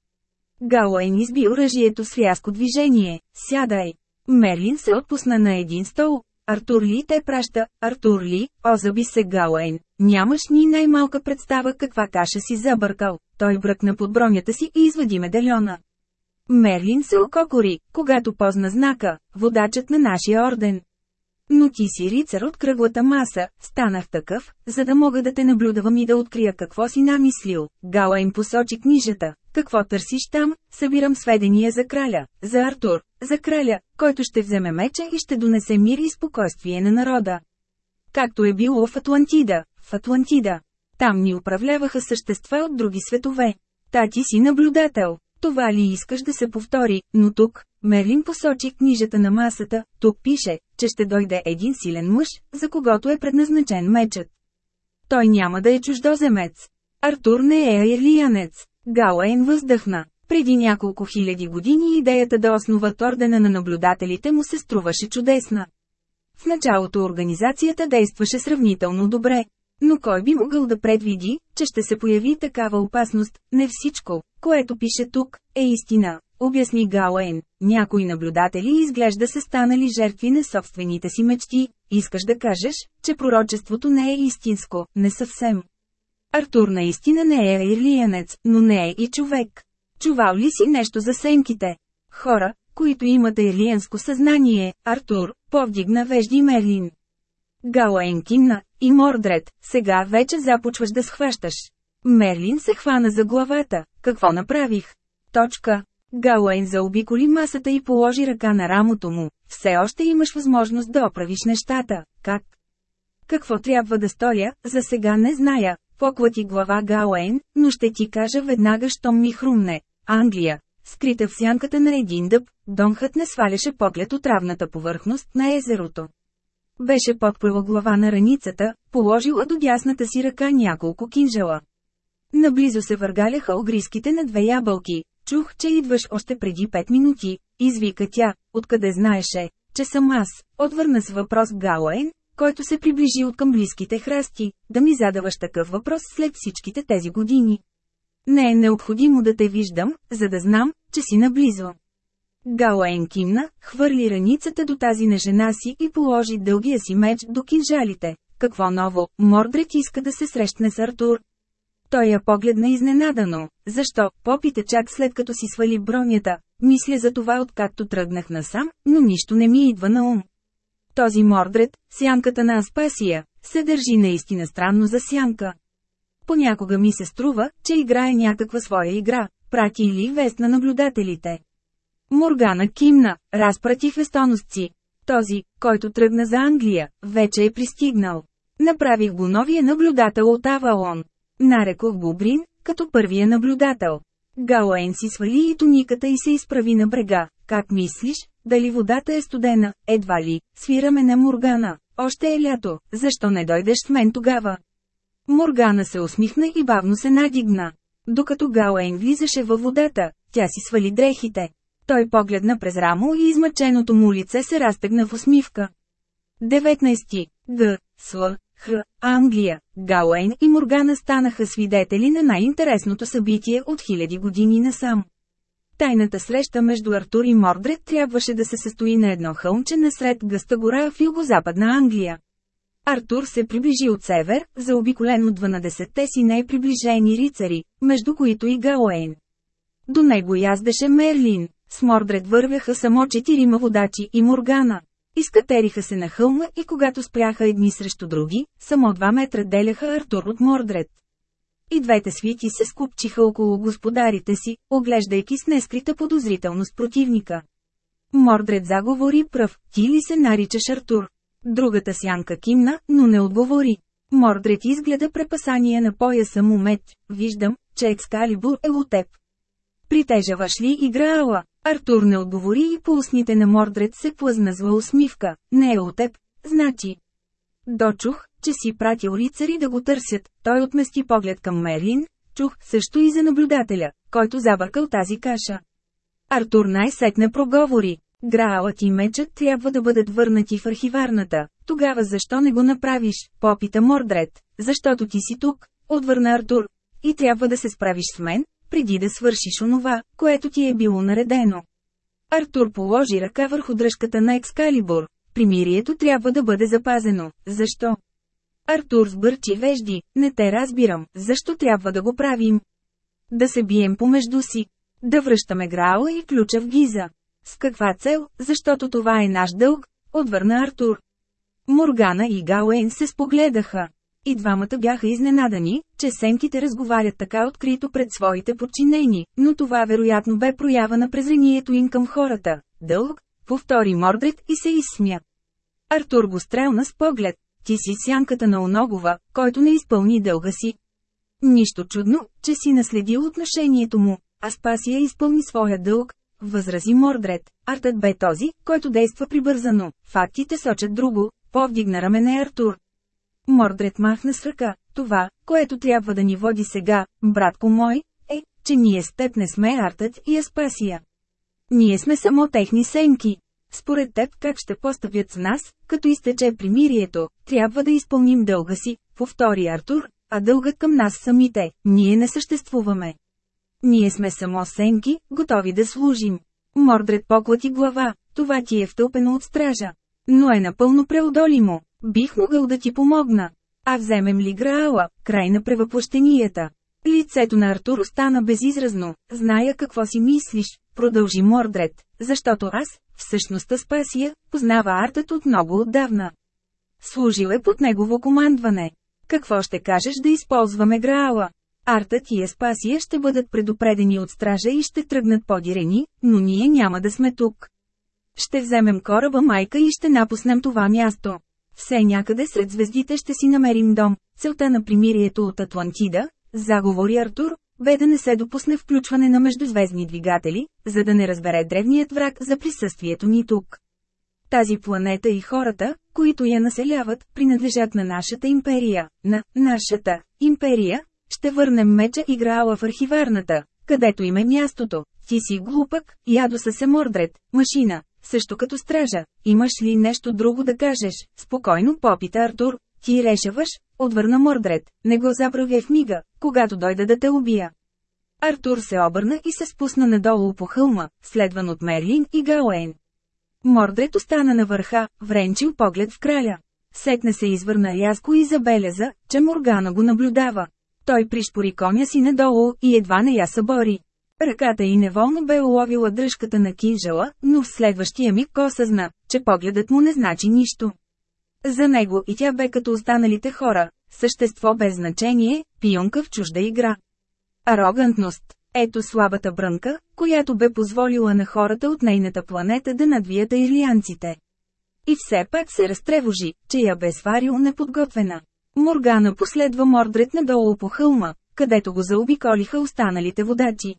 Галуейн изби оръжието с рязко движение. Сядай. Мерлин се отпусна на един стол. Артур Ли те праща, Артур Ли, озаби се Галуейн. Нямаш ни най-малка представа каква каша си забъркал. Той бръкна под бронята си и извади медальона. Мерлин се ококори, когато позна знака, водачът на нашия орден. Но ти си рицар от кръглата маса, станах такъв, за да мога да те наблюдавам и да открия какво си намислил. Гала посочи книжата. Какво търсиш там? Събирам сведения за краля, за Артур, за краля, който ще вземе меча и ще донесе мир и спокойствие на народа. Както е било в Атлантида, в Атлантида. Там ни управляваха същества от други светове. Та ти си наблюдател. Това ли искаш да се повтори, но тук, Мерлин посочи книжата на масата, тук пише, че ще дойде един силен мъж, за когото е предназначен мечът. Той няма да е чуждоземец. Артур не е айрлиянец. Галаен въздъхна. Преди няколко хиляди години идеята да основат ордена на наблюдателите му се струваше чудесна. В началото организацията действаше сравнително добре. Но кой би могъл да предвиди, че ще се появи такава опасност, не всичко, което пише тук, е истина, обясни Галаен. Някои наблюдатели изглежда се станали жертви на собствените си мечти. Искаш да кажеш, че пророчеството не е истинско, не съвсем. Артур наистина не е ирлиянец, но не е и човек. Чувал ли си нещо за сенките? Хора, които имат ирлиянско съзнание, Артур, повдигна вежди Мерлин. Галаен кимна, и Мордред, сега вече започваш да схващаш. Мерлин се хвана за главата. Какво направих? Точка. Галуейн заобиколи масата и положи ръка на рамото му. Все още имаш възможност да оправиш нещата. Как? Какво трябва да сторя, за сега не зная. Поклати глава Галуейн, но ще ти кажа веднага, щом ми хрумне. Англия. Скрита в сянката на един дъб, Донхът не сваляше поглед от равната повърхност на езерото. Беше подплила глава на раницата, положила до дясната си ръка няколко кинжала. Наблизо се въргаляха огриските на две ябълки. Чух, че идваш още преди пет минути, извика тя, откъде знаеше, че съм аз. Отвърна с въпрос Галуейн, който се приближи от към близките храсти, да ми задаваш такъв въпрос след всичките тези години. Не е необходимо да те виждам, за да знам, че си наблизо. Галуейн кимна, хвърли раницата до тази на жена си и положи дългия си меч до кинжалите. Какво ново, Мордред иска да се срещне с Артур. Той я погледна изненадано. Защо? Попите чак след като си свали бронята. Мисля за това откакто тръгнах насам, но нищо не ми идва на ум. Този Мордред, сянката на Аспасия, се държи наистина странно за сянка. Понякога ми се струва, че играе някаква своя игра, прати или вест на наблюдателите. Моргана кимна, разпрати вестоносци. Този, който тръгна за Англия, вече е пристигнал. Направих го новия наблюдател от Авалон. Нарекох го Брин, като първия наблюдател. Галуейн си свали и туниката и се изправи на брега. Как мислиш, дали водата е студена, едва ли, свираме на Моргана. Още е лято, защо не дойдеш с мен тогава? Моргана се усмихна и бавно се надигна. Докато Галуейн влизаше във водата, тя си свали дрехите. Той погледна през рамо и измъченото му лице се разтегна в усмивка. 19. Г. Сл. Х. Англия, Гауейн и Моргана станаха свидетели на най-интересното събитие от хиляди години насам. Тайната среща между Артур и Мордред трябваше да се състои на едно хълмче насред гъста гора в югозападна Англия. Артур се приближи от север, заобиколен от 12-те си най-приближени рицари, между които и Гауейн. До него яздеше Мерлин, с Мордред вървяха само четирима водачи и Моргана. Изкатериха се на хълма и когато спряха едни срещу други, само два метра деляха Артур от Мордред. И двете свити се скупчиха около господарите си, оглеждайки с нескрита подозрителност противника. Мордред заговори пръв, ти ли се наричаш Артур? Другата сянка кимна, но не отговори. Мордред изгледа препасание на пояса му меч, виждам, че Екскалибур е от теб. Притежаваш ли играала? Артур не отговори и по устните на Мордред се плъзна зла усмивка. Не е от теб, значи. Дочух, че си пратил рицари да го търсят. Той отмести поглед към Мерлин, чух също и за наблюдателя, който забъркал тази каша. Артур най-сетне проговори. Граалът и мечът трябва да бъдат върнати в архиварната. Тогава защо не го направиш? Попита Мордред. Защото ти си тук, отвърна Артур. И трябва да се справиш с мен, преди да свършиш онова, което ти е било наредено. Артур положи ръка върху дръжката на Екскалибур. Примирието трябва да бъде запазено. Защо? Артур сбърчи вежди, не те разбирам, защо трябва да го правим? Да се бием помежду си. Да връщаме Граала и ключа в Гиза. С каква цел, защото това е наш дълг, отвърна Артур. Моргана и Гауейн се спогледаха. И двамата бяха изненадани, че сенките разговарят така открито пред своите подчинени, но това вероятно бе проява на презрението им към хората. Дълг, повтори Мордред и се изсмя. Артур го стрелна с поглед. Ти си сянката на оногова, който не изпълни дълга си. Нищо чудно, че си наследил отношението му, а Спасия изпълни своя дълг, възрази Мордред. Артът бе този, който действа прибързано. Фактите сочат друго, повдигна рамене Артур. Мордред махна с ръка. Това, което трябва да ни води сега, братко мой, е, че ние с теб не сме Артът и Аспасия. Ние сме само техни сенки. Според теб как ще поставят с нас, като изтече примирието, трябва да изпълним дълга си, повтори Артур, а дългът към нас самите, ние не съществуваме. Ние сме само сенки, готови да служим. Мордред поклати глава, това ти е втълпено от стража. Но е напълно преодолимо. Бих могъл да ти помогна. А вземем ли Граала, край на превъплъщенията? Лицето на Артур остана безизразно. Зная какво си мислиш, продължи Мордред, защото аз, всъщността Спасия, познава Артът от много отдавна. Служил е под негово командване. Какво ще кажеш да използваме Граала? Артът и Еспасия ще бъдат предупредени от стража и ще тръгнат подирени, но ние няма да сме тук. Ще вземем кораба майка и ще напуснем това място. Все някъде сред звездите ще си намерим дом. Целта на примирието от Атлантида, заговори Артур, бе да не се допусне включване на междузвездни двигатели, за да не разбере древният враг за присъствието ни тук. Тази планета и хората, които я населяват, принадлежат на нашата империя, на нашата империя. Ще върнем меча и граала в архиварната, където им е мястото. Ти си глупък, ядоса се Мордред, машина, също като стража. Имаш ли нещо друго да кажеш? Спокойно попита Артур. Ти решаваш, отвърна Мордред. Не го забравяй в мига, когато дойда да те убия. Артур се обърна и се спусна надолу по хълма, следван от Мерлин и Гауейн. Мордред остана на върха, вренчил поглед в краля. Сетне се извърна рязко и забеляза, че Моргана го наблюдава. Той пришпори коня си надолу и едва не я събори. Ръката й неволно бе уловила дръжката на кинжала, но в следващия миг осъзна, че погледът му не значи нищо. За него и тя бе като останалите хора, същество без значение, пионка в чужда игра. Арогантност. Ето слабата брънка, която бе позволила на хората от нейната планета да надвият ирлианците. И все пак се разтревожи, че я бе сварил неподготвена. Моргана последва Мордред надолу по хълма, където го заобиколиха останалите водачи.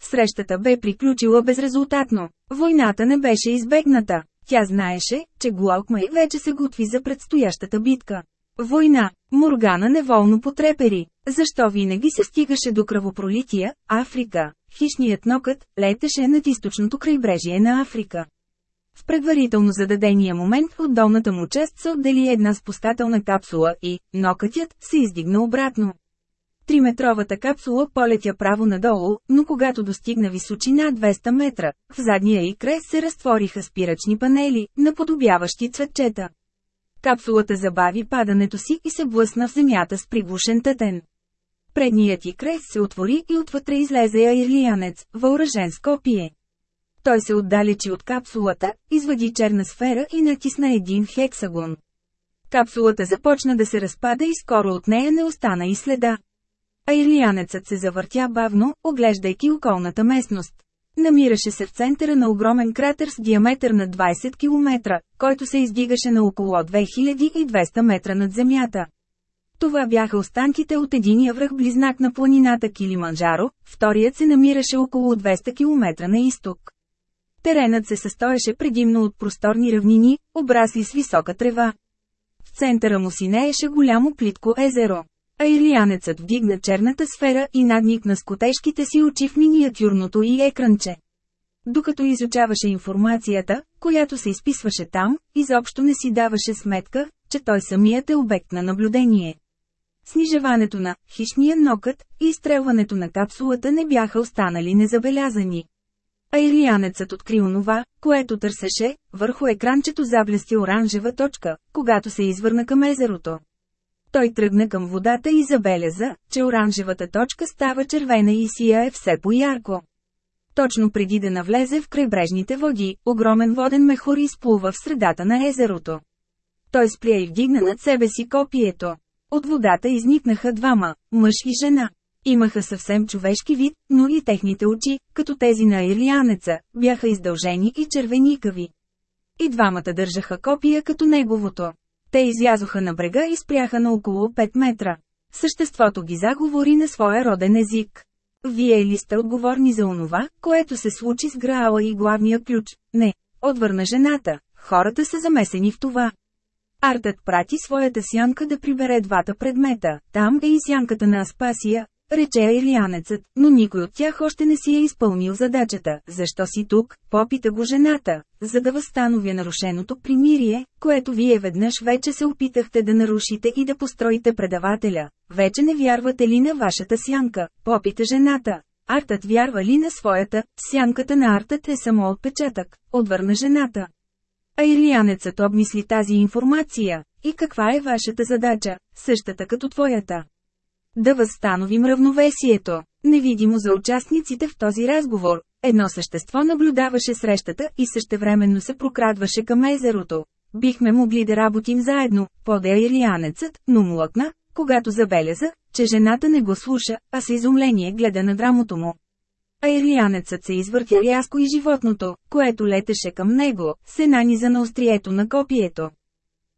Срещата бе приключила безрезултатно. Войната не беше избегната. Тя знаеше, че Глаукмай вече се готви за предстоящата битка. Война. Моргана неволно потрепери. Защо винаги се стигаше до кръвопролития, Африка? Хищният нокът летеше над източното крайбрежие на Африка. В предварително зададения момент от долната му част се отдели една спускателна капсула и, нокътят, се издигна обратно. Триметровата капсула полетя право надолу, но когато достигна височина 200 метра, в задния и край се разтвориха спирачни панели, наподобяващи цветчета. Капсулата забави падането си и се блъсна в земята с приглушен тътен. Предният и край се отвори и отвътре излезе аирлиянец, въоръжен с копие. Той се отдалечи от капсулата, извади черна сфера и натисна един хексагон. Капсулата започна да се разпада и скоро от нея не остана и следа. А ирлиянецът се завъртя бавно, оглеждайки околната местност. Намираше се в центъра на огромен кратер с диаметър на 20 км, който се издигаше на около 2200 метра над земята. Това бяха останките от единия връх близнак на планината Килиманджаро, вторият се намираше около 200 км на изток. Теренът се състоеше предимно от просторни равнини, обрасли с висока трева. В центъра му синееше голямо плитко езеро. А ирлианецът вдигна черната сфера и надникна с котешките си очи в миниатюрното и екранче. Докато изучаваше информацията, която се изписваше там, изобщо не си даваше сметка, че той самият е обект на наблюдение. Снижаването на хищния нокът и изстрелването на капсулата не бяха останали незабелязани. А Илианецът откри онова, което търсеше, върху екранчето заблести оранжева точка, когато се извърна към езерото. Той тръгна към водата и забеляза, че оранжевата точка става червена и сия е все по-ярко. Точно преди да навлезе в крайбрежните води, огромен воден мехур изплува в средата на езерото. Той спря и вдигна над себе си копието. От водата изникнаха двама, мъж и жена. Имаха съвсем човешки вид, но и техните очи, като тези на ирлианеца, бяха издължени и червеникави. И двамата държаха копия като неговото. Те излязоха на брега и спряха на около 5 метра. Съществото ги заговори на своя роден език. Вие ли сте отговорни за онова, което се случи с Граала и главния ключ? Не, отвърна жената. Хората са замесени в това. Артът прати своята сянка да прибере двата предмета. Там е и сянката на Аспасия, рече Илианецът, но никой от тях още не си е изпълнил задачата. Защо си тук? Попита го жената, за да възстановя нарушеното примирие, което вие веднъж вече се опитахте да нарушите и да построите предавателя. Вече не вярвате ли на вашата сянка? Попита жената. Артът вярва ли на своята? Сянката на артът е само отпечатък, отвърна жената. А Илианецът обмисли тази информация. И каква е вашата задача? Същата като твоята. Да възстановим равновесието. Невидимо за участниците в този разговор, едно същество наблюдаваше срещата и същевременно се прокрадваше към езерото. Бихме могли да работим заедно, поде Илианецът, но млъкна, когато забеляза, че жената не го слуша, а с изумление гледа на драмото му. А Ирлианецът се извъртя рязко и животното, което летеше към него, се наниза на острието на копието.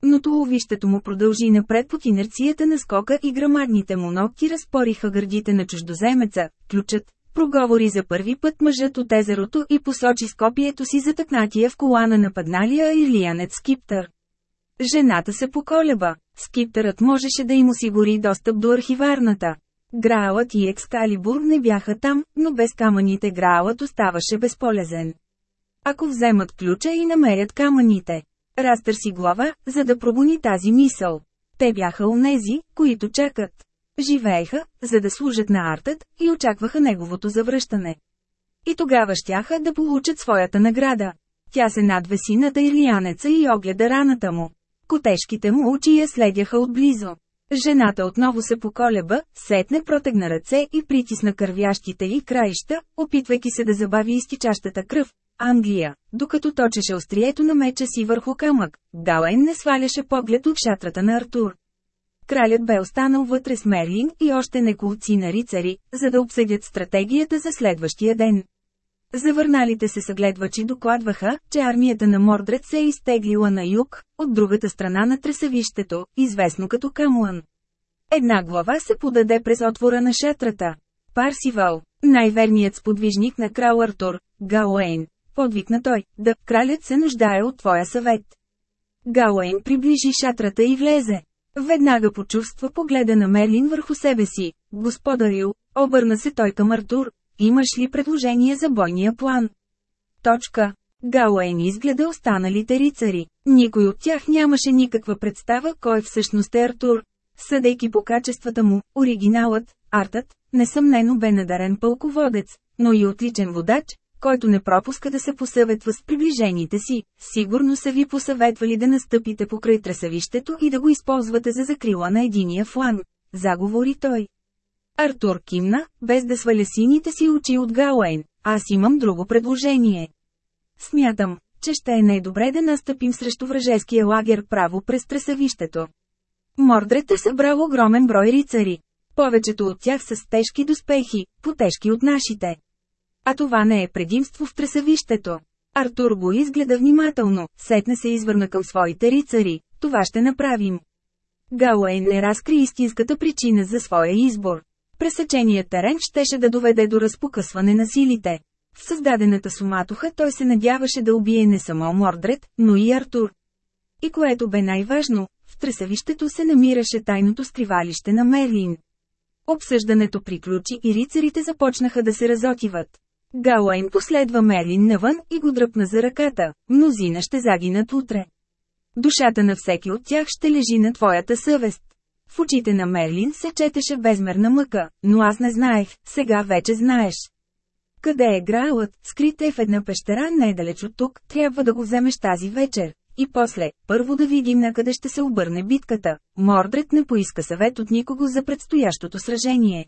Но туловището му продължи напред под инерцията на скока и грамадните му ногти разпориха гърдите на чуждоземеца, ключът, проговори за първи път мъжът от езерото и посочи с копието си затъкнатия в колана на падналия ирлиянец Скиптър. Жената се поколеба. Скиптърът можеше да им осигури достъп до архиварната. Граалът и Екскалибур не бяха там, но без камъните Граалът оставаше безполезен. Ако вземат ключа и намерят камъните, разтърси глава, за да пробуни тази мисъл. Те бяха онези, които чакат. Живееха, за да служат на артът, и очакваха неговото завръщане. И тогава щяха да получат своята награда. Тя се надвеси над Ирлианеца и огледа раната му. Котешките му очи я следяха отблизо. Жената отново се поколеба, сетне протегна ръце и притисна кървящите й краища, опитвайки се да забави изтичащата кръв. Англия, докато точеше острието на меча си върху камък, Галайн не сваляше поглед от шатрата на Артур. Кралят бе останал вътре с Мерлин и още неколци на рицари, за да обсъдят стратегията за следващия ден. Завърналите се съгледвачи докладваха, че армията на Мордред се е изтеглила на юг, от другата страна на тресавището, известно като Камуан. Една глава се подаде през отвора на шатрата. Парсивал, най-верният сподвижник на крал Артур, Гауейн, подвикна той, да, кралят се нуждае от твоя съвет. Гауейн приближи шатрата и влезе. Веднага почувства погледа на Мерлин върху себе си. Господарю, обърна се той към Артур, Имаш ли предложение за бойния план? Точка. Гауейн изгледа останалите рицари. Никой от тях нямаше никаква представа кой всъщност е Артур. Съдейки по качествата му, оригиналът, артът, несъмнено бе надарен пълководец, но и отличен водач, който не пропуска да се посъветва с приближените си. Сигурно са ви посъветвали да настъпите покрай тресавището и да го използвате за закрила на единия фланг. Заговори той. Артур кимна, без да сваля сините си очи от Гауейн. Аз имам друго предложение. Смятам, че ще е най-добре да настъпим срещу вражеския лагер право през тресавището. Мордред е събрал огромен брой рицари. Повечето от тях са с тежки доспехи, по-тежки от нашите. А това не е предимство в тресавището. Артур го изгледа внимателно, сетне се извърна към своите рицари. Това ще направим. Гауейн не разкри истинската причина за своя избор. Пресеченият терен щеше да доведе до разпокъсване на силите. В създадената суматоха той се надяваше да убие не само Мордред, но и Артур. И което бе най-важно, в тресавището се намираше тайното скривалище на Мерлин. Обсъждането приключи и рицарите започнаха да се разотиват. Галайн последва Мерлин навън и го дръпна за ръката, мнозина ще загинат утре. Душата на всеки от тях ще лежи на твоята съвест. В очите на Мерлин се четеше безмерна мъка, но аз не знаех, сега вече знаеш. Къде е Граалът, скрит е в една пещера недалеч от тук, трябва да го вземеш тази вечер. И после, първо да видим на къде ще се обърне битката. Мордред не поиска съвет от никого за предстоящото сражение.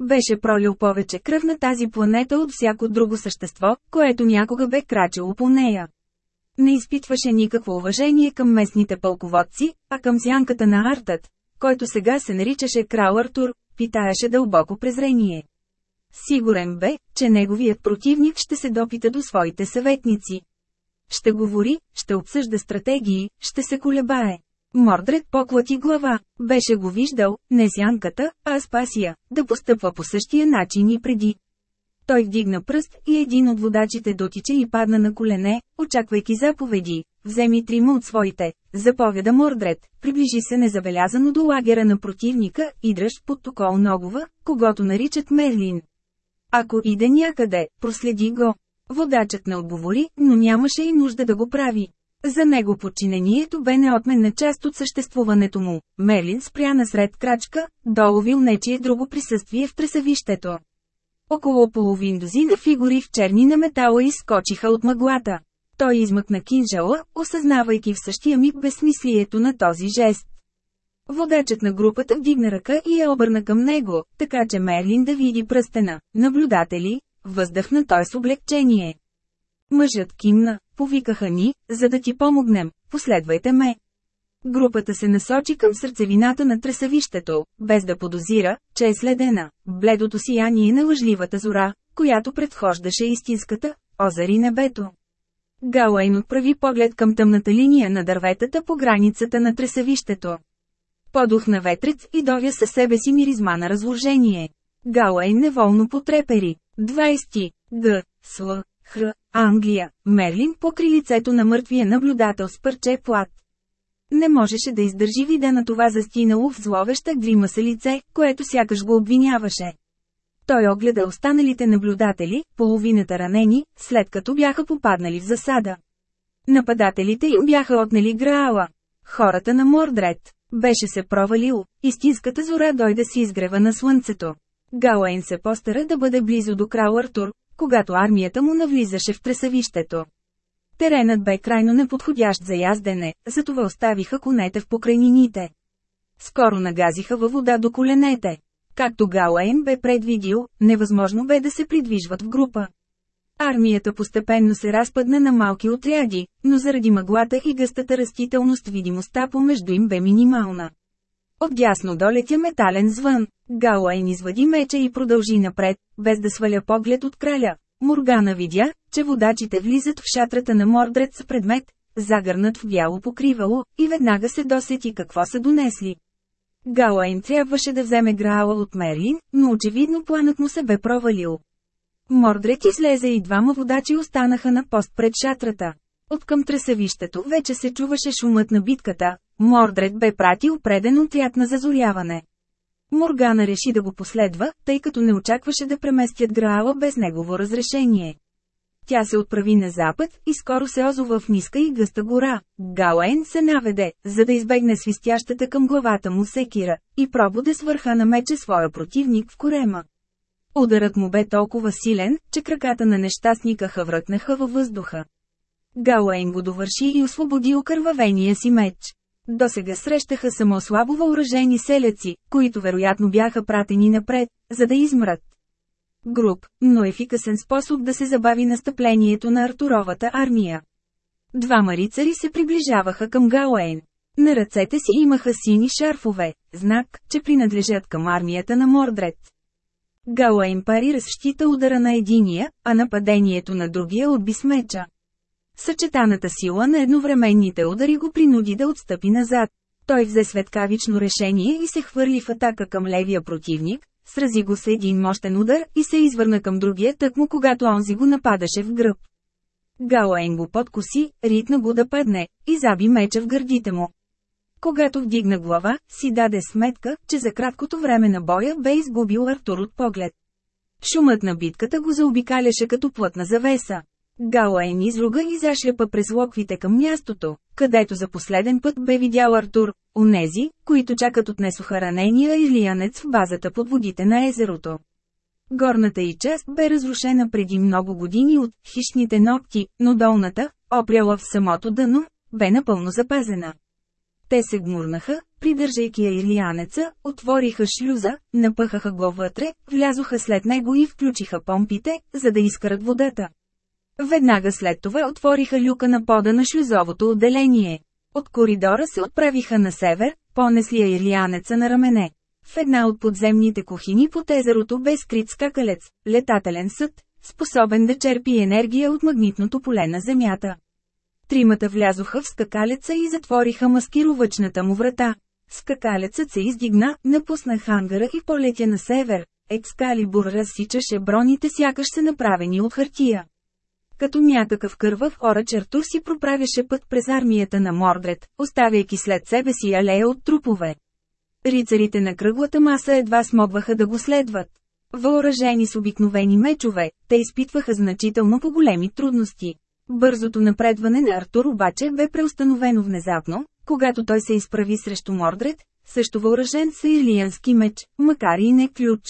Беше пролил повече кръв на тази планета от всяко друго същество, което някога бе крачило по нея. Не изпитваше никакво уважение към местните пълководци, а към сянката на Артът, който сега се наричаше Крал Артур, питаеше дълбоко презрение. Сигурен бе, че неговият противник ще се допита до своите съветници. Ще говори, ще обсъжда стратегии, ще се колебае. Мордред поклати глава, беше го виждал, не сянката, а Аспасия, да постъпва по същия начин и преди. Той вдигна пръст и един от водачите дотича и падна на колене, очаквайки заповеди. Вземи трима от своите, заповяда Мордред, приближи се незабелязано до лагера на противника и дръж под токол Ногова, когато наричат Мерлин. Ако иде някъде, проследи го. Водачът не отговори, но нямаше и нужда да го прави. За него подчинението бе неотменна част от съществуването му. Мерлин спря насред крачка, доловил нечие друго присъствие в тресавището. Около половин дозина фигури в черни на метала изскочиха от мъглата. Той измъкна кинжала, осъзнавайки в същия миг безсмислието на този жест. Водачът на групата вдигна ръка и я обърна към него, така че Мерлин да види пръстена. Наблюдатели, въздъхна той с облегчение. Мъжът кимна, повикаха ни, за да ти помогнем, последвайте ме. Групата се насочи към сърцевината на тресавището, без да подозира, че е следена. Бледото сияние на лъжливата зора, която предхождаше истинската, озари небето. Галайн отправи поглед към тъмната линия на дърветата по границата на тресавището. Подух на ветрец и довя със себе си миризма на разложение. Галайн неволно потрепери. 20. Г. Сл. Х. Англия. Мерлин покри лицето на мъртвия наблюдател с парче плат. Не можеше да издържи вида на това застинало в зловеща грима се лице, което сякаш го обвиняваше. Той огледа останалите наблюдатели, половината ранени, след като бяха попаднали в засада. Нападателите им бяха отнели Граала. Хората на Мордред. Беше се провалил, истинската зора дойде с изгрева на слънцето. Галайн се постара да бъде близо до крал Артур, когато армията му навлизаше в тресавището. Теренът бе крайно неподходящ за яздене, затова оставиха конете в покрайнините. Скоро нагазиха във вода до коленете. Както Галайн бе предвидил, невъзможно бе да се придвижват в група. Армията постепенно се разпадна на малки отряди, но заради мъглата и гъстата растителност видимостта помежду им бе минимална. Отдясно долетя метален звън. Галуайн извади меча и продължи напред, без да сваля поглед от краля. Моргана видя, че водачите влизат в шатрата на Мордред с предмет, загърнат в бяло покривало, и веднага се досети какво са донесли. Галуайн трябваше да вземе Граала от Мерлин, но очевидно планът му се бе провалил. Мордред излезе и двама водачи останаха на пост пред шатрата. От към тресавището вече се чуваше шумът на битката, Мордред бе пратил преден отряд на зазоряване. Моргана реши да го последва, тъй като не очакваше да преместят Граала без негово разрешение. Тя се отправи на запад и скоро се озова в ниска и гъста гора. Галайн се наведе, за да избегне свистящата към главата му секира, и пробуде с върха на мече своя противник в корема. Ударът му бе толкова силен, че краката на нещастника хъвръкнаха във въздуха. Галуейн го довърши и освободи окървавения си меч. До сега срещаха само слабо въоръжени селеци, които вероятно бяха пратени напред, за да измрат. Груп, но ефикасен способ да се забави настъплението на Артуровата армия. Двама рицари се приближаваха към Галуейн. На ръцете си имаха сини шарфове, знак, че принадлежат към армията на Мордред. Галуейн парира с щита удара на единия, а нападението на другия отби с меча. Съчетаната сила на едновременните удари го принуди да отстъпи назад. Той взе светкавично решение и се хвърли в атака към левия противник, срази го с един мощен удар и се извърна към другия тъкмо когато онзи го нападаше в гръб. Галуейн го подкоси, ритна го да падне, и заби меча в гърдите му. Когато вдигна глава, си даде сметка, че за краткото време на боя бе изгубил Артур от поглед. Шумът на битката го заобикаляше като плътна завеса. Галуейн изруга и зашляпа през локвите към мястото, където за последен път бе видял Артур, онези, които чакат отнесоха ранения илиянец в базата под водите на езерото. Горната й част бе разрушена преди много години от хищните ногти, но долната, опряла в самото дъно, бе напълно запазена. Те се гмурнаха, придържайки я илиянеца, отвориха шлюза, напъхаха го вътре, влязоха след него и включиха помпите, за да изкарат водата. Веднага след това отвориха люка на пода на шлюзовото отделение. От коридора се отправиха на север, понесли я ирлианеца на рамене. В една от подземните кухини под езерото бе скрит скакалец, летателен съд, способен да черпи енергия от магнитното поле на Земята. Тримата влязоха в скакалеца и затвориха маскировъчната му врата. Скакалецът се издигна, напусна хангара и полетя на север. Екскалибур разсичаше броните сякаш се направени от хартия. Като някакъв кървав орач Артур си проправяше път през армията на Мордред, оставяйки след себе си алея от трупове. Рицарите на кръглата маса едва смогваха да го следват. Въоръжени с обикновени мечове, те изпитваха значително по-големи трудности. Бързото напредване на Артур обаче бе преустановено внезапно, когато той се изправи срещу Мордред, също въоръжен с ирлиянски меч, макар и не ключ.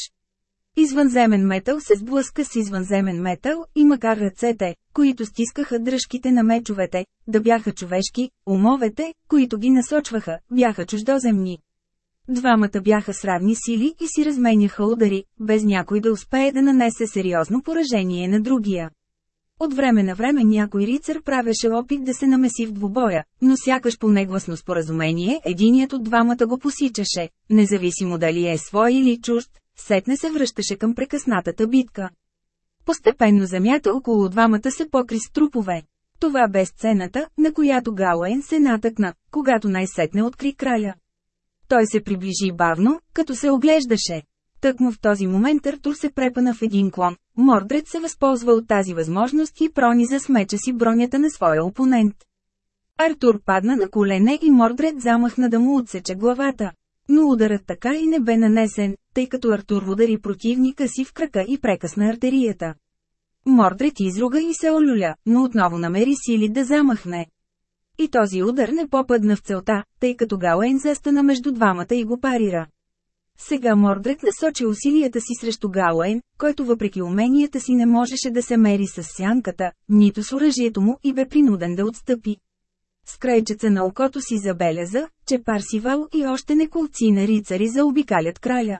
Извънземен метал се сблъска с извънземен метал и макар ръцете, които стискаха дръжките на мечовете, да бяха човешки, умовете, които ги насочваха, бяха чуждоземни. Двамата бяха с равни сили и си разменяха удари, без някой да успее да нанесе сериозно поражение на другия. От време на време някой рицар правеше опит да се намеси в двубоя, но сякаш по негласно споразумение единият от двамата го посичаше, независимо дали е свой или чужд, сетне се връщаше към прекъснатата битка. Постепенно земята около двамата се покри с трупове. Това бе сцената, на която Галуен се натъкна, когато най-сетне откри краля. Той се приближи бавно, като се оглеждаше. Тъкмо в този момент Артур се препана в един клон. Мордред се възползва от тази възможност и прониза с меча си бронята на своя опонент. Артур падна на колене и Мордред замахна да му отсече главата. Но ударът така и не бе нанесен, тъй като Артур удари противника си в крака и прекъсна артерията. Мордред изруга и се олюля, но отново намери сили да замахне. И този удар не попадна в целта, тъй като Галейн застана между двамата и го парира. Сега Мордред насочи усилията си срещу Галейн, който въпреки уменията си не можеше да се мери с сянката, нито с оръжието му и бе принуден да отстъпи. С крайчеца на окото си забеляза, че Парсивал и още неколци на рицари заобикалят краля.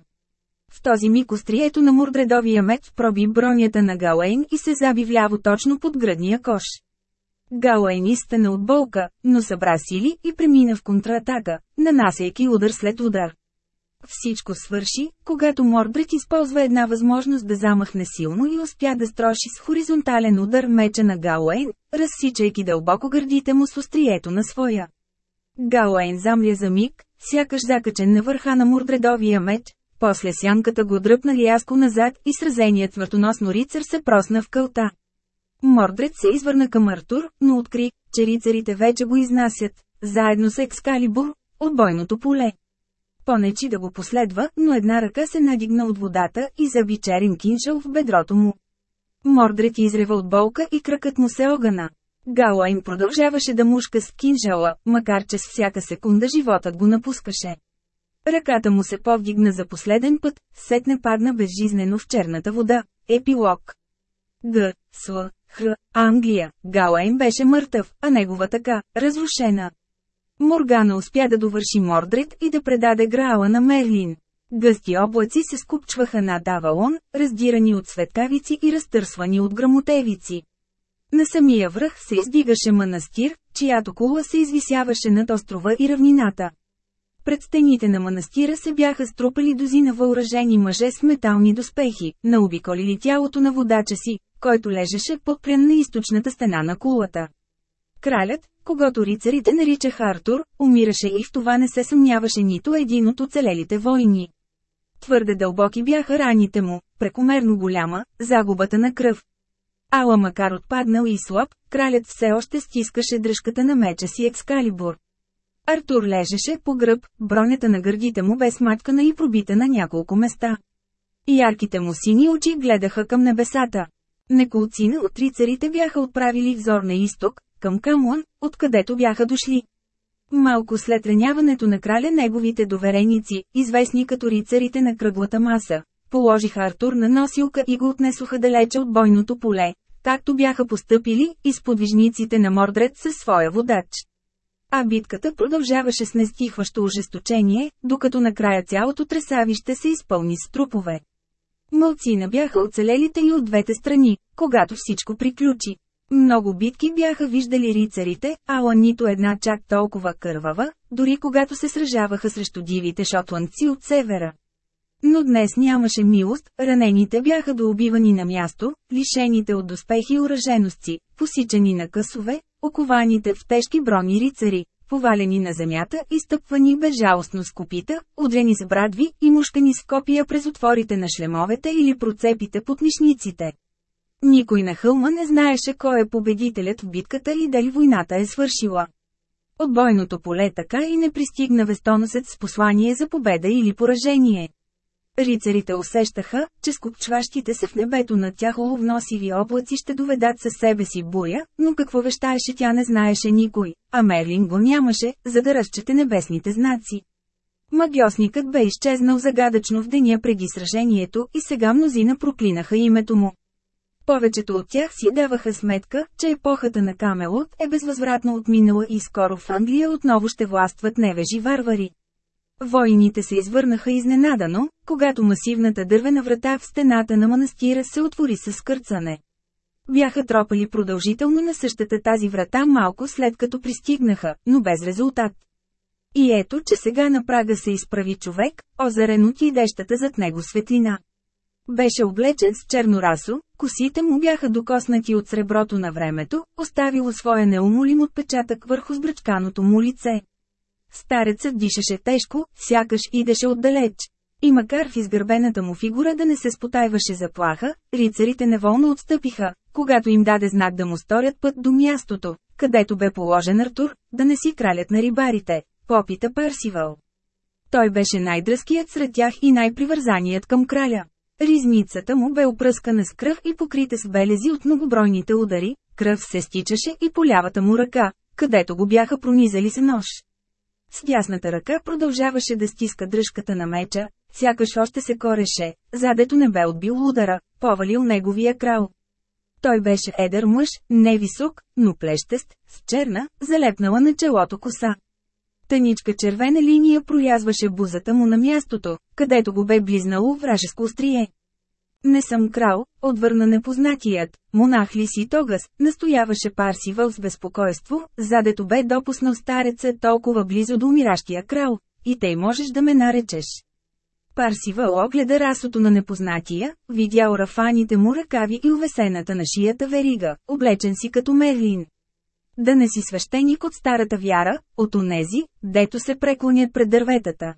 В този миг острието на мурдредовия меч проби бронята на Галейн и се заби вляво точно под гръдния кош. Галейн изстана от болка, но събра сили и премина в контратака, нанасяйки удар след удар. Всичко свърши, когато Мордред използва една възможност да замахне силно и успя да строши с хоризонтален удар меча на Галуейн, разсичайки дълбоко гърдите му с острието на своя. Галуейн замля за миг, сякаш закачен на върха на Мордредовия меч, после сянката го дръпна рязко назад и сразеният смъртоносно рицар се просна в кълта. Мордред се извърна към Артур, но откри, че рицарите вече го изнасят, заедно с Екскалибур, от бойното поле понечи да го последва, но една ръка се надигна от водата и заби черен киншъл в бедрото му. Мордред изрева от болка и кръкът му се огъна. Галуайн продължаваше да мушка с кинжала, макар че с всяка секунда животът го напускаше. Ръката му се повдигна за последен път, сетне падна безжизнено в черната вода. Епилог Г. С. Х. Англия. Галуайн беше мъртъв, а негова така, разрушена. Моргана успя да довърши Мордред и да предаде Граала на Мерлин. Гъсти облаци се скупчваха над Авалон, раздирани от светкавици и разтърсвани от грамотевици. На самия връх се издигаше манастир, чиято кула се извисяваше над острова и равнината. Пред стените на манастира се бяха струпали дозина въоръжени мъже с метални доспехи, наобиколили тялото на водача си, който лежеше подпрян на източната стена на кулата. Кралят, когато рицарите наричаха Артур, умираше и в това не се съмняваше нито един от оцелелите войни. Твърде дълбоки бяха раните му, прекомерно голяма, загубата на кръв. Ала макар отпаднал и слаб, кралят все още стискаше дръжката на меча си Екскалибур. Артур лежеше по гръб, бронята на гърдите му бе смачкана и пробита на няколко места. Ярките му сини очи гледаха към небесата. Неколцина от рицарите бяха отправили взор на изток, към Камуан, откъдето бяха дошли. Малко след раняването на краля неговите довереници, известни като рицарите на кръглата маса, положиха Артур на носилка и го отнесоха далече от бойното поле, както бяха постъпили и сподвижниците на Мордред със своя водач. А битката продължаваше с нестихващо ожесточение, докато накрая цялото тресавище се изпълни с трупове. Мълцина бяха оцелелите и от двете страни, когато всичко приключи. Много битки бяха виждали рицарите, ала нито една чак толкова кървава, дори когато се сражаваха срещу дивите шотландци от севера. Но днес нямаше милост, ранените бяха доубивани на място, лишените от доспехи и уражености, посичани на късове, окованите в тежки брони рицари, повалени на земята и стъпвани безжалостно с копита, удрени с брадви и мушкани с копия през отворите на шлемовете или процепите под нишниците. Никой на хълма не знаеше кой е победителят в битката и дали войната е свършила. От бойното поле така и не пристигна вестоносец с послание за победа или поражение. Рицарите усещаха, че скупчващите се в небето на тях оловносиви облаци ще доведат със себе си буря, но какво вещаеше тя не знаеше никой, а Мерлин го нямаше, за да разчете небесните знаци. Магиосникът бе изчезнал загадъчно в деня преди сражението и сега мнозина проклинаха името му. Повечето от тях си даваха сметка, че епохата на Камелот е безвъзвратно отминала и скоро в Англия отново ще властват невежи варвари. Войните се извърнаха изненадано, когато масивната дървена врата в стената на манастира се отвори с скърцане. Бяха тропали продължително на същата тази врата малко след като пристигнаха, но без резултат. И ето, че сега на прага се изправи човек, озарен от идещата зад него светлина. Беше облечен с черно расо, косите му бяха докоснати от среброто на времето, оставило своя неумолим отпечатък върху сбръчканото му лице. Старецът дишаше тежко, сякаш идеше отдалеч. И макар в изгърбената му фигура да не се спотайваше заплаха, рицарите неволно отстъпиха, когато им даде знак да му сторят път до мястото, където бе положен Артур, да не си кралят на рибарите, попита Парсивал. Той беше най-дръзкият сред тях и най-привързаният към краля. Ризницата му бе опръскана с кръв и покрита с белези от многобройните удари, кръв се стичаше и по лявата му ръка, където го бяха пронизали с нож. С дясната ръка продължаваше да стиска дръжката на меча, сякаш още се кореше, задето не бе отбил удара, повалил неговия крал. Той беше едър мъж, невисок, но плещест, с черна, залепнала на челото коса. Тъничка червена линия проязваше бузата му на мястото, където го бе близнало вражеско острие. Не съм крал, отвърна непознатият, монах ли си тогас, настояваше Парсивал с безпокойство, задето бе допуснал стареца толкова близо до умиращия крал, и тъй можеш да ме наречеш. Парсивал огледа расото на непознатия, видя орафаните му ръкави и увесената на шията верига, облечен си като Мерлин. Да не си свещеник от старата вяра, от онези, дето се преклонят пред дърветата.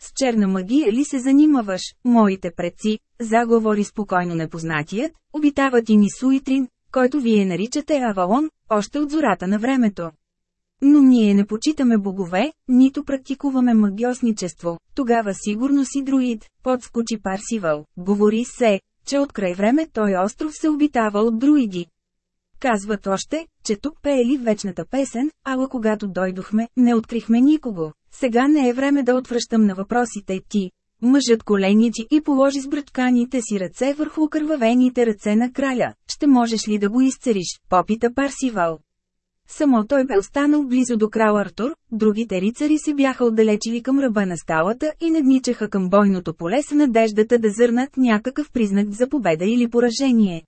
С черна магия ли се занимаваш, моите предци, заговори спокойно непознатият, обитават и Суитрин, който вие наричате Авалон, още от зората на времето. Но ние не почитаме богове, нито практикуваме магиосничество, тогава сигурно си друид, подскочи Парсивал, говори се, че от край време той остров се обитава от друиди. Казват още, че тук пеели вечната песен, ала когато дойдохме, не открихме никого. Сега не е време да отвръщам на въпросите ти. Мъжът коленичи и положи с бръчканите си ръце върху окървавените ръце на краля. Ще можеш ли да го изцериш, попита Парсивал. Само той бе останал близо до крал Артур, другите рицари се бяха отдалечили към ръба на скалата и надничаха към бойното поле с надеждата да зърнат някакъв признак за победа или поражение.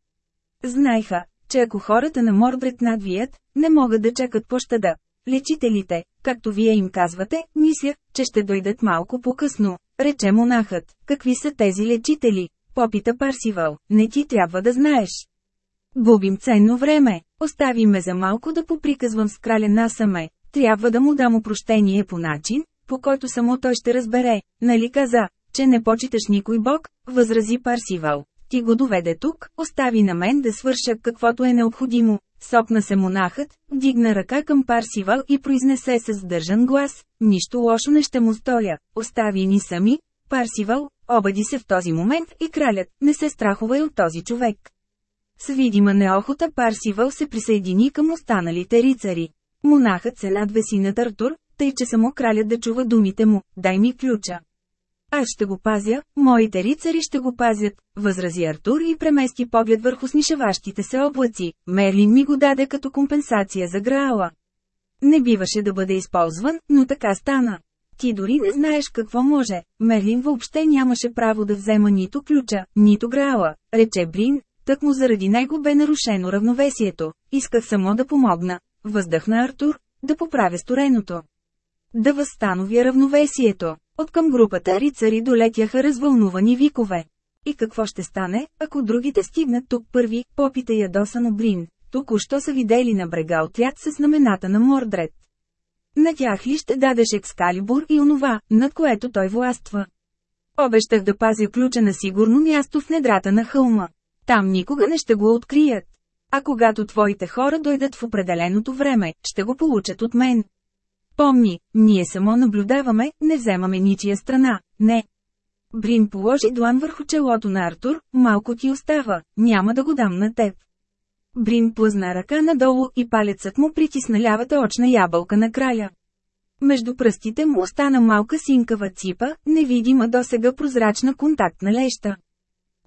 Знайха, че ако хората на Мордред надвият, не могат да чакат пощада. Лечителите, както вие им казвате, мисля, че ще дойдат малко по-късно, рече монахът. Какви са тези лечители? Попита Парсивал, не ти трябва да знаеш. Губим ценно време, остави ме за малко да поприказвам с краля насаме, трябва да му дам опрощение по начин, по който само той ще разбере, нали каза, че не почиташ никой бог, възрази Парсивал. Ти го доведе тук, остави на мен да свърша каквото е необходимо. Сопна се монахът, дигна ръка към Парсивал и произнесе с сдържан глас, нищо лошо не ще му стоя, остави ни сами. Парсивал, обади се в този момент и кралят, не се страхувай от този човек. С видима неохота Парсивал се присъедини към останалите рицари. Монахът се надвеси над Артур, тъй че само кралят да чува думите му, дай ми ключа. Аз ще го пазя, моите рицари ще го пазят, възрази Артур и премести поглед върху снишеващите се облаци. Мерлин ми го даде като компенсация за Граала. Не биваше да бъде използван, но така стана. Ти дори не знаеш какво може. Мерлин въобще нямаше право да взема нито ключа, нито Граала, рече Брин, тък му заради него бе нарушено равновесието. Исках само да помогна, въздъхна Артур, да поправя стореното. Да възстановя равновесието. От към групата рицари долетяха развълнувани викове. И какво ще стане, ако другите стигнат тук първи, попита ядосано Брин. Току-що са видели на брега отряд с знамената на Мордред. На тях ли ще дадеш екскалибур и онова, над което той властва? Обещах да пазя ключа на сигурно място в недрата на хълма. Там никога не ще го открият. А когато твоите хора дойдат в определеното време, ще го получат от мен. Помни, ние само наблюдаваме, не вземаме ничия страна, не. Брин положи длан върху челото на Артур, малко ти остава, няма да го дам на теб. Брин плъзна ръка надолу и палецът му притисна лявата очна ябълка на края. Между пръстите му остана малка синкава ципа, невидима досега прозрачна контактна леща.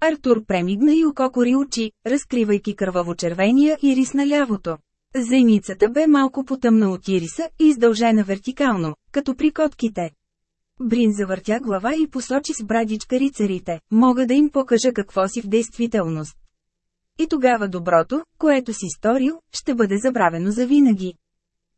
Артур премигна и ококори очи, разкривайки кърваво-червения ирис на лявото. Зеницата бе малко потъмна от ириса и издължена вертикално, като при котките. Брин завъртя глава и посочи с брадичка рицарите, мога да им покажа какво си в действителност. И тогава доброто, което си сторил, ще бъде забравено завинаги.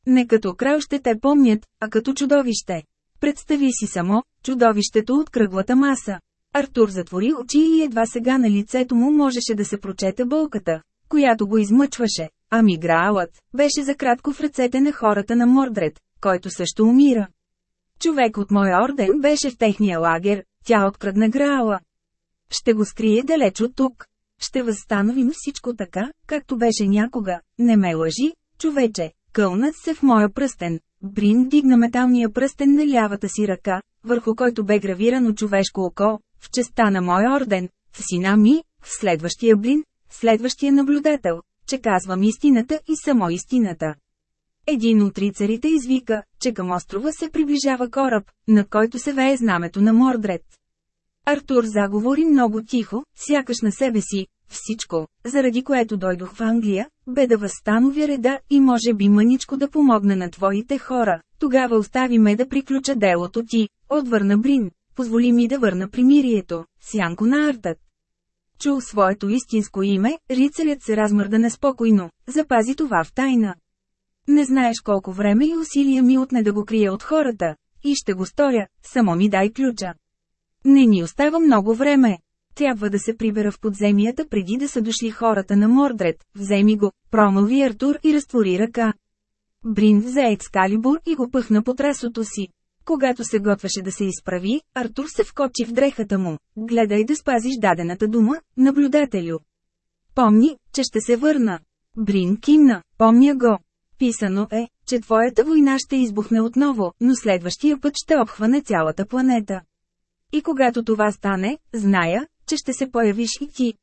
Не като крал ще те помнят, а като чудовище. Представи си само, чудовището от кръглата маса. Артур затвори очи и едва сега на лицето му можеше да се прочете болката, която го измъчваше. Ами Граалът беше за кратко в ръцете на хората на Мордред, който също умира. Човек от моя орден беше в техния лагер, тя открадна Граала. Ще го скрие далеч от тук. Ще възстановим всичко така, както беше някога. Не ме лъжи, човече. Кълнат се в моя пръстен. Брин дигна металния пръстен на лявата си ръка, върху който бе гравирано човешко око, в честа на моя орден, в сина ми, в следващия блин, следващия наблюдател, че казвам истината и само истината. Един от рицарите извика, че към острова се приближава кораб, на който се вее знамето на Мордред. Артур заговори много тихо, сякаш на себе си, всичко, заради което дойдох в Англия, бе да възстановя реда и може би мъничко да помогна на твоите хора. Тогава остави ме да приключа делото ти, отвърна Брин. Позволи ми да върна примирието, сянко на артът. Чул своето истинско име, рицарят се размърда неспокойно, запази това в тайна. Не знаеш колко време и усилия ми отне да го крия от хората, и ще го сторя, само ми дай ключа. Не ни остава много време. Трябва да се прибера в подземията преди да са дошли хората на Мордред. Вземи го, промълви Артур и разтвори ръка. Брин взе екскалибур и го пъхна по трасото си. Когато се готвеше да се изправи, Артур се вкочи в дрехата му. Гледай да спазиш дадената дума, наблюдателю. Помни, че ще се върна. Брин кимна, помня го. Писано е, че твоята война ще избухне отново, но следващия път ще обхване цялата планета. И когато това стане, зная, че ще се появиш и ти.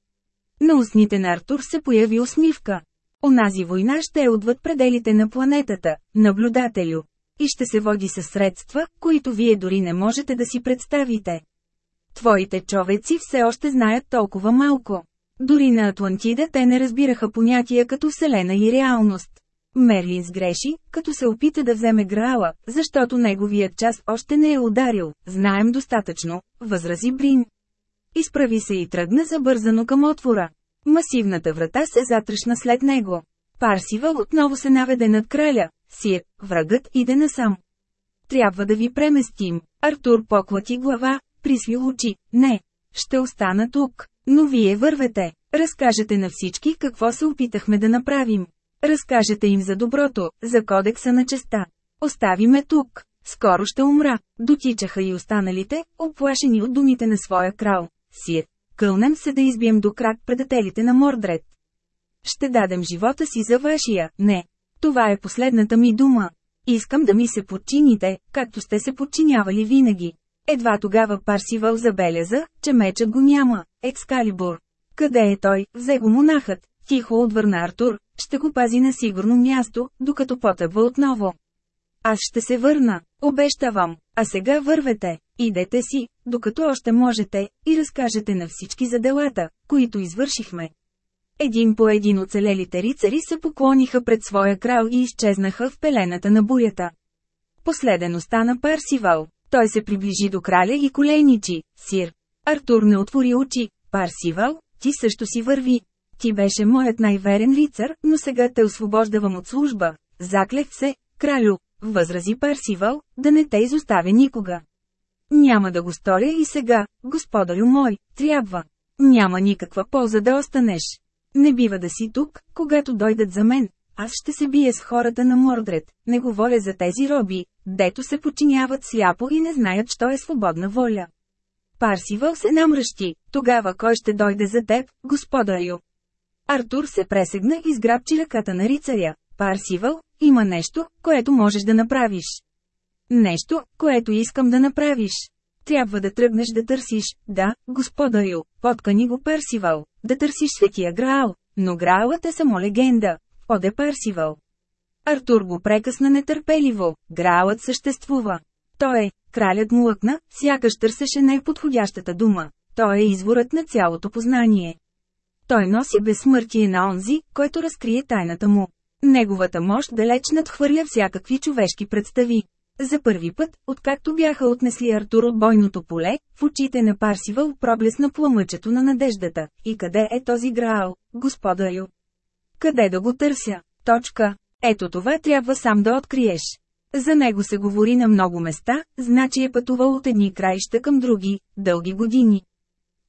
На устните на Артур се появи усмивка. Онази война ще е отвъд пределите на планетата, наблюдателю. И ще се води със средства, които вие дори не можете да си представите. Твоите човеци все още знаят толкова малко. Дори на Атлантида те не разбираха понятия като Вселена и реалност. Мерлин сгреши, като се опита да вземе Граала, защото неговият час още не е ударил, знаем достатъчно, възрази Брин. Изправи се и тръгна забързано към отвора. Масивната врата се затръшна след него. Парсивал отново се наведе над краля. Сир, врагът иде насам. Трябва да ви преместим. Артур поклати глава, присви очи. Не. Ще остана тук. Но вие вървете. Разкажете на всички какво се опитахме да направим. Разкажете им за доброто, за кодекса на честа. Остави ме тук. Скоро ще умра. Дотичаха и останалите, оплашени от думите на своя крал. Сир, кълнем се да избием до крак предателите на Мордред. Ще дадем живота си за вашия, не. Това е последната ми дума. Искам да ми се подчините, както сте се подчинявали винаги. Едва тогава Парсивал забеляза, че мечът го няма. Екскалибур. Къде е той? Взе го монахът. Тихо отвърна Артур, ще го пази на сигурно място, докато потъва отново. Аз ще се върна, обещавам, а сега вървете, идете си, докато още можете, и разкажете на всички за делата, които извършихме. Един по един оцелелите рицари се поклониха пред своя крал и изчезнаха в пелената на бурята. Последен остана Парсивал. Той се приближи до краля и коленичи, сир. Артур не отвори очи. Парсивал, ти също си върви. Ти беше моят най-верен рицар, но сега те освобождавам от служба. Заклех се, кралю, възрази Парсивал, да не те изоставя никога. Няма да го сторя и сега, господарю мой, трябва. Няма никаква полза да останеш. Не бива да си тук, когато дойдат за мен. Аз ще се бия с хората на Мордред, не говоря за тези роби, дето се подчиняват сляпо и не знаят, що е свободна воля. Парсивал се намръщи, тогава кой ще дойде за теб, господарю? Артур се пресегна и сграбчи ръката на рицаря. Парсивал, има нещо, което можеш да направиш. Нещо, което искам да направиш. Трябва да тръгнеш да търсиш, да, господарю, подкани го Парсивал, да търсиш светия Граал, но Граалът е само легенда, оде Парсивал. Артур го прекъсна нетърпеливо, Граалът съществува. Той е, кралят му лъкна, сякаш търсеше най-подходящата дума. Той е изворът на цялото познание. Той носи безсмъртие на онзи, който разкрие тайната му. Неговата мощ далеч надхвърля всякакви човешки представи. За първи път, откакто бяха отнесли Артур от бойното поле, в очите на Парсивал проблесна пламъчето на надеждата. И къде е този Граал, господарю? Къде да го търся? Точка. Ето това трябва сам да откриеш. За него се говори на много места, значи е пътувал от едни краища към други, дълги години.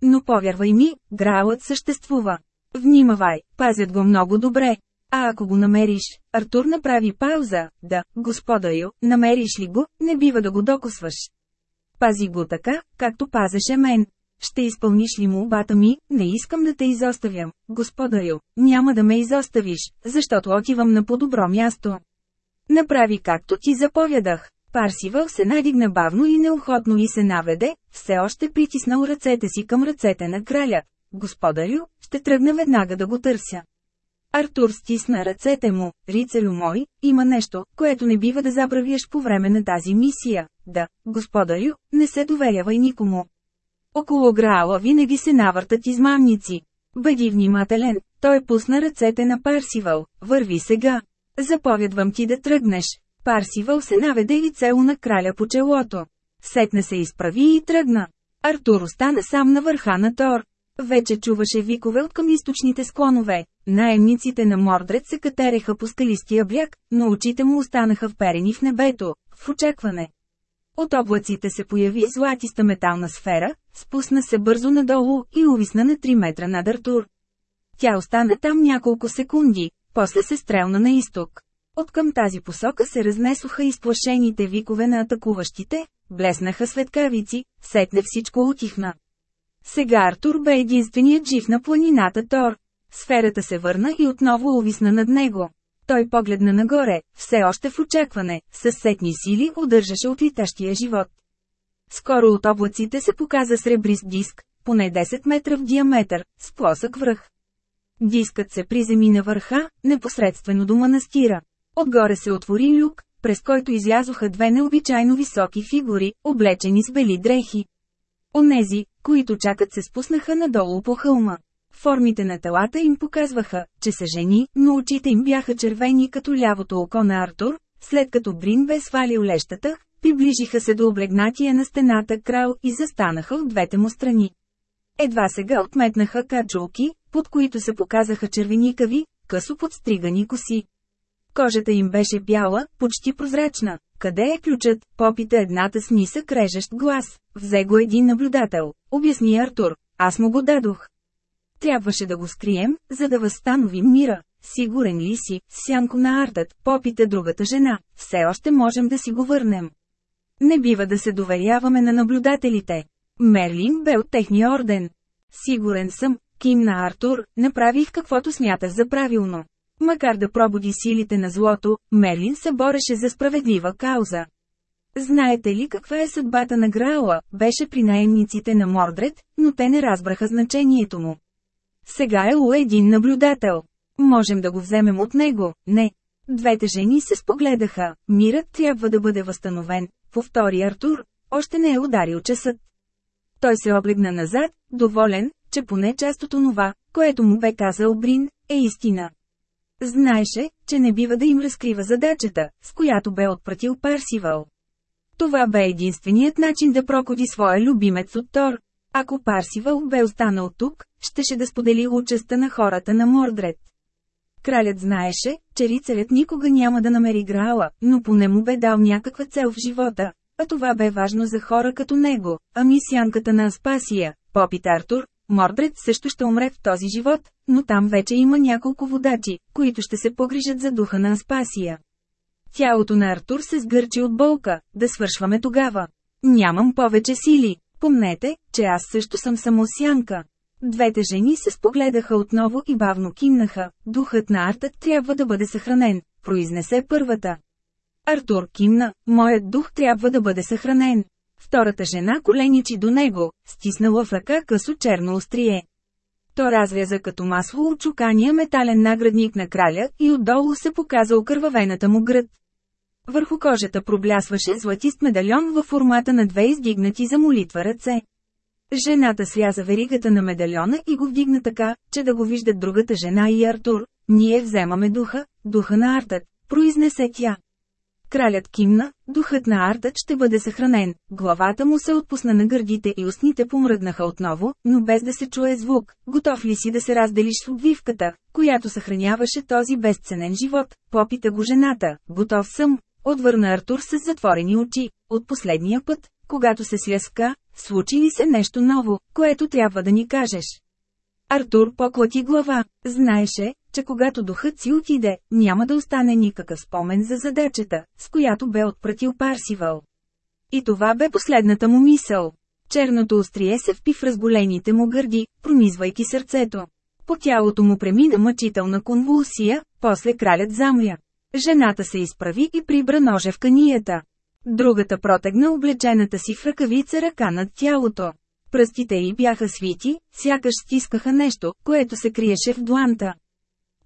Но повярвай ми, Граалът съществува. Внимавай, пазят го много добре. А ако го намериш, Артур направи пауза, да, господарю, намериш ли го, не бива да го докосваш. Пази го така, както пазеше мен. Ще изпълниш ли му ми, не искам да те изоставям, господарю, няма да ме изоставиш, защото отивам на по-добро място. Направи както ти заповядах. Парсивал се надигна бавно и неохотно и се наведе, все още притиснал ръцете си към ръцете на краля. Господарю, ще тръгна веднага да го търся. Артур стисна ръцете му, рицарю мой, има нещо, което не бива да забравяш по време на тази мисия. Да, господарю, не се доверявай никому. Около Граала винаги се навъртат измамници. Бъди внимателен, той пусна ръцете на Парсивал, върви сега. Заповядвам ти да тръгнеш. Парсивал се наведе и цело на краля по челото. Сетне се изправи и тръгна. Артур остана сам на върха на Тор. Вече чуваше викове от към източните склонове. Наемниците на Мордред се катереха по скалистия бряг, но очите му останаха вперени в небето, в очакване. От облаците се появи златиста метална сфера, спусна се бързо надолу и увисна на 3 метра над Артур. Тя остана там няколко секунди, после се стрелна на изток. От към тази посока се разнесоха изплашените викове на атакуващите, блеснаха светкавици, сетне всичко отихна. Сега Артур бе единственият жив на планината Тор. Сферата се върна и отново увисна над него. Той погледна нагоре, все още в очакване, със сетни сили удържаше от литащия живот. Скоро от облаците се показа сребрист диск, поне 10 метра в диаметър, с плосък връх. Дискът се приземи на върха, непосредствено до манастира. Отгоре се отвори люк, през който излязоха две необичайно високи фигури, облечени с бели дрехи. Онези, които чакат се спуснаха надолу по хълма. Формите на телата им показваха, че са жени, но очите им бяха червени като лявото око на Артур, след като Брин бе свалил лещата, приближиха се до облегнатия на стената крал и застанаха от двете му страни. Едва сега отметнаха качулки, под които се показаха червеникави, късо подстригани коси. Кожата им беше бяла, почти прозрачна. Къде е ключът? Попита едната с нисък режещ глас. Взе го един наблюдател, обясни Артур. Аз му го дадох. Трябваше да го скрием, за да възстановим мира. Сигурен ли си, сянко на Артът, попита другата жена, все още можем да си го върнем. Не бива да се доверяваме на наблюдателите. Мерлин бе от техния орден. Сигурен съм, Ким на Артур, направих каквото смятах за правилно. Макар да пробуди силите на злото, Мерлин се бореше за справедлива кауза. Знаете ли каква е съдбата на Граала, беше при наемниците на Мордред, но те не разбраха значението му. Сега е у един наблюдател. Можем да го вземем от него, не. Двете жени се спогледаха, мирът трябва да бъде възстановен, повтори Артур, още не е ударил часът. Той се облегна назад, доволен, че поне част от онова, което му бе казал Брин, е истина. Знаеше, че не бива да им разкрива задачата, с която бе отпратил Парсивал. Това бе единственият начин да прокоди своя любимец от Тор. Ако Парсивал бе останал тук, щеше да сподели участа на хората на Мордред. Кралят знаеше, че рицарят никога няма да намери Граала, но поне му бе дал някаква цел в живота, а това бе важно за хора като него, а мисянката на Аспасия, попит Артур, Мордред също ще умре в този живот, но там вече има няколко водачи, които ще се погрижат за духа на Аспасия. Тялото на Артур се сгърчи от болка, да свършваме тогава. Нямам повече сили. Помнете, че аз също съм само сянка. Двете жени се спогледаха отново и бавно кимнаха. Духът на Артът трябва да бъде съхранен, произнесе първата. Артур кимна, моят дух трябва да бъде съхранен. Втората жена коленичи до него, стиснала в ръка късо черно острие. То разряза като масло очукания метален наградник на краля и отдолу се показа окървавената му гръд. Върху кожата проблясваше златист медальон във формата на две издигнати за молитва ръце. Жената сляза веригата на медальона и го вдигна така, че да го виждат другата жена и Артур. Ние вземаме духа, духа на Артът, произнесе тя. Кралят кимна, духът на Артът ще бъде съхранен, главата му се отпусна на гърдите и устните помръднаха отново, но без да се чуе звук. Готов ли си да се разделиш с обвивката, която съхраняваше този безценен живот? Попита го жената. Готов съм, отвърна Артур с затворени очи. От последния път, когато се сляска, случи ли се нещо ново, което трябва да ни кажеш? Артур поклати глава. Знаеше, че когато духът си отиде, няма да остане никакъв спомен за задачата, с която бе отпратил Парсивал. И това бе последната му мисъл. Черното острие се впи в разголените му гърди, пронизвайки сърцето. По тялото му премина мъчителна конвулсия, после кралят замля. Жената се изправи и прибра ножа в канията. Другата протегна облечената си в ръкавица ръка над тялото. Пръстите й бяха свити, сякаш стискаха нещо, което се криеше в дланта.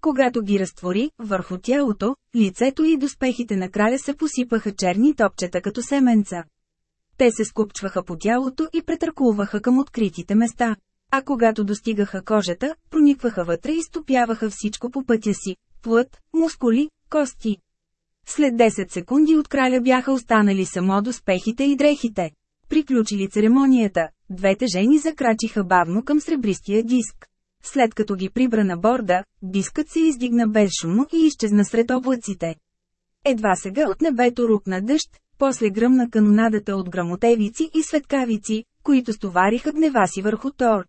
Когато ги разтвори, върху тялото, лицето и доспехите на краля се посипаха черни топчета като семенца. Те се скупчваха по тялото и претъркулваха към откритите места. А когато достигаха кожата, проникваха вътре и стопяваха всичко по пътя си – плът, мускули, кости. След 10 секунди от краля бяха останали само доспехите и дрехите. Приключили церемонията, двете жени закрачиха бавно към сребристия диск. След като ги прибра на борда, дискът се издигна безшумно и изчезна сред облаците. Едва сега от небето рукна дъжд, после гръмна канонадата от грамотевици и светкавици, които стовариха гнева си върху Тор.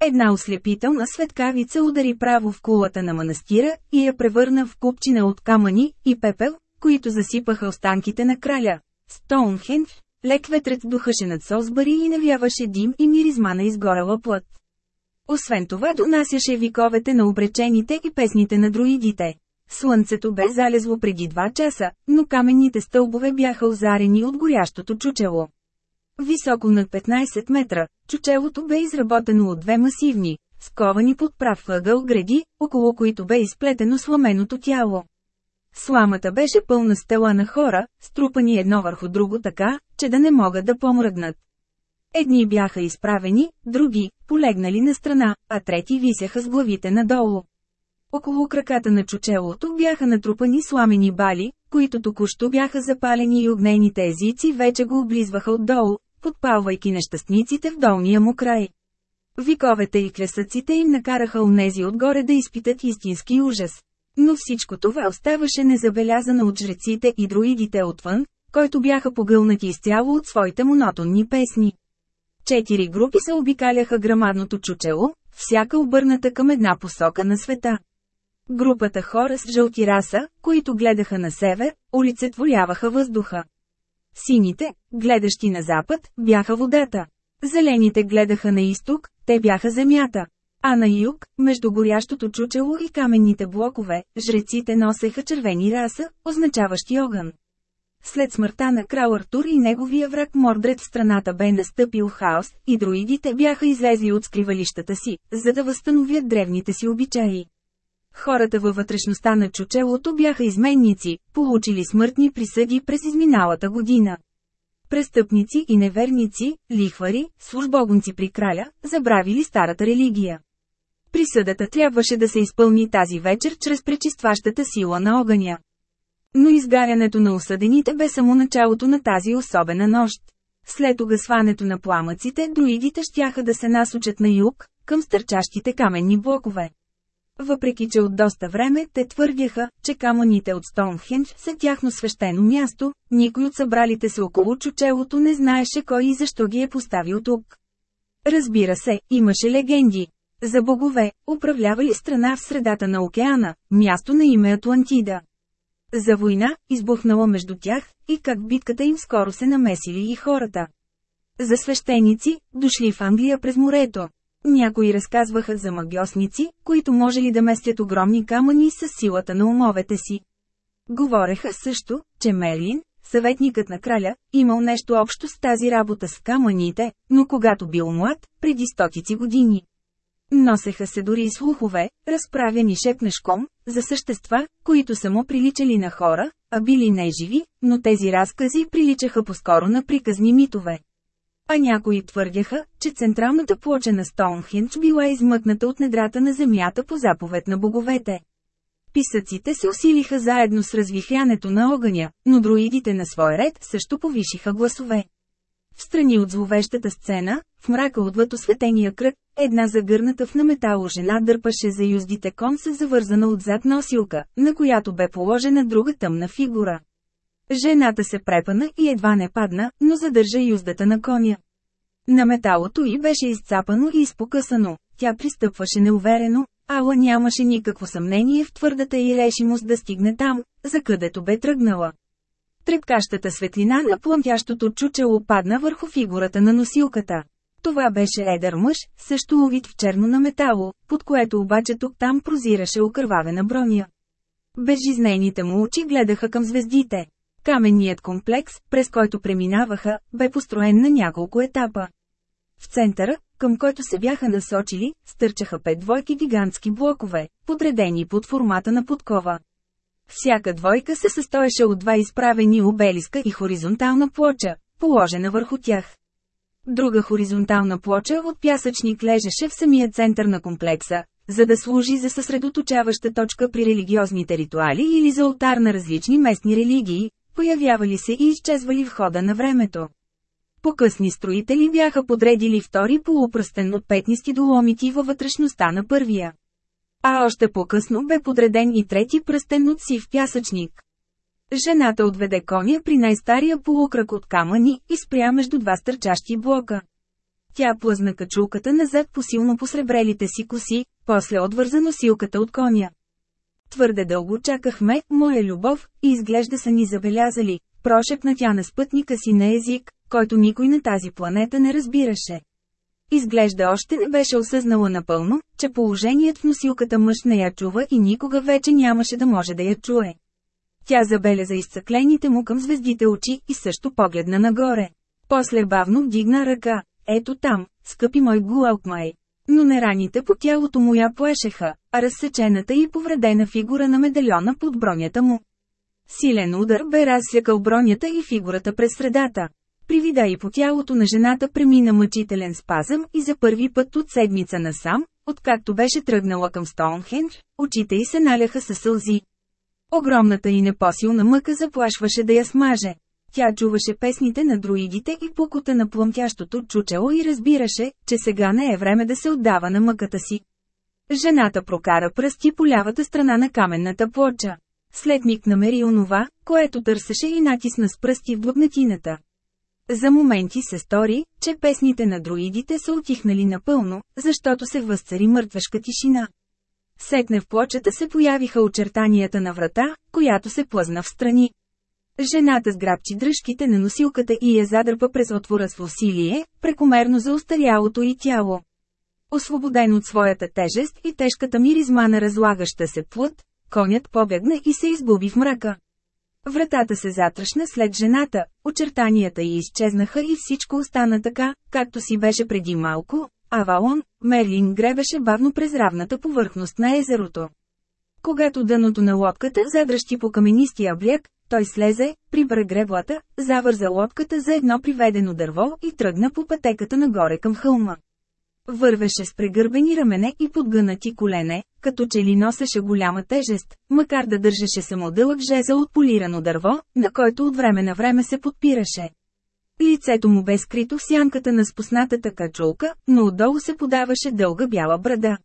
Една ослепителна светкавица удари право в кулата на манастира и я превърна в купчина от камъни и пепел, които засипаха останките на краля. Стоунхендж, лек ветрец духаше над Солсбъри и навяваше дим и миризма на изгорела плът. Освен това донасяше виковете на обречените и песните на друидите. Слънцето бе залезло преди два часа, но каменните стълбове бяха озарени от горящото чучело. Високо над 15 метра, чучелото бе изработено от две масивни, сковани под прав ъгъл гради, около които бе изплетено сламеното тяло. Сламата беше пълна стела на хора, струпани едно върху друго така, че да не могат да помръднат. Едни бяха изправени, други – полегнали на страна, а трети висяха с главите надолу. Около краката на чучелото бяха натрупани сламени бали, които току-що бяха запалени и огнените езици вече го облизваха отдолу, подпалвайки нещастниците в долния му край. Виковете и кресъците им накараха онези отгоре да изпитат истински ужас. Но всичко това оставаше незабелязано от жреците и друидите отвън, който бяха погълнати изцяло от своите монотонни песни. Четири групи се обикаляха грамадното чучело, всяка обърната към една посока на света. Групата хора с жълти раса, които гледаха на север, олицетворяваха въздуха. Сините, гледащи на запад, бяха водата. Зелените гледаха на изток, те бяха земята. А на юг, между горящото чучело и каменните блокове, жреците носеха червени раса, означаващи огън. След смъртта на крал Артур и неговия враг Мордред в страната бе настъпил хаос, и друидите бяха излезли от скривалищата си, за да възстановят древните си обичаи. Хората във вътрешността на чучелото бяха изменници, получили смъртни присъди през изминалата година. Престъпници и неверници, лихвари, службогонци при краля, забравили старата религия. Присъдата трябваше да се изпълни тази вечер чрез пречистващата сила на огъня. Но изгарянето на осъдените бе само началото на тази особена нощ. След угасването на пламъците, друидите щяха да се насочат на юг, към стърчащите каменни блокове. Въпреки че от доста време те твърдяха, че камъните от Стоунхендж са тяхно свещено място, никой от събралите се около чучелото не знаеше кой и защо ги е поставил тук. Разбира се, имаше легенди. За богове, управлявали страна в средата на океана, място на име Атлантида. За война, избухнала между тях, и как битката им скоро се намесили и хората. За свещеници, дошли в Англия през морето. Някои разказваха за магиосници, които можели да местят огромни камъни с силата на умовете си. Говореха също, че Мерлин, съветникът на краля, имал нещо общо с тази работа с камъните, но когато бил млад, преди стотици години. Носеха се дори и слухове, разправяни шепнешком, за същества, които само приличали на хора, а били неживи, но тези разкази приличаха по-скоро на приказни митове. А някои твърдяха, че централната плоча на Стоунхендж била измъкната от недрата на земята по заповед на боговете. Писъците се усилиха заедно с развихрянето на огъня, но друидите на свой ред също повишиха гласове. В страни от зловещата сцена, в мрака отвъд осветения кръг, една загърната в наметало жена дърпаше за юздите кон с завързана отзад носилка, на която бе положена друга тъмна фигура. Жената се препана и едва не падна, но задържа юздата на коня. На металото й беше изцапано и изпокъсано, тя пристъпваше неуверено, ала нямаше никакво съмнение в твърдата й решимост да стигне там, за където бе тръгнала. Трепкащата светлина на плъмтящото чучело падна върху фигурата на носилката. Това беше едър мъж, също увит в черно на метало, под което обаче тук-там прозираше окървавена броня. Безжизнените му очи гледаха към звездите. Каменният комплекс, през който преминаваха, бе построен на няколко етапа. В центъра, към който се бяха насочили, стърчаха пет двойки гигантски блокове, подредени под формата на подкова. Всяка двойка се състоеше от два изправени обелиска и хоризонтална плоча, положена върху тях. Друга хоризонтална плоча от пясъчник лежеше в самия център на комплекса, за да служи за съсредоточаваща точка при религиозните ритуали или за алтар на различни местни религии, появявали се и изчезвали в хода на времето. По-късни строители бяха подредили втори полупръстен от петнисти доломити във вътрешността на първия. А още по-късно бе подреден и трети пръстен от сив пясъчник. Жената отведе коня при най-стария полукръг от камъни и спря между два стърчащи блока. Тя плъзна качулката назад по силно посребрелите си коси, после отвърза носилката от коня. Твърде дълго чакахме, моя любов, и изглежда са ни забелязали, прошепна тя на спътника си на език, който никой на тази планета не разбираше. Изглежда още не беше осъзнала напълно, че положението в носилката мъж не я чува и никога вече нямаше да може да я чуе. Тя забеляза изцъклените му към звездите очи и също погледна нагоре. После бавно вдигна ръка. Ето там, скъпи мой Гуалкмай. Но не раните по тялото му я поешеха, а разсечената и повредена фигура на медальона под бронята му. Силен удар бе разсякал бронята и фигурата през средата. При вида и по тялото на жената премина мъчителен спазъм и за първи път от седмица насам, откакто беше тръгнала към Стоунхендж, очите й се наляха със сълзи. Огромната и непосилна мъка заплашваше да я смаже. Тя чуваше песните на друидите и пукота на плъмтящото чучело и разбираше, че сега не е време да се отдава на мъката си. Жената прокара пръсти по лявата страна на каменната плоча. След миг намери онова, което търсеше и натисна с пръсти в бъбнатината. За моменти се стори, че песните на друидите са отихнали напълно, защото се възцари мъртвешка тишина. Сетне в плочата се появиха очертанията на врата, която се плъзна в страни. Жената сграбчи дръжките на носилката и я задърпа през отвора с усилие, прекомерно за устарялото и тяло. Освободен от своята тежест и тежката миризма на разлагаща се плът, конят побегна и се изгуби в мрака. Вратата се затръшна след жената, очертанията й изчезнаха и всичко остана така, както си беше преди малко, Авалон, Мерлин гребеше бавно през равната повърхност на езерото. Когато дъното на лодката задръщи по каменистия бряг, той слезе, прибра греблата, завърза лодката за едно приведено дърво и тръгна по пътеката нагоре към хълма. Вървеше с прегърбени рамене и подгънати колене, като че ли носеше голяма тежест, макар да държеше само дълъг жезъл от полирано дърво, на който от време на време се подпираше. Лицето му бе скрито в сянката на спуснатата качулка, но отдолу се подаваше дълга бяла брада.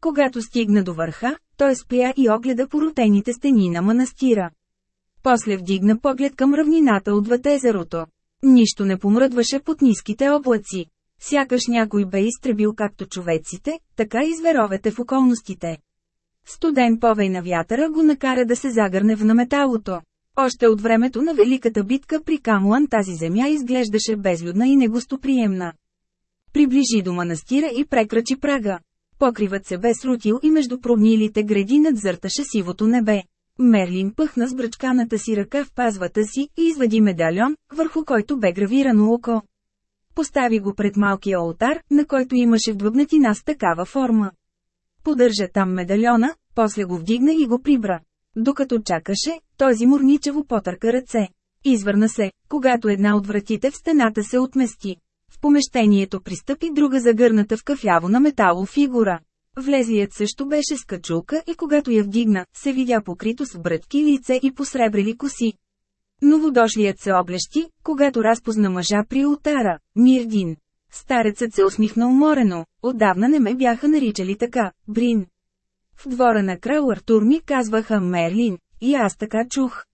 Когато стигна до върха, той спря и огледа поротените стени на манастира. После вдигна поглед към равнината отвъд езерото. Нищо не помръдваше под ниските облаци. Сякаш някой бе изтребил както човеците, така и зверовете в околностите. Студен повей на вятъра го накара да се загърне в наметалото. Още от времето на Великата битка при Камуан тази земя изглеждаше безлюдна и негостоприемна. Приближи до манастира и прекрачи прага. Покривът се бе срутил и между прогнилите гради надзърташе сивото небе. Мерлин пъхна с бръчканата си ръка в пазвата си и извади медальон, върху който бе гравирано око. Постави го пред малкия алтар, на който имаше вдлъбнатина с такава форма. Подържа там медальона, после го вдигна и го прибра. Докато чакаше, този мурничево потърка ръце. Извърна се, когато една от вратите в стената се отмести. В помещението пристъпи друга загърната в кафяво на метало фигура. Влезлият също беше с качулка и когато я вдигна, се видя покрито с брътки лице и посребрели коси. Новодошлият се облещи, когато разпозна мъжа при ултара, Мирдин. Старецът се усмихна уморено, отдавна не ме бяха наричали така, Брин. В двора на крал Артур ми казваха Мерлин, и аз така чух.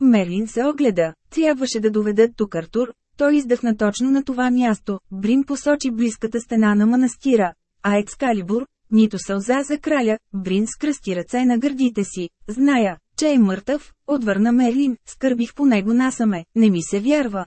Мерлин се огледа, трябваше да доведат тук Артур, той издъхна точно на това място, Брин посочи близката стена на манастира, а Екскалибур, нито сълза за краля, Брин скръсти ръце на гърдите си, зная, че е мъртъв, отвърна Мерлин, скърбих по него насаме, не ми се вярва.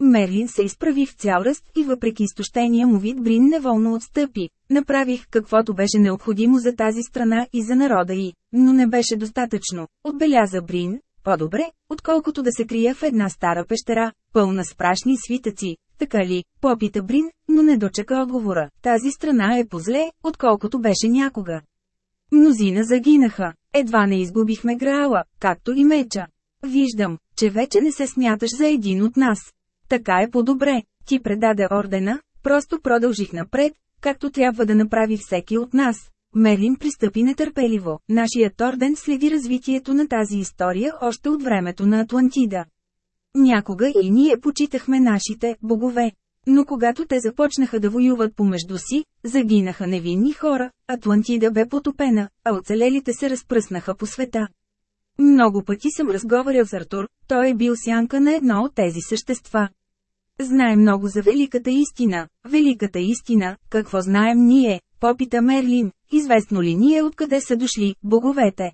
Мерлин се изправи в цял ръст и въпреки изтощения му вид Брин неволно отстъпи. Направих каквото беше необходимо за тази страна и за народа й, но не беше достатъчно, отбеляза Брин, по-добре, отколкото да се крия в една стара пещера, пълна с прашни свитъци. Така ли, попита Брин, но не дочака отговора. Тази страна е позле, отколкото беше някога. Мнозина загинаха. Едва не изгубихме Граала, както и меча. Виждам, че вече не се смяташ за един от нас. Така е по-добре. Ти предаде ордена, просто продължих напред, както трябва да направи всеки от нас. Мерлин пристъпи нетърпеливо. Нашият орден следи развитието на тази история още от времето на Атлантида. Някога и ние почитахме нашите богове. Но когато те започнаха да воюват помежду си, загинаха невинни хора, Атлантида бе потопена, а оцелелите се разпръснаха по света. Много пъти съм разговарял с Артур, той е бил сянка на едно от тези същества. Знае много за великата истина. Великата истина, какво знаем ние, попита Мерлин, известно ли ние откъде са дошли, боговете?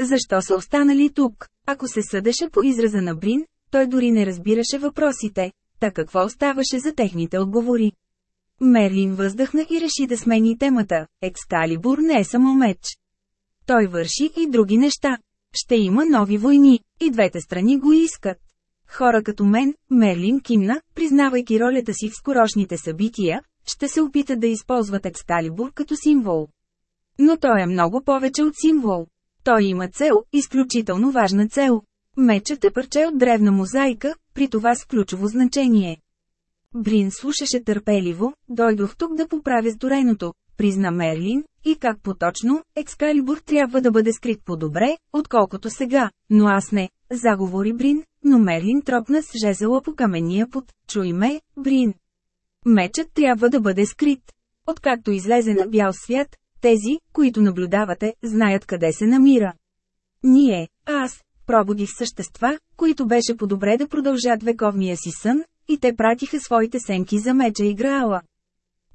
Защо са останали тук? Ако се съдеше по израза на Брин, той дори не разбираше въпросите, Та какво оставаше за техните отговори? Мерлин въздъхна и реши да смени темата. Екскалибур не е само меч. Той върши и други неща. Ще има нови войни, и двете страни го искат. Хора като мен, Мерлин кимна, признавайки ролята си в скорошните събития, ще се опитат да използват Екскалибур като символ. Но той е много повече от символ. Той има цел, изключително важна цел. Мечът е парче от древна мозайка, при това с ключово значение. Брин слушаше търпеливо, дойдох тук да поправя стореното, призна Мерлин, и как поточно, Екскалибур трябва да бъде скрит по-добре, отколкото сега, но аз не, заговори Брин, но Мерлин тропна с жезела по камения пот, чуй ме, Брин. Мечът трябва да бъде скрит. Откакто излезе на бял свят, тези, които наблюдавате, знаят къде се намира. Ние, аз, пробудих същества, които беше по-добре да продължат вековния си сън, и те пратиха своите сенки за меча и граала.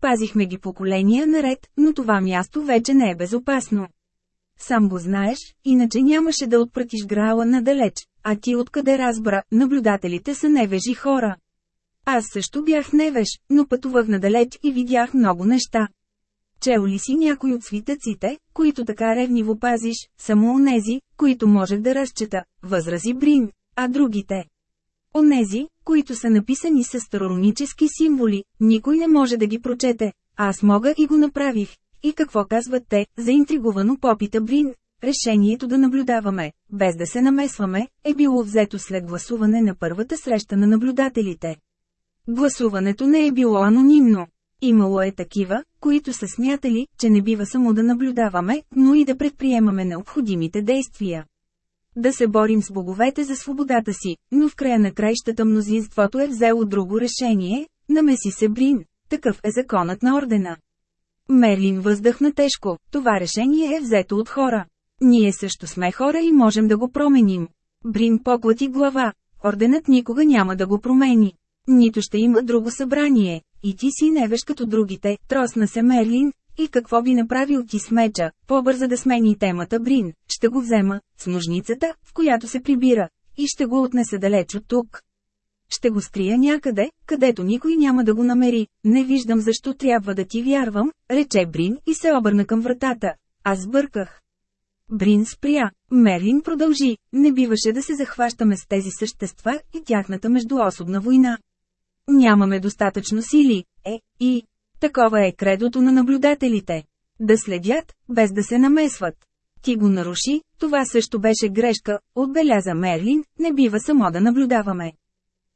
Пазихме ги поколения наред, но това място вече не е безопасно. Сам го знаеш, иначе нямаше да отпратиш граала надалеч, а ти откъде разбра, наблюдателите са невежи хора. Аз също бях невеж, но пътувах надалеч и видях много неща. Чел ли си някой от свитъците, които така ревниво пазиш, само онези, които можех да разчета, възрази Брин, а другите? Онези, които са написани с астрономически символи, никой не може да ги прочете, аз мога и го направих. И какво казват те, заинтригувано попита Брин? решението да наблюдаваме, без да се намесваме, е било взето след гласуване на първата среща на наблюдателите. Гласуването не е било анонимно. Имало е такива, които са смятали, че не бива само да наблюдаваме, но и да предприемаме необходимите действия. Да се борим с боговете за свободата си, но в края на краищата мнозинството е взело друго решение, намеси се Брин, такъв е законът на ордена. Мерлин въздъхна тежко, това решение е взето от хора. Ние също сме хора и можем да го променим. Брин поклати глава, орденът никога няма да го промени. Нито ще има друго събрание, и ти си невеш като другите, тросна се Мерлин, и какво би направил ти с меча, по-бързо да смени темата Брин, ще го взема, с ножницата, в която се прибира, и ще го отнеса далеч от тук. Ще го скрия някъде, където никой няма да го намери, не виждам защо трябва да ти вярвам, рече Брин и се обърна към вратата. Аз сбърках. Брин спря. Мерлин продължи, не биваше да се захващаме с тези същества и тяхната междуособна война. Нямаме достатъчно сили, е, и... Такова е кредото на наблюдателите. Да следят, без да се намесват. Ти го наруши, това също беше грешка, отбеляза Мерлин, не бива само да наблюдаваме.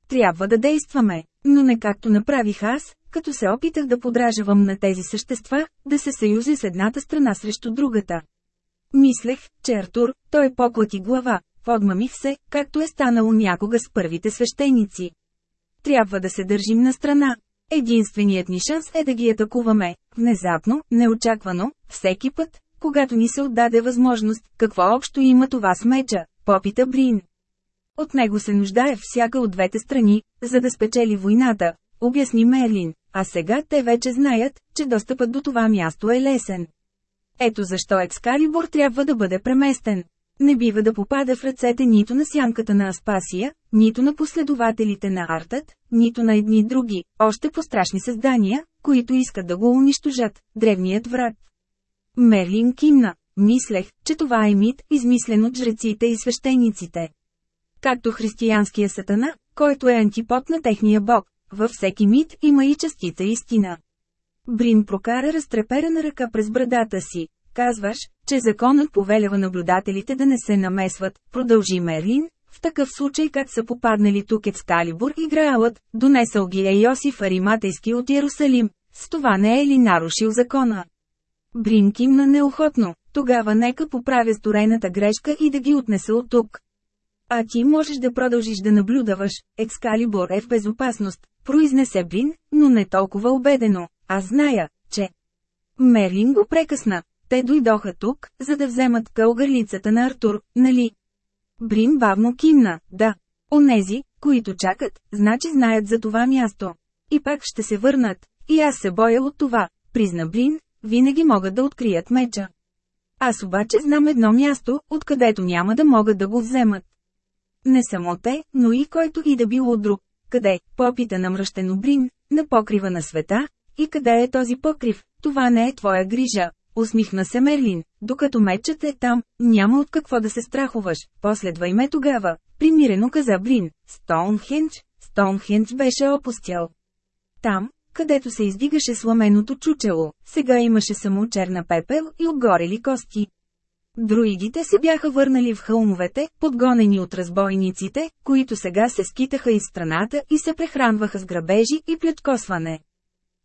Трябва да действаме, но не както направих аз, като се опитах да подражавам на тези същества, да се съюзи с едната страна срещу другата. Мислех, че Артур, той поклати глава, подмамих се, както е станало някога с първите свещеници. Трябва да се държим на страна. Единственият ни шанс е да ги атакуваме, внезапно, неочаквано, всеки път, когато ни се отдаде възможност, какво общо има това с меча, попита Брин. От него се нуждае всяка от двете страни, за да спечели войната, обясни Мерлин, а сега те вече знаят, че достъпът до това място е лесен. Ето защо Екскалибур трябва да бъде преместен. Не бива да попада в ръцете нито на сянката на Аспасия, нито на последователите на Артът, нито на едни други, още по-страшни създания, които искат да го унищожат, древният враг. Мерлин кимна. Мислех, че това е мит, измислен от жреците и свещениците. Както християнския сатана, който е антипод на техния бог, във всеки мит има и частица истина. Брин прокара разтреперена ръка през брадата си. Казваш, че законът повелява наблюдателите да не се намесват, продължи Мерлин, в такъв случай как са попаднали тук Ецкалибур и Граалът, донесъл ги е Йосиф Ариматейски от Иерусалим, с това не е ли нарушил закона? Брин кимна неохотно, тогава нека поправя сторената грешка и да ги отнеса от тук. А ти можеш да продължиш да наблюдаваш, Екскалибур е в безопасност, произнесе Брин, но не толкова убедено. Аз зная, че... Мерлин го прекъсна. Те дойдоха тук, за да вземат кългърлицата на Артур, нали? Брин бавно кимна, да. Онези, които чакат, значи знаят за това място. И пак ще се върнат. И аз се боя от това, призна Брин, винаги могат да открият меча. Аз обаче знам едно място, откъдето няма да могат да го вземат. Не само те, но и който и да било друг. Къде? Попита намръщено Брин, на покрива на света. И къде е този покрив? Това не е твоя грижа. Усмихна се Мерлин, докато мечът е там, няма от какво да се страхуваш, последвай ме тогава, примирено каза Брин, Стоунхендж, Стоунхендж беше опустял. Там, където се издигаше сламеното чучело, сега имаше само черна пепел и обгорели кости. Друидите се бяха върнали в хълмовете, подгонени от разбойниците, които сега се скитаха из страната и се прехранваха с грабежи и плеткосване.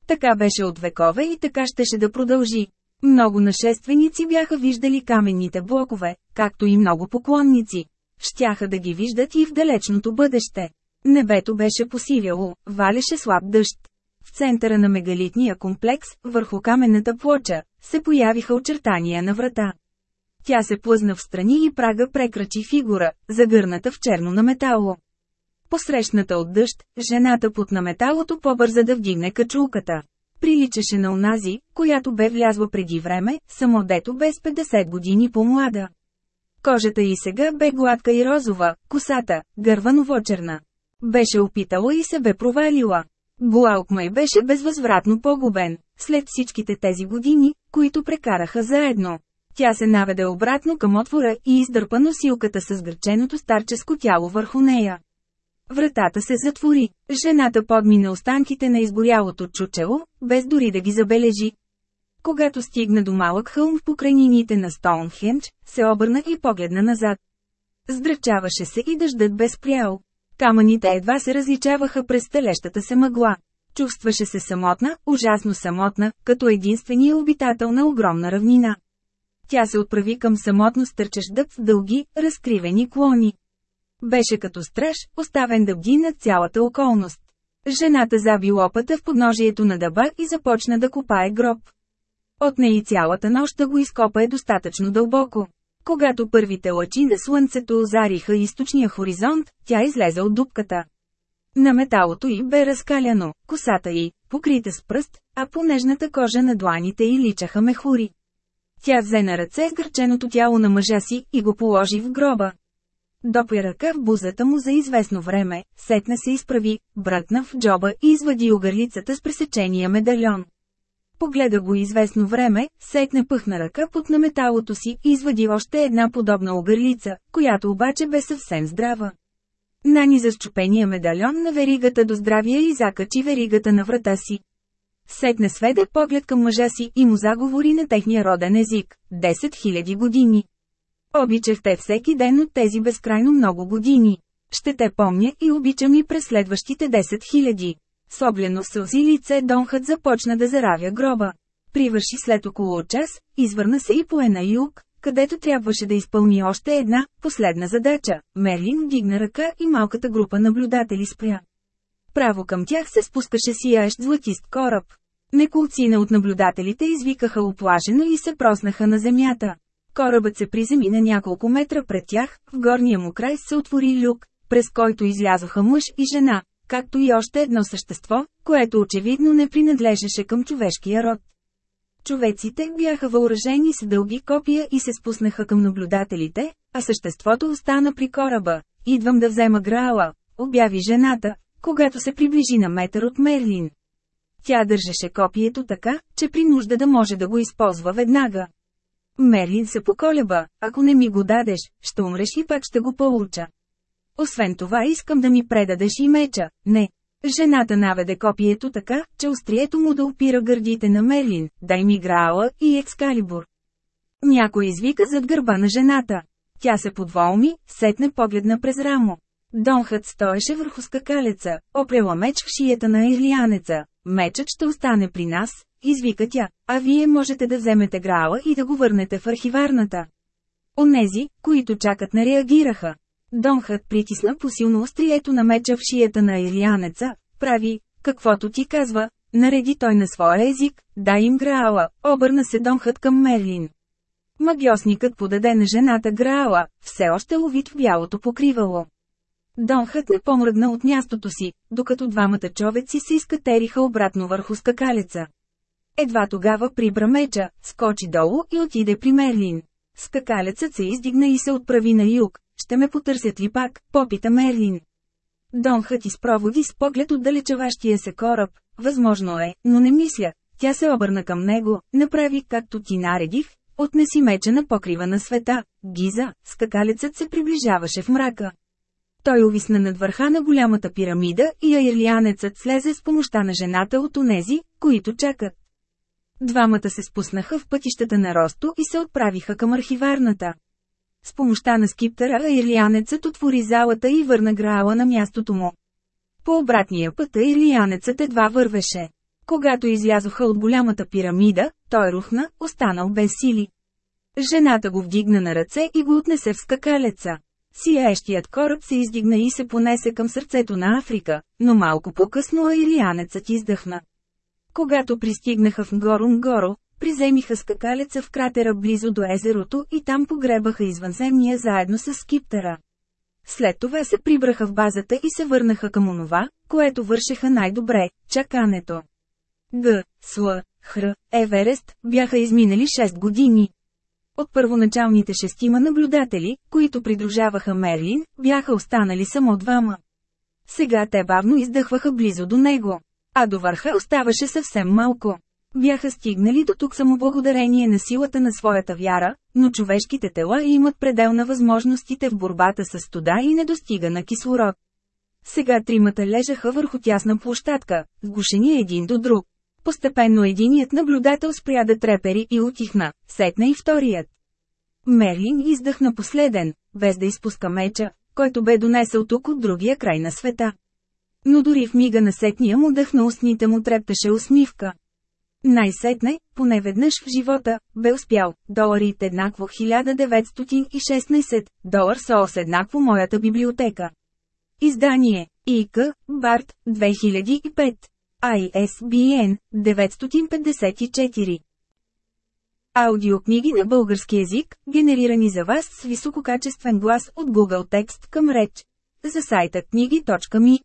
Така беше от векове и така щеше да продължи. Много нашественици бяха виждали каменните блокове, както и много поклонници. Щяха да ги виждат и в далечното бъдеще. Небето беше посивяло, валеше слаб дъжд. В центъра на мегалитния комплекс, върху каменната плоча, се появиха очертания на врата. Тя се плъзна в страни и прага прекрачи фигура, загърната в черно на метало. Посрещната от дъжд, жената под на металото побърза да вдигне качулката. Приличаше на онази, която бе влязла преди време, само дето без 50 години по-млада. Кожата й сега бе гладка и розова, косата, гърваново-черна. Беше опитала и се бе провалила. Глаукмай беше безвъзвратно погубен, след всичките тези години, които прекараха заедно. Тя се наведе обратно към отвора и издърпа носилката с гърченото старческо тяло върху нея. Вратата се затвори. Жената подмина останките на изгорялото чучело, без дори да ги забележи. Когато стигна до малък хълм в покрайнините на Стоунхендж, се обърна и погледна назад. Здрачаваше се и дъждът бе спрял. Камъните едва се различаваха през телещата се мъгла. Чувстваше се самотна, ужасно самотна, като единствения обитател на огромна равнина. Тя се отправи към самотно стърчещ в дълги, разкривени клони. Беше като страж, оставен да бди над цялата околност. Жената заби лопата в подножието на дъба и започна да копае гроб. От нея цялата нощ да го изкопа е достатъчно дълбоко. Когато първите лъчи на слънцето озариха източния хоризонт, тя излезе от дупката. На металото й бе разкаляно, косата й, покрита с пръст, а по нежната кожа на дланите й личаха мехури. Тя взе на ръце сгърченото тяло на мъжа си и го положи в гроба. Допя ръка в бузата му за известно време, сетна се изправи, бръкна в джоба и извади огърлицата с пресечения медальон. Погледа го известно време, сетне пъхна ръка под на металото си и извади още една подобна огърлица, която обаче бе съвсем здрава. Нани за счупения медальон на веригата до здравия и закачи веригата на врата си. Сетне сведе поглед към мъжа си и му заговори на техния роден език – 10 000 години. Обичах те всеки ден от тези безкрайно много години. Ще те помня и обичам и през следващите 10 000. С облено сълзи лице Донхът започна да заравя гроба. Привърши след около час, извърна се и пое на юг, където трябваше да изпълни още една, последна задача. Мерлин вдигна ръка и малката група наблюдатели спря. Право към тях се спускаше сияещ златист кораб. Неколцина от наблюдателите извикаха оплашено и се проснаха на земята. Корабът се приземи на няколко метра пред тях, в горния му край се отвори люк, през който излязоха мъж и жена, както и още едно същество, което очевидно не принадлежеше към човешкия род. Човеците бяха въоръжени с дълги копия и се спуснаха към наблюдателите, а съществото остана при кораба. Идвам да взема Граала, обяви жената, когато се приближи на метър от Мерлин. Тя държеше копието така, че при нужда да може да го използва веднага. Мерлин се поколеба, ако не ми го дадеш, ще умреш и пак ще го получа. Освен това искам да ми предадеш и меча, не. Жената наведе копието така, че острието му да опира гърдите на Мерлин, дай ми Граала и Екскалибур. Някой извика зад гърба на жената. Тя се подволми, сетне погледна през рамо. Донхът стоеше върху скакалеца, опрела меч в шията на ирлианеца. Мечът ще остане при нас, извика тя, а вие можете да вземете Граала и да го върнете в архиварната. Онези, които чакат не реагираха. Донхът притисна посилно острието на меча в шията на ирлианеца, прави, каквото ти казва, нареди той на своя език, дай им Граала, обърна се Донхът към Мерлин. Магиосникът подаде на жената Граала, все още ловит в бялото покривало. Донхът не помръдна от мястото си, докато двамата човеци се изкатериха обратно върху скакалеца. Едва тогава прибра меча, скочи долу и отиде при Мерлин. Скакалецът се издигна и се отправи на юг. Ще ме потърсят ли пак, попита Мерлин. Донхът изпроводи с поглед от далечаващия се кораб. Възможно е, но не мисля. Тя се обърна към него, направи както ти наредих, отнеси меча на покрива на света. Гиза, скакалецът се приближаваше в мрака. Той увисна над върха на голямата пирамида и аирлианецът слезе с помощта на жената от онези, които чакат. Двамата се спуснаха в пътищата на Росто и се отправиха към архиварната. С помощта на скиптера аирлианецът отвори залата и върна Граала на мястото му. По обратния път аирлианецът едва вървеше. Когато излязоха от голямата пирамида, той рухна, останал без сили. Жената го вдигна на ръце и го отнесе в скакалеца. Сияещият кораб се издигна и се понесе към сърцето на Африка, но малко по-късно аирианецът издъхна. Когато пристигнаха в Нгоро-Нгоро, приземиха скакалеца в кратера близо до езерото и там погребаха извънземния заедно с скиптера. След това се прибраха в базата и се върнаха към онова, което вършеха най-добре – чакането. Г, Сл, Хр, Еверест бяха изминали 6 години. От първоначалните шестима наблюдатели, които придружаваха Мерлин, бяха останали само двама. Сега те бавно издъхваха близо до него. А до върха оставаше съвсем малко. Бяха стигнали до тук само благодарение на силата на своята вяра, но човешките тела имат предел на възможностите в борбата с студа и недостига на кислород. Сега тримата лежаха върху тясна площадка, сгушени един до друг. Постепенно единият наблюдател спря да трепери и утихна, сетна и вторият. Мерлин издъхна последен, без да изпуска меча, който бе донесъл тук от другия край на света. Но дори в мига на сетния му дъх на устните му трептеше усмивка. Най-сетне, поне веднъж в живота, бе успял, доларите еднакво 1916, долар СОС еднакво моята библиотека. Издание, ИК, Барт, 2005. ISBN, 954. Аудиокниги на български език, генерирани за вас с висококачествен глас от Google Текст към реч. За сайта книги.ми